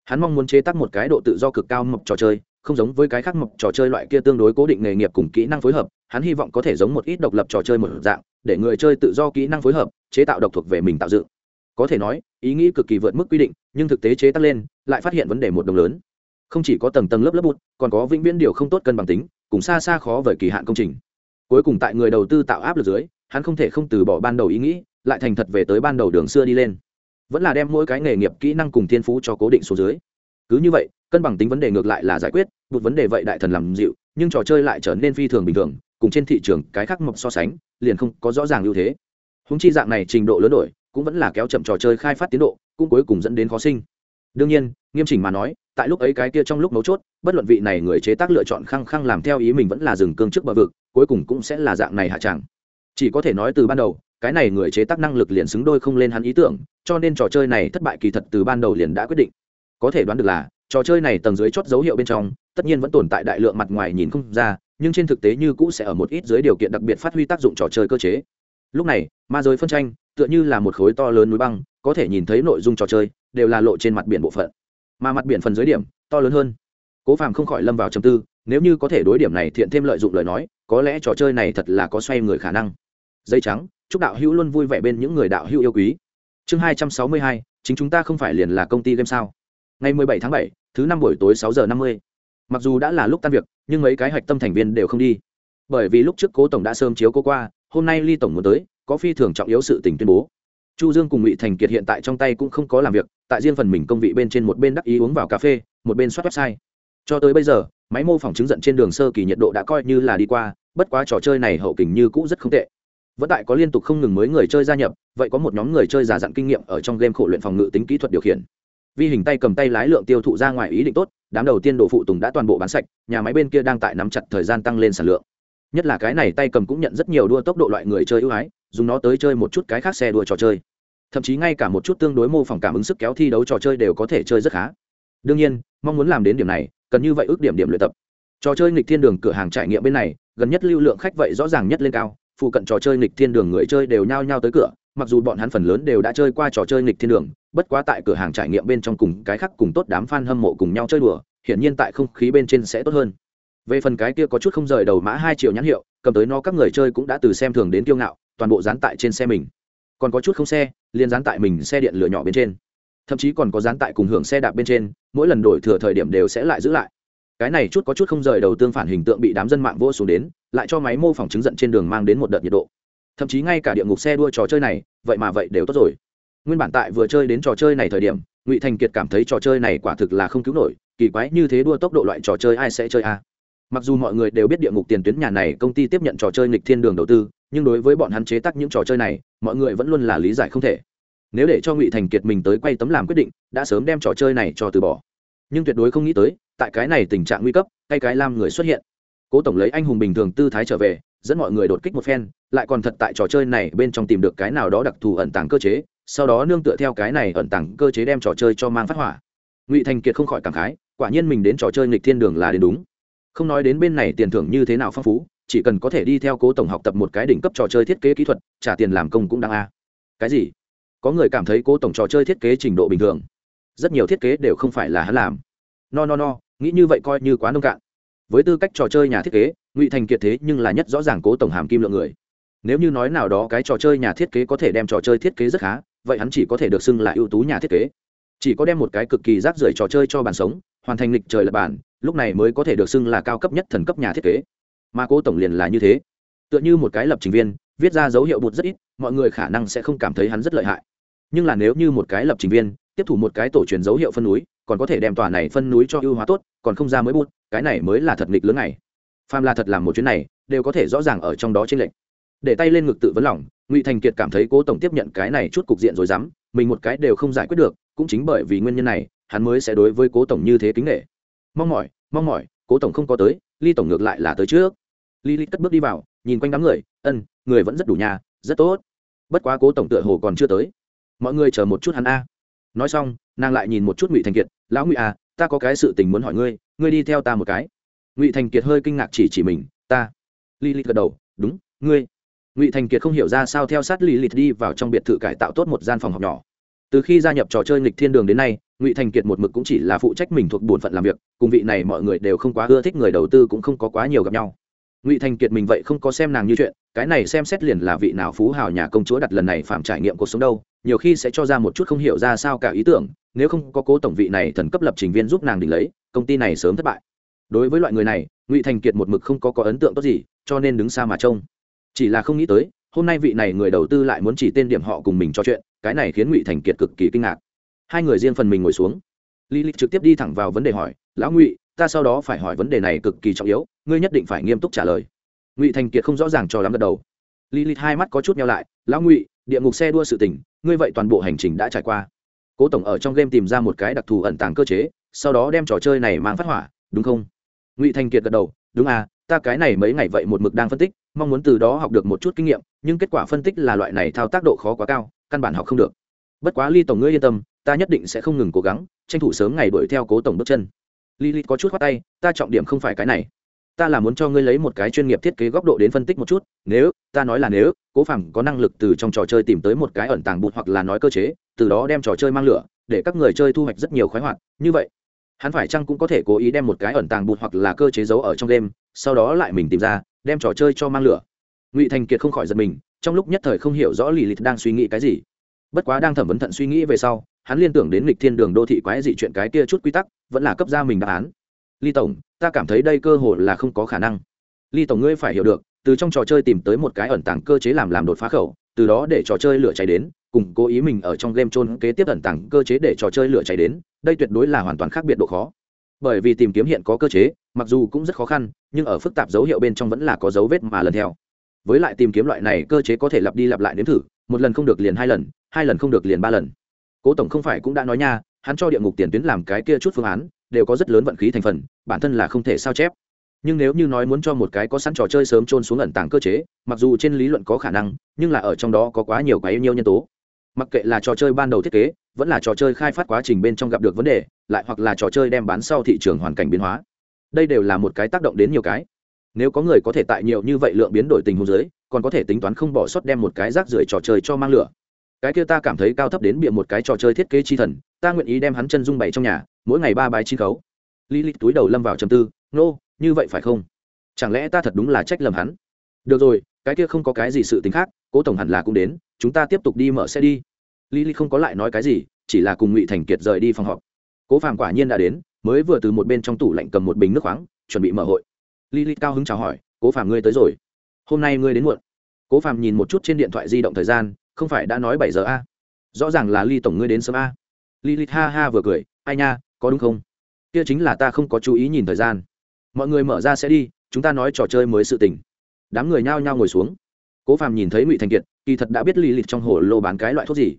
Speaker 1: Hắn mong muốn chế tác một cái độ tự do cực cao mộc trò chơi không giống với cái khác mộc trò chơi loại kia tương đối cố định nghề nghiệp cùng kỹ năng phối hợp, hắn hy vọng có thể giống một ít độc lập trò chơi một dạng, để người chơi tự do kỹ năng phối hợp, chế tạo độc thuộc về mình tạo dựng. Có thể nói, ý nghĩ cực kỳ vượt mức quy định, nhưng thực tế chế tác lên, lại phát hiện vấn đề một đồng lớn. Không chỉ có tầng tầng lớp lớp bụt, còn có vĩnh viễn điều không tốt cân bằng tính, cùng xa xa khó vời kỳ hạn công trình. Cuối cùng tại người đầu tư tạo áp lực dưới, hắn không thể không từ bỏ ban đầu ý nghĩ, lại thành thật về tới ban đầu đường xưa đi lên. Vẫn là đem mỗi cái nghề nghiệp kỹ năng cùng thiên phú cho cố định số dưới. Cứ như vậy cân bằng tính vấn đề ngược lại là giải quyết, một vấn đề vậy đại thần làm dịu, nhưng trò chơi lại trở nên phi thường bình thường, cùng trên thị trường cái khác mộc so sánh, liền không có rõ ràng ưu thế. Húng chi dạng này trình độ lớn đổi, cũng vẫn là kéo chậm trò chơi khai phát tiến độ, cũng cuối cùng dẫn đến khó sinh. Đương nhiên, nghiêm chỉnh mà nói, tại lúc ấy cái kia trong lúc mấu chốt, bất luận vị này người chế tác lựa chọn khăng khăng làm theo ý mình vẫn là dừng cương trước bờ vực, cuối cùng cũng sẽ là dạng này hạ tràng chỉ có thể nói từ ban đầu, cái này người chế tác năng lực liền xứng đôi không lên hắn ý tưởng, cho nên trò chơi này thất bại kỳ thật từ ban đầu liền đã quyết định. Có thể đoán được là trò chơi này tầng dưới chót dấu hiệu bên trong, tất nhiên vẫn tồn tại đại lượng mặt ngoài nhìn không ra, nhưng trên thực tế như cũ sẽ ở một ít dưới điều kiện đặc biệt phát huy tác dụng trò chơi cơ chế. Lúc này, ma giới phân tranh, tựa như là một khối to lớn núi băng, có thể nhìn thấy nội dung trò chơi, đều là lộ trên mặt biển bộ phận. Mà mặt biển phần dưới điểm, to lớn hơn. Cố phàm không khỏi lâm vào trầm tư, nếu như có thể đối điểm này thiện thêm lợi dụng lời nói, có lẽ trò chơi này thật là có xoay người khả năng. Dây trắng, chúc đạo hữu luôn vui vẻ bên những người đạo hữu yêu quý. Chương hai trăm sáu mươi hai, chính chúng ta không phải liền là công ty game sao? Ngày mười bảy tháng bảy thứ năm buổi tối sáu giờ năm mươi. Mặc dù đã là lúc tan việc, nhưng mấy cái hạch tâm thành viên đều không đi. Bởi vì lúc trước cố tổng đã sớm chiếu cố qua, hôm nay ly tổng muốn tới, có phi thường trọng yếu sự tình tuyên bố. Chu dương cùng ngụy thành kiệt hiện tại trong tay cũng không có làm việc, tại riêng phần mình công vị bên trên một bên đắc ý uống vào cà phê, một bên soát website. Cho tới bây giờ, máy mô phỏng chứng giận trên đường sơ kỳ nhiệt độ đã coi như là đi qua, bất quá trò chơi này hậu kình như cũ rất không tệ. Vẫn tại có liên tục không ngừng mới người chơi gia nhập, vậy có một nhóm người chơi giả dặn kinh nghiệm ở trong game khổ luyện phòng ngự tính kỹ thuật điều khiển vi hình tay cầm tay lái lượng tiêu thụ ra ngoài ý định tốt, đám đầu tiên đồ phụ tùng đã toàn bộ bán sạch, nhà máy bên kia đang tại nắm chặt thời gian tăng lên sản lượng. Nhất là cái này tay cầm cũng nhận rất nhiều đua tốc độ loại người chơi ưu ái, dùng nó tới chơi một chút cái khác xe đua trò chơi. Thậm chí ngay cả một chút tương đối mô phỏng cảm ứng sức kéo thi đấu trò chơi đều có thể chơi rất khá. Đương nhiên, mong muốn làm đến điểm này, cần như vậy ước điểm điểm luyện tập. Trò chơi nghịch thiên đường cửa hàng trải nghiệm bên này, gần nhất lưu lượng khách vậy rõ ràng nhất lên cao, phụ cận trò chơi nghịch thiên đường người chơi đều nhao nhao tới cửa mặc dù bọn hắn phần lớn đều đã chơi qua trò chơi nghịch thiên đường, bất quá tại cửa hàng trải nghiệm bên trong cùng cái khác cùng tốt đám fan hâm mộ cùng nhau chơi đùa, hiển nhiên tại không khí bên trên sẽ tốt hơn. Về phần cái kia có chút không rời đầu mã hai triệu nhãn hiệu, cầm tới nó các người chơi cũng đã từ xem thường đến kiêu ngạo, toàn bộ dán tại trên xe mình. Còn có chút không xe, liền dán tại mình xe điện lửa nhỏ bên trên. Thậm chí còn có dán tại cùng hưởng xe đạp bên trên, mỗi lần đổi thừa thời điểm đều sẽ lại giữ lại. Cái này chút có chút không rời đầu tương phản hình tượng bị đám dân mạng vô xuống đến, lại cho máy mô phỏng chứng giận trên đường mang đến một đợt nhiệt độ thậm chí ngay cả địa ngục xe đua trò chơi này, vậy mà vậy đều tốt rồi. Nguyên bản tại vừa chơi đến trò chơi này thời điểm, ngụy thành kiệt cảm thấy trò chơi này quả thực là không cứu nổi, kỳ quái như thế đua tốc độ loại trò chơi ai sẽ chơi a? À? mặc dù mọi người đều biết địa ngục tiền tuyến nhà này công ty tiếp nhận trò chơi nghịch thiên đường đầu tư, nhưng đối với bọn hắn chế tác những trò chơi này, mọi người vẫn luôn là lý giải không thể. Nếu để cho ngụy thành kiệt mình tới quay tấm làm quyết định, đã sớm đem trò chơi này cho từ bỏ. Nhưng tuyệt đối không nghĩ tới, tại cái này tình trạng nguy cấp, tay cái lam người xuất hiện. Cố tổng lấy anh hùng bình thường tư thái trở về dẫn mọi người đột kích một phen, lại còn thật tại trò chơi này bên trong tìm được cái nào đó đặc thù ẩn tàng cơ chế, sau đó nương tựa theo cái này ẩn tàng cơ chế đem trò chơi cho mang phát hỏa. Ngụy thành kiệt không khỏi cảm khái, quả nhiên mình đến trò chơi nghịch thiên đường là đến đúng. Không nói đến bên này tiền thưởng như thế nào phong phú, chỉ cần có thể đi theo cố tổng học tập một cái đỉnh cấp trò chơi thiết kế kỹ thuật, trả tiền làm công cũng đáng a. À. Cái gì? Có người cảm thấy cố tổng trò chơi thiết kế trình độ bình thường. Rất nhiều thiết kế đều không phải là hắn làm. No no no, nghĩ như vậy coi như quá nông cạn. Với tư cách trò chơi nhà thiết kế ngụy thành kiệt thế nhưng là nhất rõ ràng cố tổng hàm kim lượng người. Nếu như nói nào đó cái trò chơi nhà thiết kế có thể đem trò chơi thiết kế rất khá, vậy hắn chỉ có thể được xưng là ưu tú nhà thiết kế. Chỉ có đem một cái cực kỳ rác rưởi trò chơi cho bản sống, hoàn thành lịch trời lập bản, lúc này mới có thể được xưng là cao cấp nhất thần cấp nhà thiết kế. Mà cố tổng liền là như thế. Tựa như một cái lập trình viên, viết ra dấu hiệu bụt rất ít, mọi người khả năng sẽ không cảm thấy hắn rất lợi hại. Nhưng là nếu như một cái lập trình viên, tiếp thủ một cái tổ truyền dấu hiệu phân núi, còn có thể đem tòa này phân núi cho ưu hóa tốt, còn không ra mới bút cái này mới là thật nghịch lớn này phàm là thật làm một chuyến này, đều có thể rõ ràng ở trong đó trên lệnh để tay lên ngực tự vấn lòng, ngụy thành kiệt cảm thấy cố tổng tiếp nhận cái này chút cục diện rồi dám, mình một cái đều không giải quyết được, cũng chính bởi vì nguyên nhân này, hắn mới sẽ đối với cố tổng như thế kính nghệ mong mỏi mong mỏi, cố tổng không có tới, ly tổng ngược lại là tới trước. Ly ly cất bước đi vào, nhìn quanh đám người, ân, người vẫn rất đủ nhà, rất tốt. Bất quá cố tổng tựa hồ còn chưa tới. Mọi người chờ một chút hắn a. Nói xong, nàng lại nhìn một chút ngụy thành kiệt, lão ngụy à ta có cái sự tình muốn hỏi ngươi ngươi đi theo ta một cái ngụy thành kiệt hơi kinh ngạc chỉ chỉ mình, ta. Li li gật đầu, đúng, ngươi. Ngụy thành kiệt không hiểu ra sao theo sát li li đi vào trong biệt thự cải tạo tốt một gian phòng học nhỏ. Từ khi gia nhập trò chơi nghịch thiên đường đến nay, ngụy thành kiệt một mực cũng chỉ là phụ trách mình thuộc bổn phận làm việc, cùng vị này mọi người đều không quá ưa thích người đầu tư cũng không có quá nhiều gặp nhau. Ngụy thành kiệt mình vậy không có xem nàng như chuyện, cái này xem xét liền là vị nào phú hào nhà công chúa đặt lần này phạm trải nghiệm cuộc sống đâu, nhiều khi sẽ cho ra một chút không hiểu ra sao cả ý tưởng, nếu không có cố tổng vị này thần cấp lập trình viên giúp nàng đỉnh lấy, công ty này sớm thất bại đối với loại người này, ngụy thành kiệt một mực không có có ấn tượng tốt gì, cho nên đứng xa mà trông. Chỉ là không nghĩ tới, hôm nay vị này người đầu tư lại muốn chỉ tên điểm họ cùng mình cho chuyện, cái này khiến ngụy thành kiệt cực kỳ kinh ngạc. Hai người riêng phần mình ngồi xuống. Lý lịch trực tiếp đi thẳng vào vấn đề hỏi, lão ngụy, ta sau đó phải hỏi vấn đề này cực kỳ trọng yếu, ngươi nhất định phải nghiêm túc trả lời. Ngụy thành kiệt không rõ ràng cho lắm gật đầu. Lý lịch hai mắt có chút nhau lại, lão ngụy, địa ngục xe đua sự tình, ngươi vậy toàn bộ hành trình đã trải qua. Cố tổng ở trong game tìm ra một cái đặc thù ẩn tàng cơ chế, sau đó đem trò chơi này mang phát hỏa, đúng không? Ngụy thành kiệt gật đầu đúng à ta cái này mấy ngày vậy một mực đang phân tích mong muốn từ đó học được một chút kinh nghiệm nhưng kết quả phân tích là loại này thao tác độ khó quá cao căn bản học không được bất quá ly tổng ngươi yên tâm ta nhất định sẽ không ngừng cố gắng tranh thủ sớm ngày đuổi theo cố tổng bước chân ly ly có chút khoát tay ta trọng điểm không phải cái này ta là muốn cho ngươi lấy một cái chuyên nghiệp thiết kế góc độ đến phân tích một chút nếu ta nói là nếu cố phẳng có năng lực từ trong trò chơi tìm tới một cái ẩn tàng bụt hoặc là nói cơ chế từ đó đem trò chơi mang lửa để các người chơi thu hoạch rất nhiều khoái hoạt như vậy hắn phải chăng cũng có thể cố ý đem một cái ẩn tàng bụt hoặc là cơ chế giấu ở trong đêm, sau đó lại mình tìm ra, đem trò chơi cho mang lửa. Ngụy thành kiệt không khỏi giật mình, trong lúc nhất thời không hiểu rõ lì lịch đang suy nghĩ cái gì. Bất quá đang thẩm vấn thận suy nghĩ về sau, hắn liên tưởng đến lịch thiên đường đô thị quái dị chuyện cái kia chút quy tắc, vẫn là cấp ra mình đáp án. Ly tổng, ta cảm thấy đây cơ hội là không có khả năng. Ly tổng ngươi phải hiểu được, từ trong trò chơi tìm tới một cái ẩn tàng cơ chế làm làm đột phá khẩu từ đó để trò chơi lửa cháy đến, cùng cố ý mình ở trong game trôn kế tiếp ẩn tàng cơ chế để trò chơi lửa cháy đến, đây tuyệt đối là hoàn toàn khác biệt độ khó. Bởi vì tìm kiếm hiện có cơ chế, mặc dù cũng rất khó khăn, nhưng ở phức tạp dấu hiệu bên trong vẫn là có dấu vết mà lần theo. Với lại tìm kiếm loại này cơ chế có thể lặp đi lặp lại nếm thử, một lần không được liền hai lần hai lần không được liền ba lần. Cố tổng không phải cũng đã nói nha, hắn cho địa ngục tiền tuyến làm cái kia chút phương án, đều có rất lớn vận khí thành phần, bản thân là không thể sao chép nhưng nếu như nói muốn cho một cái có sẵn trò chơi sớm trôn xuống ẩn tàng cơ chế mặc dù trên lý luận có khả năng nhưng là ở trong đó có quá nhiều quá yêu nhiều nhân tố. Mặc kệ là trò chơi ban đầu thiết kế vẫn là trò chơi khai phát quá trình bên trong gặp được vấn đề lại hoặc là trò chơi đem bán sau thị trường hoàn cảnh biến hóa đây đều là một cái tác động đến nhiều cái. Nếu có người có thể tại nhiều như vậy lượng biến đổi tình huống dưới còn có thể tính toán không bỏ sót đem một cái rác rưởi trò chơi cho mang lửa. Cái kia ta cảm thấy cao thấp đến bịa một cái trò chơi thiết kế chi thần ta nguyện ý đem hắn chân dung bày trong nhà mỗi ngày ba bài chi khấu. Lý lịch túi đầu lâm vào trầm tư nô、no, như vậy phải không? Chẳng lẽ ta thật đúng là trách lầm hắn? Được rồi, cái kia không có cái gì sự t ì n h khác, cố tổng hẳn là cũng đến, chúng ta tiếp tục đi mở xe đi. Lý lịch không có lại nói cái gì, chỉ là cùng ngụy thành kiệt rời đi phòng họp. Cố phàm quả nhiên đã đến, mới vừa từ một bên trong tủ lạnh cầm một bình nước khoáng, chuẩn bị mở hội. Lý lịch cao hứng chào hỏi, cố phàm ngươi tới rồi. Hôm nay ngươi đến muộn. Cố phàm nhìn một chút trên điện thoại di động thời gian, không phải đã nói bảy giờ a? Rõ ràng là ly tổng ngươi đến sớm a. Lý lịch ha ha vừa cười, ai nha, có đúng không? Kia chính là ta không có chú ý nhìn thời gian mọi người mở ra sẽ đi, chúng ta nói trò chơi mới sự tình. Đám người nhao nhao ngồi xuống. Cố phàm nhìn thấy ngụy thành kiệt, kỳ thật đã biết lì lịch trong hồ lô bán cái loại thuốc gì.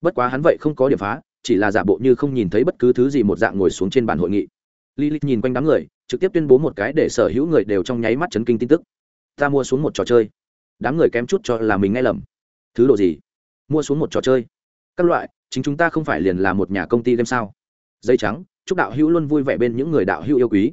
Speaker 1: Bất quá hắn vậy không có điểm phá, chỉ là giả bộ như không nhìn thấy bất cứ thứ gì một dạng ngồi xuống trên bàn hội nghị. Lì lịch nhìn quanh đám người, trực tiếp tuyên bố một cái để sở hữu người đều trong nháy mắt chấn kinh tin tức. Ta mua xuống một trò chơi. Đám người kém chút cho là mình nghe lầm. Thứ độ gì? Mua xuống một trò chơi. Các loại, chính chúng ta không phải liền là một nhà công ty game sao? Dây trắng, chúc đạo hữu luôn vui vẻ bên những người đạo hữu yêu quý.